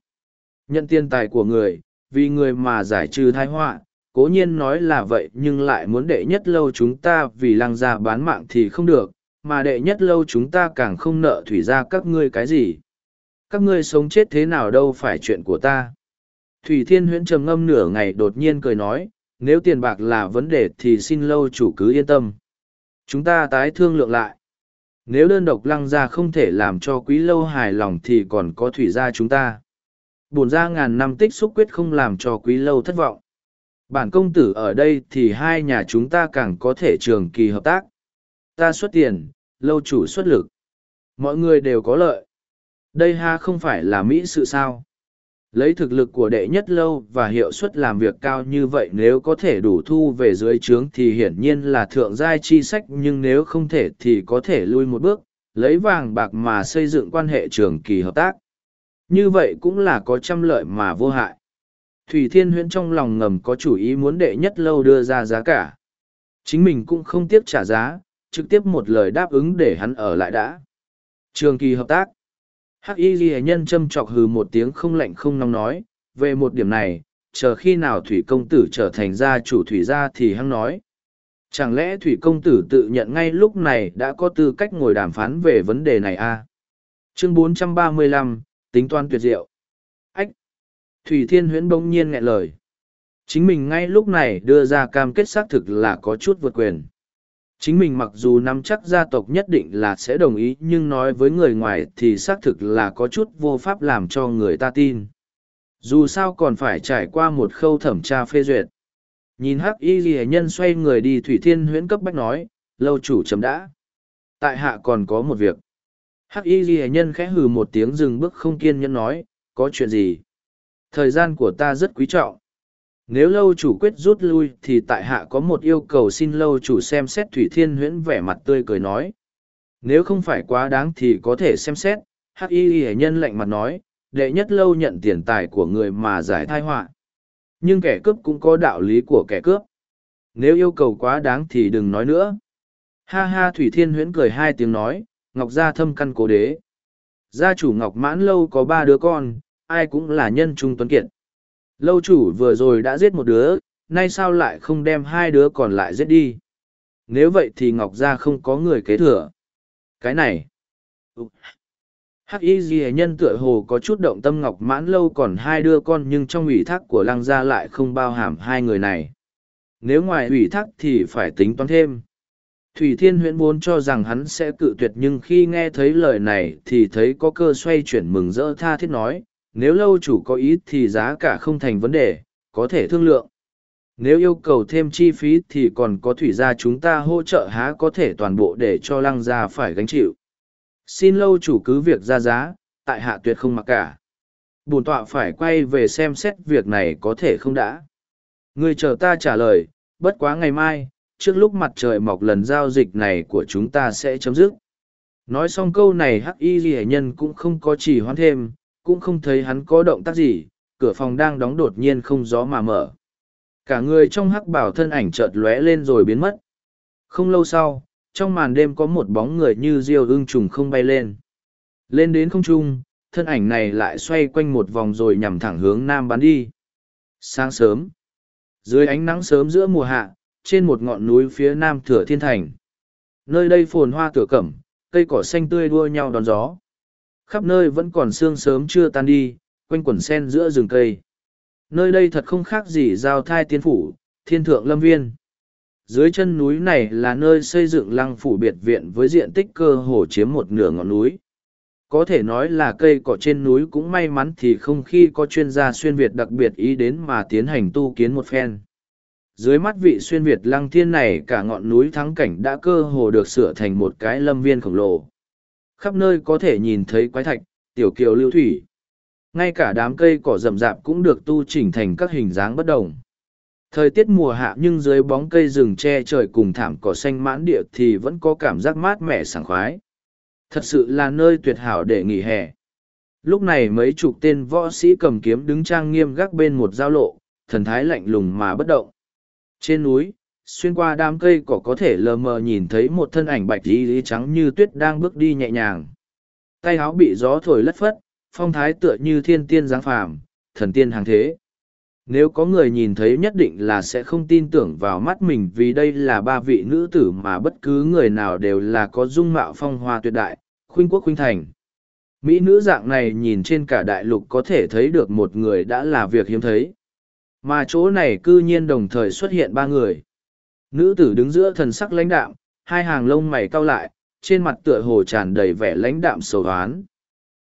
Nhận tiền tài của người, vì người mà giải trừ thai họa cố nhiên nói là vậy nhưng lại muốn đệ nhất lâu chúng ta vì lăng gia bán mạng thì không được, mà đệ nhất lâu chúng ta càng không nợ thủy ra các ngươi cái gì. Các ngươi sống chết thế nào đâu phải chuyện của ta. Thủy Thiên Huyễn trầm ngâm nửa ngày đột nhiên cười nói, nếu tiền bạc là vấn đề thì xin lâu chủ cứ yên tâm. Chúng ta tái thương lượng lại. Nếu đơn độc lăng gia không thể làm cho quý lâu hài lòng thì còn có thủy gia chúng ta. Bổn ra ngàn năm tích xúc quyết không làm cho quý lâu thất vọng bản công tử ở đây thì hai nhà chúng ta càng có thể trường kỳ hợp tác. Ta xuất tiền, lâu chủ xuất lực. Mọi người đều có lợi. Đây ha không phải là Mỹ sự sao. Lấy thực lực của đệ nhất lâu và hiệu suất làm việc cao như vậy nếu có thể đủ thu về dưới trướng thì hiển nhiên là thượng giai chi sách nhưng nếu không thể thì có thể lui một bước, lấy vàng bạc mà xây dựng quan hệ trường kỳ hợp tác. Như vậy cũng là có trăm lợi mà vô hại. Thủy Thiên Huyễn trong lòng ngầm có chủ ý muốn đệ nhất lâu đưa ra giá cả. Chính mình cũng không tiếc trả giá, trực tiếp một lời đáp ứng để hắn ở lại đã. Trường kỳ hợp tác. Hắc Y Ghi Nhân châm chọc hừ một tiếng không lạnh không nóng nói, về một điểm này, chờ khi nào Thủy Công Tử trở thành gia chủ Thủy gia thì hắn nói. Chẳng lẽ Thủy Công Tử tự nhận ngay lúc này đã có tư cách ngồi đàm phán về vấn đề này a? À? Chương 435, tính toán tuyệt diệu. Thủy Thiên Huyễn bỗng nhiên nghẹn lời. Chính mình ngay lúc này đưa ra cam kết xác thực là có chút vượt quyền. Chính mình mặc dù nắm chắc gia tộc nhất định là sẽ đồng ý nhưng nói với người ngoài thì xác thực là có chút vô pháp làm cho người ta tin. Dù sao còn phải trải qua một khâu thẩm tra phê duyệt. Nhìn hắc y ghi nhân xoay người đi Thủy Thiên Huyễn cấp bách nói, lâu chủ chấm đã. Tại hạ còn có một việc. Hắc y ghi nhân khẽ hừ một tiếng dừng bước không kiên nhẫn nói, có chuyện gì? Thời gian của ta rất quý trọng. Nếu lâu chủ quyết rút lui thì tại hạ có một yêu cầu xin lâu chủ xem xét Thủy Thiên huyễn vẻ mặt tươi cười nói. Nếu không phải quá đáng thì có thể xem xét, hắc y y nhân lạnh mặt nói, đệ nhất lâu nhận tiền tài của người mà giải thai họa Nhưng kẻ cướp cũng có đạo lý của kẻ cướp. Nếu yêu cầu quá đáng thì đừng nói nữa. Ha ha Thủy Thiên huyễn cười hai tiếng nói, Ngọc Gia thâm căn cố đế. Gia chủ Ngọc Mãn Lâu có ba đứa con, ai cũng là nhân trung tuấn kiệt. Lâu chủ vừa rồi đã giết một đứa, nay sao lại không đem hai đứa còn lại giết đi? Nếu vậy thì Ngọc Gia không có người kế thừa. Cái này. Hắc y ghi nhân tựa hồ có chút động tâm Ngọc mãn lâu còn hai đứa con nhưng trong ủy thác của lăng gia lại không bao hàm hai người này. Nếu ngoài ủy thác thì phải tính toán thêm. Thủy Thiên Huyễn vốn cho rằng hắn sẽ cự tuyệt nhưng khi nghe thấy lời này thì thấy có cơ xoay chuyển mừng rỡ tha thiết nói, nếu lâu chủ có ý thì giá cả không thành vấn đề, có thể thương lượng. Nếu yêu cầu thêm chi phí thì còn có thủy gia chúng ta hỗ trợ há có thể toàn bộ để cho lăng gia phải gánh chịu. Xin lâu chủ cứ việc ra giá, tại hạ tuyệt không mặc cả. Bùn tọa phải quay về xem xét việc này có thể không đã. Người chờ ta trả lời, bất quá ngày mai, trước lúc mặt trời mọc lần giao dịch này của chúng ta sẽ chấm dứt. Nói xong câu này hắc y ghi nhân cũng không có chỉ hoãn thêm, cũng không thấy hắn có động tác gì, cửa phòng đang đóng đột nhiên không gió mà mở. Cả người trong hắc bảo thân ảnh chợt lóe lên rồi biến mất. Không lâu sau, trong màn đêm có một bóng người như diều ưng trùng không bay lên. Lên đến không trung, thân ảnh này lại xoay quanh một vòng rồi nhằm thẳng hướng nam bắn đi. Sáng sớm, dưới ánh nắng sớm giữa mùa hạ, trên một ngọn núi phía nam thừa thiên thành. Nơi đây phồn hoa tửa cẩm, cây cỏ xanh tươi đua nhau đón gió. Khắp nơi vẫn còn sương sớm chưa tan đi, quanh quẩn sen giữa rừng cây. Nơi đây thật không khác gì giao thai tiên phủ, thiên thượng lâm viên. Dưới chân núi này là nơi xây dựng lăng phủ biệt viện với diện tích cơ hồ chiếm một nửa ngọn núi. Có thể nói là cây cỏ trên núi cũng may mắn thì không khi có chuyên gia xuyên Việt đặc biệt ý đến mà tiến hành tu kiến một phen dưới mắt vị xuyên Việt lăng thiên này cả ngọn núi thắng cảnh đã cơ hồ được sửa thành một cái lâm viên khổng lồ. Khắp nơi có thể nhìn thấy quái thạch, tiểu kiều lưu thủy. Ngay cả đám cây cỏ rậm rạp cũng được tu chỉnh thành các hình dáng bất đồng. Thời tiết mùa hạ nhưng dưới bóng cây rừng che trời cùng thảm cỏ xanh mãn địa thì vẫn có cảm giác mát mẻ sảng khoái. Thật sự là nơi tuyệt hảo để nghỉ hè. Lúc này mấy chục tên võ sĩ cầm kiếm đứng trang nghiêm gác bên một giao lộ, thần thái lạnh lùng mà bất động. Trên núi, xuyên qua đám cây cỏ có thể lờ mờ nhìn thấy một thân ảnh bạch y lý trắng như tuyết đang bước đi nhẹ nhàng. Tay áo bị gió thổi lất phất, phong thái tựa như thiên tiên giáng phàm, thần tiên hàng thế. Nếu có người nhìn thấy nhất định là sẽ không tin tưởng vào mắt mình vì đây là ba vị nữ tử mà bất cứ người nào đều là có dung mạo phong hoa tuyệt đại, khuynh quốc khuynh thành. Mỹ nữ dạng này nhìn trên cả đại lục có thể thấy được một người đã là việc hiếm thấy. Mà chỗ này cư nhiên đồng thời xuất hiện ba người. Nữ tử đứng giữa thần sắc lãnh đạm, hai hàng lông mày cau lại, trên mặt tựa hồ tràn đầy vẻ lãnh đạm sầu hoán.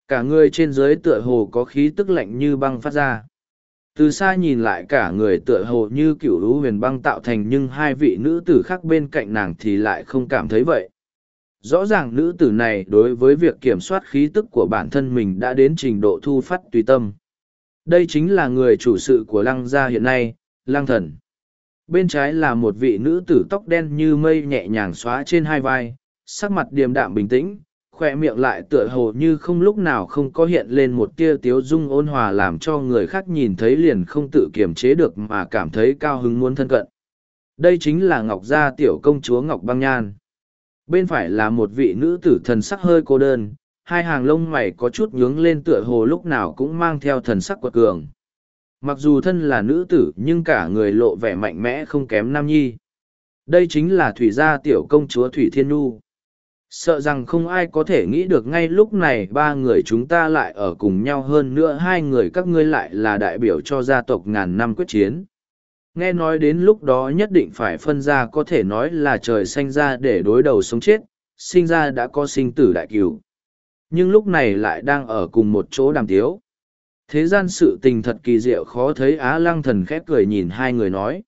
Cả người trên dưới tựa hồ có khí tức lạnh như băng phát ra. Từ xa nhìn lại cả người tựa hồ như cựu lũ huyền băng tạo thành nhưng hai vị nữ tử khác bên cạnh nàng thì lại không cảm thấy vậy. Rõ ràng nữ tử này đối với việc kiểm soát khí tức của bản thân mình đã đến trình độ thu phát tùy tâm. Đây chính là người chủ sự của lăng gia hiện nay, lăng thần. Bên trái là một vị nữ tử tóc đen như mây nhẹ nhàng xóa trên hai vai, sắc mặt điềm đạm bình tĩnh, khoe miệng lại tựa hồ như không lúc nào không có hiện lên một tia tiếu dung ôn hòa làm cho người khác nhìn thấy liền không tự kiềm chế được mà cảm thấy cao hứng muốn thân cận. Đây chính là Ngọc Gia tiểu công chúa Ngọc Băng Nhan. Bên phải là một vị nữ tử thần sắc hơi cô đơn, hai hàng lông mày có chút nhướng lên tựa hồ lúc nào cũng mang theo thần sắc quật cường. Mặc dù thân là nữ tử nhưng cả người lộ vẻ mạnh mẽ không kém nam nhi. Đây chính là thủy gia tiểu công chúa Thủy Thiên Nhu. Sợ rằng không ai có thể nghĩ được ngay lúc này ba người chúng ta lại ở cùng nhau hơn nữa hai người các ngươi lại là đại biểu cho gia tộc ngàn năm quyết chiến. Nghe nói đến lúc đó nhất định phải phân ra có thể nói là trời sanh ra để đối đầu sống chết, sinh ra đã có sinh tử đại cửu nhưng lúc này lại đang ở cùng một chỗ đàm tiếu. Thế gian sự tình thật kỳ diệu khó thấy Á Lăng thần khép cười nhìn hai người nói.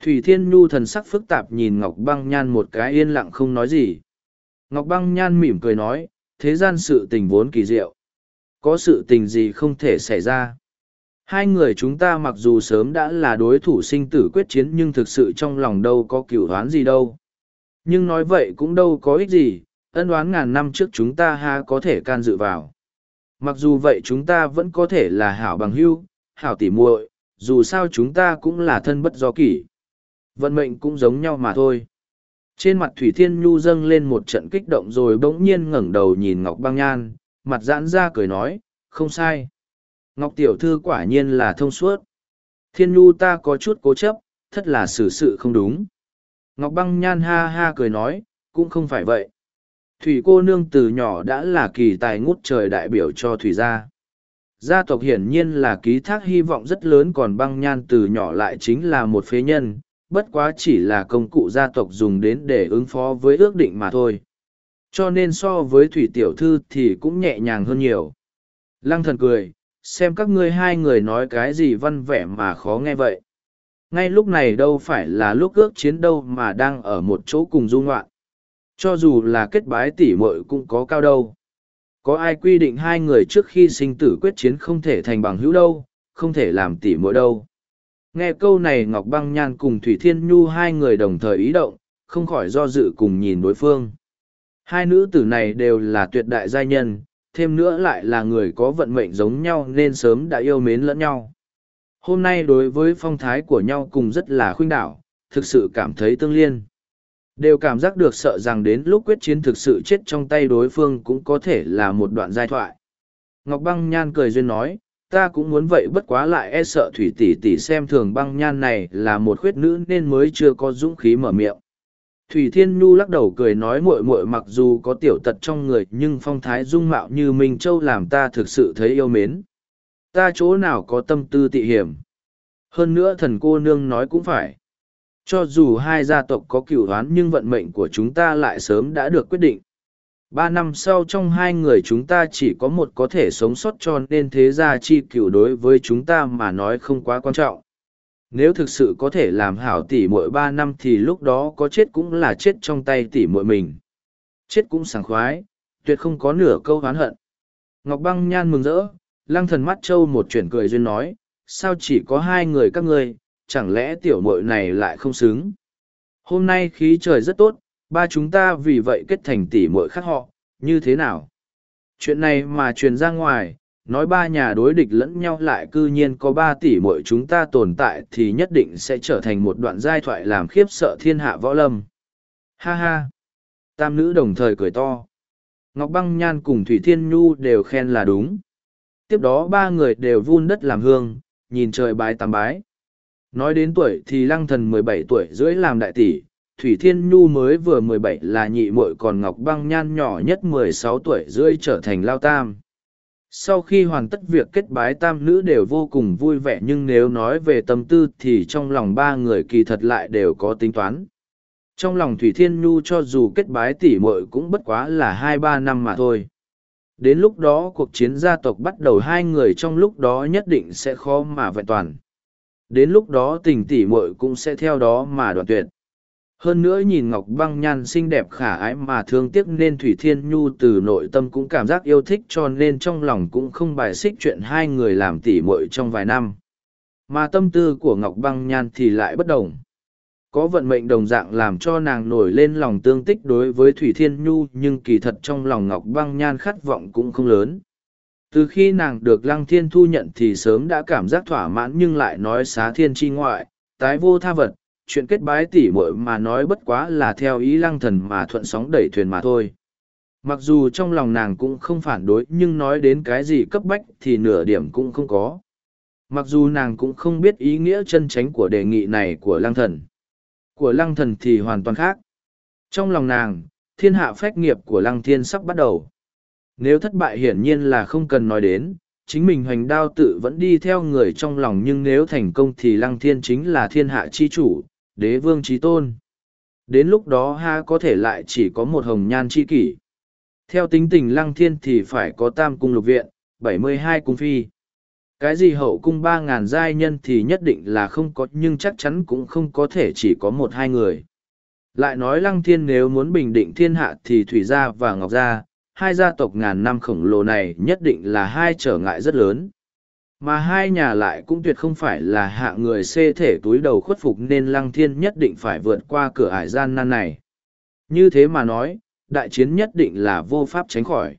Thủy Thiên Nhu thần sắc phức tạp nhìn Ngọc Băng Nhan một cái yên lặng không nói gì. Ngọc Băng Nhan mỉm cười nói, thế gian sự tình vốn kỳ diệu. Có sự tình gì không thể xảy ra. Hai người chúng ta mặc dù sớm đã là đối thủ sinh tử quyết chiến nhưng thực sự trong lòng đâu có cửu đoán gì đâu. Nhưng nói vậy cũng đâu có ích gì, ân oán ngàn năm trước chúng ta ha có thể can dự vào. Mặc dù vậy chúng ta vẫn có thể là hảo bằng hưu, hảo tỉ muội, dù sao chúng ta cũng là thân bất do kỷ. Vận mệnh cũng giống nhau mà thôi. Trên mặt Thủy Thiên Nhu dâng lên một trận kích động rồi bỗng nhiên ngẩng đầu nhìn Ngọc Băng Nhan, mặt giãn ra cười nói, không sai. Ngọc Tiểu Thư quả nhiên là thông suốt. Thiên nhu ta có chút cố chấp, thật là xử sự không đúng. Ngọc băng nhan ha ha cười nói, cũng không phải vậy. Thủy cô nương từ nhỏ đã là kỳ tài ngút trời đại biểu cho thủy gia. Gia tộc hiển nhiên là ký thác hy vọng rất lớn còn băng nhan từ nhỏ lại chính là một phế nhân, bất quá chỉ là công cụ gia tộc dùng đến để ứng phó với ước định mà thôi. Cho nên so với thủy tiểu thư thì cũng nhẹ nhàng hơn nhiều. Lăng thần cười, xem các ngươi hai người nói cái gì văn vẻ mà khó nghe vậy. Ngay lúc này đâu phải là lúc ước chiến đâu mà đang ở một chỗ cùng du ngoạn. Cho dù là kết bái tỉ muội cũng có cao đâu. Có ai quy định hai người trước khi sinh tử quyết chiến không thể thành bằng hữu đâu, không thể làm tỉ muội đâu. Nghe câu này Ngọc Băng Nhan cùng Thủy Thiên Nhu hai người đồng thời ý động, không khỏi do dự cùng nhìn đối phương. Hai nữ tử này đều là tuyệt đại giai nhân, thêm nữa lại là người có vận mệnh giống nhau nên sớm đã yêu mến lẫn nhau. Hôm nay đối với phong thái của nhau cùng rất là khuynh đảo, thực sự cảm thấy tương liên. Đều cảm giác được sợ rằng đến lúc quyết chiến thực sự chết trong tay đối phương cũng có thể là một đoạn giai thoại. Ngọc Băng Nhan cười duyên nói, ta cũng muốn vậy bất quá lại e sợ thủy tỷ tỷ xem thường băng nhan này là một khuyết nữ nên mới chưa có dũng khí mở miệng. Thủy Thiên Nhu lắc đầu cười nói muội muội mặc dù có tiểu tật trong người nhưng phong thái dung mạo như Minh Châu làm ta thực sự thấy yêu mến. Ta chỗ nào có tâm tư tị hiểm. Hơn nữa thần cô nương nói cũng phải. Cho dù hai gia tộc có cửu hoán nhưng vận mệnh của chúng ta lại sớm đã được quyết định. Ba năm sau trong hai người chúng ta chỉ có một có thể sống sót cho nên thế gia chi cửu đối với chúng ta mà nói không quá quan trọng. Nếu thực sự có thể làm hảo tỷ muội ba năm thì lúc đó có chết cũng là chết trong tay tỷ muội mình. Chết cũng sảng khoái, tuyệt không có nửa câu oán hận. Ngọc băng nhan mừng rỡ, lăng thần mắt trâu một chuyển cười duyên nói, sao chỉ có hai người các ngươi, chẳng lẽ tiểu muội này lại không xứng. Hôm nay khí trời rất tốt, ba chúng ta vì vậy kết thành tỷ muội khác họ, như thế nào? Chuyện này mà truyền ra ngoài, nói ba nhà đối địch lẫn nhau lại cư nhiên có ba tỷ muội chúng ta tồn tại thì nhất định sẽ trở thành một đoạn giai thoại làm khiếp sợ thiên hạ võ lâm. Ha ha! Tam nữ đồng thời cười to. Ngọc Băng Nhan cùng Thủy Thiên Nhu đều khen là đúng. Tiếp đó ba người đều vun đất làm hương, nhìn trời bái tám bái. Nói đến tuổi thì lăng thần mười bảy tuổi rưỡi làm đại tỷ, Thủy Thiên Nhu mới vừa mười bảy là nhị muội còn Ngọc Băng Nhan nhỏ nhất mười sáu tuổi rưỡi trở thành lao tam. Sau khi hoàn tất việc kết bái tam nữ đều vô cùng vui vẻ nhưng nếu nói về tâm tư thì trong lòng ba người kỳ thật lại đều có tính toán. Trong lòng Thủy Thiên Nhu cho dù kết bái tỷ muội cũng bất quá là hai ba năm mà thôi. Đến lúc đó cuộc chiến gia tộc bắt đầu hai người trong lúc đó nhất định sẽ khó mà vẹn toàn. Đến lúc đó tình tỷ muội cũng sẽ theo đó mà đoạn tuyệt. Hơn nữa nhìn Ngọc Băng Nhan xinh đẹp khả ái mà thương tiếc nên Thủy Thiên Nhu từ nội tâm cũng cảm giác yêu thích cho nên trong lòng cũng không bài xích chuyện hai người làm tỉ muội trong vài năm. Mà tâm tư của Ngọc Băng Nhan thì lại bất đồng. Có vận mệnh đồng dạng làm cho nàng nổi lên lòng tương tích đối với Thủy Thiên Nhu nhưng kỳ thật trong lòng Ngọc Băng Nhan khát vọng cũng không lớn. Từ khi nàng được Lăng Thiên thu nhận thì sớm đã cảm giác thỏa mãn nhưng lại nói xá thiên chi ngoại, tái vô tha vật, chuyện kết bái tỉ muội mà nói bất quá là theo ý lăng thần mà thuận sóng đẩy thuyền mà thôi. Mặc dù trong lòng nàng cũng không phản đối nhưng nói đến cái gì cấp bách thì nửa điểm cũng không có. Mặc dù nàng cũng không biết ý nghĩa chân tránh của đề nghị này của lăng thần. Của lăng thần thì hoàn toàn khác. Trong lòng nàng, thiên hạ phách nghiệp của lăng thiên sắp bắt đầu. Nếu thất bại hiển nhiên là không cần nói đến, chính mình hoành đao tự vẫn đi theo người trong lòng nhưng nếu thành công thì lăng thiên chính là thiên hạ chi chủ, đế vương trí tôn. Đến lúc đó ha có thể lại chỉ có một hồng nhan chi kỷ. Theo tính tình lăng thiên thì phải có tam cung lục viện, bảy mươi hai cung phi. Cái gì hậu cung ba ngàn giai nhân thì nhất định là không có nhưng chắc chắn cũng không có thể chỉ có một hai người. Lại nói lăng thiên nếu muốn bình định thiên hạ thì thủy gia và ngọc gia, hai gia tộc ngàn năm khổng lồ này nhất định là hai trở ngại rất lớn. Mà hai nhà lại cũng tuyệt không phải là hạ người xê thể túi đầu khuất phục nên lăng thiên nhất định phải vượt qua cửa ải gian nan này. Như thế mà nói, đại chiến nhất định là vô pháp tránh khỏi.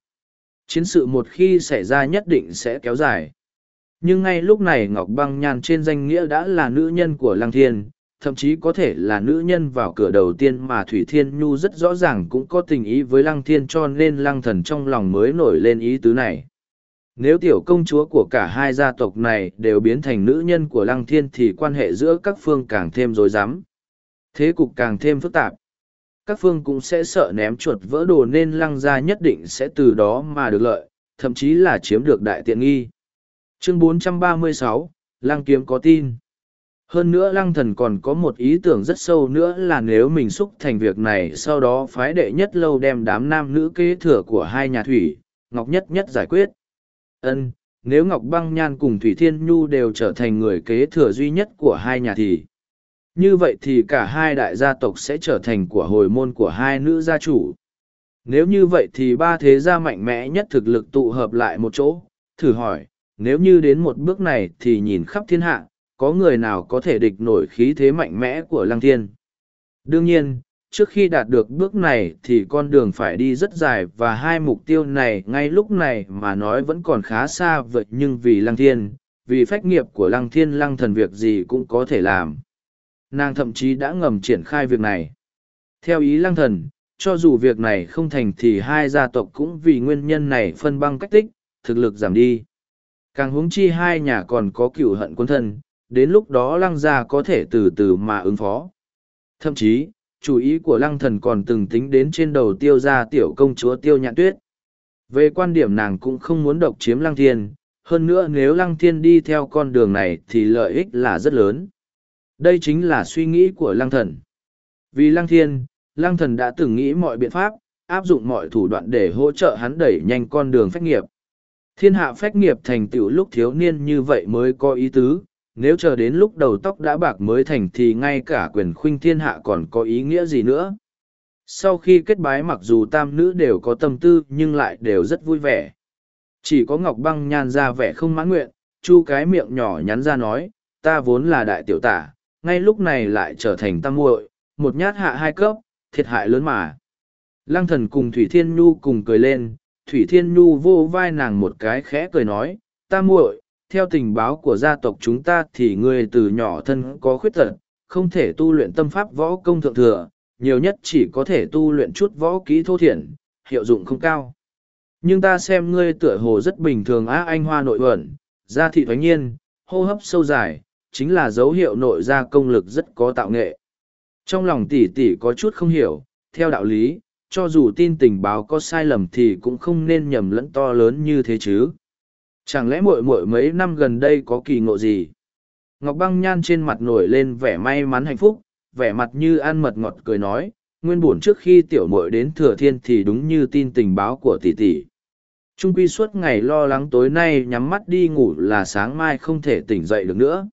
Chiến sự một khi xảy ra nhất định sẽ kéo dài. Nhưng ngay lúc này ngọc băng nhan trên danh nghĩa đã là nữ nhân của lăng thiên thậm chí có thể là nữ nhân vào cửa đầu tiên mà thủy thiên nhu rất rõ ràng cũng có tình ý với lăng thiên cho nên lăng thần trong lòng mới nổi lên ý tứ này Nếu tiểu công chúa của cả hai gia tộc này đều biến thành nữ nhân của lăng thiên thì quan hệ giữa các phương càng thêm rối rắm. Thế cục càng thêm phức tạp. Các phương cũng sẽ sợ ném chuột vỡ đồ nên lăng gia nhất định sẽ từ đó mà được lợi, thậm chí là chiếm được đại tiện nghi. Chương 436, Lăng Kiếm có tin. Hơn nữa lăng thần còn có một ý tưởng rất sâu nữa là nếu mình xúc thành việc này sau đó phái đệ nhất lâu đem đám nam nữ kế thừa của hai nhà thủy, Ngọc Nhất Nhất giải quyết. ân nếu Ngọc Băng Nhan cùng Thủy Thiên Nhu đều trở thành người kế thừa duy nhất của hai nhà thì như vậy thì cả hai đại gia tộc sẽ trở thành của hồi môn của hai nữ gia chủ. Nếu như vậy thì ba thế gia mạnh mẽ nhất thực lực tụ hợp lại một chỗ, thử hỏi, nếu như đến một bước này thì nhìn khắp thiên hạ, có người nào có thể địch nổi khí thế mạnh mẽ của lăng thiên. Đương nhiên, trước khi đạt được bước này thì con đường phải đi rất dài và hai mục tiêu này ngay lúc này mà nói vẫn còn khá xa vậy nhưng vì lăng thiên, vì phách nghiệp của lăng thiên lăng thần việc gì cũng có thể làm. Nàng thậm chí đã ngầm triển khai việc này. Theo ý lăng thần, cho dù việc này không thành thì hai gia tộc cũng vì nguyên nhân này phân băng cách tích, thực lực giảm đi. Càng huống chi hai nhà còn có cựu hận quân thân, đến lúc đó lăng gia có thể từ từ mà ứng phó. Thậm chí, chủ ý của lăng thần còn từng tính đến trên đầu tiêu gia tiểu công chúa tiêu nhạn tuyết. Về quan điểm nàng cũng không muốn độc chiếm lăng thiên, hơn nữa nếu lăng thiên đi theo con đường này thì lợi ích là rất lớn. Đây chính là suy nghĩ của lăng thần. Vì lăng thiên, lăng thần đã từng nghĩ mọi biện pháp, áp dụng mọi thủ đoạn để hỗ trợ hắn đẩy nhanh con đường phách nghiệp. Thiên hạ phách nghiệp thành tựu lúc thiếu niên như vậy mới có ý tứ, nếu chờ đến lúc đầu tóc đã bạc mới thành thì ngay cả quyền khuynh thiên hạ còn có ý nghĩa gì nữa. Sau khi kết bái mặc dù tam nữ đều có tâm tư nhưng lại đều rất vui vẻ. Chỉ có Ngọc Băng nhan ra vẻ không mãn nguyện, chu cái miệng nhỏ nhắn ra nói, ta vốn là đại tiểu tả, ngay lúc này lại trở thành tam muội, một nhát hạ hai cấp, thiệt hại lớn mà. Lăng thần cùng Thủy Thiên Nhu cùng cười lên, Thủy Thiên Nhu vô vai nàng một cái khẽ cười nói, ta muội, theo tình báo của gia tộc chúng ta thì ngươi từ nhỏ thân có khuyết tật, không thể tu luyện tâm pháp võ công thượng thừa, nhiều nhất chỉ có thể tu luyện chút võ kỹ thô thiển, hiệu dụng không cao. Nhưng ta xem ngươi tựa hồ rất bình thường á anh hoa nội ẩn, da thị thoái nhiên, hô hấp sâu dài, chính là dấu hiệu nội gia công lực rất có tạo nghệ. Trong lòng tỷ tỷ có chút không hiểu, theo đạo lý, cho dù tin tình báo có sai lầm thì cũng không nên nhầm lẫn to lớn như thế chứ. Chẳng lẽ muội muội mấy năm gần đây có kỳ ngộ gì? Ngọc băng nhan trên mặt nổi lên vẻ may mắn hạnh phúc, vẻ mặt như ăn mật ngọt cười nói, nguyên buồn trước khi tiểu muội đến thừa thiên thì đúng như tin tình báo của tỷ tỷ. Trung quy suốt ngày lo lắng tối nay nhắm mắt đi ngủ là sáng mai không thể tỉnh dậy được nữa.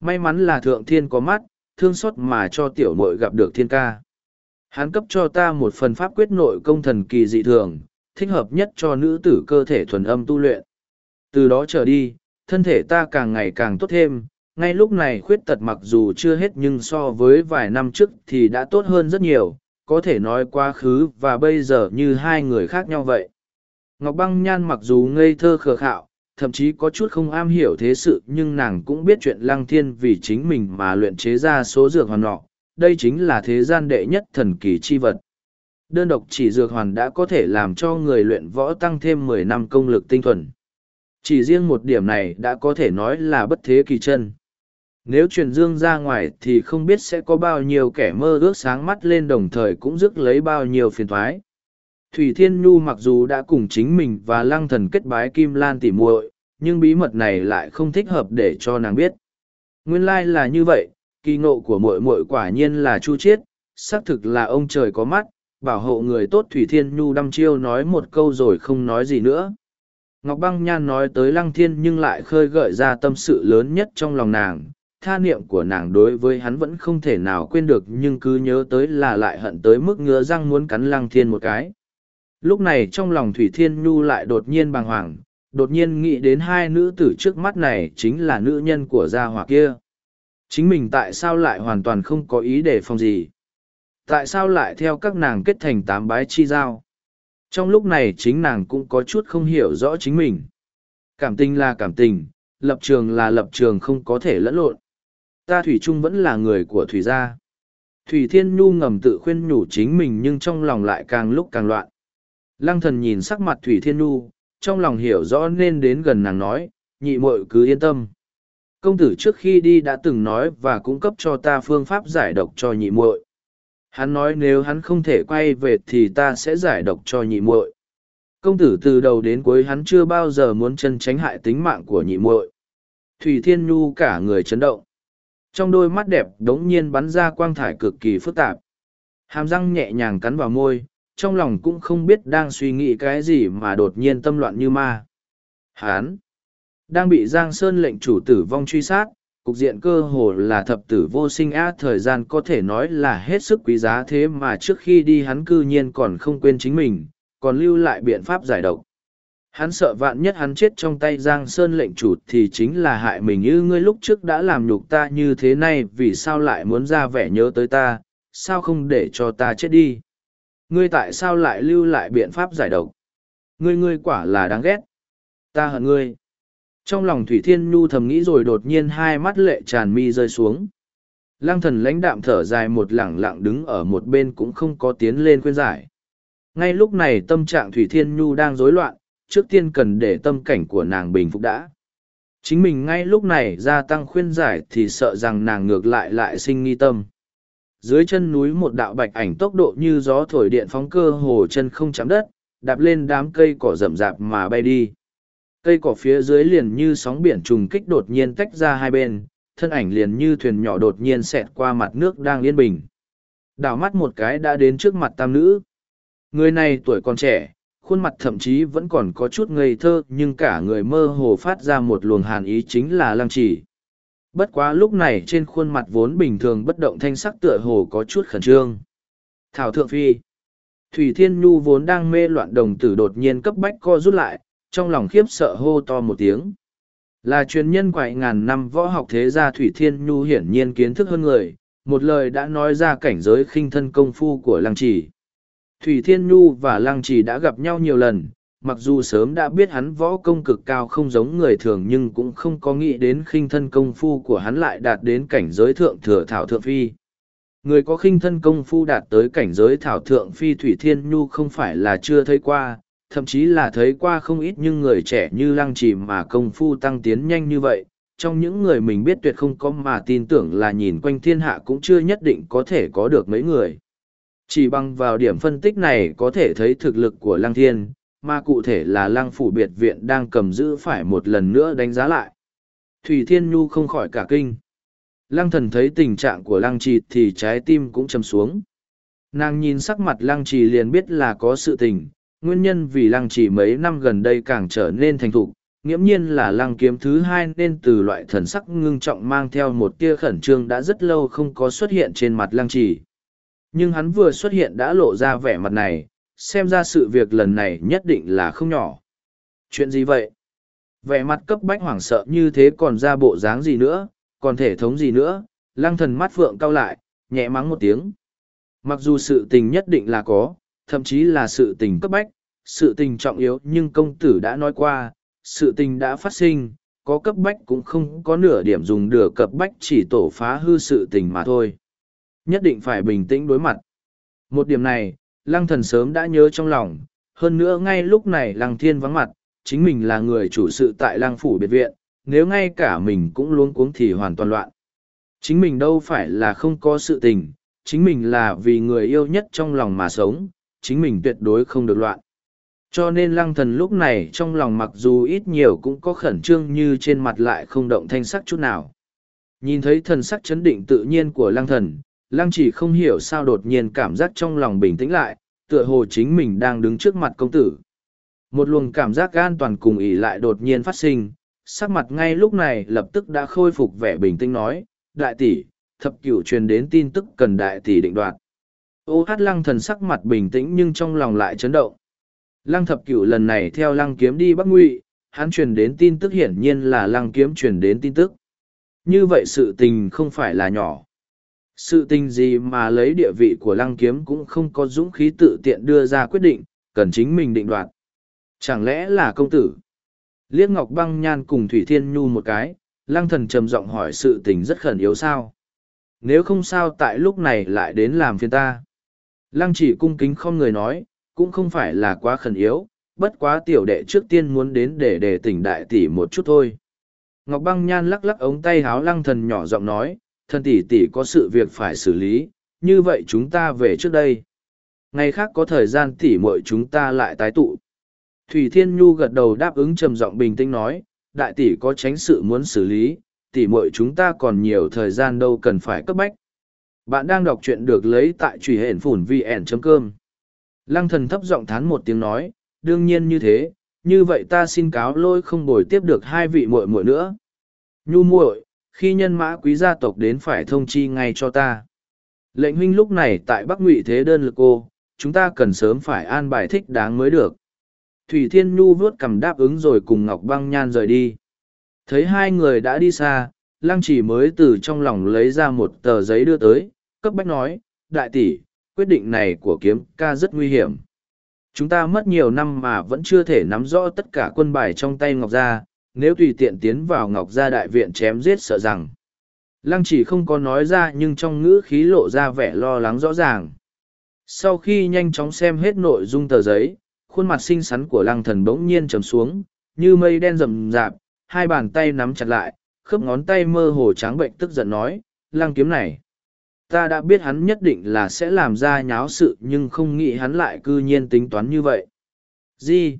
May mắn là thượng thiên có mắt, thương xót mà cho tiểu muội gặp được thiên ca. Hắn cấp cho ta một phần pháp quyết nội công thần kỳ dị thường, thích hợp nhất cho nữ tử cơ thể thuần âm tu luyện. Từ đó trở đi, thân thể ta càng ngày càng tốt thêm, ngay lúc này khuyết tật mặc dù chưa hết nhưng so với vài năm trước thì đã tốt hơn rất nhiều, có thể nói quá khứ và bây giờ như hai người khác nhau vậy. Ngọc Băng Nhan mặc dù ngây thơ khờ khạo, thậm chí có chút không am hiểu thế sự nhưng nàng cũng biết chuyện lăng thiên vì chính mình mà luyện chế ra số dược hoàn nọ, đây chính là thế gian đệ nhất thần kỳ chi vật. Đơn độc chỉ dược hoàn đã có thể làm cho người luyện võ tăng thêm mười năm công lực tinh thuần. Chỉ riêng một điểm này đã có thể nói là bất thế kỳ chân. Nếu truyền dương ra ngoài thì không biết sẽ có bao nhiêu kẻ mơ ước sáng mắt lên đồng thời cũng rước lấy bao nhiêu phiền thoái. Thủy Thiên Nhu mặc dù đã cùng chính mình và lăng thần kết bái Kim Lan tỉ muội, nhưng bí mật này lại không thích hợp để cho nàng biết. Nguyên lai like là như vậy, kỳ ngộ của muội muội quả nhiên là chu chiết, xác thực là ông trời có mắt, bảo hộ người tốt Thủy Thiên Nhu đăm chiêu nói một câu rồi không nói gì nữa. Ngọc Băng Nhan nói tới Lăng Thiên nhưng lại khơi gợi ra tâm sự lớn nhất trong lòng nàng. Tha niệm của nàng đối với hắn vẫn không thể nào quên được nhưng cứ nhớ tới là lại hận tới mức ngứa răng muốn cắn Lăng Thiên một cái. Lúc này trong lòng Thủy Thiên Nhu lại đột nhiên bàng hoàng, đột nhiên nghĩ đến hai nữ tử trước mắt này chính là nữ nhân của gia hỏa kia. Chính mình tại sao lại hoàn toàn không có ý đề phòng gì? Tại sao lại theo các nàng kết thành tám bái chi giao? Trong lúc này chính nàng cũng có chút không hiểu rõ chính mình. Cảm tình là cảm tình, lập trường là lập trường không có thể lẫn lộn. Ta Thủy Trung vẫn là người của Thủy gia. Thủy Thiên Nhu ngầm tự khuyên nhủ chính mình nhưng trong lòng lại càng lúc càng loạn. Lăng thần nhìn sắc mặt Thủy Thiên Nhu, trong lòng hiểu rõ nên đến gần nàng nói, nhị muội cứ yên tâm. Công tử trước khi đi đã từng nói và cung cấp cho ta phương pháp giải độc cho nhị muội. Hắn nói nếu hắn không thể quay về thì ta sẽ giải độc cho nhị muội. Công tử từ đầu đến cuối hắn chưa bao giờ muốn chân tránh hại tính mạng của nhị muội. Thủy Thiên Nhu cả người chấn động. Trong đôi mắt đẹp đống nhiên bắn ra quang thải cực kỳ phức tạp. Hàm răng nhẹ nhàng cắn vào môi, trong lòng cũng không biết đang suy nghĩ cái gì mà đột nhiên tâm loạn như ma. Hán! Đang bị Giang Sơn lệnh chủ tử vong truy sát, cục diện cơ hồ là thập tử vô sinh á thời gian có thể nói là hết sức quý giá thế mà trước khi đi hắn cư nhiên còn không quên chính mình, còn lưu lại biện pháp giải độc. Hắn sợ vạn nhất hắn chết trong tay Giang Sơn lệnh chủ thì chính là hại mình như ngươi lúc trước đã làm nhục ta như thế này vì sao lại muốn ra vẻ nhớ tới ta, sao không để cho ta chết đi. Ngươi tại sao lại lưu lại biện pháp giải độc? Ngươi ngươi quả là đáng ghét. Ta hận ngươi. Trong lòng Thủy Thiên Nhu thầm nghĩ rồi đột nhiên hai mắt lệ tràn mi rơi xuống. Lăng thần lãnh đạm thở dài một lẳng lặng đứng ở một bên cũng không có tiến lên khuyên giải. Ngay lúc này tâm trạng Thủy Thiên Nhu đang rối loạn, trước tiên cần để tâm cảnh của nàng bình phục đã. Chính mình ngay lúc này gia tăng khuyên giải thì sợ rằng nàng ngược lại lại sinh nghi tâm. Dưới chân núi một đạo bạch ảnh tốc độ như gió thổi điện phóng cơ hồ chân không chạm đất, đạp lên đám cây cỏ rậm rạp mà bay đi. Cây cỏ phía dưới liền như sóng biển trùng kích đột nhiên tách ra hai bên, thân ảnh liền như thuyền nhỏ đột nhiên xẹt qua mặt nước đang yên bình. Đảo mắt một cái đã đến trước mặt tam nữ. Người này tuổi còn trẻ, khuôn mặt thậm chí vẫn còn có chút ngây thơ nhưng cả người mơ hồ phát ra một luồng hàn ý chính là lăng trì. Bất quá lúc này trên khuôn mặt vốn bình thường bất động thanh sắc tựa hồ có chút khẩn trương. Thảo Thượng Phi Thủy Thiên Nhu vốn đang mê loạn đồng tử đột nhiên cấp bách co rút lại, trong lòng khiếp sợ hô to một tiếng. Là truyền nhân quại ngàn năm võ học thế gia Thủy Thiên Nhu hiển nhiên kiến thức hơn người, một lời đã nói ra cảnh giới khinh thân công phu của lăng trì. Thủy Thiên Nhu và lăng trì đã gặp nhau nhiều lần, mặc dù sớm đã biết hắn võ công cực cao không giống người thường nhưng cũng không có nghĩ đến khinh thân công phu của hắn lại đạt đến cảnh giới thượng thừa thảo thượng phi. Người có khinh thân công phu đạt tới cảnh giới thảo thượng phi Thủy Thiên Nhu không phải là chưa thấy qua, thậm chí là thấy qua không ít nhưng người trẻ như lăng trì mà công phu tăng tiến nhanh như vậy. Trong những người mình biết tuyệt không có mà tin tưởng là nhìn quanh thiên hạ cũng chưa nhất định có thể có được mấy người. Chỉ bằng vào điểm phân tích này có thể thấy thực lực của lăng thiên, mà cụ thể là lăng phủ biệt viện đang cầm giữ phải một lần nữa đánh giá lại. Thủy Thiên Nhu không khỏi cả kinh. Lăng thần thấy tình trạng của lăng trì thì trái tim cũng chầm xuống. Nàng nhìn sắc mặt lăng trì liền biết là có sự tình, nguyên nhân vì lăng Chỉ mấy năm gần đây càng trở nên thành thục, nghiễm nhiên là lăng kiếm thứ hai nên từ loại thần sắc ngưng trọng mang theo một tia khẩn trương đã rất lâu không có xuất hiện trên mặt lăng trì. Nhưng hắn vừa xuất hiện đã lộ ra vẻ mặt này, xem ra sự việc lần này nhất định là không nhỏ. Chuyện gì vậy? Vẻ mặt cấp bách hoảng sợ như thế còn ra bộ dáng gì nữa, còn thể thống gì nữa, lăng thần mắt phượng cau lại, nhẹ mắng một tiếng. Mặc dù sự tình nhất định là có, thậm chí là sự tình cấp bách, sự tình trọng yếu nhưng công tử đã nói qua, sự tình đã phát sinh, có cấp bách cũng không có nửa điểm dùng được cấp bách chỉ tổ phá hư sự tình mà thôi. Nhất định phải bình tĩnh đối mặt. Một điểm này, lăng thần sớm đã nhớ trong lòng, hơn nữa ngay lúc này lăng thiên vắng mặt, chính mình là người chủ sự tại lăng phủ biệt viện, nếu ngay cả mình cũng luống cuống thì hoàn toàn loạn. Chính mình đâu phải là không có sự tình, chính mình là vì người yêu nhất trong lòng mà sống, chính mình tuyệt đối không được loạn. Cho nên lăng thần lúc này trong lòng mặc dù ít nhiều cũng có khẩn trương như trên mặt lại không động thanh sắc chút nào. Nhìn thấy thần sắc chấn định tự nhiên của lăng thần, lăng chỉ không hiểu sao đột nhiên cảm giác trong lòng bình tĩnh lại, tựa hồ chính mình đang đứng trước mặt công tử. Một luồng cảm giác an toàn cùng ỉ lại đột nhiên phát sinh, sắc mặt ngay lúc này lập tức đã khôi phục vẻ bình tĩnh nói, đại tỷ, thập cửu truyền đến tin tức cần đại tỷ định đoạt. Ô hát lăng thần sắc mặt bình tĩnh nhưng trong lòng lại chấn động. Lăng thập cửu lần này theo lăng kiếm đi bắc ngụy, hắn truyền đến tin tức hiển nhiên là lăng kiếm truyền đến tin tức. Như vậy sự tình không phải là nhỏ. Sự tình gì mà lấy địa vị của lăng kiếm cũng không có dũng khí tự tiện đưa ra quyết định, cần chính mình định đoạt. Chẳng lẽ là công tử? Liếc Ngọc Băng Nhan cùng Thủy Thiên Nhu một cái, lăng thần trầm giọng hỏi sự tình rất khẩn yếu sao? Nếu không sao tại lúc này lại đến làm phiền ta. Lăng chỉ cung kính không người nói, cũng không phải là quá khẩn yếu, bất quá tiểu đệ trước tiên muốn đến để đề tỉnh đại tỷ một chút thôi. Ngọc băng nhan lắc lắc ống tay háo lăng thần nhỏ giọng nói, thần tỷ tỷ có sự việc phải xử lý, như vậy chúng ta về trước đây. Ngày khác có thời gian tỷ muội chúng ta lại tái tụ. Thủy Thiên Nhu gật đầu đáp ứng trầm giọng bình tĩnh nói, đại tỷ có tránh sự muốn xử lý, tỷ muội chúng ta còn nhiều thời gian đâu cần phải cấp bách. Bạn đang đọc truyện được lấy tại truy hển phủn vn.com. Lăng thần thấp giọng thán một tiếng nói, đương nhiên như thế, như vậy ta xin cáo lôi không bồi tiếp được hai vị muội muội nữa. Nhu muội, khi nhân mã quý gia tộc đến phải thông chi ngay cho ta. Lệnh huynh lúc này tại Bắc Ngụy thế đơn lực cô, chúng ta cần sớm phải an bài thích đáng mới được. Thủy Thiên Nhu vớt cầm đáp ứng rồi cùng Ngọc Băng Nhan rời đi. Thấy hai người đã đi xa, Lăng chỉ mới từ trong lòng lấy ra một tờ giấy đưa tới, cấp bách nói, đại tỷ, quyết định này của kiếm ca rất nguy hiểm. Chúng ta mất nhiều năm mà vẫn chưa thể nắm rõ tất cả quân bài trong tay Ngọc Gia, nếu tùy tiện tiến vào Ngọc Gia đại viện chém giết sợ rằng. Lăng chỉ không có nói ra nhưng trong ngữ khí lộ ra vẻ lo lắng rõ ràng. Sau khi nhanh chóng xem hết nội dung tờ giấy, khuôn mặt xinh xắn của lăng thần bỗng nhiên trầm xuống, như mây đen rầm rạp, hai bàn tay nắm chặt lại, khớp ngón tay mơ hồ trắng bệnh tức giận nói, lăng kiếm này. Ta đã biết hắn nhất định là sẽ làm ra nháo sự nhưng không nghĩ hắn lại cư nhiên tính toán như vậy. Di.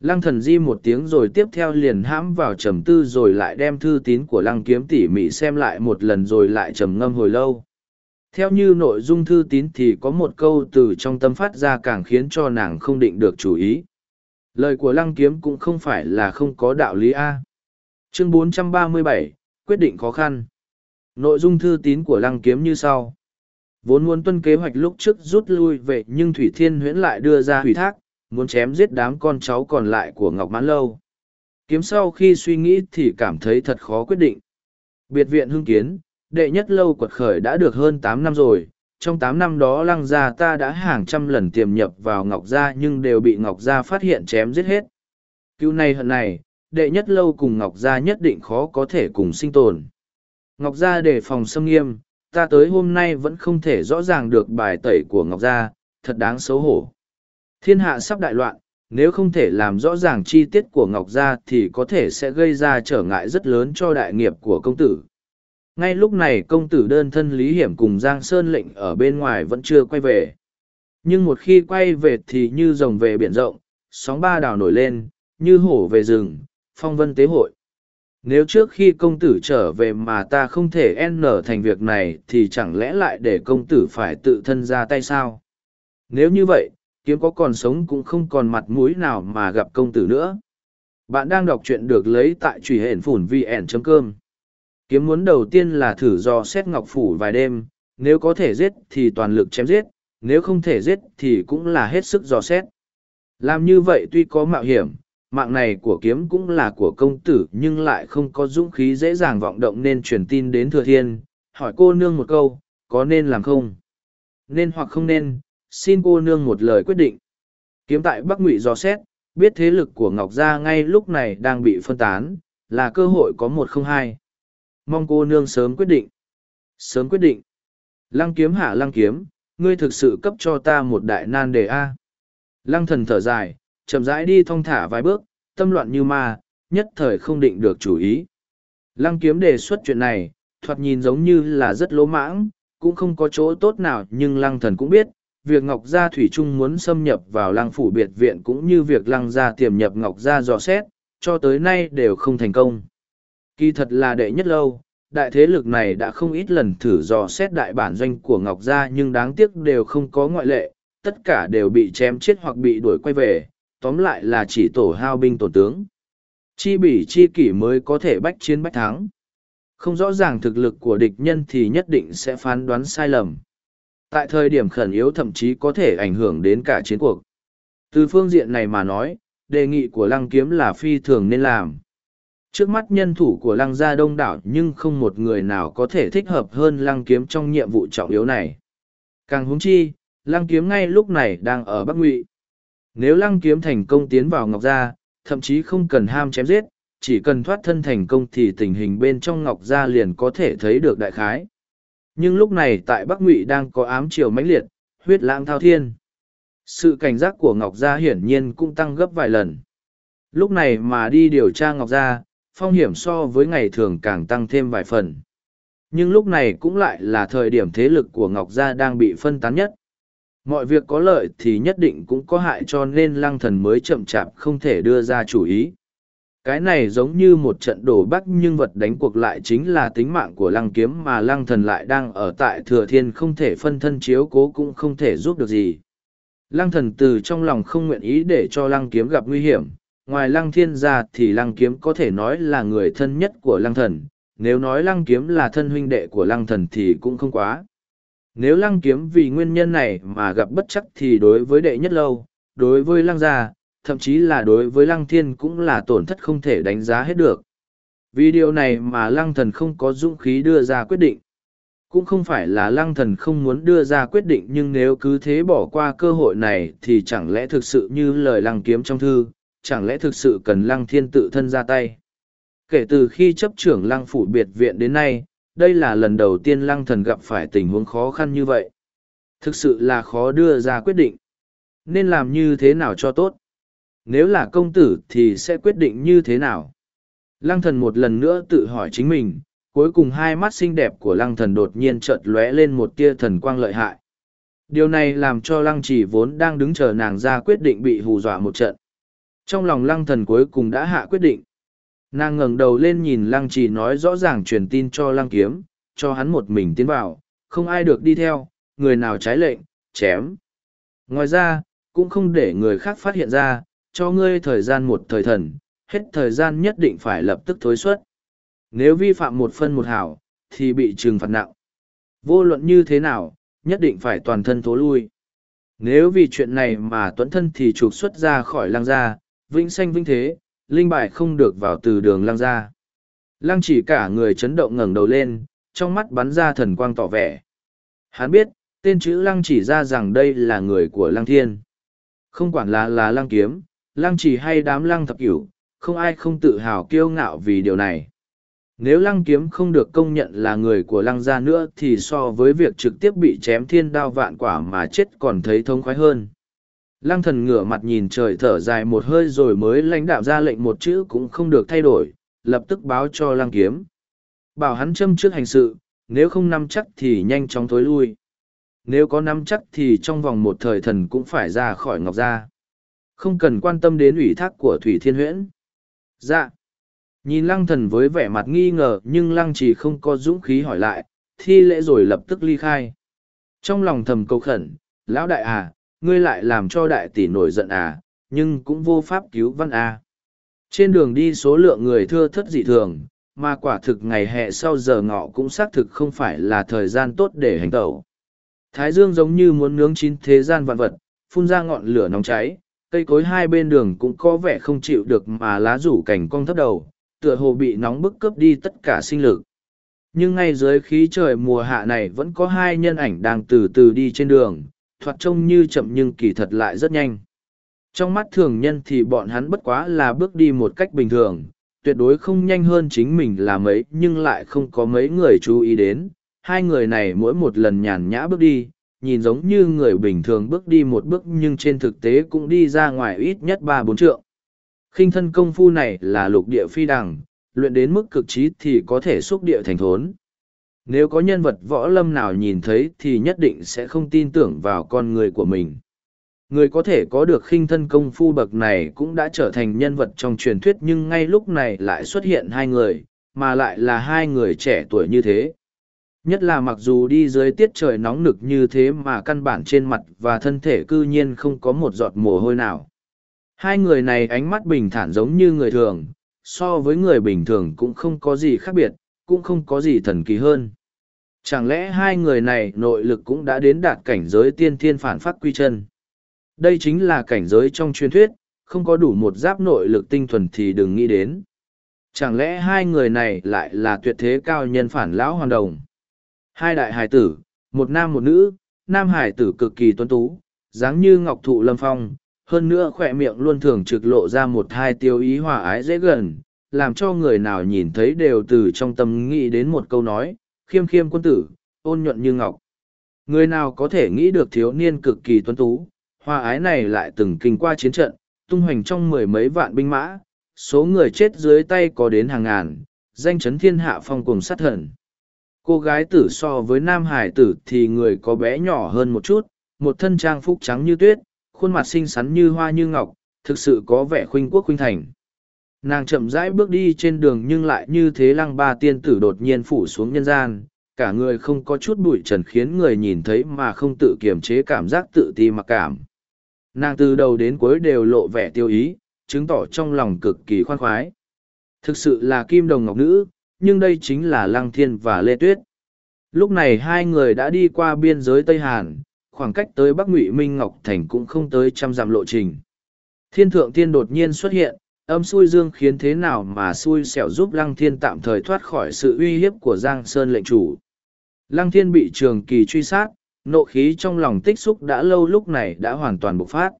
Lăng thần di một tiếng rồi tiếp theo liền hãm vào trầm tư rồi lại đem thư tín của lăng kiếm tỉ mỉ xem lại một lần rồi lại trầm ngâm hồi lâu. Theo như nội dung thư tín thì có một câu từ trong tâm phát ra càng khiến cho nàng không định được chú ý. Lời của lăng kiếm cũng không phải là không có đạo lý A. Chương 437, quyết định khó khăn. Nội dung thư tín của lăng kiếm như sau. Vốn muốn tuân kế hoạch lúc trước rút lui về nhưng Thủy Thiên huyễn lại đưa ra hủy thác, muốn chém giết đám con cháu còn lại của Ngọc Mãn Lâu. Kiếm sau khi suy nghĩ thì cảm thấy thật khó quyết định. Biệt viện hưng kiến, đệ nhất lâu quật khởi đã được hơn tám năm rồi. Trong tám năm đó lăng gia ta đã hàng trăm lần tiềm nhập vào Ngọc Gia nhưng đều bị Ngọc Gia phát hiện chém giết hết. Cứu này hận này, đệ nhất lâu cùng Ngọc Gia nhất định khó có thể cùng sinh tồn. Ngọc Gia để phòng xâm nghiêm, ta tới hôm nay vẫn không thể rõ ràng được bài tẩy của Ngọc Gia, thật đáng xấu hổ. Thiên hạ sắp đại loạn, nếu không thể làm rõ ràng chi tiết của Ngọc Gia thì có thể sẽ gây ra trở ngại rất lớn cho đại nghiệp của công tử. Ngay lúc này công tử đơn thân Lý Hiểm cùng Giang Sơn lệnh ở bên ngoài vẫn chưa quay về. Nhưng một khi quay về thì như rồng về biển rộng, sóng ba đảo nổi lên, như hổ về rừng, phong vân tế hội. Nếu trước khi công tử trở về mà ta không thể n thành việc này thì chẳng lẽ lại để công tử phải tự thân ra tay sao? Nếu như vậy, kiếm có còn sống cũng không còn mặt mũi nào mà gặp công tử nữa. Bạn đang đọc truyện được lấy tại truy hển phủn vn.com. Kiếm muốn đầu tiên là thử do xét ngọc phủ vài đêm, nếu có thể giết thì toàn lực chém giết, nếu không thể giết thì cũng là hết sức dò xét. Làm như vậy tuy có mạo hiểm, mạng này của kiếm cũng là của công tử nhưng lại không có dũng khí dễ dàng vọng động nên truyền tin đến thừa thiên, hỏi cô nương một câu, có nên làm không? Nên hoặc không nên, xin cô nương một lời quyết định. Kiếm tại Bắc Ngụy dò xét, biết thế lực của Ngọc Gia ngay lúc này đang bị phân tán, là cơ hội có một không hai. Mong cô nương sớm quyết định. Sớm quyết định. Lăng kiếm hạ lăng kiếm, ngươi thực sự cấp cho ta một đại nan đề A. Lăng thần thở dài, chậm rãi đi thong thả vài bước, tâm loạn như ma, nhất thời không định được chủ ý. Lăng kiếm đề xuất chuyện này, thoạt nhìn giống như là rất lỗ mãng, cũng không có chỗ tốt nào nhưng lăng thần cũng biết, việc Ngọc Gia Thủy Trung muốn xâm nhập vào lăng phủ biệt viện cũng như việc lăng gia tiềm nhập Ngọc Gia dò xét, cho tới nay đều không thành công. Kỳ thật là đệ nhất lâu, đại thế lực này đã không ít lần thử dò xét đại bản doanh của Ngọc Gia nhưng đáng tiếc đều không có ngoại lệ, tất cả đều bị chém chết hoặc bị đuổi quay về, tóm lại là chỉ tổ hao binh tổ tướng. Chi bỉ chi kỷ mới có thể bách chiến bách thắng. Không rõ ràng thực lực của địch nhân thì nhất định sẽ phán đoán sai lầm. Tại thời điểm khẩn yếu thậm chí có thể ảnh hưởng đến cả chiến cuộc. Từ phương diện này mà nói, đề nghị của lăng kiếm là phi thường nên làm. Trước mắt nhân thủ của lăng gia đông đảo nhưng không một người nào có thể thích hợp hơn lăng kiếm trong nhiệm vụ trọng yếu này. Càng húng chi, lăng kiếm ngay lúc này đang ở Bắc Ngụy. Nếu lăng kiếm thành công tiến vào Ngọc Gia, thậm chí không cần ham chém giết, chỉ cần thoát thân thành công thì tình hình bên trong Ngọc Gia liền có thể thấy được đại khái. Nhưng lúc này tại Bắc Ngụy đang có ám triều mãnh liệt, huyết lãng thao thiên. Sự cảnh giác của Ngọc Gia hiển nhiên cũng tăng gấp vài lần. Lúc này mà đi điều tra Ngọc Gia, phong hiểm so với ngày thường càng tăng thêm vài phần. Nhưng lúc này cũng lại là thời điểm thế lực của Ngọc Gia đang bị phân tán nhất. Mọi việc có lợi thì nhất định cũng có hại cho nên lăng thần mới chậm chạp không thể đưa ra chủ ý. Cái này giống như một trận đổ bắc nhưng vật đánh cuộc lại chính là tính mạng của lăng kiếm mà lăng thần lại đang ở tại thừa thiên không thể phân thân chiếu cố cũng không thể giúp được gì. Lăng thần từ trong lòng không nguyện ý để cho lăng kiếm gặp nguy hiểm, ngoài lăng thiên ra thì lăng kiếm có thể nói là người thân nhất của lăng thần, nếu nói lăng kiếm là thân huynh đệ của lăng thần thì cũng không quá. Nếu lăng kiếm vì nguyên nhân này mà gặp bất chắc thì đối với đệ nhất lâu, đối với lăng gia, thậm chí là đối với lăng thiên cũng là tổn thất không thể đánh giá hết được. Vì điều này mà lăng thần không có dũng khí đưa ra quyết định. Cũng không phải là lăng thần không muốn đưa ra quyết định nhưng nếu cứ thế bỏ qua cơ hội này thì chẳng lẽ thực sự như lời lăng kiếm trong thư, chẳng lẽ thực sự cần lăng thiên tự thân ra tay. Kể từ khi chấp trưởng lăng phủ biệt viện đến nay, đây là lần đầu tiên lăng thần gặp phải tình huống khó khăn như vậy. Thực sự là khó đưa ra quyết định. Nên làm như thế nào cho tốt? Nếu là công tử thì sẽ quyết định như thế nào? Lăng thần một lần nữa tự hỏi chính mình, cuối cùng hai mắt xinh đẹp của lăng thần đột nhiên chợt lóe lên một tia thần quang lợi hại. Điều này làm cho lăng chỉ vốn đang đứng chờ nàng ra quyết định bị hù dọa một trận. Trong lòng lăng thần cuối cùng đã hạ quyết định. Nàng ngẩng đầu lên nhìn lăng trì nói rõ ràng truyền tin cho lăng kiếm, cho hắn một mình tiến vào, không ai được đi theo, người nào trái lệnh, chém. Ngoài ra, cũng không để người khác phát hiện ra, cho ngươi thời gian một thời thần, hết thời gian nhất định phải lập tức thối xuất. Nếu vi phạm một phân một hảo, thì bị trừng phạt nặng. Vô luận như thế nào, nhất định phải toàn thân thố lui. Nếu vì chuyện này mà tuấn thân thì trục xuất ra khỏi lăng gia, vĩnh sanh vĩnh thế, linh bài không được vào từ đường lăng gia. Lăng chỉ cả người chấn động ngẩng đầu lên, trong mắt bắn ra thần quang tỏ vẻ. Hắn biết, tên chữ lăng chỉ ra rằng đây là người của lăng thiên. Không quản là là lăng kiếm, lăng chỉ hay đám lăng thập cửu, không ai không tự hào kiêu ngạo vì điều này. Nếu lăng kiếm không được công nhận là người của lăng gia nữa thì so với việc trực tiếp bị chém thiên đao vạn quả mà chết còn thấy thông khoái hơn. Lăng thần ngửa mặt nhìn trời thở dài một hơi rồi mới lãnh đạo ra lệnh một chữ cũng không được thay đổi, lập tức báo cho lăng kiếm. Bảo hắn châm trước hành sự, nếu không nắm chắc thì nhanh chóng thối lui. Nếu có nắm chắc thì trong vòng một thời thần cũng phải ra khỏi ngọc gia. Không cần quan tâm đến ủy thác của Thủy Thiên Huyễn. Dạ. Nhìn lăng thần với vẻ mặt nghi ngờ nhưng lăng chỉ không có dũng khí hỏi lại, thi lễ rồi lập tức ly khai. Trong lòng thầm cầu khẩn, lão đại à, ngươi lại làm cho đại tỷ nổi giận à, nhưng cũng vô pháp cứu văn à. Trên đường đi số lượng người thưa thất dị thường, mà quả thực ngày hè sau giờ ngọ cũng xác thực không phải là thời gian tốt để hành tẩu. Thái dương giống như muốn nướng chín thế gian vạn vật, phun ra ngọn lửa nóng cháy, cây cối hai bên đường cũng có vẻ không chịu được mà lá rủ cảnh cong thấp đầu, tựa hồ bị nóng bức cướp đi tất cả sinh lực. Nhưng ngay dưới khí trời mùa hạ này vẫn có hai nhân ảnh đang từ từ đi trên đường, thoạt trông như chậm nhưng kỳ thật lại rất nhanh. Trong mắt thường nhân thì bọn hắn bất quá là bước đi một cách bình thường, tuyệt đối không nhanh hơn chính mình là mấy nhưng lại không có mấy người chú ý đến. Hai người này mỗi một lần nhàn nhã bước đi, nhìn giống như người bình thường bước đi một bước nhưng trên thực tế cũng đi ra ngoài ít nhất ba bốn trượng khinh thân công phu này là lục địa phi đằng, luyện đến mức cực trí thì có thể xúc địa thành thốn. Nếu có nhân vật võ lâm nào nhìn thấy thì nhất định sẽ không tin tưởng vào con người của mình. Người có thể có được khinh thân công phu bậc này cũng đã trở thành nhân vật trong truyền thuyết nhưng ngay lúc này lại xuất hiện hai người, mà lại là hai người trẻ tuổi như thế. Nhất là mặc dù đi dưới tiết trời nóng nực như thế mà căn bản trên mặt và thân thể cư nhiên không có một giọt mồ hôi nào. Hai người này ánh mắt bình thản giống như người thường, so với người bình thường cũng không có gì khác biệt, cũng không có gì thần kỳ hơn. Chẳng lẽ hai người này nội lực cũng đã đến đạt cảnh giới tiên thiên phản phát quy chân? Đây chính là cảnh giới trong truyền thuyết, không có đủ một giáp nội lực tinh thuần thì đừng nghĩ đến. Chẳng lẽ hai người này lại là tuyệt thế cao nhân phản lão hoàn đồng? Hai đại hải tử, một nam một nữ, nam hải tử cực kỳ tuấn tú, dáng như ngọc thụ lâm phong, hơn nữa khỏe miệng luôn thường trực lộ ra một hai tiêu ý hòa ái dễ gần làm cho người nào nhìn thấy đều từ trong tâm nghĩ đến một câu nói khiêm khiêm quân tử ôn nhuận như ngọc người nào có thể nghĩ được thiếu niên cực kỳ tuấn tú Hoa ái này lại từng kinh qua chiến trận, tung hoành trong mười mấy vạn binh mã, số người chết dưới tay có đến hàng ngàn, danh chấn thiên hạ phong cùng sát thần. Cô gái tử so với nam hải tử thì người có bé nhỏ hơn một chút, một thân trang phúc trắng như tuyết, khuôn mặt xinh xắn như hoa như ngọc, thực sự có vẻ khuynh quốc khuynh thành. Nàng chậm rãi bước đi trên đường nhưng lại như thế lăng ba tiên tử đột nhiên phủ xuống nhân gian, cả người không có chút bụi trần khiến người nhìn thấy mà không tự kiềm chế cảm giác tự ti mặc cảm. Nàng từ đầu đến cuối đều lộ vẻ tiêu ý, chứng tỏ trong lòng cực kỳ khoan khoái. Thực sự là kim đồng ngọc nữ, nhưng đây chính là Lăng Thiên và Lê Tuyết. Lúc này hai người đã đi qua biên giới Tây Hàn, khoảng cách tới Bắc Ngụy Minh Ngọc Thành cũng không tới trăm dặm lộ trình. Thiên thượng tiên đột nhiên xuất hiện, âm xui dương khiến thế nào mà xui xẻo giúp Lăng Thiên tạm thời thoát khỏi sự uy hiếp của Giang Sơn lệnh chủ. Lăng Thiên bị trường kỳ truy sát, nộ khí trong lòng tích xúc đã lâu lúc này đã hoàn toàn bộc phát.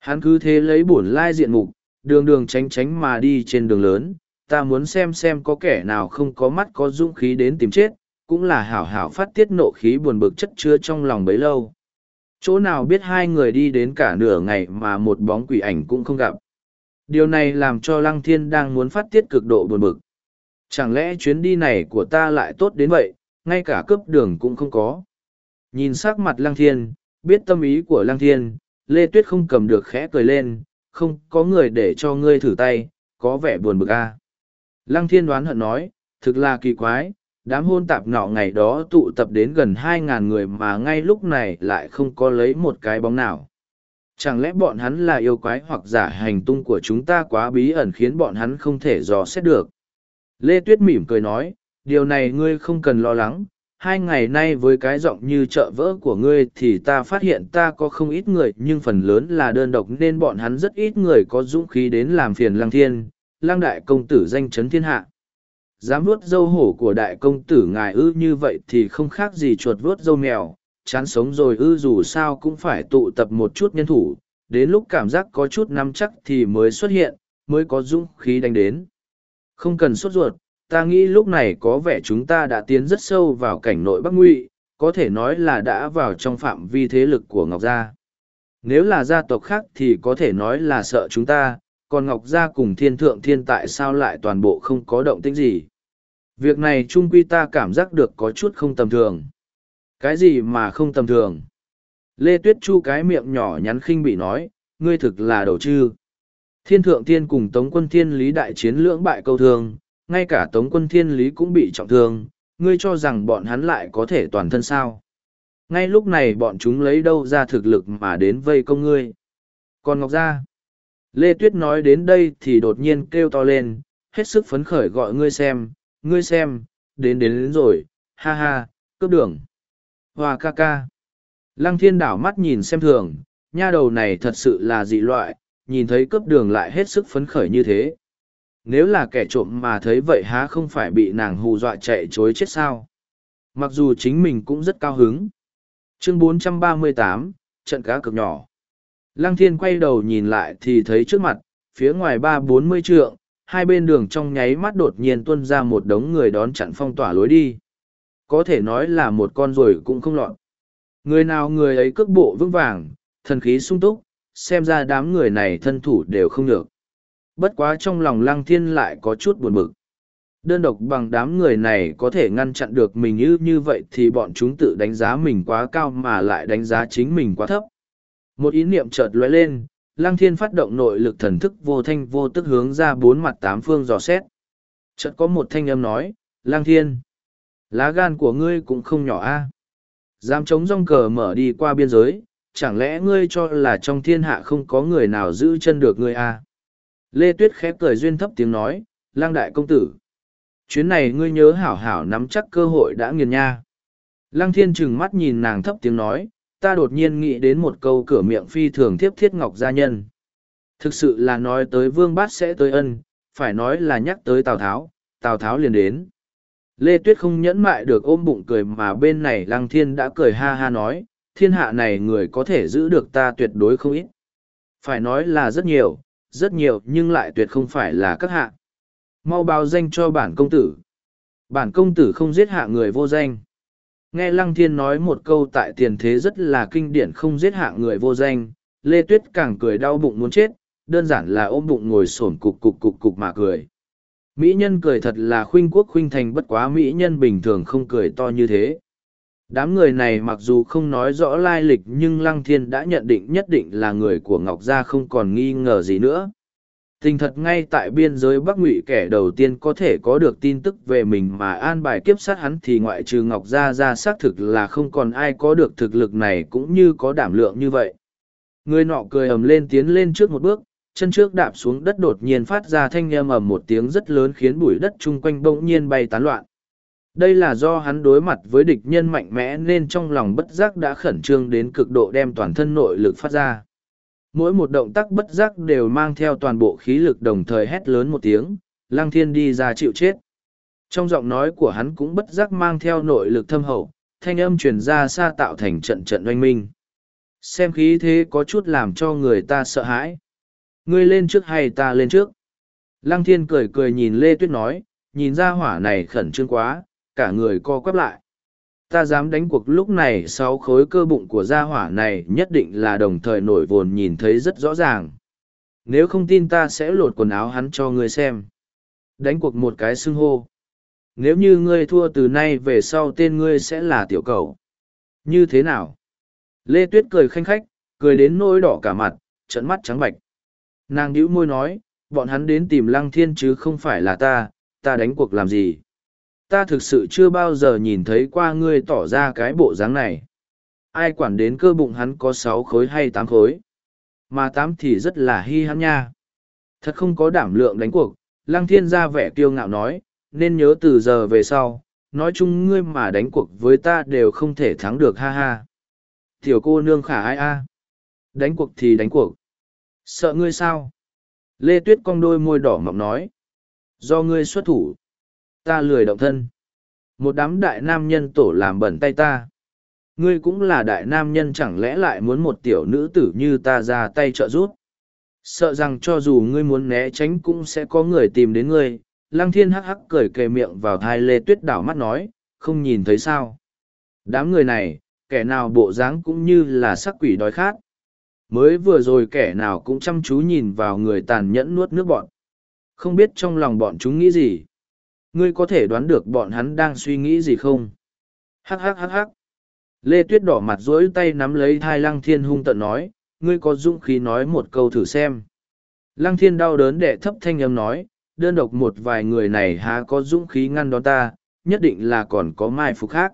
Hắn cứ thế lấy bổn lai diện mục, đường đường tránh tránh mà đi trên đường lớn, ta muốn xem xem có kẻ nào không có mắt có dũng khí đến tìm chết, cũng là hảo hảo phát tiết nộ khí buồn bực chất chứa trong lòng bấy lâu. Chỗ nào biết hai người đi đến cả nửa ngày mà một bóng quỷ ảnh cũng không gặp. Điều này làm cho Lăng Thiên đang muốn phát tiết cực độ buồn bực. Chẳng lẽ chuyến đi này của ta lại tốt đến vậy, ngay cả cướp đường cũng không có. Nhìn sắc mặt Lăng Thiên, biết tâm ý của Lăng Thiên, Lê Tuyết không cầm được khẽ cười lên, không có người để cho ngươi thử tay, có vẻ buồn bực a. À. Lăng Thiên đoán hận nói, thực là kỳ quái, đám hôn tạp nọ ngày đó tụ tập đến gần hai ngàn người mà ngay lúc này lại không có lấy một cái bóng nào. Chẳng lẽ bọn hắn là yêu quái hoặc giả hành tung của chúng ta quá bí ẩn khiến bọn hắn không thể dò xét được. Lê Tuyết mỉm cười nói, điều này ngươi không cần lo lắng, hai ngày nay với cái giọng như trợ vỡ của ngươi thì ta phát hiện ta có không ít người nhưng phần lớn là đơn độc nên bọn hắn rất ít người có dũng khí đến làm phiền lăng thiên, lăng đại công tử danh chấn thiên hạ. Dám vuốt dâu hổ của đại công tử ngài ư như vậy thì không khác gì chuột vuốt dâu mèo, chán sống rồi ư dù sao cũng phải tụ tập một chút nhân thủ, đến lúc cảm giác có chút nắm chắc thì mới xuất hiện, mới có dũng khí đánh đến. Không cần sốt ruột, ta nghĩ lúc này có vẻ chúng ta đã tiến rất sâu vào cảnh nội Bắc Ngụy, có thể nói là đã vào trong phạm vi thế lực của Ngọc Gia. Nếu là gia tộc khác thì có thể nói là sợ chúng ta, còn Ngọc Gia cùng thiên thượng thiên tại sao lại toàn bộ không có động tĩnh gì. Việc này trung quy ta cảm giác được có chút không tầm thường. Cái gì mà không tầm thường? Lê Tuyết Chu cái miệng nhỏ nhắn khinh bị nói, ngươi thực là đầu chư. Thiên thượng tiên cùng Tống quân thiên lý đại chiến lưỡng bại câu thương, ngay cả Tống quân thiên lý cũng bị trọng thương, ngươi cho rằng bọn hắn lại có thể toàn thân sao. Ngay lúc này bọn chúng lấy đâu ra thực lực mà đến vây công ngươi. Còn Ngọc Gia, Lê Tuyết nói đến đây thì đột nhiên kêu to lên, hết sức phấn khởi gọi ngươi xem, ngươi xem, đến đến, đến rồi, ha ha, cướp đường. Hoa ca ca. Lăng thiên đảo mắt nhìn xem thường, nha đầu này thật sự là dị loại, nhìn thấy cướp đường lại hết sức phấn khởi như thế. Nếu là kẻ trộm mà thấy vậy há không phải bị nàng hù dọa chạy chối chết sao? Mặc dù chính mình cũng rất cao hứng. Chương 438, trận cá cực nhỏ. Lăng thiên quay đầu nhìn lại thì thấy trước mặt, phía ngoài ba bốn mươi trượng, hai bên đường trong nháy mắt đột nhiên tuân ra một đống người đón chặn phong tỏa lối đi. Có thể nói là một con ruồi cũng không lọt. Người nào người ấy cước bộ vững vàng, thần khí sung túc, xem ra đám người này thân thủ đều không được. Bất quá trong lòng lăng thiên lại có chút buồn bực. Đơn độc bằng đám người này có thể ngăn chặn được mình như như vậy thì bọn chúng tự đánh giá mình quá cao mà lại đánh giá chính mình quá thấp. Một ý niệm chợt lóe lên, lăng thiên phát động nội lực thần thức vô thanh vô tức hướng ra bốn mặt tám phương dò xét. Chợt có một thanh âm nói, lang thiên, lá gan của ngươi cũng không nhỏ a Dám chống rong cờ mở đi qua biên giới, chẳng lẽ ngươi cho là trong thiên hạ không có người nào giữ chân được ngươi a Lê Tuyết khép cười duyên thấp tiếng nói, lang đại công tử. Chuyến này ngươi nhớ hảo hảo nắm chắc cơ hội đã nghiền nha. Lăng thiên trừng mắt nhìn nàng thấp tiếng nói, ta đột nhiên nghĩ đến một câu cửa miệng phi thường tiếp thiết ngọc gia nhân. Thực sự là nói tới vương bát sẽ tới ân, phải nói là nhắc tới Tào Tháo, Tào Tháo liền đến. Lê Tuyết không nhẫn mại được ôm bụng cười mà bên này Lăng Thiên đã cười ha ha nói, thiên hạ này người có thể giữ được ta tuyệt đối không ít. Phải nói là rất nhiều, rất nhiều nhưng lại tuyệt không phải là các hạ. Mau báo danh cho bản công tử. Bản công tử không giết hạ người vô danh. Nghe Lăng Thiên nói một câu tại tiền thế rất là kinh điển không giết hạ người vô danh, Lê Tuyết càng cười đau bụng muốn chết, đơn giản là ôm bụng ngồi sổn cục cục cục cục mà cười. Mỹ nhân cười thật là khuynh quốc khuynh thành bất quá Mỹ nhân bình thường không cười to như thế. Đám người này mặc dù không nói rõ lai lịch nhưng Lăng Thiên đã nhận định nhất định là người của Ngọc Gia không còn nghi ngờ gì nữa. Tình thật ngay tại biên giới Bắc Ngụy kẻ đầu tiên có thể có được tin tức về mình mà an bài kiếp sát hắn thì ngoại trừ Ngọc Gia ra xác thực là không còn ai có được thực lực này cũng như có đảm lượng như vậy. Người nọ cười ầm lên tiến lên trước một bước, chân trước đạp xuống đất đột nhiên phát ra thanh âm ầm một tiếng rất lớn khiến bụi đất chung quanh bỗng nhiên bay tán loạn. Đây là do hắn đối mặt với địch nhân mạnh mẽ nên trong lòng bất giác đã khẩn trương đến cực độ đem toàn thân nội lực phát ra. Mỗi một động tác bất giác đều mang theo toàn bộ khí lực đồng thời hét lớn một tiếng, lăng thiên đi ra chịu chết. Trong giọng nói của hắn cũng bất giác mang theo nội lực thâm hậu, thanh âm truyền ra xa tạo thành trận trận oanh minh. Xem khí thế có chút làm cho người ta sợ hãi. Ngươi lên trước hay ta lên trước? Lăng thiên cười cười nhìn Lê Tuyết nói, nhìn ra hỏa này khẩn trương quá, cả người co quắp lại. Ta dám đánh cuộc lúc này sáu khối cơ bụng của gia hỏa này nhất định là đồng thời nổi vồn nhìn thấy rất rõ ràng. Nếu không tin ta sẽ lột quần áo hắn cho ngươi xem. Đánh cuộc một cái xưng hô. Nếu như ngươi thua từ nay về sau tên ngươi sẽ là tiểu cầu. Như thế nào? Lê Tuyết cười khanh khách, cười đến nỗi đỏ cả mặt, trận mắt trắng bạch. Nàng nhíu môi nói, bọn hắn đến tìm lăng thiên chứ không phải là ta, ta đánh cuộc làm gì? Ta thực sự chưa bao giờ nhìn thấy qua ngươi tỏ ra cái bộ dáng này. Ai quản đến cơ bụng hắn có sáu khối hay tám khối? Mà tám thì rất là hi hắn nha. Thật không có đảm lượng đánh cuộc lăng thiên ra vẻ kiêu ngạo nói nên nhớ từ giờ về sau nói chung ngươi mà đánh cuộc với ta đều không thể thắng được ha ha. Tiểu cô nương khả ai a. Đánh cuộc thì đánh cuộc sợ ngươi sao? Lê tuyết cong đôi môi đỏ mọng nói. Do ngươi xuất thủ. Ta lười động thân. Một đám đại nam nhân tổ làm bẩn tay ta. Ngươi cũng là đại nam nhân chẳng lẽ lại muốn một tiểu nữ tử như ta ra tay trợ giúp? Sợ rằng cho dù ngươi muốn né tránh cũng sẽ có người tìm đến ngươi. Lăng thiên hắc hắc cười kề miệng vào thai lê tuyết đảo mắt nói, không nhìn thấy sao? Đám người này, kẻ nào bộ dáng cũng như là sắc quỷ đói khát mới vừa rồi kẻ nào cũng chăm chú nhìn vào người tàn nhẫn nuốt nước bọn không biết trong lòng bọn chúng nghĩ gì Ngươi có thể đoán được bọn hắn đang suy nghĩ gì không? Hắc hắc hắc hắc. Lê Tuyết đỏ mặt rỗi tay nắm lấy thai lăng thiên hung tận nói, ngươi có dũng khí nói một câu thử xem. Lăng thiên đau đớn để thấp thanh âm nói, đơn độc một vài người này há có dũng khí ngăn đón ta, nhất định là còn có mai phục khác.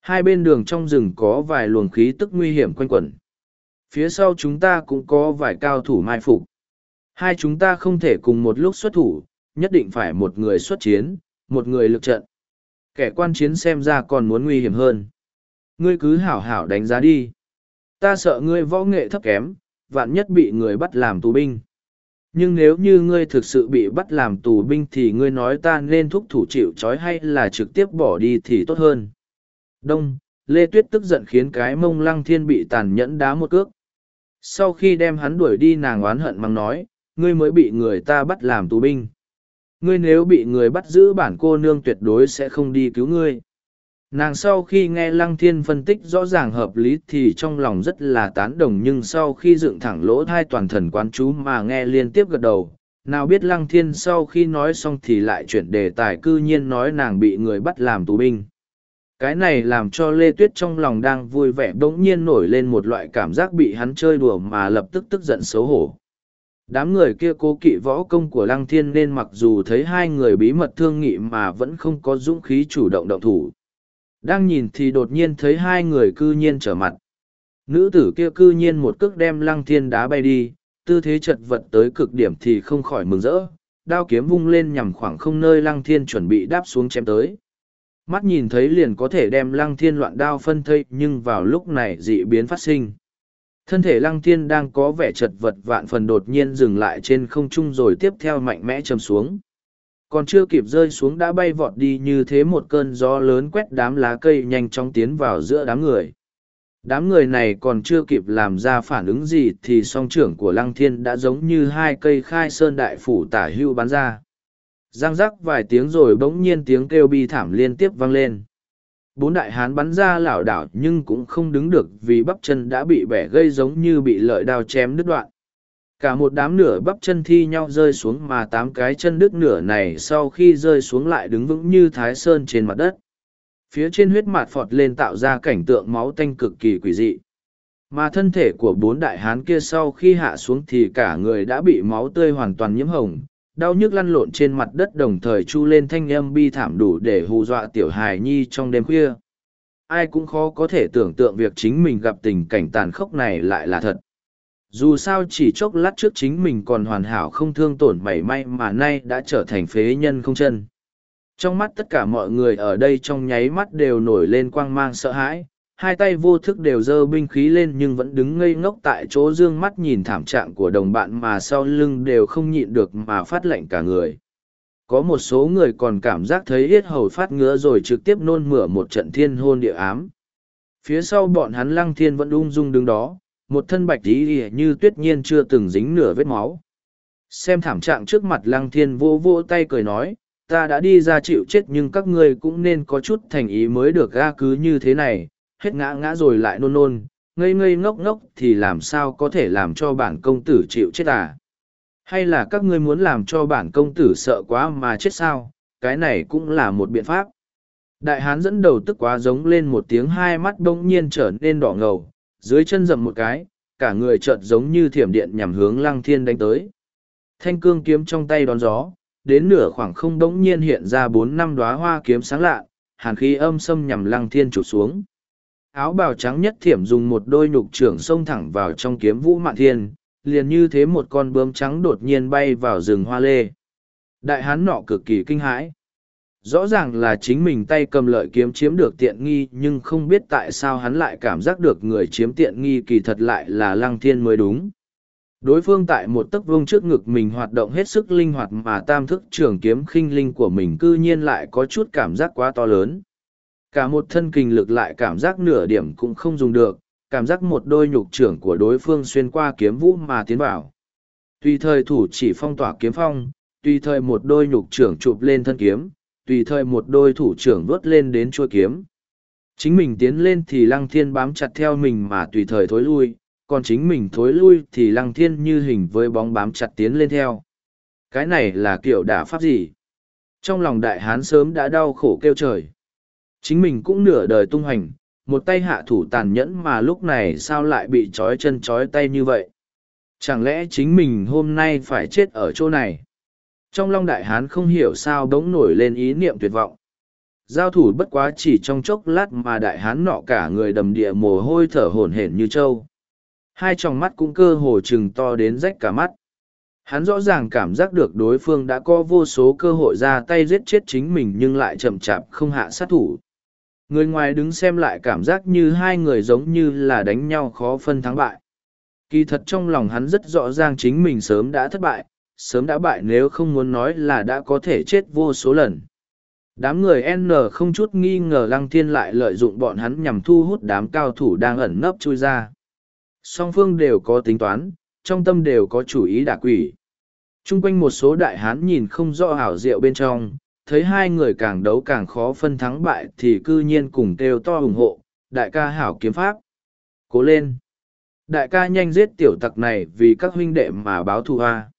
Hai bên đường trong rừng có vài luồng khí tức nguy hiểm quanh quẩn. Phía sau chúng ta cũng có vài cao thủ mai phục. Hai chúng ta không thể cùng một lúc xuất thủ, nhất định phải một người xuất chiến, một người lực trận. Kẻ quan chiến xem ra còn muốn nguy hiểm hơn. Ngươi cứ hảo hảo đánh giá đi. Ta sợ ngươi võ nghệ thấp kém, vạn nhất bị người bắt làm tù binh. Nhưng nếu như ngươi thực sự bị bắt làm tù binh thì ngươi nói ta nên thúc thủ chịu trói hay là trực tiếp bỏ đi thì tốt hơn. Đông, Lê Tuyết tức giận khiến cái mông lăng thiên bị tàn nhẫn đá một cước. Sau khi đem hắn đuổi đi nàng oán hận mắng nói, ngươi mới bị người ta bắt làm tù binh. Ngươi nếu bị người bắt giữ bản cô nương tuyệt đối sẽ không đi cứu ngươi. Nàng sau khi nghe Lăng Thiên phân tích rõ ràng hợp lý thì trong lòng rất là tán đồng nhưng sau khi dựng thẳng lỗ thai toàn thần quán chú mà nghe liên tiếp gật đầu, nào biết Lăng Thiên sau khi nói xong thì lại chuyển đề tài cư nhiên nói nàng bị người bắt làm tù binh. Cái này làm cho Lê Tuyết trong lòng đang vui vẻ bỗng nhiên nổi lên một loại cảm giác bị hắn chơi đùa mà lập tức tức giận xấu hổ. Đám người kia cố kỵ võ công của Lăng Thiên nên mặc dù thấy hai người bí mật thương nghị mà vẫn không có dũng khí chủ động động thủ. Đang nhìn thì đột nhiên thấy hai người cư nhiên trở mặt. Nữ tử kia cư nhiên một cước đem Lăng Thiên đá bay đi, tư thế chật vật tới cực điểm thì không khỏi mừng rỡ, đao kiếm vung lên nhằm khoảng không nơi Lăng Thiên chuẩn bị đáp xuống chém tới. Mắt nhìn thấy liền có thể đem Lăng Thiên loạn đao phân thây, nhưng vào lúc này dị biến phát sinh Thân thể lăng thiên đang có vẻ chật vật vạn phần đột nhiên dừng lại trên không trung rồi tiếp theo mạnh mẽ chầm xuống. Còn chưa kịp rơi xuống đã bay vọt đi như thế một cơn gió lớn quét đám lá cây nhanh chóng tiến vào giữa đám người. Đám người này còn chưa kịp làm ra phản ứng gì thì song trưởng của lăng thiên đã giống như hai cây khai sơn đại phủ tả hưu bắn ra. Giang rắc vài tiếng rồi bỗng nhiên tiếng kêu bi thảm liên tiếp vang lên. bốn đại hán bắn ra lảo đảo nhưng cũng không đứng được vì bắp chân đã bị bẻ gây giống như bị lợi đao chém đứt đoạn. Cả một đám nửa bắp chân thi nhau rơi xuống mà tám cái chân đứt nửa này sau khi rơi xuống lại đứng vững như thái sơn trên mặt đất. Phía trên huyết mạt phọt lên tạo ra cảnh tượng máu tanh cực kỳ quỷ dị. Mà thân thể của bốn đại hán kia sau khi hạ xuống thì cả người đã bị máu tươi hoàn toàn nhiễm hồng đau nhức lăn lộn trên mặt đất đồng thời chu lên thanh âm bi thảm đủ để hù dọa tiểu hài nhi trong đêm khuya. Ai cũng khó có thể tưởng tượng việc chính mình gặp tình cảnh tàn khốc này lại là thật. Dù sao chỉ chốc lát trước chính mình còn hoàn hảo không thương tổn mảy may mà nay đã trở thành phế nhân không chân. Trong mắt tất cả mọi người ở đây trong nháy mắt đều nổi lên quang mang sợ hãi hai tay vô thức đều giơ binh khí lên nhưng vẫn đứng ngây ngốc tại chỗ d ư ơ n g mắt nhìn thảm trạng của đồng bạn mà sau lưng đều không nhịn được mà phát lệnh cả người. Có một số người còn cảm giác thấy yết hầu phát ngứa rồi trực tiếp nôn mửa một trận thiên hôn địa ám. Phía sau bọn hắn lăng thiên vẫn ung dung đứng đó, một thân bạch tí như tuyết nhiên chưa từng dính nửa vết máu. Xem thảm trạng trước mặt lăng thiên vô vô tay cười nói, ta đã đi ra chịu chết nhưng các ngươi cũng nên có chút thành ý mới được ga cứ như thế này hết ngã ngã rồi lại nôn nôn ngây ngây ngốc ngốc thì làm sao có thể làm cho bản công tử chịu chết à? Hay là các ngươi muốn làm cho bản công tử sợ quá mà chết sao? Cái này cũng là một biện pháp. Đại hán dẫn đầu tức quá giống lên một tiếng hai mắt đông nhiên trở nên đỏ ngầu dưới chân dậm một cái cả người chợt giống như thiểm điện nhằm hướng lăng thiên đánh tới. Thanh cương kiếm trong tay đón gió đến nửa khoảng không đông nhiên hiện ra bốn năm đóa hoa kiếm sáng lạ, hàn khí âm xâm nhằm lăng thiên chụp xuống. Áo bào trắng nhất thiểm dùng một đôi nhục trưởng xông thẳng vào trong kiếm vũ mạn thiên, liền như thế một con bướm trắng đột nhiên bay vào rừng hoa lê. Đại hán nọ cực kỳ kinh hãi. Rõ ràng là chính mình tay cầm lợi kiếm chiếm được tiện nghi nhưng không biết tại sao hắn lại cảm giác được người chiếm tiện nghi kỳ thật lại là lăng thiên mới đúng. Đối phương tại một tấc vương trước ngực mình hoạt động hết sức linh hoạt mà tam thức trường kiếm khinh linh của mình cư nhiên lại có chút cảm giác quá to lớn. Cả một thân kinh lực lại cảm giác nửa điểm cũng không dùng được, cảm giác một đôi nhục trưởng của đối phương xuyên qua kiếm vũ mà tiến vào. Tùy thời thủ chỉ phong tỏa kiếm phong, tùy thời một đôi nhục trưởng chụp lên thân kiếm, tùy thời một đôi thủ trưởng vớt lên đến chuôi kiếm. Chính mình tiến lên thì lăng thiên bám chặt theo mình mà tùy thời thối lui, còn chính mình thối lui thì lăng thiên như hình với bóng bám chặt tiến lên theo. Cái này là kiểu đả pháp gì? Trong lòng đại hán sớm đã đau khổ kêu trời. Chính mình cũng nửa đời tung hành, một tay hạ thủ tàn nhẫn mà lúc này sao lại bị trói chân trói tay như vậy? Chẳng lẽ chính mình hôm nay phải chết ở chỗ này? Trong lòng đại hán không hiểu sao đống nổi lên ý niệm tuyệt vọng. Giao thủ bất quá chỉ trong chốc lát mà đại hán nọ cả người đầm địa mồ hôi thở hổn hển như trâu hai tròng mắt cũng cơ hồ chừng to đến rách cả mắt hắn rõ ràng cảm giác được đối phương đã có vô số cơ hội ra tay giết chết chính mình nhưng lại chậm chạp không hạ sát thủ người ngoài đứng xem lại cảm giác như hai người giống như là đánh nhau khó phân thắng bại. Kỳ thật trong lòng hắn rất rõ ràng chính mình sớm đã thất bại sớm đã bại nếu không muốn nói là đã có thể chết vô số lần. Đám người n không chút nghi ngờ lăng thiên lại lợi dụng bọn hắn nhằm thu hút đám cao thủ đang ẩn nấp chui ra. Song phương đều có tính toán, trong tâm đều có chủ ý đả quỷ. Trung quanh một số đại hán nhìn không rõ hảo diệu bên trong, thấy hai người càng đấu càng khó phân thắng bại thì cư nhiên cùng kêu to ủng hộ, đại ca hảo kiếm pháp. Cố lên! Đại ca nhanh giết tiểu tặc này vì các huynh đệ mà báo thù hoa.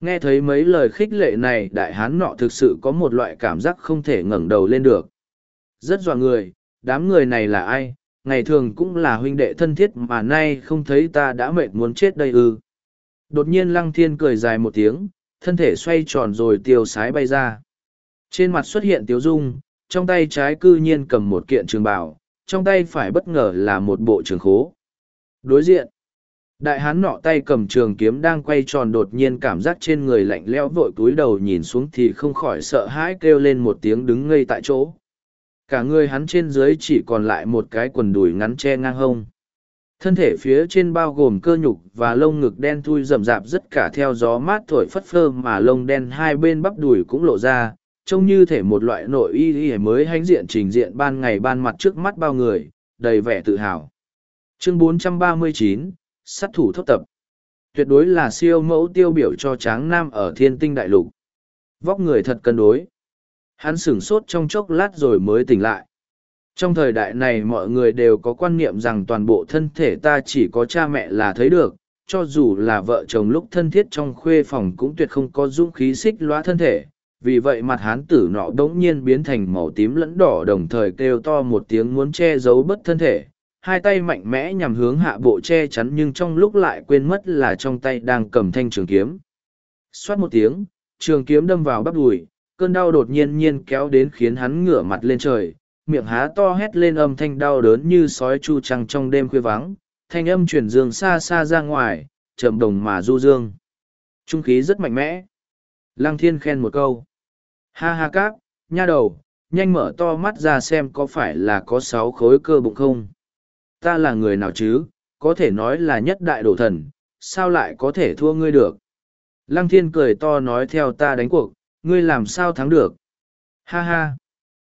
Nghe thấy mấy lời khích lệ này đại hán nọ thực sự có một loại cảm giác không thể ngẩng đầu lên được. Rất dọa người, đám người này là ai, ngày thường cũng là huynh đệ thân thiết mà nay không thấy ta đã mệt muốn chết đây ư. Đột nhiên lăng thiên cười dài một tiếng, thân thể xoay tròn rồi tiêu sái bay ra. Trên mặt xuất hiện tiếu dung, trong tay trái cư nhiên cầm một kiện trường bảo, trong tay phải bất ngờ là một bộ trường khố. Đối diện, đại hán nọ tay cầm trường kiếm đang quay tròn đột nhiên cảm giác trên người lạnh lẽo vội cúi đầu nhìn xuống thì không khỏi sợ hãi kêu lên một tiếng đứng ngây tại chỗ cả người hắn trên dưới chỉ còn lại một cái quần đùi ngắn che ngang hông thân thể phía trên bao gồm cơ nhục và lông ngực đen thui rậm rạp rất cả theo gió mát thổi phất phơ mà lông đen hai bên bắp đùi cũng lộ ra trông như thể một loại nội y y mới hãnh diện trình diện ban ngày ban mặt trước mắt bao người đầy vẻ tự hào chương 439, sát thủ thốc tập tuyệt đối là siêu mẫu tiêu biểu cho tráng nam ở thiên tinh đại lục vóc người thật cân đối Hắn sửng sốt trong chốc lát rồi mới tỉnh lại. Trong thời đại này mọi người đều có quan niệm rằng toàn bộ thân thể ta chỉ có cha mẹ là thấy được, cho dù là vợ chồng lúc thân thiết trong khuê phòng cũng tuyệt không có dũng khí xích loa thân thể. Vì vậy mặt hán tử nọ đống nhiên biến thành màu tím lẫn đỏ đồng thời kêu to một tiếng muốn che giấu bất thân thể. Hai tay mạnh mẽ nhằm hướng hạ bộ che chắn nhưng trong lúc lại quên mất là trong tay đang cầm thanh trường kiếm. Xoát một tiếng, trường kiếm đâm vào bắp đùi, cơn đau đột nhiên nhiên kéo đến khiến hắn ngửa mặt lên trời, miệng há to hét lên âm thanh đau đớn như sói chu trăng trong đêm khuya vắng, thanh âm chuyển dương xa xa ra ngoài, chậm đồng mà du dương. Trung khí rất mạnh mẽ. Lăng thiên khen một câu. Ha ha cáp, nha đầu, nhanh mở to mắt ra xem có phải là có sáu khối cơ bụng không. Ta là người nào chứ, có thể nói là nhất đại đổ thần, sao lại có thể thua ngươi được. Lăng thiên cười to nói theo ta đánh cuộc, ngươi làm sao thắng được. Ha ha.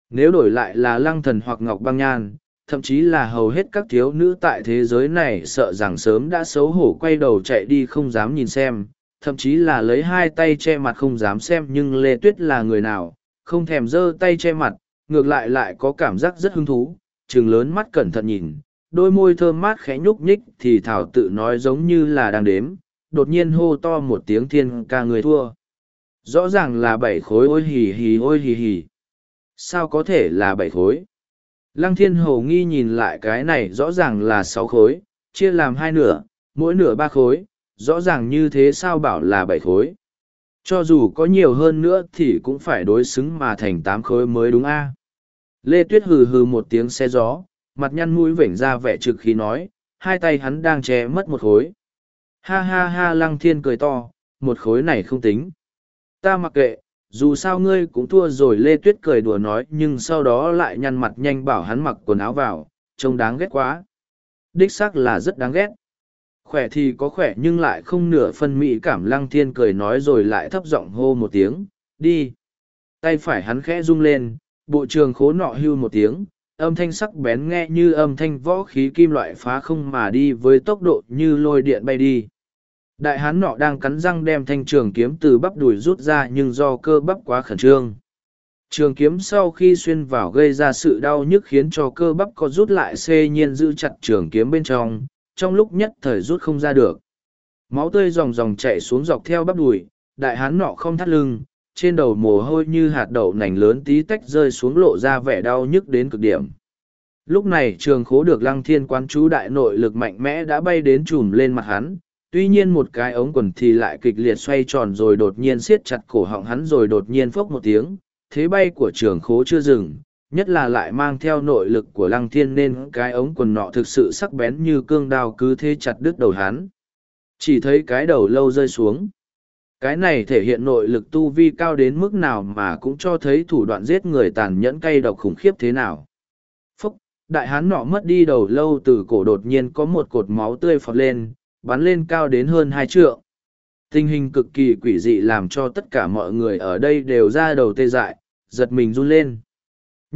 Nếu đổi lại là lăng thần hoặc ngọc băng nhan, thậm chí là hầu hết các thiếu nữ tại thế giới này sợ rằng sớm đã xấu hổ quay đầu chạy đi không dám nhìn xem, thậm chí là lấy hai tay che mặt không dám xem nhưng Lê Tuyết là người nào, không thèm giơ tay che mặt, ngược lại lại có cảm giác rất hứng thú, trừng lớn mắt cẩn thận nhìn, đôi môi thơm mát khẽ nhúc nhích thì Thảo tự nói giống như là đang đếm, đột nhiên hô to một tiếng thiên ca người thua. Rõ ràng là bảy khối ôi hì hì ôi hì hì. Sao có thể là bảy khối? Lăng thiên hầu nghi nhìn lại cái này rõ ràng là sáu khối, chia làm hai nửa, mỗi nửa ba khối, rõ ràng như thế sao bảo là bảy khối. Cho dù có nhiều hơn nữa thì cũng phải đối xứng mà thành tám khối mới đúng a. Lê Tuyết hừ hừ một tiếng xe gió, mặt nhăn mũi vểnh ra vẻ trực khí nói, hai tay hắn đang che mất một khối. Ha ha ha lăng thiên cười to, một khối này không tính. Ta mặc kệ, dù sao ngươi cũng thua rồi lê tuyết cười đùa nói nhưng sau đó lại nhăn mặt nhanh bảo hắn mặc quần áo vào trông đáng ghét quá đích xác là rất đáng ghét khỏe thì có khỏe nhưng lại không nửa phân mỹ cảm lăng thiên cười nói rồi lại thấp giọng hô một tiếng đi tay phải hắn khẽ rung lên bộ trường khố nọ hưu một tiếng âm thanh sắc bén nghe như âm thanh võ khí kim loại phá không mà đi với tốc độ như lôi điện bay đi Đại hán nọ đang cắn răng đem thanh trường kiếm từ bắp đùi rút ra nhưng do cơ bắp quá khẩn trương. Trường kiếm sau khi xuyên vào gây ra sự đau nhức khiến cho cơ bắp có rút lại xê nhiên giữ chặt trường kiếm bên trong, trong lúc nhất thời rút không ra được. Máu tươi ròng ròng chạy xuống dọc theo bắp đùi, đại hán nọ không thắt lưng, trên đầu mồ hôi như hạt đậu nành lớn tí tách rơi xuống lộ ra vẻ đau nhức đến cực điểm. Lúc này trường khố được lăng thiên quán chú đại nội lực mạnh mẽ đã bay đến chùm lên mặt hắn, tuy nhiên một cái ống quần thì lại kịch liệt xoay tròn rồi đột nhiên siết chặt cổ họng hắn rồi đột nhiên phốc một tiếng thế bay của trường khố chưa dừng nhất là lại mang theo nội lực của lăng thiên nên cái ống quần nọ thực sự sắc bén như cương đao cứ thế chặt đứt đầu hắn chỉ thấy cái đầu lâu rơi xuống cái này thể hiện nội lực tu vi cao đến mức nào mà cũng cho thấy thủ đoạn giết người tàn nhẫn cay độc khủng khiếp thế nào phúc đại hán nọ mất đi đầu lâu từ cổ đột nhiên có một cột máu tươi phọt lên bắn lên cao đến hơn hai trượng. Tình hình cực kỳ quỷ dị làm cho tất cả mọi người ở đây đều ra đầu tê dại, giật mình run lên.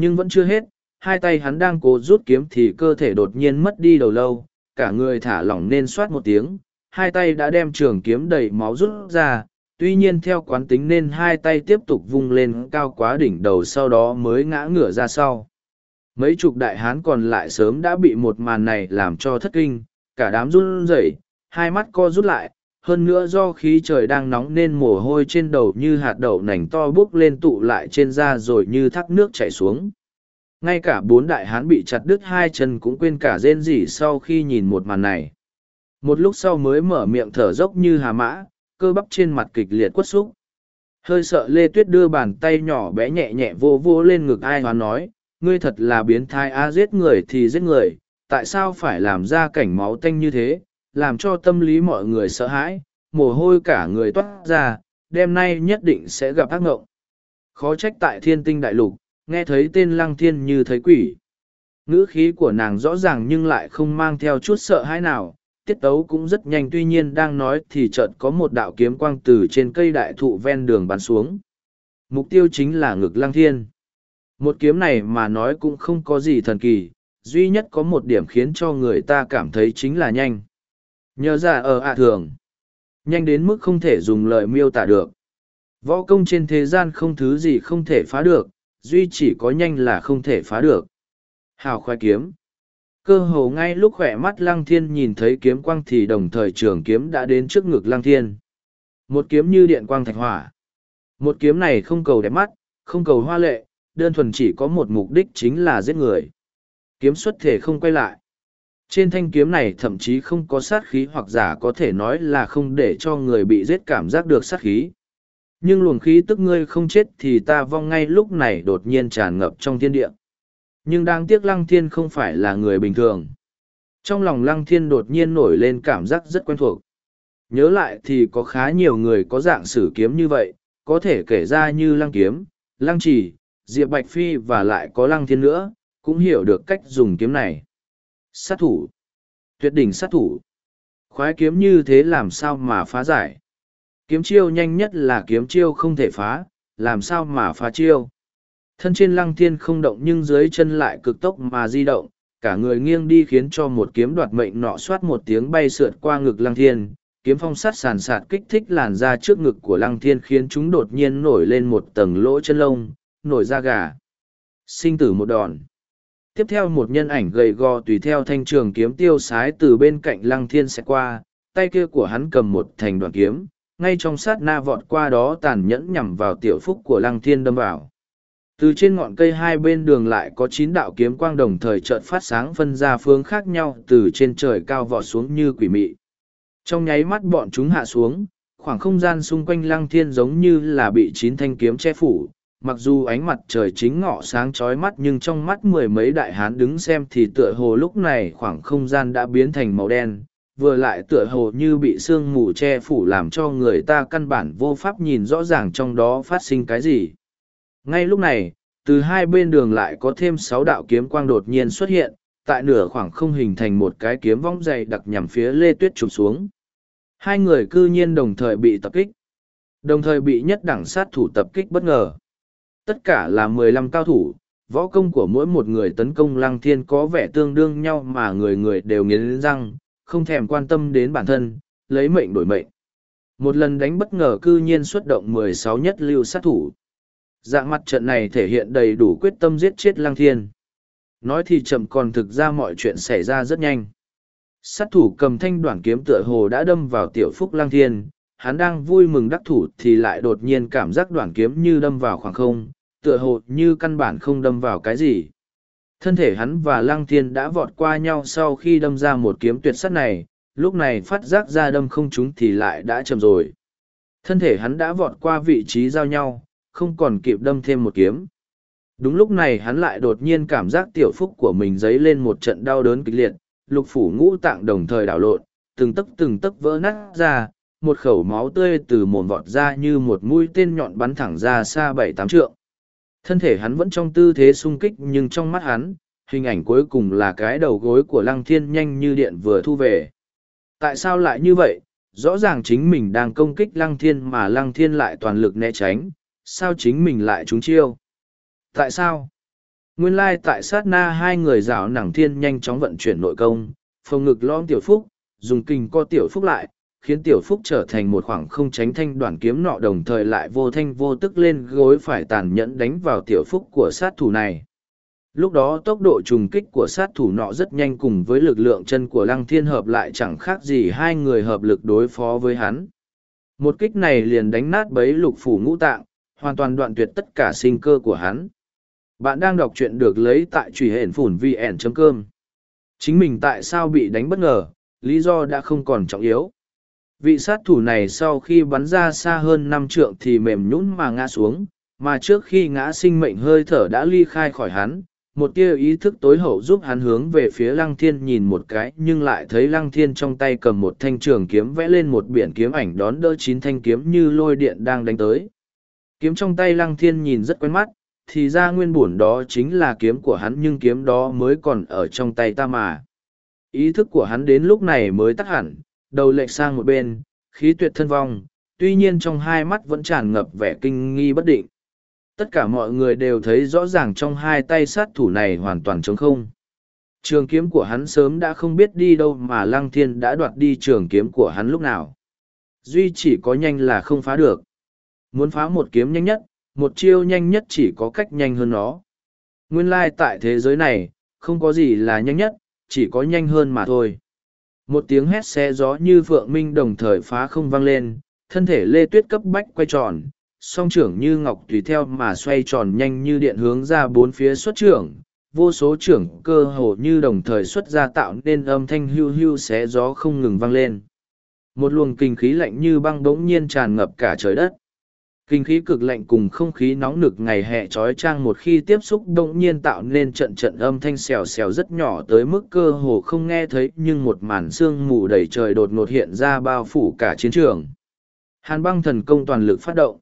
Nhưng vẫn chưa hết, hai tay hắn đang cố rút kiếm thì cơ thể đột nhiên mất đi đầu lâu, cả người thả lỏng nên soát một tiếng, hai tay đã đem trường kiếm đầy máu rút ra, tuy nhiên theo quán tính nên hai tay tiếp tục vung lên cao quá đỉnh đầu sau đó mới ngã ngửa ra sau. Mấy chục đại hán còn lại sớm đã bị một màn này làm cho thất kinh, cả đám run rẩy, hai mắt co rút lại, hơn nữa do khí trời đang nóng nên mồ hôi trên đầu như hạt đậu nành to bốc lên tụ lại trên da rồi như thác nước chảy xuống. Ngay cả bốn đại hán bị chặt đứt hai chân cũng quên cả rên rỉ sau khi nhìn một màn này. Một lúc sau mới mở miệng thở dốc như hà mã, cơ bắp trên mặt kịch liệt quất xúc. Hơi sợ Lê Tuyết đưa bàn tay nhỏ bé nhẹ nhẹ vô vô lên ngực ai hoán nói, ngươi thật là biến thai a giết người thì giết người, tại sao phải làm ra cảnh máu tanh như thế, làm cho tâm lý mọi người sợ hãi, mồ hôi cả người toát ra, đêm nay nhất định sẽ gặp ác ngộng. Khó trách tại thiên tinh đại lục, nghe thấy tên lăng thiên như thấy quỷ. Ngữ khí của nàng rõ ràng nhưng lại không mang theo chút sợ hãi nào, tiết tấu cũng rất nhanh tuy nhiên đang nói thì chợt có một đạo kiếm quang từ trên cây đại thụ ven đường bắn xuống. Mục tiêu chính là ngực lăng thiên. Một kiếm này mà nói cũng không có gì thần kỳ, duy nhất có một điểm khiến cho người ta cảm thấy chính là nhanh. Nhờ ra ở ạ thường. Nhanh đến mức không thể dùng lời miêu tả được. Võ công trên thế gian không thứ gì không thể phá được, duy chỉ có nhanh là không thể phá được. Hào khoai kiếm. Cơ hồ ngay lúc khỏe mắt lăng thiên nhìn thấy kiếm quang thì đồng thời trường kiếm đã đến trước ngực lăng thiên. Một kiếm như điện quang thạch hỏa. Một kiếm này không cầu đẹp mắt, không cầu hoa lệ, đơn thuần chỉ có một mục đích chính là giết người. Kiếm xuất thể không quay lại. Trên thanh kiếm này thậm chí không có sát khí hoặc giả có thể nói là không để cho người bị giết cảm giác được sát khí. Nhưng luồng khí tức ngươi không chết thì ta vong ngay lúc này đột nhiên tràn ngập trong thiên địa. Nhưng đáng tiếc lăng thiên không phải là người bình thường. Trong lòng lăng thiên đột nhiên nổi lên cảm giác rất quen thuộc. Nhớ lại thì có khá nhiều người có dạng sử kiếm như vậy, có thể kể ra như lăng kiếm, lăng trì, diệp bạch phi và lại có lăng thiên nữa, cũng hiểu được cách dùng kiếm này. Sát thủ. Tuyệt đỉnh sát thủ. Khoái kiếm như thế làm sao mà phá giải. Kiếm chiêu nhanh nhất là kiếm chiêu không thể phá, làm sao mà phá chiêu. Thân trên lăng thiên không động nhưng dưới chân lại cực tốc mà di động, cả người nghiêng đi khiến cho một kiếm đoạt mệnh nọ soát một tiếng bay sượt qua ngực lăng thiên. Kiếm phong sắt sàn sạt kích thích làn da trước ngực của lăng thiên khiến chúng đột nhiên nổi lên một tầng lỗ chân lông, nổi da gà. Sinh tử một đòn tiếp theo một nhân ảnh gầy gò tùy theo thanh trường kiếm tiêu sái từ bên cạnh lăng thiên sẽ qua, tay kia của hắn cầm một thành đoạn kiếm, ngay trong sát na vọt qua đó tàn nhẫn nhằm vào tiểu phúc của lăng thiên đâm vào. Từ trên ngọn cây hai bên đường lại có chín đạo kiếm quang đồng thời trợn phát sáng phân ra phương khác nhau từ trên trời cao vọt xuống như quỷ mị. Trong nháy mắt bọn chúng hạ xuống, khoảng không gian xung quanh lăng thiên giống như là bị chín thanh kiếm che phủ mặc dù ánh mặt trời chính ngọ sáng trói mắt nhưng trong mắt mười mấy đại hán đứng xem thì tựa hồ lúc này khoảng không gian đã biến thành màu đen, vừa lại tựa hồ như bị sương mù che phủ làm cho người ta căn bản vô pháp nhìn rõ ràng trong đó phát sinh cái gì. Ngay lúc này, từ hai bên đường lại có thêm sáu đạo kiếm quang đột nhiên xuất hiện, tại nửa khoảng không hình thành một cái kiếm vong dày đặc nhằm phía lê tuyết chụp xuống. Hai người cư nhiên đồng thời bị tập kích. Đồng thời bị nhất đẳng sát thủ tập kích bất ngờ tất cả là mười lăm cao thủ, võ công của mỗi một người tấn công lăng thiên có vẻ tương đương nhau mà người người đều nghiến răng, không thèm quan tâm đến bản thân, lấy mệnh đổi mệnh. Một lần đánh bất ngờ cư nhiên xuất động mười sáu nhất lưu sát thủ. Dạng mặt trận này thể hiện đầy đủ quyết tâm giết chết lăng thiên. Nói thì chậm còn thực ra mọi chuyện xảy ra rất nhanh. Sát thủ cầm thanh đoạn kiếm tựa hồ đã đâm vào tiểu phúc lăng thiên, hắn đang vui mừng đắc thủ thì lại đột nhiên cảm giác đoạn kiếm như đâm vào khoảng không, tựa hồ như căn bản không đâm vào cái gì. Thân thể hắn và lăng thiên đã vọt qua nhau sau khi đâm ra một kiếm tuyệt sắt này, lúc này phát giác ra đâm không trúng thì lại đã chậm rồi. Thân thể hắn đã vọt qua vị trí giao nhau, không còn kịp đâm thêm một kiếm. Đúng lúc này hắn lại đột nhiên cảm giác tiểu phúc của mình dấy lên một trận đau đớn kịch liệt, lục phủ ngũ tạng đồng thời đảo lộn, từng tấc từng tấc vỡ nát ra, một khẩu máu tươi từ mồm vọt ra như một mũi tên nhọn bắn thẳng ra xa bảy tám trượng. Thân thể hắn vẫn trong tư thế sung kích nhưng trong mắt hắn, hình ảnh cuối cùng là cái đầu gối của lăng thiên nhanh như điện vừa thu về. Tại sao lại như vậy? Rõ ràng chính mình đang công kích lăng thiên mà lăng thiên lại toàn lực né tránh, sao chính mình lại trúng chiêu? Tại sao? Nguyên lai tại sát na hai người rào nàng thiên nhanh chóng vận chuyển nội công, phòng ngực lõm tiểu phúc, dùng kinh co tiểu phúc lại, khiến tiểu phúc trở thành một khoảng không tránh thanh đoàn kiếm nọ đồng thời lại vô thanh vô tức lên gối phải tàn nhẫn đánh vào tiểu phúc của sát thủ này. Lúc đó tốc độ trùng kích của sát thủ nọ rất nhanh cùng với lực lượng chân của lăng thiên hợp lại chẳng khác gì hai người hợp lực đối phó với hắn. Một kích này liền đánh nát bấy lục phủ ngũ tạng, hoàn toàn đoạn tuyệt tất cả sinh cơ của hắn. Bạn đang đọc truyện được lấy tại truy hển phủn vn.com. chính mình tại sao bị đánh bất ngờ, lý do đã không còn trọng yếu vị sát thủ này sau khi bắn ra xa hơn năm trượng thì mềm nhũn mà ngã xuống, mà trước khi ngã sinh mệnh hơi thở đã ly khai khỏi hắn, một tia ý thức tối hậu giúp hắn hướng về phía lăng thiên nhìn một cái, nhưng lại thấy lăng thiên trong tay cầm một thanh trường kiếm vẽ lên một biển kiếm ảnh đón đỡ chín thanh kiếm như lôi điện đang đánh tới. Kiếm trong tay lăng thiên nhìn rất quen mắt, thì ra nguyên bổn đó chính là kiếm của hắn, nhưng kiếm đó mới còn ở trong tay ta mà. Ý thức của hắn đến lúc này mới tắt hẳn đầu lệch sang một bên, khí tuyệt thân vong, tuy nhiên trong hai mắt vẫn tràn ngập vẻ kinh nghi bất định. Tất cả mọi người đều thấy rõ ràng trong hai tay sát thủ này hoàn toàn trống không. Trường kiếm của hắn sớm đã không biết đi đâu mà Lăng Thiên đã đoạt đi trường kiếm của hắn lúc nào. Duy chỉ có nhanh là không phá được. Muốn phá một kiếm nhanh nhất, một chiêu nhanh nhất chỉ có cách nhanh hơn nó. Nguyên lai tại thế giới này, không có gì là nhanh nhất, chỉ có nhanh hơn mà thôi. Một tiếng hét xe gió như phượng minh đồng thời phá không vang lên, thân thể lê tuyết cấp bách quay tròn, song trưởng như ngọc tùy theo mà xoay tròn nhanh như điện hướng ra bốn phía xuất trưởng, vô số trưởng cơ hồ như đồng thời xuất ra tạo nên âm thanh hưu hưu xé gió không ngừng vang lên. Một luồng kinh khí lạnh như băng bỗng nhiên tràn ngập cả trời đất. Kinh khí cực lạnh cùng không khí nóng nực ngày hè trói trang một khi tiếp xúc đông nhiên tạo nên trận trận âm thanh xèo xèo rất nhỏ tới mức cơ hồ không nghe thấy nhưng một màn sương mù đầy trời đột ngột hiện ra bao phủ cả chiến trường. Hàn băng thần công toàn lực phát động.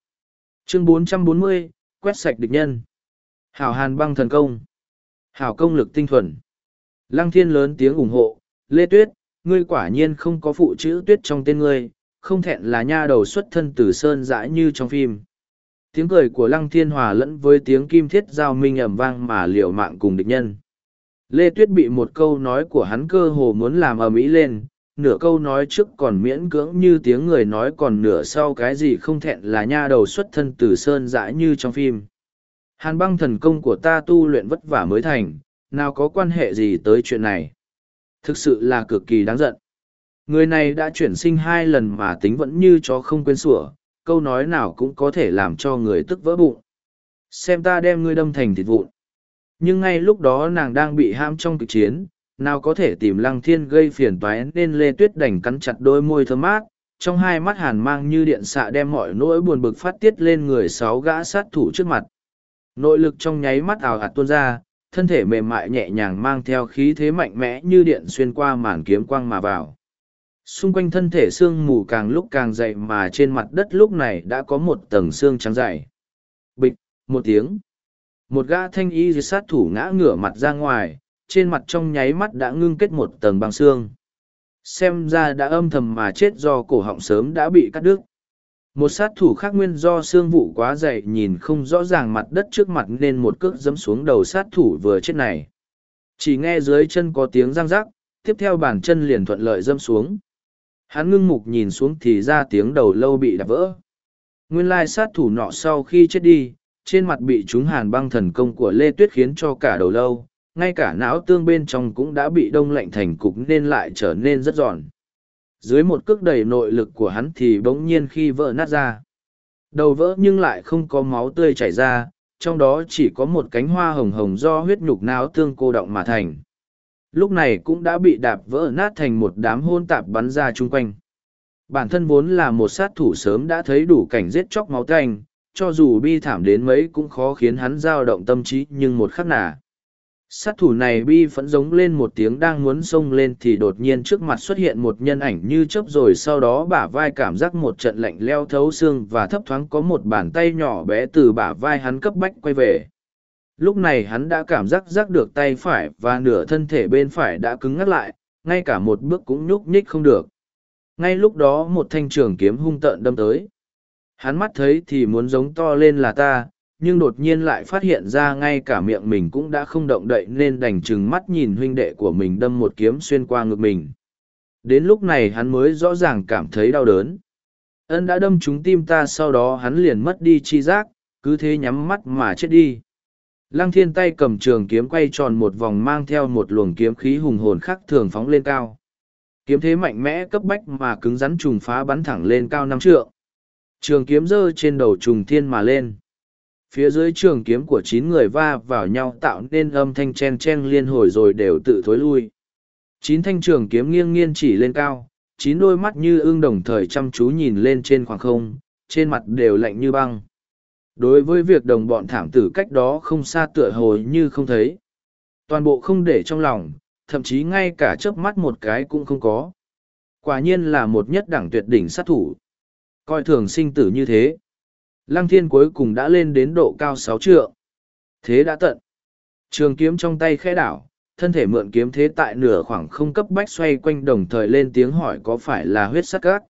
Chương 440, quét sạch địch nhân. Hảo hàn băng thần công. Hảo công lực tinh thuần. Lăng thiên lớn tiếng ủng hộ, Lê Tuyết, ngươi quả nhiên không có phụ chữ tuyết trong tên ngươi, không thẹn là nha đầu xuất thân từ sơn dãi như trong phim. Tiếng cười của lăng thiên hòa lẫn với tiếng kim thiết giao minh ẩm vang mà liều mạng cùng địch nhân. Lê Tuyết bị một câu nói của hắn cơ hồ muốn làm ầm ĩ lên, nửa câu nói trước còn miễn cưỡng như tiếng người nói còn nửa sau cái gì không thẹn là nha đầu xuất thân từ sơn dãi như trong phim. Hàn băng thần công của ta tu luyện vất vả mới thành, nào có quan hệ gì tới chuyện này. Thực sự là cực kỳ đáng giận. Người này đã chuyển sinh hai lần mà tính vẫn như chó không quên sủa, câu nói nào cũng có thể làm cho người tức vỡ bụng. Xem ta đem ngươi đâm thành thịt vụn. Nhưng ngay lúc đó nàng đang bị ham trong kịch chiến, nào có thể tìm lăng thiên gây phiền toái nên lê tuyết đành cắn chặt đôi môi thơm mát, trong hai mắt hàn mang như điện xạ đem mọi nỗi buồn bực phát tiết lên người sáu gã sát thủ trước mặt. Nội lực trong nháy mắt ảo hạt tuôn ra, thân thể mềm mại nhẹ nhàng mang theo khí thế mạnh mẽ như điện xuyên qua màn kiếm quang mà vào. Xung quanh thân thể xương mù càng lúc càng dày mà trên mặt đất lúc này đã có một tầng xương trắng dày. Bịch, một tiếng. Một gã thanh y sát thủ ngã ngửa mặt ra ngoài, trên mặt trong nháy mắt đã ngưng kết một tầng băng xương. Xem ra đã âm thầm mà chết do cổ họng sớm đã bị cắt đứt một sát thủ khác nguyên do xương vụ quá dày nhìn không rõ ràng mặt đất trước mặt nên một cước dẫm xuống đầu sát thủ vừa chết này chỉ nghe dưới chân có tiếng răng rắc tiếp theo bàn chân liền thuận lợi dâm xuống hắn ngưng mục nhìn xuống thì ra tiếng đầu lâu bị đập vỡ. Nguyên lai sát thủ nọ sau khi chết đi, trên mặt bị trúng hàn băng thần công của lê tuyết khiến cho cả đầu lâu, ngay cả não tương bên trong cũng đã bị đông lạnh thành cục nên lại trở nên rất giòn. Dưới một cước đầy nội lực của hắn thì bỗng nhiên khi vỡ nát ra. Đầu vỡ nhưng lại không có máu tươi chảy ra, trong đó chỉ có một cánh hoa hồng hồng do huyết nhục não tương cô động mà thành lúc này cũng đã bị đạp vỡ nát thành một đám hôn tạp bắn ra chung quanh. Bản thân vốn là một sát thủ sớm đã thấy đủ cảnh giết chóc máu tanh cho dù bi thảm đến mấy cũng khó khiến hắn dao động tâm trí nhưng một khắc nà, sát thủ này bi phẫn giống lên một tiếng đang muốn xông lên thì đột nhiên trước mặt xuất hiện một nhân ảnh như chớp rồi sau đó bả vai cảm giác một trận lạnh leo thấu xương và thấp thoáng có một bàn tay nhỏ bé từ bả vai hắn cấp bách quay về lúc này hắn đã cảm giác rắc được tay phải và nửa thân thể bên phải đã cứng ngắt lại ngay cả một bước cũng nhúc nhích không được ngay lúc đó một thanh trường kiếm hung tợn đâm tới hắn mắt thấy thì muốn giống to lên là ta nhưng đột nhiên lại phát hiện ra ngay cả miệng mình cũng đã không động đậy nên đành chừng mắt nhìn huynh đệ của mình đâm một kiếm xuyên qua ngực mình. Đến lúc này hắn mới rõ ràng cảm thấy đau đớn. Ân đã đâm trúng tim ta sau đó hắn liền mất đi chi giác, cứ thế nhắm mắt mà chết đi. Lăng thiên tay cầm trường kiếm quay tròn một vòng mang theo một luồng kiếm khí hùng hồn khác thường phóng lên cao. Kiếm thế mạnh mẽ cấp bách mà cứng rắn trùng phá bắn thẳng lên cao năm trượng. Trường kiếm giơ trên đầu trùng thiên mà lên phía dưới trường kiếm của chín người va vào nhau tạo nên âm thanh chen chen liên hồi rồi đều tự thối lui chín thanh trường kiếm nghiêng nghiêng chỉ lên cao, chín đôi mắt như ương đồng thời chăm chú nhìn lên trên khoảng không, trên mặt đều lạnh như băng đối với việc đồng bọn thảm tử cách đó không xa tựa hồi như không thấy toàn bộ không để trong lòng thậm chí ngay cả chớp mắt một cái cũng không có quả nhiên là một nhất đẳng tuyệt đỉnh sát thủ coi thường sinh tử như thế Lăng thiên cuối cùng đã lên đến độ cao sáu trượng. Thế đã tận. Trường kiếm trong tay khẽ đảo, thân thể mượn kiếm thế tại nửa khoảng không cấp bách xoay quanh đồng thời lên tiếng hỏi có phải là huyết sắc cát.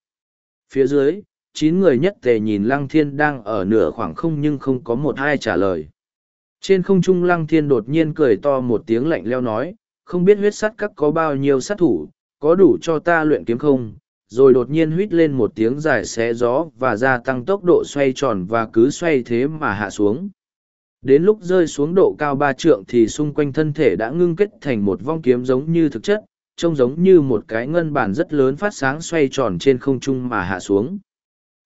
Phía dưới, chín người nhất tề nhìn lăng thiên đang ở nửa khoảng không nhưng không có một ai trả lời. Trên không trung lăng thiên đột nhiên cười to một tiếng lạnh leo nói, không biết huyết sắt các có bao nhiêu sát thủ, có đủ cho ta luyện kiếm không, rồi đột nhiên huýt lên một tiếng dài xé gió và gia tăng tốc độ xoay tròn và cứ xoay thế mà hạ xuống Đến lúc rơi xuống độ cao ba trượng thì xung quanh thân thể đã ngưng kết thành một vong kiếm giống như thực chất, trông giống như một cái ngân bản rất lớn phát sáng xoay tròn trên không trung mà hạ xuống.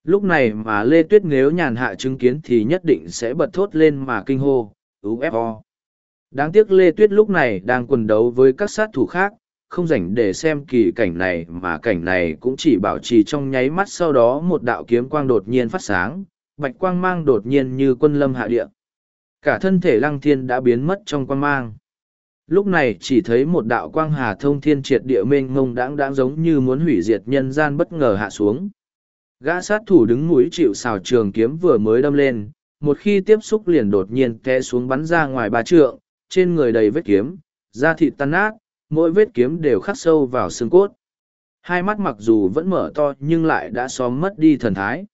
Lúc này mà Lê Tuyết nếu nhàn hạ chứng kiến thì nhất định sẽ bật thốt lên mà kinh hô, UFO. Đáng tiếc Lê Tuyết lúc này đang quần đấu với các sát thủ khác, không rảnh để xem kỳ cảnh này mà cảnh này cũng chỉ bảo trì trong nháy mắt sau đó một đạo kiếm quang đột nhiên phát sáng, bạch quang mang đột nhiên như quân lâm hạ địa. Cả thân thể lăng thiên đã biến mất trong quang mang. Lúc này chỉ thấy một đạo quang hà thông thiên triệt địa mênh mông đãng đãng giống như muốn hủy diệt nhân gian bất ngờ hạ xuống. Gã sát thủ đứng mũi chịu xào trường kiếm vừa mới đâm lên, một khi tiếp xúc liền đột nhiên té xuống bắn ra ngoài ba trượng, trên người đầy vết kiếm, da thịt tan nát, mỗi vết kiếm đều khắc sâu vào xương cốt. Hai mắt mặc dù vẫn mở to nhưng lại đã xóm mất đi thần thái.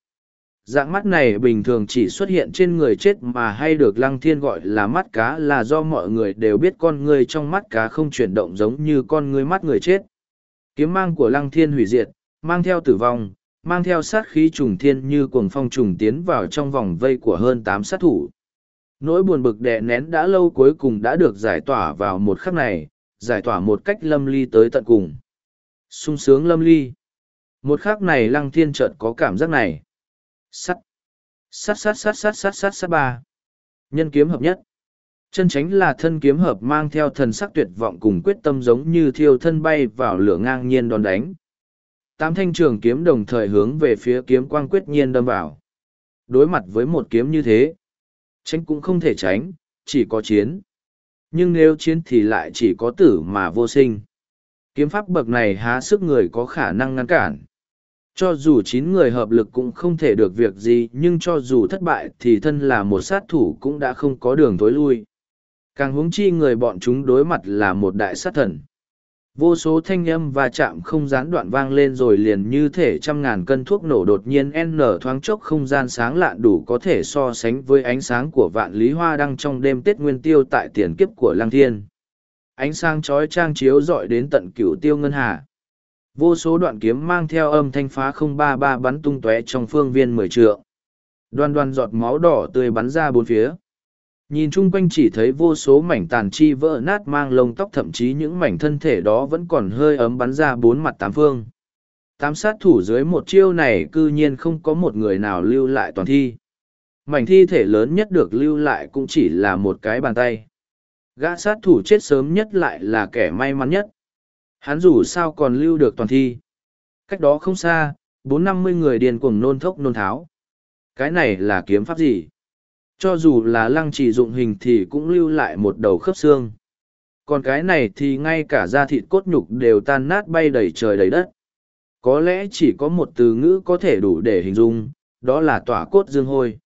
Dạng mắt này bình thường chỉ xuất hiện trên người chết mà hay được lăng thiên gọi là mắt cá là do mọi người đều biết con người trong mắt cá không chuyển động giống như con người mắt người chết. Kiếm mang của lăng thiên hủy diệt, mang theo tử vong, mang theo sát khí trùng thiên như cuồng phong trùng tiến vào trong vòng vây của hơn tám sát thủ. Nỗi buồn bực đè nén đã lâu cuối cùng đã được giải tỏa vào một khắc này, giải tỏa một cách lâm ly tới tận cùng. sung sướng lâm ly. Một khắc này lăng thiên chợt có cảm giác này. Sắt. Sắt sắt sắt sắt sắt sắt sắt ba. Nhân kiếm hợp nhất. Chân tránh là thân kiếm hợp mang theo thần sắc tuyệt vọng cùng quyết tâm giống như thiêu thân bay vào lửa ngang nhiên đòn đánh. Tám thanh trường kiếm đồng thời hướng về phía kiếm quang quyết nhiên đâm vào. Đối mặt với một kiếm như thế, tránh cũng không thể tránh, chỉ có chiến. Nhưng nếu chiến thì lại chỉ có tử mà vô sinh. Kiếm pháp bậc này há sức người có khả năng ngăn cản cho dù chín người hợp lực cũng không thể được việc gì nhưng cho dù thất bại thì thân là một sát thủ cũng đã không có đường tối lui càng huống chi người bọn chúng đối mặt là một đại sát thần vô số thanh âm và chạm không gián đoạn vang lên rồi liền như thể trăm ngàn cân thuốc nổ đột nhiên n thoáng chốc không gian sáng lạn đủ có thể so sánh với ánh sáng của vạn lý hoa đăng trong đêm tết nguyên tiêu tại tiền kiếp của lang thiên ánh sáng chói trang chiếu dọi đến tận cửu tiêu ngân hà Vô số đoạn kiếm mang theo âm thanh phá không ba ba bắn tung tóe trong phương viên mười trượng. Đoan đoan giọt máu đỏ tươi bắn ra bốn phía. Nhìn chung quanh chỉ thấy vô số mảnh tàn chi vỡ nát mang lông tóc thậm chí những mảnh thân thể đó vẫn còn hơi ấm bắn ra bốn mặt tám phương. Tám sát thủ dưới một chiêu này cư nhiên không có một người nào lưu lại toàn thi. Mảnh thi thể lớn nhất được lưu lại cũng chỉ là một cái bàn tay. Gã sát thủ chết sớm nhất lại là kẻ may mắn nhất, Hắn dù sao còn lưu được toàn thi. Cách đó không xa, bốn năm mươi người điên cuồng nôn thốc nôn tháo. Cái này là kiếm pháp gì? Cho dù là lăng trì dụng hình thì cũng lưu lại một đầu khớp xương. Còn cái này thì ngay cả da thịt cốt nhục đều tan nát bay đầy trời đầy đất. Có lẽ chỉ có một từ ngữ có thể đủ để hình dung, đó là tỏa cốt dương hôi.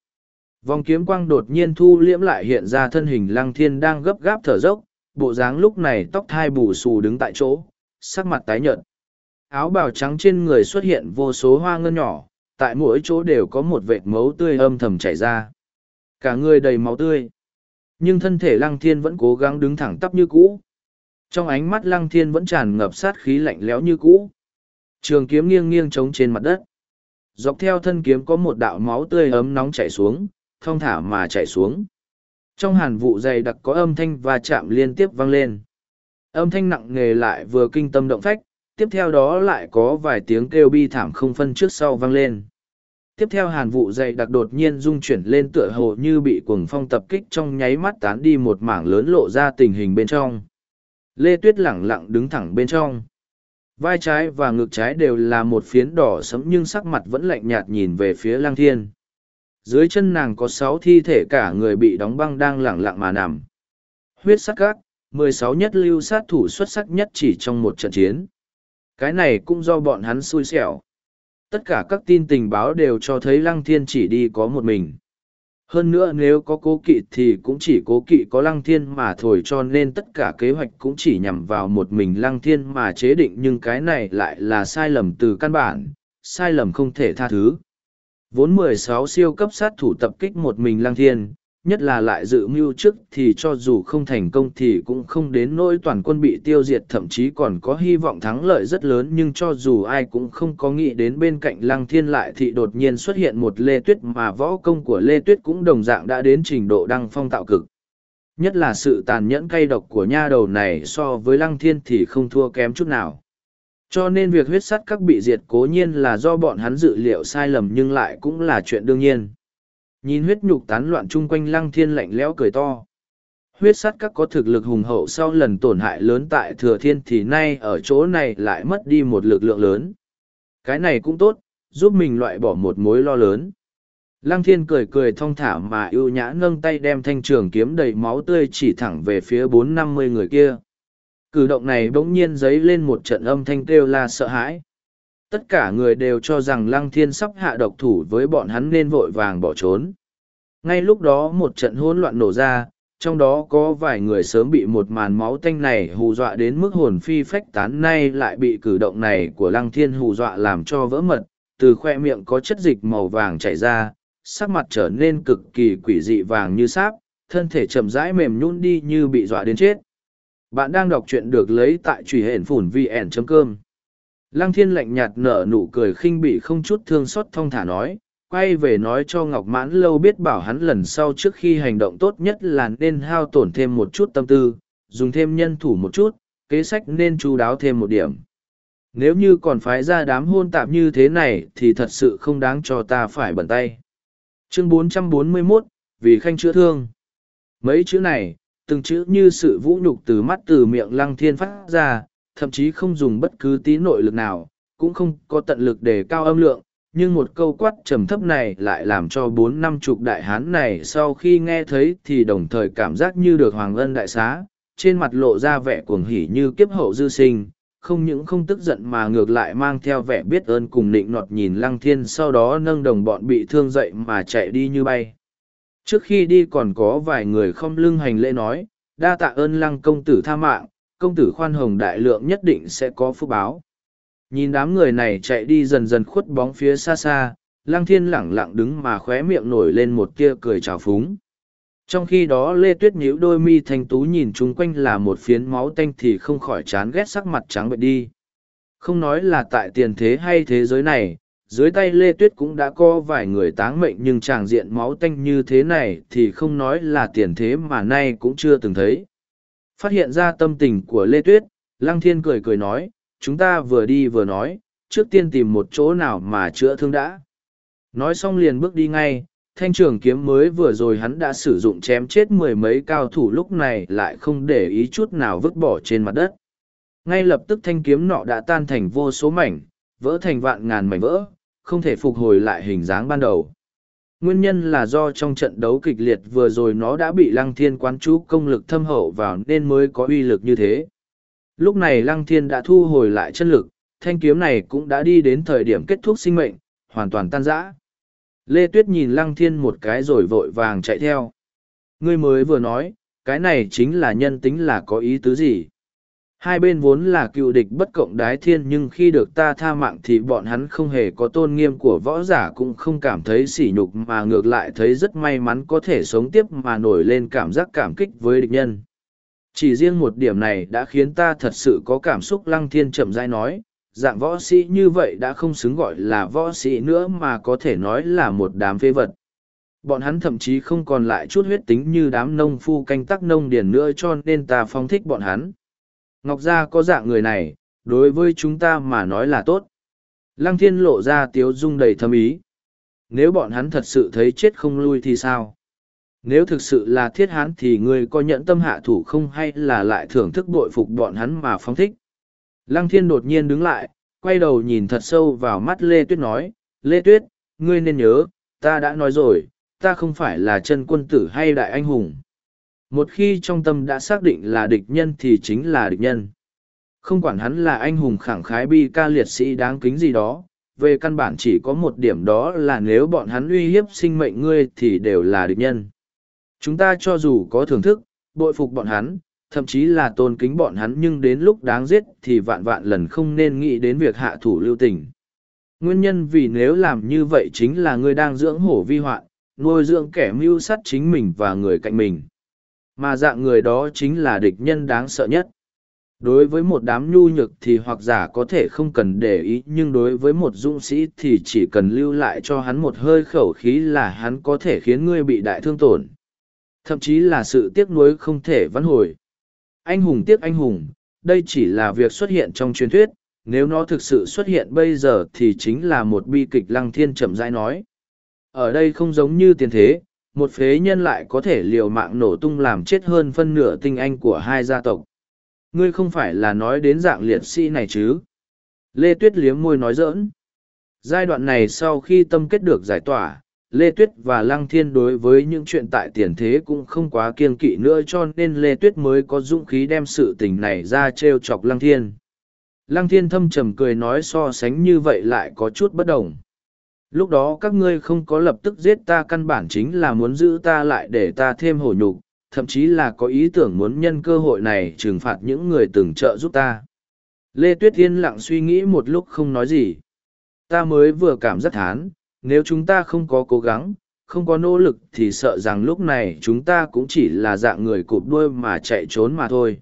Vòng kiếm quang đột nhiên thu liễm lại hiện ra thân hình lăng thiên đang gấp gáp thở dốc, bộ dáng lúc này tóc thai bù xù đứng tại chỗ, sắc mặt tái nhợt. Áo bào trắng trên người xuất hiện vô số hoa ngân nhỏ, tại mỗi chỗ đều có một vệt máu tươi âm thầm chảy ra. Cả người đầy máu tươi. Nhưng thân thể lăng thiên vẫn cố gắng đứng thẳng tắp như cũ. Trong ánh mắt lăng thiên vẫn tràn ngập sát khí lạnh lẽo như cũ. Trường kiếm nghiêng nghiêng trống trên mặt đất. Dọc theo thân kiếm có một đạo máu tươi ấm nóng chảy xuống, thong thả mà chảy xuống. Trong hàn vụ dày đặc có âm thanh và chạm liên tiếp vang lên. Âm thanh nặng nề lại vừa kinh tâm động phách, tiếp theo đó lại có vài tiếng kêu bi thảm không phân trước sau vang lên. Tiếp theo hàn vụ dày đặc đột nhiên rung chuyển lên tựa hồ như bị cuồng phong tập kích trong nháy mắt tán đi một mảng lớn lộ ra tình hình bên trong. Lê Tuyết lẳng lặng đứng thẳng bên trong. Vai trái và ngực trái đều là một phiến đỏ sẫm nhưng sắc mặt vẫn lạnh nhạt nhìn về phía lang thiên. Dưới chân nàng có sáu thi thể cả người bị đóng băng đang lẳng lặng mà nằm. Huyết sắc gác, 16 nhất lưu sát thủ xuất sắc nhất chỉ trong một trận chiến. Cái này cũng do bọn hắn xui xẻo. Tất cả các tin tình báo đều cho thấy Lăng Thiên chỉ đi có một mình. Hơn nữa nếu có cố kỵ thì cũng chỉ cố kỵ có Lăng Thiên mà thôi cho nên tất cả kế hoạch cũng chỉ nhằm vào một mình Lăng Thiên mà chế định nhưng cái này lại là sai lầm từ căn bản, sai lầm không thể tha thứ. Vốn 16 siêu cấp sát thủ tập kích một mình Lăng Thiên, nhất là lại dự mưu trước thì cho dù không thành công thì cũng không đến nỗi toàn quân bị tiêu diệt, thậm chí còn có hy vọng thắng lợi rất lớn, nhưng cho dù ai cũng không có nghĩ đến bên cạnh lăng thiên lại thì đột nhiên xuất hiện một lê tuyết mà võ công của lê tuyết cũng đồng dạng đã đến trình độ đăng phong tạo cực. Nhất là sự tàn nhẫn cay độc của nha đầu này so với lăng thiên thì không thua kém chút nào. Cho nên việc huyết sắt các bị diệt cố nhiên là do bọn hắn dự liệu sai lầm nhưng lại cũng là chuyện đương nhiên nhìn huyết nhục tán loạn chung quanh lăng thiên lạnh lẽo cười to. Huyết sắt các có thực lực hùng hậu sau lần tổn hại lớn tại thừa thiên thì nay ở chỗ này lại mất đi một lực lượng lớn. Cái này cũng tốt, giúp mình loại bỏ một mối lo lớn. Lăng thiên cười cười thong thả mà ưu nhã nâng tay đem thanh trường kiếm đầy máu tươi chỉ thẳng về phía bốn năm mươi người kia. Cử động này bỗng nhiên dấy lên một trận âm thanh kêu la sợ hãi tất cả người đều cho rằng lăng thiên sắp hạ độc thủ với bọn hắn nên vội vàng bỏ trốn. Ngay lúc đó một trận hỗn loạn nổ ra, trong đó có vài người sớm bị một màn máu tanh này hù dọa đến mức hồn phi phách tán, nay lại bị cử động này của lăng thiên hù dọa làm cho vỡ mật, từ khoe miệng có chất dịch màu vàng chảy ra, sắc mặt trở nên cực kỳ quỷ dị vàng như sáp, thân thể chậm rãi mềm nhún đi như bị dọa đến chết. Bạn đang đọc truyện được lấy tại truy hển phủn vn com lăng thiên lạnh nhạt nở nụ cười khinh bị không chút thương xót thong thả nói quay về nói cho ngọc mãn lâu biết bảo hắn lần sau trước khi hành động tốt nhất là nên hao tổn thêm một chút tâm tư dùng thêm nhân thủ một chút kế sách nên chú đáo thêm một điểm. Nếu như còn phái ra đám hôn tạp như thế này thì thật sự không đáng cho ta phải bẩn tay. Chương 441, vì khanh chữa thương. Mấy chữ này từng chữ như sự vũ nhục từ mắt từ miệng lăng thiên phát ra thậm chí không dùng bất cứ tí nội lực nào, cũng không có tận lực để cao âm lượng, nhưng một câu quát trầm thấp này lại làm cho bốn năm chục đại hán này sau khi nghe thấy thì đồng thời cảm giác như được hoàng ân đại xá, trên mặt lộ ra vẻ cuồng hỉ như kiếp hậu dư sinh, không những không tức giận mà ngược lại mang theo vẻ biết ơn cùng nịnh nọt nhìn lăng thiên sau đó nâng đồng bọn bị thương dậy mà chạy đi như bay. Trước khi đi còn có vài người không lưng hành lễ nói, đa tạ ơn lăng công tử tha mạng công tử khoan hồng đại lượng nhất định sẽ có phúc báo. Nhìn đám người này chạy đi dần dần khuất bóng phía xa xa, lăng thiên lẳng lặng đứng mà khóe miệng nổi lên một tia cười trào phúng. Trong khi đó lê tuyết nhíu đôi mi thanh tú nhìn chung quanh là một phiến máu tanh thì không khỏi chán ghét sắc mặt trắng bệnh đi. Không nói là tại tiền thế hay thế giới này, dưới tay lê tuyết cũng đã có vài người táng mệnh nhưng tràng diện máu tanh như thế này thì không nói là tiền thế mà nay cũng chưa từng thấy phát hiện ra tâm tình của lê tuyết, lăng thiên cười cười nói, chúng ta vừa đi vừa nói, trước tiên tìm một chỗ nào mà chữa thương đã. Nói xong liền bước đi ngay, thanh trường kiếm mới vừa rồi hắn đã sử dụng chém chết mười mấy cao thủ lúc này lại không để ý chút nào vứt bỏ trên mặt đất. Ngay lập tức thanh kiếm nọ đã tan thành vô số mảnh, vỡ thành vạn ngàn mảnh vỡ, không thể phục hồi lại hình dáng ban đầu nguyên nhân là do trong trận đấu kịch liệt vừa rồi nó đã bị lăng thiên quán chú công lực thâm hậu vào nên mới có uy lực như thế. Lúc này lăng thiên đã thu hồi lại chân lực, thanh kiếm này cũng đã đi đến thời điểm kết thúc sinh mệnh, hoàn toàn tan rã. Lê tuyết nhìn lăng thiên một cái rồi vội vàng chạy theo. Ngươi mới vừa nói, cái này chính là nhân tính là có ý tứ gì? Hai bên vốn là cựu địch bất cộng đái thiên nhưng khi được ta tha mạng thì bọn hắn không hề có tôn nghiêm của võ giả cũng không cảm thấy sỉ nhục mà ngược lại thấy rất may mắn có thể sống tiếp mà nổi lên cảm giác cảm kích với địch nhân. Chỉ riêng một điểm này đã khiến ta thật sự có cảm xúc lăng thiên chậm rãi nói, dạng võ sĩ như vậy đã không xứng gọi là võ sĩ nữa mà có thể nói là một đám phế vật. Bọn hắn thậm chí không còn lại chút huyết tính như đám nông phu canh tắc nông điền nữa cho nên ta phong thích bọn hắn Ngọc Gia có dạng người này, đối với chúng ta mà nói là tốt. Lăng thiên lộ ra tiếu dung đầy thâm ý. Nếu bọn hắn thật sự thấy chết không lui thì sao? Nếu thực sự là thiết hán thì ngươi có nhận tâm hạ thủ không hay là lại thưởng thức bội phục bọn hắn mà phóng thích? Lăng thiên đột nhiên đứng lại, quay đầu nhìn thật sâu vào mắt Lê Tuyết nói, Lê Tuyết, ngươi nên nhớ, ta đã nói rồi, ta không phải là chân quân tử hay đại anh hùng một khi trong tâm đã xác định là địch nhân thì chính là địch nhân. Không quản hắn là anh hùng khẳng khái bi ca liệt sĩ đáng kính gì đó, về căn bản chỉ có một điểm đó là nếu bọn hắn uy hiếp sinh mệnh ngươi thì đều là địch nhân. Chúng ta cho dù có thưởng thức, bội phục bọn hắn, thậm chí là tôn kính bọn hắn nhưng đến lúc đáng giết thì vạn vạn lần không nên nghĩ đến việc hạ thủ lưu tình. Nguyên nhân vì nếu làm như vậy chính là ngươi đang dưỡng hổ vi hoạn, nuôi dưỡng kẻ mưu sát chính mình và người cạnh mình. Mà dạng người đó chính là địch nhân đáng sợ nhất. Đối với một đám nhu nhược thì hoặc giả có thể không cần để ý nhưng đối với một dũng sĩ thì chỉ cần lưu lại cho hắn một hơi khẩu khí là hắn có thể khiến ngươi bị đại thương tổn. Thậm chí là sự tiếc nuối không thể vãn hồi. Anh hùng tiếc anh hùng, đây chỉ là việc xuất hiện trong truyền thuyết, nếu nó thực sự xuất hiện bây giờ thì chính là một bi kịch lăng thiên chậm rãi nói. Ở đây không giống như tiền thế, một phế nhân lại có thể liều mạng nổ tung làm chết hơn phân nửa tinh anh của hai gia tộc. Ngươi không phải là nói đến dạng liệt sĩ này chứ? Lê Tuyết liếm môi nói giỡn. Giai đoạn này sau khi tâm kết được giải tỏa, Lê Tuyết và Lăng Thiên đối với những chuyện tại tiền thế cũng không quá kiêng kỵ nữa cho nên Lê Tuyết mới có dũng khí đem sự tình này ra trêu chọc Lăng Thiên. Lăng Thiên thâm trầm cười nói so sánh như vậy lại có chút bất đồng. Lúc đó các ngươi không có lập tức giết ta căn bản chính là muốn giữ ta lại để ta thêm hổ nhục, thậm chí là có ý tưởng muốn nhân cơ hội này trừng phạt những người từng trợ giúp ta. Lê Tuyết Yên lặng suy nghĩ một lúc không nói gì. Ta mới vừa cảm giác thán, nếu chúng ta không có cố gắng, không có nỗ lực thì sợ rằng lúc này chúng ta cũng chỉ là dạng người cụp đuôi mà chạy trốn mà thôi.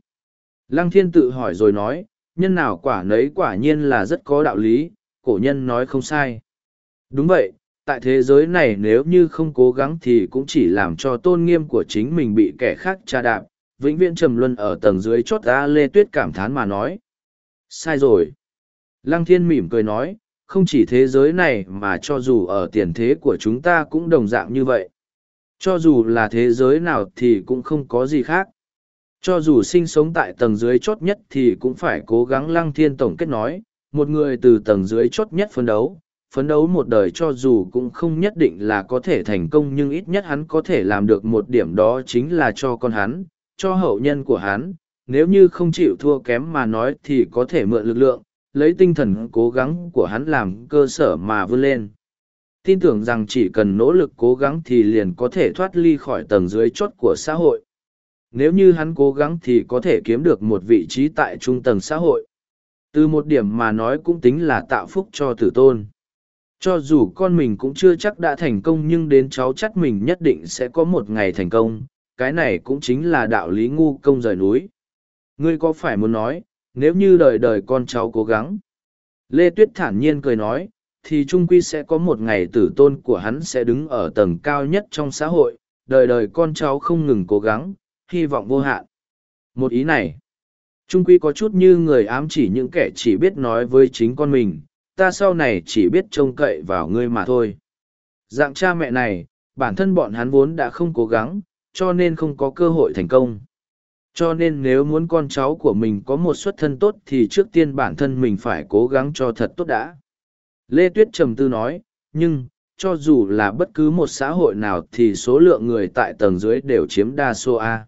Lăng thiên tự hỏi rồi nói, nhân nào quả nấy quả nhiên là rất có đạo lý, cổ nhân nói không sai. Đúng vậy, tại thế giới này nếu như không cố gắng thì cũng chỉ làm cho tôn nghiêm của chính mình bị kẻ khác tra đạp, vĩnh viễn trầm luân ở tầng dưới chót A lê tuyết cảm thán mà nói. Sai rồi. Lăng thiên mỉm cười nói, không chỉ thế giới này mà cho dù ở tiền thế của chúng ta cũng đồng dạng như vậy. Cho dù là thế giới nào thì cũng không có gì khác. Cho dù sinh sống tại tầng dưới chốt nhất thì cũng phải cố gắng lăng thiên tổng kết nói, một người từ tầng dưới chốt nhất phấn đấu, phấn đấu một đời cho dù cũng không nhất định là có thể thành công nhưng ít nhất hắn có thể làm được một điểm đó chính là cho con hắn, cho hậu nhân của hắn, nếu như không chịu thua kém mà nói thì có thể mượn lực lượng, lấy tinh thần cố gắng của hắn làm cơ sở mà vươn lên. Tin tưởng rằng chỉ cần nỗ lực cố gắng thì liền có thể thoát ly khỏi tầng dưới chốt của xã hội. Nếu như hắn cố gắng thì có thể kiếm được một vị trí tại trung tầng xã hội. Từ một điểm mà nói cũng tính là tạo phúc cho tử tôn. Cho dù con mình cũng chưa chắc đã thành công nhưng đến cháu chắc mình nhất định sẽ có một ngày thành công, cái này cũng chính là đạo lý ngu công rời núi. Ngươi có phải muốn nói, nếu như đời đời con cháu cố gắng. Lê Tuyết thản nhiên cười nói, thì trung quy sẽ có một ngày tử tôn của hắn sẽ đứng ở tầng cao nhất trong xã hội, đời đời con cháu không ngừng cố gắng, hy vọng vô hạn. Một ý này, trung quy có chút như người ám chỉ những kẻ chỉ biết nói với chính con mình, ta sau này chỉ biết trông cậy vào ngươi mà thôi. Dạng cha mẹ này, bản thân bọn hắn vốn đã không cố gắng, cho nên không có cơ hội thành công. Cho nên nếu muốn con cháu của mình có một xuất thân tốt thì trước tiên bản thân mình phải cố gắng cho thật tốt đã. Lê Tuyết trầm tư nói, nhưng, cho dù là bất cứ một xã hội nào thì số lượng người tại tầng dưới đều chiếm đa số A.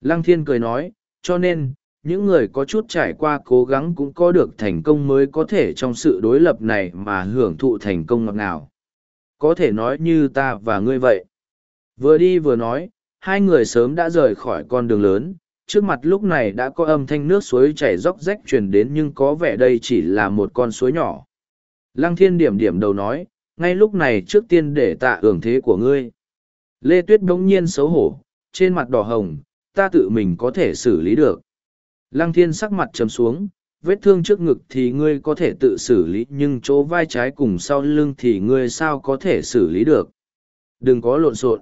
Lăng Thiên cười nói, cho nên, những người có chút trải qua cố gắng cũng có được thành công mới có thể trong sự đối lập này mà hưởng thụ thành công ngọt ngào. Có thể nói như ta và ngươi vậy. Vừa đi vừa nói, hai người sớm đã rời khỏi con đường lớn, trước mặt lúc này đã có âm thanh nước suối chảy róc rách truyền đến nhưng có vẻ đây chỉ là một con suối nhỏ. Lăng thiên điểm điểm đầu nói, ngay lúc này trước tiên để tạ hưởng thế của ngươi. Lê Tuyết bỗng nhiên xấu hổ, trên mặt đỏ hồng, ta tự mình có thể xử lý được. Lăng thiên sắc mặt trầm xuống, vết thương trước ngực thì ngươi có thể tự xử lý nhưng chỗ vai trái cùng sau lưng thì ngươi sao có thể xử lý được. Đừng có lộn xộn.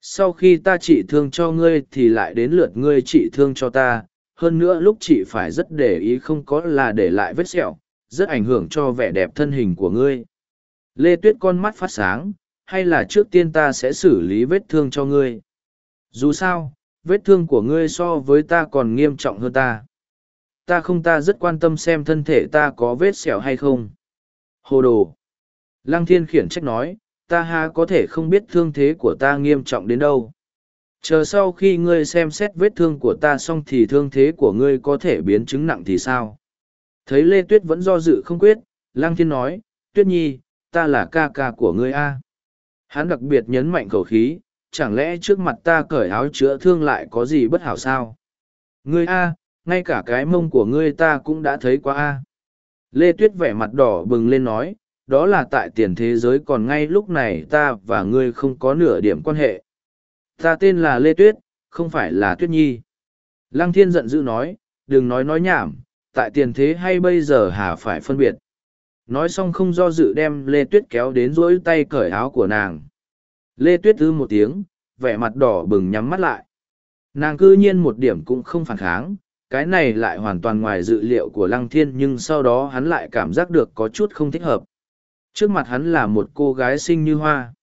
Sau khi ta trị thương cho ngươi thì lại đến lượt ngươi trị thương cho ta. Hơn nữa lúc chị phải rất để ý không có là để lại vết sẹo rất ảnh hưởng cho vẻ đẹp thân hình của ngươi. Lê tuyết con mắt phát sáng hay là trước tiên ta sẽ xử lý vết thương cho ngươi? Dù sao vết thương của ngươi so với ta còn nghiêm trọng hơn ta ta không ta rất quan tâm xem thân thể ta có vết sẹo hay không hồ đồ lăng thiên khiển trách nói ta ha có thể không biết thương thế của ta nghiêm trọng đến đâu. Chờ sau khi ngươi xem xét vết thương của ta xong thì thương thế của ngươi có thể biến chứng nặng thì sao? Thấy Lê Tuyết vẫn do dự không quyết, Lăng Thiên nói, Tuyết Nhi, ta là ca ca của ngươi a. Hắn đặc biệt nhấn mạnh khẩu khí, chẳng lẽ trước mặt ta cởi áo chữa thương lại có gì bất hảo sao? Ngươi a, ngay cả cái mông của ngươi ta cũng đã thấy qua a. Lê Tuyết vẻ mặt đỏ bừng lên nói, đó là tại tiền thế giới còn ngay lúc này ta và ngươi không có nửa điểm quan hệ. Ta tên là Lê Tuyết, không phải là Tuyết Nhi. Lăng thiên giận dữ nói, đừng nói nói nhảm, tại tiền thế hay bây giờ hà phải phân biệt. Nói xong không do dự đem Lê Tuyết kéo đến rỗi tay cởi áo của nàng. Lê Tuyết ư một tiếng, vẻ mặt đỏ bừng nhắm mắt lại. Nàng cư nhiên một điểm cũng không phản kháng, cái này lại hoàn toàn ngoài dự liệu của Lăng Thiên nhưng sau đó hắn lại cảm giác được có chút không thích hợp. Trước mặt hắn là một cô gái xinh như hoa.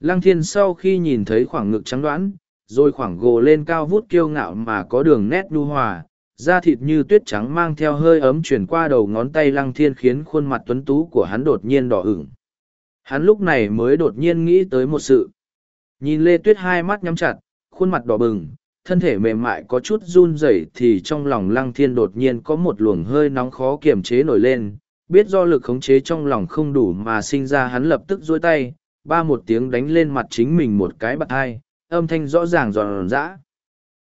Lăng Thiên sau khi nhìn thấy khoảng ngực trắng đoán, rồi khoảng gồ lên cao vút kiêu ngạo mà có đường nét nhu hòa, da thịt như tuyết trắng mang theo hơi ấm chuyển qua đầu ngón tay Lăng Thiên khiến khuôn mặt tuấn tú của hắn đột nhiên đỏ ửng. Hắn lúc này mới đột nhiên nghĩ tới một sự. Nhìn Lê Tuyết hai mắt nhắm chặt, khuôn mặt đỏ bừng, thân thể mềm mại có chút run rẩy thì trong lòng Lăng Thiên đột nhiên có một luồng hơi nóng khó kiềm chế nổi lên, biết do lực khống chế trong lòng không đủ mà sinh ra hắn lập tức dối tay, ba một tiếng đánh lên mặt chính mình một cái bật hai, âm thanh rõ ràng giòn giã.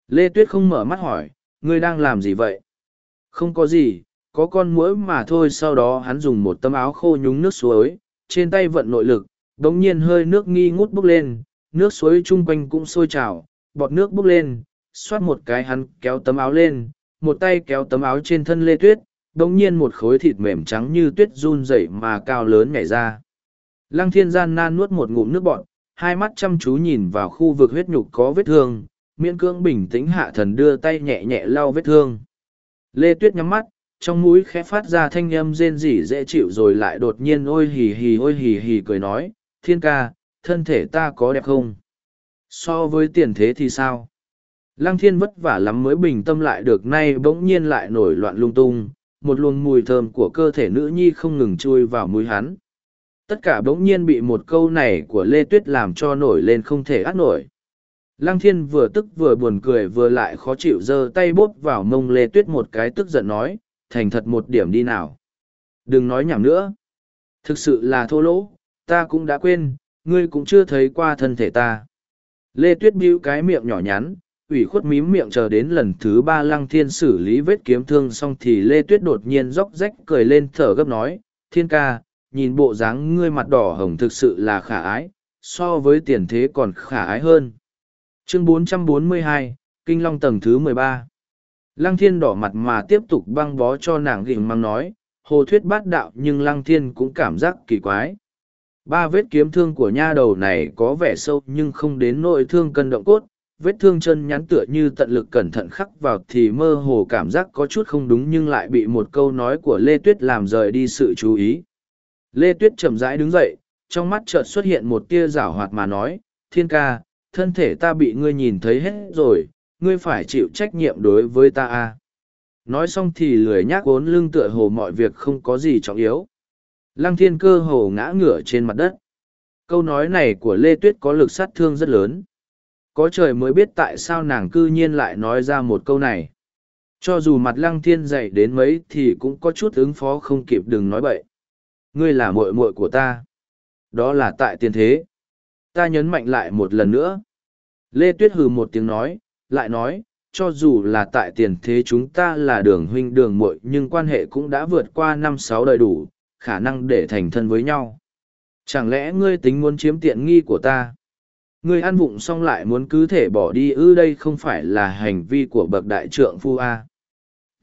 Lê Tuyết không mở mắt hỏi, ngươi đang làm gì vậy? Không có gì, có con muỗi mà thôi sau đó hắn dùng một tấm áo khô nhúng nước suối, trên tay vận nội lực, đống nhiên hơi nước nghi ngút bốc lên, nước suối chung quanh cũng sôi trào, bọt nước bốc lên, xoát một cái hắn kéo tấm áo lên, một tay kéo tấm áo trên thân Lê Tuyết, đống nhiên một khối thịt mềm trắng như tuyết run rẩy mà cao lớn nhảy ra. Lăng thiên gian nan nuốt một ngụm nước bọt, hai mắt chăm chú nhìn vào khu vực huyết nhục có vết thương, miễn cưỡng bình tĩnh hạ thần đưa tay nhẹ nhẹ lau vết thương. Lê Tuyết nhắm mắt, trong mũi khẽ phát ra thanh âm rên rỉ dễ chịu rồi lại đột nhiên ôi hì hì ôi hì hì cười nói, thiên ca, thân thể ta có đẹp không? So với tiền thế thì sao? Lăng thiên vất vả lắm mới bình tâm lại được nay bỗng nhiên lại nổi loạn lung tung, một luồng mùi thơm của cơ thể nữ nhi không ngừng chui vào mũi hắn. Tất cả bỗng nhiên bị một câu này của Lê Tuyết làm cho nổi lên không thể át nổi. Lăng thiên vừa tức vừa buồn cười vừa lại khó chịu giơ tay bốp vào mông Lê Tuyết một cái tức giận nói, thành thật một điểm đi nào. Đừng nói nhảm nữa. Thực sự là thô lỗ, ta cũng đã quên, ngươi cũng chưa thấy qua thân thể ta. Lê Tuyết bĩu cái miệng nhỏ nhắn, ủy khuất mím miệng chờ đến lần thứ ba lăng thiên xử lý vết kiếm thương xong thì Lê Tuyết đột nhiên róc rách cười lên thở gấp nói, thiên ca, nhìn bộ dáng ngươi mặt đỏ hồng thực sự là khả ái, so với tiền thế còn khả ái hơn. Chương 442, Kinh Long tầng thứ 13 Lăng thiên đỏ mặt mà tiếp tục băng bó cho nàng gỉm mang nói, hồ thuyết bát đạo nhưng lăng thiên cũng cảm giác kỳ quái. Ba vết kiếm thương của nha đầu này có vẻ sâu nhưng không đến nỗi thương cân động cốt, vết thương chân nhắn tựa như tận lực cẩn thận khắc vào thì mơ hồ cảm giác có chút không đúng nhưng lại bị một câu nói của Lê Tuyết làm rời đi sự chú ý. Lê Tuyết chậm rãi đứng dậy, trong mắt chợt xuất hiện một tia rảo hoạt mà nói, thiên ca, thân thể ta bị ngươi nhìn thấy hết rồi, ngươi phải chịu trách nhiệm đối với ta a nói xong thì lười nhác ốn lưng tựa hồ mọi việc không có gì trọng yếu. Lăng thiên cơ hồ ngã ngửa trên mặt đất. Câu nói này của lê tuyết có lực sát thương rất lớn. Có trời mới biết tại sao nàng cư nhiên lại nói ra một câu này. Cho dù mặt lăng thiên dạy đến mấy thì cũng có chút ứng phó không kịp đừng nói bậy. Ngươi là muội muội của ta. Đó là tại tiền thế. Ta nhấn mạnh lại một lần nữa. Lê tuyết hừ một tiếng nói lại nói, cho dù là tại tiền thế chúng ta là đường huynh đường muội nhưng quan hệ cũng đã vượt qua năm sáu đời đủ, khả năng để thành thân với nhau. Chẳng lẽ ngươi tính muốn chiếm tiện nghi của ta? Ngươi ăn vụng xong lại muốn cứ thể bỏ đi ư đây không phải là hành vi của bậc đại trượng phu A.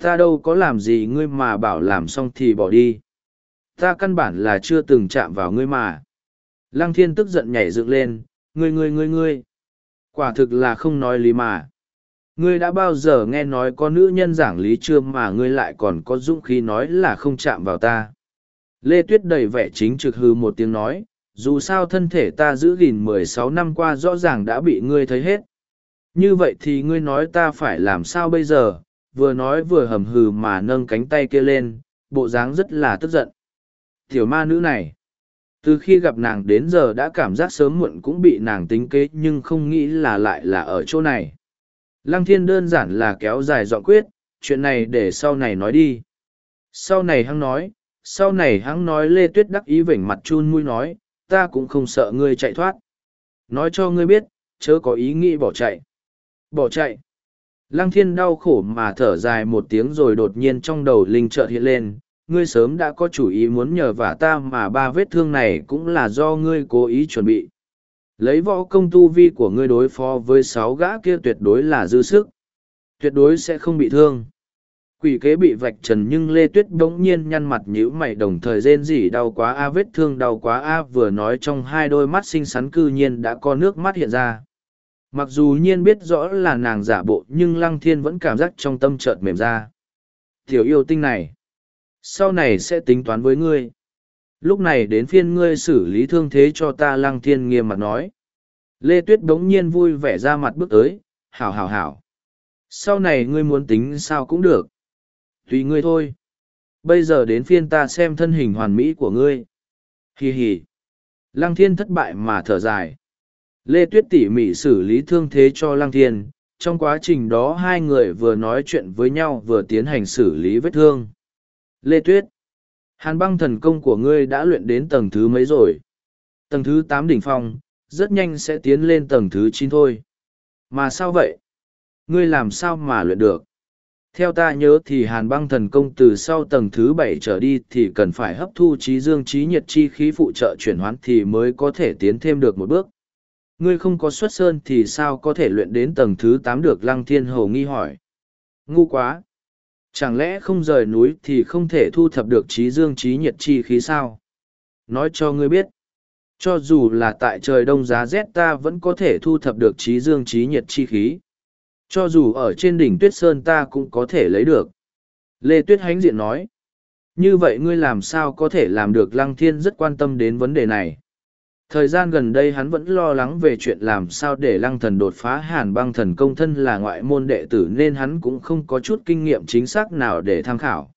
Ta đâu có làm gì ngươi mà bảo làm xong thì bỏ đi. Ta căn bản là chưa từng chạm vào ngươi mà. Lăng thiên tức giận nhảy dựng lên, ngươi ngươi ngươi ngươi. Quả thực là không nói lý mà. Ngươi đã bao giờ nghe nói có nữ nhân giảng lý chưa mà ngươi lại còn có dũng khí nói là không chạm vào ta. Lê Tuyết đầy vẻ chính trực hư một tiếng nói, dù sao thân thể ta giữ gìn mười sáu năm qua rõ ràng đã bị ngươi thấy hết. Như vậy thì ngươi nói ta phải làm sao bây giờ, vừa nói vừa hầm hừ mà nâng cánh tay kia lên, bộ dáng rất là tức giận. Tiểu ma nữ này, từ khi gặp nàng đến giờ đã cảm giác sớm muộn cũng bị nàng tính kế nhưng không nghĩ là lại là ở chỗ này Lăng thiên đơn giản là kéo dài dọn quyết, chuyện này để sau này nói đi. Sau này hắn nói, sau này hắn nói Lê Tuyết đắc ý vểnh mặt chun mũi nói, ta cũng không sợ ngươi chạy thoát. Nói cho ngươi biết, chớ có ý nghĩ bỏ chạy. Bỏ chạy. Lăng thiên đau khổ mà thở dài một tiếng rồi đột nhiên trong đầu linh chợt hiện lên, ngươi sớm đã có chủ ý muốn nhờ vả ta mà ba vết thương này cũng là do ngươi cố ý chuẩn bị. Lấy võ công tu vi của ngươi đối phó với sáu gã kia tuyệt đối là dư sức. Tuyệt đối sẽ không bị thương. Quỷ kế bị vạch trần nhưng Lê Tuyết đống nhiên nhăn mặt nhíu mày đồng thời rên rỉ đau quá a vết thương đau quá a vừa nói trong hai đôi mắt xinh xắn cư nhiên đã có nước mắt hiện ra. Mặc dù nhiên biết rõ là nàng giả bộ nhưng Lăng Thiên vẫn cảm giác trong tâm chợt mềm ra. Tiểu yêu tinh này, sau này sẽ tính toán với ngươi. Lúc này đến phiên ngươi xử lý thương thế cho ta Lăng Thiên nghiêm mặt nói. Lê Tuyết bỗng nhiên vui vẻ ra mặt bước tới, hảo hảo hảo. Sau này ngươi muốn tính sao cũng được. Tùy ngươi thôi. Bây giờ đến phiên ta xem thân hình hoàn mỹ của ngươi. Hì hì lăng thiên thất bại mà thở dài. Lê tuyết tỉ mỉ xử lý thương thế cho lăng thiên. Trong quá trình đó hai người vừa nói chuyện với nhau vừa tiến hành xử lý vết thương. Lê tuyết hàn băng thần công của ngươi đã luyện đến tầng thứ mấy rồi tầng thứ tám đỉnh phong, rất nhanh sẽ tiến lên tầng thứ chín thôi mà sao vậy ngươi làm sao mà luyện được theo ta nhớ thì hàn băng thần công từ sau tầng thứ bảy trở đi thì cần phải hấp thu trí dương trí nhiệt chi khí phụ trợ chuyển hoán thì mới có thể tiến thêm được một bước. Ngươi không có xuất sơn thì sao có thể luyện đến tầng thứ tám được lăng thiên hầu nghi hỏi. Ngu quá! Chẳng lẽ không rời núi thì không thể thu thập được trí dương trí nhiệt chi khí sao? Nói cho ngươi biết. Cho dù là tại trời đông giá rét ta vẫn có thể thu thập được trí dương trí nhiệt chi khí cho dù ở trên đỉnh tuyết sơn ta cũng có thể lấy được. Lê Tuyết Hánh diện nói. Như vậy ngươi làm sao có thể làm được Lăng Thiên rất quan tâm đến vấn đề này. Thời gian gần đây hắn vẫn lo lắng về chuyện làm sao để lăng thần đột phá hàn băng thần công thân là ngoại môn đệ tử nên hắn cũng không có chút kinh nghiệm chính xác nào để tham khảo.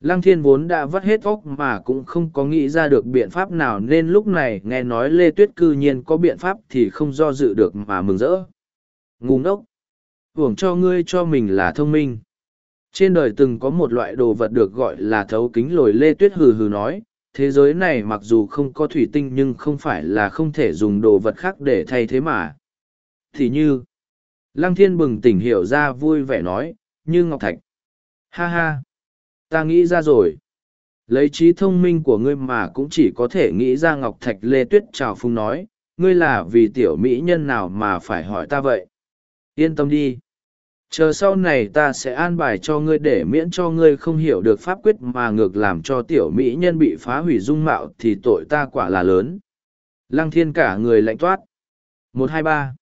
Lăng thiên vốn đã vắt hết óc mà cũng không có nghĩ ra được biện pháp nào nên lúc này nghe nói Lê Tuyết cư nhiên có biện pháp thì không do dự được mà mừng rỡ. Ngu ngốc! hưởng cho ngươi cho mình là thông minh. Trên đời từng có một loại đồ vật được gọi là thấu kính lồi lê tuyết hừ hừ nói, thế giới này mặc dù không có thủy tinh nhưng không phải là không thể dùng đồ vật khác để thay thế mà. Thì như, Lăng Thiên bừng tỉnh hiểu ra vui vẻ nói, như Ngọc Thạch. Ha ha, ta nghĩ ra rồi. Lấy trí thông minh của ngươi mà cũng chỉ có thể nghĩ ra Ngọc Thạch Lê Tuyết Trào Phung nói, ngươi là vì tiểu mỹ nhân nào mà phải hỏi ta vậy. Yên tâm đi chờ sau này ta sẽ an bài cho ngươi để miễn cho ngươi không hiểu được pháp quyết mà ngược làm cho tiểu mỹ nhân bị phá hủy dung mạo thì tội ta quả là lớn. Lăng thiên cả người lạnh toát. Một, hai, ba.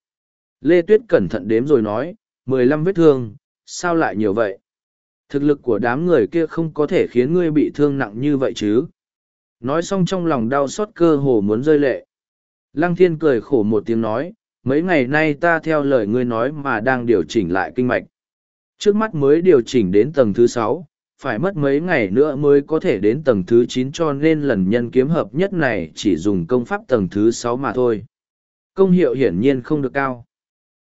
Lê tuyết cẩn thận đếm rồi nói, mười lăm vết thương, sao lại nhiều vậy? Thực lực của đám người kia không có thể khiến ngươi bị thương nặng như vậy chứ? Nói xong trong lòng đau xót cơ hồ muốn rơi lệ. Lăng thiên cười khổ một tiếng nói mấy ngày nay ta theo lời ngươi nói mà đang điều chỉnh lại kinh mạch. Trước mắt mới điều chỉnh đến tầng thứ sáu, phải mất mấy ngày nữa mới có thể đến tầng thứ chín cho nên lần nhân kiếm hợp nhất này chỉ dùng công pháp tầng thứ sáu mà thôi. Công hiệu hiển nhiên không được cao.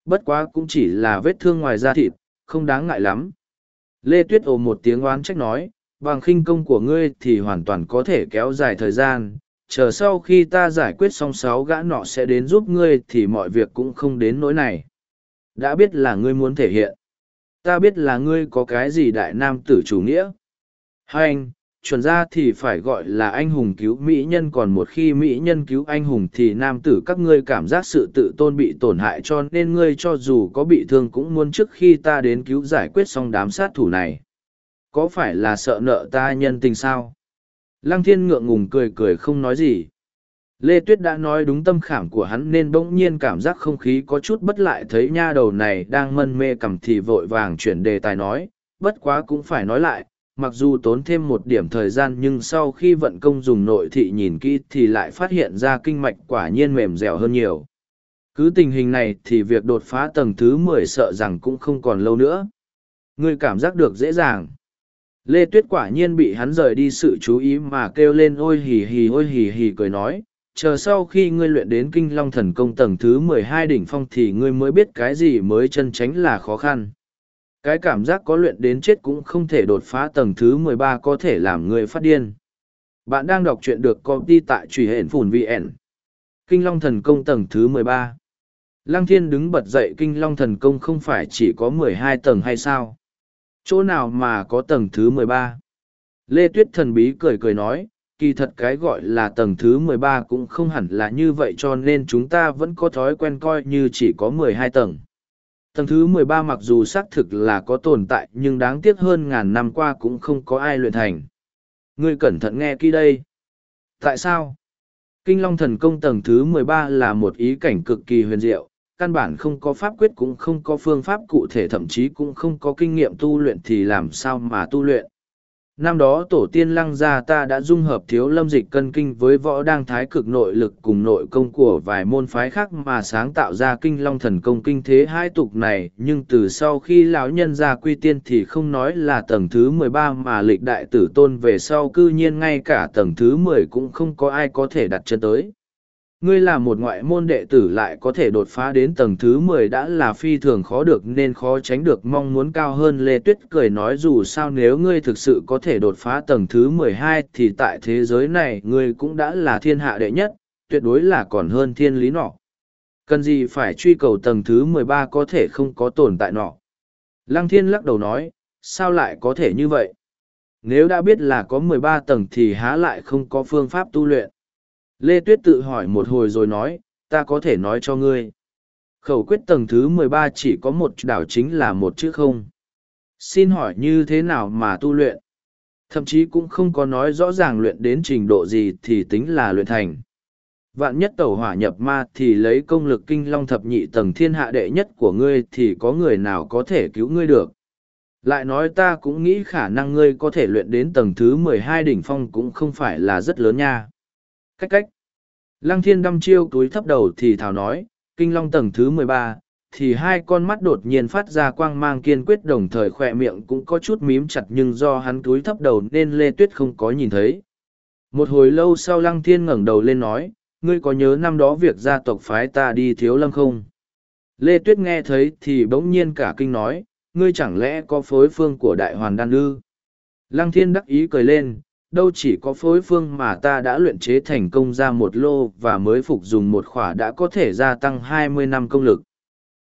Bất quá cũng chỉ là vết thương ngoài da thịt, không đáng ngại lắm. Lê Tuyết ồ một tiếng oán trách nói, bằng khinh công của ngươi thì hoàn toàn có thể kéo dài thời gian, chờ sau khi ta giải quyết xong sáu gã nọ sẽ đến giúp ngươi thì mọi việc cũng không đến nỗi này. Đã biết là ngươi muốn thể hiện. Ta biết là ngươi có cái gì đại nam tử chủ nghĩa. Hai anh, chuẩn ra thì phải gọi là anh hùng cứu mỹ nhân còn một khi mỹ nhân cứu anh hùng thì nam tử các ngươi cảm giác sự tự tôn bị tổn hại cho nên ngươi cho dù có bị thương cũng muốn trước khi ta đến cứu giải quyết xong đám sát thủ này. Có phải là sợ nợ ta nhân tình sao? Lăng thiên ngượng ngùng cười cười không nói gì. Lê Tuyết đã nói đúng tâm khảm của hắn nên bỗng nhiên cảm giác không khí có chút bất lại thấy nha đầu này đang mân mê cầm thì vội vàng chuyển đề tài nói, bất quá cũng phải nói lại, mặc dù tốn thêm một điểm thời gian nhưng sau khi vận công dùng nội thị nhìn kỹ thì lại phát hiện ra kinh mạch quả nhiên mềm dẻo hơn nhiều. Cứ tình hình này thì việc đột phá tầng thứ mười sợ rằng cũng không còn lâu nữa. Ngươi cảm giác được dễ dàng. Lê Tuyết quả nhiên bị hắn rời đi sự chú ý mà kêu lên ôi hì hì ôi hì hì cười nói, chờ sau khi ngươi luyện đến kinh long thần công tầng thứ mười hai đỉnh phong thì ngươi mới biết cái gì mới chân tránh là khó khăn. Cái cảm giác có luyện đến chết cũng không thể đột phá tầng thứ mười ba có thể làm ngươi phát điên. Bạn đang đọc truyện được copy tại truy hển phùn VN. Kinh long thần công tầng thứ mười ba. Lăng thiên đứng bật dậy kinh long thần công không phải chỉ có mười hai tầng hay sao? Chỗ nào mà có tầng thứ mười ba Lê Tuyết thần bí cười cười nói, kỳ thật cái gọi là tầng thứ mười ba cũng không hẳn là như vậy cho nên chúng ta vẫn có thói quen coi như chỉ có mười hai tầng. Tầng thứ mười ba mặc dù xác thực là có tồn tại nhưng đáng tiếc hơn ngàn năm qua cũng không có ai luyện thành. Ngươi cẩn thận nghe kỹ đây. Tại sao? Kinh Long Thần Công tầng thứ mười ba là một ý cảnh cực kỳ huyền diệu, căn bản không có pháp quyết cũng không có phương pháp cụ thể, thậm chí cũng không có kinh nghiệm tu luyện thì làm sao mà tu luyện. Năm đó tổ tiên lăng gia ta đã dung hợp thiếu lâm dịch cân kinh với võ đang thái cực nội lực cùng nội công của vài môn phái khác mà sáng tạo ra kinh long thần công kinh thế hai tục này, nhưng từ sau khi lão nhân ra quy tiên thì không nói là tầng thứ mười ba mà lịch đại tử tôn về sau cư nhiên ngay cả tầng thứ mười cũng không có ai có thể đặt chân tới. Ngươi là một ngoại môn đệ tử lại có thể đột phá đến tầng thứ mười đã là phi thường khó được nên khó tránh được mong muốn cao hơn Lê Tuyết cười nói dù sao nếu ngươi thực sự có thể đột phá tầng thứ mười hai thì tại thế giới này ngươi cũng đã là thiên hạ đệ nhất, tuyệt đối là còn hơn thiên lý nọ. Cần gì phải truy cầu tầng thứ mười ba có thể không có tồn tại nọ. Lăng thiên lắc đầu nói, sao lại có thể như vậy? Nếu đã biết là có mười ba tầng thì há lại không có phương pháp tu luyện Lê Tuyết tự hỏi một hồi rồi nói, ta có thể nói cho ngươi. Khẩu quyết tầng thứ mười ba chỉ có một đảo chính là một chữ không. Xin hỏi như thế nào mà tu luyện? Thậm chí cũng không có nói rõ ràng luyện đến trình độ gì thì tính là luyện thành. Vạn nhất tẩu hỏa nhập ma thì lấy công lực kinh long thập nhị tầng thiên hạ đệ nhất của ngươi thì có người nào có thể cứu ngươi được. Lại nói ta cũng nghĩ khả năng ngươi có thể luyện đến tầng thứ mười hai đỉnh phong cũng không phải là rất lớn nha. Cách cách. Lăng thiên đâm chiêu túi thấp đầu thì thảo nói, kinh long tầng thứ mười ba thì hai con mắt đột nhiên phát ra quang mang kiên quyết đồng thời khỏe miệng cũng có chút mím chặt nhưng do hắn túi thấp đầu nên lê tuyết không có nhìn thấy. Một hồi lâu sau lăng thiên ngẩng đầu lên nói ngươi có nhớ năm đó việc gia tộc phái ta đi thiếu lâm không? Lê tuyết nghe thấy thì bỗng nhiên cả kinh nói ngươi chẳng lẽ có phối phương của đại hoàn đan ư? Lăng thiên đắc ý cười lên đâu chỉ có phối phương mà ta đã luyện chế thành công ra một lô và mới phục dùng một khỏa đã có thể gia tăng hai mươi năm công lực.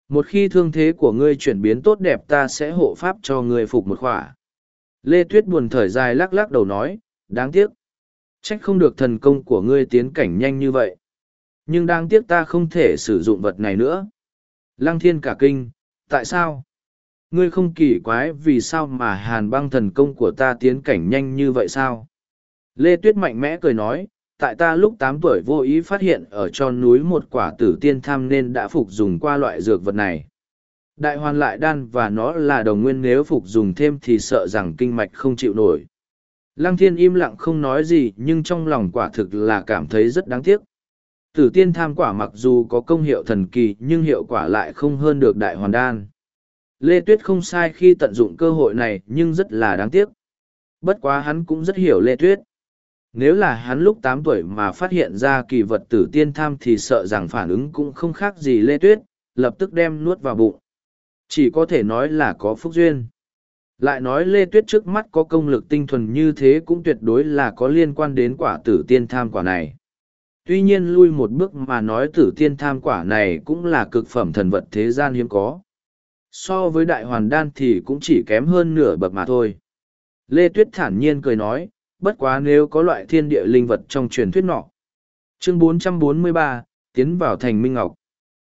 Một khi thương thế của ngươi chuyển biến tốt đẹp ta sẽ hộ pháp cho ngươi phục một khỏa. Lê Tuyết buồn thở dài lắc lắc đầu nói, đáng tiếc. Trách không được thần công của ngươi tiến cảnh nhanh như vậy. Nhưng đáng tiếc ta không thể sử dụng vật này nữa. Lăng thiên cả kinh, tại sao? Ngươi không kỳ quái vì sao mà hàn băng thần công của ta tiến cảnh nhanh như vậy sao? Lê Tuyết mạnh mẽ cười nói, tại ta lúc tám tuổi vô ý phát hiện ở tròn núi một quả tử tiên tham nên đã phục dùng qua loại dược vật này. Đại hoàn lại đan và nó là đồng nguyên nếu phục dùng thêm thì sợ rằng kinh mạch không chịu nổi. Lăng thiên im lặng không nói gì nhưng trong lòng quả thực là cảm thấy rất đáng tiếc. Tử tiên tham quả mặc dù có công hiệu thần kỳ nhưng hiệu quả lại không hơn được đại hoàn đan. Lê Tuyết không sai khi tận dụng cơ hội này nhưng rất là đáng tiếc. Bất quá hắn cũng rất hiểu Lê Tuyết. Nếu là hắn lúc tám tuổi mà phát hiện ra kỳ vật tử tiên tham thì sợ rằng phản ứng cũng không khác gì Lê Tuyết, lập tức đem nuốt vào bụng. Chỉ có thể nói là có phúc duyên. Lại nói Lê Tuyết trước mắt có công lực tinh thuần như thế cũng tuyệt đối là có liên quan đến quả tử tiên tham quả này. Tuy nhiên lui một bước mà nói tử tiên tham quả này cũng là cực phẩm thần vật thế gian hiếm có. So với đại hoàn đan thì cũng chỉ kém hơn nửa bậc mà thôi. Lê Tuyết thản nhiên cười nói, bất quá nếu có loại thiên địa linh vật trong truyền thuyết nọ. Chương 443, tiến vào thành Minh Ngọc.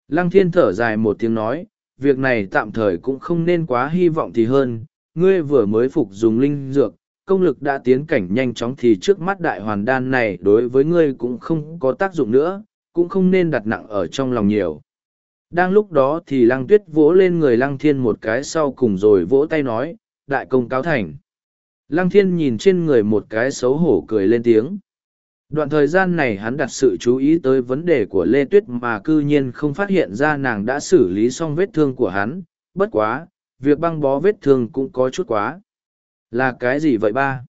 Lăng thiên thở dài một tiếng nói, việc này tạm thời cũng không nên quá hy vọng thì hơn, ngươi vừa mới phục dùng linh dược, công lực đã tiến cảnh nhanh chóng thì trước mắt đại hoàn đan này đối với ngươi cũng không có tác dụng nữa, cũng không nên đặt nặng ở trong lòng nhiều. Đang lúc đó thì lăng tuyết vỗ lên người lăng thiên một cái sau cùng rồi vỗ tay nói, đại công cáo thành. Lăng thiên nhìn trên người một cái xấu hổ cười lên tiếng. Đoạn thời gian này hắn đặt sự chú ý tới vấn đề của Lê Tuyết mà cư nhiên không phát hiện ra nàng đã xử lý xong vết thương của hắn. Bất quá, việc băng bó vết thương cũng có chút quá. Là cái gì vậy ba?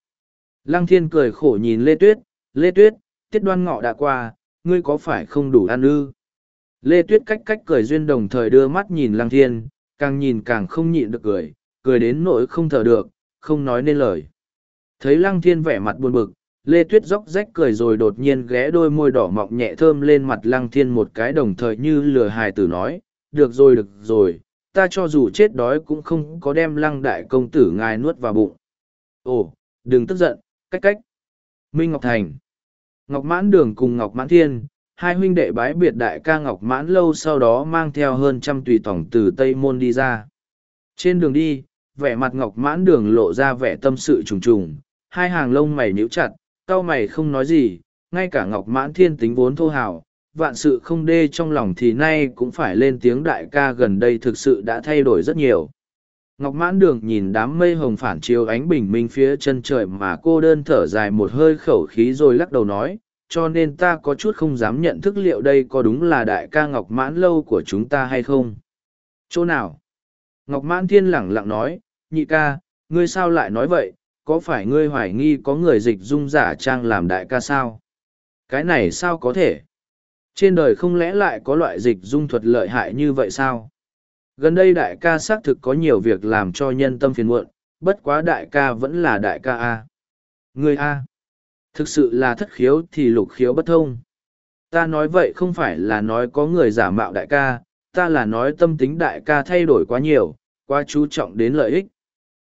Lăng thiên cười khổ nhìn Lê Tuyết. Lê Tuyết, tiết đoan ngọ đã qua, ngươi có phải không đủ ăn ư? Lê Tuyết cách cách cười duyên đồng thời đưa mắt nhìn Lăng thiên, càng nhìn càng không nhịn được cười, cười đến nỗi không thở được, không nói nên lời. Thấy lăng thiên vẻ mặt buồn bực, Lê Tuyết dốc rách cười rồi đột nhiên ghé đôi môi đỏ mọng nhẹ thơm lên mặt lăng thiên một cái đồng thời như lừa hài tử nói, được rồi được rồi, ta cho dù chết đói cũng không có đem lăng đại công tử ngài nuốt vào bụng. Ồ, đừng tức giận, cách cách. Minh Ngọc Thành Ngọc Mãn Đường cùng Ngọc Mãn Thiên, hai huynh đệ bái biệt đại ca Ngọc Mãn Lâu sau đó mang theo hơn trăm tùy tổng từ Tây Môn đi ra. Trên đường đi, vẻ mặt Ngọc Mãn Đường lộ ra vẻ tâm sự trùng trùng, hai hàng lông mày nhíu chặt, cau mày không nói gì, ngay cả Ngọc Mãn Thiên tính vốn thô hào, vạn sự không đê trong lòng thì nay cũng phải lên tiếng đại ca gần đây thực sự đã thay đổi rất nhiều. Ngọc Mãn Đường nhìn đám mây hồng phản chiếu ánh bình minh phía chân trời mà cô đơn thở dài một hơi khẩu khí rồi lắc đầu nói, cho nên ta có chút không dám nhận thức liệu đây có đúng là đại ca Ngọc Mãn Lâu của chúng ta hay không. Chỗ nào? Ngọc Mãn Thiên lẳng lặng nói, nhị ca, ngươi sao lại nói vậy, có phải ngươi hoài nghi có người dịch dung giả trang làm đại ca sao? Cái này sao có thể? Trên đời không lẽ lại có loại dịch dung thuật lợi hại như vậy sao? Gần đây đại ca xác thực có nhiều việc làm cho nhân tâm phiền muộn, bất quá đại ca vẫn là đại ca A. Ngươi A. Thực sự là thất khiếu thì lục khiếu bất thông. Ta nói vậy không phải là nói có người giả mạo đại ca, ta là nói tâm tính đại ca thay đổi quá nhiều, quá chú trọng đến lợi ích.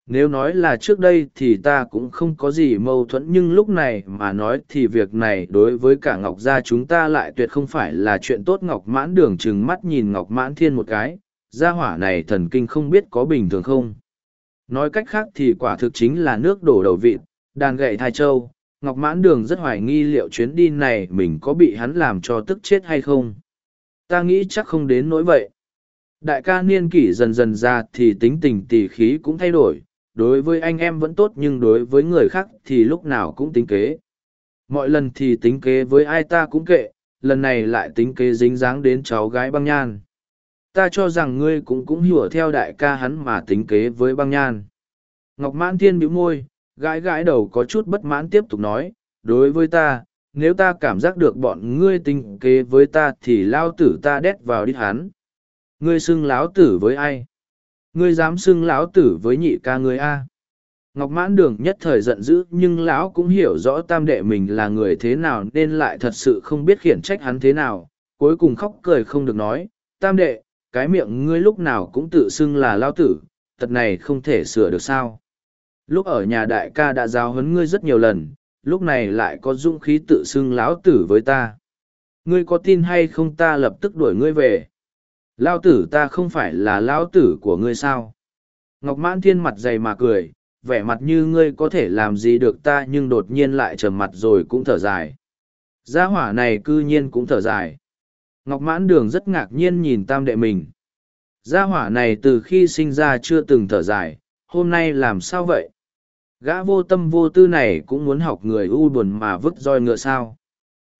Nếu nói là trước đây thì ta cũng không có gì mâu thuẫn nhưng lúc này mà nói thì việc này đối với cả Ngọc Gia chúng ta lại tuyệt không phải là chuyện tốt Ngọc Mãn đường chừng mắt nhìn Ngọc Mãn Thiên một cái, gia hỏa này thần kinh không biết có bình thường không. Nói cách khác thì quả thực chính là nước đổ đầu vịt, đàn gậy thai châu, Ngọc Mãn Đường rất hoài nghi liệu chuyến đi này mình có bị hắn làm cho tức chết hay không. Ta nghĩ chắc không đến nỗi vậy. Đại ca niên kỷ dần dần ra thì tính tình tỉ khí cũng thay đổi, đối với anh em vẫn tốt nhưng đối với người khác thì lúc nào cũng tính kế. Mọi lần thì tính kế với ai ta cũng kệ, lần này lại tính kế dính dáng đến cháu gái băng nhan ta cho rằng ngươi cũng cũng hiểu theo đại ca hắn mà tính kế với băng nhan. Ngọc mãn thiên bĩu môi, gãi gãi đầu có chút bất mãn tiếp tục nói, đối với ta, nếu ta cảm giác được bọn ngươi tính kế với ta thì lao tử ta đét vào đít hắn. Ngươi xưng láo tử với ai? Ngươi dám xưng lão tử với nhị ca ngươi a? Ngọc mãn đường nhất thời giận dữ nhưng lão cũng hiểu rõ tam đệ mình là người thế nào nên lại thật sự không biết khiển trách hắn thế nào, cuối cùng khóc cười không được nói, tam đệ, cái miệng ngươi lúc nào cũng tự xưng là lao tử, tật này không thể sửa được sao. Lúc ở nhà đại ca đã giáo huấn ngươi rất nhiều lần, lúc này lại có dũng khí tự xưng lão tử với ta. Ngươi có tin hay không ta lập tức đuổi ngươi về. Lao tử ta không phải là lão tử của ngươi sao. Ngọc mãn thiên mặt dày mà cười, vẻ mặt như ngươi có thể làm gì được ta nhưng đột nhiên lại trầm mặt rồi cũng thở dài. Gia hỏa này cư nhiên cũng thở dài. Ngọc Mãn Đường rất ngạc nhiên nhìn tam đệ mình. Gia hỏa này từ khi sinh ra chưa từng thở dài, hôm nay làm sao vậy? Gã vô tâm vô tư này cũng muốn học người u buồn mà vứt roi ngựa sao.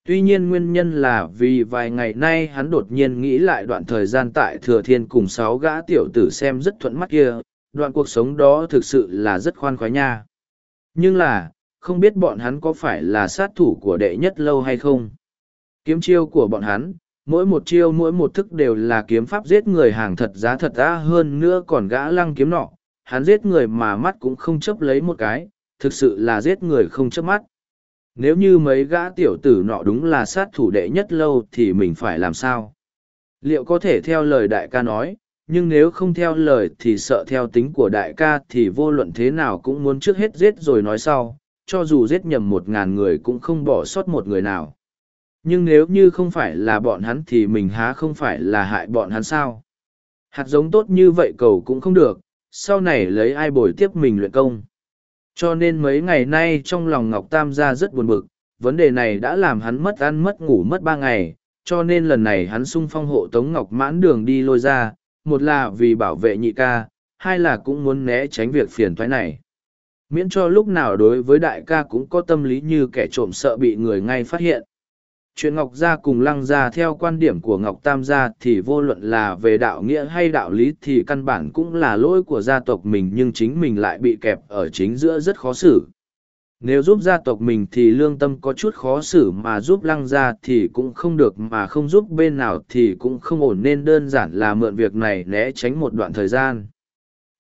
Tuy nhiên nguyên nhân là vì vài ngày nay hắn đột nhiên nghĩ lại đoạn thời gian tại Thừa Thiên cùng sáu gã tiểu tử xem rất thuận mắt kia, đoạn cuộc sống đó thực sự là rất khoan khoái nha. Nhưng là, không biết bọn hắn có phải là sát thủ của đệ nhất lâu hay không? Kiếm chiêu của bọn hắn, mỗi một chiêu mỗi một thức đều là kiếm pháp giết người hàng thật giá thật ra hơn nữa còn gã lăng kiếm nọ hắn giết người mà mắt cũng không chấp lấy một cái thực sự là giết người không chấp mắt nếu như mấy gã tiểu tử nọ đúng là sát thủ đệ nhất lâu thì mình phải làm sao? Liệu có thể theo lời đại ca nói, nhưng nếu không theo lời thì sợ theo tính của đại ca thì vô luận thế nào cũng muốn trước hết giết rồi nói sau, cho dù giết nhầm một ngàn người cũng không bỏ sót một người nào. Nhưng nếu như không phải là bọn hắn thì mình há không phải là hại bọn hắn sao? Hạt giống tốt như vậy cầu cũng không được, sau này lấy ai bồi tiếp mình luyện công? Cho nên mấy ngày nay trong lòng ngọc tam gia rất buồn bực, vấn đề này đã làm hắn mất ăn mất ngủ mất ba ngày, cho nên lần này hắn sung phong hộ tống ngọc mãn đường đi lôi ra, một là vì bảo vệ nhị ca, hai là cũng muốn né tránh việc phiền thoái này. Miễn cho lúc nào đối với đại ca cũng có tâm lý như kẻ trộm sợ bị người ngay phát hiện chuyện Ngọc Gia cùng Lăng Gia theo quan điểm của Ngọc Tam Gia thì vô luận là về đạo nghĩa hay đạo lý thì căn bản cũng là lỗi của gia tộc mình nhưng chính mình lại bị kẹp ở chính giữa rất khó xử. Nếu giúp gia tộc mình thì lương tâm có chút khó xử mà giúp Lăng Gia thì cũng không được mà không giúp bên nào thì cũng không ổn nên đơn giản là mượn việc này né tránh một đoạn thời gian.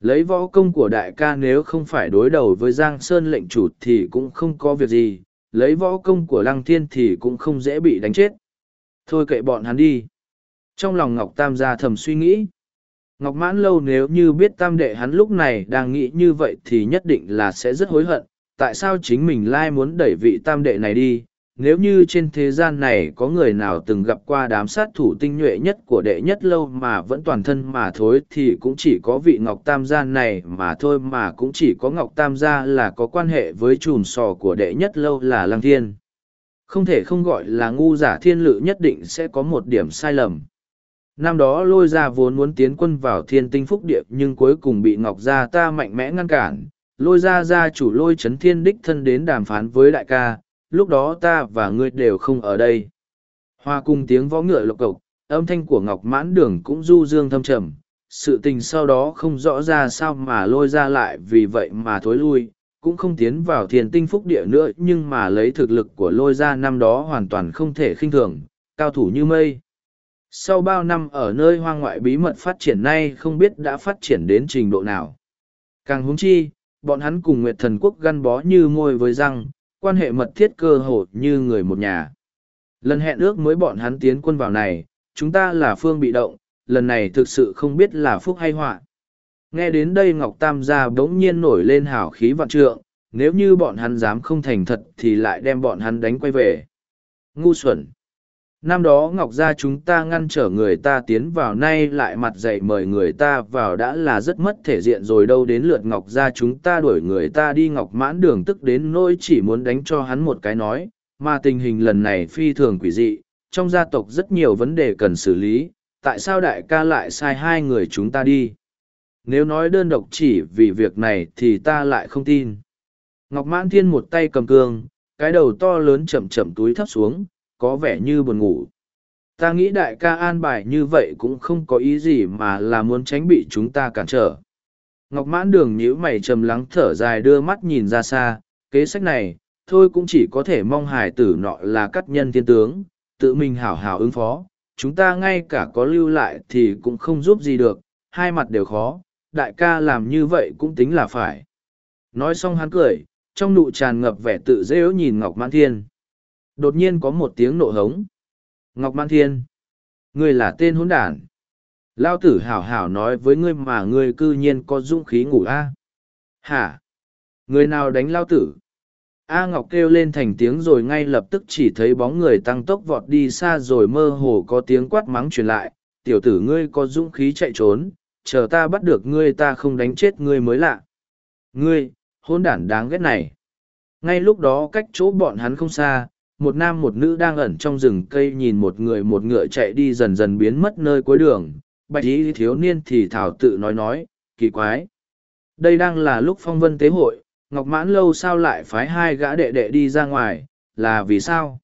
Lấy võ công của đại ca nếu không phải đối đầu với Giang Sơn lệnh chủ thì cũng không có việc gì lấy võ công của lăng thiên thì cũng không dễ bị đánh chết. Thôi kệ bọn hắn đi. Trong lòng Ngọc Tam gia thầm suy nghĩ. Ngọc mãn lâu nếu như biết tam đệ hắn lúc này đang nghĩ như vậy thì nhất định là sẽ rất hối hận, tại sao chính mình lai muốn đẩy vị tam đệ này đi, nếu như trên thế gian này có người nào từng gặp qua đám sát thủ tinh nhuệ nhất của đệ nhất lâu mà vẫn toàn thân mà thối thì cũng chỉ có vị ngọc tam gia này mà thôi mà cũng chỉ có ngọc tam gia là có quan hệ với chùm sò của đệ nhất lâu là lăng thiên. Không thể không gọi là ngu giả thiên lự nhất định sẽ có một điểm sai lầm. Năm đó lôi ra vốn muốn tiến quân vào thiên tinh phúc địa nhưng cuối cùng bị ngọc gia ta mạnh mẽ ngăn cản. Lôi ra gia chủ lôi trấn thiên đích thân đến đàm phán với đại ca lúc đó ta và ngươi đều không ở đây. Hoa cùng tiếng võ ngựa lộc cộc, âm thanh của Ngọc Mãn Đường cũng du dương thâm trầm, sự tình sau đó không rõ ra sao mà lôi ra lại vì vậy mà thối lui, cũng không tiến vào thiền tinh phúc địa nữa nhưng mà lấy thực lực của lôi ra năm đó hoàn toàn không thể khinh thường, cao thủ như mây. Sau bao năm ở nơi hoang ngoại bí mật phát triển nay không biết đã phát triển đến trình độ nào. Càng húng chi, bọn hắn cùng Nguyệt Thần Quốc gắn bó như môi với răng, quan hệ mật thiết cơ hồ như người một nhà. Lần hẹn ước mới bọn hắn tiến quân vào này, chúng ta là phương bị động, lần này thực sự không biết là phúc hay họa. Nghe đến đây Ngọc Tam gia bỗng nhiên nổi lên hào khí vạn trượng, nếu như bọn hắn dám không thành thật thì lại đem bọn hắn đánh quay về. Ngu xuẩn! Năm đó Ngọc gia chúng ta ngăn trở người ta tiến vào nay lại mặt dạy mời người ta vào đã là rất mất thể diện rồi đâu đến lượt Ngọc gia chúng ta đuổi người ta đi Ngọc mãn đường tức đến nỗi chỉ muốn đánh cho hắn một cái nói, mà tình hình lần này phi thường quỷ dị, trong gia tộc rất nhiều vấn đề cần xử lý, tại sao đại ca lại sai hai người chúng ta đi? Nếu nói đơn độc chỉ vì việc này thì ta lại không tin. Ngọc mãn thiên một tay cầm cương, cái đầu to lớn chậm chậm túi thấp xuống có vẻ như buồn ngủ. Ta nghĩ đại ca an bài như vậy cũng không có ý gì mà là muốn tránh bị chúng ta cản trở. Ngọc mãn đường nhíu mày trầm lắng thở dài đưa mắt nhìn ra xa, kế sách này, thôi cũng chỉ có thể mong hải tử nọ là cắt nhân thiên tướng, tự mình hảo hảo ứng phó, chúng ta ngay cả có lưu lại thì cũng không giúp gì được, hai mặt đều khó, đại ca làm như vậy cũng tính là phải. Nói xong hắn cười, trong nụ tràn ngập vẻ tự dễ nhìn Ngọc Mãn Thiên. Đột nhiên có một tiếng nộ hống. Ngọc Mãn Thiên. Ngươi là tên hỗn đản. Lao tử hảo hảo nói với ngươi mà ngươi cư nhiên có dũng khí ngủ a Hả? Người nào đánh Lao tử? A Ngọc kêu lên thành tiếng rồi ngay lập tức chỉ thấy bóng người tăng tốc vọt đi xa rồi mơ hồ có tiếng quát mắng truyền lại. Tiểu tử ngươi có dũng khí chạy trốn, chờ ta bắt được ngươi ta không đánh chết ngươi mới lạ. Ngươi, hôn đản đáng ghét này. Ngay lúc đó cách chỗ bọn hắn không xa, một nam một nữ đang ẩn trong rừng cây nhìn một người một ngựa chạy đi dần dần biến mất nơi cuối đường. Bạch ý thiếu niên thì thảo tự nói nói, kỳ quái, đây đang là lúc phong vân tế hội, ngọc mãn lâu sao lại phái hai gã đệ đệ đi ra ngoài, là vì sao?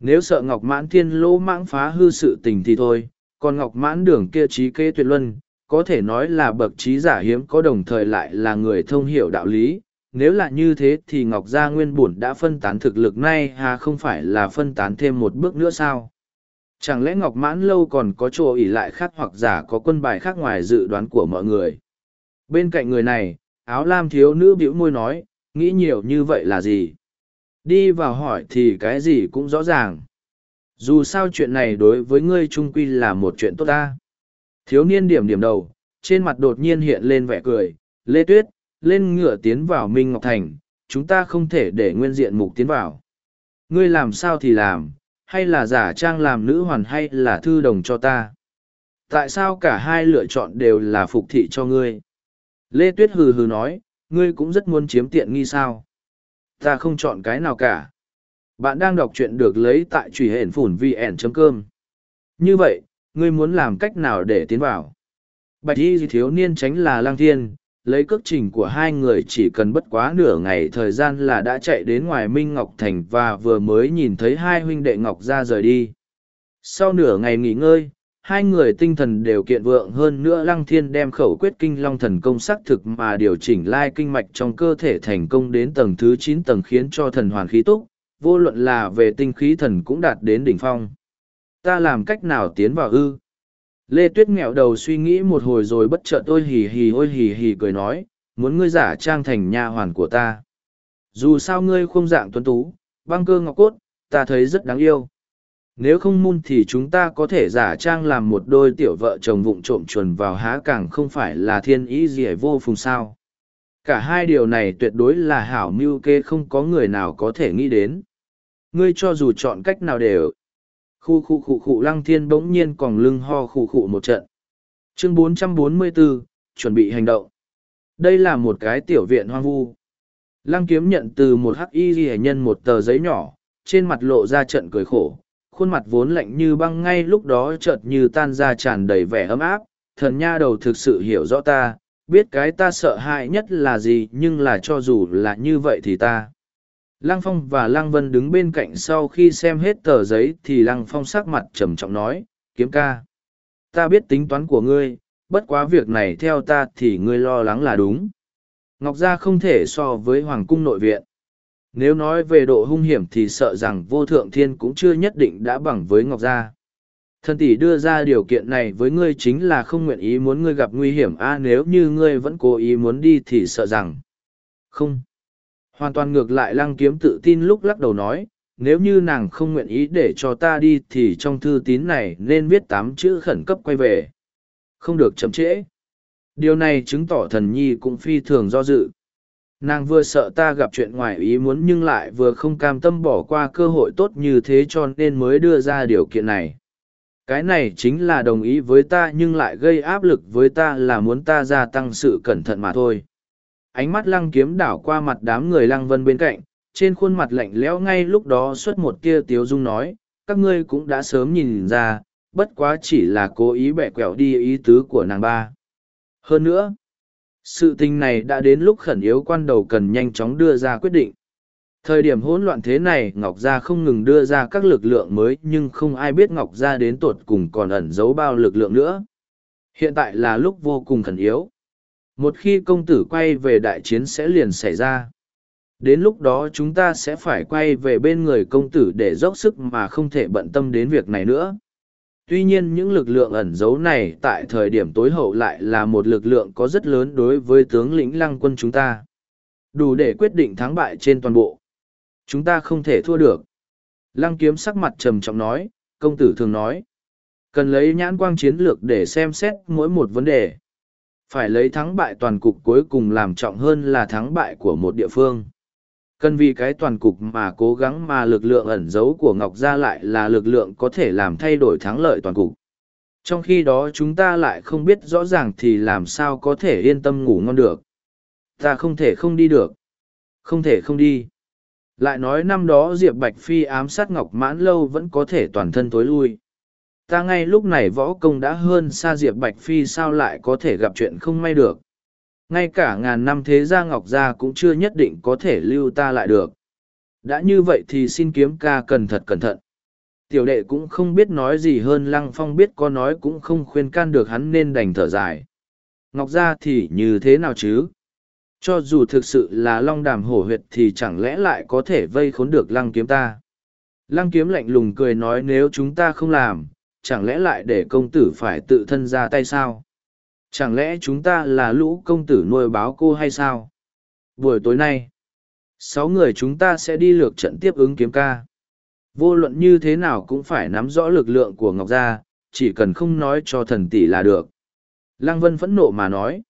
Nếu sợ ngọc mãn thiên lỗ mãng phá hư sự tình thì thôi, còn ngọc mãn đường kia trí kê tuyệt luân, có thể nói là bậc trí giả hiếm có đồng thời lại là người thông hiểu đạo lý nếu là như thế thì Ngọc Gia Nguyên bổn đã phân tán thực lực nay hà không phải là phân tán thêm một bước nữa sao? Chẳng lẽ Ngọc Mãn Lâu còn có chỗ ỉ lại khác hoặc giả có quân bài khác ngoài dự đoán của mọi người? Bên cạnh người này, áo lam thiếu nữ bĩu môi nói, nghĩ nhiều như vậy là gì? Đi vào hỏi thì cái gì cũng rõ ràng. Dù sao chuyện này đối với ngươi trung quy là một chuyện tốt ta. Thiếu niên điểm điểm đầu, trên mặt đột nhiên hiện lên vẻ cười, Lê Tuyết, lên ngựa tiến vào Minh Ngọc Thành, chúng ta không thể để nguyên diện mục tiến vào. Ngươi làm sao thì làm, hay là giả trang làm nữ hoàn hay là thư đồng cho ta? Tại sao cả hai lựa chọn đều là phục thị cho ngươi? Lê Tuyết hừ hừ nói, ngươi cũng rất muốn chiếm tiện nghi sao? Ta không chọn cái nào cả. Bạn đang đọc truyện được lấy tại truy hển phủn vn.com. Như vậy, ngươi muốn làm cách nào để tiến vào? Bạch y thiếu niên tránh là lang thiên, lấy cước trình của hai người chỉ cần bất quá nửa ngày thời gian là đã chạy đến ngoài Minh Ngọc Thành và vừa mới nhìn thấy hai huynh đệ Ngọc ra rời đi. Sau nửa ngày nghỉ ngơi, hai người tinh thần đều kiện vượng hơn nữa Lăng Thiên đem khẩu quyết kinh long thần công xác thực mà điều chỉnh lai kinh mạch trong cơ thể thành công đến tầng thứ chín tầng khiến cho thần hoàn khí túc, vô luận là về tinh khí thần cũng đạt đến đỉnh phong. Ta làm cách nào tiến vào ư? Lê Tuyết nghẹo đầu suy nghĩ một hồi rồi bất chợt ôi hì hì ôi hì hì cười nói, muốn ngươi giả trang thành nha hoàn của ta. Dù sao ngươi không dạng tuấn tú, băng cơ ngọc cốt, ta thấy rất đáng yêu. Nếu không mun thì chúng ta có thể giả trang làm một đôi tiểu vợ chồng vụng trộm chuồn vào há càng không phải là thiên ý gì vô phùng sao. Cả hai điều này tuyệt đối là hảo mưu kê không có người nào có thể nghĩ đến. Ngươi cho dù chọn cách nào đều. Khu khu khu khu lăng thiên bỗng nhiên còn lưng ho khu khu một trận. Chương 444, chuẩn bị hành động. Đây là một cái tiểu viện hoang vu. Lăng kiếm nhận từ một hắc y ghi nhân một tờ giấy nhỏ, trên mặt lộ ra trận cười khổ, khuôn mặt vốn lạnh như băng ngay lúc đó chợt như tan ra tràn đầy vẻ ấm áp, thần nha đầu thực sự hiểu rõ ta, biết cái ta sợ hãi nhất là gì nhưng là cho dù là như vậy thì ta. Lăng Phong và Lăng Vân đứng bên cạnh sau khi xem hết tờ giấy thì Lăng Phong sắc mặt trầm trọng nói, kiếm ca. Ta biết tính toán của ngươi, bất quá việc này theo ta thì ngươi lo lắng là đúng. Ngọc Gia không thể so với Hoàng cung nội viện. Nếu nói về độ hung hiểm thì sợ rằng vô thượng thiên cũng chưa nhất định đã bằng với Ngọc Gia. Thần tỷ đưa ra điều kiện này với ngươi chính là không nguyện ý muốn ngươi gặp nguy hiểm a nếu như ngươi vẫn cố ý muốn đi thì sợ rằng. Không. Hoàn toàn ngược lại lăng kiếm tự tin lúc lắc đầu nói, nếu như nàng không nguyện ý để cho ta đi thì trong thư tín này nên viết tám chữ khẩn cấp quay về. Không được chậm trễ. Điều này chứng tỏ thần nhi cũng phi thường do dự. Nàng vừa sợ ta gặp chuyện ngoài ý muốn nhưng lại vừa không cam tâm bỏ qua cơ hội tốt như thế cho nên mới đưa ra điều kiện này. Cái này chính là đồng ý với ta nhưng lại gây áp lực với ta là muốn ta gia tăng sự cẩn thận mà thôi. Ánh mắt lăng kiếm đảo qua mặt đám người lăng vân bên cạnh, trên khuôn mặt lạnh lẽo ngay lúc đó xuất một tia tiếu dung nói, các ngươi cũng đã sớm nhìn ra, bất quá chỉ là cố ý bẻ quẹo đi ý tứ của nàng ba. Hơn nữa, sự tình này đã đến lúc khẩn yếu quan đầu cần nhanh chóng đưa ra quyết định. Thời điểm hỗn loạn thế này Ngọc Gia không ngừng đưa ra các lực lượng mới nhưng không ai biết Ngọc Gia đến tột cùng còn ẩn giấu bao lực lượng nữa. Hiện tại là lúc vô cùng khẩn yếu. Một khi công tử quay về đại chiến sẽ liền xảy ra. Đến lúc đó chúng ta sẽ phải quay về bên người công tử để dốc sức mà không thể bận tâm đến việc này nữa. Tuy nhiên những lực lượng ẩn giấu này tại thời điểm tối hậu lại là một lực lượng có rất lớn đối với tướng lĩnh lăng quân chúng ta. Đủ để quyết định thắng bại trên toàn bộ. Chúng ta không thể thua được. Lăng kiếm sắc mặt trầm trọng nói, công tử thường nói. Cần lấy nhãn quang chiến lược để xem xét mỗi một vấn đề. Phải lấy thắng bại toàn cục cuối cùng làm trọng hơn là thắng bại của một địa phương. Cần vì cái toàn cục mà cố gắng mà lực lượng ẩn giấu của Ngọc Gia lại là lực lượng có thể làm thay đổi thắng lợi toàn cục. Trong khi đó chúng ta lại không biết rõ ràng thì làm sao có thể yên tâm ngủ ngon được. Ta không thể không đi được. Không thể không đi. Lại nói năm đó Diệp Bạch Phi ám sát Ngọc Mãn Lâu vẫn có thể toàn thân tối lui. Ta ngay lúc này võ công đã hơn xa Diệp Bạch Phi sao lại có thể gặp chuyện không may được. Ngay cả ngàn năm thế gia Ngọc Gia cũng chưa nhất định có thể lưu ta lại được. Đã như vậy thì xin kiếm ca cần thận cẩn thận. Tiểu đệ cũng không biết nói gì hơn Lăng Phong biết có nói cũng không khuyên can được hắn nên đành thở dài. Ngọc Gia thì như thế nào chứ? Cho dù thực sự là long đàm hổ huyệt thì chẳng lẽ lại có thể vây khốn được lăng kiếm ta. Lăng kiếm lạnh lùng cười nói nếu chúng ta không làm, chẳng lẽ lại để công tử phải tự thân ra tay sao? Chẳng lẽ chúng ta là lũ công tử nuôi báo cô hay sao? Buổi tối nay, sáu người chúng ta sẽ đi lược trận tiếp ứng kiếm ca. Vô luận như thế nào cũng phải nắm rõ lực lượng của Ngọc Gia, chỉ cần không nói cho thần tỷ là được. Lăng Vân phẫn nộ mà nói.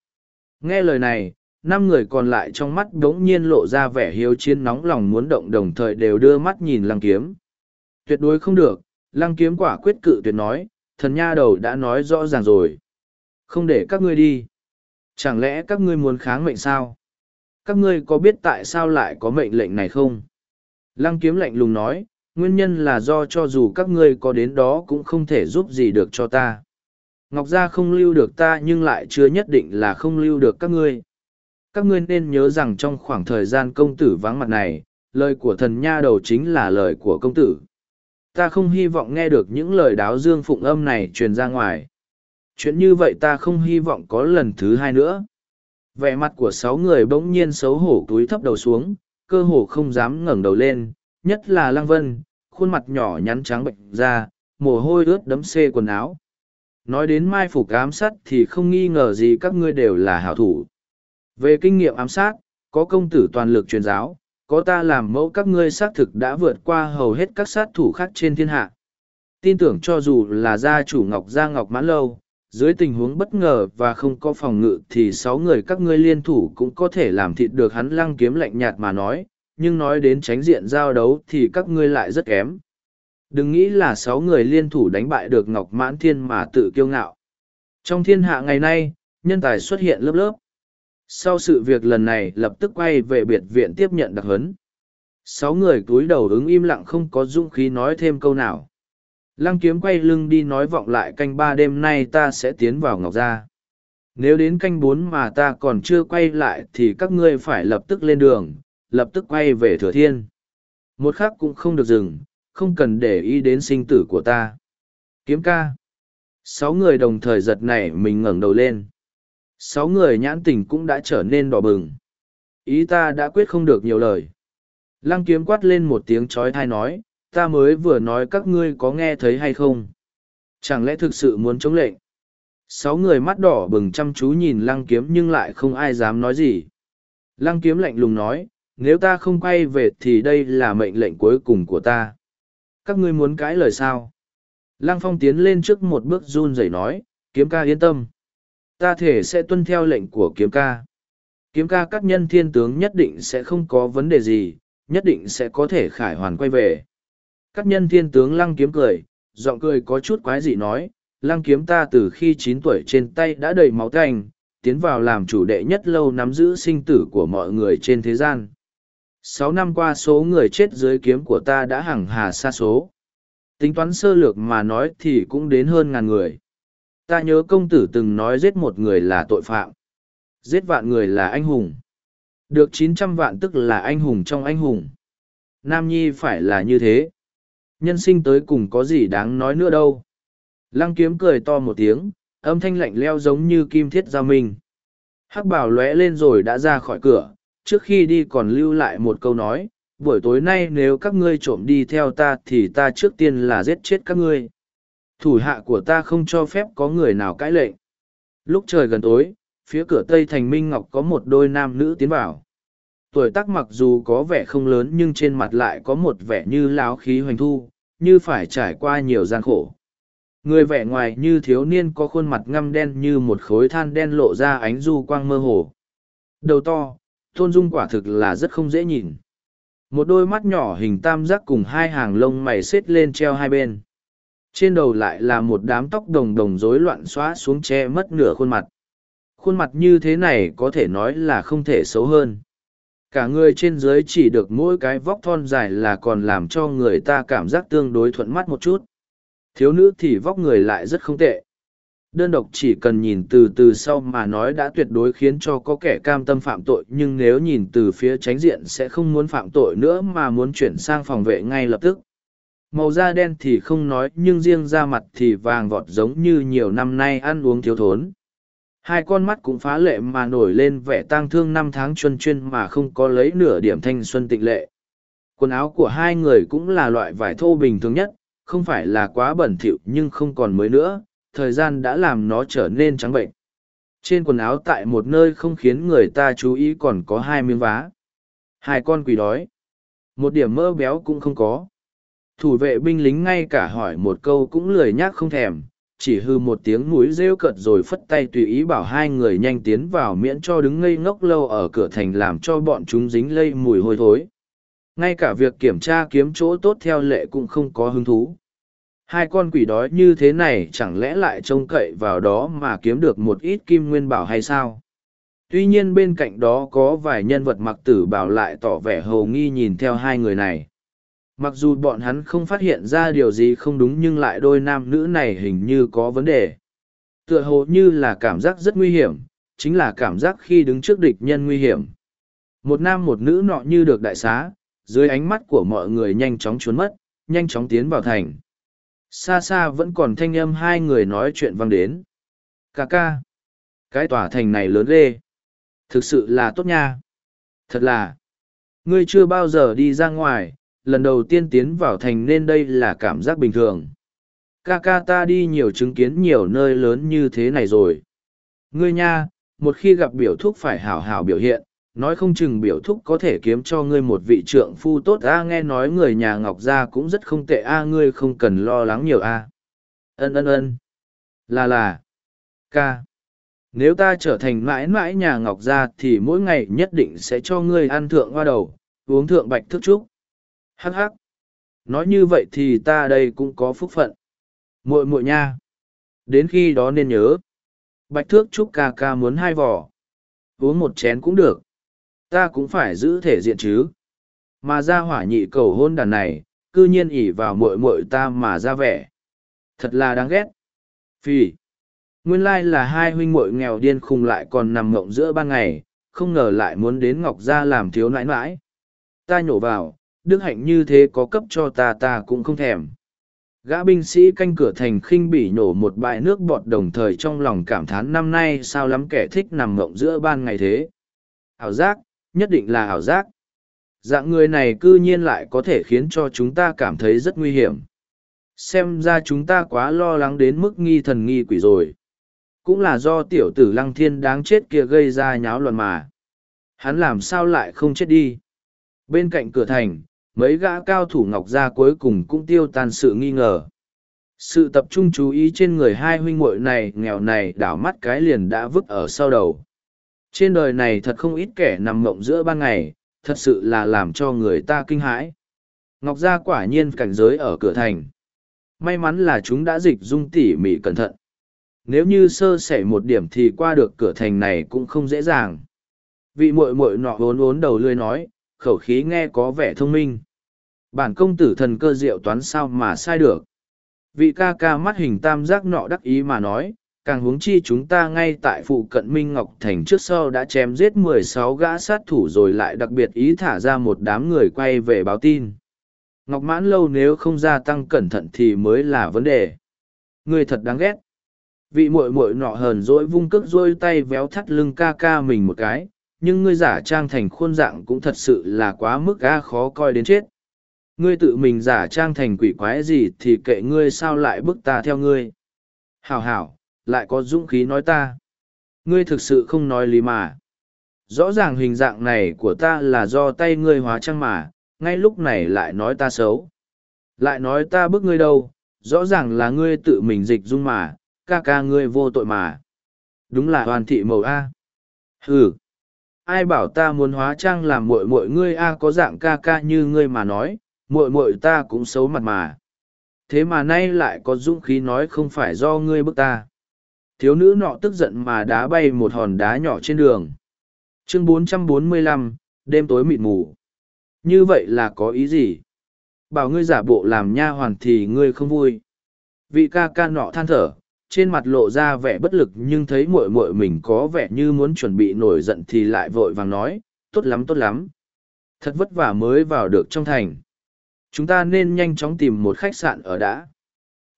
Nghe lời này, năm người còn lại trong mắt đống nhiên lộ ra vẻ hiếu chiến nóng lòng muốn động đồng thời đều đưa mắt nhìn lăng kiếm tuyệt đối không được lăng kiếm quả quyết cự tuyệt nói thần nha đầu đã nói rõ ràng rồi. Không để các ngươi đi. Chẳng lẽ các ngươi muốn kháng mệnh sao? Các ngươi có biết tại sao lại có mệnh lệnh này không? Lăng kiếm lạnh lùng nói nguyên nhân là do cho dù các ngươi có đến đó cũng không thể giúp gì được cho ta. Ngọc gia không lưu được ta nhưng lại chưa nhất định là không lưu được các ngươi. Các ngươi nên nhớ rằng trong khoảng thời gian công tử vắng mặt này, lời của thần nha đầu chính là lời của công tử. Ta không hy vọng nghe được những lời đáo dương phụng âm này truyền ra ngoài. Chuyện như vậy ta không hy vọng có lần thứ hai nữa. Vẻ mặt của sáu người bỗng nhiên xấu hổ túi thấp đầu xuống, cơ hồ không dám ngẩng đầu lên, nhất là Lăng Vân, khuôn mặt nhỏ nhắn trắng bệnh ra, mồ hôi ướt đấm xê quần áo. Nói đến mai phục ám sát thì không nghi ngờ gì các ngươi đều là hảo thủ. Về kinh nghiệm ám sát, có công tử toàn lực truyền giáo, có ta làm mẫu các ngươi xác thực đã vượt qua hầu hết các sát thủ khác trên thiên hạ. Tin tưởng cho dù là gia chủ Ngọc Gia Ngọc Mãn Lâu, dưới tình huống bất ngờ và không có phòng ngự thì sáu người các ngươi liên thủ cũng có thể làm thịt được hắn lăng kiếm lạnh nhạt mà nói, nhưng nói đến tránh diện giao đấu thì các ngươi lại rất kém. Đừng nghĩ là sáu người liên thủ đánh bại được Ngọc Mãn Thiên mà tự kiêu ngạo. Trong thiên hạ ngày nay, nhân tài xuất hiện lớp lớp. Sau sự việc lần này lập tức quay về biệt viện tiếp nhận đặc huấn. Sáu người cúi đầu ứng im lặng không có dũng khí nói thêm câu nào. Lăng kiếm quay lưng đi nói vọng lại canh ba đêm nay ta sẽ tiến vào Ngọc Gia. Nếu đến canh bốn mà ta còn chưa quay lại thì các ngươi phải lập tức lên đường, lập tức quay về Thừa Thiên. Một khắc cũng không được dừng, không cần để ý đến sinh tử của ta. Kiếm ca. Sáu người đồng thời giật nảy mình ngẩng đầu lên. Sáu người nhãn tình cũng đã trở nên đỏ bừng. Ý ta đã quyết không được nhiều lời. Lăng kiếm quát lên một tiếng trói thai nói, ta mới vừa nói các ngươi có nghe thấy hay không? Chẳng lẽ thực sự muốn chống lệnh? Sáu người mắt đỏ bừng chăm chú nhìn lăng kiếm nhưng lại không ai dám nói gì. Lăng kiếm lạnh lùng nói, nếu ta không quay về thì đây là mệnh lệnh cuối cùng của ta. Các ngươi muốn cãi lời sao? Lăng phong tiến lên trước một bước run rẩy nói, kiếm ca yên tâm. Ta thể sẽ tuân theo lệnh của kiếm ca. Kiếm ca các nhân thiên tướng nhất định sẽ không có vấn đề gì, nhất định sẽ có thể khải hoàn quay về. Các nhân thiên tướng lăng kiếm cười, giọng cười có chút quái dị nói, lăng kiếm ta từ khi chín tuổi trên tay đã đầy máu tanh, tiến vào làm chủ đệ nhất lâu nắm giữ sinh tử của mọi người trên thế gian. Sáu năm qua số người chết dưới kiếm của ta đã hằng hà xa số. Tính toán sơ lược mà nói thì cũng đến hơn ngàn người. Ta nhớ công tử từng nói giết một người là tội phạm. Giết vạn người là anh hùng. Được chín trăm vạn tức là anh hùng trong anh hùng. Nam Nhi phải là như thế. Nhân sinh tới cùng có gì đáng nói nữa đâu. Lăng kiếm cười to một tiếng, âm thanh lạnh leo giống như kim thiết giao minh. Hắc bảo lóe lên rồi đã ra khỏi cửa, trước khi đi còn lưu lại một câu nói, buổi tối nay nếu các ngươi trộm đi theo ta thì ta trước tiên là giết chết các ngươi. Thủ hạ của ta không cho phép có người nào cãi lệnh. Lúc trời gần tối, phía cửa tây thành Minh Ngọc có một đôi nam nữ tiến vào. Tuổi tác mặc dù có vẻ không lớn nhưng trên mặt lại có một vẻ như láo khí hoành thu, như phải trải qua nhiều gian khổ. Người vẻ ngoài như thiếu niên có khuôn mặt ngăm đen như một khối than đen lộ ra ánh du quang mơ hồ. Đầu to, tôn dung quả thực là rất không dễ nhìn. Một đôi mắt nhỏ hình tam giác cùng hai hàng lông mày xếp lên treo hai bên. Trên đầu lại là một đám tóc đồng đồng rối loạn xóa xuống che mất nửa khuôn mặt. Khuôn mặt như thế này có thể nói là không thể xấu hơn. Cả người trên dưới chỉ được mỗi cái vóc thon dài là còn làm cho người ta cảm giác tương đối thuận mắt một chút. Thiếu nữ thì vóc người lại rất không tệ. Đơn độc chỉ cần nhìn từ từ sau mà nói đã tuyệt đối khiến cho có kẻ cam tâm phạm tội, nhưng nếu nhìn từ phía tránh diện sẽ không muốn phạm tội nữa mà muốn chuyển sang phòng vệ ngay lập tức màu da đen thì không nói, nhưng riêng da mặt thì vàng vọt giống như nhiều năm nay ăn uống thiếu thốn. Hai con mắt cũng phá lệ mà nổi lên vẻ tang thương năm tháng chuân chuyên mà không có lấy nửa điểm thanh xuân tịnh lệ. Quần áo của hai người cũng là loại vải thô bình thường nhất, không phải là quá bẩn thỉu nhưng không còn mới nữa, thời gian đã làm nó trở nên trắng bệnh. Trên quần áo tại một nơi không khiến người ta chú ý còn có hai miếng vá. Hai con quỷ đói. Một điểm mỡ béo cũng không có thủ vệ binh lính ngay cả hỏi một câu cũng lười nhác không thèm, chỉ hư một tiếng mũi rêu cợt rồi phất tay tùy ý bảo hai người nhanh tiến vào miễn cho đứng ngây ngốc lâu ở cửa thành làm cho bọn chúng dính lây mùi hôi thối. Ngay cả việc kiểm tra kiếm chỗ tốt theo lệ cũng không có hứng thú. Hai con quỷ đói như thế này chẳng lẽ lại trông cậy vào đó mà kiếm được một ít kim nguyên bảo hay sao? Tuy nhiên bên cạnh đó có vài nhân vật mặc tử bảo lại tỏ vẻ hầu nghi nhìn theo hai người này mặc dù bọn hắn không phát hiện ra điều gì không đúng nhưng lại đôi nam nữ này hình như có vấn đề. Tựa hồ như là cảm giác rất nguy hiểm, chính là cảm giác khi đứng trước địch nhân nguy hiểm. Một nam một nữ nọ như được đại xá, dưới ánh mắt của mọi người nhanh chóng trốn mất, nhanh chóng tiến vào thành. Xa xa vẫn còn thanh âm hai người nói chuyện vang đến. Ca ca, cái tòa thành này lớn ghê. Thực sự là tốt nha. Thật là, ngươi chưa bao giờ đi ra ngoài lần đầu tiên tiến vào thành nên đây là cảm giác bình thường. Ca ca ta đi nhiều chứng kiến nhiều nơi lớn như thế này rồi. Ngươi nha, một khi gặp biểu thúc phải hảo hảo biểu hiện, nói không chừng biểu thúc có thể kiếm cho ngươi một vị trượng phu tốt a nghe nói người nhà ngọc gia cũng rất không tệ a ngươi không cần lo lắng nhiều a ân ân ân là là Ca. Nếu ta trở thành mãi mãi nhà Ngọc Gia thì mỗi ngày nhất định sẽ cho ngươi ăn thượng hoa đầu, uống thượng bạch thức trúc. Hắc hắc. Nói như vậy thì ta đây cũng có phúc phận. muội muội nha. Đến khi đó nên nhớ. Bạch thước chúc ca ca muốn hai vỏ. Uống một chén cũng được. Ta cũng phải giữ thể diện chứ. Mà ra hỏa nhị cầu hôn đàn này, cư nhiên ỉ vào muội muội ta mà ra vẻ. Thật là đáng ghét. Phi. Nguyên lai là hai huynh muội nghèo điên khùng lại còn nằm ngộng giữa ban ngày, không ngờ lại muốn đến Ngọc Gia làm thiếu nãi nãi. Ta nhổ vào, đức hạnh như thế có cấp cho ta ta cũng không thèm. Gã binh sĩ canh cửa thành khinh bỉ nhổ một bãi nước bọt đồng thời trong lòng cảm thán năm nay sao lắm kẻ thích nằm ngộng giữa ban ngày thế. Ảo giác, nhất định là ảo giác. Dạng người này cư nhiên lại có thể khiến cho chúng ta cảm thấy rất nguy hiểm. Xem ra chúng ta quá lo lắng đến mức nghi thần nghi quỷ rồi. Cũng là do tiểu tử lăng thiên đáng chết kia gây ra nháo loạn mà. Hắn làm sao lại không chết đi. Bên cạnh cửa thành, mấy gã cao thủ ngọc gia cuối cùng cũng tiêu tan sự nghi ngờ. Sự tập trung chú ý trên người hai huynh muội này nghèo này đảo mắt cái liền đã vứt ở sau đầu. Trên đời này thật không ít kẻ nằm mộng giữa ban ngày, thật sự là làm cho người ta kinh hãi. Ngọc Gia quả nhiên cảnh giới ở cửa thành. May mắn là chúng đã dịch dung tỉ mỉ cẩn thận. Nếu như sơ sẩy một điểm thì qua được cửa thành này cũng không dễ dàng. Vị muội muội nọ vốn vốn đầu lươi nói, khẩu khí nghe có vẻ thông minh. Bản công tử thần cơ diệu toán sao mà sai được. Vị ca ca mắt hình tam giác nọ đắc ý mà nói, càng huống chi chúng ta ngay tại phụ cận Minh Ngọc Thành trước sau đã chém giết mười sáu gã sát thủ rồi lại đặc biệt ý thả ra một đám người quay về báo tin. Ngọc mãn lâu nếu không gia tăng cẩn thận thì mới là vấn đề. Người thật đáng ghét. Vị muội muội nọ hờn dỗi vung cước rôi tay véo thắt lưng ca ca mình một cái, nhưng ngươi giả trang thành khuôn dạng cũng thật sự là quá mức ga khó coi đến chết. Ngươi tự mình giả trang thành quỷ quái gì thì kệ ngươi sao lại bức ta theo ngươi. Hảo hảo, lại có dũng khí nói ta. Ngươi thực sự không nói lý mà. Rõ ràng hình dạng này của ta là do tay ngươi hóa trang mà, ngay lúc này lại nói ta xấu. Lại nói ta bức ngươi đâu, rõ ràng là ngươi tự mình dịch dung mà, ca ca ngươi vô tội mà. Đúng là hoàn thị màu A. Ừ. Ai bảo ta muốn hóa trang làm muội muội ngươi A có dạng ca ca như ngươi mà nói, muội muội ta cũng xấu mặt mà. Thế mà nay lại có dũng khí nói không phải do ngươi bức ta. Thiếu nữ nọ tức giận mà đá bay một hòn đá nhỏ trên đường. Chương 445, đêm tối mịt mù. Như vậy là có ý gì? Bảo ngươi giả bộ làm nha hoàn thì ngươi không vui. Vị ca ca nọ than thở trên mặt lộ ra vẻ bất lực nhưng thấy muội muội mình có vẻ như muốn chuẩn bị nổi giận thì lại vội vàng nói tốt lắm tốt lắm. Thật vất vả mới vào được trong thành chúng ta nên nhanh chóng tìm một khách sạn ở đã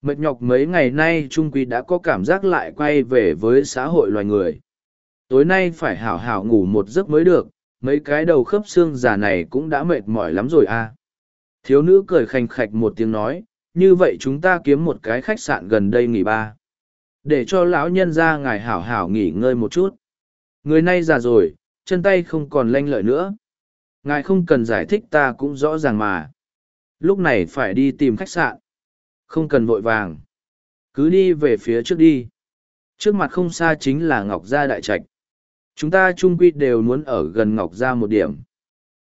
Mệt nhọc mấy ngày nay Trung Quy đã có cảm giác lại quay về với xã hội loài người. Tối nay phải hảo hảo ngủ một giấc mới được, mấy cái đầu khớp xương già này cũng đã mệt mỏi lắm rồi à. Thiếu nữ cười khành khạch một tiếng nói, như vậy chúng ta kiếm một cái khách sạn gần đây nghỉ ba. Để cho lão nhân ra ngài hảo hảo nghỉ ngơi một chút. Người nay già rồi, chân tay không còn lanh lợi nữa. Ngài không cần giải thích ta cũng rõ ràng mà. Lúc này phải đi tìm khách sạn. Không cần vội vàng. Cứ đi về phía trước đi. Trước mặt không xa chính là Ngọc Gia Đại Trạch. Chúng ta chung quy đều muốn ở gần Ngọc Gia một điểm.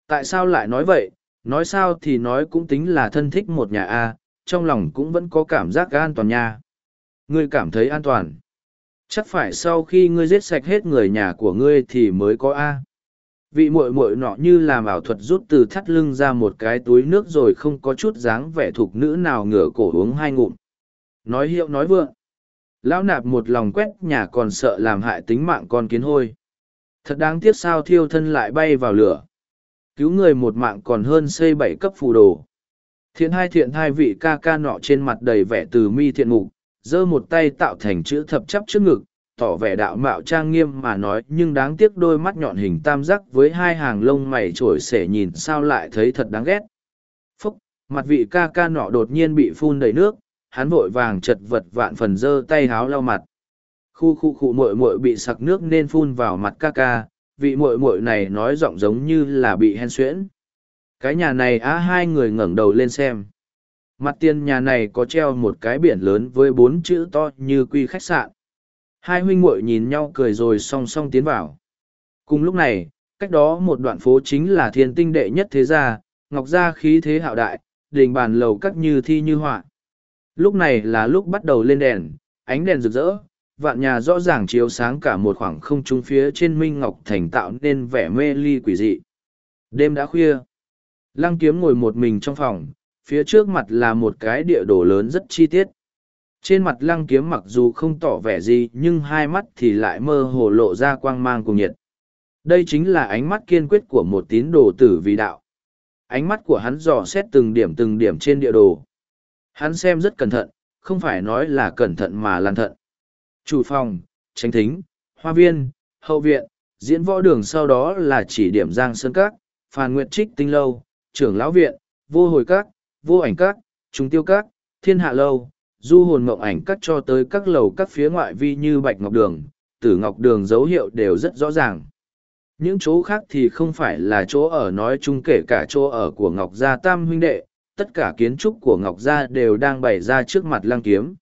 Tại sao lại nói vậy? Nói sao thì nói cũng tính là thân thích một nhà A, trong lòng cũng vẫn có cảm giác an toàn nha. Ngươi cảm thấy an toàn. Chắc phải sau khi ngươi giết sạch hết người nhà của ngươi thì mới có A vị muội muội nọ như làm ảo thuật rút từ thắt lưng ra một cái túi nước rồi không có chút dáng vẻ thục nữ nào ngửa cổ uống hai ngụm. Nói hiệu nói vượng. Lão nạp một lòng quét nhà còn sợ làm hại tính mạng con kiến hôi. Thật đáng tiếc sao thiêu thân lại bay vào lửa. Cứu người một mạng còn hơn xây bảy cấp phù đồ. Thiện hai thiện hai vị ca ca nọ trên mặt đầy vẻ từ mi thiện mục, giơ một tay tạo thành chữ thập chắp trước ngực tỏ vẻ đạo mạo trang nghiêm mà nói nhưng đáng tiếc đôi mắt nhọn hình tam giác với hai hàng lông mày trổi xể nhìn sao lại thấy thật đáng ghét. Phúc, mặt vị ca ca nọ đột nhiên bị phun đầy nước, hắn vội vàng chật vật vạn phần giơ tay háo lau mặt. Khu khu khu muội muội bị sặc nước nên phun vào mặt ca ca, vị muội muội này nói giọng giống như là bị hen suyễn. Cái nhà này á hai người ngẩng đầu lên xem. Mặt tiền nhà này có treo một cái biển lớn với bốn chữ to như quy khách sạn Hai huynh muội nhìn nhau cười rồi song song tiến vào. Cùng lúc này, cách đó một đoạn phố chính là thiên tinh đệ nhất thế gia, ngọc gia khí thế hạo đại, đình bàn lầu các như thi như họa. Lúc này là lúc bắt đầu lên đèn, ánh đèn rực rỡ, vạn nhà rõ ràng chiếu sáng cả một khoảng không trung phía trên minh ngọc thành tạo nên vẻ mê ly quỷ dị. Đêm đã khuya. Lăng kiếm ngồi một mình trong phòng, phía trước mặt là một cái địa đồ lớn rất chi tiết. Trên mặt lăng kiếm mặc dù không tỏ vẻ gì nhưng hai mắt thì lại mơ hồ lộ ra quang mang cùng nhiệt. Đây chính là ánh mắt kiên quyết của một tín đồ tử vì đạo. Ánh mắt của hắn dò xét từng điểm từng điểm trên địa đồ. Hắn xem rất cẩn thận, không phải nói là cẩn thận mà lan thận. Chủ phòng, tránh thính, hoa viên, hậu viện, diễn võ đường sau đó là chỉ điểm giang sơn các, phàn nguyện trích tinh lâu, trưởng lão viện, vô hồi các, vô ảnh các, trung tiêu các, thiên hạ lâu, du hồn mộng ảnh cắt cho tới các lầu các phía ngoại vi như bạch ngọc đường, tử ngọc đường dấu hiệu đều rất rõ ràng. Những chỗ khác thì không phải là chỗ ở nói chung kể cả chỗ ở của Ngọc Gia Tam huynh đệ, tất cả kiến trúc của Ngọc Gia đều đang bày ra trước mặt lăng kiếm.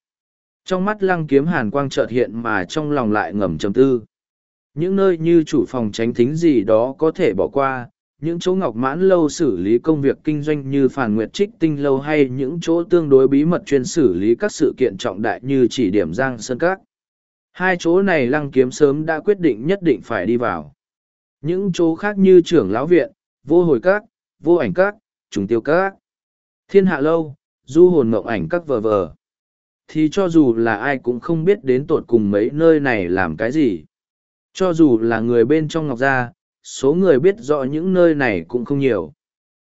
Trong mắt lăng kiếm hàn quang chợt hiện mà trong lòng lại ngầm trầm tư. Những nơi như chủ phòng tránh thính gì đó có thể bỏ qua, những chỗ ngọc mãn lâu xử lý công việc kinh doanh như phản nguyệt trích tinh lâu hay những chỗ tương đối bí mật chuyên xử lý các sự kiện trọng đại như chỉ điểm giang sơn các. Hai chỗ này lăng kiếm sớm đã quyết định nhất định phải đi vào. Những chỗ khác như trưởng lão viện, vô hồi các, vô ảnh các, trùng tiêu các, thiên hạ lâu, du hồn mộng ảnh các vờ vờ. Thì cho dù là ai cũng không biết đến tột cùng mấy nơi này làm cái gì. Cho dù là người bên trong ngọc gia, số người biết rõ những nơi này cũng không nhiều.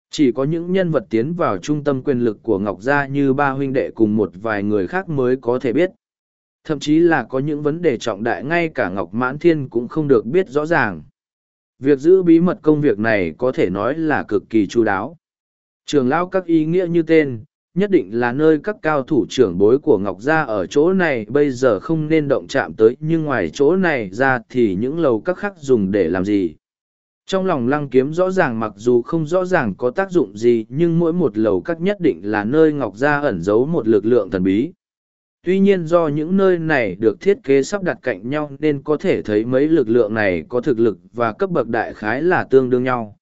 Chỉ có những nhân vật tiến vào trung tâm quyền lực của Ngọc Gia như ba huynh đệ cùng một vài người khác mới có thể biết. Thậm chí là có những vấn đề trọng đại ngay cả Ngọc Mãn Thiên cũng không được biết rõ ràng. Việc giữ bí mật công việc này có thể nói là cực kỳ chu đáo. Trường lao các ý nghĩa như tên, nhất định là nơi các cao thủ trưởng bối của Ngọc Gia ở chỗ này bây giờ không nên động chạm tới nhưng ngoài chỗ này ra thì những lầu các khác dùng để làm gì. Trong lòng lăng kiếm rõ ràng mặc dù không rõ ràng có tác dụng gì nhưng mỗi một lầu các nhất định là nơi Ngọc Gia ẩn giấu một lực lượng thần bí. Tuy nhiên do những nơi này được thiết kế sắp đặt cạnh nhau nên có thể thấy mấy lực lượng này có thực lực và cấp bậc đại khái là tương đương nhau.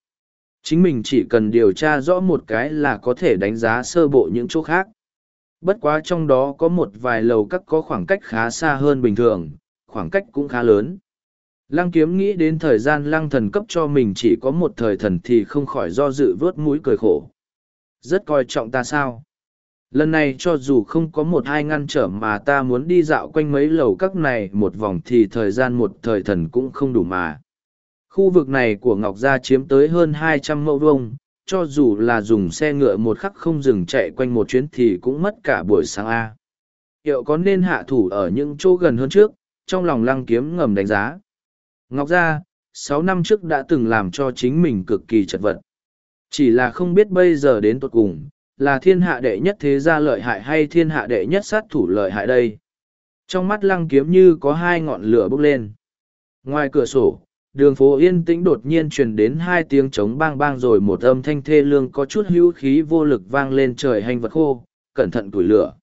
Chính mình chỉ cần điều tra rõ một cái là có thể đánh giá sơ bộ những chỗ khác. Bất quá trong đó có một vài lầu các có khoảng cách khá xa hơn bình thường, khoảng cách cũng khá lớn. Lăng kiếm nghĩ đến thời gian lăng thần cấp cho mình chỉ có một thời thần thì không khỏi do dự vớt mũi cười khổ. Rất coi trọng ta sao? Lần này cho dù không có một hai ngăn trở mà ta muốn đi dạo quanh mấy lầu các này một vòng thì thời gian một thời thần cũng không đủ mà. Khu vực này của Ngọc Gia chiếm tới hơn hai trăm mẫu vuông, cho dù là dùng xe ngựa một khắc không dừng chạy quanh một chuyến thì cũng mất cả buổi sáng A. Hiệu có nên hạ thủ ở những chỗ gần hơn trước, trong lòng lăng kiếm ngầm đánh giá. Ngọc Gia, sáu năm trước đã từng làm cho chính mình cực kỳ chật vật. Chỉ là không biết bây giờ đến tuột cùng, là thiên hạ đệ nhất thế gia lợi hại hay thiên hạ đệ nhất sát thủ lợi hại đây. Trong mắt lăng kiếm như có hai ngọn lửa bốc lên. Ngoài cửa sổ, đường phố yên tĩnh đột nhiên truyền đến hai tiếng trống bang bang rồi một âm thanh thê lương có chút hữu khí vô lực vang lên trời hành vật khô, cẩn thận củi lửa.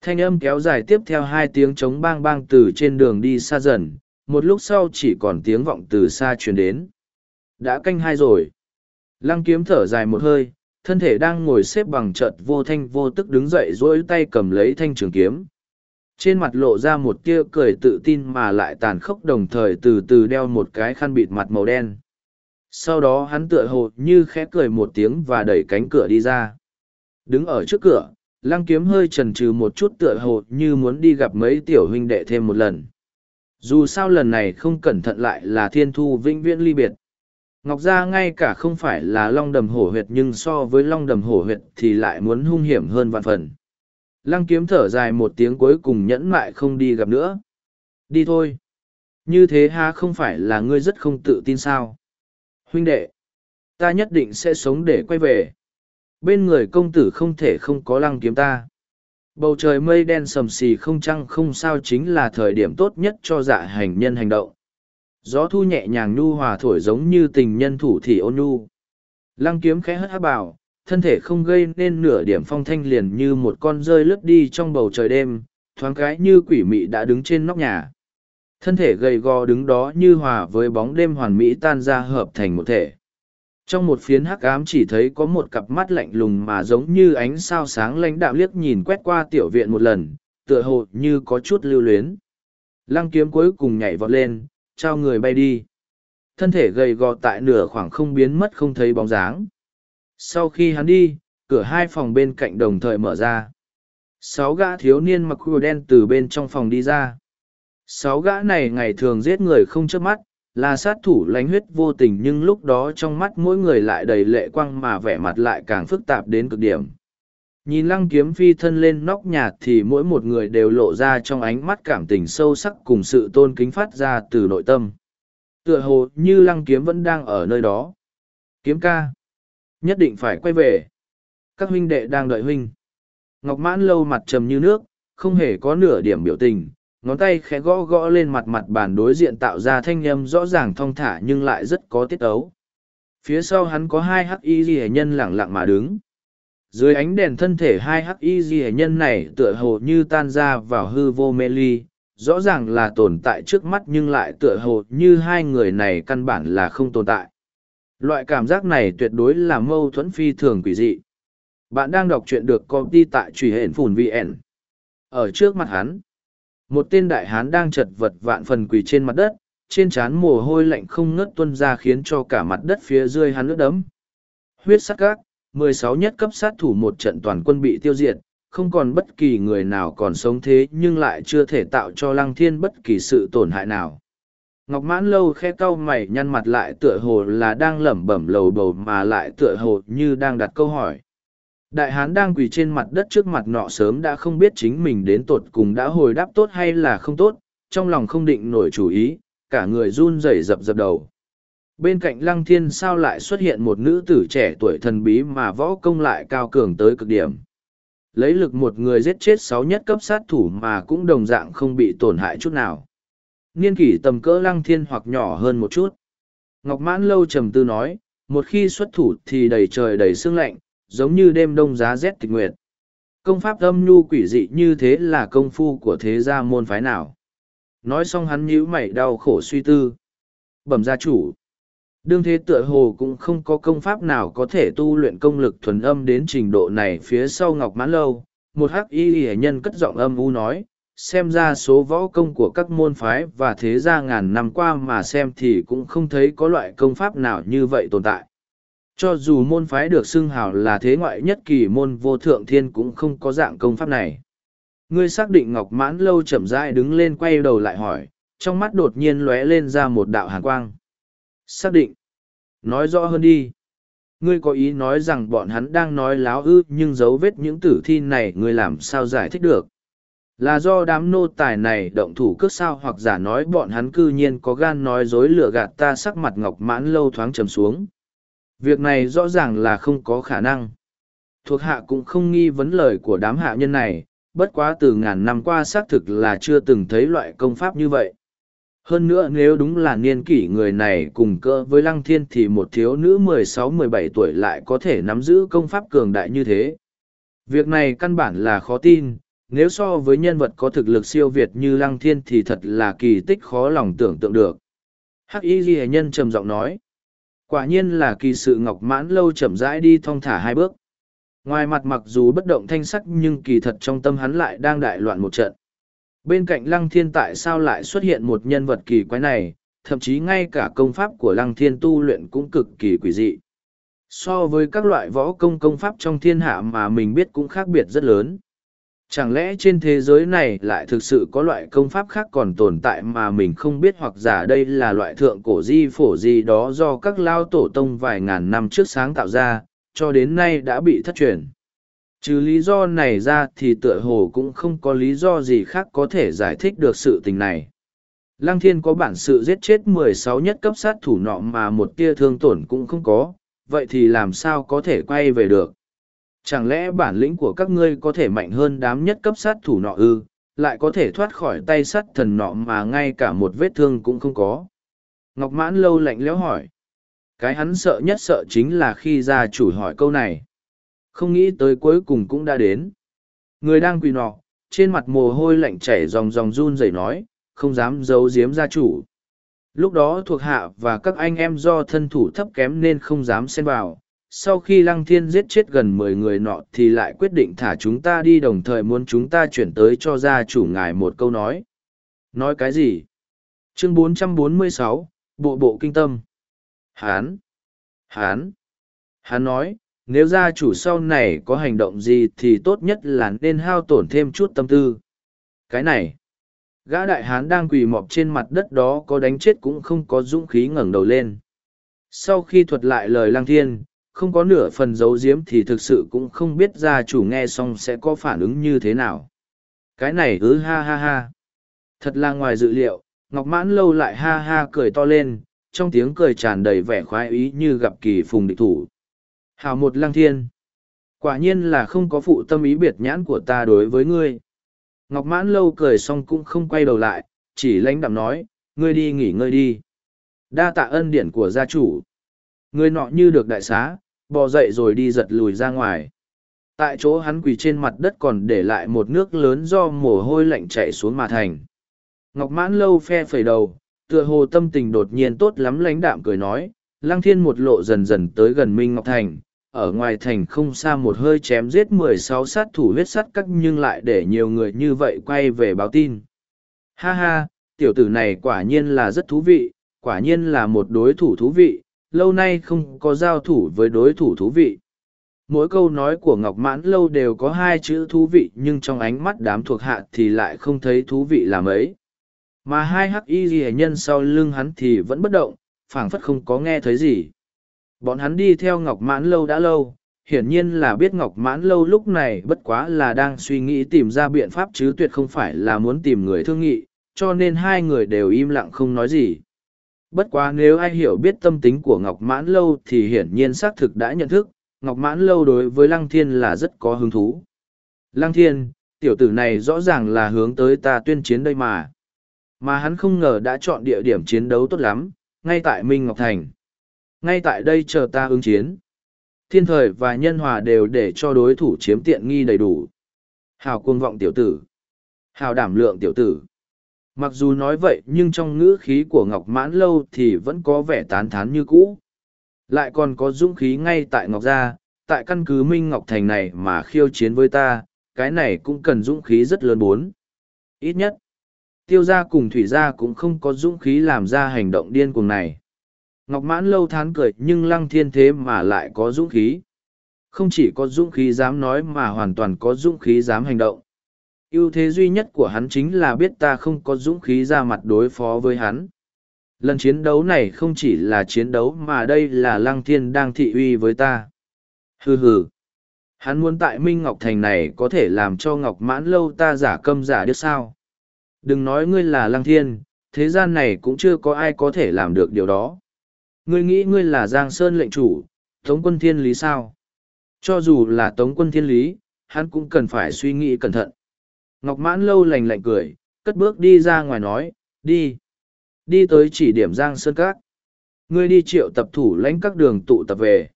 Thanh âm kéo dài tiếp theo hai tiếng trống bang bang từ trên đường đi xa dần, một lúc sau chỉ còn tiếng vọng từ xa truyền đến. Đã canh hai rồi. Lăng kiếm thở dài một hơi, thân thể đang ngồi xếp bằng chợt vô thanh vô tức đứng dậy dỗi tay cầm lấy thanh trường kiếm. Trên mặt lộ ra một tia cười tự tin mà lại tàn khốc đồng thời từ từ đeo một cái khăn bịt mặt màu đen. Sau đó hắn tựa hồ như khẽ cười một tiếng và đẩy cánh cửa đi ra. Đứng ở trước cửa, lăng kiếm hơi chần chừ một chút tựa hồ như muốn đi gặp mấy tiểu huynh đệ thêm một lần. Dù sao lần này không cẩn thận lại là thiên thu vĩnh viễn ly biệt. Ngọc Gia ngay cả không phải là long đầm hổ huyệt nhưng so với long đầm hổ huyệt thì lại muốn hung hiểm hơn vạn phần. Lăng kiếm thở dài một tiếng cuối cùng nhẫn mại không đi gặp nữa. Đi thôi. Như thế ha không phải là ngươi rất không tự tin sao. Huynh đệ, ta nhất định sẽ sống để quay về. Bên người công tử không thể không có lăng kiếm ta. Bầu trời mây đen sầm xì không trăng không sao chính là thời điểm tốt nhất cho dạ hành nhân hành động. Gió thu nhẹ nhàng nhu hòa thổi giống như tình nhân thủ thì ôn nhu. Lăng kiếm khẽ hất hát bảo, thân thể không gây nên nửa điểm phong thanh liền như một con rơi lướt đi trong bầu trời đêm, thoáng cái như quỷ mị đã đứng trên nóc nhà. Thân thể gầy gò đứng đó như hòa với bóng đêm hoàn mỹ tan ra hợp thành một thể. Trong một phiến hắc ám chỉ thấy có một cặp mắt lạnh lùng mà giống như ánh sao sáng lãnh đạo liếc nhìn quét qua tiểu viện một lần, tựa hồ như có chút lưu luyến. Lăng kiếm cuối cùng nhảy vọt lên, trao người bay đi. Thân thể gầy gò tại nửa khoảng không biến mất không thấy bóng dáng. Sau khi hắn đi, cửa hai phòng bên cạnh đồng thời mở ra. Sáu gã thiếu niên mặc quần đen từ bên trong phòng đi ra. Sáu gã này ngày thường giết người không chớp mắt, là sát thủ lánh huyết vô tình nhưng lúc đó trong mắt mỗi người lại đầy lệ quang mà vẻ mặt lại càng phức tạp đến cực điểm. Nhìn lăng kiếm phi thân lên nóc nhà thì mỗi một người đều lộ ra trong ánh mắt cảm tình sâu sắc cùng sự tôn kính phát ra từ nội tâm. Tựa hồ như lăng kiếm vẫn đang ở nơi đó. Kiếm ca. Nhất định phải quay về. Các huynh đệ đang đợi huynh. Ngọc mãn lâu mặt trầm như nước, không hề có nửa điểm biểu tình, ngón tay khẽ gõ gõ lên mặt mặt bàn đối diện tạo ra thanh âm rõ ràng thong thả nhưng lại rất có tiết ấu. Phía sau hắn có hai hắc y ghi nhân lẳng lặng mà đứng. Dưới ánh đèn thân thể hai hắc y ghi nhân này tựa hồ như tan ra vào hư vô mê ly, rõ ràng là tồn tại trước mắt nhưng lại tựa hồ như hai người này căn bản là không tồn tại. Loại cảm giác này tuyệt đối là mâu thuẫn phi thường quỷ dị. Bạn đang đọc truyện được công ty tại truy hển phùn VN. Ở trước mặt hắn, một tên đại hán đang chật vật vạn phần quỳ trên mặt đất, trên trán mồ hôi lạnh không ngớt tuân ra khiến cho cả mặt đất phía dưới hắn ướt đấm. Huyết sắc gác 16 nhất cấp sát thủ một trận toàn quân bị tiêu diệt, không còn bất kỳ người nào còn sống thế nhưng lại chưa thể tạo cho lăng thiên bất kỳ sự tổn hại nào. Ngọc mãn lâu khe cau mày nhăn mặt lại tựa hồ là đang lẩm bẩm lầu bầu mà lại tựa hồ như đang đặt câu hỏi. Đại hán đang quỳ trên mặt đất trước mặt nọ sớm đã không biết chính mình đến tột cùng đã hồi đáp tốt hay là không tốt, trong lòng không định nổi chủ ý, cả người run rẩy dập dập đầu. Bên cạnh lăng thiên sao lại xuất hiện một nữ tử trẻ tuổi thần bí mà võ công lại cao cường tới cực điểm. Lấy lực một người giết chết sáu nhất cấp sát thủ mà cũng đồng dạng không bị tổn hại chút nào. Niên kỷ tầm cỡ lăng thiên hoặc nhỏ hơn một chút. Ngọc mãn lâu trầm tư nói, một khi xuất thủ thì đầy trời đầy sương lạnh, giống như đêm đông giá rét tịch nguyệt. Công pháp âm nhu quỷ dị như thế là công phu của thế gia môn phái nào. Nói xong hắn nhíu mày đau khổ suy tư. Bẩm gia chủ. Đương thế tựa hồ cũng không có công pháp nào có thể tu luyện công lực thuần âm đến trình độ này phía sau ngọc mãn lâu. Một hắc y hệ nhân cất giọng âm u nói, xem ra số võ công của các môn phái và thế gia ngàn năm qua mà xem thì cũng không thấy có loại công pháp nào như vậy tồn tại. Cho dù môn phái được xưng hào là thế ngoại nhất kỳ môn vô thượng thiên cũng không có dạng công pháp này. Ngươi xác định Ngọc Mãn Lâu chậm rãi đứng lên quay đầu lại hỏi, trong mắt đột nhiên lóe lên ra một đạo hàn quang. Xác định. Nói rõ hơn đi. Ngươi có ý nói rằng bọn hắn đang nói láo ư nhưng dấu vết những tử thi này ngươi làm sao giải thích được. Là do đám nô tài này động thủ cướp sao hoặc giả nói bọn hắn cư nhiên có gan nói dối lừa gạt ta sắc mặt Ngọc Mãn Lâu thoáng trầm xuống. Việc này rõ ràng là không có khả năng. Thuộc hạ cũng không nghi vấn lời của đám hạ nhân này, bất quá từ ngàn năm qua xác thực là chưa từng thấy loại công pháp như vậy. Hơn nữa nếu đúng là niên kỷ người này cùng cỡ với Lăng Thiên thì một thiếu nữ 16-17 tuổi lại có thể nắm giữ công pháp cường đại như thế. Việc này căn bản là khó tin, nếu so với nhân vật có thực lực siêu việt như Lăng Thiên thì thật là kỳ tích khó lòng tưởng tượng được. Hắc Y Ghi Nhân trầm giọng nói. Quả nhiên là kỳ sự ngọc mãn lâu chậm rãi đi thong thả hai bước. Ngoài mặt mặc dù bất động thanh sắc nhưng kỳ thật trong tâm hắn lại đang đại loạn một trận. Bên cạnh lăng thiên tại sao lại xuất hiện một nhân vật kỳ quái này, thậm chí ngay cả công pháp của lăng thiên tu luyện cũng cực kỳ quỷ dị. So với các loại võ công công pháp trong thiên hạ mà mình biết cũng khác biệt rất lớn. Chẳng lẽ trên thế giới này lại thực sự có loại công pháp khác còn tồn tại mà mình không biết hoặc giả đây là loại thượng cổ di phổ gì đó do các lao tổ tông vài ngàn năm trước sáng tạo ra, cho đến nay đã bị thất truyền. Trừ lý do này ra thì tựa hồ cũng không có lý do gì khác có thể giải thích được sự tình này. Lăng thiên có bản sự giết chết mười sáu nhất cấp sát thủ nọ mà một tia thương tổn cũng không có, vậy thì làm sao có thể quay về được? Chẳng lẽ bản lĩnh của các ngươi có thể mạnh hơn đám nhất cấp sát thủ nọ ư, lại có thể thoát khỏi tay sắt thần nọ mà ngay cả một vết thương cũng không có? Ngọc mãn lâu lạnh lẽo hỏi. Cái hắn sợ nhất sợ chính là khi gia chủ hỏi câu này. Không nghĩ tới cuối cùng cũng đã đến. Người đang quỳ nọ, trên mặt mồ hôi lạnh chảy dòng dòng run rẩy nói, không dám giấu giếm gia chủ. Lúc đó thuộc hạ và các anh em do thân thủ thấp kém nên không dám xen vào. Sau khi Lăng Thiên giết chết gần mười người nọ thì lại quyết định thả chúng ta đi đồng thời muốn chúng ta chuyển tới cho gia chủ ngài một câu nói. Nói cái gì? Chương 446, Bộ Bộ Kinh Tâm. Hán! Hán! Hán nói, nếu gia chủ sau này có hành động gì thì tốt nhất là nên hao tổn thêm chút tâm tư. Cái này! Gã đại hán đang quỳ mọp trên mặt đất đó có đánh chết cũng không có dũng khí ngẩng đầu lên. Sau khi thuật lại lời lang thiên, không có nửa phần giấu giếm thì thực sự cũng không biết gia chủ nghe xong sẽ có phản ứng như thế nào. Cái này ư ha ha ha. Thật là ngoài dự liệu, Ngọc Mãn lâu lại ha ha cười to lên, trong tiếng cười tràn đầy vẻ khoái ý như gặp kỳ phùng địch thủ. Hào một lăng thiên. Quả nhiên là không có phụ tâm ý biệt nhãn của ta đối với ngươi. Ngọc Mãn lâu cười xong cũng không quay đầu lại, chỉ lãnh đạm nói, ngươi đi nghỉ ngơi đi. Đa tạ ân điển của gia chủ. Ngươi nọ như được đại xá, bò dậy rồi đi giật lùi ra ngoài. Tại chỗ hắn quỳ trên mặt đất còn để lại một nước lớn do mồ hôi lạnh chảy xuống mà thành. Ngọc Mãn lâu phe phẩy đầu, tựa hồ tâm tình đột nhiên tốt lắm lãnh đạm cười nói, Lăng Thiên một lộ dần dần tới gần Minh Ngọc Thành, ở ngoài thành không xa một hơi chém giết mười sáu sát thủ huyết sắt cắt nhưng lại để nhiều người như vậy quay về báo tin. Ha ha, tiểu tử này quả nhiên là rất thú vị, quả nhiên là một đối thủ thú vị, lâu nay không có giao thủ với đối thủ thú vị. Mỗi câu nói của Ngọc Mãn Lâu đều có hai chữ thú vị nhưng trong ánh mắt đám thuộc hạ thì lại không thấy thú vị làm ấy. Mà hai hắc y ghi nhân sau lưng hắn thì vẫn bất động, phảng phất không có nghe thấy gì. Bọn hắn đi theo Ngọc Mãn Lâu đã lâu, hiển nhiên là biết Ngọc Mãn Lâu lúc này bất quá là đang suy nghĩ tìm ra biện pháp chứ tuyệt không phải là muốn tìm người thương nghị, cho nên hai người đều im lặng không nói gì. Bất quá nếu ai hiểu biết tâm tính của Ngọc Mãn Lâu thì hiển nhiên xác thực đã nhận thức, Ngọc Mãn Lâu đối với Lăng Thiên là rất có hứng thú. Lăng Thiên, tiểu tử này rõ ràng là hướng tới ta tuyên chiến đây mà. Mà hắn không ngờ đã chọn địa điểm chiến đấu tốt lắm, ngay tại Minh Ngọc Thành. Ngay tại đây chờ ta ứng chiến. Thiên thời và nhân hòa đều để cho đối thủ chiếm tiện nghi đầy đủ. Hào cuồng vọng tiểu tử. Hào đảm lượng tiểu tử mặc dù nói vậy, nhưng trong ngữ khí của ngọc mãn lâu thì vẫn có vẻ tán thán như cũ lại còn có dũng khí ngay tại ngọc gia, tại căn cứ minh ngọc thành này mà khiêu chiến với ta, cái này cũng cần dũng khí rất lớn bốn ít nhất, tiêu gia cùng thủy gia cũng không có dũng khí làm ra hành động điên cuồng này Ngọc mãn lâu thán cười, nhưng lăng thiên thế mà lại có dũng khí. Không chỉ có dũng khí dám nói mà hoàn toàn có dũng khí dám hành động ưu thế duy nhất của hắn chính là biết ta không có dũng khí ra mặt đối phó với hắn. Lần chiến đấu này không chỉ là chiến đấu mà đây là lăng thiên đang thị uy với ta. Hừ hừ. Hắn muốn tại Minh Ngọc Thành này có thể làm cho Ngọc mãn lâu ta giả câm giả điếc sao. Đừng nói ngươi là lăng thiên, thế gian này cũng chưa có ai có thể làm được điều đó. Ngươi nghĩ ngươi là Giang Sơn lệnh chủ, Tống quân thiên lý sao? Cho dù là Tống quân thiên lý, hắn cũng cần phải suy nghĩ cẩn thận. Ngọc mãn lâu lành lạnh cười, cất bước đi ra ngoài nói, đi. Đi tới chỉ điểm Giang Sơn Các. Ngươi đi triệu tập thủ lãnh các đường tụ tập về.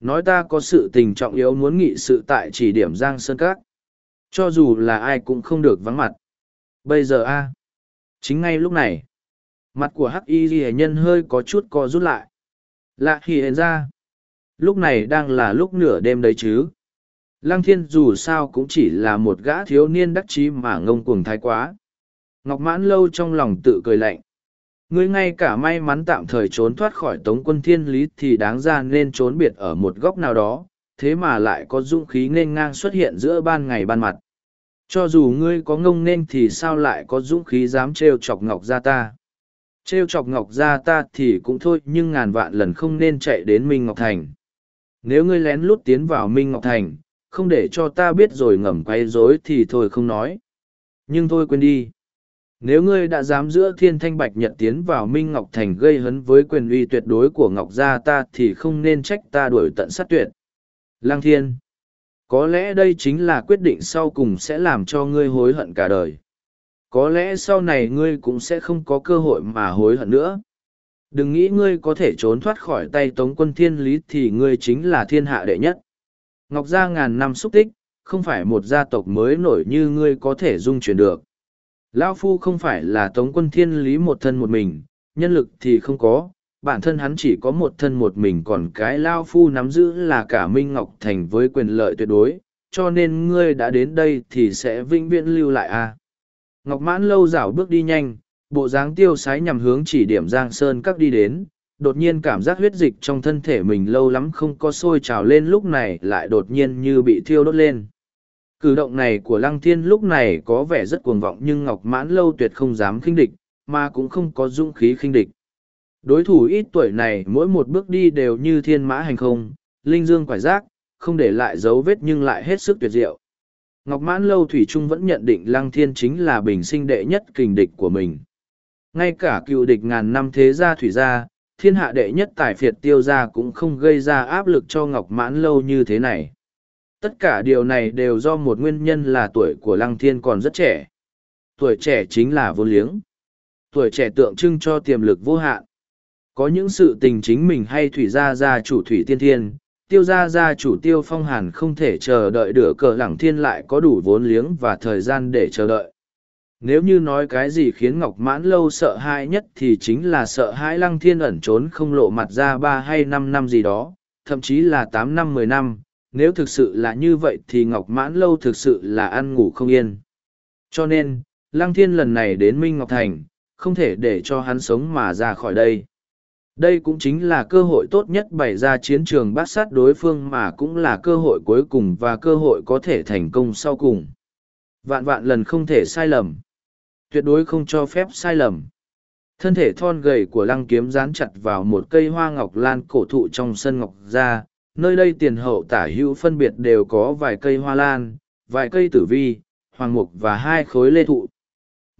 Nói ta có sự tình trọng yếu muốn nghị sự tại chỉ điểm Giang Sơn Các. Cho dù là ai cũng không được vắng mặt. Bây giờ a Chính ngay lúc này mặt của hắc y ghi nhân hơi có chút co rút lại lạ khi hển ra lúc này đang là lúc nửa đêm đấy chứ lăng thiên dù sao cũng chỉ là một gã thiếu niên đắc chí mà ngông cuồng thái quá. Ngọc mãn lâu trong lòng tự cười lạnh. Ngươi ngay cả may mắn tạm thời trốn thoát khỏi tống quân thiên lý thì đáng ra nên trốn biệt ở một góc nào đó thế mà lại có dũng khí nên ngang xuất hiện giữa ban ngày ban mặt. Cho dù ngươi có ngông nên thì sao lại có dũng khí dám trêu chọc ngọc ra ta? Trêu chọc Ngọc ra ta thì cũng thôi nhưng ngàn vạn lần không nên chạy đến Minh Ngọc Thành. Nếu ngươi lén lút tiến vào Minh Ngọc Thành, không để cho ta biết rồi ngầm quay rối thì thôi không nói. Nhưng thôi quên đi. Nếu ngươi đã dám giữa thiên thanh bạch nhật tiến vào Minh Ngọc Thành gây hấn với quyền uy tuyệt đối của Ngọc Gia ta thì không nên trách ta đuổi tận sát tuyệt. Lang thiên. Có lẽ đây chính là quyết định sau cùng sẽ làm cho ngươi hối hận cả đời có lẽ sau này ngươi cũng sẽ không có cơ hội mà hối hận nữa đừng nghĩ ngươi có thể trốn thoát khỏi tay tống quân thiên lý thì ngươi chính là thiên hạ đệ nhất ngọc gia ngàn năm xúc tích không phải một gia tộc mới nổi như ngươi có thể dung chuyển được Lão Phu không phải là tống quân thiên lý một thân một mình, nhân lực thì không có, bản thân hắn chỉ có một thân một mình còn cái Lao Phu nắm giữ là cả Minh Ngọc Thành với quyền lợi tuyệt đối, cho nên ngươi đã đến đây thì sẽ vĩnh viễn lưu lại à. Ngọc Mãn lâu rảo bước đi nhanh, bộ dáng tiêu sái nhằm hướng chỉ điểm Giang Sơn các đi đến, đột nhiên cảm giác huyết dịch trong thân thể mình lâu lắm không có sôi trào lên lúc này lại đột nhiên như bị thiêu đốt lên. Cử động này của Lăng Thiên lúc này có vẻ rất cuồng vọng nhưng Ngọc Mãn lâu tuyệt không dám khinh địch, mà cũng không có dũng khí khinh địch. Đối thủ ít tuổi này mỗi một bước đi đều như thiên mã hành không, linh dương quải giác, không để lại dấu vết nhưng lại hết sức tuyệt diệu. Ngọc Mãn Lâu Thủy Trung vẫn nhận định Lăng Thiên chính là bình sinh đệ nhất kình địch của mình. Ngay cả cựu địch ngàn năm thế gia thủy gia, thiên hạ đệ nhất tài phiệt tiêu gia cũng không gây ra áp lực cho Ngọc Mãn Lâu như thế này. Tất cả điều này đều do một nguyên nhân là tuổi của Lăng Thiên còn rất trẻ. Tuổi trẻ chính là vô liếng. Tuổi trẻ tượng trưng cho tiềm lực vô hạn. Có những sự tình chính mình hay thủy gia gia chủ thủy tiên thiên, tiêu gia gia chủ tiêu phong hàn không thể chờ đợi đửa cờ lẳng thiên lại có đủ vốn liếng và thời gian để chờ đợi nếu như nói cái gì khiến ngọc mãn lâu sợ hãi nhất thì chính là sợ hãi lăng thiên ẩn trốn không lộ mặt ra ba hay năm năm gì đó, thậm chí là tám năm, mười năm nếu thực sự là như vậy thì ngọc mãn lâu thực sự là ăn ngủ không yên cho nên, lăng thiên lần này đến minh ngọc thành, không thể để cho hắn sống mà ra khỏi đây đây cũng chính là cơ hội tốt nhất bày ra chiến trường bát sát đối phương mà cũng là cơ hội cuối cùng và cơ hội có thể thành công sau cùng. Vạn vạn lần không thể sai lầm. Tuyệt đối không cho phép sai lầm. Thân thể thon gầy của lăng kiếm dán chặt vào một cây hoa ngọc lan cổ thụ trong sân ngọc ra, nơi đây tiền hậu tả hữu phân biệt đều có vài cây hoa lan, vài cây tử vi, hoàng mục và hai khối lê thụ.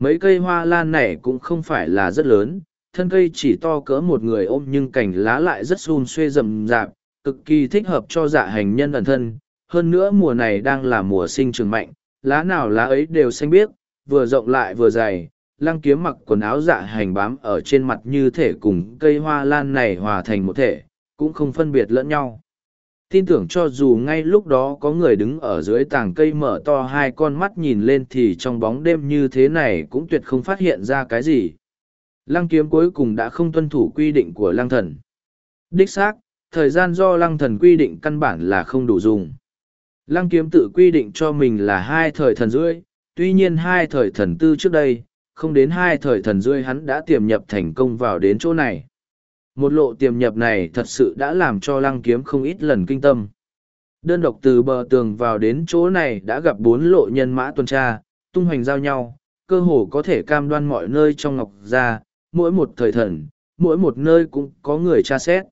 Mấy cây hoa lan này cũng không phải là rất lớn, thân cây chỉ to cỡ một người ôm nhưng cành lá lại rất xun xuê rậm rạp, cực kỳ thích hợp cho dạ hành nhân ẩn thân. Hơn nữa mùa này đang là mùa sinh trưởng mạnh, lá nào lá ấy đều xanh biếc, vừa rộng lại vừa dày. Lăng kiếm mặc quần áo dạ hành bám ở trên mặt như thể cùng cây hoa lan này hòa thành một thể, cũng không phân biệt lẫn nhau. Tin tưởng cho dù ngay lúc đó có người đứng ở dưới tàng cây mở to hai con mắt nhìn lên thì trong bóng đêm như thế này cũng tuyệt không phát hiện ra cái gì Lăng kiếm cuối cùng đã không tuân thủ quy định của lăng thần. Đích xác, thời gian do lăng thần quy định căn bản là không đủ dùng. Lăng kiếm tự quy định cho mình là hai thời thần rưỡi, tuy nhiên hai thời thần tư trước đây, không đến hai thời thần rưỡi hắn đã tiềm nhập thành công vào đến chỗ này. Một lộ tiềm nhập này thật sự đã làm cho lăng kiếm không ít lần kinh tâm. Đơn độc từ bờ tường vào đến chỗ này đã gặp bốn lộ nhân mã tuần tra, tung hoành giao nhau, cơ hồ có thể cam đoan mọi nơi trong ngọc gia, mỗi một thời thần, mỗi một nơi cũng có người tra xét.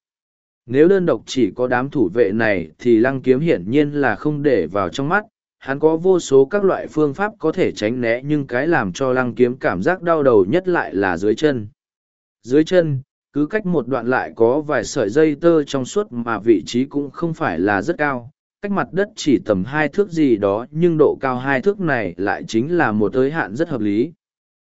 Nếu đơn độc chỉ có đám thủ vệ này thì lăng kiếm hiển nhiên là không để vào trong mắt, hắn có vô số các loại phương pháp có thể tránh né nhưng cái làm cho lăng kiếm cảm giác đau đầu nhất lại là dưới chân. Dưới chân, cứ cách một đoạn lại có vài sợi dây tơ trong suốt mà vị trí cũng không phải là rất cao, cách mặt đất chỉ tầm hai thước gì đó nhưng độ cao hai thước này lại chính là một giới hạn rất hợp lý.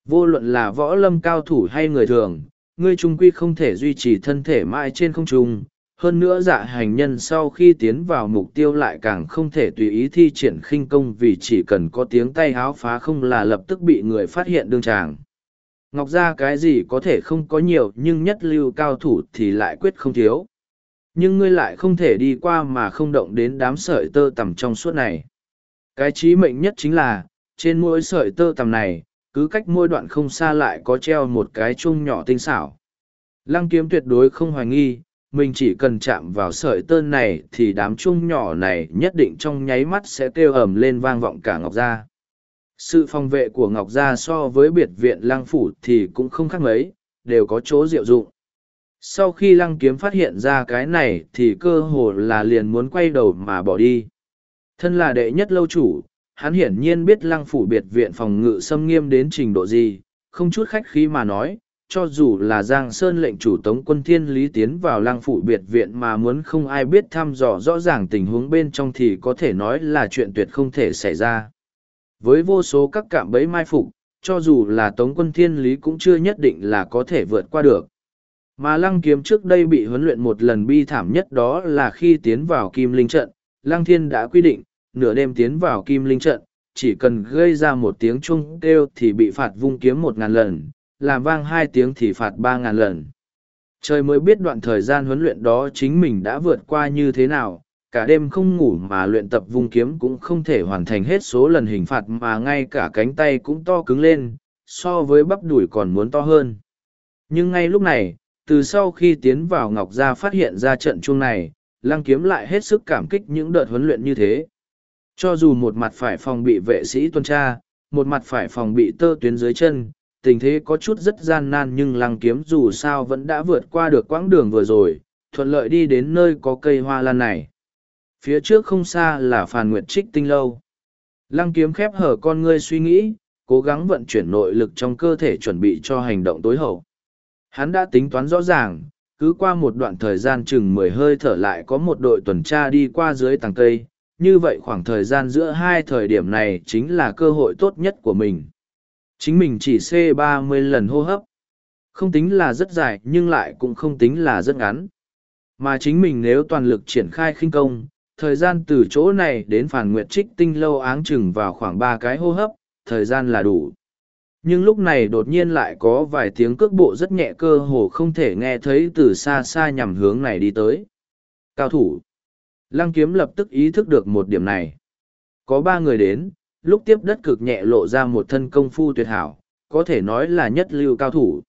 Vô luận là võ lâm cao thủ hay người thường, ngươi trung quy không thể duy trì thân thể mãi trên không trung. Hơn nữa dạ hành nhân sau khi tiến vào mục tiêu lại càng không thể tùy ý thi triển khinh công vì chỉ cần có tiếng tay háo phá không là lập tức bị người phát hiện đương tràng. Ngọc ra cái gì có thể không có nhiều nhưng nhất lưu cao thủ thì lại quyết không thiếu. Nhưng ngươi lại không thể đi qua mà không động đến đám sợi tơ tầm trong suốt này. Cái trí mệnh nhất chính là, trên mỗi sợi tơ tầm này, cứ cách mỗi đoạn không xa lại có treo một cái chuông nhỏ tinh xảo. Lăng kiếm tuyệt đối không hoài nghi, mình chỉ cần chạm vào sợi tơ này thì đám chuông nhỏ này nhất định trong nháy mắt sẽ kêu ầm lên vang vọng cả Ngọc Gia. Sự phòng vệ của Ngọc Gia so với biệt viện lăng phủ thì cũng không khác mấy, đều có chỗ diệu dụng. Sau khi lăng kiếm phát hiện ra cái này thì cơ hồ là liền muốn quay đầu mà bỏ đi. Thân là đệ nhất lâu chủ, hắn hiển nhiên biết lăng phủ biệt viện phòng ngự xâm nghiêm đến trình độ gì, không chút khách khí mà nói, cho dù là Giang Sơn lệnh chủ tống quân thiên lý tiến vào Lang phủ biệt viện mà muốn không ai biết thăm dò rõ ràng tình huống bên trong thì có thể nói là chuyện tuyệt không thể xảy ra. Với vô số các cạm bẫy mai phục, cho dù là tống quân thiên lý cũng chưa nhất định là có thể vượt qua được. Mà lăng kiếm trước đây bị huấn luyện một lần bi thảm nhất đó là khi tiến vào kim linh trận, lăng thiên đã quy định, nửa đêm tiến vào kim linh trận, chỉ cần gây ra một tiếng chuông kêu thì bị phạt vung kiếm một ngàn lần, làm vang hai tiếng thì phạt ba ngàn lần. Trời mới biết đoạn thời gian huấn luyện đó chính mình đã vượt qua như thế nào, cả đêm không ngủ mà luyện tập vung kiếm cũng không thể hoàn thành hết số lần hình phạt mà ngay cả cánh tay cũng to cứng lên, so với bắp đùi còn muốn to hơn. Nhưng ngay lúc này, từ sau khi tiến vào Ngọc Gia phát hiện ra trận chung này, Lăng Kiếm lại hết sức cảm kích những đợt huấn luyện như thế. Cho dù một mặt phải phòng bị vệ sĩ tuần tra, một mặt phải phòng bị tơ tuyến dưới chân, tình thế có chút rất gian nan nhưng Lăng Kiếm dù sao vẫn đã vượt qua được quãng đường vừa rồi, thuận lợi đi đến nơi có cây hoa lan này. Phía trước không xa là Phàn Nguyệt Trích Tinh Lâu. Lăng Kiếm khép hở con ngươi suy nghĩ, cố gắng vận chuyển nội lực trong cơ thể chuẩn bị cho hành động tối hậu. Hắn đã tính toán rõ ràng, cứ qua một đoạn thời gian chừng mười hơi thở lại có một đội tuần tra đi qua dưới tầng cây, như vậy khoảng thời gian giữa hai thời điểm này chính là cơ hội tốt nhất của mình. Chính mình chỉ c ba mươi lần hô hấp. Không tính là rất dài nhưng lại cũng không tính là rất ngắn. Mà chính mình nếu toàn lực triển khai khinh công, thời gian từ chỗ này đến phản nguyệt trích tinh lâu áng chừng vào khoảng ba cái hô hấp, thời gian là đủ nhưng lúc này đột nhiên lại có vài tiếng cước bộ rất nhẹ cơ hồ không thể nghe thấy từ xa xa nhằm hướng này đi tới cao thủ lăng kiếm lập tức ý thức được một điểm này có ba người đến lúc tiếp đất cực nhẹ lộ ra một thân công phu tuyệt hảo, có thể nói là nhất lưu cao thủ.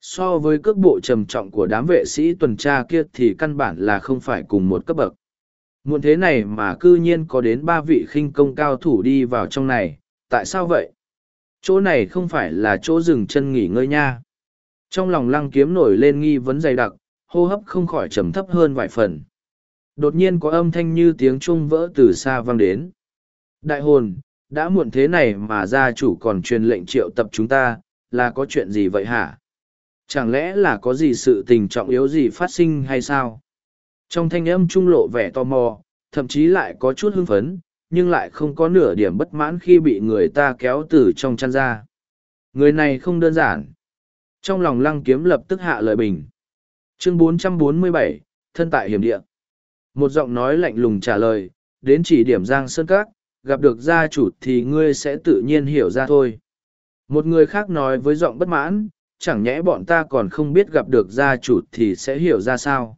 So với cước bộ trầm trọng của đám vệ sĩ tuần tra kia thì căn bản là không phải cùng một cấp bậc. Muộn thế này mà cư nhiên có đến ba vị khinh công cao thủ đi vào trong này, tại sao vậy? Chỗ này không phải là chỗ dừng chân nghỉ ngơi nha. Trong lòng lăng kiếm nổi lên nghi vấn dày đặc, hô hấp không khỏi trầm thấp hơn vài phần. Đột nhiên có âm thanh như tiếng chuông vỡ từ xa vang đến. Đại hồn đã muộn thế này mà gia chủ còn truyền lệnh triệu tập chúng ta là có chuyện gì vậy hả chẳng lẽ là có gì sự tình trọng yếu gì phát sinh hay sao trong thanh âm trung lộ vẻ tò mò thậm chí lại có chút hưng phấn nhưng lại không có nửa điểm bất mãn khi bị người ta kéo từ trong chăn ra. Người này không đơn giản. Trong lòng lăng kiếm lập tức hạ lời bình. Chương 447, Thân tại hiểm địa. Một giọng nói lạnh lùng trả lời, đến chỉ điểm Giang Sơn Các, gặp được gia chủ thì ngươi sẽ tự nhiên hiểu ra thôi. Một người khác nói với giọng bất mãn, chẳng nhẽ bọn ta còn không biết gặp được gia chủ thì sẽ hiểu ra sao.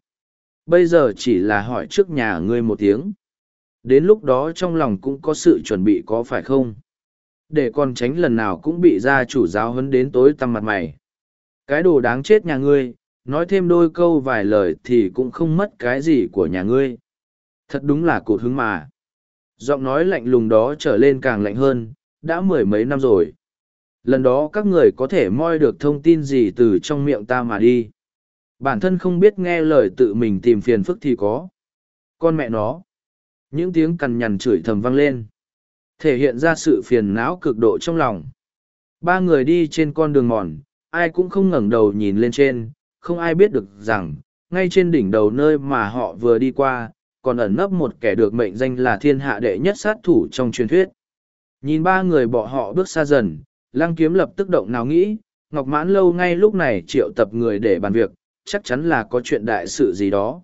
Bây giờ chỉ là hỏi trước nhà ngươi một tiếng. Đến lúc đó trong lòng cũng có sự chuẩn bị có phải không? Để còn tránh lần nào cũng bị gia chủ giáo hấn đến tối tăm mặt mày. Cái đồ đáng chết nhà ngươi, nói thêm đôi câu vài lời thì cũng không mất cái gì của nhà ngươi. Thật đúng là cụt hứng mà. Giọng nói lạnh lùng đó trở lên càng lạnh hơn, đã mười mấy năm rồi. Lần đó các người có thể moi được thông tin gì từ trong miệng ta mà đi. Bản thân không biết nghe lời tự mình tìm phiền phức thì có. Con mẹ nó, những tiếng cằn nhằn chửi thầm vang lên thể hiện ra sự phiền não cực độ trong lòng ba người đi trên con đường mòn ai cũng không ngẩng đầu nhìn lên trên không ai biết được rằng ngay trên đỉnh đầu nơi mà họ vừa đi qua còn ẩn nấp một kẻ được mệnh danh là thiên hạ đệ nhất sát thủ trong truyền thuyết. Nhìn ba người bỏ họ bước xa dần, lăng kiếm lập tức động nào nghĩ, ngọc mãn lâu ngay lúc này triệu tập người để bàn việc, chắc chắn là có chuyện đại sự gì đó.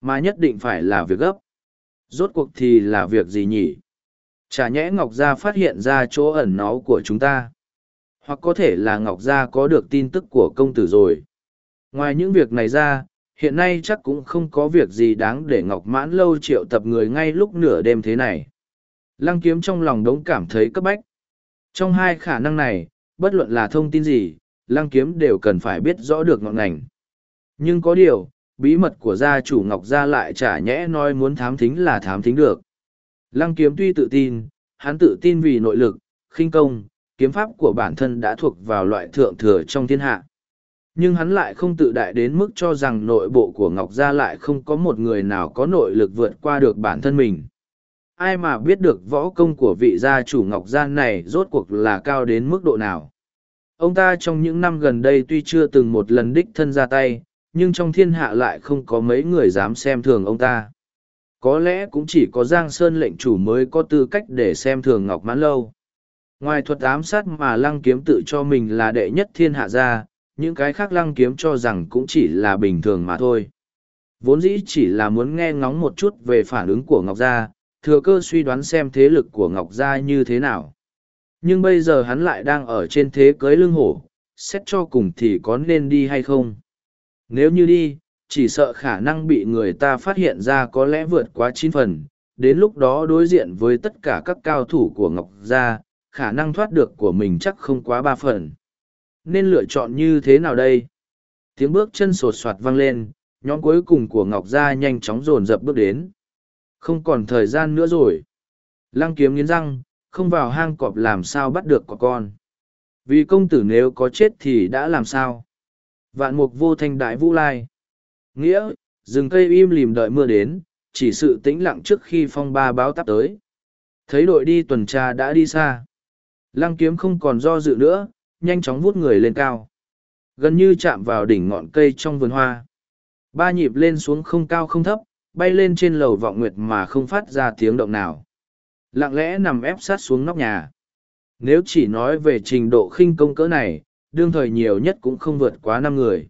Mà nhất định phải là việc gấp. Rốt cuộc thì là việc gì nhỉ? Chả nhẽ ngọc gia phát hiện ra chỗ ẩn náu của chúng ta. Hoặc có thể là ngọc gia có được tin tức của công tử rồi. Ngoài những việc này ra hiện nay chắc cũng không có việc gì đáng để ngọc mãn lâu triệu tập người ngay lúc nửa đêm thế này lăng kiếm trong lòng đống cảm thấy cấp bách trong hai khả năng này bất luận là thông tin gì lăng kiếm đều cần phải biết rõ được ngọn ngành nhưng có điều bí mật của gia chủ Ngọc Gia lại chả nhẽ nói muốn thám thính là thám thính được. Lăng kiếm tuy tự tin, hắn tự tin vì nội lực, khinh công, kiếm pháp của bản thân đã thuộc vào loại thượng thừa trong thiên hạ. Nhưng hắn lại không tự đại đến mức cho rằng nội bộ của Ngọc Gia lại không có một người nào có nội lực vượt qua được bản thân mình. Ai mà biết được võ công của vị gia chủ Ngọc Gia này rốt cuộc là cao đến mức độ nào. Ông ta trong những năm gần đây tuy chưa từng một lần đích thân ra tay, nhưng trong thiên hạ lại không có mấy người dám xem thường ông ta. Có lẽ cũng chỉ có Giang Sơn lệnh chủ mới có tư cách để xem thường Ngọc Mãn Lâu. Ngoài thuật ám sát mà lăng kiếm tự cho mình là đệ nhất thiên hạ ra, những cái khác lăng kiếm cho rằng cũng chỉ là bình thường mà thôi. Vốn dĩ chỉ là muốn nghe ngóng một chút về phản ứng của Ngọc Gia, thừa cơ suy đoán xem thế lực của Ngọc Gia như thế nào. Nhưng bây giờ hắn lại đang ở trên thế cưới lưng hổ, xét cho cùng thì có nên đi hay không. Nếu như đi, chỉ sợ khả năng bị người ta phát hiện ra có lẽ vượt quá chín phần, đến lúc đó đối diện với tất cả các cao thủ của Ngọc Gia, khả năng thoát được của mình chắc không quá ba phần. Nên lựa chọn như thế nào đây? Tiếng bước chân sột soạt vang lên, nhóm cuối cùng của Ngọc Gia nhanh chóng dồn dập bước đến. Không còn thời gian nữa rồi. Lăng kiếm nghiến răng, không vào hang cọp làm sao bắt được quả con. Vì công tử nếu có chết thì đã làm sao? Vạn mục vô thanh đại vũ lai. Nghĩa, rừng cây im lìm đợi mưa đến, chỉ sự tĩnh lặng trước khi phong ba báo tắp tới. Thấy đội đi tuần tra đã đi xa. Lăng kiếm không còn do dự nữa, nhanh chóng vút người lên cao. Gần như chạm vào đỉnh ngọn cây trong vườn hoa. Ba nhịp lên xuống không cao không thấp, bay lên trên lầu vọng nguyệt mà không phát ra tiếng động nào. Lặng lẽ nằm ép sát xuống nóc nhà. Nếu chỉ nói về trình độ khinh công cỡ này, đương thời nhiều nhất cũng không vượt quá năm người.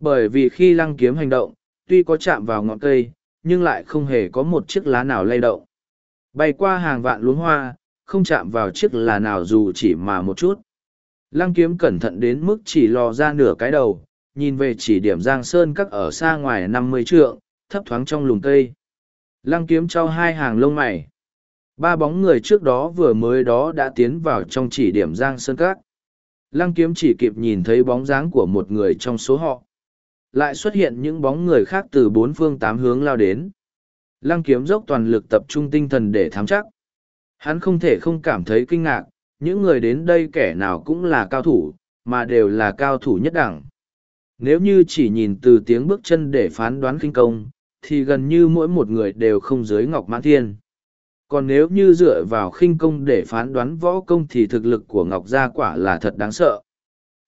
Bởi vì khi lăng kiếm hành động, tuy có chạm vào ngọn cây, nhưng lại không hề có một chiếc lá nào lay động. Bay qua hàng vạn luống hoa, không chạm vào chiếc lá nào dù chỉ mà một chút. Lăng kiếm cẩn thận đến mức chỉ lò ra nửa cái đầu, nhìn về chỉ điểm giang sơn các ở xa ngoài năm mươi trượng, thấp thoáng trong lùm cây. Lăng kiếm trao hai hàng lông mày. Ba bóng người trước đó vừa mới đó đã tiến vào trong chỉ điểm giang sơn các. Lăng kiếm chỉ kịp nhìn thấy bóng dáng của một người trong số họ. Lại xuất hiện những bóng người khác từ bốn phương tám hướng lao đến. Lăng kiếm dốc toàn lực tập trung tinh thần để thám chắc. Hắn không thể không cảm thấy kinh ngạc, những người đến đây kẻ nào cũng là cao thủ, mà đều là cao thủ nhất đẳng. Nếu như chỉ nhìn từ tiếng bước chân để phán đoán kinh công, thì gần như mỗi một người đều không dưới Ngọc Mãn Thiên. Còn nếu như dựa vào khinh công để phán đoán võ công thì thực lực của Ngọc Gia quả là thật đáng sợ.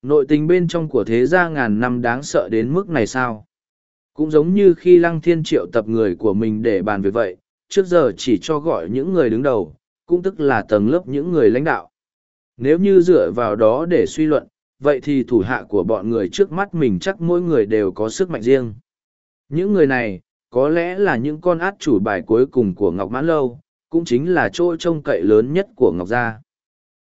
Nội tình bên trong của thế gia ngàn năm đáng sợ đến mức này sao? Cũng giống như khi Lăng Thiên triệu tập người của mình để bàn về vậy, trước giờ chỉ cho gọi những người đứng đầu, cũng tức là tầng lớp những người lãnh đạo. Nếu như dựa vào đó để suy luận, vậy thì thủ hạ của bọn người trước mắt mình chắc mỗi người đều có sức mạnh riêng. Những người này, có lẽ là những con át chủ bài cuối cùng của Ngọc Mãn Lâu, cũng chính là chỗ trông cậy lớn nhất của Ngọc Gia.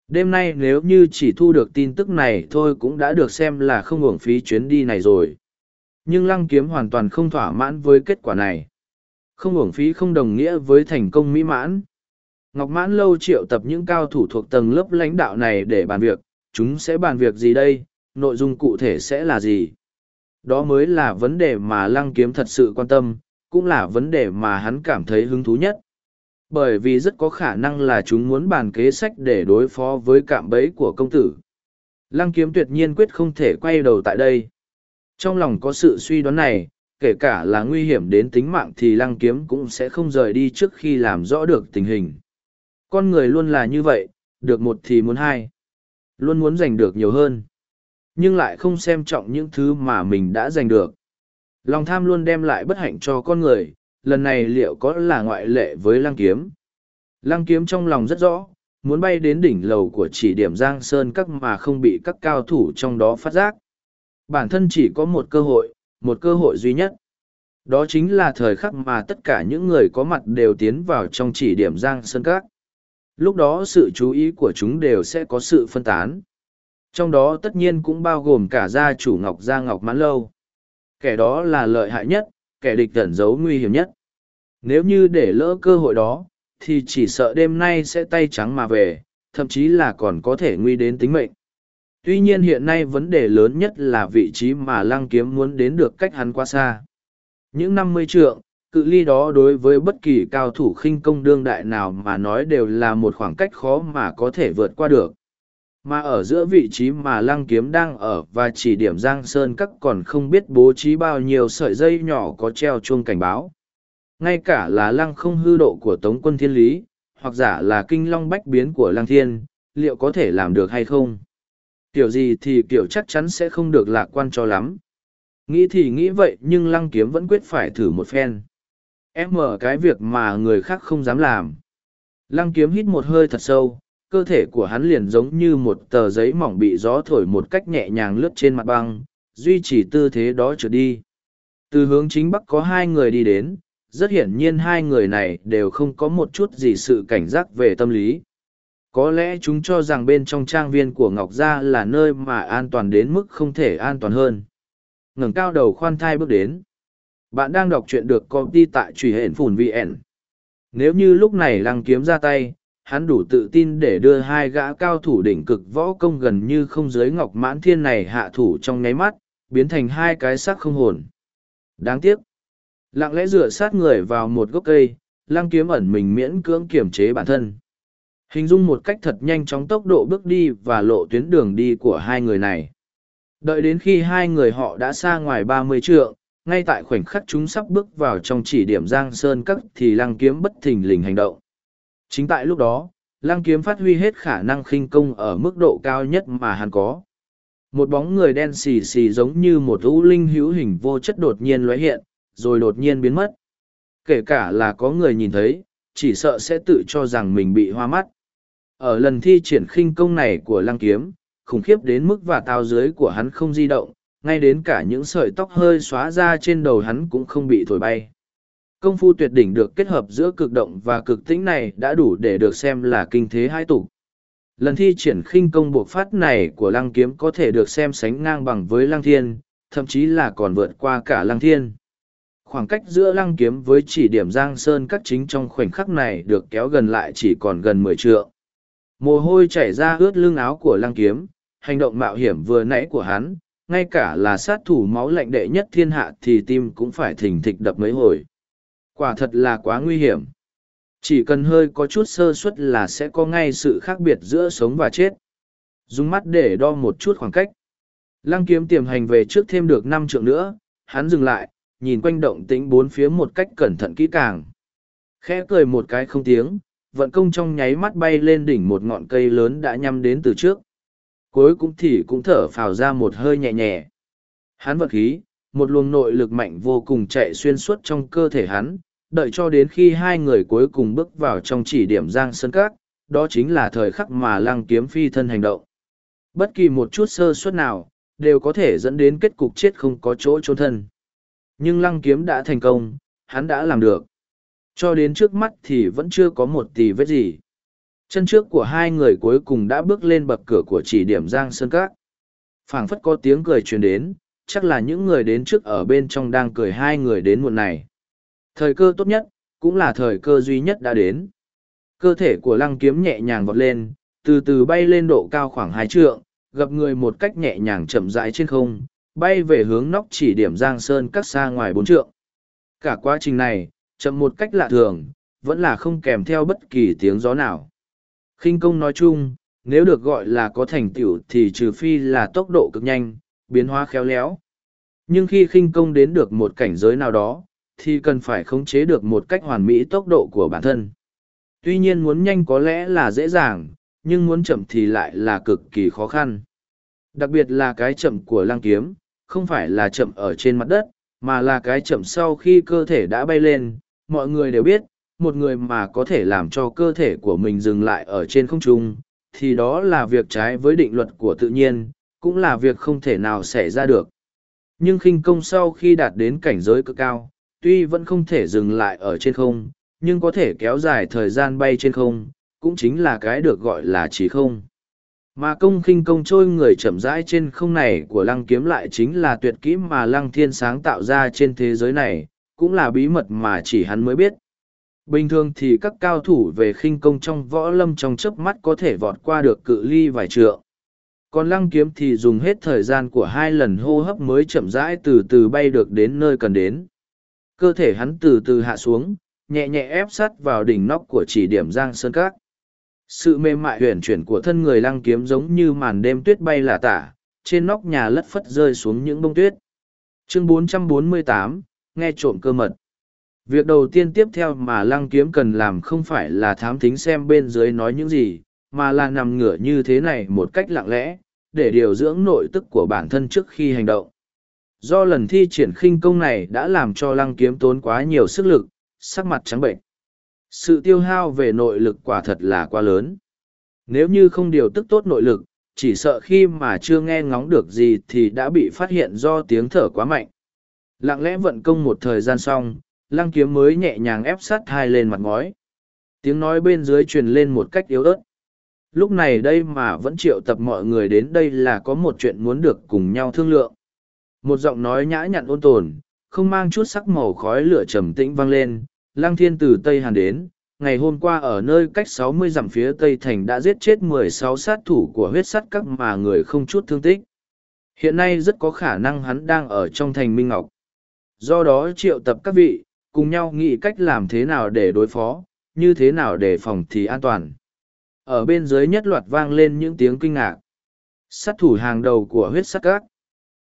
Đêm nay nếu như chỉ thu được tin tức này thôi cũng đã được xem là không uổng phí chuyến đi này rồi. Nhưng Lăng Kiếm hoàn toàn không thỏa mãn với kết quả này. Không uổng phí không đồng nghĩa với thành công mỹ mãn. Ngọc Mãn Lâu triệu tập những cao thủ thuộc tầng lớp lãnh đạo này để bàn việc, chúng sẽ bàn việc gì đây, nội dung cụ thể sẽ là gì. Đó mới là vấn đề mà Lăng Kiếm thật sự quan tâm, cũng là vấn đề mà hắn cảm thấy hứng thú nhất. Bởi vì rất có khả năng là chúng muốn bàn kế sách để đối phó với cạm bẫy của công tử. Lăng Kiếm tuyệt nhiên quyết không thể quay đầu tại đây. Trong lòng có sự suy đoán này, kể cả là nguy hiểm đến tính mạng thì Lăng Kiếm cũng sẽ không rời đi trước khi làm rõ được tình hình con người luôn là như vậy, được một thì muốn hai. Luôn muốn giành được nhiều hơn. Nhưng lại không xem trọng những thứ mà mình đã giành được. Lòng tham luôn đem lại bất hạnh cho con người, lần này liệu có là ngoại lệ với lăng kiếm? Lăng kiếm trong lòng rất rõ, muốn bay đến đỉnh lầu của chỉ điểm Giang Sơn các mà không bị các cao thủ trong đó phát giác. Bản thân chỉ có một cơ hội, một cơ hội duy nhất. Đó chính là thời khắc mà tất cả những người có mặt đều tiến vào trong chỉ điểm Giang Sơn các. Lúc đó sự chú ý của chúng đều sẽ có sự phân tán. Trong đó tất nhiên cũng bao gồm cả gia chủ Ngọc Gia Ngọc Mãn Lâu. Kẻ đó là lợi hại nhất, kẻ địch tẩn giấu nguy hiểm nhất. Nếu như để lỡ cơ hội đó, thì chỉ sợ đêm nay sẽ tay trắng mà về, thậm chí là còn có thể nguy đến tính mệnh. Tuy nhiên hiện nay vấn đề lớn nhất là vị trí mà lăng kiếm muốn đến được cách hắn quá xa. Những năm mươi trượng, cự ly đó đối với bất kỳ cao thủ khinh công đương đại nào mà nói đều là một khoảng cách khó mà có thể vượt qua được. Mà ở giữa vị trí mà lăng kiếm đang ở và chỉ điểm giang sơn các còn không biết bố trí bao nhiêu sợi dây nhỏ có treo chuông cảnh báo. Ngay cả là lăng không hư độ của tống quân thiên lý, hoặc giả là kinh long bách biến của lăng thiên, liệu có thể làm được hay không? Kiểu gì thì kiểu chắc chắn sẽ không được lạc quan cho lắm. Nghĩ thì nghĩ vậy, nhưng lăng kiếm vẫn quyết phải thử một phen em mở cái việc mà người khác không dám làm. Lăng kiếm hít một hơi thật sâu, cơ thể của hắn liền giống như một tờ giấy mỏng bị gió thổi một cách nhẹ nhàng lướt trên mặt băng, duy trì tư thế đó trượt đi. Từ hướng chính bắc có hai người đi đến, rất hiển nhiên hai người này đều không có một chút gì sự cảnh giác về tâm lý. Có lẽ chúng cho rằng bên trong trang viên của ngọc gia là nơi mà an toàn đến mức không thể an toàn hơn. Ngẩng cao đầu khoan thai bước đến bạn đang đọc truyện được công ty tại truy hển phùn vn nếu như lúc này lăng kiếm ra tay, hắn đủ tự tin để đưa hai gã cao thủ đỉnh cực võ công gần như không giới ngọc mãn thiên này hạ thủ trong nháy mắt, biến thành hai cái xác không hồn. Đáng tiếc. Lặng lẽ dựa sát người vào một gốc cây, lăng kiếm ẩn mình miễn cưỡng kiểm chế bản thân. Hình dung một cách thật nhanh chóng tốc độ bước đi và lộ tuyến đường đi của hai người này. Đợi đến khi hai người họ đã xa ngoài ba mươi trượng ngay tại khoảnh khắc chúng sắp bước vào trong chỉ điểm giang sơn cắt thì lăng kiếm bất thình lình hành động. Chính tại lúc đó, lăng kiếm phát huy hết khả năng khinh công ở mức độ cao nhất mà hắn có. Một bóng người đen xì xì giống như một ưu linh hữu hình vô chất đột nhiên lóe hiện, rồi đột nhiên biến mất. Kể cả là có người nhìn thấy, chỉ sợ sẽ tự cho rằng mình bị hoa mắt. Ở lần thi triển khinh công này của lăng kiếm, khủng khiếp đến mức và tao dưới của hắn không di động ngay đến cả những sợi tóc hơi xóa ra trên đầu hắn cũng không bị thổi bay. Công phu tuyệt đỉnh được kết hợp giữa cực động và cực tĩnh này đã đủ để được xem là kinh thế hai tục lần thi triển khinh công buộc phát này của lăng kiếm có thể được xem sánh ngang bằng với lăng thiên, thậm chí là còn vượt qua cả lăng thiên. Khoảng cách giữa lăng kiếm với chỉ điểm giang sơn các chính trong khoảnh khắc này được kéo gần lại chỉ còn gần mười trượng. Mồ hôi chảy ra ướt lưng áo của lăng kiếm, hành động mạo hiểm vừa nãy của hắn ngay cả là sát thủ máu lạnh đệ nhất thiên hạ thì tim cũng phải thình thịch đập mấy hồi. Quả thật là quá nguy hiểm. Chỉ cần hơi có chút sơ suất là sẽ có ngay sự khác biệt giữa sống và chết. Dùng mắt để đo một chút khoảng cách. Lăng kiếm tiềm hành về trước thêm được năm trượng nữa, hắn dừng lại, nhìn quanh động tĩnh bốn phía một cách cẩn thận kỹ càng. Khẽ cười một cái không tiếng, vận công trong nháy mắt bay lên đỉnh một ngọn cây lớn đã nhắm đến từ trước cuối cũng thì cũng thở phào ra một hơi nhẹ nhẹ. Hắn vật khí, một luồng nội lực mạnh vô cùng chạy xuyên suốt trong cơ thể hắn, đợi cho đến khi hai người cuối cùng bước vào trong chỉ điểm giang sơn các, đó chính là thời khắc mà lăng kiếm phi thân hành động. Bất kỳ một chút sơ suất nào, đều có thể dẫn đến kết cục chết không có chỗ trốn thân. Nhưng lăng kiếm đã thành công, hắn đã làm được. Cho đến trước mắt thì vẫn chưa có một tỷ vết gì chân trước của hai người cuối cùng đã bước lên bậc cửa của chỉ điểm giang sơn các. Phảng phất có tiếng cười truyền đến, chắc là những người đến trước ở bên trong đang cười hai người đến muộn này. Thời cơ tốt nhất, cũng là thời cơ duy nhất đã đến. Cơ thể của lăng kiếm nhẹ nhàng vọt lên, từ từ bay lên độ cao khoảng hai trượng, gặp người một cách nhẹ nhàng chậm rãi trên không, bay về hướng nóc chỉ điểm giang sơn cắt xa ngoài bốn trượng. Cả quá trình này, chậm một cách lạ thường, vẫn là không kèm theo bất kỳ tiếng gió nào khinh công nói chung, nếu được gọi là có thành tựu thì trừ phi là tốc độ cực nhanh, biến hóa khéo léo. Nhưng khi khinh công đến được một cảnh giới nào đó, thì cần phải khống chế được một cách hoàn mỹ tốc độ của bản thân. Tuy nhiên muốn nhanh có lẽ là dễ dàng, nhưng muốn chậm thì lại là cực kỳ khó khăn. Đặc biệt là cái chậm của lăng kiếm, không phải là chậm ở trên mặt đất, mà là cái chậm sau khi cơ thể đã bay lên, mọi người đều biết một người mà có thể làm cho cơ thể của mình dừng lại ở trên không trung, thì đó là việc trái với định luật của tự nhiên, cũng là việc không thể nào xảy ra được. Nhưng khinh công sau khi đạt đến cảnh giới cực cao, tuy vẫn không thể dừng lại ở trên không, nhưng có thể kéo dài thời gian bay trên không, cũng chính là cái được gọi là chỉ không. Mà công khinh công trôi người chậm rãi trên không này của lăng kiếm lại chính là tuyệt kỹ mà lăng thiên sáng tạo ra trên thế giới này, cũng là bí mật mà chỉ hắn mới biết bình thường thì các cao thủ về khinh công trong võ lâm trong chớp mắt có thể vọt qua được cự ly vài trượng. Còn lăng kiếm thì dùng hết thời gian của hai lần hô hấp mới chậm rãi từ từ bay được đến nơi cần đến. Cơ thể hắn từ từ hạ xuống nhẹ nhẹ ép sắt vào đỉnh nóc của chỉ điểm giang sơn cát sự mềm mại huyền chuyển của thân người lăng kiếm giống như màn đêm tuyết bay là tả trên nóc nhà lất phất rơi xuống những bông tuyết. Chương 448, nghe trộm cơ mật việc đầu tiên tiếp theo mà lăng kiếm cần làm không phải là thám thính xem bên dưới nói những gì, mà là nằm ngửa như thế này một cách lặng lẽ, để điều dưỡng nội tức của bản thân trước khi hành động. Do lần thi triển khinh công này đã làm cho lăng kiếm tốn quá nhiều sức lực, sắc mặt trắng bệnh. Sự tiêu hao về nội lực quả thật là quá lớn. Nếu như không điều tức tốt nội lực, chỉ sợ khi mà chưa nghe ngóng được gì thì đã bị phát hiện do tiếng thở quá mạnh. Lặng lẽ vận công một thời gian xong lăng kiếm mới nhẹ nhàng ép sát hai lên mặt ngói. Tiếng nói bên dưới truyền lên một cách yếu ớt. Lúc này đây mà vẫn triệu tập mọi người đến đây là có một chuyện muốn được cùng nhau thương lượng. Một giọng nói nhã nhặn ôn tồn, không mang chút sắc màu khói lửa trầm tĩnh vang lên, lăng thiên từ Tây Hàn đến, ngày hôm qua ở nơi cách 60 dặm phía Tây Thành đã giết chết 16 sát thủ của huyết sắt các mà người không chút thương tích. Hiện nay rất có khả năng hắn đang ở trong thành Minh Ngọc. Do đó triệu tập các vị, cùng nhau nghĩ cách làm thế nào để đối phó, như thế nào để phòng thì an toàn. Ở bên dưới nhất loạt vang lên những tiếng kinh ngạc. Sát thủ hàng đầu của huyết sắc các.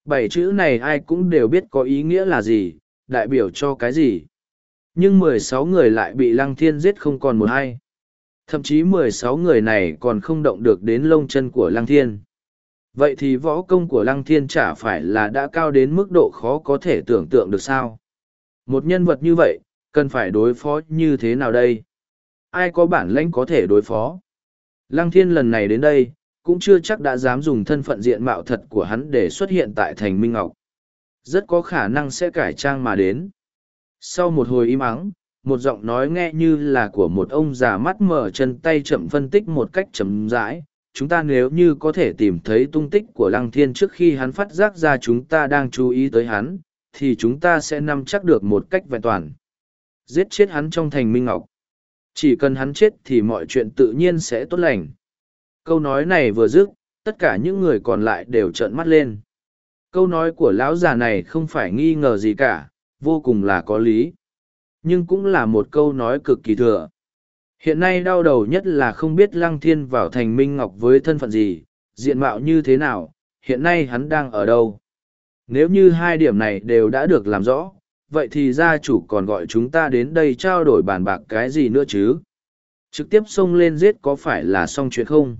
Bảy chữ này ai cũng đều biết có ý nghĩa là gì, đại biểu cho cái gì. Nhưng mười sáu người lại bị lăng thiên giết không còn một hay. Thậm chí mười sáu người này còn không động được đến lông chân của lăng thiên. Vậy thì võ công của lăng thiên chả phải là đã cao đến mức độ khó có thể tưởng tượng được sao? Một nhân vật như vậy, cần phải đối phó như thế nào đây? Ai có bản lãnh có thể đối phó? Lăng thiên lần này đến đây, cũng chưa chắc đã dám dùng thân phận diện mạo thật của hắn để xuất hiện tại thành Minh Ngọc. Rất có khả năng sẽ cải trang mà đến. Sau một hồi im ắng, một giọng nói nghe như là của một ông già mắt mở chân tay chậm phân tích một cách chậm rãi. Chúng ta nếu như có thể tìm thấy tung tích của Lăng Thiên trước khi hắn phát giác ra chúng ta đang chú ý tới hắn, thì chúng ta sẽ nắm chắc được một cách vẹn toàn. Giết chết hắn trong thành Minh Ngọc. Chỉ cần hắn chết thì mọi chuyện tự nhiên sẽ tốt lành. Câu nói này vừa dứt, tất cả những người còn lại đều trợn mắt lên. Câu nói của lão già này không phải nghi ngờ gì cả, vô cùng là có lý. Nhưng cũng là một câu nói cực kỳ thừa. Hiện nay đau đầu nhất là không biết Lăng Thiên vào thành Minh Ngọc với thân phận gì, diện mạo như thế nào, hiện nay hắn đang ở đâu. Nếu như hai điểm này đều đã được làm rõ, vậy thì gia chủ còn gọi chúng ta đến đây trao đổi bàn bạc cái gì nữa chứ? Trực tiếp xông lên giết có phải là xong chuyện không?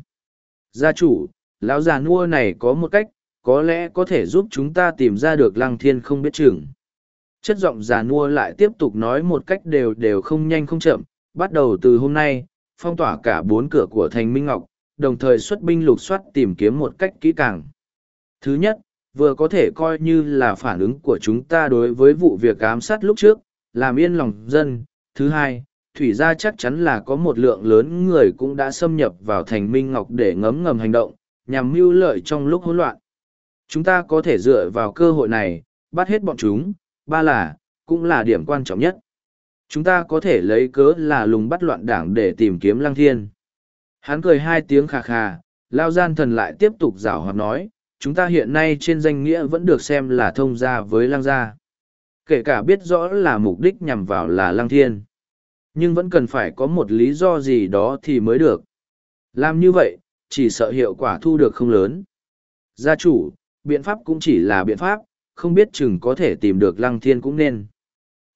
Gia chủ, lão già nua này có một cách, có lẽ có thể giúp chúng ta tìm ra được lăng thiên không biết chừng. Chất giọng già nua lại tiếp tục nói một cách đều đều không nhanh không chậm, bắt đầu từ hôm nay, phong tỏa cả bốn cửa của thành Minh Ngọc, đồng thời xuất binh lục soát tìm kiếm một cách kỹ càng. Thứ nhất, vừa có thể coi như là phản ứng của chúng ta đối với vụ việc ám sát lúc trước, làm yên lòng dân. Thứ hai, thủy gia chắc chắn là có một lượng lớn người cũng đã xâm nhập vào thành Minh Ngọc để ngấm ngầm hành động, nhằm mưu lợi trong lúc hỗn loạn. Chúng ta có thể dựa vào cơ hội này, bắt hết bọn chúng, ba là, cũng là điểm quan trọng nhất. Chúng ta có thể lấy cớ là lùng bắt loạn đảng để tìm kiếm lăng thiên. Hắn cười hai tiếng khà khà, lao gian thần lại tiếp tục rảo hoạt nói, chúng ta hiện nay trên danh nghĩa vẫn được xem là thông gia với lăng gia. Kể cả biết rõ là mục đích nhằm vào là lăng thiên. Nhưng vẫn cần phải có một lý do gì đó thì mới được. Làm như vậy, chỉ sợ hiệu quả thu được không lớn. Gia chủ, biện pháp cũng chỉ là biện pháp, không biết chừng có thể tìm được lăng thiên cũng nên.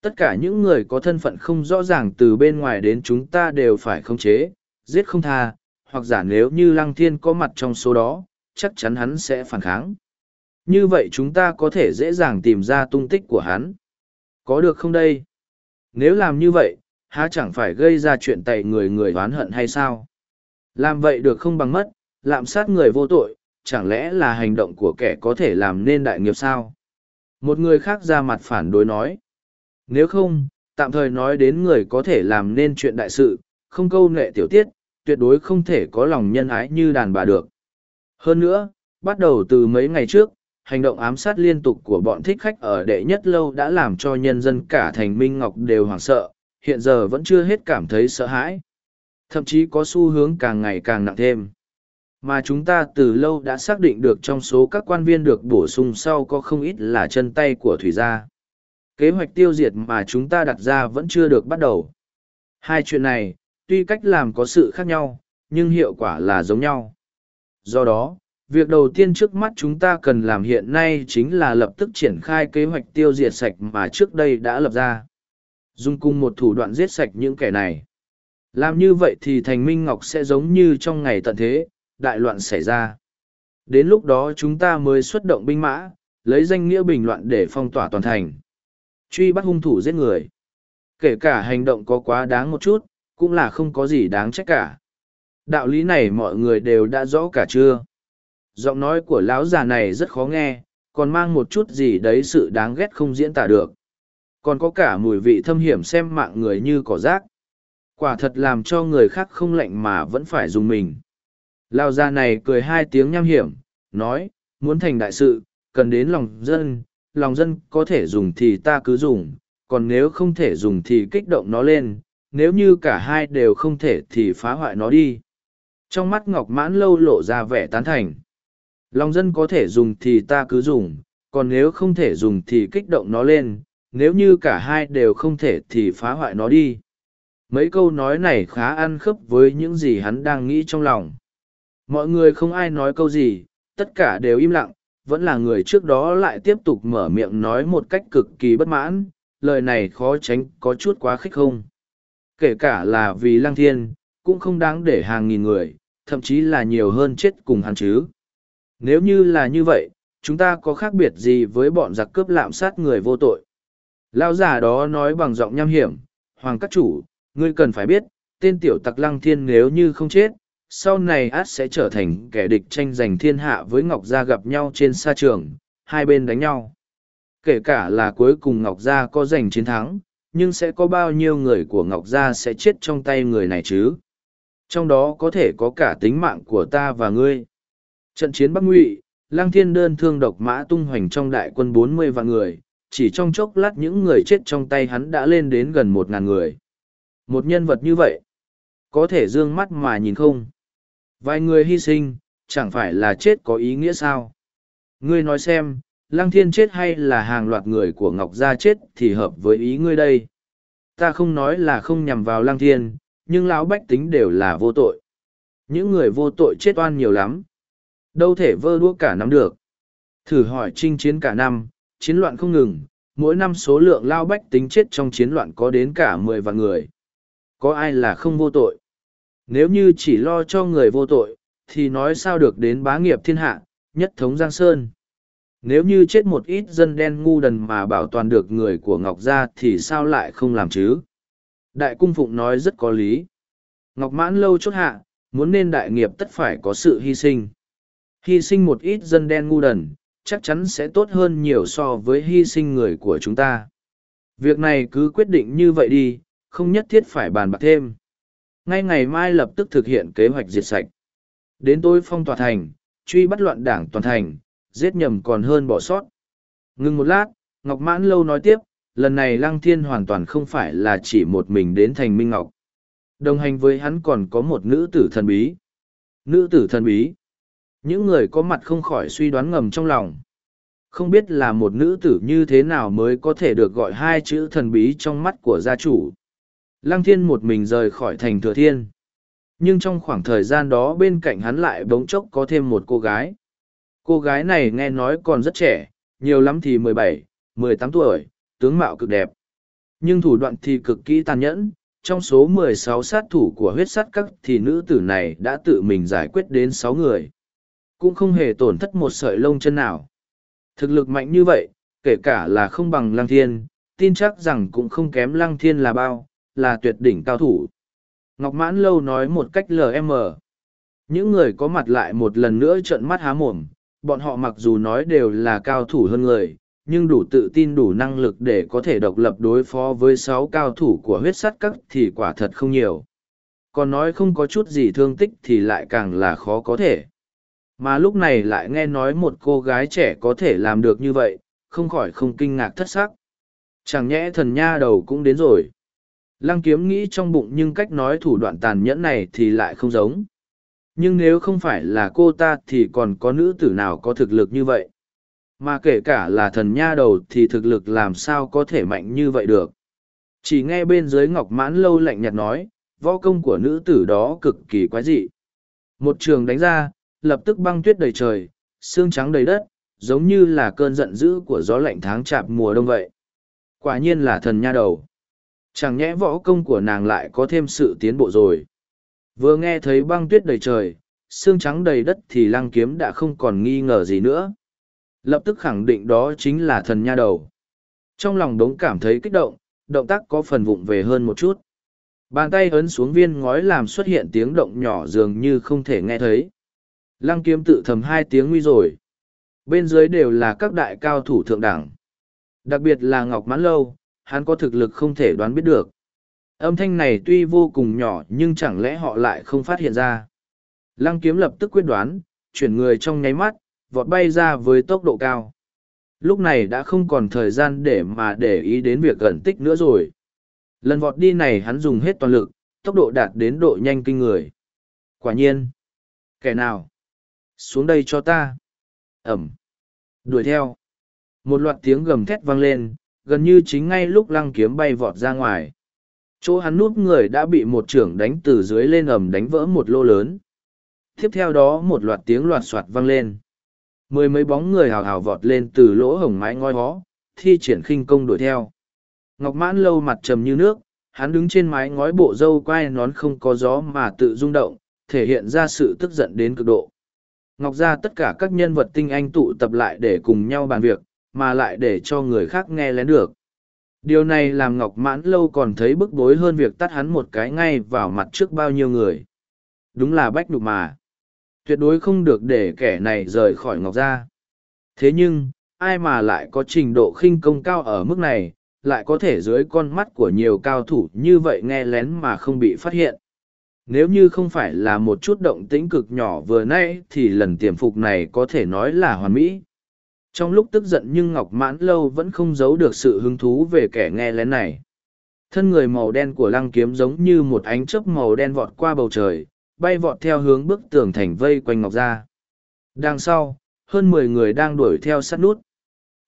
Tất cả những người có thân phận không rõ ràng từ bên ngoài đến chúng ta đều phải khống chế, giết không tha, hoặc giả nếu như lăng thiên có mặt trong số đó, chắc chắn hắn sẽ phản kháng. Như vậy chúng ta có thể dễ dàng tìm ra tung tích của hắn. Có được không đây? Nếu làm như vậy, há chẳng phải gây ra chuyện tẩy người người oán hận hay sao? Làm vậy được không bằng mất, lạm sát người vô tội, chẳng lẽ là hành động của kẻ có thể làm nên đại nghiệp sao? Một người khác ra mặt phản đối nói. Nếu không, tạm thời nói đến người có thể làm nên chuyện đại sự, không câu nệ tiểu tiết, tuyệt đối không thể có lòng nhân ái như đàn bà được. Hơn nữa, bắt đầu từ mấy ngày trước, hành động ám sát liên tục của bọn thích khách ở đệ nhất lâu đã làm cho nhân dân cả thành Minh Ngọc đều hoảng sợ, hiện giờ vẫn chưa hết cảm thấy sợ hãi. Thậm chí có xu hướng càng ngày càng nặng thêm. Mà chúng ta từ lâu đã xác định được trong số các quan viên được bổ sung sau có không ít là chân tay của Thủy gia. Kế hoạch tiêu diệt mà chúng ta đặt ra vẫn chưa được bắt đầu. Hai chuyện này, tuy cách làm có sự khác nhau, nhưng hiệu quả là giống nhau. Do đó, việc đầu tiên trước mắt chúng ta cần làm hiện nay chính là lập tức triển khai kế hoạch tiêu diệt sạch mà trước đây đã lập ra. Dùng cùng một thủ đoạn giết sạch những kẻ này. Làm như vậy thì thành Minh Ngọc sẽ giống như trong ngày tận thế, đại loạn xảy ra. Đến lúc đó chúng ta mới xuất động binh mã, lấy danh nghĩa bình loạn để phong tỏa toàn thành. Truy bắt hung thủ giết người. Kể cả hành động có quá đáng một chút, cũng là không có gì đáng trách cả. Đạo lý này mọi người đều đã rõ cả chưa? Giọng nói của lão già này rất khó nghe, còn mang một chút gì đấy sự đáng ghét không diễn tả được. còn có cả mùi vị thâm hiểm xem mạng người như cỏ rác quả thật làm cho người khác không lạnh mà vẫn phải dùng mình lao già này cười hai tiếng nham hiểm nói muốn thành đại sự cần đến lòng dân lòng dân có thể dùng thì ta cứ dùng còn nếu không thể dùng thì kích động nó lên nếu như cả hai đều không thể thì phá hoại nó đi trong mắt ngọc mãn lâu lộ ra vẻ tán thành. Lòng dân có thể dùng thì ta cứ dùng, còn nếu không thể dùng thì kích động nó lên, nếu như cả hai đều không thể thì phá hoại nó đi. Mấy câu nói này khá ăn khớp với những gì hắn đang nghĩ trong lòng. Mọi người không ai nói câu gì, tất cả đều im lặng, vẫn là người trước đó lại tiếp tục mở miệng nói một cách cực kỳ bất mãn, lời này khó tránh có chút quá khích không? Kể cả là vì lăng thiên cũng không đáng để hàng nghìn người, thậm chí là nhiều hơn chết cùng hắn chứ. Nếu như là như vậy, chúng ta có khác biệt gì với bọn giặc cướp lạm sát người vô tội? Lão già đó nói bằng giọng nham hiểm, hoàng các chủ, ngươi cần phải biết, tên tiểu tặc lăng thiên nếu như không chết, sau này át sẽ trở thành kẻ địch tranh giành thiên hạ với ngọc gia gặp nhau trên sa trường, hai bên đánh nhau. Kể cả là cuối cùng ngọc gia có giành chiến thắng, nhưng sẽ có bao nhiêu người của ngọc gia sẽ chết trong tay người này chứ? Trong đó có thể có cả tính mạng của ta và ngươi. Trận chiến bắc ngụy lang thiên đơn thương độc mã tung hoành trong đại quân bốn mươi vạn người, chỉ trong chốc lát những người chết trong tay hắn đã lên đến gần một ngàn người. Một nhân vật như vậy, có thể d ư ơ n g mắt mà nhìn không? Vài người hy sinh, chẳng phải là chết có ý nghĩa sao? Ngươi nói xem, lăng thiên chết hay là hàng loạt người của ngọc gia chết thì hợp với ý ngươi đây? Ta không nói là không nhằm vào lăng thiên nhưng lão bách tính đều là vô tội những người vô tội chết oan nhiều lắm đâu thể vơ đua cả năm được thử hỏi chinh chiến cả năm chiến loạn không ngừng mỗi năm số lượng lao bách tính chết trong chiến loạn có đến cả mười vạn người có ai là không vô tội? Nếu như chỉ lo cho người vô tội, thì nói sao được đến bá nghiệp thiên hạ, nhất thống Giang Sơn. Nếu như chết một ít dân đen ngu đần mà bảo toàn được người của Ngọc Gia thì sao lại không làm chứ? Đại Cung Phụng nói rất có lý. Ngọc Mãn lâu chốt hạ, muốn nên đại nghiệp tất phải có sự hy sinh. Hy sinh một ít dân đen ngu đần, chắc chắn sẽ tốt hơn nhiều so với hy sinh người của chúng ta. Việc này cứ quyết định như vậy đi, không nhất thiết phải bàn bạc thêm. Ngay ngày mai lập tức thực hiện kế hoạch diệt sạch. Đến tối phong tỏa thành, truy bắt loạn đảng toàn thành, giết nhầm còn hơn bỏ sót. Ngừng một lát, Ngọc Mãn Lâu nói tiếp, lần này Lăng Thiên hoàn toàn không phải là chỉ một mình đến thành Minh Ngọc. Đồng hành với hắn còn có một nữ tử thần bí. Nữ tử thần bí. Những người có mặt không khỏi suy đoán ngầm trong lòng. Không biết là một nữ tử như thế nào mới có thể được gọi hai chữ thần bí trong mắt của gia chủ. Lăng thiên một mình rời khỏi thành thừa thiên. Nhưng trong khoảng thời gian đó bên cạnh hắn lại bỗng chốc có thêm một cô gái. Cô gái này nghe nói còn rất trẻ, nhiều lắm thì mười bảy, mười tám tuổi, tướng mạo cực đẹp. Nhưng thủ đoạn thì cực kỹ tàn nhẫn, trong số mười sáu sát thủ của huyết sát các thì nữ tử này đã tự mình giải quyết đến sáu người. Cũng không hề tổn thất một sợi lông chân nào. Thực lực mạnh như vậy, kể cả là không bằng lăng thiên, tin chắc rằng cũng không kém lăng thiên là bao, là tuyệt đỉnh cao thủ. Ngọc Mãn Lâu nói một cách LM. Những người có mặt lại một lần nữa trợn mắt há mồm, bọn họ mặc dù nói đều là cao thủ hơn người, nhưng đủ tự tin đủ năng lực để có thể độc lập đối phó với sáu cao thủ của huyết sắt các thì quả thật không nhiều. Còn nói không có chút gì thương tích thì lại càng là khó có thể. Mà lúc này lại nghe nói một cô gái trẻ có thể làm được như vậy, không khỏi không kinh ngạc thất sắc. Chẳng nhẽ thần nha đầu cũng đến rồi. Lăng kiếm nghĩ trong bụng nhưng cách nói thủ đoạn tàn nhẫn này thì lại không giống. Nhưng nếu không phải là cô ta thì còn có nữ tử nào có thực lực như vậy. Mà kể cả là thần nha đầu thì thực lực làm sao có thể mạnh như vậy được. Chỉ nghe bên dưới ngọc mãn lâu lạnh nhạt nói, võ công của nữ tử đó cực kỳ quái dị. Một trường đánh ra, lập tức băng tuyết đầy trời, xương trắng đầy đất, giống như là cơn giận dữ của gió lạnh tháng chạp mùa đông vậy. Quả nhiên là thần nha đầu. Chẳng nhẽ võ công của nàng lại có thêm sự tiến bộ rồi. Vừa nghe thấy băng tuyết đầy trời, xương trắng đầy đất thì lăng kiếm đã không còn nghi ngờ gì nữa. Lập tức khẳng định đó chính là thần nha đầu. Trong lòng đống cảm thấy kích động, động tác có phần vụng về hơn một chút. Bàn tay ấn xuống viên ngói làm xuất hiện tiếng động nhỏ dường như không thể nghe thấy. Lăng kiếm tự thầm hai tiếng nguy rồi. Bên dưới đều là các đại cao thủ thượng đẳng. Đặc biệt là Ngọc Mãn Lâu, hắn có thực lực không thể đoán biết được. Âm thanh này tuy vô cùng nhỏ nhưng chẳng lẽ họ lại không phát hiện ra. Lăng kiếm lập tức quyết đoán, chuyển người trong nháy mắt, vọt bay ra với tốc độ cao. Lúc này đã không còn thời gian để mà để ý đến việc gần tích nữa rồi. Lần vọt đi này hắn dùng hết toàn lực, tốc độ đạt đến độ nhanh kinh người. Quả nhiên. Kẻ nào? Xuống đây cho ta. Ẩm. Đuổi theo. Một loạt tiếng gầm thét vang lên, gần như chính ngay lúc lăng kiếm bay vọt ra ngoài. Chỗ hắn núp người đã bị một trưởng đánh từ dưới lên ẩm đánh vỡ một lô lớn. Tiếp theo đó một loạt tiếng loạt soạt vang lên. Mười mấy bóng người hào hào vọt lên từ lỗ hổng mái ngói hó, thi triển khinh công đuổi theo. Ngọc mãn lâu mặt trầm như nước, hắn đứng trên mái ngói bộ râu quai nón không có gió mà tự rung động, thể hiện ra sự tức giận đến cực độ. Ngọc ra tất cả các nhân vật tinh anh tụ tập lại để cùng nhau bàn việc, mà lại để cho người khác nghe lén được. Điều này làm Ngọc Mãn Lâu còn thấy bức bối hơn việc tắt hắn một cái ngay vào mặt trước bao nhiêu người. Đúng là bách đục mà. Tuyệt đối không được để kẻ này rời khỏi Ngọc Gia. Thế nhưng, ai mà lại có trình độ khinh công cao ở mức này, lại có thể dưới con mắt của nhiều cao thủ như vậy nghe lén mà không bị phát hiện. Nếu như không phải là một chút động tĩnh cực nhỏ vừa nay, thì lần tiềm phục này có thể nói là hoàn mỹ. Trong lúc tức giận nhưng Ngọc Mãn Lâu vẫn không giấu được sự hứng thú về kẻ nghe lén này. Thân người màu đen của lăng kiếm giống như một ánh chớp màu đen vọt qua bầu trời, bay vọt theo hướng bức tường thành vây quanh Ngọc Gia. Đằng sau, hơn mười người đang đuổi theo sát nút.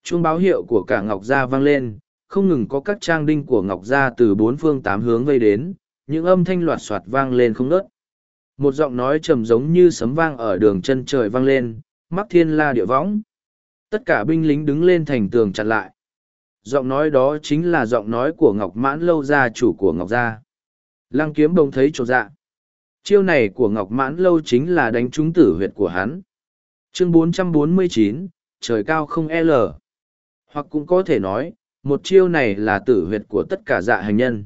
Chuông báo hiệu của cả Ngọc Gia vang lên, không ngừng có các trang đinh của Ngọc Gia từ bốn phương tám hướng vây đến, những âm thanh loạt soạt vang lên không ngớt. Một giọng nói trầm giống như sấm vang ở đường chân trời vang lên, mắc thiên la địa võng. Tất cả binh lính đứng lên thành tường chặn lại. Giọng nói đó chính là giọng nói của Ngọc Mãn Lâu gia chủ của Ngọc Gia. Lăng kiếm bông thấy trột dạ. Chiêu này của Ngọc Mãn Lâu chính là đánh trúng tử huyệt của hắn. Chương 449, trời cao không L. Hoặc cũng có thể nói, một chiêu này là tử huyệt của tất cả dạ hành nhân.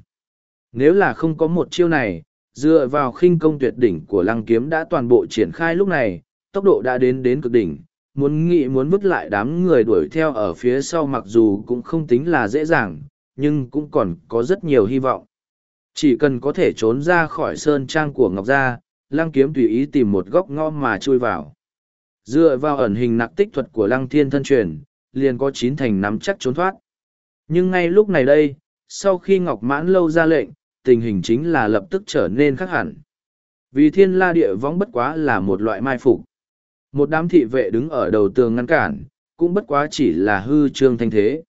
Nếu là không có một chiêu này, dựa vào khinh công tuyệt đỉnh của lăng kiếm đã toàn bộ triển khai lúc này, tốc độ đã đến đến cực đỉnh, muốn nghĩ muốn vứt lại đám người đuổi theo ở phía sau mặc dù cũng không tính là dễ dàng, nhưng cũng còn có rất nhiều hy vọng. Chỉ cần có thể trốn ra khỏi sơn trang của Ngọc Gia, lăng kiếm tùy ý tìm một góc ngõ mà chui vào. Dựa vào ẩn hình nặc tích thuật của lăng thiên thân truyền, liền có chín thành nắm chắc trốn thoát. Nhưng ngay lúc này đây, sau khi Ngọc Mãn Lâu ra lệnh, tình hình chính là lập tức trở nên khác hẳn. Vì thiên la địa võng bất quá là một loại mai phục. Một đám thị vệ đứng ở đầu tường ngăn cản, cũng bất quá chỉ là hư trương thanh thế.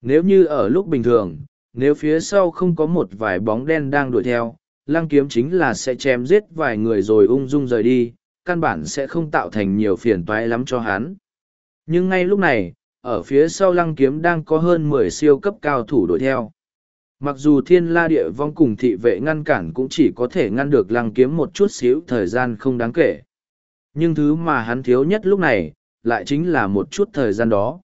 Nếu như ở lúc bình thường, nếu phía sau không có một vài bóng đen đang đuổi theo, lăng kiếm chính là sẽ chém giết vài người rồi ung dung rời đi, căn bản sẽ không tạo thành nhiều phiền toái lắm cho hắn. Nhưng ngay lúc này, ở phía sau lăng kiếm đang có hơn mười siêu cấp cao thủ đuổi theo. Mặc dù thiên la địa vong cùng thị vệ ngăn cản cũng chỉ có thể ngăn được lăng kiếm một chút xíu thời gian không đáng kể. Nhưng thứ mà hắn thiếu nhất lúc này, lại chính là một chút thời gian đó.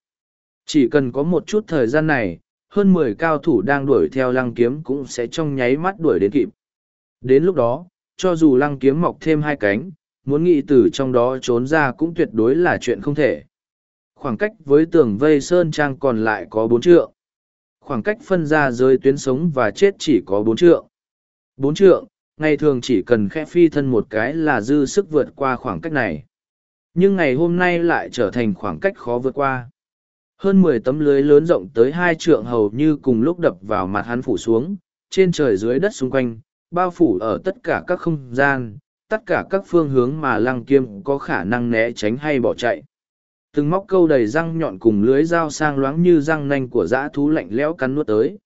Chỉ cần có một chút thời gian này, hơn mười cao thủ đang đuổi theo lăng kiếm cũng sẽ trong nháy mắt đuổi đến kịp. Đến lúc đó, cho dù lăng kiếm mọc thêm hai cánh, muốn nghĩ từ trong đó trốn ra cũng tuyệt đối là chuyện không thể. Khoảng cách với tường vây sơn trang còn lại có bốn trượng. Khoảng cách phân ra rơi tuyến sống và chết chỉ có bốn trượng. Bốn trượng, ngày thường chỉ cần khẽ phi thân một cái là dư sức vượt qua khoảng cách này. Nhưng ngày hôm nay lại trở thành khoảng cách khó vượt qua. Hơn mười tấm lưới lớn rộng tới hai trượng hầu như cùng lúc đập vào mặt hắn phủ xuống, trên trời dưới đất xung quanh, bao phủ ở tất cả các không gian, tất cả các phương hướng mà lăng kiêm có khả năng né tránh hay bỏ chạy. Từng móc câu đầy răng nhọn cùng lưới dao sang loáng như răng nanh của dã thú lạnh lẽo cắn nuốt tới.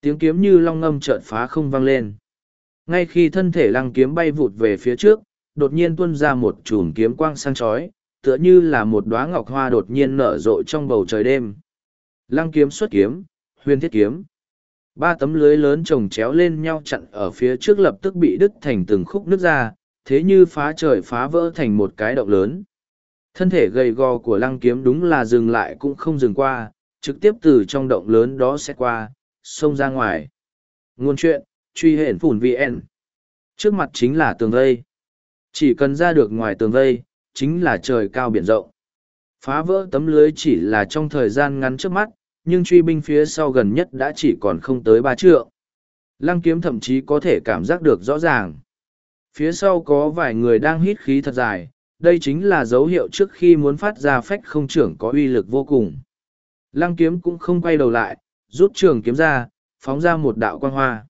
Tiếng kiếm như long ngâm chợt phá không vang lên. Ngay khi thân thể lăng kiếm bay vụt về phía trước, đột nhiên tuôn ra một chùm kiếm quang sang chói, tựa như là một đóa ngọc hoa đột nhiên nở rộ trong bầu trời đêm. Lăng kiếm xuất kiếm, huyền thiết kiếm. Ba tấm lưới lớn chồng chéo lên nhau chặn ở phía trước lập tức bị đứt thành từng khúc nứt ra, thế như phá trời phá vỡ thành một cái động lớn. Thân thể gầy gò của lăng kiếm đúng là dừng lại cũng không dừng qua, trực tiếp từ trong động lớn đó sẽ qua, xông ra ngoài. Nguồn chuyện, truy hển phủn VN. Trước mặt chính là tường vây. Chỉ cần ra được ngoài tường vây, chính là trời cao biển rộng. Phá vỡ tấm lưới chỉ là trong thời gian ngắn trước mắt, nhưng truy binh phía sau gần nhất đã chỉ còn không tới ba trượng. Lăng kiếm thậm chí có thể cảm giác được rõ ràng. Phía sau có vài người đang hít khí thật dài, đây chính là dấu hiệu trước khi muốn phát ra phách không trưởng có uy lực vô cùng. Lăng kiếm cũng không quay đầu lại, rút trường kiếm ra, phóng ra một đạo quang hoa.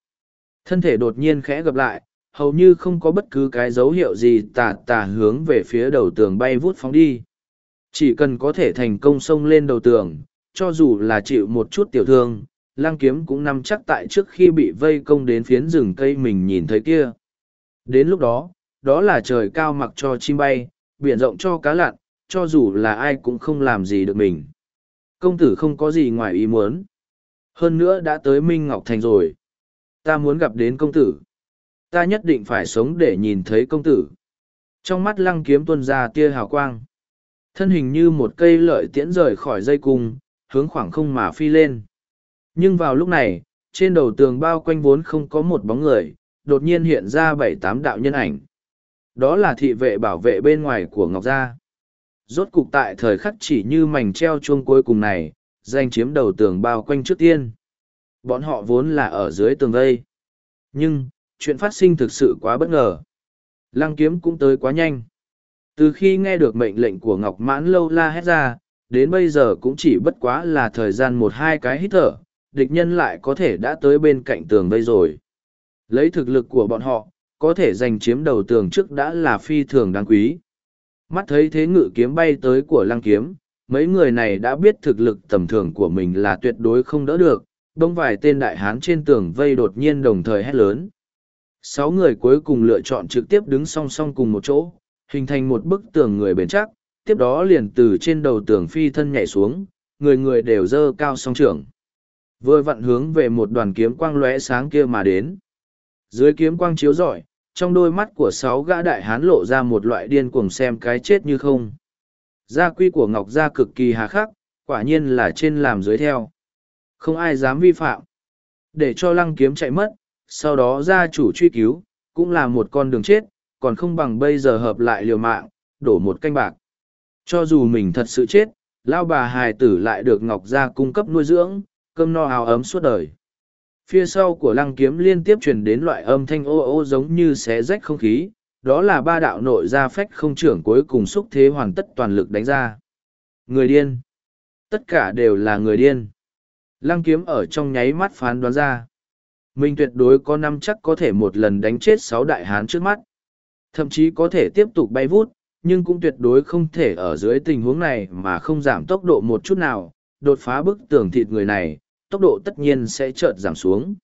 Thân thể đột nhiên khẽ gập lại, hầu như không có bất cứ cái dấu hiệu gì tà tà hướng về phía đầu tường bay vút phóng đi. Chỉ cần có thể thành công xông lên đầu tường, cho dù là chịu một chút tiểu thương, lang kiếm cũng nằm chắc tại trước khi bị vây công đến phiến rừng cây mình nhìn thấy kia. Đến lúc đó, đó là trời cao mặc cho chim bay, biển rộng cho cá lặn, cho dù là ai cũng không làm gì được mình. Công tử không có gì ngoài ý muốn. Hơn nữa đã tới Minh Ngọc Thành rồi. Ta muốn gặp đến công tử. Ta nhất định phải sống để nhìn thấy công tử. Trong mắt lăng kiếm tuân ra tia hào quang. Thân hình như một cây lợi tiễn rời khỏi dây cung, hướng khoảng không mà phi lên. Nhưng vào lúc này, trên đầu tường bao quanh vốn không có một bóng người, đột nhiên hiện ra bảy tám đạo nhân ảnh. Đó là thị vệ bảo vệ bên ngoài của Ngọc Gia. Rốt cục tại thời khắc chỉ như mảnh treo chuông cuối cùng này, danh chiếm đầu tường bao quanh trước tiên. Bọn họ vốn là ở dưới tường vây. Nhưng, chuyện phát sinh thực sự quá bất ngờ. Lăng kiếm cũng tới quá nhanh. Từ khi nghe được mệnh lệnh của Ngọc Mãn lâu la hét ra, đến bây giờ cũng chỉ bất quá là thời gian một hai cái hít thở, địch nhân lại có thể đã tới bên cạnh tường vây rồi. Lấy thực lực của bọn họ, có thể giành chiếm đầu tường trước đã là phi thường đáng quý. Mắt thấy thế ngự kiếm bay tới của lăng kiếm, mấy người này đã biết thực lực tầm thường của mình là tuyệt đối không đỡ được, đông vài tên đại hán trên tường vây đột nhiên đồng thời hét lớn. Sáu người cuối cùng lựa chọn trực tiếp đứng song song cùng một chỗ, hình thành một bức tường người bền chắc, tiếp đó liền từ trên đầu tường phi thân nhảy xuống, người người đều dơ cao song trưởng. Vừa vặn hướng về một đoàn kiếm quang lóe sáng kia mà đến. Dưới kiếm quang chiếu rọi, trong đôi mắt của sáu gã đại hán lộ ra một loại điên cuồng xem cái chết như không. Gia quy của Ngọc Gia cực kỳ hà khắc, quả nhiên là trên làm dưới theo. Không ai dám vi phạm. Để cho lăng kiếm chạy mất, sau đó gia chủ truy cứu, cũng là một con đường chết, còn không bằng bây giờ hợp lại liều mạng, đổ một canh bạc. Cho dù mình thật sự chết, lao bà hài tử lại được Ngọc Gia cung cấp nuôi dưỡng, cơm no áo ấm suốt đời. Phía sau của lăng kiếm liên tiếp truyền đến loại âm thanh ô ô giống như xé rách không khí, đó là ba đạo nội gia phách không trưởng cuối cùng xúc thế hoàn tất toàn lực đánh ra. Người điên. Tất cả đều là người điên. Lăng kiếm ở trong nháy mắt phán đoán ra. Mình tuyệt đối có năm chắc có thể một lần đánh chết sáu đại hán trước mắt. Thậm chí có thể tiếp tục bay vút, nhưng cũng tuyệt đối không thể ở dưới tình huống này mà không giảm tốc độ một chút nào, đột phá bức tường thịt người này, tốc độ tất nhiên sẽ chợt giảm xuống.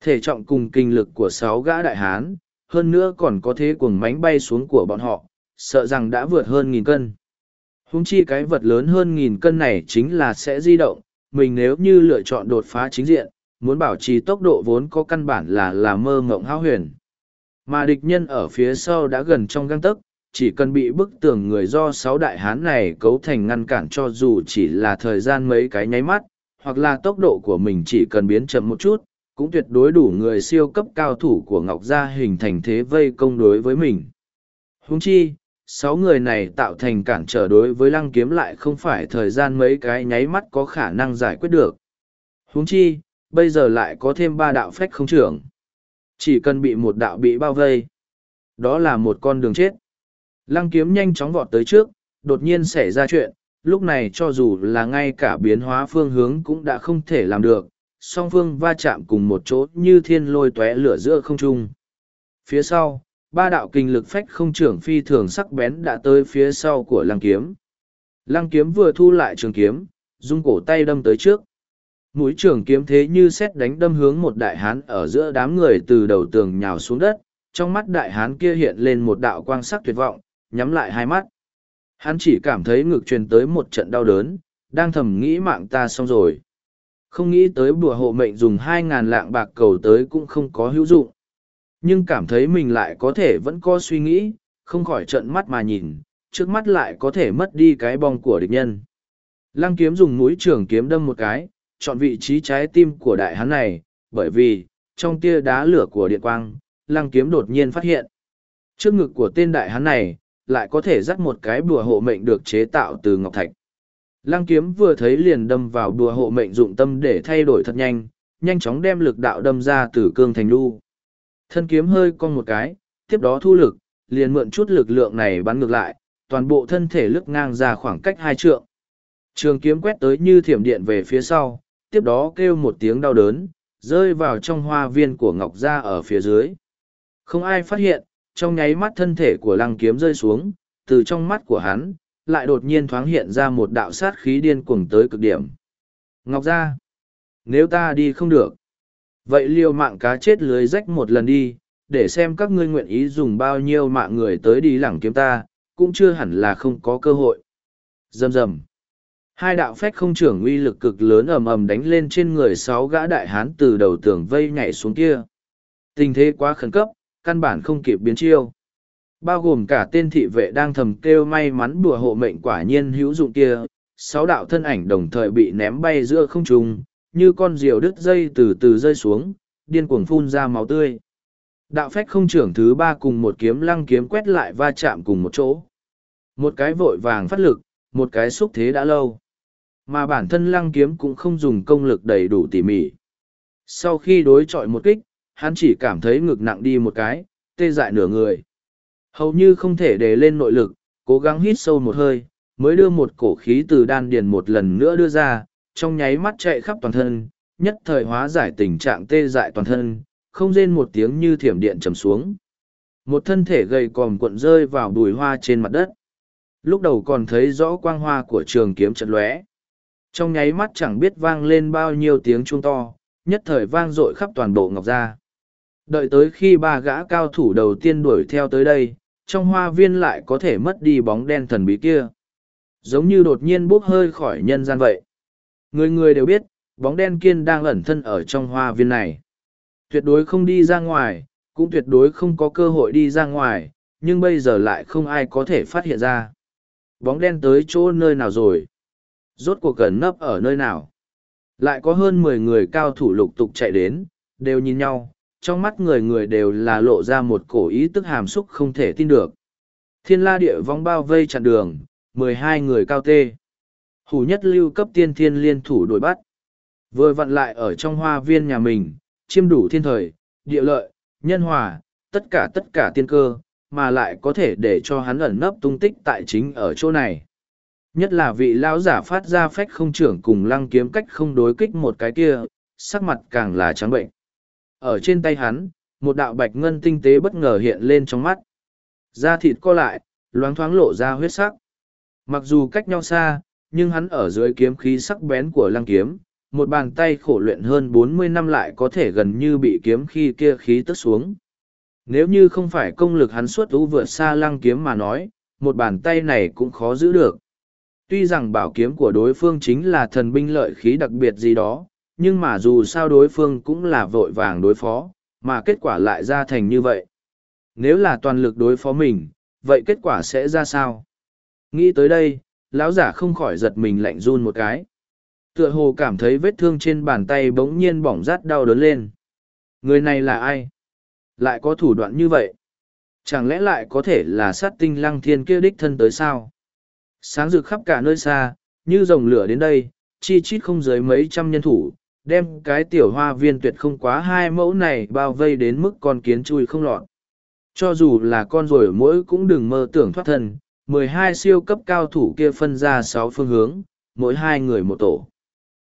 Thể trọng cùng kinh lực của sáu gã đại hán, hơn nữa còn có thế cuồng mánh bay xuống của bọn họ, sợ rằng đã vượt hơn nghìn cân. Húng chi cái vật lớn hơn nghìn cân này chính là sẽ di động, mình nếu như lựa chọn đột phá chính diện, muốn bảo trì tốc độ vốn có căn bản là là mơ mộng háo huyền. Mà địch nhân ở phía sau đã gần trong găng tấc, chỉ cần bị bức tường người do sáu đại hán này cấu thành ngăn cản cho dù chỉ là thời gian mấy cái nháy mắt, hoặc là tốc độ của mình chỉ cần biến chậm một chút, cũng tuyệt đối đủ người siêu cấp cao thủ của Ngọc Gia hình thành thế vây công đối với mình. Húng chi, sáu người này tạo thành cản trở đối với lăng kiếm lại không phải thời gian mấy cái nháy mắt có khả năng giải quyết được. Húng chi, bây giờ lại có thêm ba đạo phách không trưởng. Chỉ cần bị một đạo bị bao vây. Đó là một con đường chết. Lăng kiếm nhanh chóng vọt tới trước, đột nhiên xảy ra chuyện, lúc này cho dù là ngay cả biến hóa phương hướng cũng đã không thể làm được, song phương va chạm cùng một chỗ như thiên lôi tóe lửa giữa không trung. Phía sau, ba đạo kinh lực phách không trưởng phi thường sắc bén đã tới phía sau của lăng kiếm. Lăng kiếm vừa thu lại trường kiếm, dung cổ tay đâm tới trước. Mũi trường kiếm thế như xét đánh đâm hướng một đại hán ở giữa đám người từ đầu tường nhào xuống đất, trong mắt đại hán kia hiện lên một đạo quang sắc tuyệt vọng, nhắm lại hai mắt. Hắn chỉ cảm thấy ngực truyền tới một trận đau đớn, đang thầm nghĩ mạng ta xong rồi. Không nghĩ tới bùa hộ mệnh dùng hai ngàn lạng bạc cầu tới cũng không có hữu dụng. Nhưng cảm thấy mình lại có thể vẫn có suy nghĩ, không khỏi trận mắt mà nhìn, trước mắt lại có thể mất đi cái bong của địch nhân. Lăng kiếm dùng mũi trường kiếm đâm một cái, chọn vị trí trái tim của đại hán này, bởi vì, trong tia đá lửa của điện quang, lăng kiếm đột nhiên phát hiện. Trước ngực của tên đại hán này, lại có thể dắt một cái bùa hộ mệnh được chế tạo từ ngọc thạch. Lăng kiếm vừa thấy liền đâm vào đùa hộ mệnh dụng tâm để thay đổi thật nhanh, nhanh chóng đem lực đạo đâm ra từ cương thành đu. Thân kiếm hơi cong một cái, tiếp đó thu lực, liền mượn chút lực lượng này bắn ngược lại, toàn bộ thân thể lướt ngang ra khoảng cách hai trượng. Trường kiếm quét tới như thiểm điện về phía sau, tiếp đó kêu một tiếng đau đớn, rơi vào trong hoa viên của Ngọc Gia ở phía dưới. Không ai phát hiện, trong nháy mắt thân thể của lăng kiếm rơi xuống, từ trong mắt của hắn, lại đột nhiên thoáng hiện ra một đạo sát khí điên cuồng tới cực điểm. Ngọc Gia, nếu ta đi không được, vậy liều mạng cá chết lưới rách một lần đi, để xem các ngươi nguyện ý dùng bao nhiêu mạng người tới đi lẳng kiếm ta, cũng chưa hẳn là không có cơ hội. Dầm dầm. Hai đạo phách không trưởng uy lực cực lớn ầm ầm đánh lên trên người sáu gã đại hán từ đầu tường vây nhảy xuống kia. Tình thế quá khẩn cấp, căn bản không kịp biến chiêu. Bao gồm cả tên thị vệ đang thầm kêu may mắn bùa hộ mệnh quả nhiên hữu dụng kia, sáu đạo thân ảnh đồng thời bị ném bay giữa không trung, như con diều đứt dây từ từ rơi xuống, điên cuồng phun ra máu tươi. Đạo phách không trưởng thứ ba cùng một kiếm lăng kiếm quét lại va chạm cùng một chỗ. Một cái vội vàng phát lực, một cái xúc thế đã lâu. Mà bản thân lăng kiếm cũng không dùng công lực đầy đủ tỉ mỉ. Sau khi đối chọi một kích, hắn chỉ cảm thấy ngực nặng đi một cái, tê dại nửa người. Hầu như không thể để lên nội lực, cố gắng hít sâu một hơi, mới đưa một cổ khí từ đan điền một lần nữa đưa ra, trong nháy mắt chạy khắp toàn thân, nhất thời hóa giải tình trạng tê dại toàn thân, không rên một tiếng như thiểm điện trầm xuống. Một thân thể gầy còm cuộn rơi vào bùi hoa trên mặt đất. Lúc đầu còn thấy rõ quang hoa của trường kiếm trận lóe. Trong nháy mắt chẳng biết vang lên bao nhiêu tiếng chuông to, nhất thời vang dội khắp toàn bộ ngọc gia. Đợi tới khi ba gã cao thủ đầu tiên đuổi theo tới đây, trong hoa viên lại có thể mất đi bóng đen thần bí kia. Giống như đột nhiên bốc hơi khỏi nhân gian vậy. Người người đều biết, bóng đen kiên đang ẩn thân ở trong hoa viên này. Tuyệt đối không đi ra ngoài, cũng tuyệt đối không có cơ hội đi ra ngoài, nhưng bây giờ lại không ai có thể phát hiện ra. Bóng đen tới chỗ nơi nào rồi? Rốt cuộc gần nấp ở nơi nào? Lại có hơn mười người cao thủ lục tục chạy đến, đều nhìn nhau, trong mắt người người đều là lộ ra một cổ ý tức hàm xúc không thể tin được. Thiên la địa vong bao vây chặn đường, mười hai người cao tê. Hủ nhất lưu cấp tiên thiên liên thủ đuổi bắt. Vừa vặn lại ở trong hoa viên nhà mình, chiêm đủ thiên thời, địa lợi, nhân hòa, tất cả tất cả tiên cơ, mà lại có thể để cho hắn ẩn nấp tung tích tại chính ở chỗ này. Nhất là vị lão giả phát ra phách không trưởng cùng lăng kiếm cách không đối kích một cái kia, sắc mặt càng là trắng bệnh. Ở trên tay hắn, một đạo bạch ngân tinh tế bất ngờ hiện lên trong mắt. Da thịt co lại, loáng thoáng lộ ra huyết sắc. Mặc dù cách nhau xa, nhưng hắn ở dưới kiếm khí sắc bén của lăng kiếm, một bàn tay khổ luyện hơn bốn mươi năm lại có thể gần như bị kiếm khi kia khí tức xuống. Nếu như không phải công lực hắn suốt ú vượt xa lăng kiếm mà nói, một bàn tay này cũng khó giữ được. Tuy rằng bảo kiếm của đối phương chính là thần binh lợi khí đặc biệt gì đó, nhưng mà dù sao đối phương cũng là vội vàng đối phó, mà kết quả lại ra thành như vậy. Nếu là toàn lực đối phó mình, vậy kết quả sẽ ra sao? Nghĩ tới đây, lão giả không khỏi giật mình lạnh run một cái. Tựa hồ cảm thấy vết thương trên bàn tay bỗng nhiên bỏng rát đau đớn lên. Người này là ai? Lại có thủ đoạn như vậy? Chẳng lẽ lại có thể là sát tinh lăng thiên kia đích thân tới sao? Sáng rực khắp cả nơi xa, như rồng lửa đến đây, chi chít không dưới mấy trăm nhân thủ, đem cái tiểu hoa viên tuyệt không quá hai mẫu này bao vây đến mức con kiến chui không lọt. Cho dù là con rồi mỗi cũng đừng mơ tưởng thoát thân, mười hai siêu cấp cao thủ kia phân ra sáu phương hướng, mỗi hai người một tổ.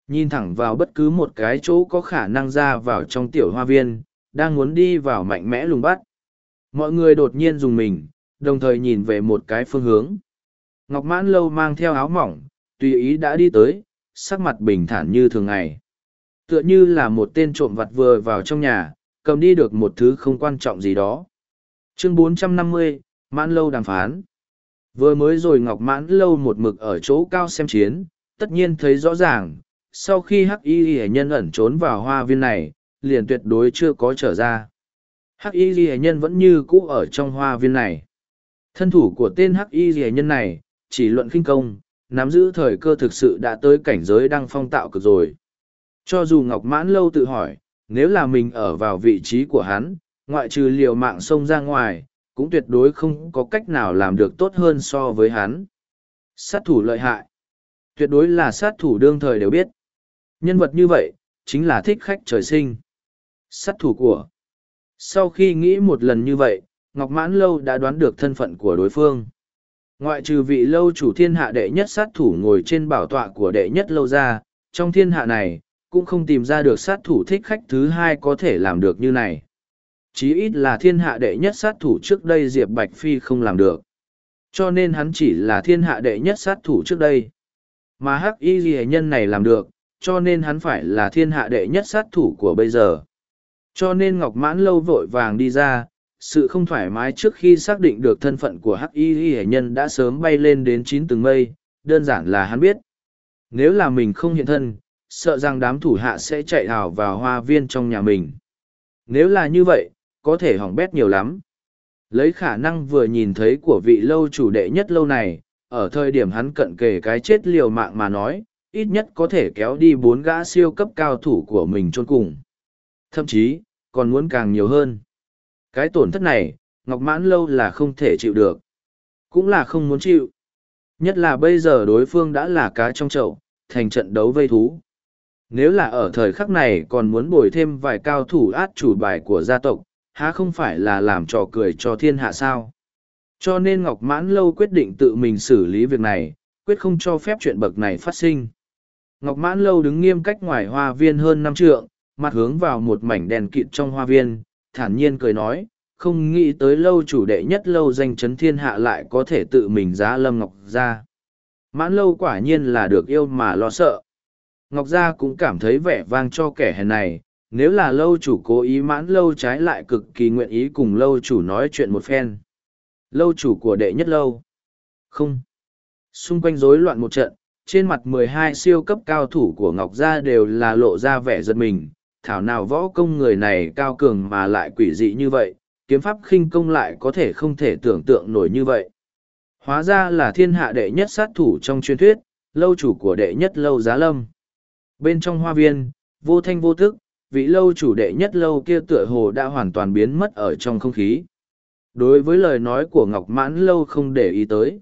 Nhìn thẳng vào bất cứ một cái chỗ có khả năng ra vào trong tiểu hoa viên, đang muốn đi vào mạnh mẽ lùng bắt. Mọi người đột nhiên dùng mình, đồng thời nhìn về một cái phương hướng. Ngọc Mãn Lâu mang theo áo mỏng, tùy ý đã đi tới, sắc mặt bình thản như thường ngày. Tựa như là một tên trộm vặt vừa vào trong nhà, cầm đi được một thứ không quan trọng gì đó. Chương 450, Mãn Lâu đàm phán. Vừa mới rồi Ngọc Mãn Lâu một mực ở chỗ cao xem chiến, tất nhiên thấy rõ ràng, sau khi hắc y ghi nhân ẩn trốn vào hoa viên này liền tuyệt đối chưa có trở ra hắc y ghi nhân vẫn như cũ ở trong hoa viên này thân thủ của tên hắc y ghi nhân này chỉ luận khinh công nắm giữ thời cơ thực sự đã tới cảnh giới đang phong tạo cực rồi cho dù ngọc mãn lâu tự hỏi nếu là mình ở vào vị trí của hắn ngoại trừ liều mạng xông ra ngoài cũng tuyệt đối không có cách nào làm được tốt hơn so với hắn sát thủ lợi hại Tuyệt đối là sát thủ đương thời đều biết. Nhân vật như vậy, chính là thích khách trời sinh. Sát thủ của. Sau khi nghĩ một lần như vậy, Ngọc Mãn Lâu đã đoán được thân phận của đối phương. Ngoại trừ vị lâu chủ thiên hạ đệ nhất sát thủ ngồi trên bảo tọa của đệ nhất lâu ra, trong thiên hạ này, cũng không tìm ra được sát thủ thích khách thứ hai có thể làm được như này. Chí ít là thiên hạ đệ nhất sát thủ trước đây Diệp Bạch Phi không làm được. Cho nên hắn chỉ là thiên hạ đệ nhất sát thủ trước đây. Mà hắc y ghi nhân này làm được, cho nên hắn phải là thiên hạ đệ nhất sát thủ của bây giờ. Cho nên Ngọc Mãn lâu vội vàng đi ra, sự không thoải mái trước khi xác định được thân phận của hắc y hệ nhân đã sớm bay lên đến chín tầng mây, đơn giản là hắn biết. Nếu là mình không hiện thân, sợ rằng đám thủ hạ sẽ chạy hào vào hoa viên trong nhà mình. Nếu là như vậy, có thể hỏng bét nhiều lắm. Lấy khả năng vừa nhìn thấy của vị lâu chủ đệ nhất lâu này, ở thời điểm hắn cận kề cái chết liều mạng mà nói, ít nhất có thể kéo đi bốn gã siêu cấp cao thủ của mình chôn cùng. Thậm chí, còn muốn càng nhiều hơn. Cái tổn thất này, Ngọc Mãn Lâu là không thể chịu được. Cũng là không muốn chịu. Nhất là bây giờ đối phương đã là cá trong chậu, thành trận đấu vây thú. Nếu là ở thời khắc này còn muốn bồi thêm vài cao thủ át chủ bài của gia tộc, há không phải là làm trò cười cho thiên hạ sao? Cho nên Ngọc Mãn Lâu quyết định tự mình xử lý việc này, quyết không cho phép chuyện bậc này phát sinh. Ngọc Mãn Lâu đứng nghiêm cách ngoài hoa viên hơn năm trượng, mặt hướng vào một mảnh đèn kịt trong hoa viên, thản nhiên cười nói, không nghĩ tới lâu chủ đệ nhất lâu danh chấn thiên hạ lại có thể tự mình giá Lâm Ngọc gia. Mãn Lâu quả nhiên là được yêu mà lo sợ. Ngọc Gia cũng cảm thấy vẻ vang cho kẻ hèn này, nếu là lâu chủ cố ý mãn lâu trái lại cực kỳ nguyện ý cùng lâu chủ nói chuyện một phen. Lâu chủ của đệ nhất lâu. Không. Xung quanh rối loạn một trận, trên mặt mười hai siêu cấp cao thủ của Ngọc Gia đều là lộ ra vẻ giật mình. Thảo nào võ công người này cao cường mà lại quỷ dị như vậy, kiếm pháp khinh công lại có thể không thể tưởng tượng nổi như vậy. Hóa ra là thiên hạ đệ nhất sát thủ trong truyền thuyết, lâu chủ của đệ nhất lâu giá lâm. Bên trong hoa viên, vô thanh vô thức, vị lâu chủ đệ nhất lâu kia tựa hồ đã hoàn toàn biến mất ở trong không khí. Đối với lời nói của Ngọc Mãn Lâu không để ý tới.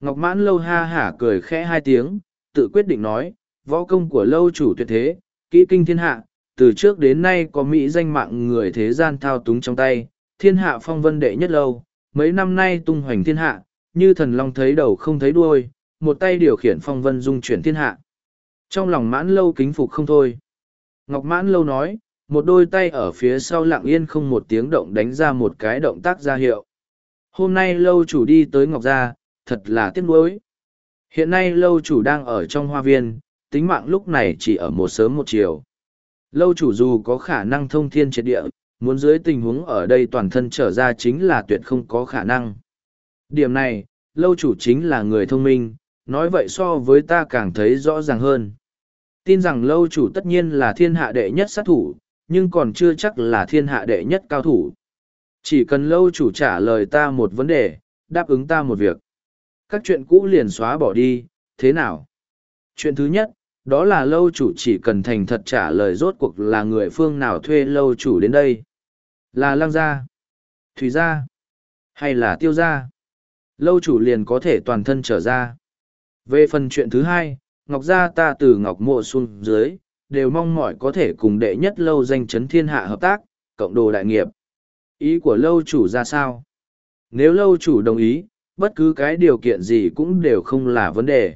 Ngọc Mãn Lâu ha hả cười khẽ hai tiếng, tự quyết định nói, võ công của lâu chủ tuyệt thế, kỹ kinh thiên hạ, từ trước đến nay có mỹ danh mạng người thế gian thao túng trong tay, thiên hạ phong vân đệ nhất lâu, mấy năm nay tung hoành thiên hạ, như thần long thấy đầu không thấy đuôi, một tay điều khiển phong vân dung chuyển thiên hạ. Trong lòng mãn lâu kính phục không thôi. Ngọc mãn lâu nói, một đôi tay ở phía sau lặng yên không một tiếng động đánh ra một cái động tác ra hiệu. Hôm nay lâu chủ đi tới Ngọc Gia, thật là tiếc nuối. Hiện nay lâu chủ đang ở trong hoa viên, tính mạng lúc này chỉ ở một sớm một chiều. Lâu chủ dù có khả năng thông thiên triệt địa, muốn dưới tình huống ở đây toàn thân trở ra chính là tuyệt không có khả năng. Điểm này, lâu chủ chính là người thông minh, nói vậy so với ta càng thấy rõ ràng hơn. Tin rằng lâu chủ tất nhiên là thiên hạ đệ nhất sát thủ, nhưng còn chưa chắc là thiên hạ đệ nhất cao thủ. Chỉ cần lâu chủ trả lời ta một vấn đề, đáp ứng ta một việc. Các chuyện cũ liền xóa bỏ đi, thế nào? Chuyện thứ nhất, đó là lâu chủ chỉ cần thành thật trả lời rốt cuộc là người phương nào thuê lâu chủ đến đây. Là lăng gia, thủy gia, hay là tiêu gia. Lâu chủ liền có thể toàn thân trở ra. Về phần chuyện thứ hai, Ngọc Gia ta từ Ngọc Mộ xuống dưới, đều mong mỏi có thể cùng đệ nhất lâu danh chấn thiên hạ hợp tác, cộng đồ đại nghiệp. Ý của lâu chủ ra sao? Nếu lâu chủ đồng ý, bất cứ cái điều kiện gì cũng đều không là vấn đề.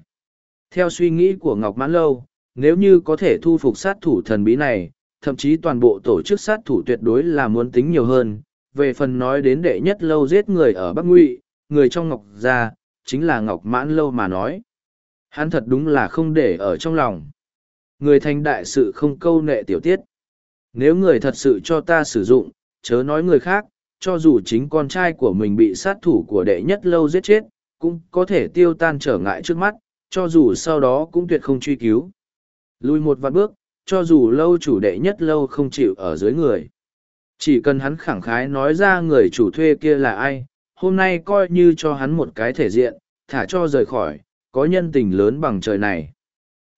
Theo suy nghĩ của Ngọc Mãn Lâu, nếu như có thể thu phục sát thủ thần bí này, thậm chí toàn bộ tổ chức sát thủ tuyệt đối là muốn tính nhiều hơn. Về phần nói đến đệ nhất lâu giết người ở Bắc Ngụy, người trong Ngọc Gia, chính là Ngọc Mãn Lâu mà nói. Hắn thật đúng là không để ở trong lòng. Người thành đại sự không câu nệ tiểu tiết. Nếu người thật sự cho ta sử dụng, chớ nói người khác, cho dù chính con trai của mình bị sát thủ của đệ nhất lâu giết chết, cũng có thể tiêu tan trở ngại trước mắt, cho dù sau đó cũng tuyệt không truy cứu. Lùi một vạn bước, cho dù lâu chủ đệ nhất lâu không chịu ở dưới người. Chỉ cần hắn khẳng khái nói ra người chủ thuê kia là ai, hôm nay coi như cho hắn một cái thể diện, thả cho rời khỏi, có nhân tình lớn bằng trời này.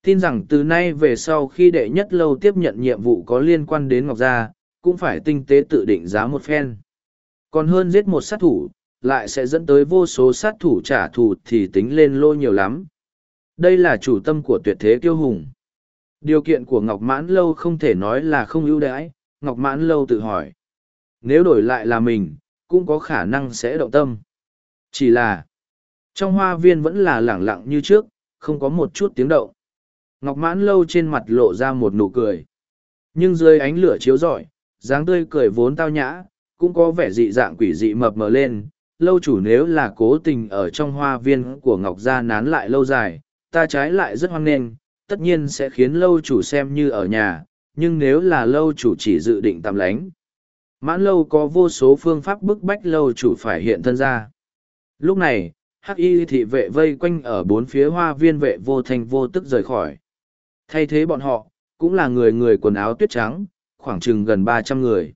Tin rằng từ nay về sau khi đệ nhất lâu tiếp nhận nhiệm vụ có liên quan đến Ngọc Gia, cũng phải tinh tế tự định giá một phen. Còn hơn giết một sát thủ, lại sẽ dẫn tới vô số sát thủ trả thù thì tính lên lô nhiều lắm. Đây là chủ tâm của tuyệt thế kiêu hùng. Điều kiện của Ngọc Mãn Lâu không thể nói là không ưu đãi, Ngọc Mãn Lâu tự hỏi. Nếu đổi lại là mình, cũng có khả năng sẽ động tâm. Chỉ là, trong hoa viên vẫn là lẳng lặng như trước, không có một chút tiếng động. Ngọc Mãn Lâu trên mặt lộ ra một nụ cười. Nhưng dưới ánh lửa chiếu rọi, dáng tươi cười vốn tao nhã, cũng có vẻ dị dạng quỷ dị mập mờ lên. Lâu chủ nếu là cố tình ở trong hoa viên của Ngọc Gia nán lại lâu dài, ta trái lại rất hoan nghênh, tất nhiên sẽ khiến lâu chủ xem như ở nhà, nhưng nếu là lâu chủ chỉ dự định tạm lánh. Mãn lâu có vô số phương pháp bức bách lâu chủ phải hiện thân ra. Lúc này, hắc y thị vệ vây quanh ở bốn phía hoa viên vệ vô thành vô tức rời khỏi. Thay thế bọn họ, cũng là người người quần áo tuyết trắng, khoảng chừng gần ba trăm người.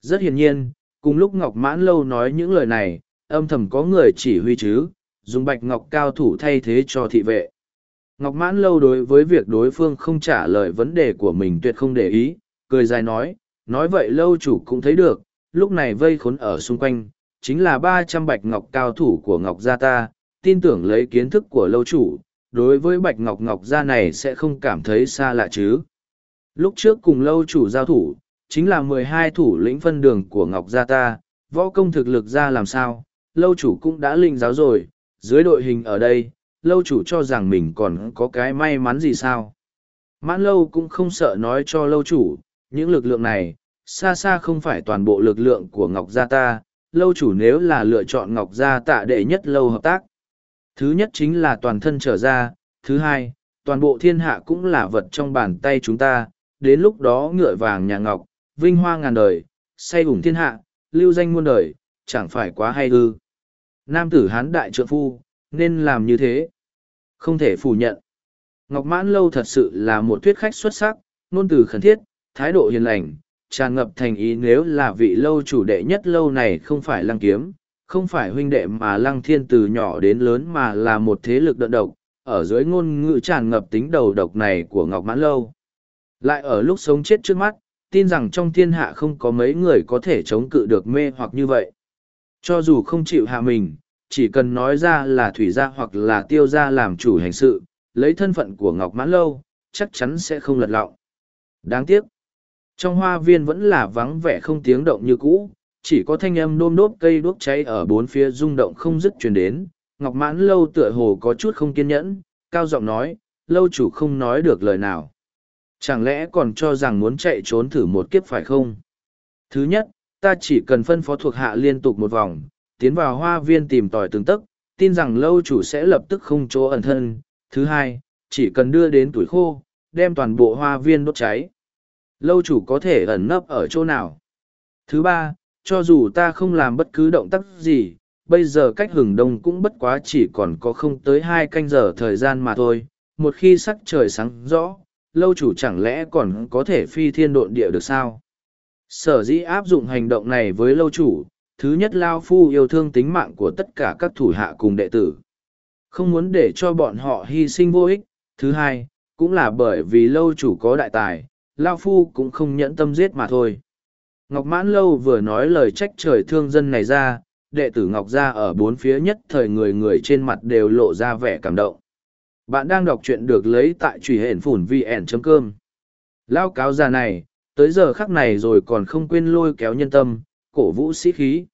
Rất hiển nhiên, cùng lúc Ngọc Mãn Lâu nói những lời này, âm thầm có người chỉ huy chứ, dùng bạch ngọc cao thủ thay thế cho thị vệ. Ngọc Mãn Lâu đối với việc đối phương không trả lời vấn đề của mình tuyệt không để ý, cười dài nói, nói vậy Lâu chủ cũng thấy được, lúc này vây khốn ở xung quanh, chính là ba trăm bạch ngọc cao thủ của Ngọc Gia ta, tin tưởng lấy kiến thức của Lâu chủ, đối với bạch ngọc ngọc gia này sẽ không cảm thấy xa lạ chứ. Lúc trước cùng Lâu chủ giao thủ, chính là mười hai thủ lĩnh phân đường của Ngọc Gia ta, võ công thực lực ra làm sao, Lâu chủ cũng đã linh giáo rồi, dưới đội hình ở đây lâu chủ cho rằng mình còn có cái may mắn gì sao? Mãn lâu cũng không sợ nói cho lâu chủ, những lực lượng này, xa xa không phải toàn bộ lực lượng của ngọc gia ta, lâu chủ nếu là lựa chọn ngọc gia tạ đệ nhất lâu hợp tác. Thứ nhất chính là toàn thân trở ra, thứ hai, toàn bộ thiên hạ cũng là vật trong bàn tay chúng ta, đến lúc đó ngựa vàng nhà ngọc, vinh hoa ngàn đời, say hùng thiên hạ, lưu danh muôn đời, chẳng phải quá hay ư? Nam tử hán đại trượng phu nên làm như thế. Không thể phủ nhận. Ngọc Mãn Lâu thật sự là một thuyết khách xuất sắc, ngôn từ khẩn thiết, thái độ hiền lành, tràn ngập thành ý nếu là vị lâu chủ đệ nhất lâu này không phải lăng kiếm, không phải huynh đệ mà lăng thiên từ nhỏ đến lớn mà là một thế lực đợn độc, ở dưới ngôn ngữ tràn ngập tính đầu độc này của Ngọc Mãn Lâu. Lại ở lúc sống chết trước mắt, tin rằng trong thiên hạ không có mấy người có thể chống cự được mê hoặc như vậy. Cho dù không chịu hạ mình, chỉ cần nói ra là thủy gia hoặc là tiêu gia làm chủ hành sự, lấy thân phận của Ngọc Mãn Lâu, chắc chắn sẽ không lật lọng. Đáng tiếc, trong hoa viên vẫn là vắng vẻ không tiếng động như cũ, chỉ có thanh âm đôm đốp cây đuốc cháy ở bốn phía rung động không dứt truyền đến. Ngọc Mãn Lâu tựa hồ có chút không kiên nhẫn, cao giọng nói, lâu chủ không nói được lời nào. Chẳng lẽ còn cho rằng muốn chạy trốn thử một kiếp phải không? Thứ nhất, ta chỉ cần phân phó thuộc hạ liên tục một vòng, tiến vào hoa viên tìm tòi từng tấc, tin rằng lâu chủ sẽ lập tức không chỗ ẩn thân. Thứ hai, chỉ cần đưa đến tuổi khô, đem toàn bộ hoa viên đốt cháy. Lâu chủ có thể ẩn nấp ở chỗ nào. Thứ ba, cho dù ta không làm bất cứ động tác gì, bây giờ cách hừng đông cũng bất quá chỉ còn có không tới hai canh giờ thời gian mà thôi. Một khi sắc trời sáng rõ, lâu chủ chẳng lẽ còn có thể phi thiên độn địa được sao? Sở dĩ áp dụng hành động này với lâu chủ, thứ nhất lao phu yêu thương tính mạng của tất cả các thủ hạ cùng đệ tử. Không muốn để cho bọn họ hy sinh vô ích. Thứ hai, cũng là bởi vì lâu chủ có đại tài, lao phu cũng không nhẫn tâm giết mà thôi. Ngọc mãn lâu vừa nói lời trách trời thương dân này ra, đệ tử ngọc gia ở bốn phía nhất thời người người trên mặt đều lộ ra vẻ cảm động. Bạn đang đọc truyện được lấy tại truy hển phủn vn com. Lao cáo già này, tới giờ khắc này rồi còn không quên lôi kéo nhân tâm cổ vũ sĩ khí.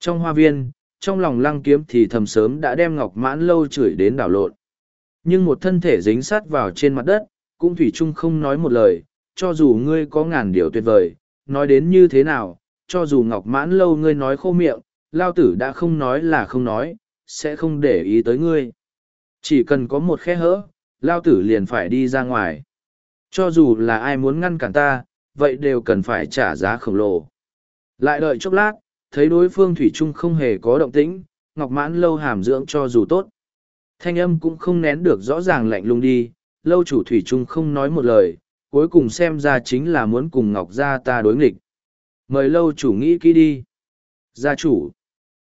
Trong hoa viên, trong lòng lăng kiếm thì thầm sớm đã đem ngọc mãn lâu chửi đến đảo lộn. Nhưng một thân thể dính sát vào trên mặt đất, cũng thủy chung không nói một lời, cho dù ngươi có ngàn điều tuyệt vời, nói đến như thế nào, cho dù ngọc mãn lâu ngươi nói khô miệng, lao tử đã không nói là không nói, sẽ không để ý tới ngươi. Chỉ cần có một khe hỡ, lao tử liền phải đi ra ngoài. Cho dù là ai muốn ngăn cản ta, vậy đều cần phải trả giá khổng lồ. Lại đợi chốc lát, thấy đối phương Thủy Trung không hề có động tĩnh, Ngọc Mãn lâu hàm dưỡng cho dù tốt. Thanh âm cũng không nén được rõ ràng lạnh lùng đi, lâu chủ Thủy Trung không nói một lời, cuối cùng xem ra chính là muốn cùng Ngọc gia ta đối nghịch. Mời lâu chủ nghĩ kỹ đi. Gia chủ.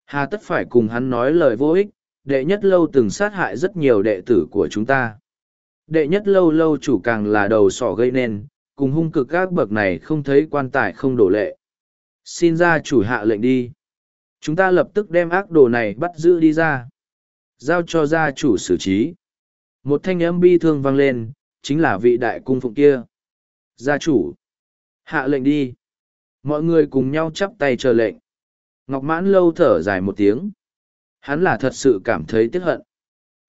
Hà tất phải cùng hắn nói lời vô ích, đệ nhất lâu từng sát hại rất nhiều đệ tử của chúng ta. Đệ nhất lâu lâu chủ càng là đầu sỏ gây nên, cùng hung cực các bậc này không thấy quan tài không đổ lệ xin ra chủ hạ lệnh đi. Chúng ta lập tức đem ác đồ này bắt giữ đi ra. Giao cho gia chủ xử trí. Một thanh âm bi thương vang lên, chính là vị đại cung phụng kia. Gia chủ, hạ lệnh đi. Mọi người cùng nhau chắp tay chờ lệnh. Ngọc mãn lâu thở dài một tiếng. Hắn là thật sự cảm thấy tiếc hận.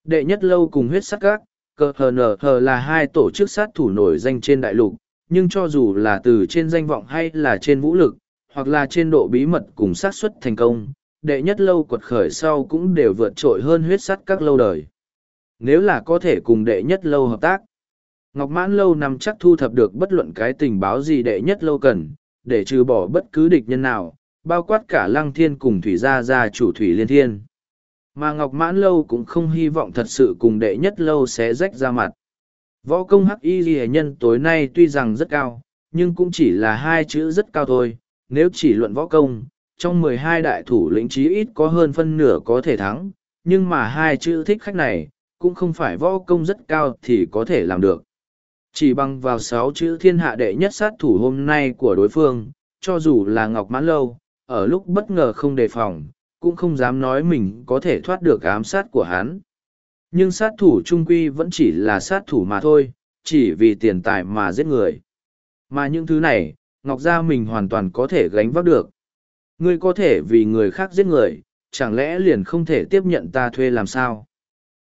Đệ nhất lâu cùng huyết sắc gác, cờ hờ nở hờ là hai tổ chức sát thủ nổi danh trên đại lục, nhưng cho dù là từ trên danh vọng hay là trên vũ lực hoặc là trên độ bí mật cùng xác suất thành công, đệ nhất lâu quật khởi sau cũng đều vượt trội hơn huyết sắt các lâu đời. Nếu là có thể cùng đệ nhất lâu hợp tác, ngọc mãn lâu nằm chắc thu thập được bất luận cái tình báo gì đệ nhất lâu cần, để trừ bỏ bất cứ địch nhân nào, bao quát cả lăng thiên cùng thủy gia gia chủ thủy liên thiên. Mà ngọc mãn lâu cũng không hy vọng thật sự cùng đệ nhất lâu sẽ rách ra mặt. Võ công hắc y ghi nhân tối nay tuy rằng rất cao, nhưng cũng chỉ là hai chữ rất cao thôi nếu chỉ luận võ công, trong mười hai đại thủ lĩnh chí ít có hơn phân nửa có thể thắng, nhưng mà hai chữ thích khách này, cũng không phải võ công rất cao thì có thể làm được. Chỉ bằng vào sáu chữ thiên hạ đệ nhất sát thủ hôm nay của đối phương, cho dù là ngọc mãn lâu, ở lúc bất ngờ không đề phòng, cũng không dám nói mình có thể thoát được ám sát của hắn. Nhưng sát thủ trung quy vẫn chỉ là sát thủ mà thôi, chỉ vì tiền tài mà giết người. Mà những thứ này ngọc gia mình hoàn toàn có thể gánh vác được. Ngươi có thể vì người khác giết người, chẳng lẽ liền không thể tiếp nhận ta thuê làm sao?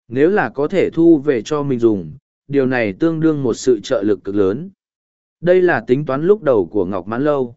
Nếu là có thể thu về cho mình dùng, điều này tương đương một sự trợ lực cực lớn. Đây là tính toán lúc đầu của ngọc mãn lâu.